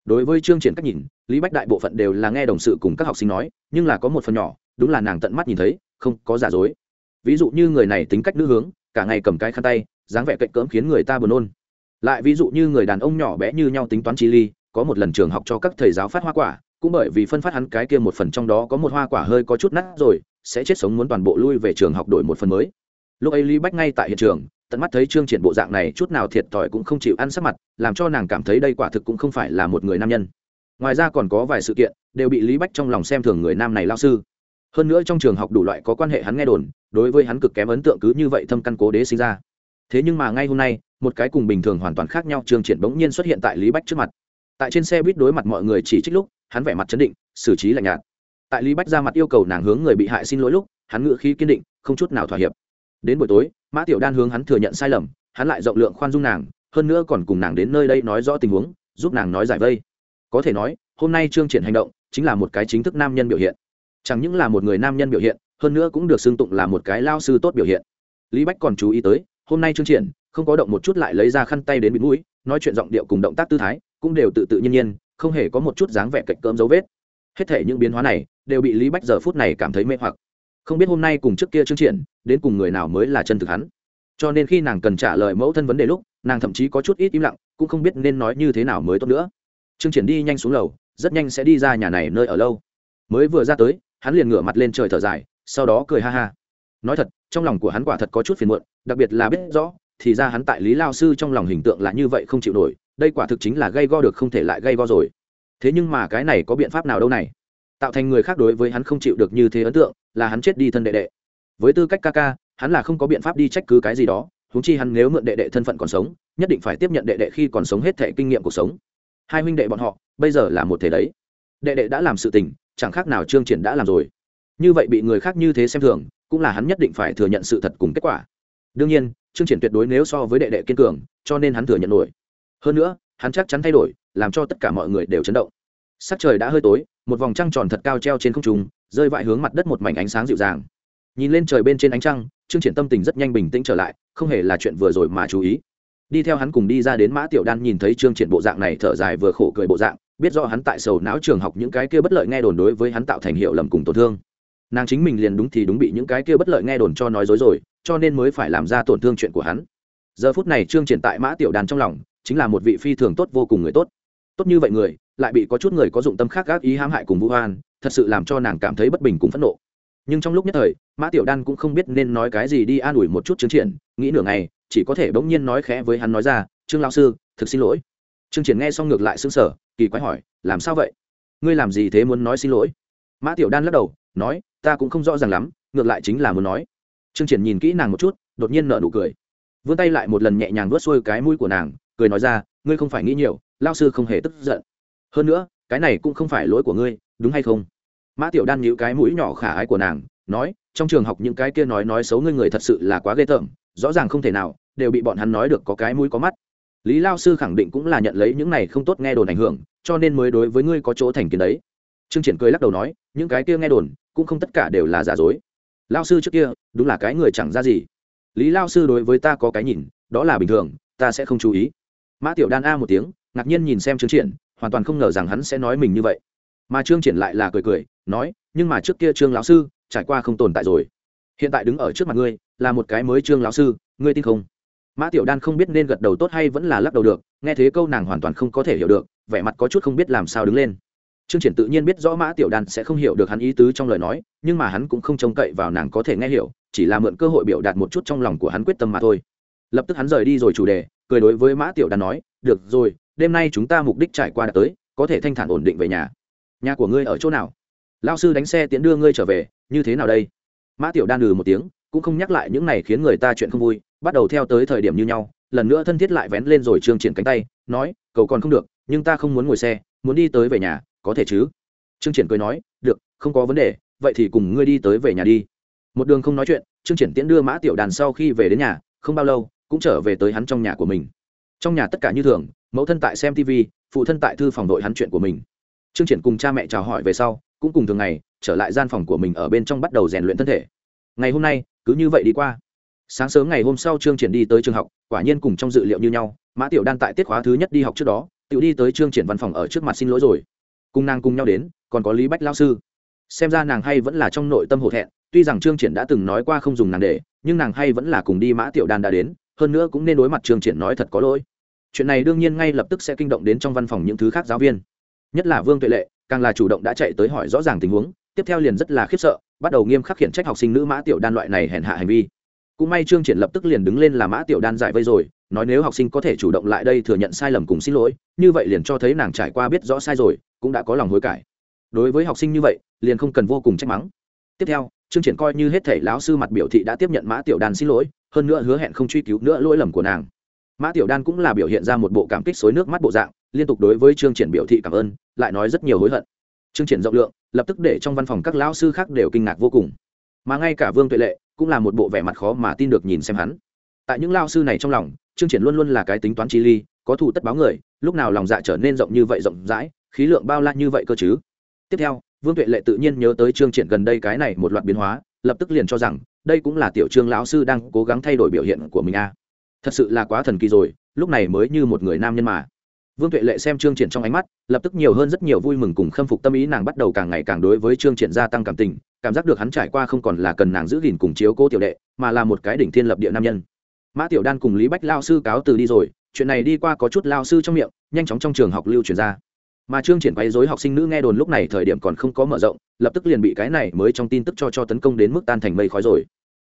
Đối với trương triển cách nhìn, lý bách đại bộ phận đều là nghe đồng sự cùng các học sinh nói, nhưng là có một phần nhỏ, đúng là nàng tận mắt nhìn thấy, không có giả dối. Ví dụ như người này tính cách nữ hướng, cả ngày cầm cái khăn tay, dáng vẻ cạnh cỡm khiến người ta buồn nôn. Lại ví dụ như người đàn ông nhỏ bé như nhau tính toán chi ly, có một lần trường học cho các thầy giáo phát hoa quả, cũng bởi vì phân phát hắn cái kia một phần trong đó có một hoa quả hơi có chút nát rồi, sẽ chết sống muốn toàn bộ lui về trường học đổi một phần mới lúc ấy lý bách ngay tại hiện trường, tận mắt thấy trương triển bộ dạng này chút nào thiệt thòi cũng không chịu ăn sắc mặt, làm cho nàng cảm thấy đây quả thực cũng không phải là một người nam nhân. Ngoài ra còn có vài sự kiện, đều bị lý bách trong lòng xem thường người nam này lao sư. Hơn nữa trong trường học đủ loại có quan hệ hắn nghe đồn, đối với hắn cực kém ấn tượng cứ như vậy thâm căn cố đế sinh ra. Thế nhưng mà ngay hôm nay, một cái cùng bình thường hoàn toàn khác nhau trương triển bỗng nhiên xuất hiện tại lý bách trước mặt. Tại trên xe buýt đối mặt mọi người chỉ trích lúc, hắn vẻ mặt chấn định, xử trí lạnh nhạt. Tại lý bách ra mặt yêu cầu nàng hướng người bị hại xin lỗi lúc, hắn ngựa khí kiên định, không chút nào thỏa hiệp đến buổi tối, mã tiểu đan hướng hắn thừa nhận sai lầm, hắn lại rộng lượng khoan dung nàng, hơn nữa còn cùng nàng đến nơi đây nói rõ tình huống, giúp nàng nói giải vây. Có thể nói, hôm nay trương triển hành động chính là một cái chính thức nam nhân biểu hiện. Chẳng những là một người nam nhân biểu hiện, hơn nữa cũng được xưng tụng là một cái lao sư tốt biểu hiện. Lý bách còn chú ý tới, hôm nay trương triển không có động một chút lại lấy ra khăn tay đến bịt mũi, nói chuyện giọng điệu cùng động tác tư thái cũng đều tự tự nhiên nhiên, không hề có một chút dáng vẻ cạnh cơm dấu vết. Hết thể những biến hóa này đều bị lý bách giờ phút này cảm thấy mê hoặc không biết hôm nay cùng trước kia chương triển, đến cùng người nào mới là chân thực hắn. Cho nên khi nàng cần trả lời mẫu thân vấn đề lúc, nàng thậm chí có chút ít im lặng, cũng không biết nên nói như thế nào mới tốt nữa. Chương triển đi nhanh xuống lầu, rất nhanh sẽ đi ra nhà này nơi ở lâu. Mới vừa ra tới, hắn liền ngửa mặt lên trời thở dài, sau đó cười ha ha. Nói thật, trong lòng của hắn quả thật có chút phiền muộn, đặc biệt là biết rõ, thì ra hắn tại lý lao sư trong lòng hình tượng là như vậy không chịu nổi, đây quả thực chính là gây go được không thể lại gây go rồi. Thế nhưng mà cái này có biện pháp nào đâu này? Tạo thành người khác đối với hắn không chịu được như thế ấn tượng là hắn chết đi thân đệ đệ. Với tư cách ca ca, hắn là không có biện pháp đi trách cứ cái gì đó húng chi hắn nếu mượn đệ đệ thân phận còn sống, nhất định phải tiếp nhận đệ đệ khi còn sống hết thẻ kinh nghiệm cuộc sống. Hai huynh đệ bọn họ, bây giờ là một thể đấy. Đệ đệ đã làm sự tình, chẳng khác nào trương triển đã làm rồi. Như vậy bị người khác như thế xem thường, cũng là hắn nhất định phải thừa nhận sự thật cùng kết quả. Đương nhiên, trương triển tuyệt đối nếu so với đệ đệ kiên cường, cho nên hắn thừa nhận nổi. Hơn nữa, hắn chắc chắn thay đổi, làm cho tất cả mọi người đều chấn động. Sắc trời đã hơi tối, một vòng trăng tròn thật cao treo trên không trung rơi vãi hướng mặt đất một mảnh ánh sáng dịu dàng. Nhìn lên trời bên trên ánh trăng, trương triển tâm tình rất nhanh bình tĩnh trở lại, không hề là chuyện vừa rồi mà chú ý. Đi theo hắn cùng đi ra đến mã tiểu đan nhìn thấy trương triển bộ dạng này thở dài vừa khổ cười bộ dạng, biết do hắn tại sầu não trường học những cái kia bất lợi nghe đồn đối với hắn tạo thành hiệu lầm cùng tổn thương. Nàng chính mình liền đúng thì đúng bị những cái kia bất lợi nghe đồn cho nói dối rồi, cho nên mới phải làm ra tổn thương chuyện của hắn. Giờ phút này trương triển tại mã tiểu đan trong lòng, chính là một vị phi thường tốt vô cùng người tốt. Tốt như vậy người lại bị có chút người có dụng tâm khác gác ý hãm hại cùng vũ hoan thật sự làm cho nàng cảm thấy bất bình cùng phẫn nộ. Nhưng trong lúc nhất thời, mã tiểu đan cũng không biết nên nói cái gì đi an ủi một chút trương triển, nghĩ nửa ngày, chỉ có thể bỗng nhiên nói khẽ với hắn nói ra, trương lão sư, thực xin lỗi. Trương triển nghe xong ngược lại sững sờ, kỳ quái hỏi, làm sao vậy? Ngươi làm gì thế muốn nói xin lỗi? Mã tiểu đan lắc đầu, nói, ta cũng không rõ ràng lắm, ngược lại chính là muốn nói. Trương triển nhìn kỹ nàng một chút, đột nhiên nở nụ cười. Vươn tay lại một lần nhẹ nhàng vớt xuôi cái mũi của nàng, cười nói ra, ngươi không phải nghĩ nhiều lao sư không hề tức giận hơn nữa, cái này cũng không phải lỗi của ngươi, đúng hay không? Mã tiểu đan nhíu cái mũi nhỏ khả ái của nàng, nói, trong trường học những cái kia nói nói xấu ngươi người thật sự là quá ghê tởm, rõ ràng không thể nào, đều bị bọn hắn nói được có cái mũi có mắt. Lý lao sư khẳng định cũng là nhận lấy những này không tốt nghe đồn ảnh hưởng, cho nên mới đối với ngươi có chỗ thành kiến đấy. Trương triển cười lắc đầu nói, những cái kia nghe đồn, cũng không tất cả đều là giả dối. Lao sư trước kia, đúng là cái người chẳng ra gì. Lý lao sư đối với ta có cái nhìn, đó là bình thường, ta sẽ không chú ý. Mã tiểu đan a một tiếng, ngạc nhiên nhìn xem trương triển hoàn toàn không ngờ rằng hắn sẽ nói mình như vậy. Mà trương triển lại là cười cười, nói, nhưng mà trước kia trương lão sư trải qua không tồn tại rồi. Hiện tại đứng ở trước mặt ngươi là một cái mới trương lão sư, ngươi tin không? Mã tiểu đan không biết nên gật đầu tốt hay vẫn là lắc đầu được, nghe thế câu nàng hoàn toàn không có thể hiểu được, vẻ mặt có chút không biết làm sao đứng lên. Trương triển tự nhiên biết rõ mã tiểu đan sẽ không hiểu được hắn ý tứ trong lời nói, nhưng mà hắn cũng không trông cậy vào nàng có thể nghe hiểu, chỉ là mượn cơ hội biểu đạt một chút trong lòng của hắn quyết tâm mà thôi. Lập tức hắn rời đi rồi chủ đề, cười đối với mã tiểu đan nói, được rồi đêm nay chúng ta mục đích trải qua đã tới, có thể thanh thản ổn định về nhà. Nhà của ngươi ở chỗ nào? Lao sư đánh xe tiễn đưa ngươi trở về, như thế nào đây? Mã tiểu đan lừ một tiếng, cũng không nhắc lại những này khiến người ta chuyện không vui, bắt đầu theo tới thời điểm như nhau, lần nữa thân thiết lại vén lên rồi trương triển cánh tay, nói, cầu còn không được, nhưng ta không muốn ngồi xe, muốn đi tới về nhà, có thể chứ? Trương triển cười nói, được, không có vấn đề, vậy thì cùng ngươi đi tới về nhà đi. Một đường không nói chuyện, trương triển tiễn đưa mã tiểu đàn sau khi về đến nhà, không bao lâu, cũng trở về tới hắn trong nhà của mình. Trong nhà tất cả như thường mẫu thân tại xem tv, phụ thân tại thư phòng đội hắn chuyện của mình. Trương triển cùng cha mẹ chào hỏi về sau, cũng cùng thường ngày, trở lại gian phòng của mình ở bên trong bắt đầu rèn luyện thân thể. Ngày hôm nay, cứ như vậy đi qua. Sáng sớm ngày hôm sau trương triển đi tới trường học, quả nhiên cùng trong dự liệu như nhau, mã tiểu đan tại tiết khóa thứ nhất đi học trước đó, Tiểu đi tới trương triển văn phòng ở trước mặt xin lỗi rồi. Cùng nàng cùng nhau đến, còn có lý bách lao sư. Xem ra nàng hay vẫn là trong nội tâm hổ thẹn, tuy rằng trương triển đã từng nói qua không dùng nàng để, nhưng nàng hay vẫn là cùng đi mã tiểu đan đã đến, hơn nữa cũng nên đối mặt trương triển nói thật có lỗi chuyện này đương nhiên ngay lập tức sẽ kinh động đến trong văn phòng những thứ khác giáo viên. Nhất là vương tuệ lệ, càng là chủ động đã chạy tới hỏi rõ ràng tình huống, tiếp theo liền rất là khiếp sợ, bắt đầu nghiêm khắc khiển trách học sinh nữ mã tiểu đan loại này hèn hạ hành vi. Cũng may trương triển lập tức liền đứng lên là mã tiểu đan giải vây rồi, nói nếu học sinh có thể chủ động lại đây thừa nhận sai lầm cùng xin lỗi, như vậy liền cho thấy nàng trải qua biết rõ sai rồi, cũng đã có lòng hối cải. Đối với học sinh như vậy, liền không cần vô cùng trách mắng. Tiếp theo, trương triển coi như hết thể lão sư mặt biểu thị đã tiếp nhận mã tiểu đan xin lỗi, hơn nữa hứa hẹn không truy cứu nữa lỗi lầm của nàng mã tiểu đan cũng là biểu hiện ra một bộ cảm kích xối nước mắt bộ dạng, liên tục đối với trương triển biểu thị cảm ơn, lại nói rất nhiều hối hận. Trương triển rộng lượng, lập tức để trong văn phòng các lão sư khác đều kinh ngạc vô cùng. Mà ngay cả vương tuệ lệ cũng là một bộ vẻ mặt khó mà tin được nhìn xem hắn. Tại những lao sư này trong lòng, trương triển luôn luôn là cái tính toán chi ly, có thủ tất báo người, lúc nào lòng dạ trở nên rộng như vậy rộng rãi, khí lượng bao la như vậy cơ chứ. Tiếp theo, vương tuệ lệ tự nhiên nhớ tới trương triển gần đây cái này một loạt biến hóa, lập tức liền cho rằng đây cũng là tiểu trương lão sư đang cố gắng thay đổi biểu hiện của mình a thật sự là quá thần kỳ rồi, lúc này mới như một người nam nhân mà. Vương tuệ lệ xem trương triển trong ánh mắt, lập tức nhiều hơn rất nhiều vui mừng cùng khâm phục tâm ý, nàng bắt đầu càng ngày càng đối với trương triển gia tăng cảm tình, cảm giác được hắn trải qua không còn là cần nàng giữ gìn cùng chiếu cố tiểu đệ, mà là một cái đỉnh thiên lập địa nam nhân. Mã tiểu đan cùng lý bách lao sư cáo từ đi rồi, chuyện này đi qua có chút lao sư trong miệng, nhanh chóng trong trường học lưu truyền ra. Mà trương triển quấy dối học sinh nữ nghe đồn lúc này thời điểm còn không có mở rộng, lập tức liền bị cái này mới trong tin tức cho cho tấn công đến mức tan thành mây khói rồi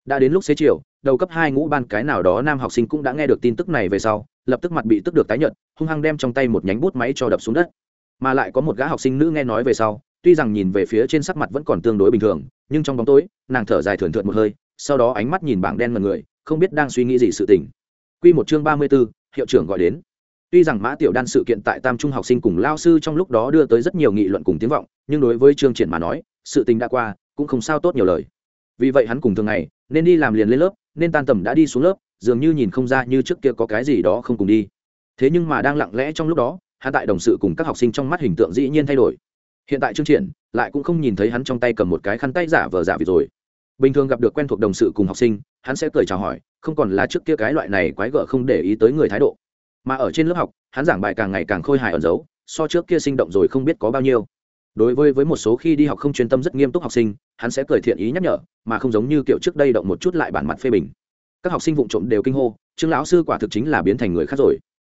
đã đến lúc xế chiều đầu cấp hai ngũ ban cái nào đó nam học sinh cũng đã nghe được tin tức này về sau lập tức mặt bị tức được tái nhợt hung hăng đem trong tay một nhánh bút máy cho đập xuống đất. Mà lại có một gã học sinh nữ nghe nói về sau tuy rằng nhìn về phía trên sắc mặt vẫn còn tương đối bình thường nhưng trong bóng tối nàng thở dài thườn thượt một hơi sau đó ánh mắt nhìn bảng đen mật người không biết đang suy nghĩ gì sự tình. Quy một chương ba mươi 34, hiệu trưởng gọi đến. Tuy rằng mã tiểu đan sự kiện tại tam trung học sinh cùng lao sư trong lúc đó đưa tới rất nhiều nghị luận cùng tiếng vọng nhưng đối với trương triển mà nói sự tình đã qua cũng không sao tốt nhiều lời. Vì vậy hắn cùng thường ngày nên đi làm liền lên lớp, nên tan tầm đã đi xuống lớp, dường như nhìn không ra như trước kia có cái gì đó không cùng đi. Thế nhưng mà đang lặng lẽ trong lúc đó, hắn tại đồng sự cùng các học sinh trong mắt hình tượng dĩ nhiên thay đổi. Hiện tại chương triển lại cũng không nhìn thấy hắn trong tay cầm một cái khăn tay giả vờ giả vì rồi. Bình thường gặp được quen thuộc đồng sự cùng học sinh, hắn sẽ cười chào hỏi, không còn là trước kia cái loại này quái gở không để ý tới người thái độ. Mà ở trên lớp học, hắn giảng bài càng ngày càng khôi hài ẩn giấu, so trước kia sinh động rồi không biết có bao nhiêu đối với với một số khi đi học không chuyên tâm rất nghiêm túc học sinh, hắn sẽ cười thiện ý nhắc nhở, mà không giống như kiểu trước đây động một chút lại bản mặt phê bình. Các học sinh vụ trộm đều kinh hô, trương lão sư quả thực chính là biến thành người khác rồi.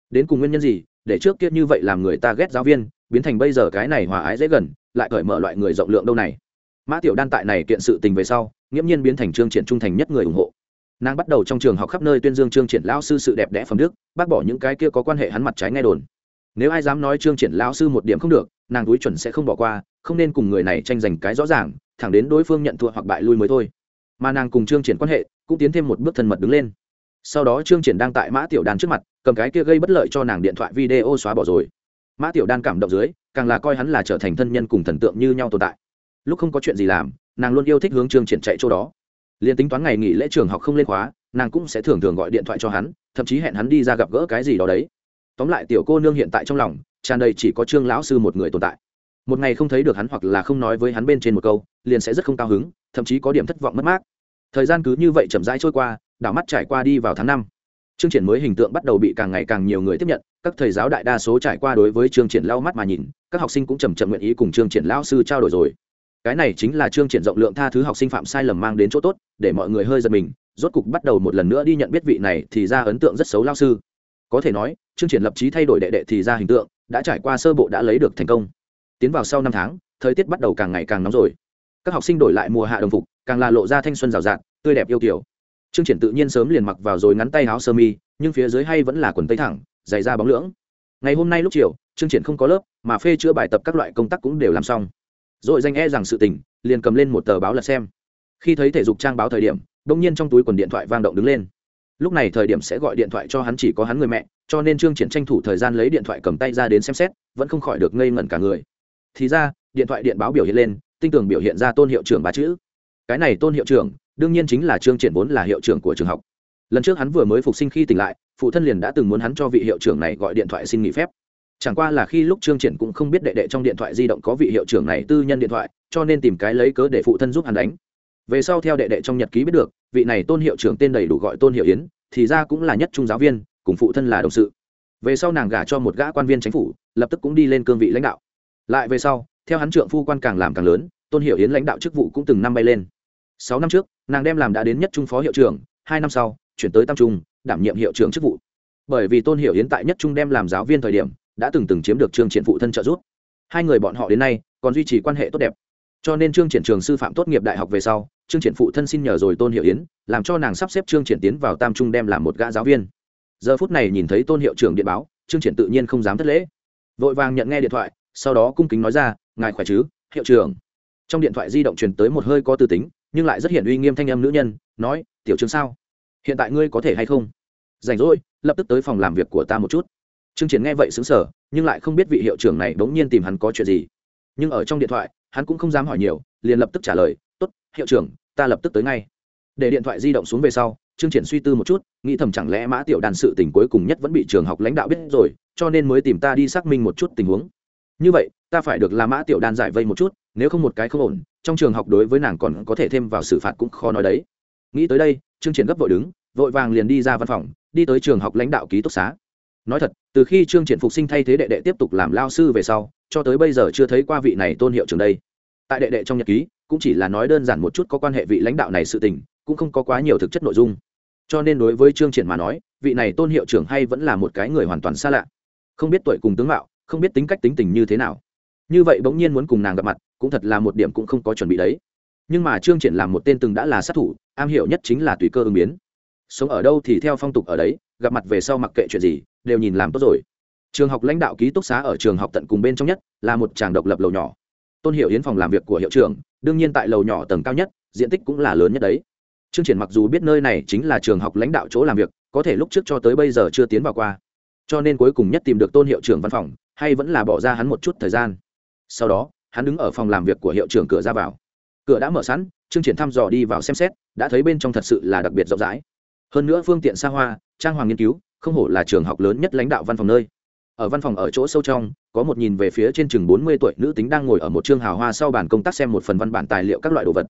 Đến cùng nguyên nhân gì? Để trước kia như vậy làm người ta ghét giáo viên, biến thành bây giờ cái này hòa ái dễ gần, lại cởi mở loại người rộng lượng đâu này? Mã tiểu đan tại này kiện sự tình về sau, nghiễm nhiên biến thành trương triển trung thành nhất người ủng hộ. Nàng bắt đầu trong trường học khắp nơi tuyên dương trương triển lão sư sự đẹp đẽ phẩm đức, bác bỏ những cái kia có quan hệ hắn mặt trái nghe đồn. Nếu ai dám nói trương triển lão sư một điểm không được nàng túi chuẩn sẽ không bỏ qua, không nên cùng người này tranh giành cái rõ ràng, thẳng đến đối phương nhận thua hoặc bại lui mới thôi. Mà nàng cùng trương triển quan hệ cũng tiến thêm một bước thân mật đứng lên. Sau đó trương triển đang tại mã tiểu đan trước mặt, cầm cái kia gây bất lợi cho nàng điện thoại video xóa bỏ rồi. Mã tiểu đan cảm động dưới, càng là coi hắn là trở thành thân nhân cùng thần tượng như nhau tồn tại. Lúc không có chuyện gì làm, nàng luôn yêu thích hướng trương triển chạy chỗ đó. Liền tính toán ngày nghỉ lễ trường học không lên khóa, nàng cũng sẽ thường thường gọi điện thoại cho hắn, thậm chí hẹn hắn đi ra gặp gỡ cái gì đó đấy. Tóm lại tiểu cô nương hiện tại trong lòng tràn đầy chỉ có trương lão sư một người tồn tại. Một ngày không thấy được hắn hoặc là không nói với hắn bên trên một câu, liền sẽ rất không cao hứng, thậm chí có điểm thất vọng mất mát. Thời gian cứ như vậy chậm rãi trôi qua, đảo mắt trải qua đi vào tháng năm. Chương triển mới hình tượng bắt đầu bị càng ngày càng nhiều người tiếp nhận, các thầy giáo đại đa số trải qua đối với chương triển lau mắt mà nhìn, các học sinh cũng chầm chậm nguyện ý cùng chương triển lão sư trao đổi rồi. Cái này chính là chương triển rộng lượng tha thứ học sinh phạm sai lầm mang đến chỗ tốt, để mọi người hơi giật mình, rốt cục bắt đầu một lần nữa đi nhận biết vị này thì ra ấn tượng rất xấu lao sư. Có thể nói chương triển lập trí thay đổi đệ đệ thì ra hình tượng đã trải qua sơ bộ đã lấy được thành công tiến vào sau năm tháng thời tiết bắt đầu càng ngày càng nóng rồi các học sinh đổi lại mùa hạ đồng phục càng là lộ ra thanh xuân rào rạt tươi đẹp yêu kiểu Trương Triển tự nhiên sớm liền mặc vào rồi ngắn tay áo sơ mi, nhưng phía dưới hay vẫn là quần tây thẳng, dày da bóng lưỡng. Ngày hôm nay lúc chiều, Trương Triển không có lớp, mà phê chữa bài tập các loại công tác cũng đều làm xong. Rồi danh e rằng sự tình, liền cầm lên một tờ báo là xem. Khi thấy thể dục trang báo thời điểm, đông nhiên trong túi quần điện thoại vang động đứng lên. Lúc này thời điểm sẽ gọi điện thoại cho hắn chỉ có hắn người mẹ, cho nên Trương Triển tranh thủ thời gian lấy điện thoại cầm tay ra đến xem xét, vẫn không khỏi được ngây ngẩn cả người. Thì ra, điện thoại điện báo biểu hiện lên, tinh tường biểu hiện ra tôn hiệu trưởng ba chữ. Cái này tôn hiệu trưởng, đương nhiên chính là trương triển vốn là hiệu trưởng của trường học lần trước hắn vừa mới phục sinh khi tỉnh lại phụ thân liền đã từng muốn hắn cho vị hiệu trưởng này gọi điện thoại xin nghỉ phép chẳng qua là khi lúc trương triển cũng không biết đệ đệ trong điện thoại di động có vị hiệu trưởng này tư nhân điện thoại cho nên tìm cái lấy cớ để phụ thân giúp hắn đánh về sau theo đệ đệ trong nhật ký biết được, vị này tôn hiệu trưởng tên đầy đủ gọi tôn hiệu yến, thì ra cũng là nhất trung giáo viên, cùng phụ thân là đồng sự. Về sau nàng gả cho một gã quan viên chính phủ, lập tức cũng đi lên cương vị lãnh đạo. Lại về sau, theo hắn trượng phu quan càng làm càng lớn, tôn hiệu yến lãnh đạo chức vụ cũng từng năm bay lên. Sáu năm trước, nàng đem làm đã đến nhất trung phó hiệu trưởng, hai năm sau, chuyển tới tam trung, đảm nhiệm hiệu trưởng chức vụ. Bởi vì tôn hiệu yến tại nhất trung đem làm giáo viên thời điểm, đã từng từng chiếm được trương triển phụ thân trợ giúp. Hai người bọn họ đến nay, còn duy trì quan hệ tốt đẹp cho nên trương triển trường sư phạm tốt nghiệp đại học về sau, trương triển phụ thân xin nhờ rồi tôn hiệu yến, làm cho nàng sắp xếp trương triển tiến vào tam trung đem làm một gã giáo viên. Giờ phút này nhìn thấy tôn hiệu trưởng điện báo, trương triển tự nhiên không dám thất lễ. Vội vàng nhận nghe điện thoại, sau đó cung kính nói ra, ngài khỏe chứ, hiệu trưởng? Trong điện thoại di động truyền tới một hơi có tư tính, nhưng lại rất hiển uy nghiêm thanh âm nữ nhân, nói, tiểu trương sao? Hiện tại ngươi có thể hay không? Rảnh rỗi, lập tức tới phòng làm việc của ta một chút. Trương triển nghe vậy sững sở nhưng lại không biết vị hiệu trưởng này bỗng nhiên tìm hắn có chuyện gì. Nhưng ở trong điện thoại hắn cũng không dám hỏi nhiều, liền lập tức trả lời, tốt, hiệu trưởng, ta lập tức tới ngay. Để điện thoại di động xuống về sau, trương triển suy tư một chút, nghĩ thầm chẳng lẽ mã tiểu đàn sự tình cuối cùng nhất vẫn bị trường học lãnh đạo biết rồi, cho nên mới tìm ta đi xác minh một chút tình huống. Như vậy, ta phải được là mã tiểu đàn giải vây một chút, nếu không một cái không ổn, trong trường học đối với nàng còn có thể thêm vào xử phạt cũng khó nói đấy. Nghĩ tới đây, trương triển gấp vội đứng, vội vàng liền đi ra văn phòng, đi tới trường học lãnh đạo ký túc xá nói thật, từ khi trương triển phục sinh thay thế đệ đệ tiếp tục làm lao sư về sau, cho tới bây giờ chưa thấy qua vị này tôn hiệu trường đây. Tại đệ đệ trong nhật ký, cũng chỉ là nói đơn giản một chút có quan hệ vị lãnh đạo này sự tình, cũng không có quá nhiều thực chất nội dung. Cho nên đối với trương triển mà nói, vị này tôn hiệu trưởng hay vẫn là một cái người hoàn toàn xa lạ. Không biết tuổi cùng tướng mạo, không biết tính cách tính tình như thế nào. Như vậy bỗng nhiên muốn cùng nàng gặp mặt, cũng thật là một điểm cũng không có chuẩn bị đấy. Nhưng mà trương triển làm một tên từng đã là sát thủ, am hiểu nhất chính là tùy cơ ứng biến. Sống ở đâu thì theo phong tục ở đấy gặp mặt về sau mặc kệ chuyện gì, đều nhìn làm tốt rồi. Trường học lãnh đạo ký túc xá ở trường học tận cùng bên trong nhất, là một tràng độc lập lầu nhỏ. Tôn hiệu yến phòng làm việc của hiệu trưởng, đương nhiên tại lầu nhỏ tầng cao nhất, diện tích cũng là lớn nhất đấy. Trương triển mặc dù biết nơi này chính là trường học lãnh đạo chỗ làm việc, có thể lúc trước cho tới bây giờ chưa tiến vào qua. Cho nên cuối cùng nhất tìm được tôn hiệu trưởng văn phòng, hay vẫn là bỏ ra hắn một chút thời gian. Sau đó, hắn đứng ở phòng làm việc của hiệu trưởng cửa ra vào. Cửa đã mở sẵn chương triển thăm dò đi vào xem xét, đã thấy bên trong thật sự là đặc biệt rộng rãi hơn nữa phương tiện xa hoa, trang hoàng nghiên cứu, không hổ là trường học lớn nhất lãnh đạo văn phòng nơi. Ở văn phòng ở chỗ sâu trong, có một nhìn về phía trên chừng bốn mươi tuổi nữ tính đang ngồi ở một chương hào hoa sau bàn công tác xem một phần văn bản tài liệu các loại đồ vật.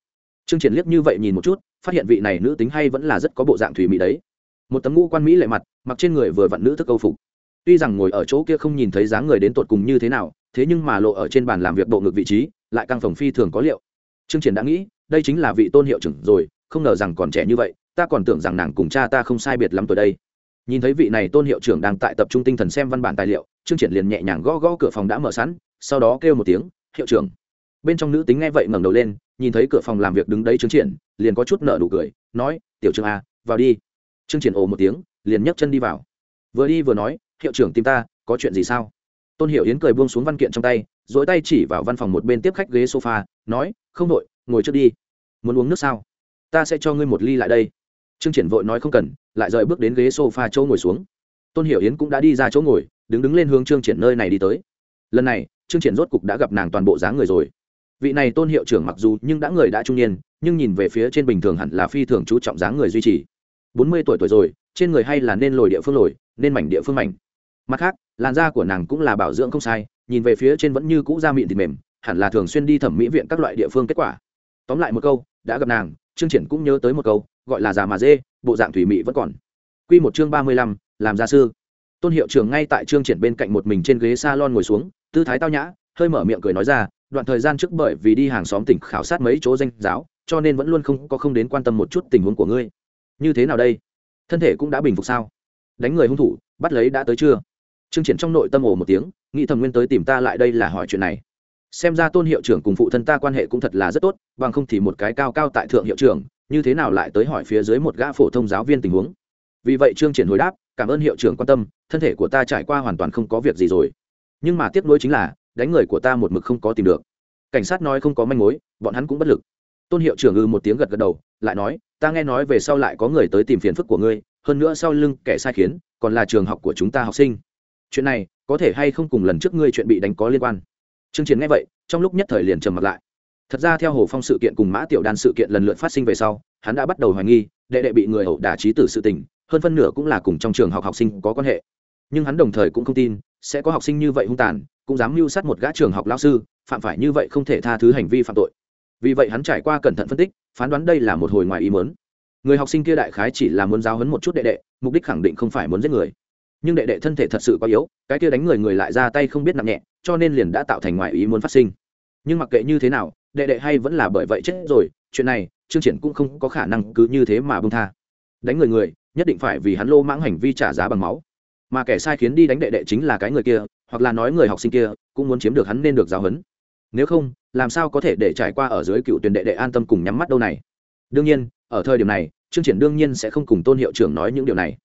Chương triển liếc như vậy nhìn một chút, phát hiện vị này nữ tính hay vẫn là rất có bộ dạng thủy mỹ đấy. Một tấm ngũ quan mỹ lệ mặt, mặc trên người vừa vặn nữ thức câu phục. Tuy rằng ngồi ở chỗ kia không nhìn thấy dáng người đến tột cùng như thế nào, thế nhưng mà lộ ở trên bàn làm việc bộ ngực vị trí, lại căng phòng phi thường có liệu. Chương triển đã nghĩ, đây chính là vị tôn hiệu trưởng rồi, không ngờ rằng còn trẻ như vậy ta còn tưởng rằng nàng cùng cha ta không sai biệt lắm tuổi đây. Nhìn thấy vị này tôn hiệu trưởng đang tại tập trung tinh thần xem văn bản tài liệu chương triển liền nhẹ nhàng gõ gõ cửa phòng đã mở sẵn, sau đó kêu một tiếng, hiệu trưởng. Bên trong nữ tính nghe vậy ngẩng đầu lên, nhìn thấy cửa phòng làm việc đứng đấy chương triển, liền có chút nở nụ cười, nói, tiểu trương a, vào đi. Chương triển ồ một tiếng, liền nhấc chân đi vào. Vừa đi vừa nói, hiệu trưởng tìm ta, có chuyện gì sao? Tôn hiệu yến cười buông xuống văn kiện trong tay dỗi tay chỉ vào văn phòng một bên tiếp khách ghế sofa, nói, không đội ngồi trước đi. Muốn uống nước sao? Ta sẽ cho ngươi một ly lại đây trương triển vội nói không cần, lại rời bước đến ghế sofa chỗ ngồi xuống. Tôn hiểu yến cũng đã đi ra chỗ ngồi, đứng đứng lên hướng trương triển nơi này đi tới. Lần này, trương triển rốt cục đã gặp nàng toàn bộ dáng người rồi. Vị này tôn hiệu trưởng mặc dù nhưng đã người đã trung niên, nhưng nhìn về phía trên bình thường hẳn là phi thường chú trọng dáng người duy trì. Bốn mươi tuổi tuổi rồi, trên người hay là nên lồi địa phương lồi, nên mảnh địa phương mảnh. Mặt khác, làn da của nàng cũng là bảo dưỡng không sai, nhìn về phía trên vẫn như cũ da mịn thịt mềm, hẳn là thường xuyên đi thẩm mỹ viện các loại địa phương kết quả. Tóm lại một câu, đã gặp nàng, trương triển cũng nhớ tới một câu gọi là già mà dê, bộ dạng thủy mỹ vẫn còn. Quy một chương ba mươi lăm, làm gia sư. Tôn hiệu trưởng ngay tại trương triển bên cạnh một mình trên ghế salon ngồi xuống, tư thái tao nhã, hơi mở miệng cười nói ra, đoạn thời gian trước bởi vì đi hàng xóm tỉnh khảo sát mấy chỗ danh giáo, cho nên vẫn luôn không có không đến quan tâm một chút tình huống của ngươi. Như thế nào đây? Thân thể cũng đã bình phục sao? Đánh người hung thủ, bắt lấy đã tới chưa? Trương triển trong nội tâm ồ một tiếng, nghĩ thầm nguyên tới tìm ta lại đây là hỏi chuyện này. Xem ra tôn hiệu trưởng cùng phụ thân ta quan hệ cũng thật là rất tốt, bằng không thì một cái cao cao tại thượng hiệu trưởng như thế nào lại tới hỏi phía dưới một gã phổ thông giáo viên tình huống? Vì vậy trương triển hồi đáp, cảm ơn hiệu trưởng quan tâm, thân thể của ta trải qua hoàn toàn không có việc gì rồi. Nhưng mà tiếc nuối chính là, đánh người của ta một mực không có tìm được. Cảnh sát nói không có manh mối, bọn hắn cũng bất lực. Tôn hiệu trưởng ư một tiếng gật gật đầu, lại nói, ta nghe nói về sau lại có người tới tìm phiền phức của ngươi, hơn nữa sau lưng kẻ sai khiến, còn là trường học của chúng ta học sinh. Chuyện này, có thể hay không cùng lần trước ngươi chuyện bị đánh có liên quan? Trương triển nghe vậy, trong lúc nhất thời liền trầm mặt lại thật ra theo hồ phong sự kiện cùng mã tiểu đan sự kiện lần lượt phát sinh về sau, hắn đã bắt đầu hoài nghi, đệ đệ bị người ẩu đả trí tử sự tình, hơn phân nửa cũng là cùng trong trường học học sinh có quan hệ. Nhưng hắn đồng thời cũng không tin, sẽ có học sinh như vậy hung tàn, cũng dám mưu sát một gã trường học lao sư, phạm phải như vậy không thể tha thứ hành vi phạm tội. Vì vậy hắn trải qua cẩn thận phân tích, phán đoán đây là một hồi ngoài ý muốn. Người học sinh kia đại khái chỉ là muốn giáo hấn một chút đệ đệ, mục đích khẳng định không phải muốn giết người. Nhưng đệ đệ thân thể thật sự quá yếu, cái kia đánh người người lại ra tay không biết nặng nhẹ, cho nên liền đã tạo thành ngoài ý muốn phát sinh. Nhưng mặc kệ như thế nào đệ đệ hay vẫn là bởi vậy chết rồi, chuyện này, trương triển cũng không có khả năng cứ như thế mà bông tha. Đánh người người, nhất định phải vì hắn lô mãng hành vi trả giá bằng máu. Mà kẻ sai khiến đi đánh đệ đệ chính là cái người kia, hoặc là nói người học sinh kia, cũng muốn chiếm được hắn nên được giáo huấn. Nếu không, làm sao có thể để trải qua ở dưới cựu tuyển đệ đệ an tâm cùng nhắm mắt đâu này? Đương nhiên, ở thời điểm này, trương triển đương nhiên sẽ không cùng tôn hiệu trưởng nói những điều này.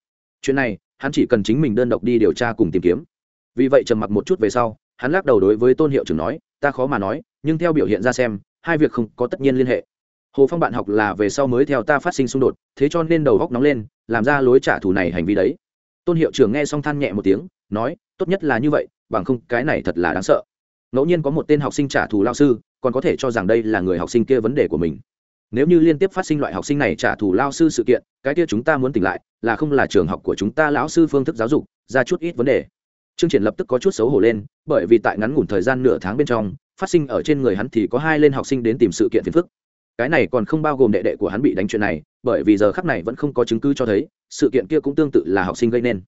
Chuyện này, hắn chỉ cần chính mình đơn độc đi điều tra cùng tìm kiếm. Vì vậy trầm mặc một chút về sau, hắn lắc đầu đối với tôn hiệu trưởng nói ta khó mà nói, nhưng theo biểu hiện ra xem, hai việc không có tất nhiên liên hệ. Hồ phong bạn học là về sau mới theo ta phát sinh xung đột, thế cho nên đầu góc nóng lên, làm ra lối trả thù này hành vi đấy. Tôn hiệu trưởng nghe xong than nhẹ một tiếng, nói, tốt nhất là như vậy, bằng không cái này thật là đáng sợ. Ngẫu nhiên có một tên học sinh trả thù lao sư, còn có thể cho rằng đây là người học sinh kia vấn đề của mình. Nếu như liên tiếp phát sinh loại học sinh này trả thù lao sư sự kiện, cái kia chúng ta muốn tỉnh lại, là không là trường học của chúng ta lão sư phương thức giáo dục, ra chút ít vấn đề. Trương Triển lập tức có chút xấu hổ lên, bởi vì tại ngắn ngủn thời gian nửa tháng bên trong, phát sinh ở trên người hắn thì có hai lên học sinh đến tìm sự kiện phiền phức. Cái này còn không bao gồm đệ đệ của hắn bị đánh chuyện này, bởi vì giờ khắc này vẫn không có chứng cứ cho thấy, sự kiện kia cũng tương tự là học sinh gây nên.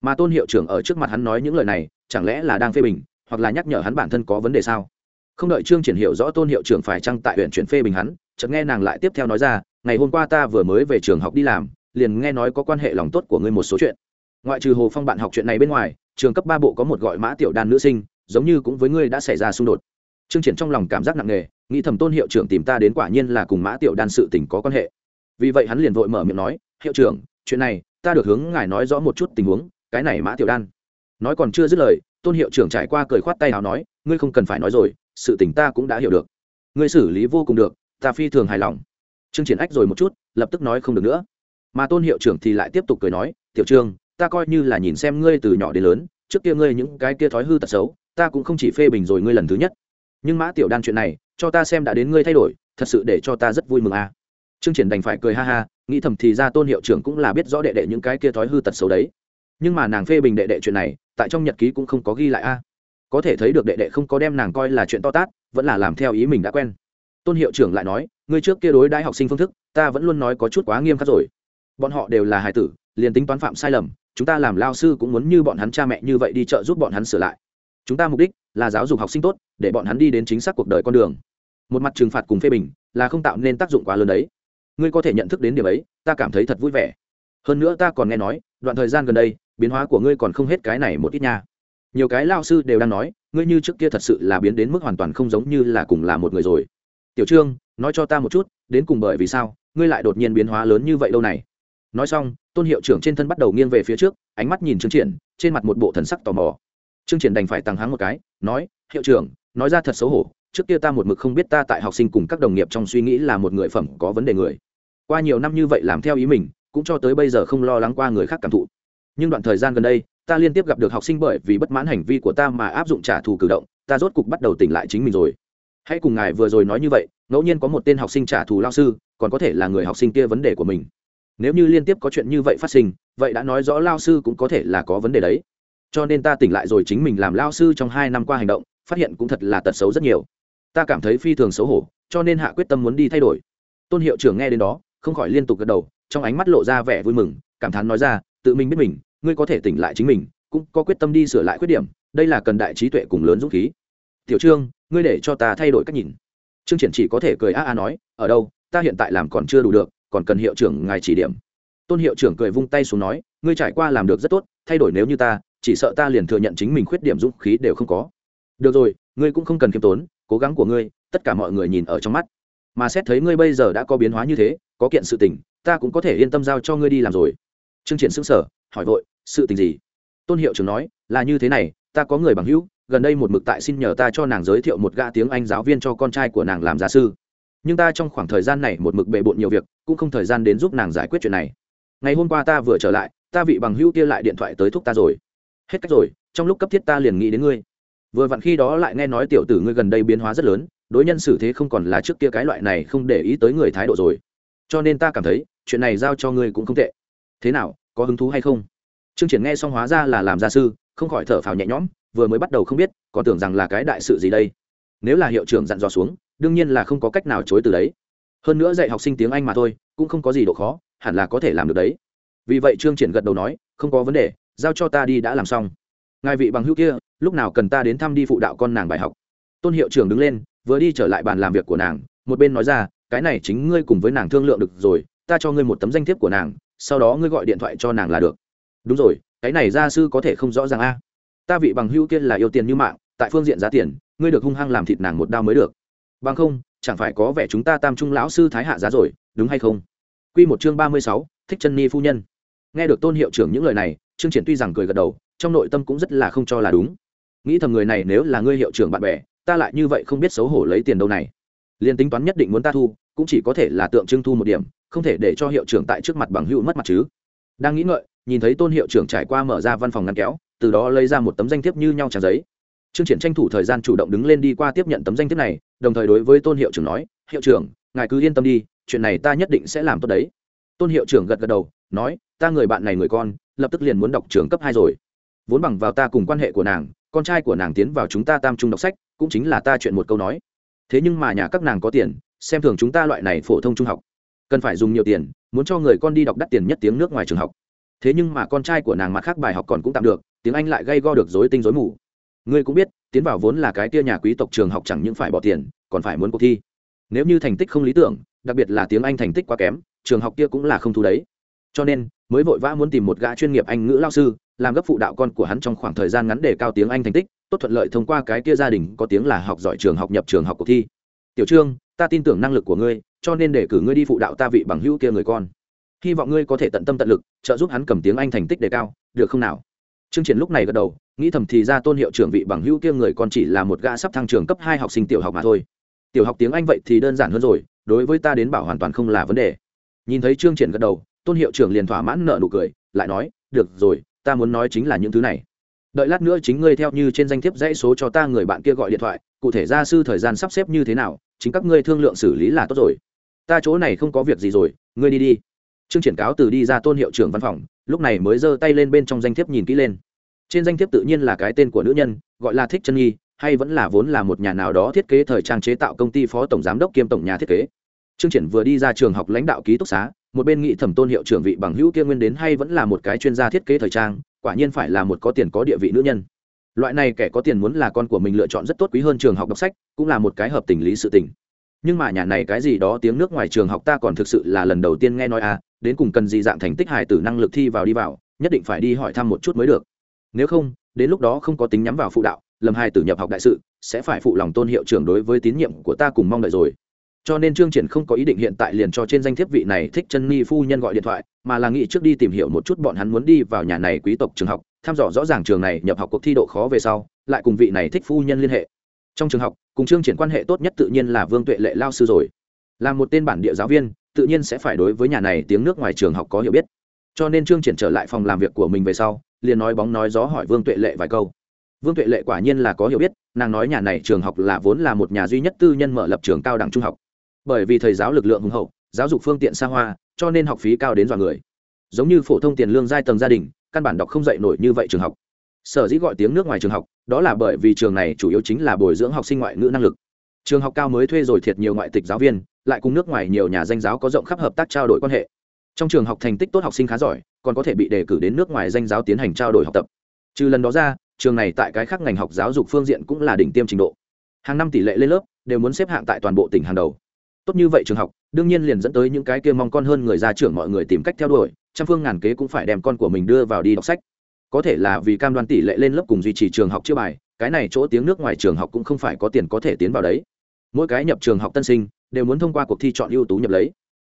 Mà Tôn hiệu trưởng ở trước mặt hắn nói những lời này, chẳng lẽ là đang phê bình, hoặc là nhắc nhở hắn bản thân có vấn đề sao? Không đợi Trương Triển hiểu rõ Tôn hiệu trưởng phải chăng tại huyện chuyển phê bình hắn, chợt nghe nàng lại tiếp theo nói ra, ngày hôm qua ta vừa mới về trường học đi làm, liền nghe nói có quan hệ lòng tốt của ngươi một số chuyện. Ngoại trừ Hồ Phong bạn học chuyện này bên ngoài, trường cấp ba bộ có một gọi mã tiểu đan nữ sinh, giống như cũng với ngươi đã xảy ra xung đột. Trương triển trong lòng cảm giác nặng nề, nghĩ thầm tôn hiệu trưởng tìm ta đến quả nhiên là cùng mã tiểu đan sự tình có quan hệ. Vì vậy hắn liền vội mở miệng nói, hiệu trưởng, chuyện này, ta được hướng ngài nói rõ một chút tình huống, cái này mã tiểu đan. Nói còn chưa dứt lời, tôn hiệu trưởng trải qua cười khoát tay nào nói, ngươi không cần phải nói rồi, sự tình ta cũng đã hiểu được. Ngươi xử lý vô cùng được, ta phi thường hài lòng. Trương triển ách rồi một chút, lập tức nói không được nữa. Mà tôn hiệu trưởng thì lại tiếp tục cười nói, tiểu trương ta coi như là nhìn xem ngươi từ nhỏ đến lớn, trước kia ngươi những cái kia thói hư tật xấu, ta cũng không chỉ phê bình rồi ngươi lần thứ nhất. Nhưng mã tiểu đan chuyện này, cho ta xem đã đến ngươi thay đổi, thật sự để cho ta rất vui mừng à. trương triển đành phải cười ha ha, nghĩ thầm thì ra tôn hiệu trưởng cũng là biết rõ đệ đệ những cái kia thói hư tật xấu đấy. Nhưng mà nàng phê bình đệ đệ chuyện này, tại trong nhật ký cũng không có ghi lại a. Có thể thấy được đệ đệ không có đem nàng coi là chuyện to tát, vẫn là làm theo ý mình đã quen. Tôn hiệu trưởng lại nói, ngươi trước kia đối đãi học sinh phương thức, ta vẫn luôn nói có chút quá nghiêm khắc rồi. Bọn họ đều là hài tử, liền tính toán phạm sai lầm chúng ta làm lao sư cũng muốn như bọn hắn cha mẹ như vậy đi chợ giúp bọn hắn sửa lại. Chúng ta mục đích là giáo dục học sinh tốt, để bọn hắn đi đến chính xác cuộc đời con đường. Một mặt trừng phạt cùng phê bình là không tạo nên tác dụng quá lớn đấy. Ngươi có thể nhận thức đến điểm ấy, ta cảm thấy thật vui vẻ. Hơn nữa ta còn nghe nói, đoạn thời gian gần đây, biến hóa của ngươi còn không hết cái này một ít nha. Nhiều cái lao sư đều đang nói, ngươi như trước kia thật sự là biến đến mức hoàn toàn không giống như là cùng là một người rồi. Tiểu trương, nói cho ta một chút, đến cùng bởi vì sao, ngươi lại đột nhiên biến hóa lớn như vậy lâu này? Nói xong, tôn hiệu trưởng trên thân bắt đầu nghiêng về phía trước, ánh mắt nhìn trương triển, trên mặt một bộ thần sắc tò mò. Trương triển đành phải tăng háng một cái, nói, hiệu trưởng, nói ra thật xấu hổ, trước kia ta một mực không biết ta tại học sinh cùng các đồng nghiệp trong suy nghĩ là một người phẩm có vấn đề người. Qua nhiều năm như vậy làm theo ý mình, cũng cho tới bây giờ không lo lắng qua người khác cảm thụ. Nhưng đoạn thời gian gần đây, ta liên tiếp gặp được học sinh bởi vì bất mãn hành vi của ta mà áp dụng trả thù cử động, ta rốt cục bắt đầu tỉnh lại chính mình rồi. Hãy cùng ngài vừa rồi nói như vậy, ngẫu nhiên có một tên học sinh trả thù lao sư, còn có thể là người học sinh kia vấn đề của mình nếu như liên tiếp có chuyện như vậy phát sinh, vậy đã nói rõ lao sư cũng có thể là có vấn đề đấy. Cho nên ta tỉnh lại rồi chính mình làm lao sư trong hai năm qua hành động, phát hiện cũng thật là tật xấu rất nhiều. Ta cảm thấy phi thường xấu hổ, cho nên hạ quyết tâm muốn đi thay đổi. Tôn hiệu trưởng nghe đến đó, không khỏi liên tục gật đầu, trong ánh mắt lộ ra vẻ vui mừng, cảm thán nói ra, tự mình biết mình, ngươi có thể tỉnh lại chính mình, cũng có quyết tâm đi sửa lại khuyết điểm, đây là cần đại trí tuệ cùng lớn dũng khí. Tiểu trương, ngươi để cho ta thay đổi cách nhìn. Trương triển chỉ có thể cười a a nói, ở đâu, ta hiện tại làm còn chưa đủ được còn cần hiệu trưởng ngài chỉ điểm. Tôn hiệu trưởng cười vung tay xuống nói, ngươi trải qua làm được rất tốt, thay đổi nếu như ta, chỉ sợ ta liền thừa nhận chính mình khuyết điểm dũng khí đều không có. Được rồi, ngươi cũng không cần khiêm tốn, cố gắng của ngươi, tất cả mọi người nhìn ở trong mắt. Mà xét thấy ngươi bây giờ đã có biến hóa như thế, có kiện sự tình, ta cũng có thể yên tâm giao cho ngươi đi làm rồi. Trương triển xứng sở hỏi vội, sự tình gì? Tôn hiệu trưởng nói, là như thế này, ta có người bằng hữu, gần đây một mực tại xin nhờ ta cho nàng giới thiệu một gã tiếng anh giáo viên cho con trai của nàng làm gia sư nhưng ta trong khoảng thời gian này một mực bề bộn nhiều việc, cũng không thời gian đến giúp nàng giải quyết chuyện này. Ngày hôm qua ta vừa trở lại, ta vị bằng hữu kia lại điện thoại tới thúc ta rồi. Hết cách rồi, trong lúc cấp thiết ta liền nghĩ đến ngươi. Vừa vặn khi đó lại nghe nói tiểu tử ngươi gần đây biến hóa rất lớn, đối nhân xử thế không còn là trước kia cái loại này không để ý tới người thái độ rồi. Cho nên ta cảm thấy, chuyện này giao cho ngươi cũng không tệ. Thế nào, có hứng thú hay không? Trương triển nghe xong hóa ra là làm gia sư, không khỏi thở phào nhẹ nhõm, vừa mới bắt đầu không biết, còn tưởng rằng là cái đại sự gì đây. Nếu là hiệu trưởng dặn dò xuống đương nhiên là không có cách nào chối từ đấy. Hơn nữa dạy học sinh tiếng anh mà thôi, cũng không có gì độ khó, hẳn là có thể làm được đấy. Vì vậy trương triển gật đầu nói, không có vấn đề, giao cho ta đi đã làm xong. Ngài vị bằng hữu kia, lúc nào cần ta đến thăm đi phụ đạo con nàng bài học. Tôn hiệu trưởng đứng lên, vừa đi trở lại bàn làm việc của nàng, một bên nói ra, cái này chính ngươi cùng với nàng thương lượng được rồi, ta cho ngươi một tấm danh thiếp của nàng, sau đó ngươi gọi điện thoại cho nàng là được. Đúng rồi, cái này gia sư có thể không rõ ràng a. Ta vị bằng hữu kia là yêu tiền như mạng, tại phương diện giá tiền, ngươi được hung hăng làm thịt nàng một đao mới được bằng không, chẳng phải có vẻ chúng ta tam trung lão sư thái hạ giá rồi, đúng hay không? Q một chương ba mươi sáu, thích chân ni phu nhân. Nghe được tôn hiệu trưởng những lời này, trương triển tuy rằng cười gật đầu, trong nội tâm cũng rất là không cho là đúng. Nghĩ thầm người này nếu là ngươi hiệu trưởng bạn bè, ta lại như vậy không biết xấu hổ lấy tiền đâu này. Liền tính toán nhất định muốn ta thu, cũng chỉ có thể là tượng trưng thu một điểm, không thể để cho hiệu trưởng tại trước mặt bằng hữu mất mặt chứ. Đang nghĩ ngợi, nhìn thấy tôn hiệu trưởng trải qua mở ra văn phòng ngăn kéo, từ đó lấy ra một tấm danh thiếp như nhau trang giấy trương triển tranh thủ thời gian chủ động đứng lên đi qua tiếp nhận tấm danh thiếp này, đồng thời đối với tôn hiệu trưởng nói, hiệu trưởng, ngài cứ yên tâm đi, chuyện này ta nhất định sẽ làm tốt đấy. Tôn hiệu trưởng gật gật đầu, nói, ta người bạn này người con, lập tức liền muốn đọc trường cấp hai rồi. Vốn bằng vào ta cùng quan hệ của nàng, con trai của nàng tiến vào chúng ta tam trung đọc sách, cũng chính là ta chuyện một câu nói. Thế nhưng mà nhà các nàng có tiền, xem thường chúng ta loại này phổ thông trung học. Cần phải dùng nhiều tiền, muốn cho người con đi đọc đắt tiền nhất tiếng nước ngoài trường học. Thế nhưng mà con trai của nàng mặt khác bài học còn cũng tạm được, tiếng anh lại gây go được dối tinh dối mù ngươi cũng biết tiến vào vốn là cái kia nhà quý tộc trường học chẳng những phải bỏ tiền còn phải muốn cuộc thi. Nếu như thành tích không lý tưởng đặc biệt là tiếng anh thành tích quá kém trường học kia cũng là không thu đấy. Cho nên mới vội vã muốn tìm một gã chuyên nghiệp anh ngữ lao sư làm gấp phụ đạo con của hắn trong khoảng thời gian ngắn để cao tiếng anh thành tích tốt thuận lợi thông qua cái kia gia đình có tiếng là học giỏi trường học nhập trường học cuộc thi. Tiểu trương ta tin tưởng năng lực của ngươi cho nên để cử ngươi đi phụ đạo ta vị bằng hữu kia người con. Hy vọng ngươi có thể tận tâm tận lực trợ giúp hắn cầm tiếng anh thành tích đề cao được không nào? Chương Triển lúc này gật đầu, nghĩ thầm thì ra Tôn hiệu trưởng vị bằng hữu kia người còn chỉ là một gã sắp thăng trường cấp hai học sinh tiểu học mà thôi. Tiểu học tiếng Anh vậy thì đơn giản hơn rồi, đối với ta đến bảo hoàn toàn không là vấn đề. Nhìn thấy Trương Triển gật đầu, Tôn hiệu trưởng liền thỏa mãn nở nụ cười, lại nói, "Được rồi, ta muốn nói chính là những thứ này đợi lát nữa chính ngươi theo như trên danh thiếp dãy số cho ta người bạn kia gọi điện thoại cụ thể gia sư thời gian sắp xếp như thế nào chính các ngươi thương lượng xử lý là tốt rồi ta chỗ này không có việc gì rồi ngươi đi đi trương triển cáo từ đi ra tôn hiệu trưởng văn phòng lúc này mới giơ tay lên bên trong danh thiếp nhìn kỹ lên trên danh thiếp tự nhiên là cái tên của nữ nhân, gọi là thích chân nhi, hay vẫn là vốn là một nhà nào đó thiết kế thời trang chế tạo công ty phó tổng giám đốc kiêm tổng nhà thiết kế. Trương triển vừa đi ra trường học lãnh đạo ký túc xá, một bên nghị thẩm tôn hiệu trưởng vị bằng hữu kia nguyên đến hay vẫn là một cái chuyên gia thiết kế thời trang, quả nhiên phải là một có tiền có địa vị nữ nhân. Loại này kẻ có tiền muốn là con của mình lựa chọn rất tốt quý hơn trường học đọc sách, cũng là một cái hợp tình lý sự tình. Nhưng mà nhà này cái gì đó tiếng nước ngoài trường học ta còn thực sự là lần đầu tiên nghe nói à đến cùng cần gì dạng thành tích hài tử năng lực thi vào đi vào, nhất định phải đi hỏi thăm một chút mới được nếu không, đến lúc đó không có tính nhắm vào phụ đạo lầm Hai tử nhập học đại sự, sẽ phải phụ lòng tôn hiệu trưởng đối với tín nhiệm của ta cùng mong đợi rồi. Cho nên trương triển không có ý định hiện tại liền cho trên danh thiếp vị này thích chân ni phu nhân gọi điện thoại, mà là nghĩ trước đi tìm hiểu một chút bọn hắn muốn đi vào nhà này quý tộc trường học, thăm dò rõ ràng trường này nhập học cuộc thi độ khó về sau, lại cùng vị này thích phu nhân liên hệ. Trong trường học, cùng trương triển quan hệ tốt nhất tự nhiên là vương tuệ lệ lao sư rồi. Là một tên bản địa giáo viên, tự nhiên sẽ phải đối với nhà này tiếng nước ngoài trường học có hiểu biết cho nên trương triển trở lại phòng làm việc của mình về sau, liền nói bóng nói gió hỏi vương tuệ lệ vài câu. Vương tuệ lệ quả nhiên là có hiểu biết, nàng nói nhà này trường học là vốn là một nhà duy nhất tư nhân mở lập trường cao đẳng trung học. Bởi vì thầy giáo lực lượng hùng hậu, giáo dục phương tiện xa hoa, cho nên học phí cao đến dọa người. Giống như phổ thông tiền lương giai tầng gia đình, căn bản đọc không dạy nổi như vậy trường học. Sở dĩ gọi tiếng nước ngoài trường học, đó là bởi vì trường này chủ yếu chính là bồi dưỡng học sinh ngoại ngữ năng lực. Trường học cao mới thuê rồi thiệt nhiều ngoại tịch giáo viên, lại cùng nước ngoài nhiều nhà danh giáo có rộng khắp hợp tác trao đổi quan hệ trong trường học thành tích tốt học sinh khá giỏi, còn có thể bị đề cử đến nước ngoài danh giáo tiến hành trao đổi học tập. Trừ lần đó ra, trường này tại cái khác ngành học giáo dục phương diện cũng là đỉnh tiêm trình độ. Hàng năm tỷ lệ lên lớp đều muốn xếp hạng tại toàn bộ tỉnh hàng đầu. Tốt như vậy trường học, đương nhiên liền dẫn tới những cái kia mong con hơn người ra trưởng mọi người tìm cách theo đuổi, trăm phương ngàn kế cũng phải đem con của mình đưa vào đi đọc sách. Có thể là vì cam đoan tỷ lệ lên lớp cùng duy trì trường học chưa bài, cái này chỗ tiếng nước ngoài trường học cũng không phải có tiền có thể tiến vào đấy. Mỗi cái nhập trường học tân sinh đều muốn thông qua cuộc thi chọn ưu tú nhập lấy.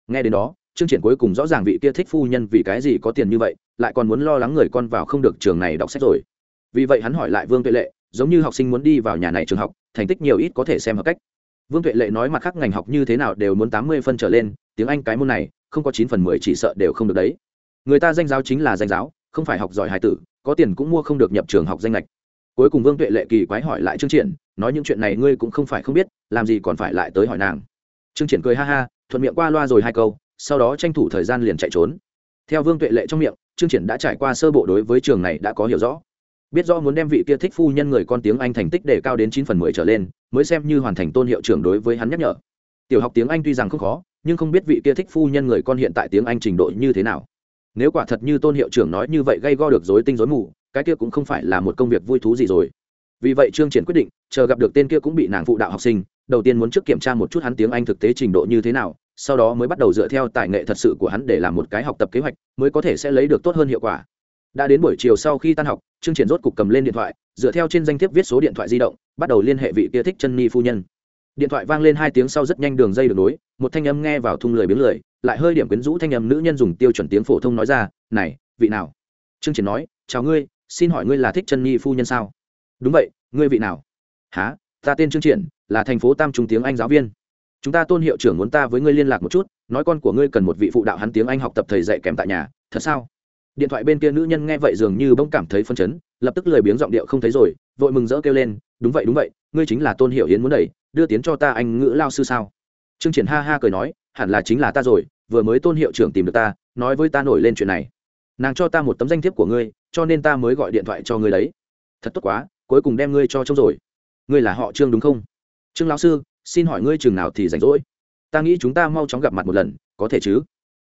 Nghe đến đó chương triển cuối cùng rõ ràng vị kia thích phu nhân vì cái gì có tiền như vậy, lại còn muốn lo lắng người con vào không được trường này đọc sách rồi. Vì vậy hắn hỏi lại vương tuệ lệ, giống như học sinh muốn đi vào nhà này trường học, thành tích nhiều ít có thể xem hợp cách. Vương tuệ lệ nói mặt khác ngành học như thế nào đều muốn tám mươi phân trở lên, tiếng anh cái môn này, không có chín phần mười chỉ sợ đều không được đấy. Người ta danh giáo chính là danh giáo, không phải học giỏi hài tử, có tiền cũng mua không được nhập trường học danh lệch cuối cùng vương tuệ lệ kỳ quái hỏi lại chương triển, nói những chuyện này ngươi cũng không phải không biết, làm gì còn phải lại tới hỏi nàng. Chương triển cười ha ha, thuận miệng qua loa rồi hai câu sau đó tranh thủ thời gian liền chạy trốn. Theo vương tuệ lệ trong miệng chương triển đã trải qua sơ bộ đối với trường này đã có hiểu rõ. Biết rõ muốn đem vị kia thích phu nhân người con tiếng anh thành tích để cao đến chín phần mười trở lên, mới xem như hoàn thành tôn hiệu trưởng đối với hắn nhắc nhở. Tiểu học tiếng anh tuy rằng không khó, nhưng không biết vị kia thích phu nhân người con hiện tại tiếng anh trình độ như thế nào. Nếu quả thật như tôn hiệu trưởng nói như vậy gây go được dối tinh dối mù, cái kia cũng không phải là một công việc vui thú gì rồi. Vì vậy trương triển quyết định, chờ gặp được tên kia cũng bị nàng phụ đạo học sinh, đầu tiên muốn trước kiểm tra một chút hắn tiếng anh thực tế trình độ như thế nào sau đó mới bắt đầu dựa theo tài nghệ thật sự của hắn để làm một cái học tập kế hoạch, mới có thể sẽ lấy được tốt hơn hiệu quả. Đã đến buổi chiều sau khi tan học chương triển rốt cục cầm lên điện thoại, dựa theo trên danh thiếp viết số điện thoại di động, bắt đầu liên hệ vị kia thích chân ni phu nhân. Điện thoại vang lên hai tiếng sau rất nhanh đường dây được nối, một thanh âm nghe vào thung lười biếng lười, lại hơi điểm quyến rũ thanh âm nữ nhân dùng tiêu chuẩn tiếng phổ thông nói ra, này, vị nào? Chương triển nói, chào ngươi, xin hỏi ngươi là thích chân ni phu nhân sao? Đúng vậy, ngươi vị nào? Há ta tên chương triển, là thành phố tam trung tiếng anh giáo viên chúng ta tôn hiệu trưởng muốn ta với ngươi liên lạc một chút, nói con của ngươi cần một vị phụ đạo hắn tiếng anh học tập thầy dạy kèm tại nhà, thật sao? Điện thoại bên kia nữ nhân nghe vậy dường như bỗng cảm thấy phân chấn, lập tức lười biếng giọng điệu không thấy rồi, vội mừng rỡ kêu lên, đúng vậy đúng vậy, ngươi chính là tôn hiệu hiến muốn đẩy, đưa tiến cho ta anh ngữ lao sư sao? Trương triển ha ha cười nói, hẳn là chính là ta rồi, vừa mới tôn hiệu trưởng tìm được ta, nói với ta nổi lên chuyện này. Nàng cho ta một tấm danh thiếp của ngươi, cho nên ta mới gọi điện thoại cho ngươi đấy. Thật tốt quá, cuối cùng đem ngươi cho trông rồi. Ngươi là họ trương đúng không? Trương lão sư xin hỏi ngươi chừng nào thì rảnh rỗi? Ta nghĩ chúng ta mau chóng gặp mặt một lần, có thể chứ?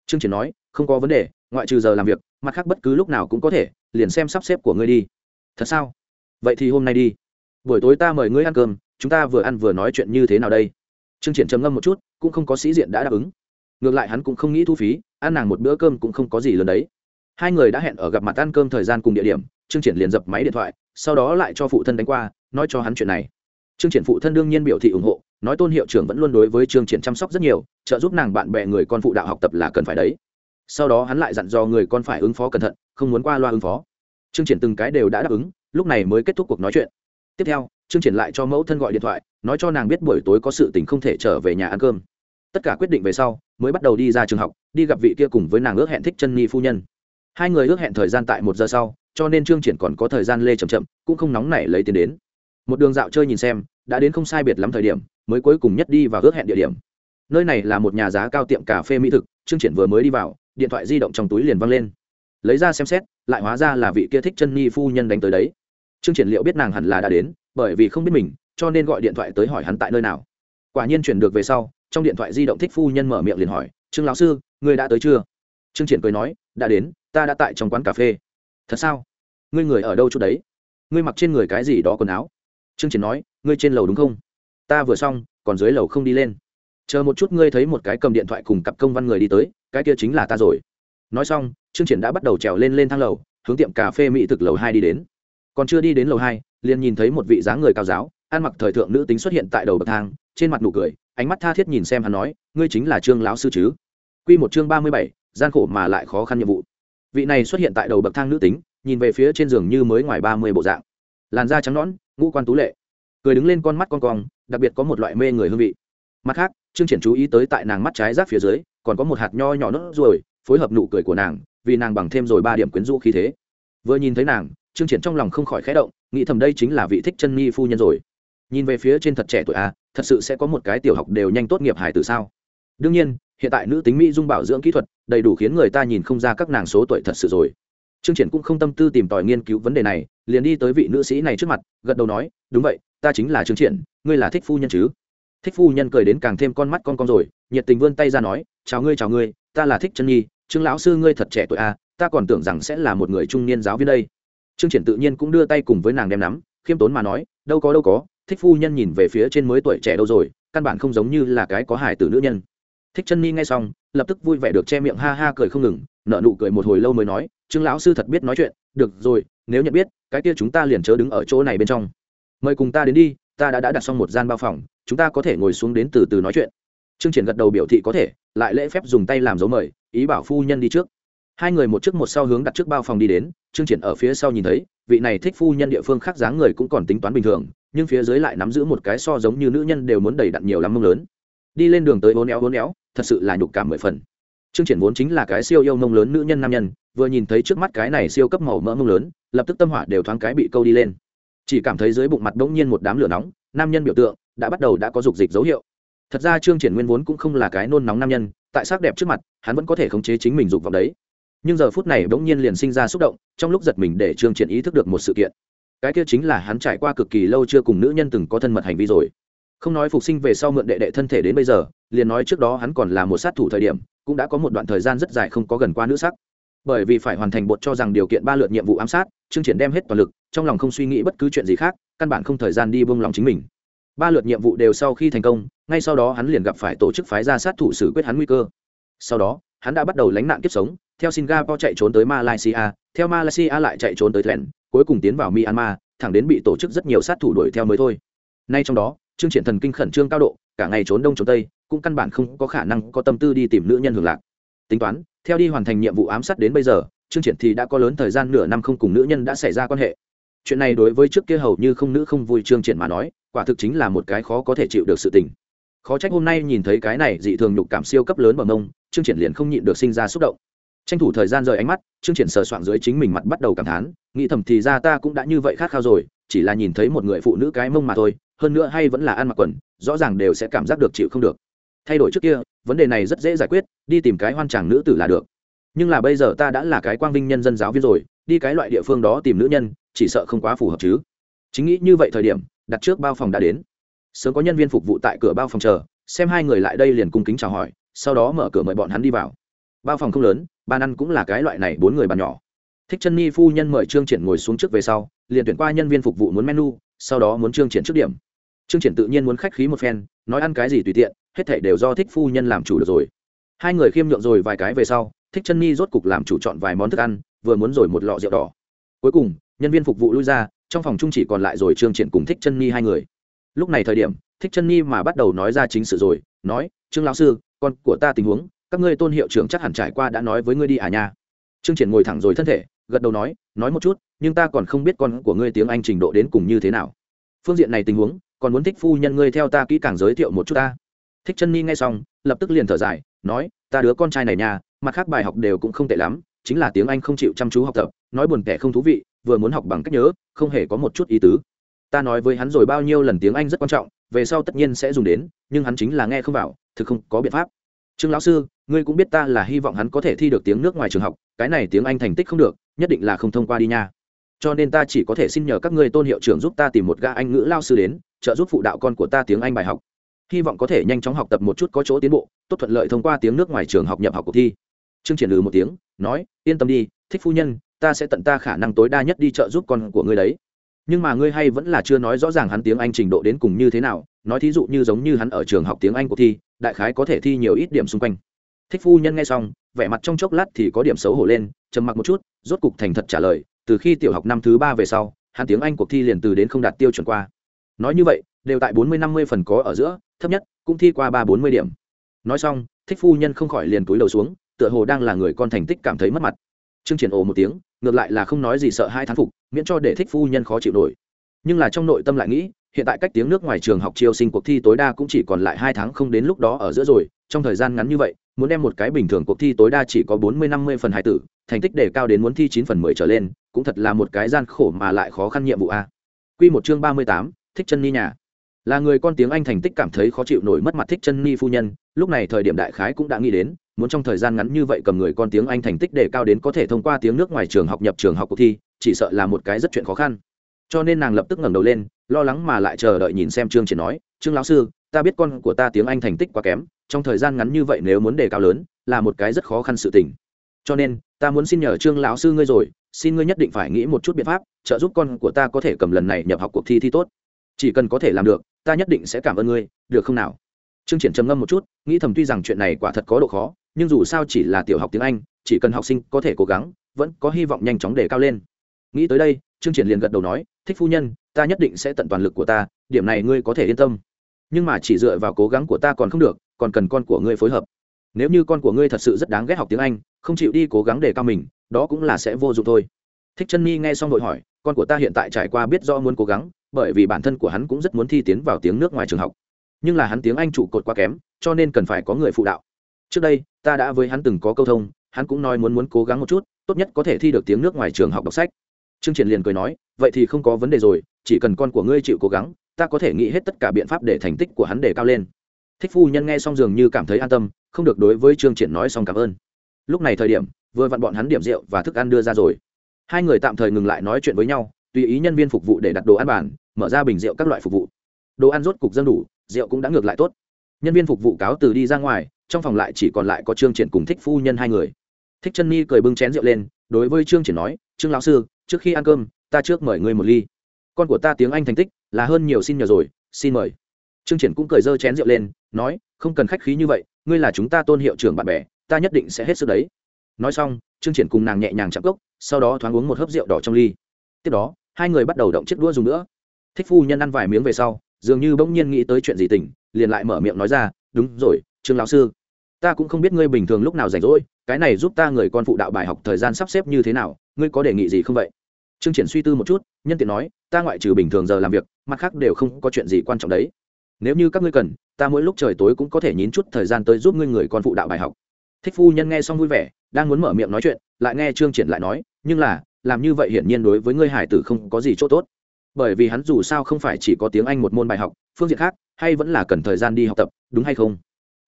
Trương triển nói, không có vấn đề, ngoại trừ giờ làm việc, mặt khác bất cứ lúc nào cũng có thể, liền xem sắp xếp của ngươi đi. Thật sao? Vậy thì hôm nay đi. Buổi tối ta mời ngươi ăn cơm, chúng ta vừa ăn vừa nói chuyện như thế nào đây? Trương triển trầm ngâm một chút, cũng không có sĩ diện đã đáp ứng. Ngược lại hắn cũng không nghĩ thu phí, ăn nàng một bữa cơm cũng không có gì lớn đấy. Hai người đã hẹn ở gặp mặt ăn cơm thời gian cùng địa điểm, trương triển liền dập máy điện thoại, sau đó lại cho phụ thân đánh qua, nói cho hắn chuyện này. Trương triển phụ thân đương nhiên biểu thị ủng hộ nói tôn hiệu trưởng vẫn luôn đối với trương triển chăm sóc rất nhiều, trợ giúp nàng bạn bè người con phụ đạo học tập là cần phải đấy. Sau đó hắn lại dặn dò người con phải ứng phó cẩn thận, không muốn qua loa ứng phó. Trương triển từng cái đều đã đáp ứng, lúc này mới kết thúc cuộc nói chuyện. Tiếp theo, trương triển lại cho mẫu thân gọi điện thoại, nói cho nàng biết buổi tối có sự tình không thể trở về nhà ăn cơm. Tất cả quyết định về sau, mới bắt đầu đi ra trường học, đi gặp vị kia cùng với nàng ước hẹn thích chân nhi phu nhân. Hai người ước hẹn thời gian tại một giờ sau, cho nên trương triển còn có thời gian lê chậm chậm, cũng không nóng nảy lấy tiền đến một đường dạo chơi nhìn xem, đã đến không sai biệt lắm thời điểm, mới cuối cùng nhất đi và ước hẹn địa điểm. Nơi này là một nhà giá cao tiệm cà phê mỹ thực trương triển vừa mới đi vào, điện thoại di động trong túi liền văng lên. Lấy ra xem xét, lại hóa ra là vị kia thích chân nhi phu nhân đánh tới đấy. Trương triển liệu biết nàng hẳn là đã đến, bởi vì không biết mình, cho nên gọi điện thoại tới hỏi hắn tại nơi nào. Quả nhiên chuyển được về sau, trong điện thoại di động thích phu nhân mở miệng liền hỏi, trương lão sư người đã tới chưa? Trương triển cười nói, đã đến, ta đã tại trong quán cà phê. Thật sao? Ngươi người ở đâu chút đấy? Ngươi mặc trên người cái gì đó quần áo? Trương triển nói, ngươi trên lầu đúng không? Ta vừa xong, còn dưới lầu không đi lên. Chờ một chút ngươi thấy một cái cầm điện thoại cùng cặp công văn người đi tới, cái kia chính là ta rồi. Nói xong, trương triển đã bắt đầu trèo lên lên thang lầu, hướng tiệm cà phê mỹ thực lầu hai đi đến. Còn chưa đi đến lầu hai, liền nhìn thấy một vị dáng người cao giáo, ăn mặc thời thượng nữ tính xuất hiện tại đầu bậc thang, trên mặt nụ cười, ánh mắt tha thiết nhìn xem hắn nói, ngươi chính là trương lão sư chứ? Quy một chương ba mươi bảy, gian khổ mà lại khó khăn nhiệm vụ. Vị này xuất hiện tại đầu bậc thang nữ tính, nhìn về phía trên giường như mới ngoài ba mươi bộ dạng. Làn da trắng nõn ngũ quan tú lệ. Cười đứng lên con mắt con cong, đặc biệt có một loại mê người hương vị. Mặt khác, trương triển chú ý tới tại nàng mắt trái rác phía dưới, còn có một hạt nho nhỏ nốt ruồi, phối hợp nụ cười của nàng, vì nàng bằng thêm rồi ba điểm quyến rũ khí thế. Vừa nhìn thấy nàng, trương triển trong lòng không khỏi khẽ động, nghĩ thầm đây chính là vị thích chân nhi phu nhân rồi. Nhìn về phía trên thật trẻ tuổi a, thật sự sẽ có một cái tiểu học đều nhanh tốt nghiệp hải từ sao? Đương nhiên, hiện tại nữ tính mỹ dung bảo dưỡng kỹ thuật, đầy đủ khiến người ta nhìn không ra các nàng số tuổi thật sự rồi trương triển cũng không tâm tư tìm tòi nghiên cứu vấn đề này, liền đi tới vị nữ sĩ này trước mặt, gật đầu nói, đúng vậy, ta chính là trương triển, ngươi là thích phu nhân chứ? Thích phu nhân cười đến càng thêm con mắt con con rồi, nhiệt tình vươn tay ra nói, chào ngươi chào ngươi, ta là thích chân nhi, trương lão sư ngươi thật trẻ tuổi a ta còn tưởng rằng sẽ là một người trung niên giáo viên đây. Trương triển tự nhiên cũng đưa tay cùng với nàng đem nắm, khiêm tốn mà nói, đâu có đâu có, thích phu nhân nhìn về phía trên mới tuổi trẻ đâu rồi, căn bản không giống như là cái có hài tử nữ nhân thích chân ni nghe xong, lập tức vui vẻ được che miệng ha ha cười không ngừng nợ nụ cười một hồi lâu mới nói, trương lão sư thật biết nói chuyện, được rồi, nếu nhận biết, cái kia chúng ta liền chớ đứng ở chỗ này bên trong. Mời cùng ta đến đi, ta đã đã đặt xong một gian bao phòng, chúng ta có thể ngồi xuống đến từ từ nói chuyện. Trương triển gật đầu biểu thị có thể, lại lễ phép dùng tay làm dấu mời, ý bảo phu nhân đi trước. Hai người một trước một sau hướng đặt trước bao phòng đi đến, trương triển ở phía sau nhìn thấy, vị này thích phu nhân địa phương khác dáng người cũng còn tính toán bình thường, nhưng phía dưới lại nắm giữ một cái so giống như nữ nhân đều muốn đầy đặn nhiều lắm mông lớn. Đi lên đường tới hố néo hố néo thật sự là nhục cảm mười phần. Chương triển vốn chính là cái siêu yêu mông lớn nữ nhân nam nhân, vừa nhìn thấy trước mắt cái này siêu cấp màu mỡ mông lớn, lập tức tâm hỏa đều thoáng cái bị câu đi lên. Chỉ cảm thấy dưới bụng mặt bỗng nhiên một đám lửa nóng, nam nhân biểu tượng đã bắt đầu đã có dục dịch dấu hiệu. Thật ra trương triển nguyên vốn cũng không là cái nôn nóng nam nhân, tại sắc đẹp trước mặt, hắn vẫn có thể khống chế chính mình dục vọng đấy. Nhưng giờ phút này bỗng nhiên liền sinh ra xúc động, trong lúc giật mình để trương triển ý thức được một sự kiện. Cái kia chính là hắn trải qua cực kỳ lâu chưa cùng nữ nhân từng có thân mật hành vi rồi. Không nói phục sinh về sau mượn đệ đệ thân thể đến bây giờ liền nói trước đó hắn còn là một sát thủ thời điểm, cũng đã có một đoạn thời gian rất dài không có gần qua nữ sắc. Bởi vì phải hoàn thành bột cho rằng điều kiện ba lượt nhiệm vụ ám sát chương triển đem hết toàn lực, trong lòng không suy nghĩ bất cứ chuyện gì khác, căn bản không thời gian đi buông lòng chính mình. Ba lượt nhiệm vụ đều sau khi thành công, ngay sau đó hắn liền gặp phải tổ chức phái ra sát thủ xử quyết hắn nguy cơ. Sau đó, hắn đã bắt đầu lánh nạn kiếp sống, theo singapore chạy trốn tới malaysia, theo malaysia lại chạy trốn tới thuyền, cuối cùng tiến vào myanmar, thẳng đến bị tổ chức rất nhiều sát thủ đuổi theo mới thôi. Nay trong đó chương triển thần kinh khẩn trương cao độ, cả ngày trốn đông trốn tây cũng căn bản không có khả năng có tâm tư đi tìm nữ nhân hưởng lạc. Tính toán, theo đi hoàn thành nhiệm vụ ám sát đến bây giờ, trương triển thì đã có lớn thời gian nửa năm không cùng nữ nhân đã xảy ra quan hệ. Chuyện này đối với trước kia hầu như không nữ không vui trương triển mà nói, quả thực chính là một cái khó có thể chịu được sự tình. Khó trách hôm nay nhìn thấy cái này dị thường nhục cảm siêu cấp lớn bằng mông, trương triển liền không nhịn được sinh ra xúc động. Tranh thủ thời gian rời ánh mắt, trương triển sờ soạn dưới chính mình mặt bắt đầu cảm thán, nghĩ thầm thì ra ta cũng đã như vậy khát khao rồi, chỉ là nhìn thấy một người phụ nữ cái mông mà thôi, hơn nữa hay vẫn là ăn mặc quần, rõ ràng đều sẽ cảm giác được chịu không được thay đổi trước kia, vấn đề này rất dễ giải quyết, đi tìm cái hoan chàng nữ tử là được. Nhưng là bây giờ ta đã là cái quang vinh nhân dân giáo viên rồi, đi cái loại địa phương đó tìm nữ nhân, chỉ sợ không quá phù hợp chứ. Chính nghĩ như vậy thời điểm, đặt trước bao phòng đã đến. Sớm có nhân viên phục vụ tại cửa bao phòng chờ, xem hai người lại đây liền cung kính chào hỏi, sau đó mở cửa mời bọn hắn đi vào. Bao phòng không lớn, bàn ăn cũng là cái loại này bốn người bàn nhỏ. Thích chân ni phu nhân mời trương triển ngồi xuống trước về sau, liền tuyển qua nhân viên phục vụ muốn menu, sau đó muốn trương triển trước điểm. Trương triển tự nhiên muốn khách khí một phen, nói ăn cái gì tùy tiện hết thảy đều do thích phu nhân làm chủ được rồi. Hai người khiêm nhượng rồi vài cái về sau, thích chân nhi rốt cục làm chủ chọn vài món thức ăn, vừa muốn rồi một lọ rượu đỏ. Cuối cùng, nhân viên phục vụ lui ra, trong phòng chung chỉ còn lại rồi trương triển cùng thích chân nhi hai người. Lúc này thời điểm, thích chân nhi mà bắt đầu nói ra chính sự rồi, nói, trương lão sư, con của ta tình huống, các ngươi tôn hiệu trưởng chắc hẳn trải qua đã nói với ngươi đi à nha. Trương triển ngồi thẳng rồi thân thể, gật đầu nói nói một chút, nhưng ta còn không biết con của ngươi tiếng anh trình độ đến cùng như thế nào. Phương diện này tình huống, còn muốn thích phu nhân ngươi theo ta kỹ càng giới thiệu một chút ta thích chân ni nghe xong, lập tức liền thở dài, nói, ta đứa con trai này nha, mặt khác bài học đều cũng không tệ lắm, chính là tiếng anh không chịu chăm chú học tập, nói buồn kẻ không thú vị, vừa muốn học bằng cách nhớ, không hề có một chút ý tứ. Ta nói với hắn rồi bao nhiêu lần tiếng anh rất quan trọng, về sau tất nhiên sẽ dùng đến, nhưng hắn chính là nghe không vào, thực không có biện pháp. Trương lão sư, ngươi cũng biết ta là hy vọng hắn có thể thi được tiếng nước ngoài trường học, cái này tiếng anh thành tích không được, nhất định là không thông qua đi nha. Cho nên ta chỉ có thể xin nhờ các ngươi tôn hiệu trưởng giúp ta tìm một gã anh ngữ lao sư đến, trợ giúp phụ đạo con của ta tiếng anh bài học hy vọng có thể nhanh chóng học tập một chút có chỗ tiến bộ, tốt thuận lợi thông qua tiếng nước ngoài trường học nhập học cuộc thi. Trương triển lừ một tiếng, nói, yên tâm đi, thích phu nhân, ta sẽ tận ta khả năng tối đa nhất đi trợ giúp con của ngươi đấy. Nhưng mà ngươi hay vẫn là chưa nói rõ ràng hắn tiếng anh trình độ đến cùng như thế nào, nói thí dụ như giống như hắn ở trường học tiếng anh cuộc thi, đại khái có thể thi nhiều ít điểm xung quanh. Thích phu nhân nghe xong, vẻ mặt trong chốc lát thì có điểm xấu hổ lên, trầm mặc một chút, rốt cục thành thật trả lời, từ khi tiểu học năm thứ ba về sau, hắn tiếng anh cuộc thi liền từ đến không đạt tiêu chuẩn qua. Nói như vậy đều tại bốn mươi, năm mươi phần có ở giữa, thấp nhất cũng thi qua ba, bốn mươi điểm. Nói xong, thích phu nhân không khỏi liền túi đầu xuống, tựa hồ đang là người con thành tích cảm thấy mất mặt. Trương triển ồ một tiếng, ngược lại là không nói gì sợ hai thán phục, miễn cho để thích phu nhân khó chịu nổi. Nhưng là trong nội tâm lại nghĩ, hiện tại cách tiếng nước ngoài trường học chiêu sinh cuộc thi tối đa cũng chỉ còn lại hai tháng không đến lúc đó ở giữa rồi, trong thời gian ngắn như vậy, muốn đem một cái bình thường cuộc thi tối đa chỉ có bốn mươi, năm mươi phần hai tử, thành tích đề cao đến muốn thi chín phần mười trở lên, cũng thật là một cái gian khổ mà lại khó khăn nhiệm vụ a. Quy một chương ba mươi tám, thích chân ni nhà là người con tiếng anh thành tích cảm thấy khó chịu nổi mất mặt thích chân ni phu nhân, lúc này thời điểm đại khái cũng đã nghĩ đến, muốn trong thời gian ngắn như vậy cầm người con tiếng anh thành tích để cao đến có thể thông qua tiếng nước ngoài trường học nhập trường học cuộc thi, chỉ sợ là một cái rất chuyện khó khăn. Cho nên nàng lập tức ngẩng đầu lên, lo lắng mà lại chờ đợi nhìn xem trương triển nói, trương lão sư, ta biết con của ta tiếng anh thành tích quá kém, trong thời gian ngắn như vậy nếu muốn đề cao lớn, là một cái rất khó khăn sự tình. Cho nên, ta muốn xin nhờ trương lão sư ngươi rồi, xin ngươi nhất định phải nghĩ một chút biện pháp, trợ giúp con của ta có thể cầm lần này nhập học cuộc thi thi tốt. Chỉ cần có thể làm được ta nhất định sẽ cảm ơn ngươi, được không nào? Trương triển trầm ngâm một chút, nghĩ thầm tuy rằng chuyện này quả thật có độ khó, nhưng dù sao chỉ là tiểu học tiếng anh, chỉ cần học sinh có thể cố gắng, vẫn có hy vọng nhanh chóng để cao lên. Nghĩ tới đây, trương triển liền gật đầu nói, thích phu nhân, ta nhất định sẽ tận toàn lực của ta, điểm này ngươi có thể yên tâm. Nhưng mà chỉ dựa vào cố gắng của ta còn không được, còn cần con của ngươi phối hợp. Nếu như con của ngươi thật sự rất đáng ghét học tiếng anh, không chịu đi cố gắng để cao mình, đó cũng là sẽ vô dụng thôi. Thích chân nhi nghe xong đội hỏi, con của ta hiện tại trải qua biết do muốn cố gắng bởi vì bản thân của hắn cũng rất muốn thi tiến vào tiếng nước ngoài trường học. Nhưng là hắn tiếng anh trụ cột quá kém, cho nên cần phải có người phụ đạo. Trước đây, ta đã với hắn từng có câu thông, hắn cũng nói muốn muốn cố gắng một chút, tốt nhất có thể thi được tiếng nước ngoài trường học đọc sách. Trương triển liền cười nói, vậy thì không có vấn đề rồi, chỉ cần con của ngươi chịu cố gắng, ta có thể nghĩ hết tất cả biện pháp để thành tích của hắn đề cao lên. Thích phu nhân nghe xong dường như cảm thấy an tâm, không được đối với trương triển nói xong cảm ơn. Lúc này thời điểm, vừa vặn bọn hắn điểm rượu và thức ăn đưa ra rồi. Hai người tạm thời ngừng lại nói chuyện với nhau, tùy ý nhân viên phục vụ để đặt đồ ăn bàn mở ra bình rượu các loại phục vụ. Đồ ăn rốt cục dân đủ, rượu cũng đã ngược lại tốt. Nhân viên phục vụ cáo từ đi ra ngoài, trong phòng lại chỉ còn lại có trương triển cùng thích phu nhân hai người. Thích chân ni cười bưng chén rượu lên, đối với trương triển nói, trương lão sư, trước khi ăn cơm, ta trước mời ngươi một ly. Con của ta tiếng anh thành tích là hơn nhiều xin nhờ rồi, xin mời. Trương triển cũng cười dơ chén rượu lên, nói, không cần khách khí như vậy, ngươi là chúng ta tôn hiệu trưởng bạn bè, ta nhất định sẽ hết sức đấy. Nói xong, trương triển cùng nàng nhẹ nhàng chạm cốc, sau đó thoáng uống một hớp rượu đỏ trong ly. Tiếp đó, hai người bắt đầu động chiếc đũa dùng nữa thích phu nhân ăn vài miếng về sau, dường như bỗng nhiên nghĩ tới chuyện gì tỉnh liền lại mở miệng nói ra, đúng rồi, trương lão sư, ta cũng không biết ngươi bình thường lúc nào rảnh rỗi, cái này giúp ta người con phụ đạo bài học thời gian sắp xếp như thế nào, ngươi có đề nghị gì không vậy? Trương triển suy tư một chút, nhân tiện nói, ta ngoại trừ bình thường giờ làm việc, mặt khác đều không có chuyện gì quan trọng đấy. Nếu như các ngươi cần, ta mỗi lúc trời tối cũng có thể nhín chút thời gian tới giúp ngươi người con phụ đạo bài học. Thích phu nhân nghe xong vui vẻ, đang muốn mở miệng nói chuyện, lại nghe trương triển lại nói, nhưng là, làm như vậy hiển nhiên đối với ngươi hải tử không có gì chỗ tốt bởi vì hắn dù sao không phải chỉ có tiếng anh một môn bài học, phương diện khác, hay vẫn là cần thời gian đi học tập, đúng hay không?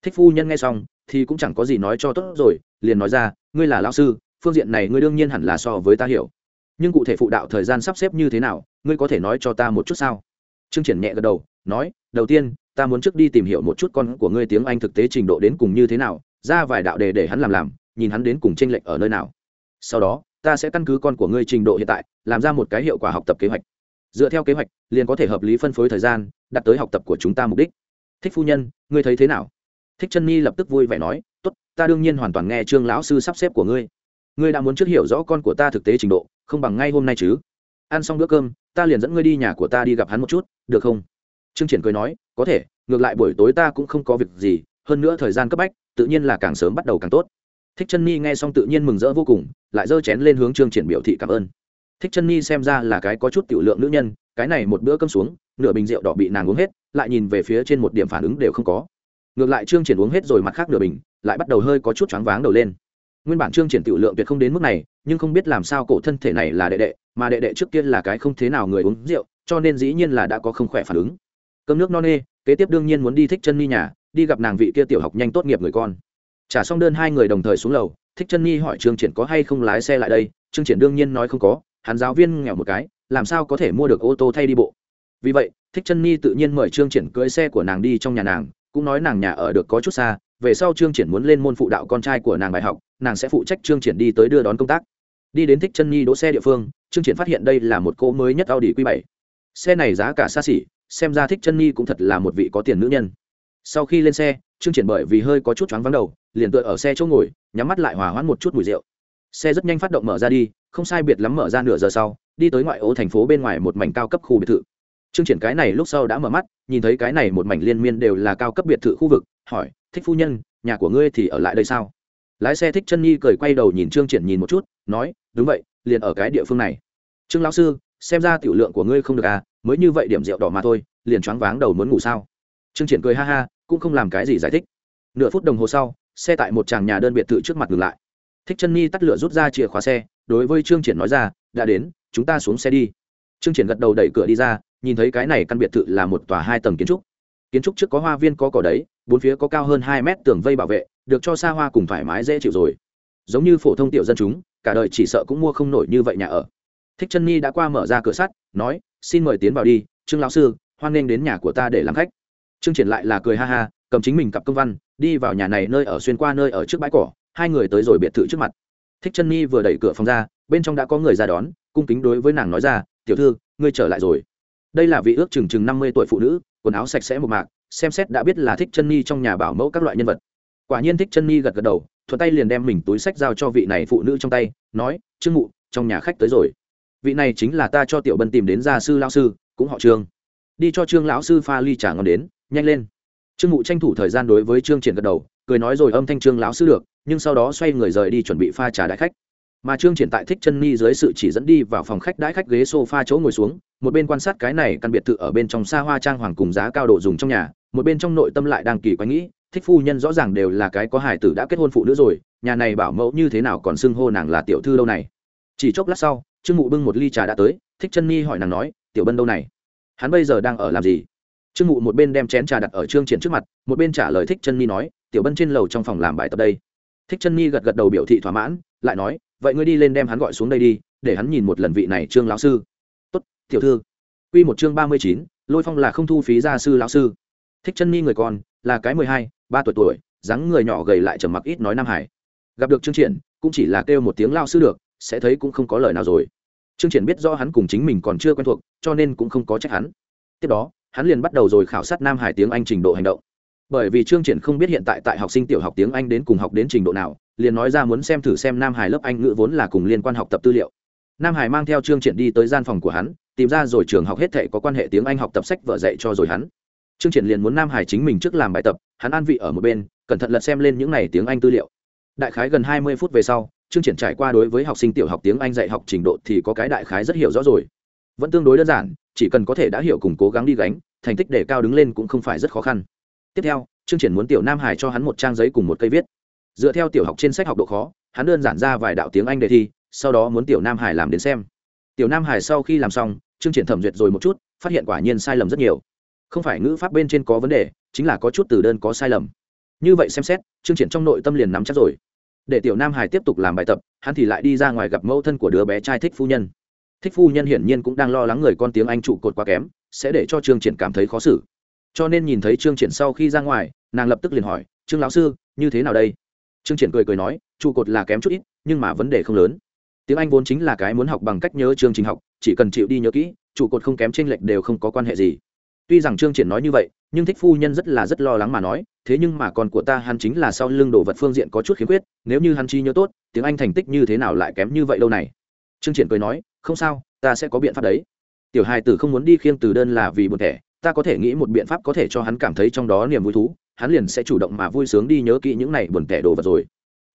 Thích phu nhân nghe xong, thì cũng chẳng có gì nói cho tốt rồi, liền nói ra, ngươi là lao sư, phương diện này ngươi đương nhiên hẳn là so với ta hiểu. Nhưng cụ thể phụ đạo thời gian sắp xếp như thế nào, ngươi có thể nói cho ta một chút sao? Trương triển nhẹ gật đầu, nói, đầu tiên, ta muốn trước đi tìm hiểu một chút con của ngươi tiếng anh thực tế trình độ đến cùng như thế nào, ra vài đạo đề để hắn làm làm, nhìn hắn đến cùng tranh lệch ở nơi nào. Sau đó, ta sẽ căn cứ con của ngươi trình độ hiện tại, làm ra một cái hiệu quả học tập kế hoạch dựa theo kế hoạch, liền có thể hợp lý phân phối thời gian đặt tới học tập của chúng ta mục đích. Thích phu nhân, ngươi thấy thế nào? Thích chân nhi lập tức vui vẻ nói, tốt, ta đương nhiên hoàn toàn nghe trương lão sư sắp xếp của ngươi. Ngươi đã muốn trước hiểu rõ con của ta thực tế trình độ, không bằng ngay hôm nay chứ. Ăn xong bữa cơm, ta liền dẫn ngươi đi nhà của ta đi gặp hắn một chút, được không? Trương triển cười nói, có thể, ngược lại buổi tối ta cũng không có việc gì, hơn nữa thời gian cấp bách, tự nhiên là càng sớm bắt đầu càng tốt. Thích chân nhi nghe xong tự nhiên mừng rỡ vô cùng, lại giơ chén lên hướng trương triển biểu thị cảm ơn thích chân nhi xem ra là cái có chút tiểu lượng nữ nhân, cái này một bữa cơm xuống, nửa bình rượu đỏ bị nàng uống hết, lại nhìn về phía trên một điểm phản ứng đều không có. Ngược lại trương triển uống hết rồi mặt khác nửa bình, lại bắt đầu hơi có chút choáng váng đầu lên. Nguyên bản trương triển tiểu lượng tuyệt không đến mức này, nhưng không biết làm sao cổ thân thể này là đệ đệ, mà đệ đệ trước kia là cái không thế nào người uống rượu, cho nên dĩ nhiên là đã có không khỏe phản ứng. Cơm nước no nê, kế tiếp đương nhiên muốn đi thích chân Nhi nhà, đi gặp nàng vị kia tiểu học nhanh tốt nghiệp người con. Trả xong đơn hai người đồng thời xuống lầu, thích chân nhi hỏi trương triển có hay không lái xe lại đây, trương triển đương nhiên nói không có hắn giáo viên nghèo một cái, làm sao có thể mua được ô tô thay đi bộ? Vì vậy, thích chân nhi tự nhiên mời trương triển cưỡi xe của nàng đi trong nhà nàng, cũng nói nàng nhà ở được có chút xa, về sau trương triển muốn lên môn phụ đạo con trai của nàng bài học, nàng sẽ phụ trách trương triển đi tới đưa đón công tác. Đi đến thích chân nhi đỗ xe địa phương, trương triển phát hiện đây là một cỗ mới nhất audi q 7 xe này giá cả xa xỉ, xem ra thích chân nhi cũng thật là một vị có tiền nữ nhân. Sau khi lên xe, trương triển bởi vì hơi có chút choáng vắng đầu, liền tựa ở xe chỗ ngồi, nhắm mắt lại hòa hoãn một chút mùi rượu. Xe rất nhanh phát động mở ra đi không sai biệt lắm mở ra nửa giờ sau, đi tới ngoại ô thành phố bên ngoài một mảnh cao cấp khu biệt thự. Trương triển cái này lúc sau đã mở mắt, nhìn thấy cái này một mảnh liên miên đều là cao cấp biệt thự khu vực, hỏi, thích phu nhân, nhà của ngươi thì ở lại đây sao? Lái xe thích chân nhi cười quay đầu nhìn trương triển nhìn một chút, nói, đúng vậy, liền ở cái địa phương này. Trương lão sư, xem ra tiểu lượng của ngươi không được à mới như vậy điểm rượu đỏ mà thôi, liền choáng váng đầu muốn ngủ sao? Trương triển cười ha ha, cũng không làm cái gì giải thích. Nửa phút đồng hồ sau, xe tại một tràng nhà đơn biệt thự trước mặt ngừng lại. Thích chân nhi tắt lửa rút ra chìa khóa xe đối với trương triển nói ra, đã đến, chúng ta xuống xe đi. Trương triển gật đầu đẩy cửa đi ra, nhìn thấy cái này căn biệt thự là một tòa hai tầng kiến trúc. Kiến trúc trước có hoa viên, có cỏ đấy bốn phía có cao hơn hai mét tường vây bảo vệ, được cho xa hoa cùng thoải mái dễ chịu rồi. Giống như phổ thông tiểu dân chúng, cả đời chỉ sợ cũng mua không nổi như vậy nhà ở. Thích chân nhi đã qua mở ra cửa sắt, nói, xin mời tiến vào đi, trương lão sư, hoan nghênh đến nhà của ta để làm khách. Trương triển lại là cười ha ha, cầm chính mình cặp công văn, đi vào nhà này nơi ở xuyên qua nơi ở trước bãi cỏ, hai người tới rồi biệt thự trước mặt thích chân nhi vừa đẩy cửa phòng ra, bên trong đã có người ra đón, cung kính đối với nàng nói ra, tiểu thư, ngươi trở lại rồi. Đây là vị ước chừng chừng năm mươi tuổi phụ nữ, quần áo sạch sẽ một mạc, xem xét đã biết là thích chân nhi trong nhà bảo mẫu các loại nhân vật. Quả nhiên thích chân nhi gật gật đầu, thuận tay liền đem mình túi sách giao cho vị này phụ nữ trong tay, nói, trương mụ, trong nhà khách tới rồi. Vị này chính là ta cho tiểu bân tìm đến gia sư lao sư, cũng họ trương. Đi cho trương lão sư pha ly trà ngon đến, nhanh lên. Trương mụ tranh thủ thời gian đối với trương triển gật đầu, cười nói rồi âm thanh trương lão sư được nhưng sau đó xoay người rời đi chuẩn bị pha trà đại khách. Mà trương triển tại thích chân ni dưới sự chỉ dẫn đi vào phòng khách đãi khách ghế sofa chỗ ngồi xuống, một bên quan sát cái này căn biệt thự ở bên trong xa hoa trang hoàng cùng giá cao độ dùng trong nhà, một bên trong nội tâm lại đang kỳ quái nghĩ, thích phu nhân rõ ràng đều là cái có hài tử đã kết hôn phụ nữ rồi, nhà này bảo mẫu như thế nào còn xưng hô nàng là tiểu thư đâu này. Chỉ chốc lát sau, trương mụ bưng một ly trà đã tới, thích chân ni hỏi nàng nói, tiểu bân đâu này? Hắn bây giờ đang ở làm gì? Trương mụ một bên đem chén trà đặt ở trương triển trước mặt, một bên trả lời thích chân ni nói, tiểu bân trên lầu trong phòng làm bài tập đây thích chân Nhi gật gật đầu biểu thị thỏa mãn, lại nói, vậy ngươi đi lên đem hắn gọi xuống đây đi, để hắn nhìn một lần vị này trương lão sư. Tốt, tiểu thư. Quy một chương ba mươi chín, lôi phong là không thu phí gia sư lão sư. Thích chân Nhi người con, là cái mười hai, ba tuổi tuổi, dáng người nhỏ gầy lại trầm mặc ít nói nam hải. Gặp được trương triển, cũng chỉ là kêu một tiếng lao sư được, sẽ thấy cũng không có lời nào rồi. Trương triển biết rõ hắn cùng chính mình còn chưa quen thuộc, cho nên cũng không có trách hắn. Tiếp đó, hắn liền bắt đầu rồi khảo sát nam hải tiếng anh trình độ hành động bởi vì trương triển không biết hiện tại tại học sinh tiểu học tiếng anh đến cùng học đến trình độ nào, liền nói ra muốn xem thử xem nam hải lớp anh ngữ vốn là cùng liên quan học tập tư liệu. Nam hải mang theo trương triển đi tới gian phòng của hắn, tìm ra rồi trường học hết thể có quan hệ tiếng anh học tập sách vở dạy cho rồi hắn. Trương triển liền muốn nam hải chính mình trước làm bài tập, hắn an vị ở một bên, cẩn thận lật xem lên những này tiếng anh tư liệu. Đại khái gần hai mươi phút về sau chương triển trải qua đối với học sinh tiểu học tiếng anh dạy học trình độ thì có cái đại khái rất hiểu rõ rồi. Vẫn tương đối đơn giản, chỉ cần có thể đã hiểu cùng cố gắng đi gánh, thành tích để cao đứng lên cũng không phải rất khó khăn tiếp theo chương triển muốn tiểu nam hải cho hắn một trang giấy cùng một cây viết. Dựa theo tiểu học trên sách học độ khó, hắn đơn giản ra vài đạo tiếng anh đề thi, sau đó muốn tiểu nam hải làm đến xem. Tiểu nam hải sau khi làm xong chương triển thẩm duyệt rồi một chút, phát hiện quả nhiên sai lầm rất nhiều. Không phải ngữ pháp bên trên có vấn đề, chính là có chút từ đơn có sai lầm. Như vậy xem xét chương triển trong nội tâm liền nắm chắc rồi. Để tiểu nam hải tiếp tục làm bài tập, hắn thì lại đi ra ngoài gặp mẫu thân của đứa bé trai thích phu nhân. Thích phu nhân hiển nhiên cũng đang lo lắng người con tiếng anh trụ cột quá kém, sẽ để cho chương triển cảm thấy khó xử cho nên nhìn thấy trương triển sau khi ra ngoài, nàng lập tức liền hỏi, trương lão sư, như thế nào đây? Trương triển cười cười nói, trụ cột là kém chút ít, nhưng mà vấn đề không lớn. Tiếng anh vốn chính là cái muốn học bằng cách nhớ chương trình học, chỉ cần chịu đi nhớ kỹ, trụ cột không kém trên lệch đều không có quan hệ gì. Tuy rằng trương triển nói như vậy, nhưng thích phu nhân rất là rất lo lắng mà nói, thế nhưng mà con của ta hắn chính là sau lưng đồ vật phương diện có chút khiếm khuyết, nếu như hắn chi nhớ tốt, tiếng anh thành tích như thế nào lại kém như vậy lâu này? Trương triển cười nói, không sao, ta sẽ có biện pháp đấy. Tiểu hài tử không muốn đi khiêng từ đơn là vì buồn thẻ ta có thể nghĩ một biện pháp có thể cho hắn cảm thấy trong đó niềm vui thú, hắn liền sẽ chủ động mà vui sướng đi nhớ kỹ những này buồn tẻ đồ vật rồi.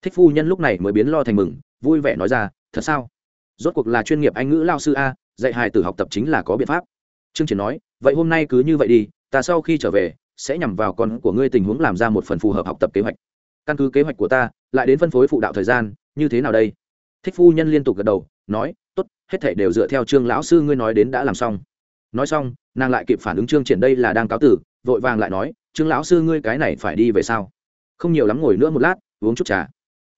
Thích phu nhân lúc này mới biến lo thành mừng, vui vẻ nói ra, thật sao? Rốt cuộc là chuyên nghiệp anh ngữ lao sư a, dạy hài tử học tập chính là có biện pháp. Trương triển nói, vậy hôm nay cứ như vậy đi, ta sau khi trở về, sẽ nhằm vào con của ngươi tình huống làm ra một phần phù hợp học tập kế hoạch. Căn cứ kế hoạch của ta, lại đến phân phối phụ đạo thời gian, như thế nào đây? Thích phu nhân liên tục gật đầu, nói, tốt, hết thể đều dựa theo trương lão sư ngươi nói đến đã làm xong nói xong, nàng lại kịp phản ứng trương triển đây là đang cáo tử, vội vàng lại nói, trương lão sư ngươi cái này phải đi về sao? Không nhiều lắm ngồi nữa một lát, uống chút trà.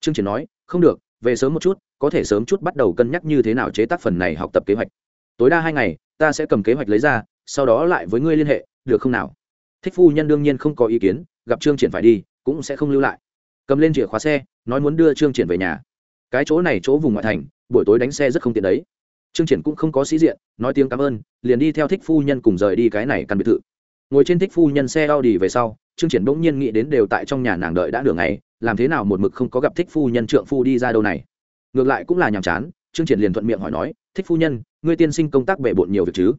Trương triển nói, không được, về sớm một chút, có thể sớm chút bắt đầu cân nhắc như thế nào chế tác phần này học tập kế hoạch. Tối đa hai ngày, ta sẽ cầm kế hoạch lấy ra, sau đó lại với ngươi liên hệ, được không nào? Thích phu nhân đương nhiên không có ý kiến, gặp trương triển phải đi, cũng sẽ không lưu lại. Cầm lên chìa khóa xe, nói muốn đưa trương triển về nhà. Cái chỗ này chỗ vùng ngoại thành, buổi tối đánh xe rất không tiện đấy trương triển cũng không có sĩ diện, nói tiếng cảm ơn, liền đi theo thích phu nhân cùng rời đi cái này căn biệt thự. Ngồi trên thích phu nhân xe a về sau, trương triển bỗng nhiên nghĩ đến đều tại trong nhà nàng đợi đã được ngày, làm thế nào một mực không có gặp thích phu nhân trượng phu đi ra đâu này. Ngược lại cũng là nhàm chán, trương triển liền thuận miệng hỏi nói, thích phu nhân, ngươi tiên sinh công tác bể bộn nhiều việc chứ?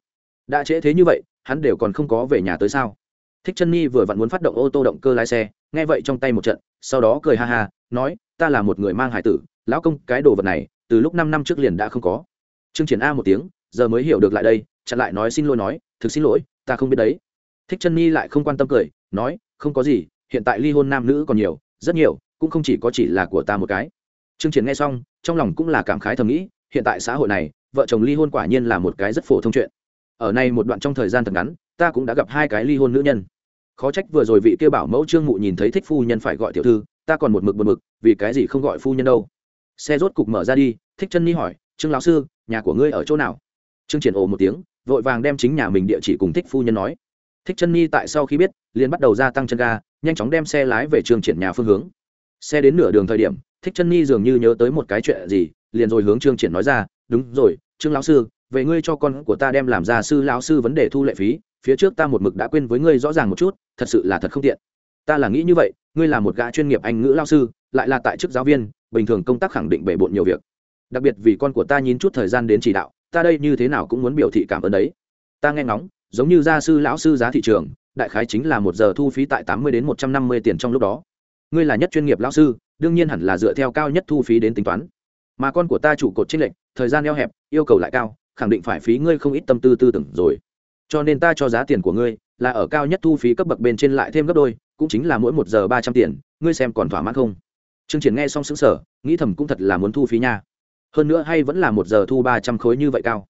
Đã trễ thế như vậy, hắn đều còn không có về nhà tới sao? Thích chân nhi vừa vặn muốn phát động ô tô động cơ lái xe, nghe vậy trong tay một trận, sau đó cười ha ha, nói, ta là một người mang hải tử, lão công, cái đồ vật này, từ lúc năm năm trước liền đã không có trương triển a một tiếng, giờ mới hiểu được lại đây, chặn lại nói xin lỗi nói, thực xin lỗi, ta không biết đấy. Thích chân nhi lại không quan tâm cười, nói, không có gì, hiện tại ly hôn nam nữ còn nhiều, rất nhiều, cũng không chỉ có chỉ là của ta một cái. Trương triển nghe xong, trong lòng cũng là cảm khái thầm nghĩ, hiện tại xã hội này, vợ chồng ly hôn quả nhiên là một cái rất phổ thông chuyện. Ở nay một đoạn trong thời gian thật ngắn, ta cũng đã gặp hai cái ly hôn nữ nhân. Khó trách vừa rồi vị kia bảo mẫu trương mụ nhìn thấy thích phu nhân phải gọi tiểu thư, ta còn một mực một mực, vì cái gì không gọi phu nhân đâu. Xe rốt cục mở ra đi, thích chân Nhi hỏi trương lão sư, nhà của ngươi ở chỗ nào? Trương triển ồ một tiếng, vội vàng đem chính nhà mình địa chỉ cùng thích phu nhân nói. Thích chân Mi tại sau khi biết, liền bắt đầu gia tăng chân ga, nhanh chóng đem xe lái về trương triển nhà phương hướng. Xe đến nửa đường thời điểm, thích chân Mi dường như nhớ tới một cái chuyện gì, liền rồi hướng trương triển nói ra, đúng rồi, trương lão sư, về ngươi cho con của ta đem làm ra sư lão sư vấn đề thu lệ phí, phía trước ta một mực đã quên với ngươi rõ ràng một chút, thật sự là thật không tiện. Ta là nghĩ như vậy, ngươi là một gã chuyên nghiệp anh ngữ lao sư, lại là tại chức giáo viên, bình thường công tác khẳng định bể bộn nhiều việc đặc biệt vì con của ta nhìn chút thời gian đến chỉ đạo ta đây như thế nào cũng muốn biểu thị cảm ơn đấy. Ta nghe ngóng giống như gia sư lão sư giá thị trường đại khái chính là một giờ thu phí tại tám mươi đến một trăm năm mươi tiền trong lúc đó. Ngươi là nhất chuyên nghiệp lão sư đương nhiên hẳn là dựa theo cao nhất thu phí đến tính toán. Mà con của ta chủ cột trích lệnh thời gian eo hẹp yêu cầu lại cao khẳng định phải phí ngươi không ít tâm tư tư tưởng rồi. Cho nên ta cho giá tiền của ngươi là ở cao nhất thu phí cấp bậc bên trên lại thêm gấp đôi cũng chính là mỗi một giờ ba trăm tiền ngươi xem còn thỏa mãn không? Chương Triển nghe xong sững sờ, nghĩ thầm cũng thật là muốn thu phí nha. Hơn nữa hay vẫn là một giờ thu ba trăm khối như vậy cao.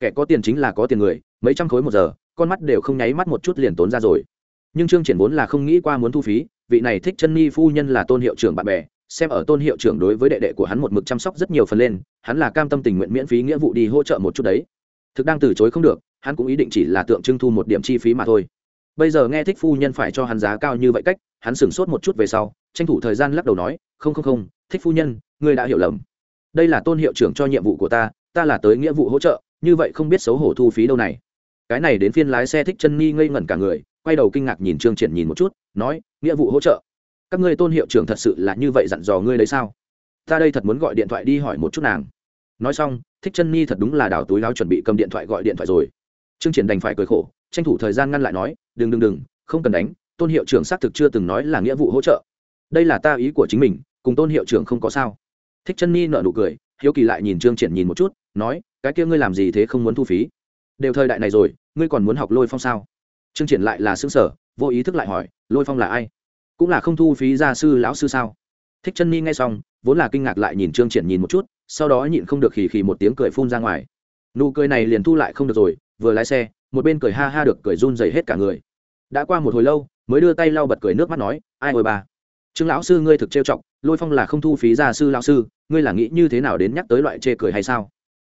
Kẻ có tiền chính là có tiền người, mấy trăm khối một giờ, con mắt đều không nháy mắt một chút liền tốn ra rồi. Nhưng Trương Triển vốn là không nghĩ qua muốn thu phí, vị này thích chân ni phu nhân là tôn hiệu trưởng bạn bè, xem ở tôn hiệu trưởng đối với đệ đệ của hắn một mực chăm sóc rất nhiều phần lên, hắn là cam tâm tình nguyện miễn phí nghĩa vụ đi hỗ trợ một chút đấy. Thực đang từ chối không được, hắn cũng ý định chỉ là tượng trưng thu một điểm chi phí mà thôi. Bây giờ nghe thích phu nhân phải cho hắn giá cao như vậy cách, hắn sửng sốt một chút về sau, tranh thủ thời gian lắc đầu nói, không không không thích phu nhân ngươi đã hiểu lầm đây là tôn hiệu trưởng cho nhiệm vụ của ta ta là tới nghĩa vụ hỗ trợ, như vậy không biết xấu hổ thu phí đâu này. Cái này đến phiên lái xe thích chân nghi ngây ngẩn cả người, quay đầu kinh ngạc nhìn trương triển nhìn một chút, nói, nghĩa vụ hỗ trợ? Các ngươi tôn hiệu trưởng thật sự là như vậy dặn dò ngươi đấy sao? Ta đây thật muốn gọi điện thoại đi hỏi một chút nàng. Nói xong, thích chân ni thật đúng là đào túi láo chuẩn bị cầm điện thoại gọi điện thoại rồi. Trương triển đành phải cười khổ, tranh thủ thời gian ngăn lại nói, đừng đừng đừng, không cần đánh, tôn hiệu trưởng xác thực chưa từng nói là nghĩa vụ hỗ trợ. Đây là ta ý của chính mình, cùng tôn hiệu trưởng không có sao thích chân ni nợ nụ cười, hiếu kỳ lại nhìn trương triển nhìn một chút, nói, cái kia ngươi làm gì thế không muốn thu phí? Đều thời đại này rồi, ngươi còn muốn học lôi phong sao? Trương triển lại là xứng sở vô ý thức lại hỏi, lôi phong là ai? Cũng là không thu phí gia sư, lão sư sao? Thích chân ni nghe xong, vốn là kinh ngạc lại nhìn trương triển nhìn một chút, sau đó nhịn không được khì khì một tiếng cười phun ra ngoài. Nụ cười này liền thu lại không được rồi, vừa lái xe, một bên cười ha ha được cười run rẩy hết cả người. Đã qua một hồi lâu, mới đưa tay lau bật cười nước mắt nói, ai ôi bà? Trương lão sư ngươi thực trêu chọc lôi phong là không thu phí gia sư lão sư, ngươi là nghĩ như thế nào đến nhắc tới loại chê cười hay sao?